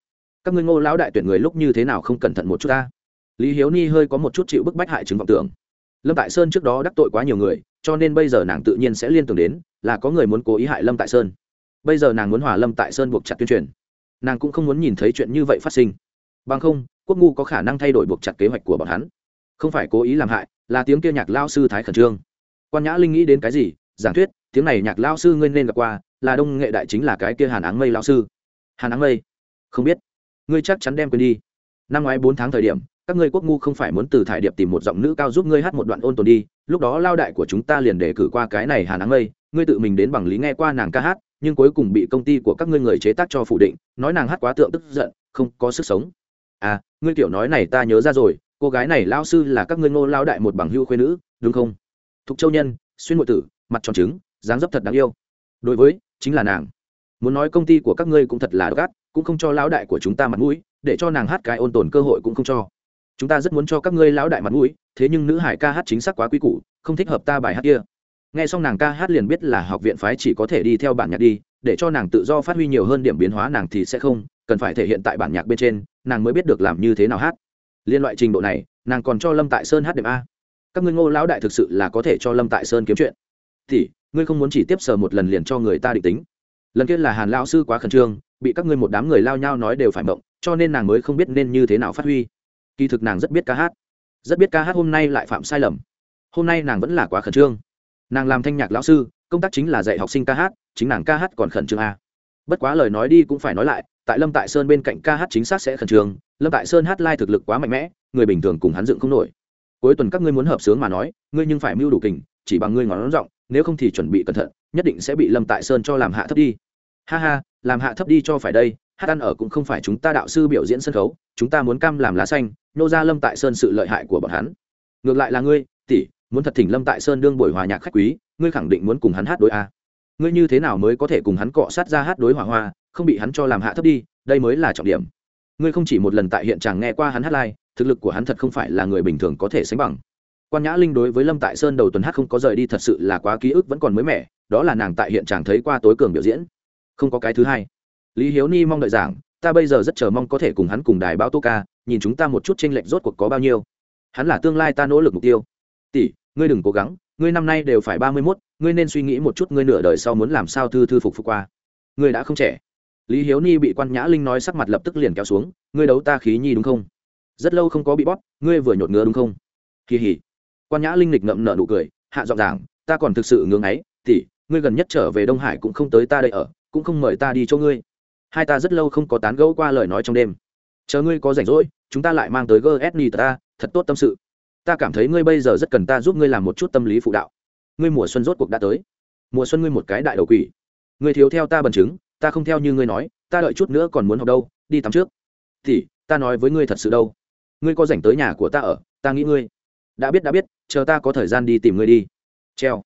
Các ngươi ngô lão đại tuyển người lúc như thế nào không cẩn thận một chút ta? Lý hiếu ni hơi có một chút chịu bức bách hại chứng vọng tưởng. Lâm tại sơn trước đó đắc tội quá nhiều người, cho nên bây giờ nàng tự nhiên sẽ liên tưởng đến, là có người muốn cố ý hại lâm tại sơn. Bây giờ nàng muốn hòa lâm tại sơn buộc chặt tuyên truyền. Nàng cũng không muốn nhìn thấy chuyện như vậy phát sinh. Bằng không, quốc ngu có khả năng thay đổi buộc chặt kế hoạch của bọn hắn. Không phải cố ý làm hại, là tiếng kia nhạc lao sư thái khẩn trương quan nhã linh nghĩ đến cái gì? Giảng thuyết, tiếng này nhạc lao sư ngươi nên gặp qua, là đông nghệ đại chính là cái kia hàn áng mây lao sư. Hàn áng mây? Không biết. Ngươi chắc chắn đem quên đi. Năm ngoái bốn tháng thời điểm, các ngươi quốc ngu không phải muốn từ thải điệp tìm một giọng nữ cao giúp ngươi hát một đoạn ôn tồn đi, lúc đó lao đại của chúng ta liền đề cử qua cái này hàn áng mây, ngươi tự mình đến bằng lý nghe qua nàng ca hát, nhưng cuối cùng bị công ty của các ngươi người chế tác cho phủ định, nói nàng hát quá tượng tức giận, không có sức sống. À ngươi tiểu nói này ta nhớ ra rồi, cô gái này lao sư là các ngươi ngô lao đại một bằng hưu khuyên nữ, đúng không? Thục châu nhân, xuyên ngụy tử, mặt tròn trứng, dáng dấp thật đáng yêu. Đối với, chính là nàng. Muốn nói công ty của các ngươi cũng thật là gắt cũng không cho lão đại của chúng ta mặt mũi, để cho nàng hát cái ôn tồn cơ hội cũng không cho. Chúng ta rất muốn cho các ngươi lão đại mặt mũi, thế nhưng nữ hải ca hát chính xác quá quy củ, không thích hợp ta bài hát kia. Nghe xong nàng ca hát liền biết là học viện phái chỉ có thể đi theo bản nhạc đi, để cho nàng tự do phát huy nhiều hơn điểm biến hóa nàng thì sẽ không, cần phải thể hiện tại bản nhạc bên trên, nàng mới biết được làm như thế nào hát. Liên loại trình độ này, nàng còn cho lâm tại sơn hát điểm a các ngươi ngô lão đại thực sự là có thể cho lâm tại sơn kiếm chuyện. Thì ngươi không muốn chỉ tiếp sờ một lần liền cho người ta định tính. Lần kia là hàn lão sư quá khẩn trương, bị các ngươi một đám người lao nhau nói đều phải mộng, cho nên nàng mới không biết nên như thế nào phát huy. Kỳ thực nàng rất biết ca hát. Rất biết ca hát hôm nay lại phạm sai lầm. Hôm nay nàng vẫn là quá khẩn trương. Nàng làm thanh nhạc lão sư, công tác chính là dạy học sinh ca hát, chính nàng ca hát còn khẩn trương a bất quá lời nói đi cũng phải nói lại, tại lâm tại sơn bên cạnh ca hát chính xác sẽ khẩn trương, lâm tại sơn hát lai thực lực quá mạnh mẽ, người bình thường cùng hắn dựng không nổi cuối tuần các ngươi muốn hợp sướng mà nói, ngươi nhưng phải mưu đủ kình, chỉ bằng ngươi ngón rộng nếu không thì chuẩn bị cẩn thận, nhất định sẽ bị lâm tại sơn cho làm hạ thấp đi. Ha ha, làm hạ thấp đi cho phải đây, hát ăn ở cũng không phải chúng ta đạo sư biểu diễn sân khấu, chúng ta muốn cam làm lá xanh, nô ra lâm tại sơn sự lợi hại của bọn hắn. Ngược lại là ngươi, tỷ, muốn thật thỉnh lâm tại sơn đương buổi hòa nhạc khách quý, ngươi khẳng định muốn cùng hắn hát đối a. Ngươi như thế nào mới có thể cùng hắn cọ sát ra hát đối hòa hoa, không bị hắn cho làm hạ thấp đi, đây mới là trọng điểm. Ngươi không chỉ một lần tại hiện tràng nghe qua hắn hát lai thực lực của hắn thật không phải là người bình thường có thể sánh bằng. Quan nhã linh đối với lâm tại sơn đầu tuần hát không có rời đi thật sự là quá ký ức vẫn còn mới mẻ, đó là nàng tại hiện trạng thấy qua tối cường biểu diễn. Không có cái thứ hai. Lý hiếu ni mong đợi giảng, ta bây giờ rất chờ mong có thể cùng hắn cùng đài báo tô ca, nhìn chúng ta một chút tranh lệch rốt cuộc có bao nhiêu. Hắn là tương lai ta nỗ lực mục tiêu. Tỷ, ngươi đừng cố gắng, ngươi năm nay đều phải ba mươi mốt, ngươi nên suy nghĩ một chút ngươi nửa đời sau muốn làm sao thư thư phục phục qua. Ngươi đã không trẻ. Lý hiếu ni bị quan nhã linh nói sắc mặt lập tức liền kéo xuống, ngươi đấu ta khí nhi đúng không? Rất lâu không có bị bóp, ngươi vừa nhột ngứa đúng không? Kỳ hỉ. Quan nhã linh lịch ngậm nợ nụ cười, hạ giọng giảng, ta còn thực sự ngưỡng ấy tỷ, ngươi gần nhất trở về đông hải cũng không tới ta đây ở, cũng không mời ta đi cho ngươi. Hai ta rất lâu không có tán gẫu qua lời nói trong đêm. Chờ ngươi có rảnh rỗi, chúng ta lại mang tới gsni ta, thật tốt tâm sự. Ta cảm thấy ngươi bây giờ rất cần ta giúp ngươi làm một chút tâm lý phụ đạo. Ngươi mùa xuân rốt cuộc đã tới. Mùa xuân ngươi một cái đại đầu quỷ. Ngươi thiếu theo ta bằng chứng, ta không theo như ngươi nói, ta đợi chút nữa còn muốn học đâu, đi tắm trước. Thì ta nói với ngươi thật sự đâu ngươi có rảnh tới nhà của ta ở, ta nghĩ ngươi. Đã biết đã biết, chờ ta có thời gian đi tìm ngươi đi. Treo.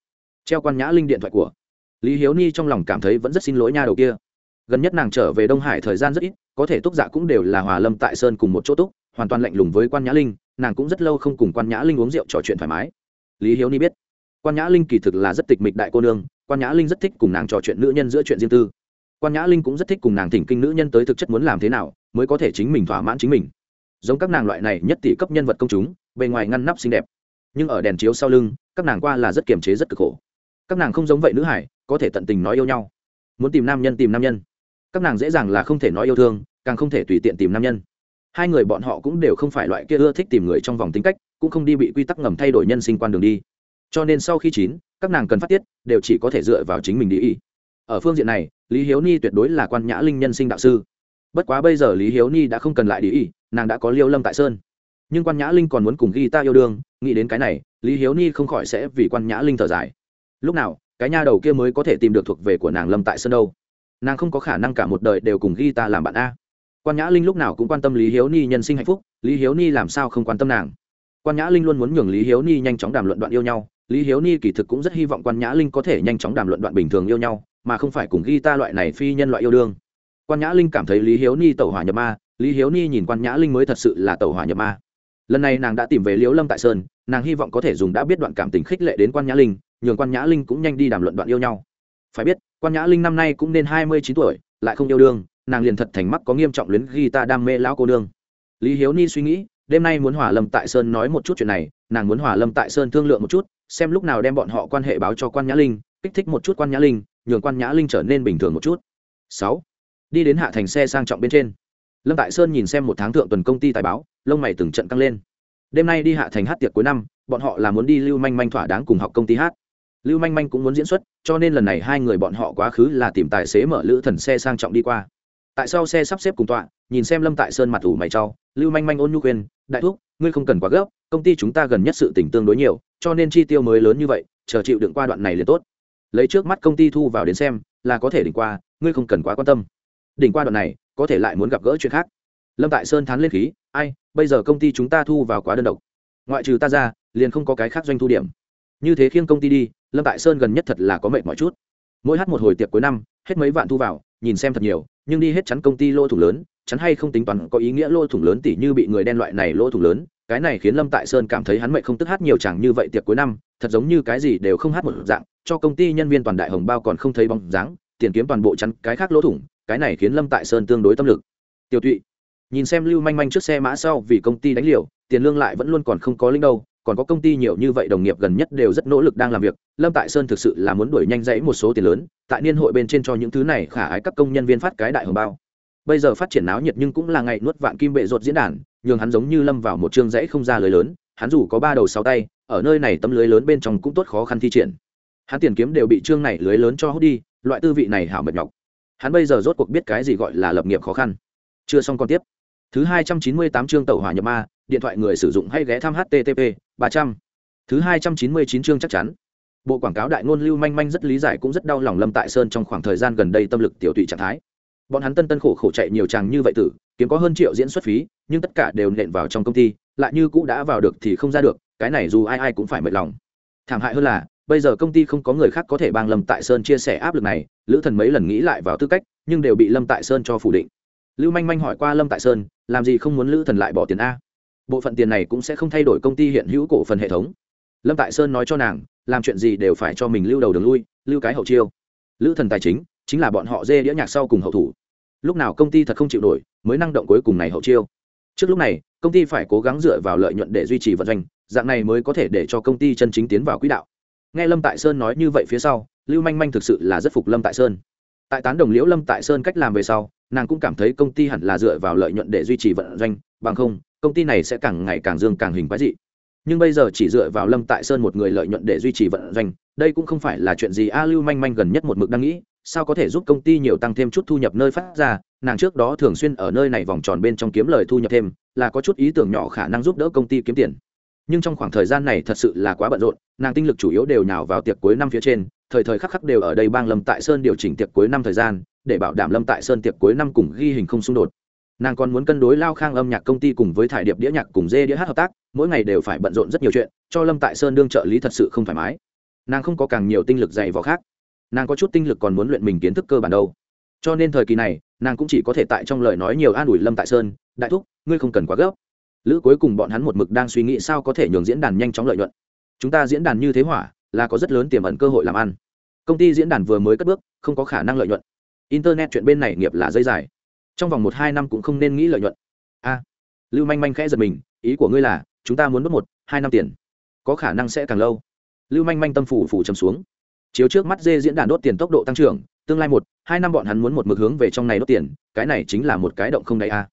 Treo quan nhã linh điện thoại của lý hiếu ni trong lòng cảm thấy vẫn rất xin lỗi nha đầu kia. Gần nhất nàng trở về đông hải thời gian rất ít, có thể túc dạ cũng đều là hòa lâm tại sơn cùng một chỗ túc, hoàn toàn lạnh lùng với quan nhã linh, nàng cũng rất lâu không cùng quan nhã linh uống rượu trò chuyện thoải mái. Lý hiếu ni biết, quan nhã linh kỳ thực là rất tịch mịch đại cô nương, quan nhã linh rất thích cùng nàng trò chuyện nữ nhân giữa chuyện riêng tư. Quan nhã linh cũng rất thích cùng nàng thỉnh kinh nữ nhân tới thực chất muốn làm thế nào, mới có thể chính mình thỏa mãn chính mình giống các nàng loại này nhất tỷ cấp nhân vật công chúng, bề ngoài ngăn nắp xinh đẹp. Nhưng ở đèn chiếu sau lưng, các nàng qua là rất kiềm chế rất cực khổ. Các nàng không giống vậy nữ hải, có thể tận tình nói yêu nhau. Muốn tìm nam nhân tìm nam nhân. Các nàng dễ dàng là không thể nói yêu thương, càng không thể tùy tiện tìm nam nhân. Hai người bọn họ cũng đều không phải loại kia ưa thích tìm người trong vòng tính cách, cũng không đi bị quy tắc ngầm thay đổi nhân sinh quan đường đi. Cho nên sau khi chín, các nàng cần phát tiết, đều chỉ có thể dựa vào chính mình đi ý ở phương diện này, lý hiếu ni tuyệt đối là quan nhã linh nhân sinh đạo sư. Bất quá bây giờ lý hiếu ni đã không cần lại đi ý nàng đã có liêu lâm tại sơn. Nhưng quan nhã linh còn muốn cùng ghi ta yêu đương, nghĩ đến cái này, lý hiếu ni không khỏi sẽ vì quan nhã linh thở dài. Lúc nào, cái nha đầu kia mới có thể tìm được thuộc về của nàng lâm tại sơn đâu? Nàng không có khả năng cả một đời đều cùng ghi ta làm bạn a. Quan nhã linh lúc nào cũng quan tâm lý hiếu ni nhân sinh hạnh phúc, lý hiếu ni làm sao không quan tâm nàng? Quan nhã linh luôn muốn nhường lý hiếu ni nhanh chóng đàm luận đoạn yêu nhau, lý hiếu ni kỳ thực cũng rất hy vọng quan nhã linh có thể nhanh chóng đàm luận đoạn bình thường yêu nhau, mà không phải cùng ghi ta loại này phi nhân loại yêu đương. Quan nhã linh cảm thấy lý hiếu ni tẩu hỏa nhập ma lý hiếu ni nhìn quan nhã linh mới thật sự là tẩu hỏa nhập ma. Lần này nàng đã tìm về liễu lâm tại sơn, nàng hy vọng có thể dùng đã biết đoạn cảm tình khích lệ đến quan nhã linh, nhường quan nhã linh cũng nhanh đi đàm luận đoạn yêu nhau. Phải biết, quan nhã linh năm nay cũng nên hai mươi chín tuổi, lại không yêu đương, nàng liền thật thành mắc có nghiêm trọng luyến ghi ta đam mê lão cô đương. lý hiếu ni suy nghĩ, đêm nay muốn hòa lâm tại sơn nói một chút chuyện này, nàng muốn hòa lâm tại sơn thương lượng một chút, xem lúc nào đem bọn họ quan hệ báo cho quan nhã linh, kích thích một chút quan nhã linh, nhường quan nhã linh trở nên bình thường một chút. Sáu, đi đến hạ thành xe sang trọng bên trên lâm tại sơn nhìn xem một tháng thượng tuần công ty tài báo lông mày từng trận căng lên. Đêm nay đi hạ thành hát tiệc cuối năm bọn họ là muốn đi lưu manh manh thỏa đáng cùng học công ty hát. Lưu manh manh cũng muốn diễn xuất cho nên lần này hai người bọn họ quá khứ là tìm tài xế mở lữ thần xe sang trọng đi qua. Tại sao xe sắp xếp cùng tọa nhìn xem lâm tại sơn mặt ủ mày trao, lưu manh manh ôn nhu khuyên đại thúc ngươi không cần quá gấp công ty chúng ta gần nhất sự tỉnh tương đối nhiều cho nên chi tiêu mới lớn như vậy chờ chịu đựng qua đoạn này liền tốt. Lấy trước mắt công ty thu vào đến xem là có thể đỉnh qua ngươi không cần quá quan tâm. Đỉnh qua đoạn này có thể lại muốn gặp gỡ chuyện khác. Lâm tại sơn thán lên khí, ai, bây giờ công ty chúng ta thu vào quá đơn độc. Ngoại trừ ta ra, liền không có cái khác doanh thu điểm. Như thế khiêng công ty đi, lâm tại sơn gần nhất thật là có mệt mọi chút. Mỗi hát một hồi tiệc cuối năm, hết mấy vạn thu vào, nhìn xem thật nhiều, nhưng đi hết chắn công ty lô thủng lớn, chắn hay không tính toán có ý nghĩa lô thủng lớn tỉ như bị người đen loại này lô thủng lớn, cái này khiến lâm tại sơn cảm thấy hắn mệnh không tức hát nhiều chẳng như vậy tiệc cuối năm, thật giống như cái gì đều không hát một dạng, cho công ty nhân viên toàn đại hồng bao còn không thấy bóng dáng, tiền kiếm toàn bộ chắn cái khác lỗ thủng cái này khiến lâm tại sơn tương đối tâm lực. Tiêu tụy, nhìn xem lưu manh manh trước xe mã sau vì công ty đánh liều, tiền lương lại vẫn luôn còn không có linh đâu, còn có công ty nhiều như vậy đồng nghiệp gần nhất đều rất nỗ lực đang làm việc, lâm tại sơn thực sự là muốn đuổi nhanh dãy một số tiền lớn, tại niên hội bên trên cho những thứ này khả ái các công nhân viên phát cái đại hồng bao. Bây giờ phát triển náo nhiệt nhưng cũng là ngày nuốt vạn kim bệ ruột diễn đàn, nhường hắn giống như lâm vào một chương dãy không ra lưới lớn, hắn dù có ba đầu sáu tay, ở nơi này tấm lưới lớn bên trong cũng tốt khó khăn thi triển. Hắn tiền kiếm đều bị trương này lưới lớn cho hút đi, loại tư vị này hảo mệt nhọc hắn bây giờ rốt cuộc biết cái gì gọi là lập nghiệp khó khăn. Chưa xong còn tiếp. Thứ hai trăm chín mươi tám chương tàu hỏa nhập ma, điện thoại người sử dụng hay ghé thăm http ba trăm. Thứ hai trăm chín mươi chín chương chắc chắn. Bộ quảng cáo đại ngôn lưu manh manh rất lý giải cũng rất đau lòng lâm tại sơn trong khoảng thời gian gần đây tâm lực tiểu tụy trạng thái. Bọn hắn tân tân khổ khổ chạy nhiều chàng như vậy tử, kiếm có hơn triệu diễn xuất phí, nhưng tất cả đều nện vào trong công ty, lại như cũ đã vào được thì không ra được, cái này dù ai ai cũng phải mệt lòng. Thảm hại hơn là bây giờ công ty không có người khác có thể bang lâm tại sơn chia sẻ áp lực này, lữ thần mấy lần nghĩ lại vào tư cách, nhưng đều bị lâm tại sơn cho phủ định. Lưu manh manh hỏi qua lâm tại sơn, làm gì không muốn lữ thần lại bỏ tiền a? Bộ phận tiền này cũng sẽ không thay đổi công ty hiện hữu cổ phần hệ thống. Lâm tại sơn nói cho nàng, làm chuyện gì đều phải cho mình lưu đầu đường lui, lưu cái hậu chiêu. Lữ thần tài chính chính là bọn họ dê đĩa nhạc sau cùng hậu thủ. Lúc nào công ty thật không chịu nổi, mới năng động cuối cùng này hậu chiêu. Trước lúc này, công ty phải cố gắng dựa vào lợi nhuận để duy trì vận doanh, dạng này mới có thể để cho công ty chân chính tiến vào quỹ đạo nghe lâm tại sơn nói như vậy phía sau, lưu manh manh thực sự là rất phục lâm tại sơn. Tại tán đồng liễu lâm tại sơn cách làm về sau, nàng cũng cảm thấy công ty hẳn là dựa vào lợi nhuận để duy trì vận doanh, bằng không, công ty này sẽ càng ngày càng dương càng hình quái dị. Nhưng bây giờ chỉ dựa vào lâm tại sơn một người lợi nhuận để duy trì vận doanh, đây cũng không phải là chuyện gì a, lưu manh manh gần nhất một mực đang nghĩ, sao có thể giúp công ty nhiều tăng thêm chút thu nhập nơi phát ra, nàng trước đó thường xuyên ở nơi này vòng tròn bên trong kiếm lời thu nhập thêm, là có chút ý tưởng nhỏ khả năng giúp đỡ công ty kiếm tiền nhưng trong khoảng thời gian này thật sự là quá bận rộn, nàng tinh lực chủ yếu đều nhào vào tiệc cuối năm phía trên, thời thời khắc khắc đều ở đây bang lâm tại sơn điều chỉnh tiệc cuối năm thời gian, để bảo đảm lâm tại sơn tiệc cuối năm cùng ghi hình không xung đột. Nàng còn muốn cân đối lao khang âm nhạc công ty cùng với thải điệp đĩa nhạc cùng dê đĩa hát hợp tác, mỗi ngày đều phải bận rộn rất nhiều chuyện, cho lâm tại sơn đương trợ lý thật sự không thoải mái. Nàng không có càng nhiều tinh lực dạy vào khác. Nàng có chút tinh lực còn muốn luyện mình kiến thức cơ bản đâu. Cho nên thời kỳ này, nàng cũng chỉ có thể tại trong lời nói nhiều an ủi lâm tại sơn, đại thúc, ngươi không cần quá gấp lữ cuối cùng bọn hắn một mực đang suy nghĩ sao có thể nhường diễn đàn nhanh chóng lợi nhuận. Chúng ta diễn đàn như thế hỏa, là có rất lớn tiềm ẩn cơ hội làm ăn. Công ty diễn đàn vừa mới cất bước, không có khả năng lợi nhuận. Internet chuyện bên này nghiệp là dây dài. Trong vòng một hai năm cũng không nên nghĩ lợi nhuận. A. Lưu manh manh khẽ giật mình, ý của ngươi là, chúng ta muốn mất một, hai năm tiền. Có khả năng sẽ càng lâu. Lưu manh manh tâm phủ phủ trầm xuống. Chiếu trước mắt dê diễn đàn đốt tiền tốc độ tăng trưởng, tương lai một, hai năm bọn hắn muốn một mực hướng về trong này đốt tiền, cái này chính là một cái động không đầy a.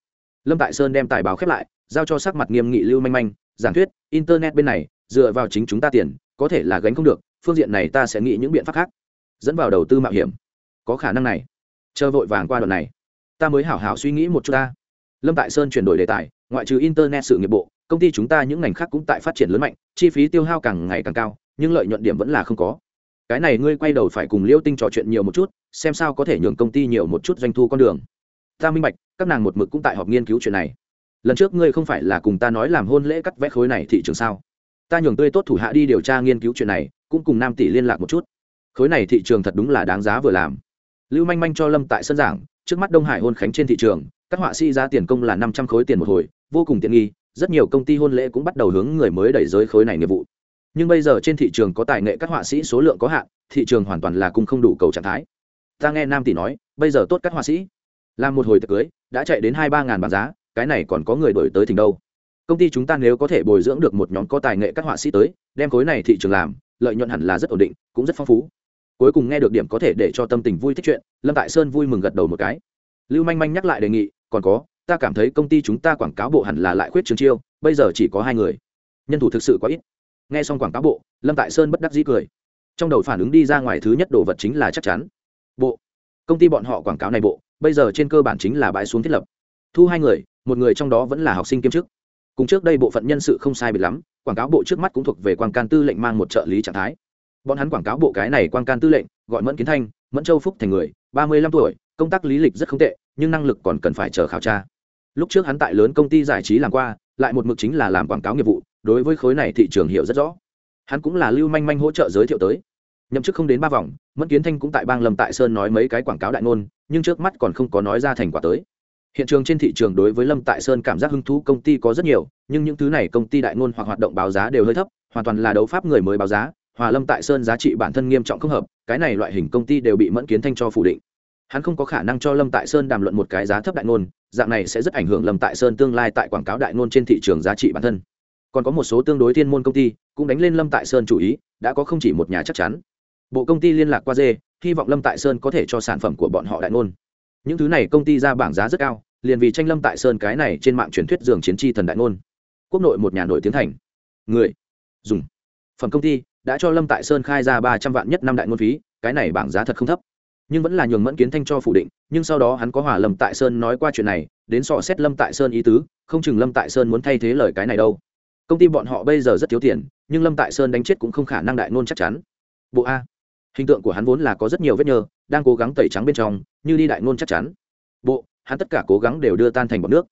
Lâm tại sơn đem tài báo khép lại giao cho sắc mặt nghiêm nghị lưu manh manh, giảng thuyết, internet bên này, dựa vào chính chúng ta tiền, có thể là gánh không được, phương diện này ta sẽ nghĩ những biện pháp khác. Dẫn vào đầu tư mạo hiểm. Có khả năng này. Chờ vội vàng qua đoạn này. Ta mới hảo hảo suy nghĩ một chút ta. Lâm tại sơn chuyển đổi đề tài, ngoại trừ internet sự nghiệp bộ, công ty chúng ta những ngành khác cũng tại phát triển lớn mạnh, chi phí tiêu hao càng ngày càng cao, nhưng lợi nhuận điểm vẫn là không có. Cái này ngươi quay đầu phải cùng liêu tinh trò chuyện nhiều một chút, xem sao có thể nhường công ty nhiều một chút doanh thu con đường. Ta minh bạch, các nàng một mực cũng tại họp nghiên cứu chuyện này lần trước ngươi không phải là cùng ta nói làm hôn lễ cắt vẽ khối này thị trường sao? Ta nhường tươi tốt thủ hạ đi điều tra nghiên cứu chuyện này, cũng cùng nam tỷ liên lạc một chút. Khối này thị trường thật đúng là đáng giá vừa làm. Lưu manh manh cho lâm tại sân giảng, trước mắt đông hải hôn khánh trên thị trường, các họa sĩ giá tiền công là năm trăm khối tiền một hồi, vô cùng tiện nghi, rất nhiều công ty hôn lễ cũng bắt đầu hướng người mới đẩy giới khối này nghiệp vụ. Nhưng bây giờ trên thị trường có tài nghệ các họa sĩ số lượng có hạn, thị trường hoàn toàn là cung không đủ cầu trạng thái. Ta nghe nam tỷ nói, bây giờ tốt các họa sĩ. Làm một hồi tiệc cưới, đã chạy đến hai ba ngàn bảng giá cái này còn có người đổi tới thỉnh đâu? Công ty chúng ta nếu có thể bồi dưỡng được một nhóm có tài nghệ các họa sĩ tới, đem khối này thị trường làm, lợi nhuận hẳn là rất ổn định, cũng rất phong phú. Cuối cùng nghe được điểm có thể để cho tâm tình vui thích chuyện, lâm tại sơn vui mừng gật đầu một cái. Lưu manh manh nhắc lại đề nghị, còn có, ta cảm thấy công ty chúng ta quảng cáo bộ hẳn là lại khuyết trường chiêu, bây giờ chỉ có hai người. Nhân thủ thực sự quá ít. Nghe xong quảng cáo bộ, lâm tại sơn bất đắc dĩ cười. Trong đầu phản ứng đi ra ngoài thứ nhất đồ vật chính là chắc chắn. Bộ. Công ty bọn họ quảng cáo này bộ, bây giờ trên cơ bản chính là bãi xuống thiết lập. Thu hai người một người trong đó vẫn là học sinh kiêm chức. Cùng trước đây bộ phận nhân sự không sai biệt lắm, quảng cáo bộ trước mắt cũng thuộc về quan can tư lệnh mang một trợ lý trạng thái. Bọn hắn quảng cáo bộ cái này quan can tư lệnh, gọi mẫn kiến thanh, mẫn châu phúc thành người, ba mươi lăm tuổi, công tác lý lịch rất không tệ, nhưng năng lực còn cần phải chờ khảo tra. Lúc trước hắn tại lớn công ty giải trí làm qua, lại một mực chính là làm quảng cáo nghiệp vụ, đối với khối này thị trường hiểu rất rõ. Hắn cũng là lưu manh manh hỗ trợ giới thiệu tới. Nhậm chức không đến ba vòng, mẫn kiến thanh cũng tại bang lâm tại sơn nói mấy cái quảng cáo đại ngôn, nhưng trước mắt còn không có nói ra thành quả tới hiện trường trên thị trường đối với lâm tại sơn cảm giác hứng thú công ty có rất nhiều, nhưng những thứ này công ty đại ngôn hoặc hoạt động báo giá đều hơi thấp, hoàn toàn là đấu pháp người mới báo giá, hòa lâm tại sơn giá trị bản thân nghiêm trọng không hợp, cái này loại hình công ty đều bị mẫn kiến thanh cho phủ định. Hắn không có khả năng cho lâm tại sơn đàm luận một cái giá thấp đại ngôn, dạng này sẽ rất ảnh hưởng lâm tại sơn tương lai tại quảng cáo đại ngôn trên thị trường giá trị bản thân. Còn có một số tương đối thiên môn công ty, cũng đánh lên lâm tại sơn chủ ý, đã có không chỉ một nhà chắc chắn. Bộ công ty liên lạc qua dê, hy vọng lâm tại sơn có thể cho sản phẩm của bọn họ đại ngôn những thứ này công ty ra bảng giá rất cao, liền vì tranh lâm tại sơn cái này trên mạng truyền thuyết giường chiến tri thần đại ngôn. Quốc nội một nhà nổi tiếng thành. Người. Dùng. Phẩm công ty đã cho lâm tại sơn khai ra ba trăm vạn nhất năm đại ngôn phí, cái này bảng giá thật không thấp. Nhưng vẫn là nhường mẫn kiến thanh cho phủ định, nhưng sau đó hắn có hòa lâm tại sơn nói qua chuyện này, đến sọ xét lâm tại sơn ý tứ, không chừng lâm tại sơn muốn thay thế lời cái này đâu. Công ty bọn họ bây giờ rất thiếu tiền, nhưng lâm tại sơn đánh chết cũng không khả năng đại ngôn chắc chắn. Bộ a hình tượng của hắn vốn là có rất nhiều vết nhơ, đang cố gắng tẩy trắng bên trong, như đi đại ngôn chắc chắn. Bộ, hắn tất cả cố gắng đều đưa tan thành bọc nước.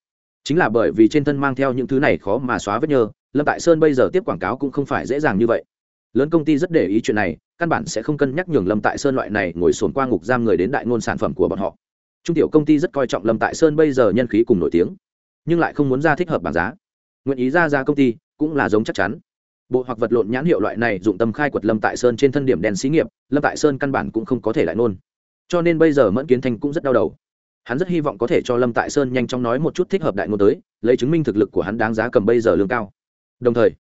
Chính là bởi vì trên thân mang theo những thứ này khó mà xóa vết nhơ, lâm tại sơn bây giờ tiếp quảng cáo cũng không phải dễ dàng như vậy. Lớn công ty rất để ý chuyện này, căn bản sẽ không cân nhắc nhường lâm tại sơn loại này ngồi sồn qua ngục giam người đến đại ngôn sản phẩm của bọn họ. Trung tiểu công ty rất coi trọng lâm tại sơn bây giờ nhân khí cùng nổi tiếng, nhưng lại không muốn ra thích hợp bảng giá. Nguyện ý ra ra công ty, cũng là giống chắc chắn bộ hoặc vật lộn nhãn hiệu loại này dụng tâm khai quật lâm tại sơn trên thân điểm đèn xí nghiệp, lâm tại sơn căn bản cũng không có thể lại nôn. Cho nên bây giờ mẫn kiến thanh cũng rất đau đầu. Hắn rất hy vọng có thể cho lâm tại sơn nhanh chóng nói một chút thích hợp đại ngôn tới, lấy chứng minh thực lực của hắn đáng giá cầm bây giờ lương cao. Đồng thời,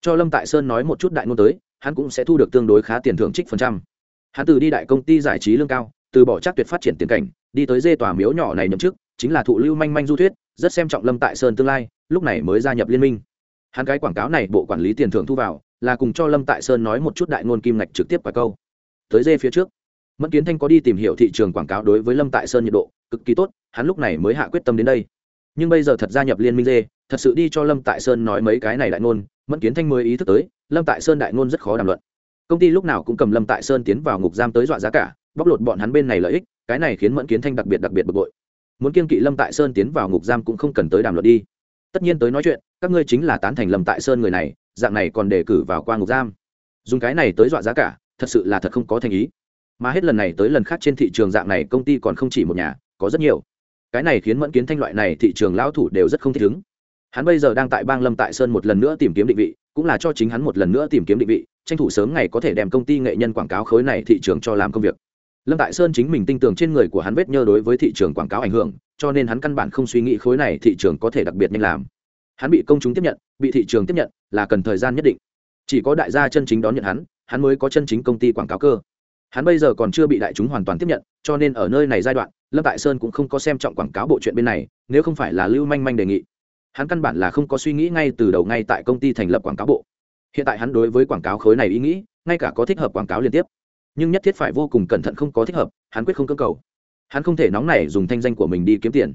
cho lâm tại sơn nói một chút đại ngôn tới, hắn cũng sẽ thu được tương đối khá tiền thưởng trích phần trăm. Hắn từ đi đại công ty giải trí lương cao, từ bỏ chắc tuyệt phát triển tiền cảnh, đi tới dê tòa miếu nhỏ này nhậm chức, chính là thụ lưu manh manh du thuyết, rất xem trọng lâm tại sơn tương lai, lúc này mới gia nhập liên minh hắn cái quảng cáo này bộ quản lý tiền thưởng thu vào, là cùng cho lâm tại sơn nói một chút đại ngôn kim ngạch trực tiếp và câu. Tới dê phía trước, mẫn kiến thanh có đi tìm hiểu thị trường quảng cáo đối với lâm tại sơn nhiệt độ, cực kỳ tốt, hắn lúc này mới hạ quyết tâm đến đây. Nhưng bây giờ thật gia nhập liên minh dê, thật sự đi cho lâm tại sơn nói mấy cái này đại ngôn, mẫn kiến thanh mới ý thức tới, lâm tại sơn đại ngôn rất khó đàm luận. Công ty lúc nào cũng cầm lâm tại sơn tiến vào ngục giam tới dọa giá cả, bóc lột bọn hắn bên này lợi ích, cái này khiến mẫn kiến thanh đặc biệt đặc biệt bực bội. Muốn kiên kỵ lâm tại sơn tiến vào ngục giam cũng không cần tới đàm luận đi tất nhiên tới nói chuyện, các ngươi chính là tán thành lâm tại sơn người này, dạng này còn đề cử vào qua ngục giam. Dùng cái này tới dọa giá cả, thật sự là thật không có thành ý. Mà hết lần này tới lần khác trên thị trường dạng này, công ty còn không chỉ một nhà, có rất nhiều. Cái này khiến mẫn kiến thanh loại này thị trường lão thủ đều rất không thích ứng. Hắn bây giờ đang tại bang lâm tại sơn một lần nữa tìm kiếm định vị, cũng là cho chính hắn một lần nữa tìm kiếm định vị, tranh thủ sớm ngày có thể đem công ty nghệ nhân quảng cáo khối này thị trường cho làm công việc. Lâm tại sơn chính mình tin tưởng trên người của hắn vết nhơ đối với thị trường quảng cáo ảnh hưởng cho nên hắn căn bản không suy nghĩ khối này thị trường có thể đặc biệt nhanh làm. Hắn bị công chúng tiếp nhận, bị thị trường tiếp nhận là cần thời gian nhất định. Chỉ có đại gia chân chính đón nhận hắn hắn mới có chân chính công ty quảng cáo cơ. Hắn bây giờ còn chưa bị đại chúng hoàn toàn tiếp nhận, cho nên ở nơi này giai đoạn, lâm tại sơn cũng không có xem trọng quảng cáo bộ chuyện bên này, nếu không phải là lưu manh manh đề nghị. Hắn căn bản là không có suy nghĩ ngay từ đầu ngay tại công ty thành lập quảng cáo bộ. Hiện tại hắn đối với quảng cáo khối này ý nghĩ, ngay cả có thích hợp quảng cáo liên tiếp. Nhưng nhất thiết phải vô cùng cẩn thận không có thích hợp, hắn quyết không cơ cầu hắn không thể nóng nảy dùng thanh danh của mình đi kiếm tiền.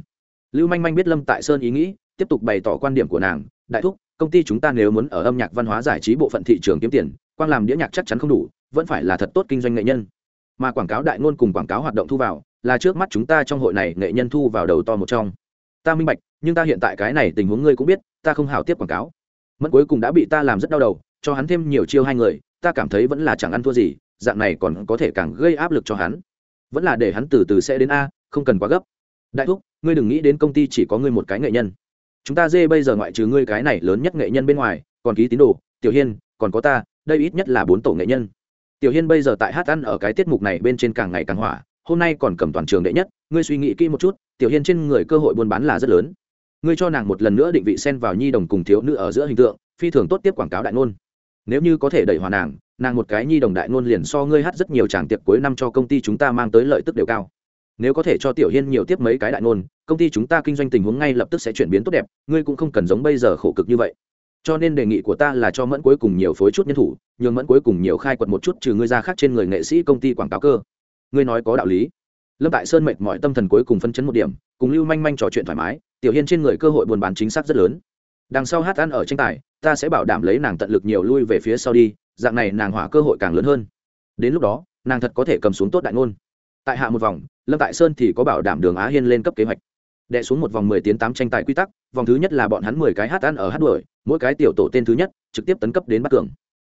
Lưu manh manh biết lâm tại sơn ý nghĩ, tiếp tục bày tỏ quan điểm của nàng, đại thúc, công ty chúng ta nếu muốn ở âm nhạc văn hóa giải trí bộ phận thị trường kiếm tiền, quang làm đĩa nhạc chắc chắn không đủ, vẫn phải là thật tốt kinh doanh nghệ nhân. Mà quảng cáo đại ngôn cùng quảng cáo hoạt động thu vào, là trước mắt chúng ta trong hội này nghệ nhân thu vào đầu to một trong. Ta minh bạch, nhưng ta hiện tại cái này tình huống ngươi cũng biết, ta không hào tiếp quảng cáo. Mẫn cuối cùng đã bị ta làm rất đau đầu, cho hắn thêm nhiều chiêu hai người, ta cảm thấy vẫn là chẳng ăn thua gì, dạng này còn có thể càng gây áp lực cho hắn vẫn là để hắn từ từ sẽ đến a, không cần quá gấp. Đại thúc, ngươi đừng nghĩ đến công ty chỉ có ngươi một cái nghệ nhân. Chúng ta dê bây giờ ngoại trừ ngươi cái này lớn nhất nghệ nhân bên ngoài, còn ký tín đồ, tiểu hiên, còn có ta, đây ít nhất là bốn tổ nghệ nhân. Tiểu hiên bây giờ tại hát ăn ở cái tiết mục này bên trên càng ngày càng hỏa, hôm nay còn cầm toàn trường đệ nhất, ngươi suy nghĩ kỹ một chút, tiểu hiên trên người cơ hội buôn bán là rất lớn. Ngươi cho nàng một lần nữa định vị xen vào nhi đồng cùng thiếu nữ ở giữa hình tượng, phi thường tốt tiếp quảng cáo đại ngôn. Nếu như có thể đẩy hòa nàng nàng một cái nhi đồng đại ngôn liền so ngươi hát rất nhiều tràng tiệc cuối năm cho công ty chúng ta mang tới lợi tức đều cao. Nếu có thể cho tiểu hiên nhiều tiếp mấy cái đại ngôn, công ty chúng ta kinh doanh tình huống ngay lập tức sẽ chuyển biến tốt đẹp, ngươi cũng không cần giống bây giờ khổ cực như vậy. Cho nên đề nghị của ta là cho mẫn cuối cùng nhiều phối chút nhân thủ, nhường mẫn cuối cùng nhiều khai quật một chút trừ ngươi ra khác trên người nghệ sĩ công ty quảng cáo cơ. Ngươi nói có đạo lý. Lâm tại sơn mệt mỏi tâm thần cuối cùng phân chấn một điểm, cùng lưu manh manh trò chuyện thoải mái, tiểu hiên trên người cơ hội buôn bán chính xác rất lớn. Đằng sau hát ăn ở tranh tài, ta sẽ bảo đảm lấy nàng tận lực nhiều lui về phía sau đi dạng này nàng hỏa cơ hội càng lớn hơn. Đến lúc đó, nàng thật có thể cầm xuống tốt đại ngôn. Tại hạ một vòng, lâm tại sơn thì có bảo đảm đường á hiên lên cấp kế hoạch. Đệ xuống một vòng mười tiến tám tranh tài quy tắc, vòng thứ nhất là bọn hắn mười cái hát ăn ở hát đuổi, mỗi cái tiểu tổ tên thứ nhất, trực tiếp tấn cấp đến bắt cường.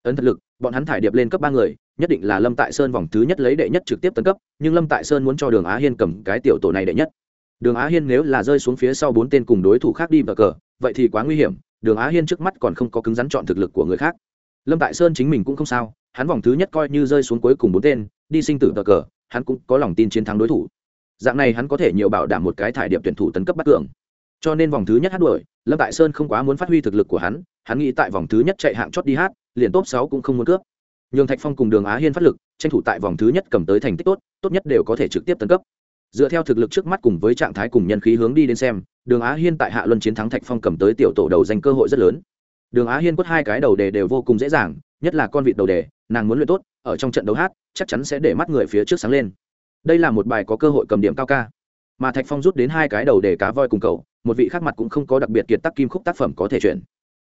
Ấn thật lực, bọn hắn thải điệp lên cấp ba người, nhất định là lâm tại sơn vòng thứ nhất lấy đệ nhất trực tiếp tấn cấp, nhưng lâm tại sơn muốn cho đường á hiên cầm cái tiểu tổ này đệ nhất. Đường á hiên nếu là rơi xuống phía sau bốn tên cùng đối thủ khác đi vào cờ, vậy thì quá nguy hiểm, đường á hiên trước mắt còn không có cứng rắn chọn thực lực của người khác lâm tại sơn chính mình cũng không sao, hắn vòng thứ nhất coi như rơi xuống cuối cùng bốn tên, đi sinh tử cờ cờ, hắn cũng có lòng tin chiến thắng đối thủ. Dạng này hắn có thể nhiều bảo đảm một cái thải điệp tuyển thủ tấn cấp bắt cường. Cho nên vòng thứ nhất hát đuổi, lâm tại sơn không quá muốn phát huy thực lực của hắn hắn nghĩ tại vòng thứ nhất chạy hạng chót đi hát, liền top sáu cũng không muốn cướp. Nhường thạch phong cùng đường á hiên phát lực, tranh thủ tại vòng thứ nhất cầm tới thành tích tốt tốt nhất đều có thể trực tiếp tấn cấp. Dựa theo thực lực trước mắt cùng với trạng thái cùng nhân khí hướng đi đến xem, đường á hiên tại hạ luân chiến thắng thạch phong cầm tới tiểu tổ đầu danh cơ hội rất lớn đường á hiên quất hai cái đầu đề đều vô cùng dễ dàng, nhất là con vịt đầu đề, nàng muốn luyện tốt, ở trong trận đấu hát, chắc chắn sẽ để mắt người phía trước sáng lên. Đây là một bài có cơ hội cầm điểm cao ca. Mà thạch phong rút đến hai cái đầu đề cá voi cùng cậu, một vị khác mặt cũng không có đặc biệt kiệt tác kim khúc tác phẩm có thể chuyển.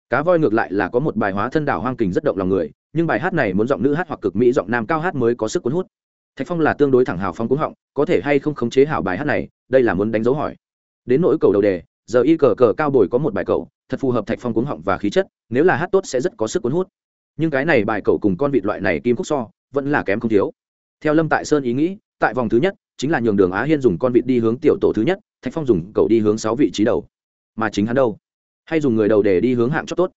Cá voi ngược lại là có một bài hóa thân đảo hoang kình rất động lòng người, nhưng bài hát này muốn giọng nữ hát hoặc cực mỹ, giọng nam cao hát mới có sức cuốn hút. Thạch phong là tương đối thẳng hào phong cúng họng, có thể hay không khống chế hảo bài hát này, đây là muốn đánh dấu hỏi. Đến nỗi cầu đầu đề giờ y cờ cờ cao bồi có một bài cậu, thật phù hợp thạch phong cuống họng và khí chất, nếu là hát tốt sẽ rất có sức cuốn hút. Nhưng cái này bài cậu cùng con vịt loại này kim khúc so, vẫn là kém không thiếu. Theo lâm tại sơn ý nghĩ, tại vòng thứ nhất, chính là nhường đường á hiên dùng con vịt đi hướng tiểu tổ thứ nhất, thạch phong dùng cậu đi hướng sáu vị trí đầu. Mà chính hắn đâu? Hay dùng người đầu để đi hướng hạng chót tốt?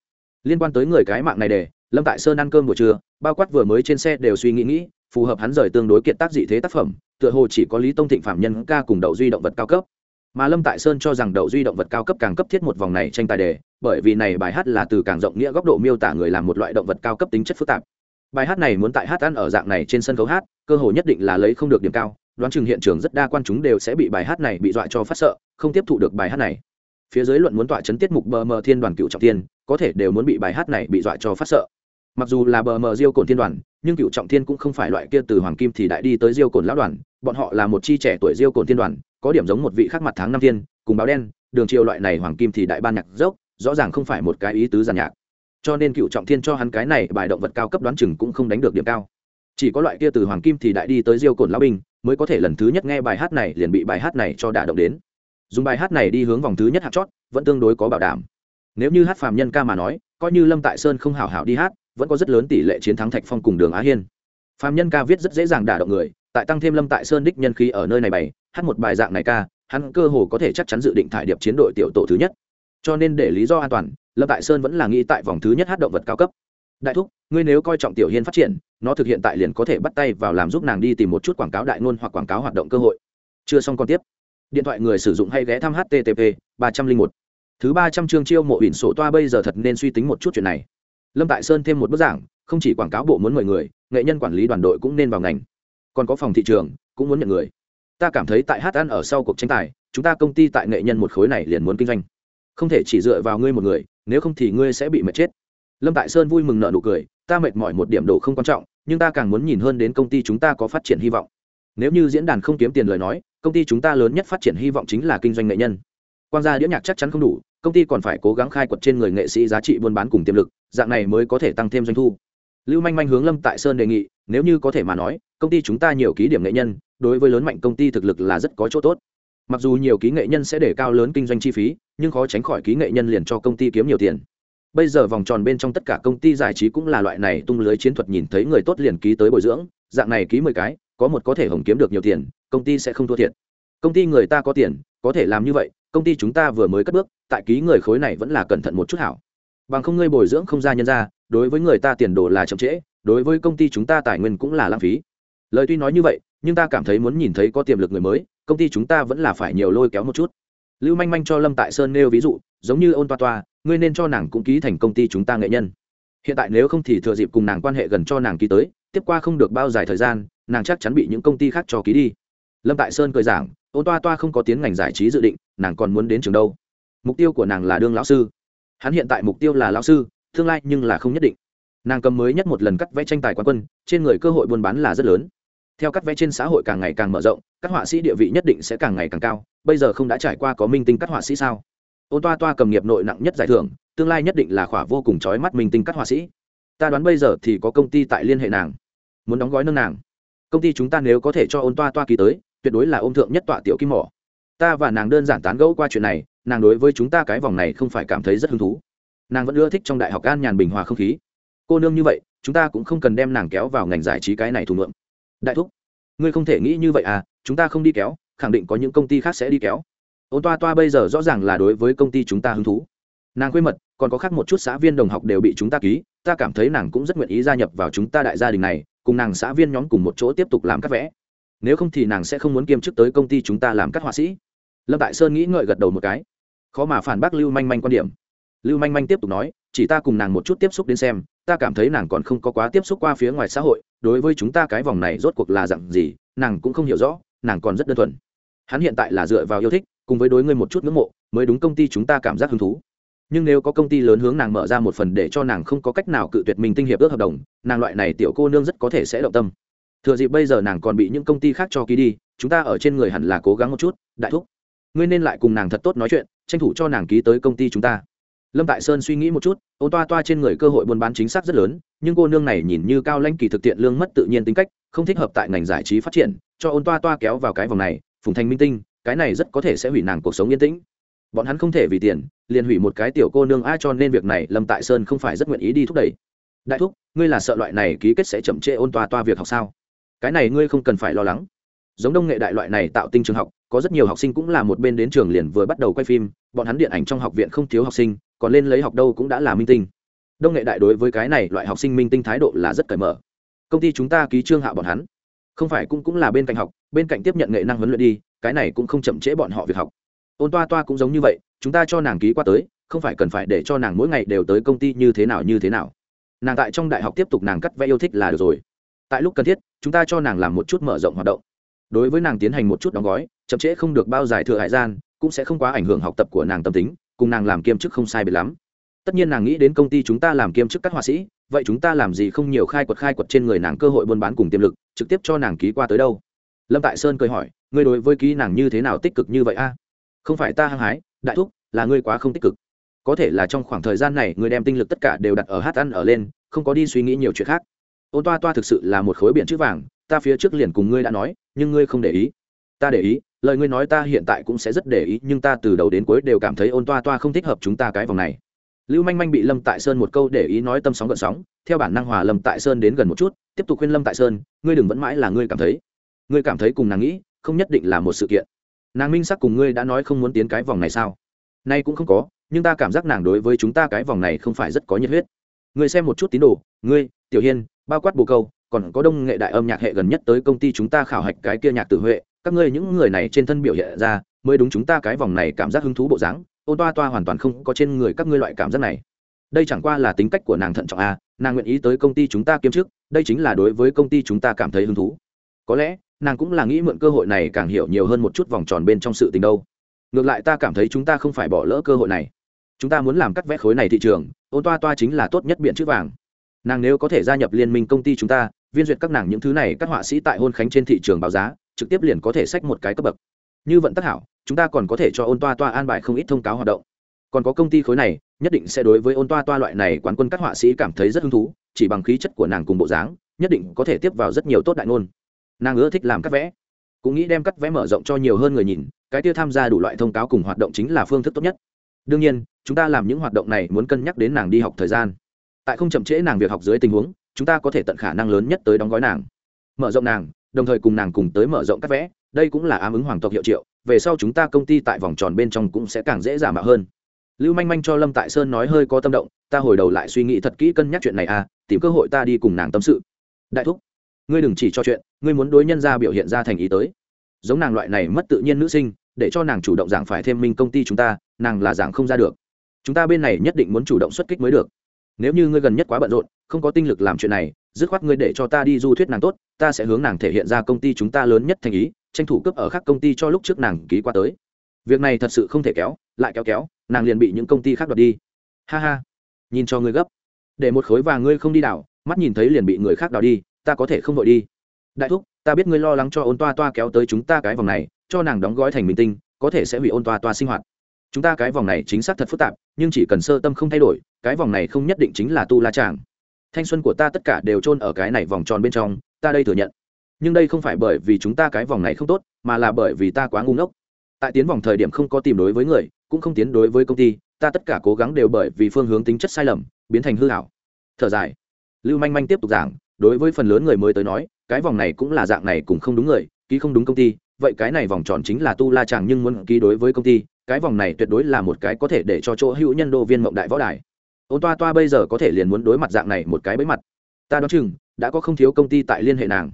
Liên quan tới người cái mạng này để, lâm tại sơn ăn cơm buổi trưa, bao quát vừa mới trên xe đều suy nghĩ nghĩ, phù hợp hắn rời tương đối kiệt tác dị thế tác phẩm, tựa hồ chỉ có lý tông thịnh phạm nhân ca cùng đậu duy động vật cao cấp mà lâm tại sơn cho rằng đậu duy động vật cao cấp càng cấp thiết một vòng này tranh tài đề, bởi vì này bài hát là từ càng rộng nghĩa góc độ miêu tả người làm một loại động vật cao cấp tính chất phức tạp. Bài hát này muốn tại hát ăn ở dạng này trên sân khấu hát, cơ hội nhất định là lấy không được điểm cao, đoán chừng hiện trường rất đa quan chúng đều sẽ bị bài hát này bị dọa cho phát sợ, không tiếp thụ được bài hát này. Phía dưới luận muốn tọa chấn tiết mục bờ mờ thiên đoàn cựu trọng thiên, có thể đều muốn bị bài hát này bị dọa cho phát sợ. Mặc dù là bờ mờ diêu cồn thiên đoàn, nhưng cựu trọng thiên cũng không phải loại kia từ hoàng kim thì đại đi tới diêu cồn lão đoàn, bọn họ là một chi trẻ tuổi diêu cồn thiên đoàn có điểm giống một vị khác mặt tháng năm thiên, cùng báo đen, đường triều loại này hoàng kim thì đại ban nhạc dốc, rõ ràng không phải một cái ý tứ giàn nhạc. Cho nên cựu trọng thiên cho hắn cái này bài động vật cao cấp đoán chừng cũng không đánh được điểm cao. Chỉ có loại kia từ hoàng kim thì đại đi tới diêu cồn lão binh, mới có thể lần thứ nhất nghe bài hát này liền bị bài hát này cho đả động đến. Dùng bài hát này đi hướng vòng thứ nhất hạt chót, vẫn tương đối có bảo đảm. Nếu như hát phàm nhân ca mà nói, coi như lâm tại sơn không hảo hảo đi hát, vẫn có rất lớn tỷ lệ chiến thắng thạch phong cùng đường á hiên. Phàm nhân ca viết rất dễ dàng đả động người, tại tăng thêm lâm tại sơn đích nhân khí ở nơi này bày hát một bài dạng này ca, hắn cơ hồ có thể chắc chắn dự định thải điệp chiến đội tiểu tổ thứ nhất. Cho nên để lý do an toàn, lâm tại sơn vẫn là nghĩ tại vòng thứ nhất hát động vật cao cấp. Đại thúc, ngươi nếu coi trọng tiểu hiên phát triển, nó thực hiện tại liền có thể bắt tay vào làm giúp nàng đi tìm một chút quảng cáo đại ngôn hoặc quảng cáo hoạt động cơ hội. Chưa xong còn tiếp. Điện thoại người sử dụng hay ghé thăm http ba trăm linh một. Thứ ba trăm chương chiêu mộ ỉn sổ toa bây giờ thật nên suy tính một chút chuyện này. Lâm tại sơn thêm một bức giảng, không chỉ quảng cáo bộ muốn mời người, nghệ nhân quản lý đoàn đội cũng nên vào ngành. Còn có phòng thị trường, cũng muốn nhận người ta cảm thấy tại hát ăn ở sau cuộc tranh tài, chúng ta công ty tại nghệ nhân một khối này liền muốn kinh doanh. Không thể chỉ dựa vào ngươi một người, nếu không thì ngươi sẽ bị mệt chết. Lâm tại sơn vui mừng nợ nụ cười, ta mệt mỏi một điểm đồ không quan trọng, nhưng ta càng muốn nhìn hơn đến công ty chúng ta có phát triển hy vọng. Nếu như diễn đàn không kiếm tiền lời nói, công ty chúng ta lớn nhất phát triển hy vọng chính là kinh doanh nghệ nhân. Quan gia đĩa nhạc chắc chắn không đủ, công ty còn phải cố gắng khai quật trên người nghệ sĩ giá trị buôn bán cùng tiềm lực, dạng này mới có thể tăng thêm doanh thu. Lưu manh manh hướng lâm tại sơn đề nghị, nếu như có thể mà nói, công ty chúng ta nhiều ký điểm nghệ nhân đối với lớn mạnh công ty thực lực là rất có chỗ tốt. Mặc dù nhiều ký nghệ nhân sẽ để cao lớn kinh doanh chi phí, nhưng khó tránh khỏi ký nghệ nhân liền cho công ty kiếm nhiều tiền. Bây giờ vòng tròn bên trong tất cả công ty giải trí cũng là loại này tung lưới chiến thuật nhìn thấy người tốt liền ký tới bồi dưỡng, dạng này ký mười cái, có một có thể hồng kiếm được nhiều tiền, công ty sẽ không thua thiệt. Công ty người ta có tiền, có thể làm như vậy, công ty chúng ta vừa mới cất bước, tại ký người khối này vẫn là cẩn thận một chút hảo. Bằng không ngươi bồi dưỡng không ra nhân ra, đối với người ta tiền đồ là chậm trễ, đối với công ty chúng ta tài nguyên cũng là lãng phí. Lời tuy nói như vậy nhưng ta cảm thấy muốn nhìn thấy có tiềm lực người mới, công ty chúng ta vẫn là phải nhiều lôi kéo một chút. Lưu manh manh cho lâm tại sơn nêu ví dụ, giống như ôn toa toa, ngươi nên cho nàng cũng ký thành công ty chúng ta nghệ nhân. Hiện tại nếu không thì thừa dịp cùng nàng quan hệ gần cho nàng ký tới, tiếp qua không được bao dài thời gian, nàng chắc chắn bị những công ty khác cho ký đi. Lâm tại sơn cười giảng, ôn toa toa không có tiến ngành giải trí dự định, nàng còn muốn đến trường đâu. Mục tiêu của nàng là đương lão sư. Hắn hiện tại mục tiêu là lão sư, tương lai nhưng là không nhất định. Nàng cầm mới nhất một lần cắt vẽ tranh tài quán quân, trên người cơ hội buôn bán là rất lớn theo các vẽ trên xã hội càng ngày càng mở rộng, các họa sĩ địa vị nhất định sẽ càng ngày càng cao. Bây giờ không đã trải qua có minh tinh các họa sĩ sao? Ôn toa toa cầm nghiệp nội nặng nhất giải thưởng, tương lai nhất định là khỏa vô cùng trói mắt minh tinh các họa sĩ. Ta đoán bây giờ thì có công ty tại liên hệ nàng. Muốn đóng gói nâng nàng. Công ty chúng ta nếu có thể cho ôn toa toa ký tới, tuyệt đối là ôm thượng nhất tọa tiểu kim mỏ. Ta và nàng đơn giản tán gẫu qua chuyện này, nàng đối với chúng ta cái vòng này không phải cảm thấy rất hứng thú. Nàng vẫn ưa thích trong đại học an nhàn bình hòa không khí. Cô nương như vậy, chúng ta cũng không cần đem nàng kéo vào ngành giải trí cái này thù ngượng đại thúc, ngươi không thể nghĩ như vậy à chúng ta không đi kéo, khẳng định có những công ty khác sẽ đi kéo. Ôn toa toa bây giờ rõ ràng là đối với công ty chúng ta hứng thú. Nàng quê mật, còn có khác một chút xã viên đồng học đều bị chúng ta ký, ta cảm thấy nàng cũng rất nguyện ý gia nhập vào chúng ta đại gia đình này, cùng nàng xã viên nhóm cùng một chỗ tiếp tục làm các vẽ. Nếu không thì nàng sẽ không muốn kiêm chức tới công ty chúng ta làm các họa sĩ. Lâm tại sơn nghĩ ngợi gật đầu một cái. Khó mà phản bác lưu manh manh quan điểm. Lưu manh manh tiếp tục nói, chỉ ta cùng nàng một chút tiếp xúc đến xem ta cảm thấy nàng còn không có quá tiếp xúc qua phía ngoài xã hội, đối với chúng ta cái vòng này rốt cuộc là dặn gì, nàng cũng không hiểu rõ, nàng còn rất đơn thuần. Hắn hiện tại là dựa vào yêu thích, cùng với đối ngươi một chút ngưỡng mộ, mới đúng công ty chúng ta cảm giác hứng thú. Nhưng nếu có công ty lớn hướng nàng mở ra một phần để cho nàng không có cách nào cự tuyệt mình tinh hiệp ước hợp đồng, nàng loại này tiểu cô nương rất có thể sẽ động tâm. Thừa dịp bây giờ nàng còn bị những công ty khác cho ký đi, chúng ta ở trên người hẳn là cố gắng một chút, đại thúc. Ngươi nên lại cùng nàng thật tốt nói chuyện, tranh thủ cho nàng ký tới công ty chúng ta lâm tại sơn suy nghĩ một chút ôn toa toa trên người cơ hội buôn bán chính xác rất lớn, nhưng cô nương này nhìn như cao lanh kỳ thực tiện lương mất tự nhiên tính cách, không thích hợp tại ngành giải trí phát triển, cho ôn toa toa kéo vào cái vòng này, phùng thành minh tinh, cái này rất có thể sẽ hủy nàng cuộc sống yên tĩnh. Bọn hắn không thể vì tiền, liền hủy một cái tiểu cô nương ai cho nên việc này lâm tại sơn không phải rất nguyện ý đi thúc đẩy. Đại thúc, ngươi là sợ loại này ký kết sẽ chậm trễ ôn toa toa việc học sao? Cái này ngươi không cần phải lo lắng. Giống đông nghệ đại loại này tạo tinh trường học, có rất nhiều học sinh cũng là một bên đến trường liền vừa bắt đầu quay phim, bọn hắn điện ảnh trong học viện không thiếu học sinh còn lên lấy học đâu cũng đã là minh tinh. Đông nghệ đại đối với cái này loại học sinh minh tinh thái độ là rất cởi mở. Công ty chúng ta ký trương hạ bọn hắn. Không phải cũng cũng là bên cạnh học, bên cạnh tiếp nhận nghệ năng huấn luyện đi, cái này cũng không chậm trễ bọn họ việc học. Ôn toa toa cũng giống như vậy, chúng ta cho nàng ký qua tới, không phải cần phải để cho nàng mỗi ngày đều tới công ty như thế nào như thế nào. Nàng tại trong đại học tiếp tục nàng cắt vẽ yêu thích là được rồi. Tại lúc cần thiết, chúng ta cho nàng làm một chút mở rộng hoạt động. Đối với nàng tiến hành một chút đóng gói, chậm trễ không được bao giải thừa hải gian, cũng sẽ không quá ảnh hưởng học tập của nàng tâm tính cùng nàng làm kiêm chức không sai biệt lắm. Tất nhiên nàng nghĩ đến công ty chúng ta làm kiêm chức các họa sĩ, vậy chúng ta làm gì không nhiều khai quật khai quật trên người nàng cơ hội buôn bán cùng tiềm lực, trực tiếp cho nàng ký qua tới đâu? Lâm tại sơn cười hỏi, ngươi đối với ký nàng như thế nào tích cực như vậy a? Không phải ta hăng hái, đại thúc, là ngươi quá không tích cực. Có thể là trong khoảng thời gian này ngươi đem tinh lực tất cả đều đặt ở hát ăn ở lên, không có đi suy nghĩ nhiều chuyện khác. Ôn toa toa thực sự là một khối biển chữ vàng, ta phía trước liền cùng ngươi đã nói, nhưng ngươi không để ý. Ta để ý? Lời ngươi nói ta hiện tại cũng sẽ rất để ý, nhưng ta từ đầu đến cuối đều cảm thấy ôn toa toa không thích hợp chúng ta cái vòng này. Lưu manh manh bị lâm tại sơn một câu để ý nói tâm sóng gợn sóng, theo bản năng hòa lâm tại sơn đến gần một chút, tiếp tục khuyên lâm tại sơn, ngươi đừng vẫn mãi là ngươi cảm thấy. Ngươi cảm thấy cùng nàng nghĩ, không nhất định là một sự kiện. Nàng minh sắc cùng ngươi đã nói không muốn tiến cái vòng này sao? Nay cũng không có, nhưng ta cảm giác nàng đối với chúng ta cái vòng này không phải rất có nhiệt huyết. Ngươi xem một chút tín đồ, ngươi, tiểu hiên, bao quát bồ câu, còn có đông nghệ đại âm nhạc hệ gần nhất tới công ty chúng ta khảo hạch cái kia nhạc tự huệ các ngươi những người này trên thân biểu hiện ra, mới đúng chúng ta cái vòng này cảm giác hứng thú bộ dáng ôn toa toa hoàn toàn không có trên người các ngươi loại cảm giác này. Đây chẳng qua là tính cách của nàng thận trọng a nàng nguyện ý tới công ty chúng ta kiêm chức đây chính là đối với công ty chúng ta cảm thấy hứng thú. Có lẽ, nàng cũng là nghĩ mượn cơ hội này càng hiểu nhiều hơn một chút vòng tròn bên trong sự tình đâu. Ngược lại ta cảm thấy chúng ta không phải bỏ lỡ cơ hội này. Chúng ta muốn làm cắt vẽ khối này thị trường ôn toa toa chính là tốt nhất biện chữ vàng. Nàng nếu có thể gia nhập liên minh công ty chúng ta, viên duyệt các nàng những thứ này các họa sĩ tại hôn khánh trên thị trường báo giá trực tiếp liền có thể sách một cái cấp bậc. Như vận tất hảo, chúng ta còn có thể cho ôn toa toa an bài không ít thông cáo hoạt động. Còn có công ty khối này, nhất định sẽ đối với ôn toa toa loại này quán quân các họa sĩ cảm thấy rất hứng thú, chỉ bằng khí chất của nàng cùng bộ dáng, nhất định có thể tiếp vào rất nhiều tốt đại ngôn. Nàng ưa thích làm cắt vẽ, cũng nghĩ đem cắt vẽ mở rộng cho nhiều hơn người nhìn, cái tiêu tham gia đủ loại thông cáo cùng hoạt động chính là phương thức tốt nhất. Đương nhiên, chúng ta làm những hoạt động này muốn cân nhắc đến nàng đi học thời gian. Tại không chậm trễ nàng việc học dưới tình huống, chúng ta có thể tận khả năng lớn nhất tới đóng gói nàng. Mở rộng nàng đồng thời cùng nàng cùng tới mở rộng các vẽ, đây cũng là ám ứng hoàng tộc hiệu triệu, về sau chúng ta công ty tại vòng tròn bên trong cũng sẽ càng dễ giả mạo hơn. Lưu manh manh cho lâm tại sơn nói hơi có tâm động, ta hồi đầu lại suy nghĩ thật kỹ cân nhắc chuyện này à tìm cơ hội ta đi cùng nàng tâm sự. Đại thúc, ngươi đừng chỉ cho chuyện, ngươi muốn đối nhân ra biểu hiện ra thành ý tới. Giống nàng loại này mất tự nhiên nữ sinh, để cho nàng chủ động giảng phải thêm minh công ty chúng ta, nàng là giảng không ra được. Chúng ta bên này nhất định muốn chủ động xuất kích mới được. Nếu như ngươi gần nhất quá bận rộn, không có tinh lực làm chuyện này dứt khoát ngươi để cho ta đi du thuyết nàng tốt, ta sẽ hướng nàng thể hiện ra công ty chúng ta lớn nhất thành ý, tranh thủ cấp ở khác công ty cho lúc trước nàng ký qua tới. Việc này thật sự không thể kéo, lại kéo kéo, nàng liền bị những công ty khác đoạt đi. Ha ha. Nhìn cho ngươi gấp. Để một khối vàng ngươi không đi đảo, mắt nhìn thấy liền bị người khác đào đi, ta có thể không đội đi. Đại thúc, ta biết ngươi lo lắng cho ôn toa toa kéo tới chúng ta cái vòng này, cho nàng đóng gói thành minh tinh, có thể sẽ hủy ôn toa toa sinh hoạt. Chúng ta cái vòng này chính xác thật phức tạp, nhưng chỉ cần sơ tâm không thay đổi, cái vòng này không nhất định chính là tu la tràng thanh xuân của ta tất cả đều chôn ở cái này vòng tròn bên trong, ta đây thừa nhận. Nhưng đây không phải bởi vì chúng ta cái vòng này không tốt, mà là bởi vì ta quá ngu ngốc. Tại tiến vòng thời điểm không có tìm đối với người, cũng không tiến đối với công ty, ta tất cả cố gắng đều bởi vì phương hướng tính chất sai lầm, biến thành hư hảo thở dài. Lưu manh manh tiếp tục giảng, đối với phần lớn người mới tới nói, cái vòng này cũng là dạng này cũng không đúng người, ký không đúng công ty, vậy cái này vòng tròn chính là tu la chàng nhưng muốn ký đối với công ty, cái vòng này tuyệt đối là một cái có thể để cho chỗ hữu nhân đô viên mộng đại võ đài ôn toa toa bây giờ có thể liền muốn đối mặt dạng này một cái bẫy mặt. Ta đoán chừng, đã có không thiếu công ty tại liên hệ nàng.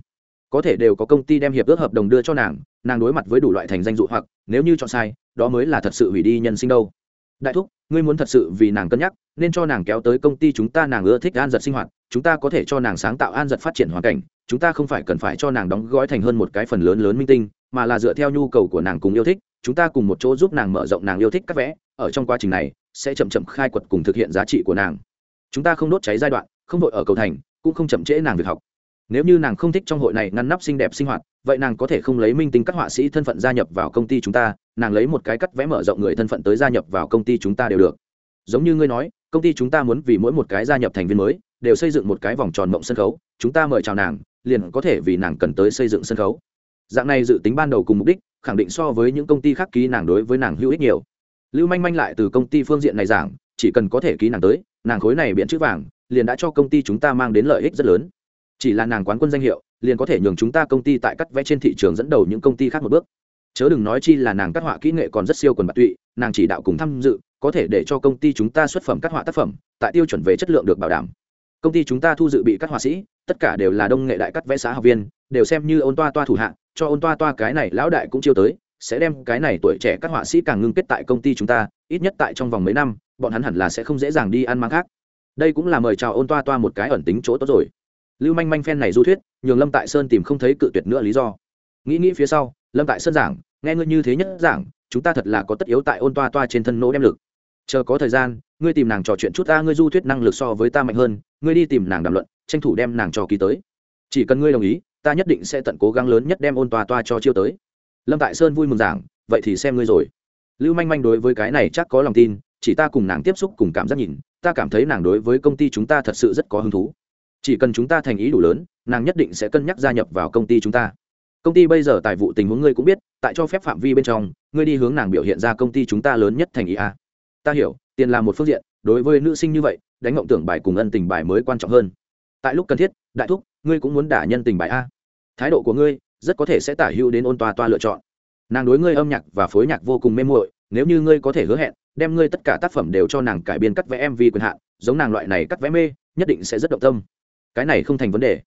Có thể đều có công ty đem hiệp ước hợp đồng đưa cho nàng nàng đối mặt với đủ loại thành danh dụ hoặc, nếu như chọn sai, đó mới là thật sự hủy đi nhân sinh đâu. Đại thúc, ngươi muốn thật sự vì nàng cân nhắc, nên cho nàng kéo tới công ty chúng ta nàng ưa thích an giật sinh hoạt, chúng ta có thể cho nàng sáng tạo an giật phát triển hoàn cảnh, chúng ta không phải cần phải cho nàng đóng gói thành hơn một cái phần lớn lớn minh tinh, mà là dựa theo nhu cầu của nàng cùng yêu thích, chúng ta cùng một chỗ giúp nàng mở rộng nàng yêu thích các vẽ, ở trong quá trình này sẽ chậm chậm khai quật cùng thực hiện giá trị của nàng. Chúng ta không đốt cháy giai đoạn, không vội ở cầu thành, cũng không chậm trễ nàng việc học. Nếu như nàng không thích trong hội này ngăn nắp xinh đẹp sinh hoạt, vậy nàng có thể không lấy minh tinh các họa sĩ thân phận gia nhập vào công ty chúng ta, nàng lấy một cái cắt vẽ mở rộng người thân phận tới gia nhập vào công ty chúng ta đều được. Giống như ngươi nói, công ty chúng ta muốn vì mỗi một cái gia nhập thành viên mới, đều xây dựng một cái vòng tròn mộng sân khấu, chúng ta mời chào nàng, liền có thể vì nàng cần tới xây dựng sân khấu. Dạng này dự tính ban đầu cùng mục đích, khẳng định so với những công ty khác ký nàng đối với nàng hữu ích nhiều lưu manh manh lại từ công ty phương diện này giảng, chỉ cần có thể ký nàng tới, nàng khối này biện chữ vàng, liền đã cho công ty chúng ta mang đến lợi ích rất lớn. Chỉ là nàng quán quân danh hiệu, liền có thể nhường chúng ta công ty tại cắt vẽ trên thị trường dẫn đầu những công ty khác một bước. Chớ đừng nói chi là nàng cắt họa kỹ nghệ còn rất siêu quần bạc tụy, nàng chỉ đạo cùng tham dự, có thể để cho công ty chúng ta xuất phẩm cắt họa tác phẩm, tại tiêu chuẩn về chất lượng được bảo đảm. Công ty chúng ta thu dự bị các họa sĩ, tất cả đều là đông nghệ đại cắt vẽ xã học viên, đều xem như ôn toa toa thủ hạ, cho ôn toa toa cái này lão đại cũng chiêu tới sẽ đem cái này tuổi trẻ các họa sĩ càng ngưng kết tại công ty chúng ta, ít nhất tại trong vòng mấy năm, bọn hắn hẳn là sẽ không dễ dàng đi ăn mang khác. Đây cũng là mời chào ôn toa toa một cái ẩn tính chỗ tốt rồi. Lưu manh manh phen này du thuyết, nhường lâm tại sơn tìm không thấy cự tuyệt nữa lý do. Nghĩ nghĩ phía sau, lâm tại sơn giảng, nghe ngươi như thế nhất giảng, chúng ta thật là có tất yếu tại ôn toa toa trên thân nỗ đem lực. Chờ có thời gian, ngươi tìm nàng trò chuyện chút ta, ngươi du thuyết năng lực so với ta mạnh hơn, ngươi đi tìm nàng đàm luận, tranh thủ đem nàng trò ký tới. Chỉ cần ngươi đồng ý, ta nhất định sẽ tận cố gắng lớn nhất đem ôn toa toa cho chiêu tới lâm tại sơn vui mừng giảng, vậy thì xem ngươi rồi. Lưu manh manh đối với cái này chắc có lòng tin, chỉ ta cùng nàng tiếp xúc cùng cảm giác nhìn, ta cảm thấy nàng đối với công ty chúng ta thật sự rất có hứng thú. Chỉ cần chúng ta thành ý đủ lớn, nàng nhất định sẽ cân nhắc gia nhập vào công ty chúng ta. Công ty bây giờ tài vụ tình huống ngươi cũng biết, tại cho phép phạm vi bên trong, ngươi đi hướng nàng biểu hiện ra công ty chúng ta lớn nhất thành ý a. Ta hiểu, tiền là một phương diện, đối với nữ sinh như vậy, đánh ngộng tưởng bài cùng ân tình bài mới quan trọng hơn. Tại lúc cần thiết, đại thúc, ngươi cũng muốn đả nhân tình bài a. Thái độ của ngươi rất có thể sẽ tả hữu đến ôn toa toa lựa chọn. Nàng đối ngươi âm nhạc và phối nhạc vô cùng mê muội, nếu như ngươi có thể hứa hẹn, đem ngươi tất cả tác phẩm đều cho nàng cải biên cắt vẽ mv quyền hạn, giống nàng loại này cắt vẽ mê, nhất định sẽ rất động tâm. Cái này không thành vấn đề.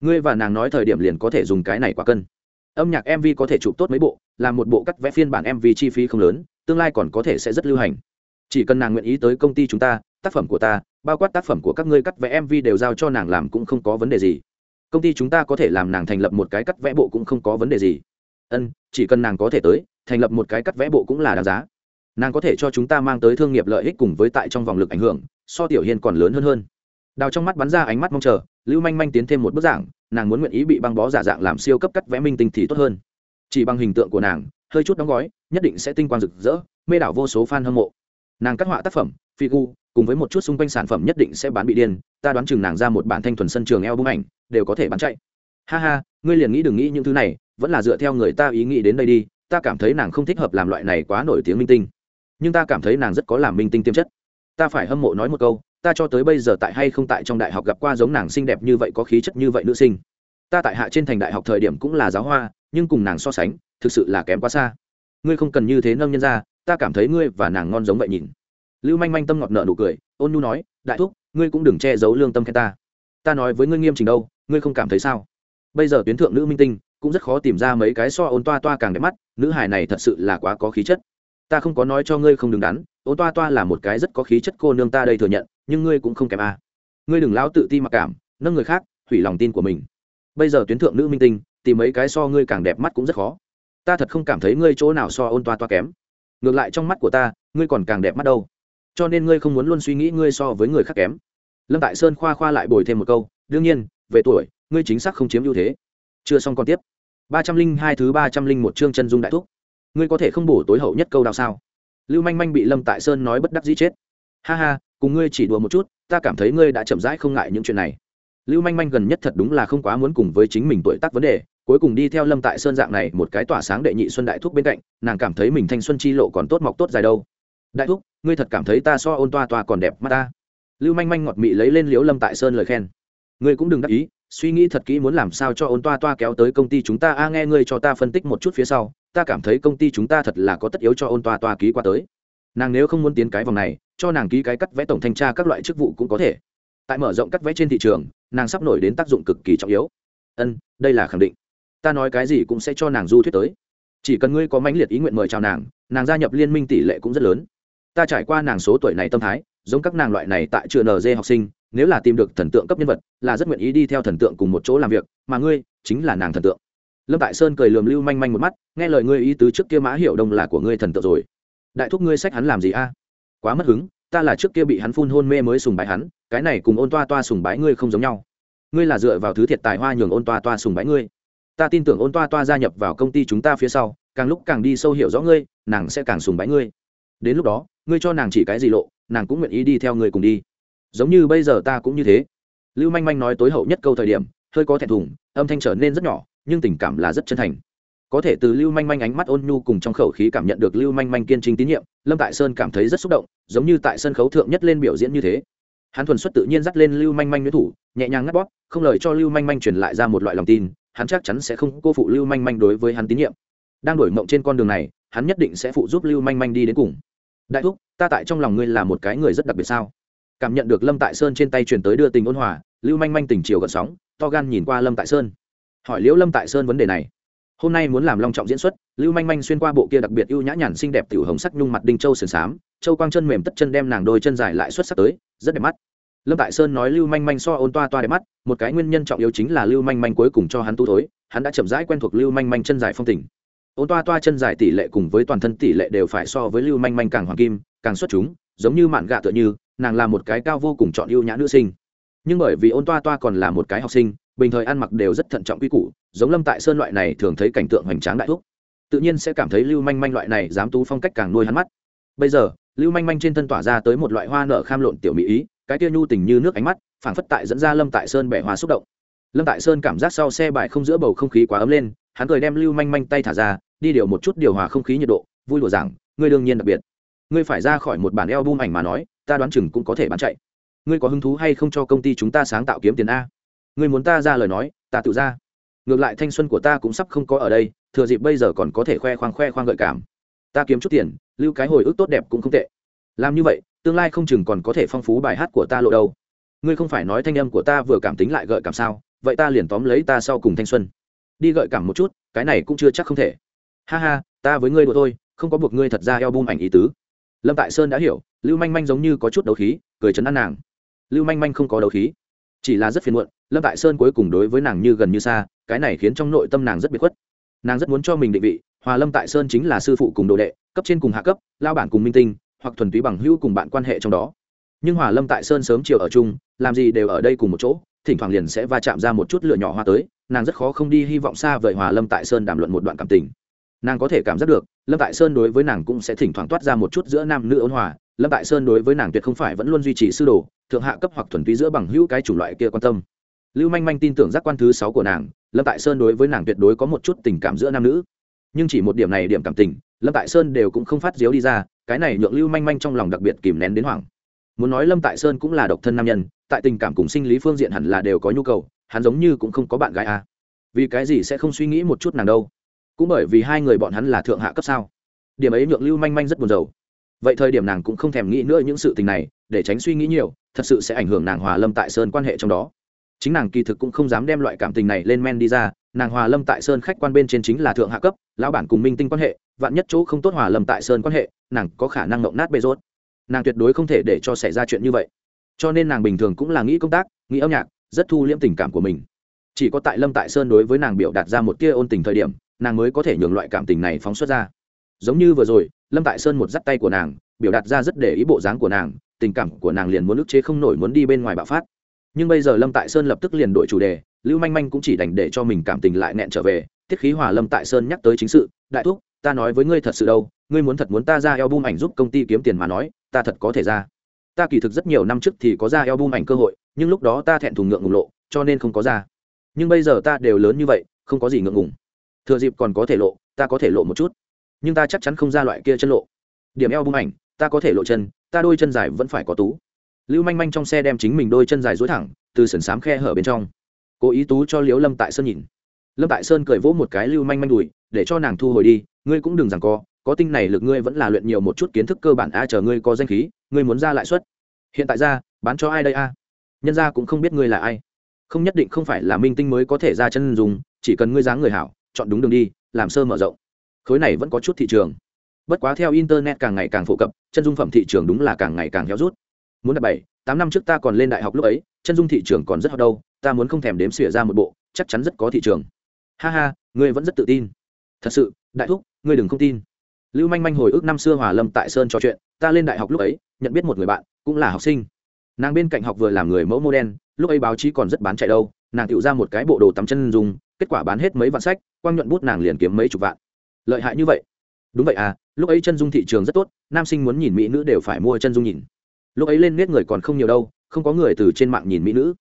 Ngươi và nàng nói thời điểm liền có thể dùng cái này quả cân. Âm nhạc mv có thể chụp tốt mấy bộ làm một bộ cắt vẽ phiên bản mv chi phí không lớn, tương lai còn có thể sẽ rất lưu hành. Chỉ cần nàng nguyện ý tới công ty chúng ta, tác phẩm của ta, bao quát tác phẩm của các ngươi cắt vẽ mv đều giao cho nàng làm cũng không có vấn đề gì công ty chúng ta có thể làm nàng thành lập một cái cắt vẽ bộ cũng không có vấn đề gì. Ân, chỉ cần nàng có thể tới, thành lập một cái cắt vẽ bộ cũng là đáng giá. Nàng có thể cho chúng ta mang tới thương nghiệp lợi ích cùng với tại trong vòng lực ảnh hưởng, so tiểu hiên còn lớn hơn hơn. Đào trong mắt bắn ra ánh mắt mong chờ, lưu manh manh tiến thêm một bức giảng nàng muốn nguyện ý bị băng bó giả dạng làm siêu cấp cắt vẽ minh tinh thì tốt hơn. Chỉ bằng hình tượng của nàng, hơi chút đóng gói, nhất định sẽ tinh quang rực rỡ, mê đảo vô số f a n hâm mộ. Nàng cắt họa tác phẩm phi gu cùng với một chút xung quanh sản phẩm nhất định sẽ bán bị điên, ta đoán chừng nàng ra một bản thanh thuần sân trường eo bức ảnh đều có thể bán chạy. Ha ha, ngươi liền nghĩ đừng nghĩ những thứ này, vẫn là dựa theo người ta ý nghĩ đến đây đi, ta cảm thấy nàng không thích hợp làm loại này quá nổi tiếng minh tinh. Nhưng ta cảm thấy nàng rất có làm minh tinh tiềm chất. Ta phải hâm mộ nói một câu, ta cho tới bây giờ tại hay không tại trong đại học gặp qua giống nàng xinh đẹp như vậy có khí chất như vậy nữ sinh. Ta tại hạ trên thành đại học thời điểm cũng là giáo hoa, nhưng cùng nàng so sánh, thực sự là kém quá xa. Ngươi không cần như thế nâng nhân ra, ta cảm thấy ngươi và nàng ngon giống vậy nhìn. Lưu manh manh tâm ngọt nợ nụ cười, ôn nhu nói, đại thúc, ngươi cũng đừng che giấu lương tâm khen ta. Ta nói với ngươi nghiêm trình đâu ngươi không cảm thấy sao? Bây giờ tuyến thượng nữ minh tinh, cũng rất khó tìm ra mấy cái so ôn toa toa càng đẹp mắt, nữ hài này thật sự là quá có khí chất. Ta không có nói cho ngươi không đứng đắn, ôn toa toa là một cái rất có khí chất cô nương ta đây thừa nhận, nhưng ngươi cũng không kém a à. ngươi đừng lao tự ti mặc cảm, nâng người khác, hủy lòng tin của mình. Bây giờ tuyến thượng nữ minh tinh, tìm mấy cái so ngươi càng đẹp mắt cũng rất khó. Ta thật không cảm thấy ngươi chỗ nào so ôn toa toa kém. Ngược lại trong mắt của ta, ngươi còn càng đẹp mắt đâu. Cho nên ngươi không muốn luôn suy nghĩ ngươi so với người khác kém. Lâm tại sơn khoa khoa lại bồi thêm một câu, đương nhiên về tuổi, ngươi chính xác không chiếm ưu thế. Chưa xong còn tiếp. Ba trăm linh hai thứ ba trăm linh một chương chân dung đại thúc. Ngươi có thể không bổ tối hậu nhất câu đào sao? Lưu manh manh bị lâm tại sơn nói bất đắc dĩ chết. Ha ha, cùng ngươi chỉ đùa một chút, ta cảm thấy ngươi đã chậm rãi không ngại những chuyện này. Lưu manh manh gần nhất thật đúng là không quá muốn cùng với chính mình tuổi tác vấn đề, cuối cùng đi theo lâm tại sơn dạng này một cái tỏa sáng đệ nhị xuân đại thúc bên cạnh, nàng cảm thấy mình thanh xuân chi lộ còn tốt mọc tốt dài đâu. Đại thúc, ngươi thật cảm thấy ta so ôn toa toa còn đẹp mắt ta. Lưu manh manh ngọt mị lấy lên liếu lâm tại sơn lời khen ngươi cũng đừng đắc ý, suy nghĩ thật kỹ muốn làm sao cho ôn toa toa kéo tới công ty chúng ta. A, nghe ngươi cho ta phân tích một chút phía sau, ta cảm thấy công ty chúng ta thật là có tất yếu cho ôn toa toa ký qua tới. Nàng nếu không muốn tiến cái vòng này, cho nàng ký cái cắt vẽ tổng thanh tra các loại chức vụ cũng có thể. Tại mở rộng cắt vẽ trên thị trường, nàng sắp nổi đến tác dụng cực kỳ trọng yếu. Ân, đây là khẳng định. Ta nói cái gì cũng sẽ cho nàng du thuyết tới. Chỉ cần ngươi có mãnh liệt ý nguyện mời chào nàng nàng gia nhập liên minh tỷ lệ cũng rất lớn. Ta trải qua nàng số tuổi này tâm thái, giống các nàng loại này tại trường nd học sinh nếu là tìm được thần tượng cấp nhân vật, là rất nguyện ý đi theo thần tượng cùng một chỗ làm việc, mà ngươi chính là nàng thần tượng. Lâm tại sơn cười lườm lưu manh manh một mắt, nghe lời ngươi ý tứ trước kia mã hiểu đông là của ngươi thần tượng rồi. Đại thúc ngươi sách hắn làm gì a? Quá mất hứng, ta là trước kia bị hắn phun hôn mê mới sùng bái hắn, cái này cùng ôn toa toa sùng bái ngươi không giống nhau. Ngươi là dựa vào thứ thiệt tài hoa nhường ôn toa toa sùng bái ngươi. Ta tin tưởng ôn toa toa gia nhập vào công ty chúng ta phía sau, càng lúc càng đi sâu hiểu rõ ngươi, nàng sẽ càng sùng bái ngươi. Đến lúc đó, ngươi cho nàng chỉ cái gì lộ, nàng cũng nguyện ý đi theo ngươi cùng đi giống như bây giờ ta cũng như thế. Lưu manh manh nói tối hậu nhất câu thời điểm, hơi có thẹn thùng, âm thanh trở nên rất nhỏ, nhưng tình cảm là rất chân thành. Có thể từ lưu manh manh ánh mắt ôn nhu cùng trong khẩu khí cảm nhận được lưu manh manh kiên trinh tín nhiệm, lâm tại sơn cảm thấy rất xúc động, giống như tại sân khấu thượng nhất lên biểu diễn như thế. Hắn thuần xuất tự nhiên dắt lên lưu manh manh nguyễn thủ, nhẹ nhàng ngắt bóp, không lời cho lưu manh manh truyền lại ra một loại lòng tin, hắn chắc chắn sẽ không cô phụ lưu manh manh đối với hắn tín nhiệm. Đang đổi mộng trên con đường này, hắn nhất định sẽ phụ giúp lưu manh manh đi đến cùng. Đại thúc, ta tại trong lòng ngươi là một cái người rất đặc biệt sao? Cảm nhận được lâm tại sơn trên tay truyền tới đưa tình ôn hòa, lưu manh manh tình chiều gợn sóng, to gan nhìn qua lâm tại sơn. Hỏi liễu lâm tại sơn vấn đề này. Hôm nay muốn làm long trọng diễn xuất, lưu manh manh xuyên qua bộ kia đặc biệt ưu nhã nhàn xinh đẹp tiểu hồng sắc nhung mặt đinh châu sườn xám, châu quang chân mềm tất chân đem nàng đôi chân dài lại xuất sắc tới, rất đẹp mắt. Lâm tại sơn nói lưu manh manh so ôn toa toa đẹp mắt, một cái nguyên nhân trọng yếu chính là lưu manh manh cuối cùng cho hắn tu thối, hắn đã chậm rãi quen thuộc lưu manh manh chân dài phong tình. Ôn toa toa chân dài tỷ lệ cùng với toàn thân tỷ lệ đều phải so với lưu manh manh càng hoàng kim, càng xuất chúng, giống như mạn gạ tựa như nàng là một cái cao vô cùng chọn ưu nhã nữ sinh. Nhưng bởi vì ôn toa toa còn là một cái học sinh, bình thời ăn mặc đều rất thận trọng quy củ, giống lâm tại sơn loại này thường thấy cảnh tượng hoành tráng đại thúc. Tự nhiên sẽ cảm thấy lưu manh manh loại này dám tú phong cách càng nuôi hắn mắt. Bây giờ, lưu manh manh trên thân tỏa ra tới một loại hoa nở kham lộn tiểu mỹ ý, cái tia nhu tình như nước ánh mắt, phảng phất tại dẫn ra lâm tại sơn bẻ hoa xúc động. Lâm tại sơn cảm giác sau xe bài không giữa bầu không khí quá ấm lên, hắn cười đem lưu manh manh tay thả ra, đi điều một chút điều hòa không khí nhiệt độ, vui đùa rằng, ngươi đương nhiên đặc biệt. Ngươi phải ra khỏi một bản eo bum ảnh mà nói ta đoán chừng cũng có thể bán chạy. Ngươi có hứng thú hay không cho công ty chúng ta sáng tạo kiếm tiền a? Ngươi muốn ta ra lời nói, ta tự ra. Ngược lại thanh xuân của ta cũng sắp không có ở đây, thừa dịp bây giờ còn có thể khoe khoang khoe khoang gợi cảm. Ta kiếm chút tiền, lưu cái hồi ức tốt đẹp cũng không tệ. Làm như vậy, tương lai không chừng còn có thể phong phú bài hát của ta lộ đâu. Ngươi không phải nói thanh âm của ta vừa cảm tính lại gợi cảm sao? Vậy ta liền tóm lấy ta sau cùng thanh xuân. Đi gợi cảm một chút, cái này cũng chưa chắc không thể. Ha ha, ta với ngươi đùa thôi, không có buộc ngươi thật ra eo bum ảnh ý tứ. Lâm tại sơn đã hiểu lưu manh manh giống như có chút đấu khí, cười chấn an nàng. Lưu manh manh không có đấu khí, chỉ là rất phiền muộn, lâm tại sơn cuối cùng đối với nàng như gần như xa, cái này khiến trong nội tâm nàng rất bị khuất. Nàng rất muốn cho mình định vị, hòa lâm tại sơn chính là sư phụ cùng đồ đệ, cấp trên cùng hạ cấp, lao bản cùng minh tinh, hoặc thuần túy bằng hữu cùng bạn quan hệ trong đó. Nhưng hòa lâm tại sơn sớm chiều ở chung, làm gì đều ở đây cùng một chỗ, thỉnh thoảng liền sẽ va chạm ra một chút lửa nhỏ hoa tới, nàng rất khó không đi hy vọng xa vời hòa lâm tại sơn đàm luận một đoạn cảm tình. Nàng có thể cảm giác được lâm tại sơn đối với nàng cũng sẽ thỉnh thoảng toát ra một chút giữa nam nữ ôn hòa, lâm tại sơn đối với nàng tuyệt không phải vẫn luôn duy trì sư đồ, thượng hạ cấp hoặc thuần túy giữa bằng hữu cái chủng loại kia quan tâm. Lưu manh manh tin tưởng giác quan thứ sáu của nàng, lâm tại sơn đối với nàng tuyệt đối có một chút tình cảm giữa nam nữ. Nhưng chỉ một điểm này điểm cảm tình, lâm tại sơn đều cũng không phát diếu đi ra, cái này nhượng lưu manh manh trong lòng đặc biệt kìm nén đến hoảng. Muốn nói lâm tại sơn cũng là độc thân nam nhân, tại tình cảm cùng sinh lý phương diện hẳn là đều có nhu cầu, hắn giống như cũng không có bạn gái à. vì cái gì sẽ không suy nghĩ một chút nàng đâu? Cũng bởi vì hai người bọn hắn là thượng hạ cấp sao? Điểm ấy nhượng lưu manh manh rất buồn rầu. Vậy thời điểm nàng cũng không thèm nghĩ nữa những sự tình này, để tránh suy nghĩ nhiều, thật sự sẽ ảnh hưởng nàng hòa lâm tại sơn quan hệ trong đó. Chính nàng kỳ thực cũng không dám đem loại cảm tình này lên men đi ra, nàng hòa lâm tại sơn khách quan bên trên chính là thượng hạ cấp, lão bản cùng minh tinh quan hệ, vạn nhất chỗ không tốt hòa lâm tại sơn quan hệ, nàng có khả năng ngộng nát bê rốt nàng tuyệt đối không thể để cho xảy ra chuyện như vậy. Cho nên nàng bình thường cũng là nghĩ công tác, nghĩ âm nhạc, rất thu liễm tình cảm của mình. Chỉ có tại lâm tại sơn đối với nàng biểu đạt ra một tia ôn tình thời điểm nàng mới có thể nhường loại cảm tình này phóng xuất ra. Giống như vừa rồi, lâm tại sơn một dắt tay của nàng, biểu đạt ra rất để ý bộ dáng của nàng, tình cảm của nàng liền muốn ức chế không nổi muốn đi bên ngoài bạo phát. Nhưng bây giờ lâm tại sơn lập tức liền đổi chủ đề, lưu manh manh cũng chỉ đành để cho mình cảm tình lại nẹn trở về, tiết khí hòa lâm tại sơn nhắc tới chính sự, đại thúc, ta nói với ngươi thật sự đâu, ngươi muốn thật muốn ta ra eo bum ảnh giúp công ty kiếm tiền mà nói, ta thật có thể ra. Ta kỳ thực rất nhiều năm trước thì có ra eo bum ảnh cơ hội, nhưng lúc đó ta thẹn thùng ngượng ngùng lộ, cho nên không có ra. Nhưng bây giờ ta đều lớn như vậy, không có gì ngượng ngùng thừa dịp còn có thể lộ, ta có thể lộ một chút. Nhưng ta chắc chắn không ra loại kia chân lộ. Điểm eo bung ảnh, ta có thể lộ chân, ta đôi chân dài vẫn phải có tú. Lưu manh manh trong xe đem chính mình đôi chân dài dối thẳng, từ sườn xám khe hở bên trong. Cố ý tú cho liếu lâm tại sơn nhìn. Lâm tại sơn cười vỗ một cái lưu manh manh đùi, để cho nàng thu hồi đi, ngươi cũng đừng rằng co, có tinh này lực ngươi vẫn là luyện nhiều một chút kiến thức cơ bản, a, chờ ngươi có danh khí, ngươi muốn ra lãi suất. Hiện tại ra, bán cho ai đây, a? Nhân ra cũng không biết ngươi là ai. Không nhất định không phải là minh tinh mới có thể ra chân dùng, chỉ cần ngươi dáng người hảo chọn đúng đường đi, làm sơ mở rộng. Khối này vẫn có chút thị trường. Bất quá theo internet càng ngày càng phổ cập, chân dung phẩm thị trường đúng là càng ngày càng héo rút. Muốn đặt bảy, tám năm trước ta còn lên đại học lúc ấy, chân dung thị trường còn rất hot đâu, ta muốn không thèm đếm xỉa ra một bộ, chắc chắn rất có thị trường. Ha ha, ngươi vẫn rất tự tin. Thật sự, đại thúc, ngươi đừng không tin. Lưu manh manh hồi ức năm xưa hòa lâm tại sơn trò chuyện, ta lên đại học lúc ấy, nhận biết một người bạn, cũng là học sinh. Nàng bên cạnh học vừa làm người mẫu mô đen lúc ấy báo chí còn rất bán chạy đâu, nàng tự ra một cái bộ đồ tắm chân dùng kết quả bán hết mấy vạn sách, quang nhuận bút nàng liền kiếm mấy chục vạn. Lợi hại như vậy? Đúng vậy à lúc ấy chân dung thị trường rất tốt, nam sinh muốn nhìn mỹ nữ đều phải mua chân dung nhìn. Lúc ấy lên nét người còn không nhiều đâu, không có người từ trên mạng nhìn mỹ nữ.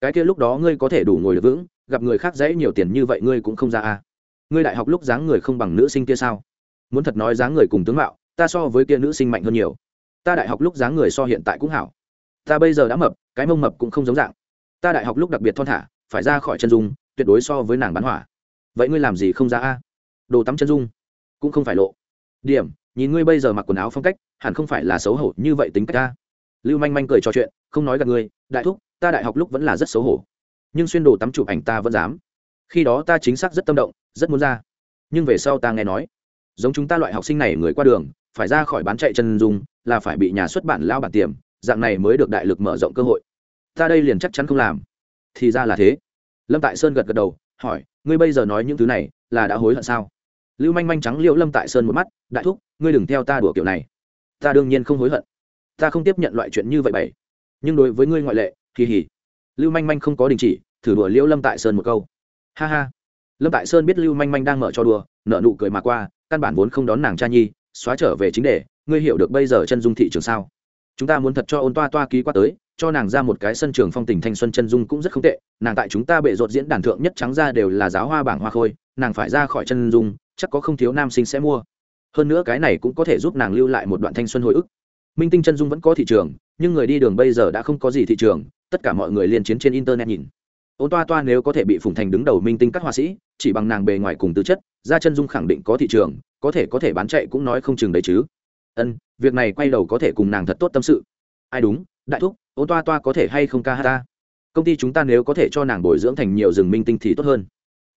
Cái kia lúc đó ngươi có thể đủ ngồi được vững, gặp người khác dễ nhiều tiền như vậy ngươi cũng không ra à. Ngươi đại học lúc dáng người không bằng nữ sinh kia sao? Muốn thật nói dáng người cùng tướng mạo, ta so với kia nữ sinh mạnh hơn nhiều. Ta đại học lúc dáng người so hiện tại cũng hảo. Ta bây giờ đã mập, cái mông mập cũng không giống dạng. Ta đại học lúc đặc biệt thon thả, phải ra khỏi chân dung tuyệt đối so với nàng bán hỏa. Vậy ngươi làm gì không ra a? Đồ tắm chân dung, cũng không phải lộ. Điểm, nhìn ngươi bây giờ mặc quần áo phong cách, hẳn không phải là xấu hổ như vậy tính cách ta lưu manh manh cười trò chuyện, không nói gặp ngươi, đại thúc, ta đại học lúc vẫn là rất xấu hổ. Nhưng xuyên đồ tắm chụp ảnh ta vẫn dám. Khi đó ta chính xác rất tâm động, rất muốn ra. Nhưng về sau ta nghe nói, giống chúng ta loại học sinh này người qua đường, phải ra khỏi bán chạy chân dung, là phải bị nhà xuất bản lao bản tiềm, dạng này mới được đại lực mở rộng cơ hội. Ta đây liền chắc chắn không làm. Thì ra là thế lâm tại sơn gật gật đầu, hỏi, ngươi bây giờ nói những thứ này là đã hối hận sao? Lưu manh manh trắng liệu lâm tại sơn một mắt, đại thúc, ngươi đừng theo ta đùa kiểu này. Ta đương nhiên không hối hận. Ta không tiếp nhận loại chuyện như vậy bảy nhưng đối với ngươi ngoại lệ, kỳ hỉ. Lưu manh manh không có đình chỉ, thử đùa liễu lâm tại sơn một câu. Ha ha. Lâm tại sơn biết lưu manh manh đang mở cho đùa nợ nụ cười mà qua, căn bản vốn không đón nàng cha nhi, xóa trở về chính đề. Ngươi hiểu được bây giờ chân dung thị trường sao? Chúng ta muốn thật cho ôn toa toa ký qua tới cho nàng ra một cái sân trường phong tình thanh xuân chân dung cũng rất không tệ, nàng tại chúng ta bệ rột diễn đàn thượng nhất trắng ra đều là giáo hoa bảng hoa khôi, nàng phải ra khỏi chân dung, chắc có không thiếu nam sinh sẽ mua. Hơn nữa cái này cũng có thể giúp nàng lưu lại một đoạn thanh xuân hồi ức. Minh tinh chân dung vẫn có thị trường, nhưng người đi đường bây giờ đã không có gì thị trường, tất cả mọi người liên chiến trên internet nhìn. Ôn toa toa nếu có thể bị phủng thành đứng đầu minh tinh các họa sĩ, chỉ bằng nàng bề ngoài cùng tư chất, ra chân dung khẳng định có thị trường, có thể có thể bán chạy cũng nói không chừng đấy chứ. Ân, việc này quay đầu có thể cùng nàng thật tốt tâm sự. Ai đúng đại thúc ôn toa toa có thể hay không ca hát ta? Công ty chúng ta nếu có thể cho nàng bồi dưỡng thành nhiều rừng minh tinh thì tốt hơn.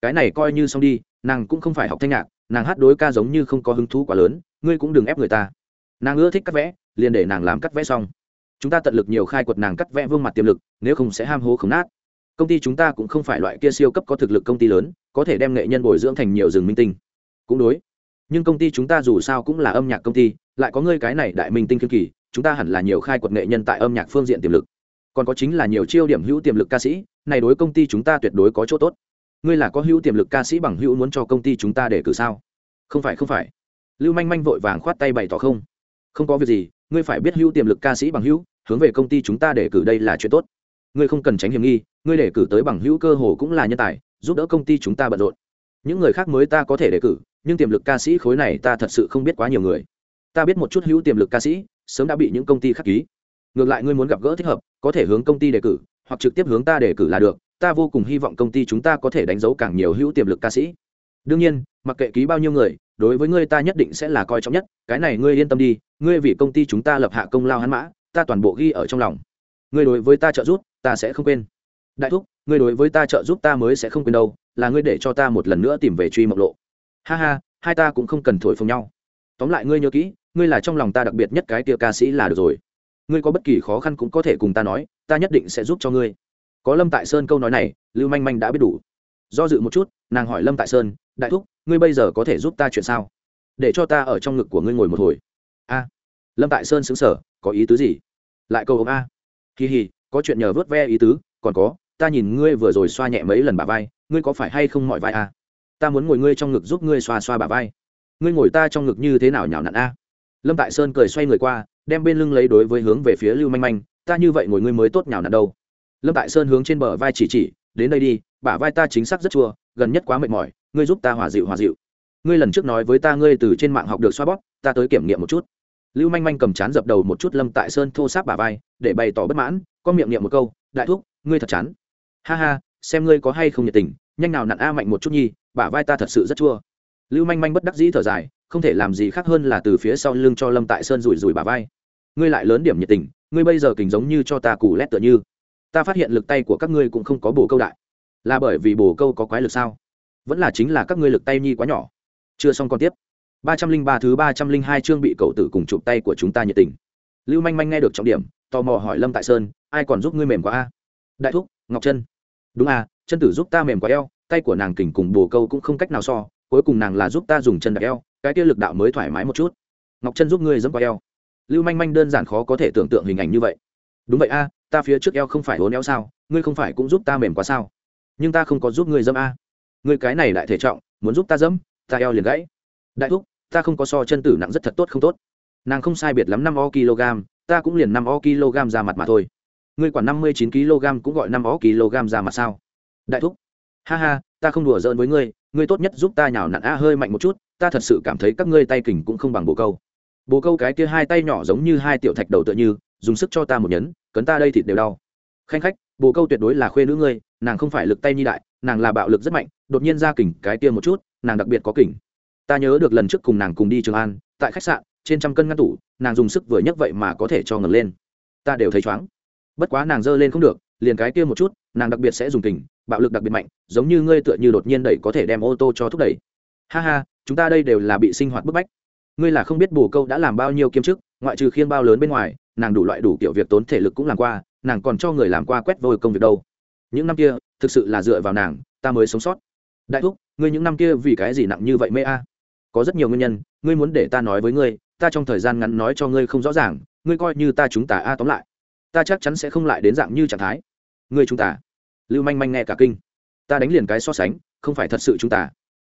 Cái này coi như xong đi, nàng cũng không phải học thanh nhạc, nàng hát đối ca giống như không có hứng thú quá lớn, ngươi cũng đừng ép người ta. Nàng ưa thích cắt vẽ, liền để nàng làm cắt vẽ xong. Chúng ta tận lực nhiều khai quật nàng cắt vẽ vương mặt tiềm lực, nếu không sẽ ham hố không nát. Công ty chúng ta cũng không phải loại kia siêu cấp có thực lực công ty lớn, có thể đem nghệ nhân bồi dưỡng thành nhiều rừng minh tinh. Cũng đối. Nhưng công ty chúng ta dù sao cũng là âm nhạc công ty, lại có ngươi cái này đại minh tinh kiên kỳ chúng ta hẳn là nhiều khai quật nghệ nhân tại âm nhạc phương diện tiềm lực. Còn có chính là nhiều chiêu điểm hữu tiềm lực ca sĩ, này đối công ty chúng ta tuyệt đối có chỗ tốt. Ngươi là có hữu tiềm lực ca sĩ bằng hữu muốn cho công ty chúng ta để cử sao? Không phải không phải. Lưu manh manh vội vàng khoát tay bày tỏ không. Không có việc gì, ngươi phải biết hữu tiềm lực ca sĩ bằng hữu, hướng về công ty chúng ta để cử đây là chuyện tốt. Ngươi không cần tránh hiểm nghi, ngươi để cử tới bằng hữu cơ hồ cũng là nhân tài, giúp đỡ công ty chúng ta bận rộn. Những người khác mới ta có thể đề cử, nhưng tiềm lực ca sĩ khối này ta thật sự không biết quá nhiều người. Ta biết một chút hữu tiềm lực ca sĩ sớm đã bị những công ty khắc ký. Ngược lại ngươi muốn gặp gỡ thích hợp, có thể hướng công ty đề cử, hoặc trực tiếp hướng ta đề cử là được, ta vô cùng hy vọng công ty chúng ta có thể đánh dấu càng nhiều hữu tiềm lực ca sĩ. Đương nhiên, mặc kệ ký bao nhiêu người, đối với ngươi ta nhất định sẽ là coi trọng nhất, cái này ngươi yên tâm đi, ngươi vì công ty chúng ta lập hạ công lao hắn mã, ta toàn bộ ghi ở trong lòng. Ngươi đối với ta trợ giúp, ta sẽ không quên. Đại thúc, ngươi đối với ta trợ giúp ta mới sẽ không quên đâu, là ngươi để cho ta một lần nữa tìm về truy mộc lộ. Ha ha, hai ta cũng không cần thổi phồng nhau. Tóm lại ngươi nhớ kỹ ngươi là trong lòng ta đặc biệt nhất cái tia ca sĩ là được rồi. Ngươi có bất kỳ khó khăn cũng có thể cùng ta nói, ta nhất định sẽ giúp cho ngươi. Có lâm tại sơn câu nói này, lưu manh manh đã biết đủ. Do dự một chút, nàng hỏi lâm tại sơn, đại thúc, ngươi bây giờ có thể giúp ta chuyện sao? Để cho ta ở trong ngực của ngươi ngồi một hồi. A. Lâm tại sơn xứng sở có ý tứ gì? Lại câu ông a. Kỳ hì có chuyện nhờ vớt ve ý tứ, còn có, ta nhìn ngươi vừa rồi xoa nhẹ mấy lần bà vai, ngươi có phải hay không mọi vai a? Ta muốn ngồi ngươi trong ngực giúp ngươi xoa xoa bà vai. Ngươi ngồi ta trong ngực như thế nào nhào nặn a? Lâm tại sơn cười xoay người qua, đem bên lưng lấy đối với hướng về phía lưu manh manh, ta như vậy ngồi ngươi mới tốt nhào nặn đâu. Lâm tại sơn hướng trên bờ vai chỉ chỉ, đến đây đi, bả vai ta chính xác rất chua, gần nhất quá mệt mỏi, ngươi giúp ta hòa dịu hòa dịu. Ngươi lần trước nói với ta ngươi từ trên mạng học được xoa bóp, ta tới kiểm nghiệm một chút. Lưu manh manh cầm chán dập đầu một chút lâm tại sơn thô sáp bả vai, để bày tỏ bất mãn, có miệng niệm một câu, đại thúc, ngươi thật chán. Ha ha, xem ngươi có hay không nhiệt tình, nhanh nào nặn a mạnh một chút nhi, bả vai ta thật sự rất chua lưu manh manh bất đắc dĩ thở dài, không thể làm gì khác hơn là từ phía sau lưng cho lâm tại sơn rủi rủi bà vai. Ngươi lại lớn điểm nhiệt tình, ngươi bây giờ kình giống như cho ta cù lét tựa như. Ta phát hiện lực tay của các ngươi cũng không có bồ câu đại. Là bởi vì bồ câu có quái lực sao? Vẫn là chính là các ngươi lực tay nhi quá nhỏ. Chưa xong còn tiếp. Ba trăm linh ba thứ ba trăm linh hai chương bị cậu tử cùng chụp tay của chúng ta nhiệt tình. Lưu manh manh nghe được trọng điểm, tò mò hỏi lâm tại sơn, ai còn giúp ngươi mềm quá a? Đại thúc, ngọc chân đúng à chân tử giúp ta mềm quá eo, tay của nàng kình cùng bồ câu cũng không cách nào so cuối cùng nàng là giúp ta dùng chân đặc eo, cái kia lực đạo mới thoải mái một chút. Ngọc chân giúp ngươi dẫm qua eo. Lưu manh manh đơn giản khó có thể tưởng tượng hình ảnh như vậy. Đúng vậy a, ta phía trước eo không phải hố eo sao, ngươi không phải cũng giúp ta mềm quá sao? Nhưng ta không có giúp ngươi dẫm a. Ngươi cái này lại thể trọng, muốn giúp ta dẫm ta eo liền gãy. Đại thúc, ta không có so chân tử nặng rất thật tốt không tốt. Nàng không sai biệt lắm năm o kg, ta cũng liền năm o kg ra mặt mà thôi. Ngươi quản năm mươi chín kg cũng gọi năm o kg ra mặt sao? Đại thúc. Ha ha ta không đùa giỡn với ngươi ngươi tốt nhất giúp ta nhào nặn a hơi mạnh một chút, ta thật sự cảm thấy các ngươi tay kình cũng không bằng bồ câu. Bồ câu cái kia hai tay nhỏ giống như hai tiểu thạch đầu tựa như, dùng sức cho ta một nhấn, cấn ta đây thịt đều đau. Khanh khách, bồ câu tuyệt đối là khuê nữ ngươi, nàng không phải lực tay nhi đại, nàng là bạo lực rất mạnh, đột nhiên ra kình cái kia một chút, nàng đặc biệt có kình. Ta nhớ được lần trước cùng nàng cùng đi trường an, tại khách sạn, trên trăm cân ngăn tủ, nàng dùng sức vừa nhấc vậy mà có thể cho ngẩng lên. Ta đều thấy chóng bất quá nàng giơ lên không được, liền cái kia một chút, nàng đặc biệt sẽ dùng kình bạo lực đặc biệt mạnh, giống như ngươi tựa như đột nhiên đẩy có thể đem ô tô cho thúc đẩy. Ha ha, chúng ta đây đều là bị sinh hoạt bức bách. Ngươi là không biết bồ câu đã làm bao nhiêu kiêm chức, ngoại trừ khiên bao lớn bên ngoài, nàng đủ loại đủ kiểu việc tốn thể lực cũng làm qua, nàng còn cho người làm qua quét vôi công việc đâu. Những năm kia, thực sự là dựa vào nàng, ta mới sống sót. Đại thúc, ngươi những năm kia vì cái gì nặng như vậy mê a? Có rất nhiều nguyên nhân, ngươi muốn để ta nói với ngươi, ta trong thời gian ngắn nói cho ngươi không rõ ràng, ngươi coi như ta chúng ta a tóm lại, ta chắc chắn sẽ không lại đến dạng như trạng thái. Ngươi chúng ta lưu manh manh nghe cả kinh. Ta đánh liền cái so sánh, không phải thật sự chúng ta.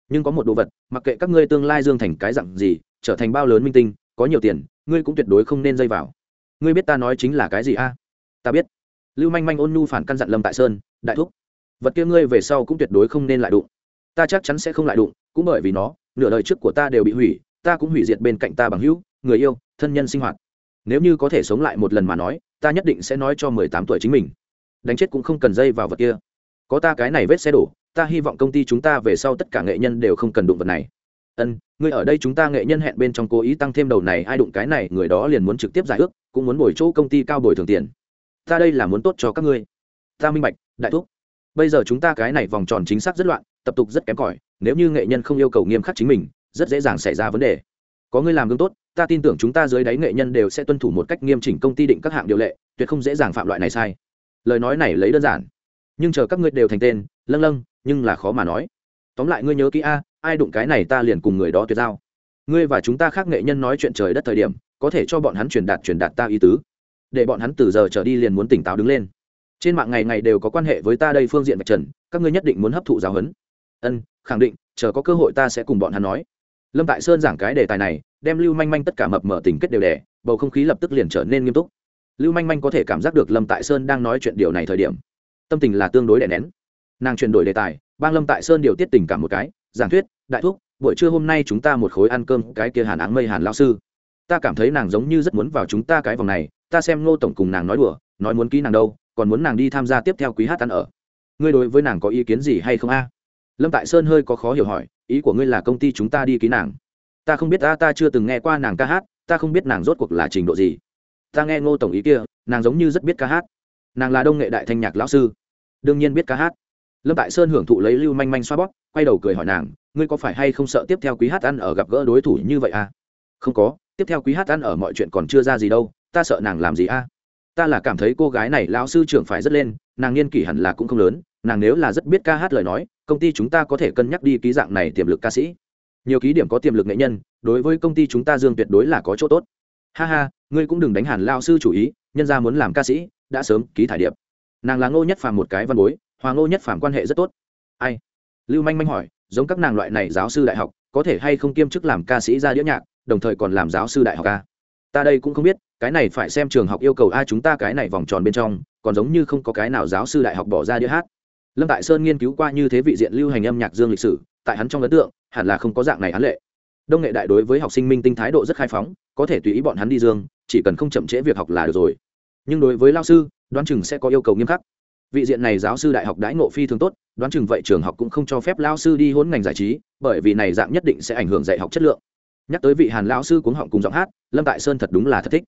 Nhưng có một đồ vật, mặc kệ các ngươi tương lai dương thành cái dạng gì, trở thành bao lớn minh tinh, có nhiều tiền, ngươi cũng tuyệt đối không nên dây vào. Ngươi biết ta nói chính là cái gì a? Ta biết. Lưu manh manh ôn nhu phản căn dặn lâm tại sơn, đại thúc, vật kia ngươi về sau cũng tuyệt đối không nên lại đụng. Ta chắc chắn sẽ không lại đụng, cũng bởi vì nó, nửa đời trước của ta đều bị hủy, ta cũng hủy diệt bên cạnh ta bằng hữu, người yêu, thân nhân sinh hoạt. Nếu như có thể sống lại một lần mà nói, ta nhất định sẽ nói cho mười tám tuổi chính mình đánh chết cũng không cần dây vào vật kia. Có ta cái này vết xe đổ, ta hy vọng công ty chúng ta về sau tất cả nghệ nhân đều không cần đụng vật này. Ân, ngươi ở đây chúng ta nghệ nhân hẹn bên trong cố ý tăng thêm đầu này, ai đụng cái này, người đó liền muốn trực tiếp giải ước, cũng muốn bồi chỗ công ty cao bồi thường tiền. Ta đây là muốn tốt cho các ngươi. Ta minh bạch, đại thúc. Bây giờ chúng ta cái này vòng tròn chính xác rất loạn, tập tục rất kém cỏi, nếu như nghệ nhân không yêu cầu nghiêm khắc chính mình, rất dễ dàng xảy ra vấn đề. Có ngươi làm gương tốt, ta tin tưởng chúng ta dưới đáy nghệ nhân đều sẽ tuân thủ một cách nghiêm chỉnh công ty định các hạng điều lệ, tuyệt không dễ dàng phạm loại này sai lời nói này lấy đơn giản. Nhưng chờ các ngươi đều thành tên, lâng lâng, nhưng là khó mà nói. Tóm lại ngươi nhớ kỹ a, ai đụng cái này ta liền cùng người đó tuyệt giao. Ngươi và chúng ta khác nghệ nhân nói chuyện trời đất thời điểm, có thể cho bọn hắn truyền đạt truyền đạt ta ý tứ. Để bọn hắn từ giờ trở đi liền muốn tỉnh táo đứng lên. Trên mạng ngày ngày đều có quan hệ với ta đây phương diện vạch trần, các ngươi nhất định muốn hấp thụ giáo huấn. Ân, khẳng định, chờ có cơ hội ta sẽ cùng bọn hắn nói. Lâm tại sơn giảng cái đề tài này, đem lưu manh manh tất cả mập mở tình kết đều đẻ bầu không khí lập tức liền trở nên nghiêm túc lưu manh manh có thể cảm giác được lâm tại sơn đang nói chuyện điều này thời điểm. Tâm tình là tương đối đè nén. Nàng chuyển đổi đề tài, bang lâm tại sơn điều tiết tình cảm một cái, giảng thuyết, đại thúc, buổi trưa hôm nay chúng ta một khối ăn cơm, cái kia hàn áng mây hàn lao sư. Ta cảm thấy nàng giống như rất muốn vào chúng ta cái vòng này, ta xem ngô tổng cùng nàng nói đùa, nói muốn ký nàng đâu, còn muốn nàng đi tham gia tiếp theo quý hát ăn ở. Ngươi đối với nàng có ý kiến gì hay không a? Lâm tại sơn hơi có khó hiểu hỏi, ý của ngươi là công ty chúng ta đi ký nàng. Ta không biết, ta ta chưa từng nghe qua nàng ca hát, ta không biết nàng rốt cuộc là trình độ gì ta nghe ngô tổng ý kia, nàng giống như rất biết ca hát. Nàng là đông nghệ đại thanh nhạc lão sư. Đương nhiên biết ca hát. Lâm tại sơn hưởng thụ lấy lưu manh manh xoa bóp, quay đầu cười hỏi nàng, ngươi có phải hay không sợ tiếp theo quý hát ăn ở gặp gỡ đối thủ như vậy à? Không có, tiếp theo quý hát ăn ở mọi chuyện còn chưa ra gì đâu, ta sợ nàng làm gì à? ta là cảm thấy cô gái này lão sư trưởng phải rất lên, nàng niên kỷ hẳn là cũng không lớn, nàng nếu là rất biết ca hát lời nói, công ty chúng ta có thể cân nhắc đi ký dạng này tiềm lực ca sĩ. Nhiều ký điểm có tiềm lực nghệ nhân, đối với công ty chúng ta dương tuyệt đối là có chỗ tốt ha ha, ngươi cũng đừng đánh hàn lao sư chủ ý, nhân ra muốn làm ca sĩ, đã sớm, ký thải điệp. Nàng là ngô nhất phàm một cái văn bối, hòa ngô nhất phàm quan hệ rất tốt. Ai? Lưu manh manh hỏi, giống các nàng loại này giáo sư đại học, có thể hay không kiêm chức làm ca sĩ ra đĩa nhạc, đồng thời còn làm giáo sư đại học ca ta đây cũng không biết, cái này phải xem trường học yêu cầu ai chúng ta cái này vòng tròn bên trong, còn giống như không có cái nào giáo sư đại học bỏ ra đĩa hát. Lâm tại sơn nghiên cứu qua như thế vị diện lưu hành âm nhạc dương lịch sử, tại hắn trong ấn tượng, hẳn là không có dạng này án lệ đông nghệ đại đối với học sinh minh tinh thái độ rất khai phóng, có thể tùy ý bọn hắn đi dương, chỉ cần không chậm trễ việc học là được rồi. Nhưng đối với lao sư, đoán chừng sẽ có yêu cầu nghiêm khắc. Vị diện này giáo sư đại học đãi ngộ phi thường tốt, đoán chừng vậy trường học cũng không cho phép lao sư đi hôn ngành giải trí, bởi vì này dạng nhất định sẽ ảnh hưởng dạy học chất lượng. Nhắc tới vị hàn lao sư cuống họng cùng giọng hát, lâm tại sơn thật đúng là thất thích.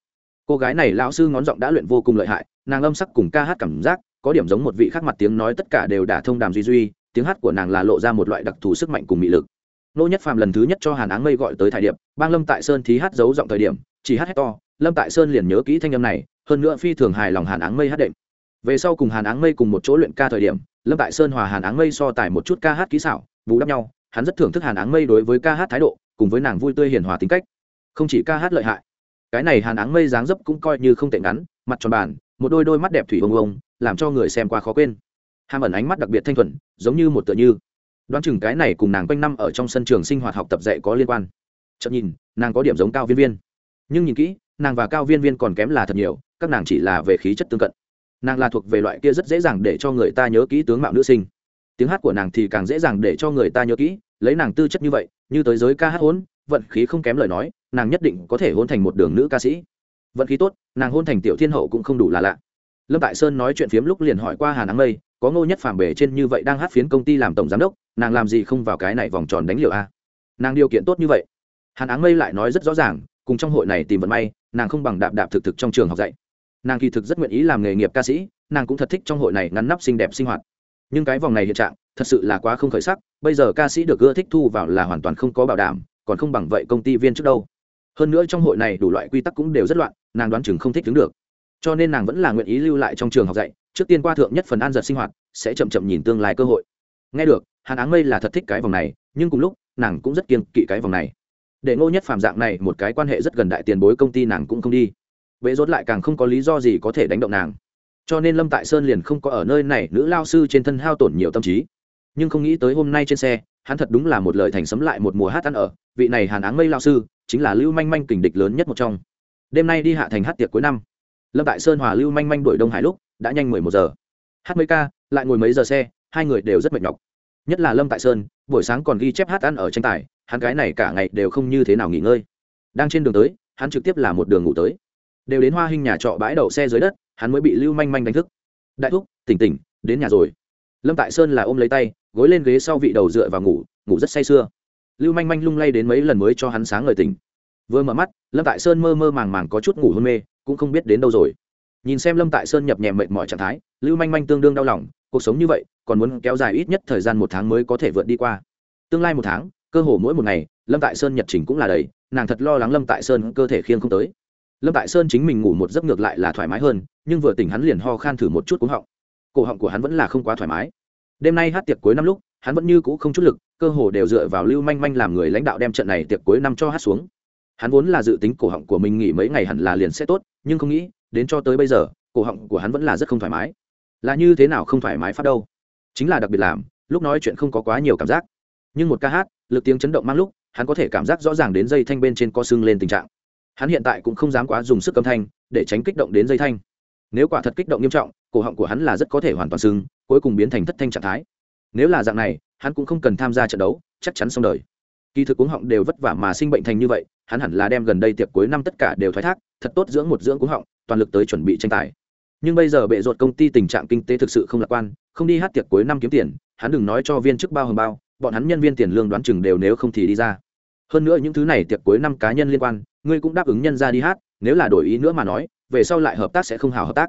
Cô gái này lao sư ngón giọng đã luyện vô cùng lợi hại, nàng âm sắc cùng ca hát cảm giác, có điểm giống một vị khác mặt tiếng nói tất cả đều đả thông đàm duy duy, tiếng hát của nàng là lộ ra một loại đặc thù sức mạnh cùng mị lực nô nhất phàm lần thứ nhất cho hàn áng mây gọi tới thải điệp, bang lâm tại sơn thí hát giấu giọng thời điểm, chỉ hát hét to, lâm tại sơn liền nhớ kỹ thanh âm này, hơn nữa phi thường hài lòng hàn áng mây hát đệm. Về sau cùng hàn áng mây cùng một chỗ luyện ca thời điểm, lâm tại sơn hòa hàn áng mây so tài một chút ca hát kỹ xảo, bù đắp nhau, hắn rất thưởng thức hàn áng mây đối với ca hát thái độ, cùng với nàng vui tươi hiền hòa tính cách. Không chỉ ca hát lợi hại, cái này hàn áng mây dáng dấp cũng coi như không tệ ngắn, mặt tròn bàn, một đôi đôi mắt đẹp thủy ông ông làm cho người xem qua khó quên. Hàm ẩn ánh mắt đặc biệt thanh thuần, giống như một tựa như đoán chừng cái này cùng nàng quanh năm ở trong sân trường sinh hoạt học tập dạy có liên quan. Chậm nhìn, nàng có điểm giống cao viên viên. Nhưng nhìn kỹ, nàng và cao viên viên còn kém là thật nhiều, các nàng chỉ là về khí chất tương cận. Nàng là thuộc về loại kia rất dễ dàng để cho người ta nhớ kỹ tướng mạo nữ sinh. Tiếng hát của nàng thì càng dễ dàng để cho người ta nhớ kỹ, lấy nàng tư chất như vậy, như tới giới ca hát hôn vận khí không kém lời nói, nàng nhất định có thể hôn thành một đường nữ ca sĩ. Vận khí tốt, nàng hôn thành tiểu thiên hậu cũng không đủ là lạ. Lâm tại sơn nói chuyện phiếm lúc liền hỏi qua hà nắng mây, có ngô nhất phàm bể trên như vậy đang hát phiến công ty làm tổng giám đốc nàng làm gì không vào cái này vòng tròn đánh liều a? Nàng điều kiện tốt như vậy. Hàn áng mây lại nói rất rõ ràng, cùng trong hội này tìm vận may, nàng không bằng đạp đạp thực thực trong trường học dạy. Nàng kỳ thực rất nguyện ý làm nghề nghiệp ca sĩ, nàng cũng thật thích trong hội này ngắn nắp xinh đẹp sinh hoạt. Nhưng cái vòng này hiện trạng, thật sự là quá không khởi sắc, bây giờ ca sĩ được ưa thích thu vào là hoàn toàn không có bảo đảm, còn không bằng vậy công ty viên trước đâu. Hơn nữa trong hội này đủ loại quy tắc cũng đều rất loạn, nàng đoán chừng không thích đứng được. Cho nên nàng vẫn là nguyện ý lưu lại trong trường học dạy, trước tiên qua thượng nhất phần an giật sinh hoạt, sẽ chậm chậm nhìn tương lai cơ hội. Nghe được hàn áng mây là thật thích cái vòng này, nhưng cùng lúc, nàng cũng rất kiên kỵ cái vòng này. Để ngô nhất phàm dạng này một cái quan hệ rất gần đại tiền bối công ty nàng cũng không đi. Bệ rốt lại càng không có lý do gì có thể đánh động nàng. Cho nên lâm tại sơn liền không có ở nơi này nữ lao sư trên thân hao tổn nhiều tâm trí. Nhưng không nghĩ tới hôm nay trên xe, hắn thật đúng là một lời thành sấm lại một mùa hát ăn ở. Vị này hàn áng mây lao sư, chính là lưu manh manh kình địch lớn nhất một trong. Đêm nay đi hạ thành hát tiệc cuối năm. Lâm tại sơn hòa lưu manh manh đuổi đông hải lúc, đã nhanh mười một giờ. Hát mấy ca, lại ngồi mấy giờ xe, hai người đều rất mệt nhọc nhất là lâm tại sơn buổi sáng còn ghi chép hát ăn ở tranh tài hắn cái này cả ngày đều không như thế nào nghỉ ngơi đang trên đường tới hắn trực tiếp là một đường ngủ tới đều đến hoa hình nhà trọ bãi đậu xe dưới đất hắn mới bị lưu manh manh đánh thức đại thúc tỉnh tỉnh đến nhà rồi lâm tại sơn là ôm lấy tay gối lên ghế sau vị đầu dựa và ngủ ngủ rất say sưa lưu manh manh lung lay đến mấy lần mới cho hắn sáng ngời tỉnh vừa mở mắt lâm tại sơn mơ mơ màng màng có chút ngủ hôn mê cũng không biết đến đâu rồi nhìn xem lâm tại sơn nhập nhèm mệt mỏi trạng thái lưu manh manh tương đương đau lòng cuộc sống như vậy còn muốn kéo dài ít nhất thời gian một tháng mới có thể vượt đi qua. Tương lai một tháng, cơ hồ mỗi một ngày, lâm tại sơn nhật trình cũng là đầy, nàng thật lo lắng lâm tại sơn cơ thể khiêng không tới. Lâm tại sơn chính mình ngủ một giấc ngược lại là thoải mái hơn, nhưng vừa tỉnh hắn liền ho khan thử một chút cúng họng. Cổ họng của hắn vẫn là không quá thoải mái. Đêm nay hát tiệc cuối năm lúc, hắn vẫn như cũ không chút lực, cơ hồ đều dựa vào lưu manh manh làm người lãnh đạo đem trận này tiệc cuối năm cho hát xuống. Hắn vốn là dự tính cổ họng của mình nghỉ mấy ngày hẳn là liền sẽ tốt, nhưng không nghĩ, đến cho tới bây giờ, cổ họng của hắn vẫn là rất không thoải mái. Là như thế nào không thoải mái phát đâu? Chính là đặc biệt làm, lúc nói chuyện không có quá nhiều cảm giác. Nhưng một ca hát, lực tiếng chấn động mang lúc, hắn có thể cảm giác rõ ràng đến dây thanh bên trên co sưng lên tình trạng. Hắn hiện tại cũng không dám quá dùng sức âm thanh, để tránh kích động đến dây thanh. Nếu quả thật kích động nghiêm trọng, cổ họng của hắn là rất có thể hoàn toàn sưng, cuối cùng biến thành thất thanh trạng thái. Nếu là dạng này, hắn cũng không cần tham gia trận đấu, chắc chắn xong đời. Kỳ thực cuống họng đều vất vả mà sinh bệnh thành như vậy, hắn hẳn là đem gần đây tiệc cuối năm tất cả đều thoái thác, thật tốt dưỡng một dưỡng cuống họng, toàn lực tới chuẩn bị tranh tài nhưng bây giờ bệ ruột công ty tình trạng kinh tế thực sự không lạc quan, không đi hát tiệc cuối năm kiếm tiền, hắn đừng nói cho viên chức bao hầm bao, bọn hắn nhân viên tiền lương đoán chừng đều nếu không thì đi ra. Hơn nữa những thứ này tiệc cuối năm cá nhân liên quan, ngươi cũng đáp ứng nhân ra đi hát, nếu là đổi ý nữa mà nói, về sau lại hợp tác sẽ không hào hợp tác.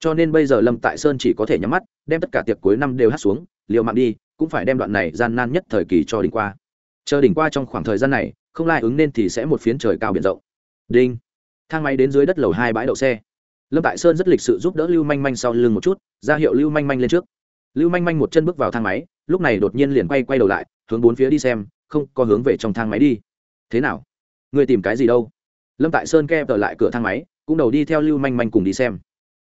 Cho nên bây giờ lâm tại sơn chỉ có thể nhắm mắt, đem tất cả tiệc cuối năm đều hát xuống, liều mạng đi, cũng phải đem đoạn này gian nan nhất thời kỳ cho đỉnh qua. Chờ đỉnh qua trong khoảng thời gian này, không lai ứng nên thì sẽ một phiến trời cao biển rộng. Đinh. Thang máy đến dưới đất lầu hai bãi đậu xe lâm tại sơn rất lịch sự giúp đỡ lưu manh manh sau lưng một chút, ra hiệu lưu manh manh lên trước. Lưu manh manh một chân bước vào thang máy, lúc này đột nhiên liền quay quay đầu lại, hướng bốn phía đi xem, không, có hướng về trong thang máy đi. Thế nào? Người tìm cái gì đâu? Lâm tại sơn kẹp ở lại cửa thang máy, cũng đầu đi theo lưu manh manh cùng đi xem.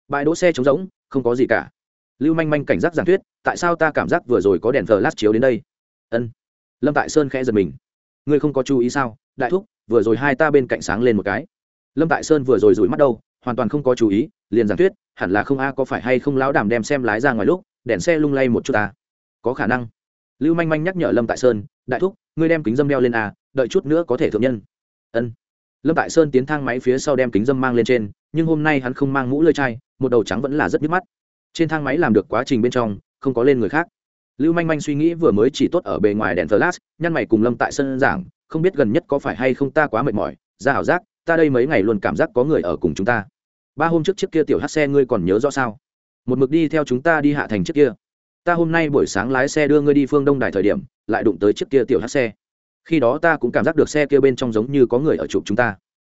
Bãi đỗ xe trống rỗng, không có gì cả. Lưu manh manh cảnh giác giảng thuyết, tại sao ta cảm giác vừa rồi có đèn thờ lát chiếu đến đây? Ân. Lâm tại sơn khẽ giật mình. Ngươi không có chú ý sao? Đại thúc, vừa rồi hai ta bên cạnh sáng lên một cái. Lâm tại sơn vừa rồi rủi mắt đâu? Hoàn toàn không có chú ý, liền giảng thuyết, hẳn là không a, có phải hay không lão đàm đem xem lái ra ngoài lúc, đèn xe lung lay một chút ta? Có khả năng. Lưu manh manh nhắc nhở lâm tại sơn, đại thúc, ngươi đem kính dâm đeo lên a, đợi chút nữa có thể thượng nhân. Ân. Lâm tại sơn tiến thang máy phía sau đem kính dâm mang lên trên, nhưng hôm nay hắn không mang mũ lơi chai, một đầu trắng vẫn là rất nhức mắt. Trên thang máy làm được quá trình bên trong, không có lên người khác. Lưu manh manh suy nghĩ vừa mới chỉ tốt ở bề ngoài đèn flash, nhăn mày cùng lâm tại Sơn giảng, không biết gần nhất có phải hay không ta quá mệt mỏi, ra ảo giác ta đây mấy ngày luôn cảm giác có người ở cùng chúng ta. Ba hôm trước chiếc kia tiểu hát xe ngươi còn nhớ rõ sao? Một mực đi theo chúng ta đi hạ thành chiếc kia. Ta hôm nay buổi sáng lái xe đưa ngươi đi phương đông đài thời điểm, lại đụng tới chiếc kia tiểu hát xe. Khi đó ta cũng cảm giác được xe kia bên trong giống như có người ở chụp chúng ta.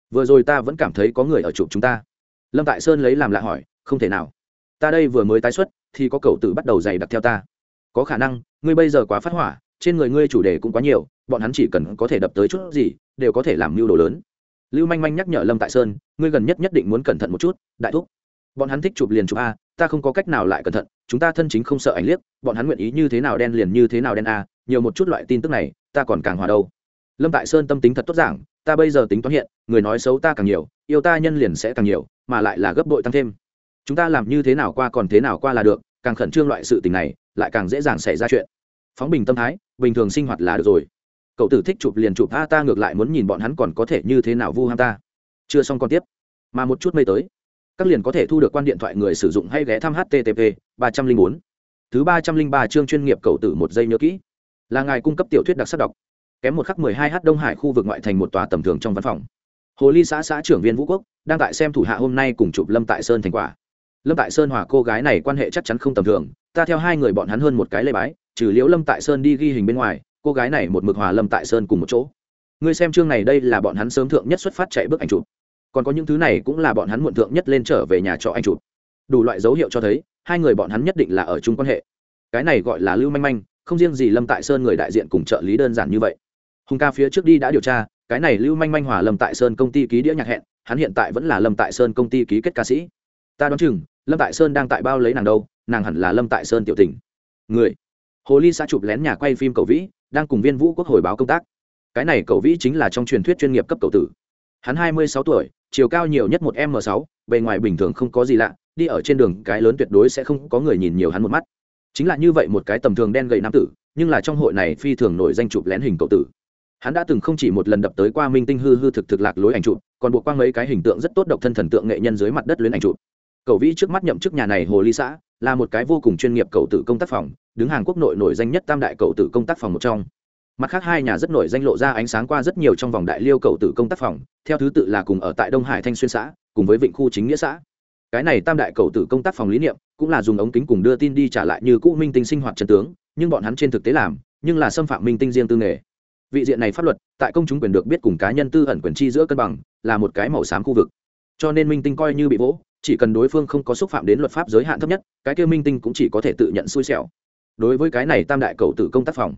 Vừa rồi ta vẫn cảm thấy có người ở chụp chúng ta. Lâm tại sơn lấy làm lạ hỏi, không thể nào. Ta đây vừa mới tái xuất, thì có cầu tử bắt đầu dày đặc theo ta. Có khả năng, ngươi bây giờ quá phát hỏa, trên người ngươi chủ đề cũng quá nhiều, bọn hắn chỉ cần có thể đập tới chút gì, đều có thể làm mưu đồ lớn lưu manh manh nhắc nhở lâm tại sơn, ngươi gần nhất nhất định muốn cẩn thận một chút, đại thúc. Bọn hắn thích chụp liền chụp a, ta không có cách nào lại cẩn thận, chúng ta thân chính không sợ ảnh liếc, bọn hắn nguyện ý như thế nào đen liền như thế nào đen a, nhiều một chút loại tin tức này, ta còn càng hòa đâu. Lâm tại sơn tâm tính thật tốt giảng, ta bây giờ tính toán hiện, người nói xấu ta càng nhiều, yêu ta nhân liền sẽ càng nhiều, mà lại là gấp bội tăng thêm. Chúng ta làm như thế nào qua còn thế nào qua là được, càng khẩn trương loại sự tình này, lại càng dễ dàng xảy ra chuyện. Phóng bình tâm thái, bình thường sinh hoạt là được rồi cậu tử thích chụp liền chụp a ta, ngược lại muốn nhìn bọn hắn còn có thể như thế nào vu ham ta. Chưa xong còn tiếp. Mà một chút mây tới. Các liền có thể thu được quan điện thoại người sử dụng hay ghé thăm http ba trăm linh bốn. Thứ ba trăm linh ba chương chuyên nghiệp cậu tử một giây nhớ kỹ. Là ngài cung cấp tiểu thuyết đặc sắc đọc. Kém một khắc mười hai h đông hải khu vực ngoại thành một tòa tầm thường trong văn phòng. Hồ ly xã xã trưởng viên vũ quốc, đang tại xem thủ hạ hôm nay cùng chụp lâm tại sơn thành quả. Lâm tại sơn hòa cô gái này quan hệ chắc chắn không tầm thường, ta theo hai người bọn hắn hơn một cái lê bái, trừ liễu lâm tại sơn đi ghi hình bên ngoài cô gái này một mực hòa lâm tại sơn cùng một chỗ. Ngươi xem chương này đây là bọn hắn sớm thượng nhất xuất phát chạy bước ảnh chụp. Còn có những thứ này cũng là bọn hắn muộn thượng nhất lên trở về nhà trọ anh chụp. Đủ loại dấu hiệu cho thấy, hai người bọn hắn nhất định là ở chung quan hệ. Cái này gọi là lưu manh manh, không riêng gì lâm tại sơn người đại diện cùng trợ lý đơn giản như vậy. Hùng ca phía trước đi đã điều tra, cái này lưu manh manh hòa lâm tại sơn công ty ký đĩa nhạc hẹn, hắn hiện tại vẫn là lâm tại sơn công ty ký kết ca sĩ. Ta đoán chừng, lâm tại sơn đang tại bao lấy nàng đâu, nàng hẳn là lâm tại sơn tiểu tình. Người, hồ ly xã chụp lén nhà quay phim cầu vĩ đang cùng viên vũ quốc hồi báo công tác. Cái này cầu vĩ chính là trong truyền thuyết chuyên nghiệp cấp cầu tử. Hắn hai mươi sáu tuổi, chiều cao nhiều nhất một m sáu, bề ngoài bình thường không có gì lạ, đi ở trên đường cái lớn tuyệt đối sẽ không có người nhìn nhiều hắn một mắt. Chính là như vậy một cái tầm thường đen gầy nam tử, nhưng là trong hội này phi thường nổi danh chụp lén hình cậu tử. Hắn đã từng không chỉ một lần đập tới qua minh tinh hư hư thực thực lạc lối ảnh chụp, còn buộc qua mấy cái hình tượng rất tốt độc thân thần tượng nghệ nhân dưới mặt đất luyến ảnh chụp. Cầu vĩ trước mắt nhậm chức nhà này hồ ly xã là một cái vô cùng chuyên nghiệp cầu tử công tác phòng, đứng hàng quốc nội nổi danh nhất tam đại cầu tử công tác phòng một trong. Mặt khác hai nhà rất nổi danh lộ ra ánh sáng qua rất nhiều trong vòng đại liêu cầu tử công tác phòng, theo thứ tự là cùng ở tại đông hải thanh xuyên xã, cùng với vịnh khu chính nghĩa xã. Cái này tam đại cầu tử công tác phòng lý niệm, cũng là dùng ống kính cùng đưa tin đi trả lại như cũ minh tinh sinh hoạt trần tướng, nhưng bọn hắn trên thực tế làm, nhưng là xâm phạm minh tinh riêng tư nghề. Vị diện này pháp luật, tại công chúng quyền được biết cùng cá nhân tư ẩn quyền chi giữa cân bằng, là một cái màu xám khu vực. Cho nên minh tinh coi như bị vỗ chỉ cần đối phương không có xúc phạm đến luật pháp giới hạn thấp nhất, cái kêu minh tinh cũng chỉ có thể tự nhận xui xẻo. Đối với cái này tam đại cầu tử công tác phòng,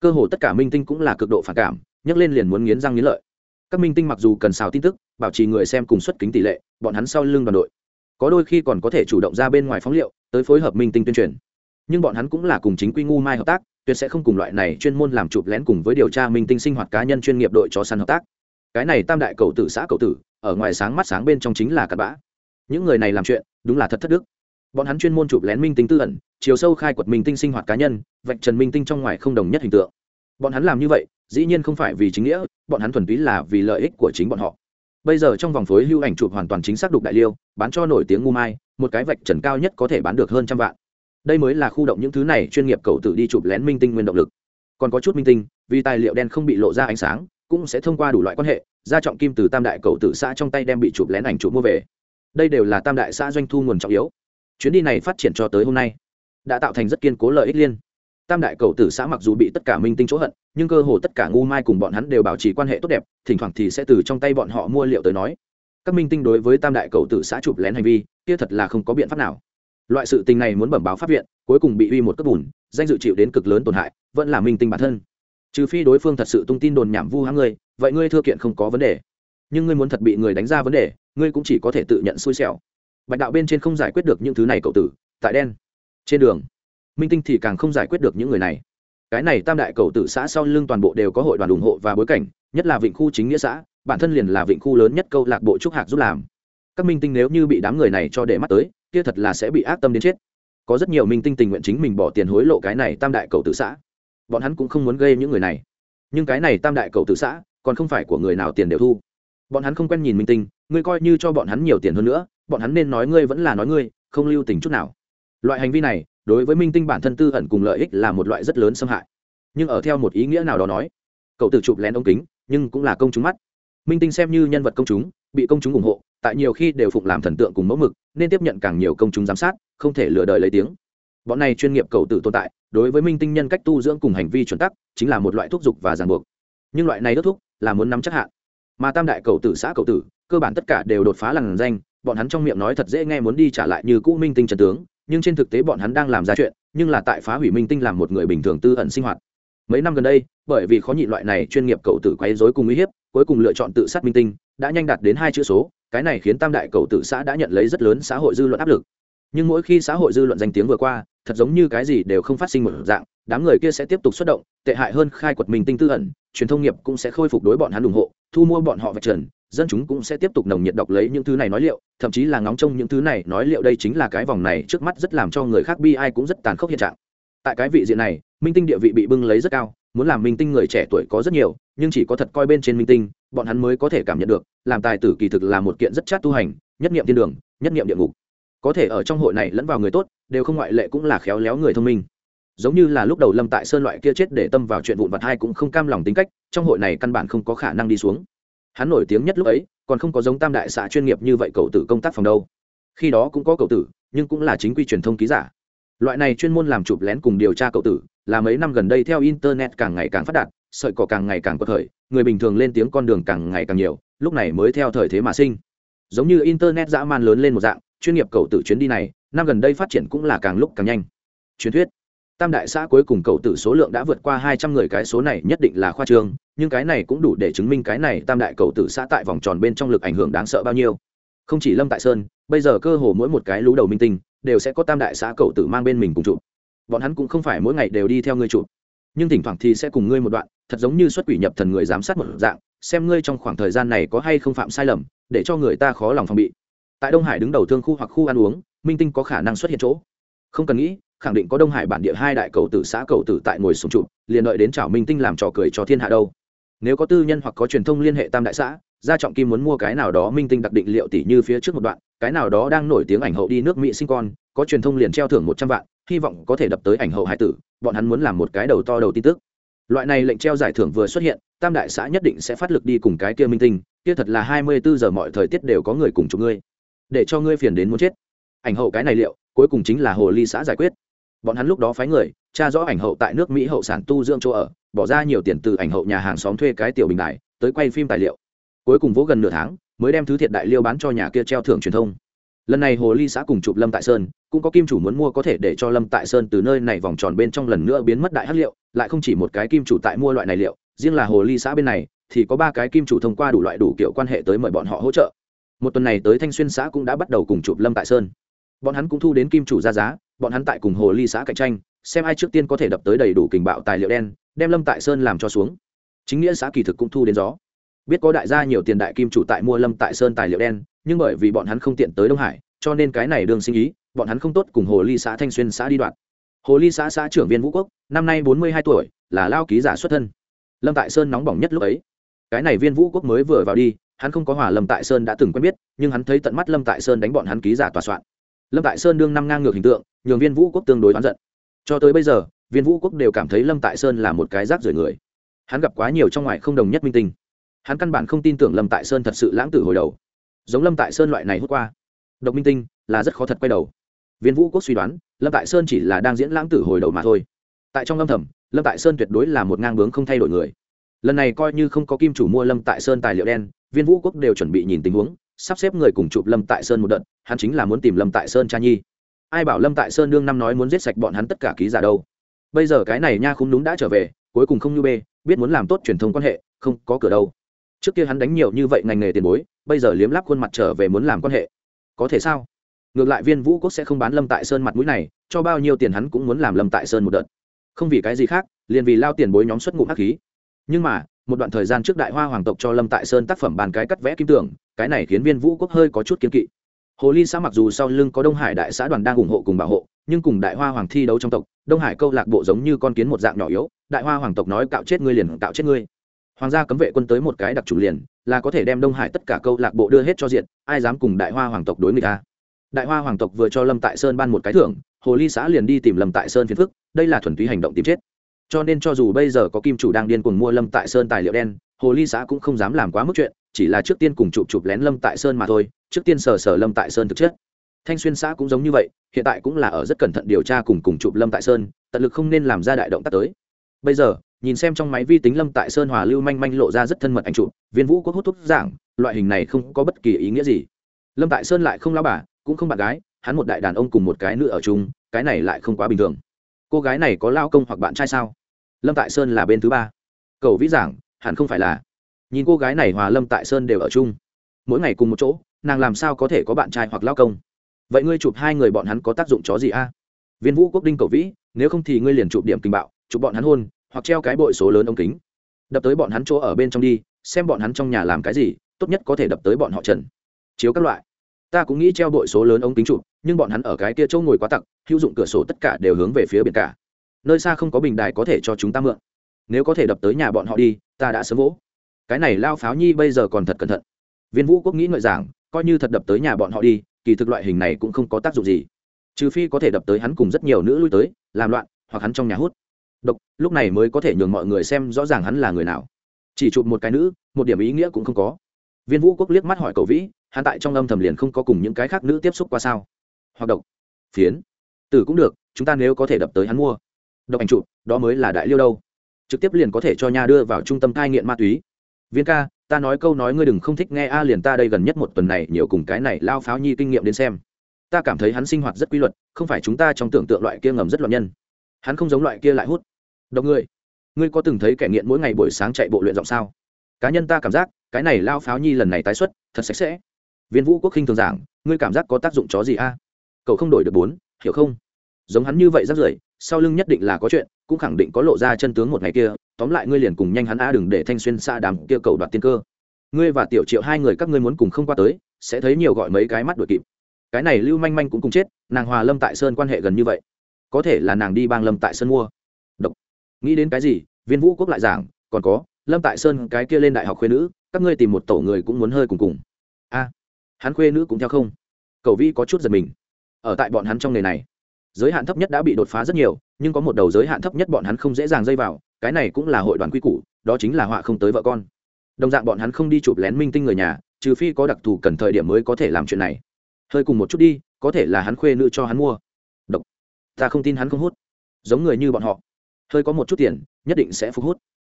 cơ hồ tất cả minh tinh cũng là cực độ phản cảm nhắc lên liền muốn nghiến răng nghiến lợi. Các minh tinh mặc dù cần xào tin tức, bảo trì người xem cùng xuất kính tỷ lệ, bọn hắn sau lưng đoàn đội, có đôi khi còn có thể chủ động ra bên ngoài phóng liệu, tới phối hợp minh tinh tuyên truyền. Nhưng bọn hắn cũng là cùng chính quy ngu mai hợp tác, tuyệt sẽ không cùng loại này chuyên môn làm chụp lén cùng với điều tra minh tinh sinh hoạt cá nhân chuyên nghiệp đội cho săn hợp tác. Cái này tam đại cầu tử xã cầu tử, ở ngoài sáng mắt sáng bên trong chính là cặn bã những người này làm chuyện, đúng là thật thất đức. Bọn hắn chuyên môn chụp lén minh tinh tư ẩn, chiều sâu khai quật minh tinh sinh hoạt cá nhân, vạch trần minh tinh trong ngoài không đồng nhất hình tượng. Bọn hắn làm như vậy, dĩ nhiên không phải vì chính nghĩa, bọn hắn thuần túy là vì lợi ích của chính bọn họ. Bây giờ trong vòng phối hưu ảnh chụp hoàn toàn chính xác đục đại liêu, bán cho nổi tiếng ngu mai, một cái vạch trần cao nhất có thể bán được hơn trăm vạn. Đây mới là khu động những thứ này chuyên nghiệp cầu tự đi chụp lén minh tinh nguyên động lực. Còn có chút minh tinh, vì tài liệu đen không bị lộ ra ánh sáng, cũng sẽ thông qua đủ loại quan hệ ra trọng kim từ tam đại cầu tử xã trong tay đem bị chụp lén ảnh chụp mua về đây đều là tam đại xã doanh thu nguồn trọng yếu. Chuyến đi này phát triển cho tới hôm nay, đã tạo thành rất kiên cố lợi ích liên. Tam đại cầu tử xã mặc dù bị tất cả minh tinh chỗ hận, nhưng cơ hồ tất cả ngu mai cùng bọn hắn đều bảo trì quan hệ tốt đẹp, thỉnh thoảng thì sẽ từ trong tay bọn họ mua liệu tới nói. Các minh tinh đối với tam đại cầu tử xã chụp lén hành vi, kia thật là không có biện pháp nào. Loại sự tình này muốn bẩm báo pháp viện, cuối cùng bị uy một cất bùn, danh dự chịu đến cực lớn tổn hại, vẫn là minh tinh bản thân. Trừ phi đối phương thật sự tung tin đồn nhảm vu hãng ngươi, vậy ngươi thưa kiện không có vấn đề. Nhưng ngươi muốn thật bị người đánh ra vấn đề ngươi cũng chỉ có thể tự nhận xui xẻo. Bạch đạo bên trên không giải quyết được những thứ này cậu tử, tại đen, trên đường. Minh tinh thì càng không giải quyết được những người này. Cái này tam đại cầu tử xã sau lưng toàn bộ đều có hội đoàn ủng hộ và bối cảnh, nhất là vịnh khu chính nghĩa xã, bản thân liền là vịnh khu lớn nhất câu lạc bộ trúc hạc giúp làm. Các minh tinh nếu như bị đám người này cho để mắt tới, kia thật là sẽ bị ác tâm đến chết. Có rất nhiều minh tinh tình nguyện chính mình bỏ tiền hối lộ cái này tam đại cầu tử xã. Bọn hắn cũng không muốn gây những người này. Nhưng cái này tam đại cầu tử xã, còn không phải của người nào tiền đều thu. Bọn hắn không quen nhìn minh tinh ngươi coi như cho bọn hắn nhiều tiền hơn nữa, bọn hắn nên nói ngươi vẫn là nói ngươi, không lưu tình chút nào. Loại hành vi này, đối với minh tinh bản thân tư ẩn cùng lợi ích là một loại rất lớn xâm hại. Nhưng ở theo một ý nghĩa nào đó nói, cậu tự chụp lén ống kính, nhưng cũng là công chúng mắt. Minh tinh xem như nhân vật công chúng, bị công chúng ủng hộ, tại nhiều khi đều phụng làm thần tượng cùng mẫu mực, nên tiếp nhận càng nhiều công chúng giám sát, không thể lừa đời lấy tiếng. Bọn này chuyên nghiệp cầu tử tồn tại, đối với minh tinh nhân cách tu dưỡng cùng hành vi chuẩn tắc, chính là một loại thúc giục và ràng buộc. Nhưng loại này đốt thúc là muốn nắm chắc hạn. Mà tam đại cầu tử xã cầu tử cơ bản tất cả đều đột phá lằn danh, bọn hắn trong miệng nói thật dễ nghe muốn đi trả lại như cũ minh tinh trần tướng, nhưng trên thực tế bọn hắn đang làm ra chuyện, nhưng là tại phá hủy minh tinh làm một người bình thường tư ẩn sinh hoạt. Mấy năm gần đây, bởi vì khó nhị loại này chuyên nghiệp cậu tử quấy dối cùng uy hiếp, cuối cùng lựa chọn tự sát minh tinh, đã nhanh đạt đến hai chữ số, cái này khiến tam đại Cậu tử xã đã nhận lấy rất lớn xã hội dư luận áp lực. Nhưng mỗi khi xã hội dư luận danh tiếng vừa qua, thật giống như cái gì đều không phát sinh một dạng, đám người kia sẽ tiếp tục xuất động, tệ hại hơn khai quật minh tinh tư ẩn, truyền thông nghiệp cũng sẽ khôi phục đối bọn hắn ủng hộ, thu mua bọn họ vạch trần dân chúng cũng sẽ tiếp tục nồng nhiệt đọc lấy những thứ này nói liệu, thậm chí là ngóng trông những thứ này nói liệu đây chính là cái vòng này trước mắt rất làm cho người khác bi ai cũng rất tàn khốc hiện trạng. Tại cái vị diện này, minh tinh địa vị bị bưng lấy rất cao, muốn làm minh tinh người trẻ tuổi có rất nhiều, nhưng chỉ có thật coi bên trên minh tinh, bọn hắn mới có thể cảm nhận được, làm tài tử kỳ thực là một kiện rất chát tu hành, nhất niệm thiên đường, nhất niệm địa ngục. Có thể ở trong hội này lẫn vào người tốt, đều không ngoại lệ cũng là khéo léo người thông minh. Giống như là lúc đầu lâm tại sơn loại kia chết để tâm vào chuyện vụn vặt hai cũng không cam lòng tính cách, trong hội này căn bản không có khả năng đi xuống hắn nổi tiếng nhất lúc ấy, còn không có giống tam đại xã chuyên nghiệp như vậy cậu tử công tác phòng đâu. Khi đó cũng có cậu tử, nhưng cũng là chính quy truyền thông ký giả. Loại này chuyên môn làm chụp lén cùng điều tra cậu tử, là mấy năm gần đây theo internet càng ngày càng phát đạt, sợi cỏ càng ngày càng có thời, người bình thường lên tiếng con đường càng ngày càng nhiều, lúc này mới theo thời thế mà sinh. Giống như internet dã man lớn lên một dạng, chuyên nghiệp cậu tử chuyến đi này, năm gần đây phát triển cũng là càng lúc càng nhanh. Truyền thuyết tam đại xã cuối cùng cầu tử số lượng đã vượt qua hai trăm người, cái số này nhất định là khoa trương, nhưng cái này cũng đủ để chứng minh cái này tam đại cầu tử xã tại vòng tròn bên trong lực ảnh hưởng đáng sợ bao nhiêu. Không chỉ lâm tại sơn, bây giờ cơ hồ mỗi một cái lũ đầu minh tinh đều sẽ có tam đại xã cầu tử mang bên mình cùng chụp bọn hắn cũng không phải mỗi ngày đều đi theo ngươi chụp nhưng thỉnh thoảng thì sẽ cùng ngươi một đoạn, thật giống như xuất quỷ nhập thần người giám sát một dạng, xem ngươi trong khoảng thời gian này có hay không phạm sai lầm, để cho người ta khó lòng phòng bị. Tại đông hải đứng đầu thương khu hoặc khu ăn uống, minh tinh có khả năng xuất hiện chỗ. Không cần nghĩ khẳng định có đông hải bản địa hai đại cầu tử xã cầu tử tại ngồi sùng trụ, liền đợi đến chào minh tinh làm trò cười cho thiên hạ đâu. Nếu có tư nhân hoặc có truyền thông liên hệ tam đại xã, gia trọng kim muốn mua cái nào đó minh tinh đặc định liệu tỷ như phía trước một đoạn, cái nào đó đang nổi tiếng ảnh hậu đi nước mỹ sinh con, có truyền thông liền treo thưởng một trăm vạn, hy vọng có thể đập tới ảnh hậu hải tử, bọn hắn muốn làm một cái đầu to đầu tin tức. Loại này lệnh treo giải thưởng vừa xuất hiện, tam đại xã nhất định sẽ phát lực đi cùng cái kia minh tinh, kia thật là hai mươi bốn giờ mọi thời tiết đều có người cùng chúng ngươi, để cho ngươi phiền đến muốn chết. Ảnh hậu cái này liệu, cuối cùng chính là hồ ly xã giải quyết bọn hắn lúc đó phái người, tra rõ ảnh hậu tại nước mỹ hậu sản tu dưỡng chỗ ở, bỏ ra nhiều tiền từ ảnh hậu nhà hàng xóm thuê cái tiểu bình đại tới quay phim tài liệu. Cuối cùng vỗ gần nửa tháng, mới đem thứ thiệt đại liêu bán cho nhà kia treo thưởng truyền thông. Lần này hồ ly xã cùng chụp lâm tại sơn, cũng có kim chủ muốn mua có thể để cho lâm tại sơn từ nơi này vòng tròn bên trong lần nữa biến mất đại hát liệu, lại không chỉ một cái kim chủ tại mua loại này liệu, riêng là hồ ly xã bên này, thì có ba cái kim chủ thông qua đủ loại đủ kiểu quan hệ tới mời bọn họ hỗ trợ. Một tuần này tới thanh xuyên xã cũng đã bắt đầu cùng chụp lâm tại sơn bọn hắn cũng thu đến kim chủ ra giá, bọn hắn tại cùng hồ ly xã cạnh tranh, xem ai trước tiên có thể đập tới đầy đủ kình bạo tài liệu đen, đem lâm tại sơn làm cho xuống. Chính nghĩa xã kỳ thực cũng thu đến gió. Biết có đại gia nhiều tiền đại kim chủ tại mua lâm tại sơn tài liệu đen, nhưng bởi vì bọn hắn không tiện tới đông hải, cho nên cái này đương sinh ý, bọn hắn không tốt cùng hồ ly xã thanh xuyên xã đi đoạn. Hồ ly xã xã trưởng viên vũ quốc, năm nay bốn mươi hai tuổi, là lao ký giả xuất thân. Lâm tại sơn nóng bỏng nhất lúc ấy. Cái này viên vũ quốc mới vừa vào đi, hắn không có hòa lâm tại sơn đã từng quen biết, nhưng hắn thấy tận mắt lâm tại sơn đánh bọn hắn ký giả tòa soạn lâm tại sơn đương năm ngang ngược hình tượng, nhường viên vũ quốc tương đối oán giận. Cho tới bây giờ, viên vũ quốc đều cảm thấy lâm tại sơn là một cái rác rưởi người. Hắn gặp quá nhiều trong ngoài không đồng nhất minh tinh. Hắn căn bản không tin tưởng lâm tại sơn thật sự lãng tử hồi đầu. Giống lâm tại sơn loại này hút qua. Độc minh tinh là rất khó thật quay đầu. Viên vũ quốc suy đoán, lâm tại sơn chỉ là đang diễn lãng tử hồi đầu mà thôi. Tại trong lâm thầm, lâm tại sơn tuyệt đối là một ngang bướng không thay đổi người. Lần này coi như không có kim chủ mua lâm tại sơn tài liệu đen, viên vũ quốc đều chuẩn bị nhìn tình huống sắp xếp người cùng chụp lâm tại sơn một đợt, hắn chính là muốn tìm lâm tại sơn cha nhi. Ai bảo lâm tại sơn đương năm nói muốn giết sạch bọn hắn tất cả ký giả đâu. Bây giờ cái này nha không đúng đã trở về, cuối cùng không như bê, biết muốn làm tốt truyền thông quan hệ, không có cửa đâu. Trước kia hắn đánh nhiều như vậy ngành nghề tiền bối, bây giờ liếm lắp khuôn mặt trở về muốn làm quan hệ. Có thể sao? Ngược lại viên vũ quốc sẽ không bán lâm tại sơn mặt mũi này, cho bao nhiêu tiền hắn cũng muốn làm lâm tại sơn một đợt. Không vì cái gì khác, liền vì lao tiền bối nhóm xuất ngụm hắc khí. Nhưng mà một đoạn thời gian trước đại hoa hoàng tộc cho lâm tại sơn tác phẩm bàn cái cắt vẽ kim tưởng cái này khiến viên vũ quốc hơi có chút kiên kỵ. Hồ ly xã mặc dù sau lưng có đông hải đại xã đoàn đang ủng hộ cùng bảo hộ, nhưng cùng đại hoa hoàng thi đấu trong tộc, đông hải câu lạc bộ giống như con kiến một dạng nhỏ yếu, đại hoa hoàng tộc nói cạo chết ngươi liền cạo chết ngươi. Hoàng gia cấm vệ quân tới một cái đặc chủ liền, là có thể đem đông hải tất cả câu lạc bộ đưa hết cho diện ai dám cùng đại hoa hoàng tộc đối người ta đại hoa hoàng tộc vừa cho lâm tại sơn ban một cái thưởng, hồ ly xã liền đi tìm lâm tại sơn phiền phức, đây là thuần túy hành động tìm chết cho nên cho dù bây giờ có kim chủ đang điên cuồng mua lâm tại sơn tài liệu đen, hồ ly xã cũng không dám làm quá mức chuyện, chỉ là trước tiên cùng chụp chụp lén lâm tại sơn mà thôi, trước tiên sờ sờ lâm tại sơn thực chất. Thanh xuyên xã cũng giống như vậy, hiện tại cũng là ở rất cẩn thận điều tra cùng cùng chụp lâm tại sơn, tận lực không nên làm ra đại động tác tới. Bây giờ, nhìn xem trong máy vi tính lâm tại sơn hòa lưu manh manh lộ ra rất thân mật ảnh chụp, viên vũ quốc hút thuốc giảng loại hình này không có bất kỳ ý nghĩa gì. Lâm tại sơn lại không lao bà, cũng không bạn gái, hắn một đại đàn ông cùng một cái nữ ở chung, cái này lại không quá bình thường cô gái này có lao công hoặc bạn trai sao? Lâm tại sơn là bên thứ ba. Cầu vĩ giảng, hẳn không phải là. Nhìn cô gái này hòa lâm tại sơn đều ở chung. Mỗi ngày cùng một chỗ, nàng làm sao có thể có bạn trai hoặc lao công? Vậy ngươi chụp hai người bọn hắn có tác dụng chó gì a? Viên vũ quốc đinh cầu vĩ, nếu không thì ngươi liền chụp điểm kinh bạo, chụp bọn hắn hôn, hoặc treo cái bội số lớn ống kính. Đập tới bọn hắn chỗ ở bên trong đi, xem bọn hắn trong nhà làm cái gì, tốt nhất có thể đập tới bọn họ trần. Chiếu các loại ta cũng nghĩ treo bội số lớn ống kính chụp, nhưng bọn hắn ở cái kia chỗ ngồi quá tặc, hữu dụng cửa sổ tất cả đều hướng về phía biển cả. Nơi xa không có bình đài có thể cho chúng ta mượn. Nếu có thể đập tới nhà bọn họ đi, ta đã sớm vỗ. Cái này lao pháo nhi bây giờ còn thật cẩn thận. Viên vũ quốc nghĩ ngợi giảng coi như thật đập tới nhà bọn họ đi, kỳ thực loại hình này cũng không có tác dụng gì. Trừ phi có thể đập tới hắn cùng rất nhiều nữ lui tới, làm loạn, hoặc hắn trong nhà hút. Độc, lúc này mới có thể nhường mọi người xem rõ ràng hắn là người nào. Chỉ chụp một cái nữ, một điểm ý nghĩa cũng không có. Viên vũ quốc liếc mắt hỏi cầu vĩ hắn tại trong âm thầm liền không có cùng những cái khác nữ tiếp xúc qua sao? Hoặc độc. Phiến. Tử cũng được, chúng ta nếu có thể đập tới hắn mua. Độc ảnh chụp đó mới là đại liêu đâu. Trực tiếp liền có thể cho nha đưa vào trung tâm cai nghiện ma túy. Viên ca, ta nói câu nói ngươi đừng không thích nghe a, liền ta đây gần nhất một tuần này nhiều cùng cái này lao pháo nhi kinh nghiệm đến xem. Ta cảm thấy hắn sinh hoạt rất quy luật, không phải chúng ta trong tưởng tượng loại kia ngầm rất loạn nhân. Hắn không giống loại kia lại hút. Độc ngươi ngươi có từng thấy kẻ nghiện mỗi ngày buổi sáng chạy bộ luyện giọng sao? Cá nhân ta cảm giác, cái này lao pháo nhi lần này tái xuất, thật sạch sẽ viên vũ quốc khinh thường giảng, ngươi cảm giác có tác dụng chó gì a? Cậu không đổi được bốn, hiểu không? Giống hắn như vậy rắc rưởi, sau lưng nhất định là có chuyện, cũng khẳng định có lộ ra chân tướng một ngày kia, tóm lại ngươi liền cùng nhanh hắn a đừng để thanh xuyên xa đàm kia cầu đoạt tiên cơ. Ngươi và tiểu triệu hai người các ngươi muốn cùng không qua tới, sẽ thấy nhiều gọi mấy cái mắt đuổi kịp. Cái này lưu manh manh cũng cùng chết, nàng hòa lâm tại sơn quan hệ gần như vậy. Có thể là nàng đi bang lâm tại sơn mua. Độc. Nghĩ đến cái gì, viên vũ quốc lại giảng, còn có, lâm tại sơn cái kia lên đại học khuyên nữ, các ngươi tìm một tổ người cũng muốn hơi cùng cùng. A hắn khuê nữ cũng theo không. Cầu vi có chút giật mình. Ở tại bọn hắn trong nghề này, giới hạn thấp nhất đã bị đột phá rất nhiều, nhưng có một đầu giới hạn thấp nhất bọn hắn không dễ dàng dây vào, cái này cũng là hội đoàn quy củ, đó chính là họa không tới vợ con. Đồng dạng bọn hắn không đi chụp lén minh tinh người nhà, trừ phi có đặc thù cần thời điểm mới có thể làm chuyện này. Hơi cùng một chút đi, có thể là hắn khuê nữ cho hắn mua. Độc. Ta không tin hắn không hút. Giống người như bọn họ. Hơi có một chút tiền, nhất định sẽ phục hút.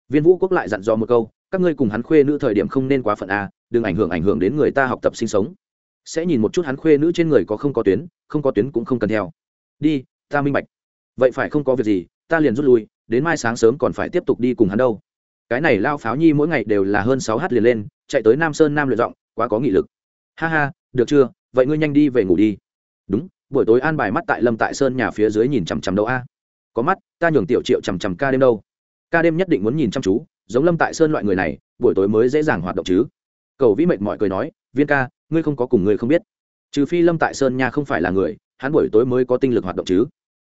Viên vũ quốc lại dặn dò một câu, các ngươi cùng hắn khuê nữ thời điểm không nên quá phận à? Đừng ảnh hưởng ảnh hưởng đến người ta học tập sinh sống. Sẽ nhìn một chút hắn khuê nữ trên người có không có tuyến, không có tuyến cũng không cần theo. Đi, ta minh bạch. Vậy phải không có việc gì, ta liền rút lui, đến mai sáng sớm còn phải tiếp tục đi cùng hắn đâu. Cái này lao pháo nhi mỗi ngày đều là hơn sáu h liền lên, chạy tới nam sơn nam luyện giọng, quá có nghị lực. Ha ha, được chưa? Vậy ngươi nhanh đi về ngủ đi. Đúng, buổi tối an bài mắt tại lâm tại sơn nhà phía dưới nhìn chằm chằm đâu a? Có mắt, ta nhường tiểu triệu chằm chằm ca đêm đâu. Ca đêm nhất định muốn nhìn chăm chú, giống lâm tại sơn loại người này, buổi tối mới dễ dàng hoạt động chứ cầu vĩ mệt mỏi cười nói, viên ca, ngươi không có cùng ngươi không biết. Trừ phi lâm tại sơn nha không phải là người, hắn buổi tối mới có tinh lực hoạt động chứ.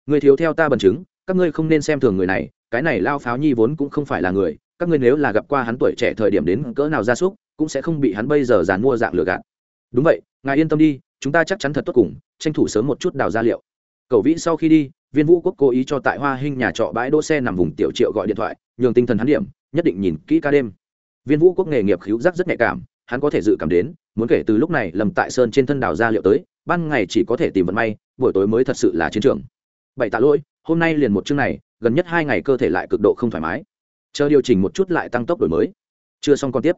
Người thiếu theo ta bằng chứng, các ngươi không nên xem thường người này, cái này lao pháo nhi vốn cũng không phải là người, các ngươi nếu là gặp qua hắn tuổi trẻ thời điểm đến cỡ nào ra súc, cũng sẽ không bị hắn bây giờ dàn mua dạng lừa gạt. Đúng vậy, ngài yên tâm đi, chúng ta chắc chắn thật tốt cùng, tranh thủ sớm một chút đào gia liệu. Cầu vĩ sau khi đi, viên vũ quốc cố ý cho tại hoa hinh nhà trọ bãi đỗ xe nằm vùng tiểu triệu gọi điện thoại, nhường tinh thần hắn điểm, nhất định nhìn kỹ ca đêm. Viên vũ quốc nghề nghiệp khíu giác rất nhạy cảm hắn có thể dự cảm đến, muốn kể từ lúc này lầm tại sơn trên thân đào ra liệu tới, ban ngày chỉ có thể tìm vận may, buổi tối mới thật sự là chiến trường. Bảy tạ lỗi, hôm nay liền một chương này, gần nhất hai ngày cơ thể lại cực độ không thoải mái. Chờ điều chỉnh một chút lại tăng tốc đổi mới. Chưa xong còn tiếp.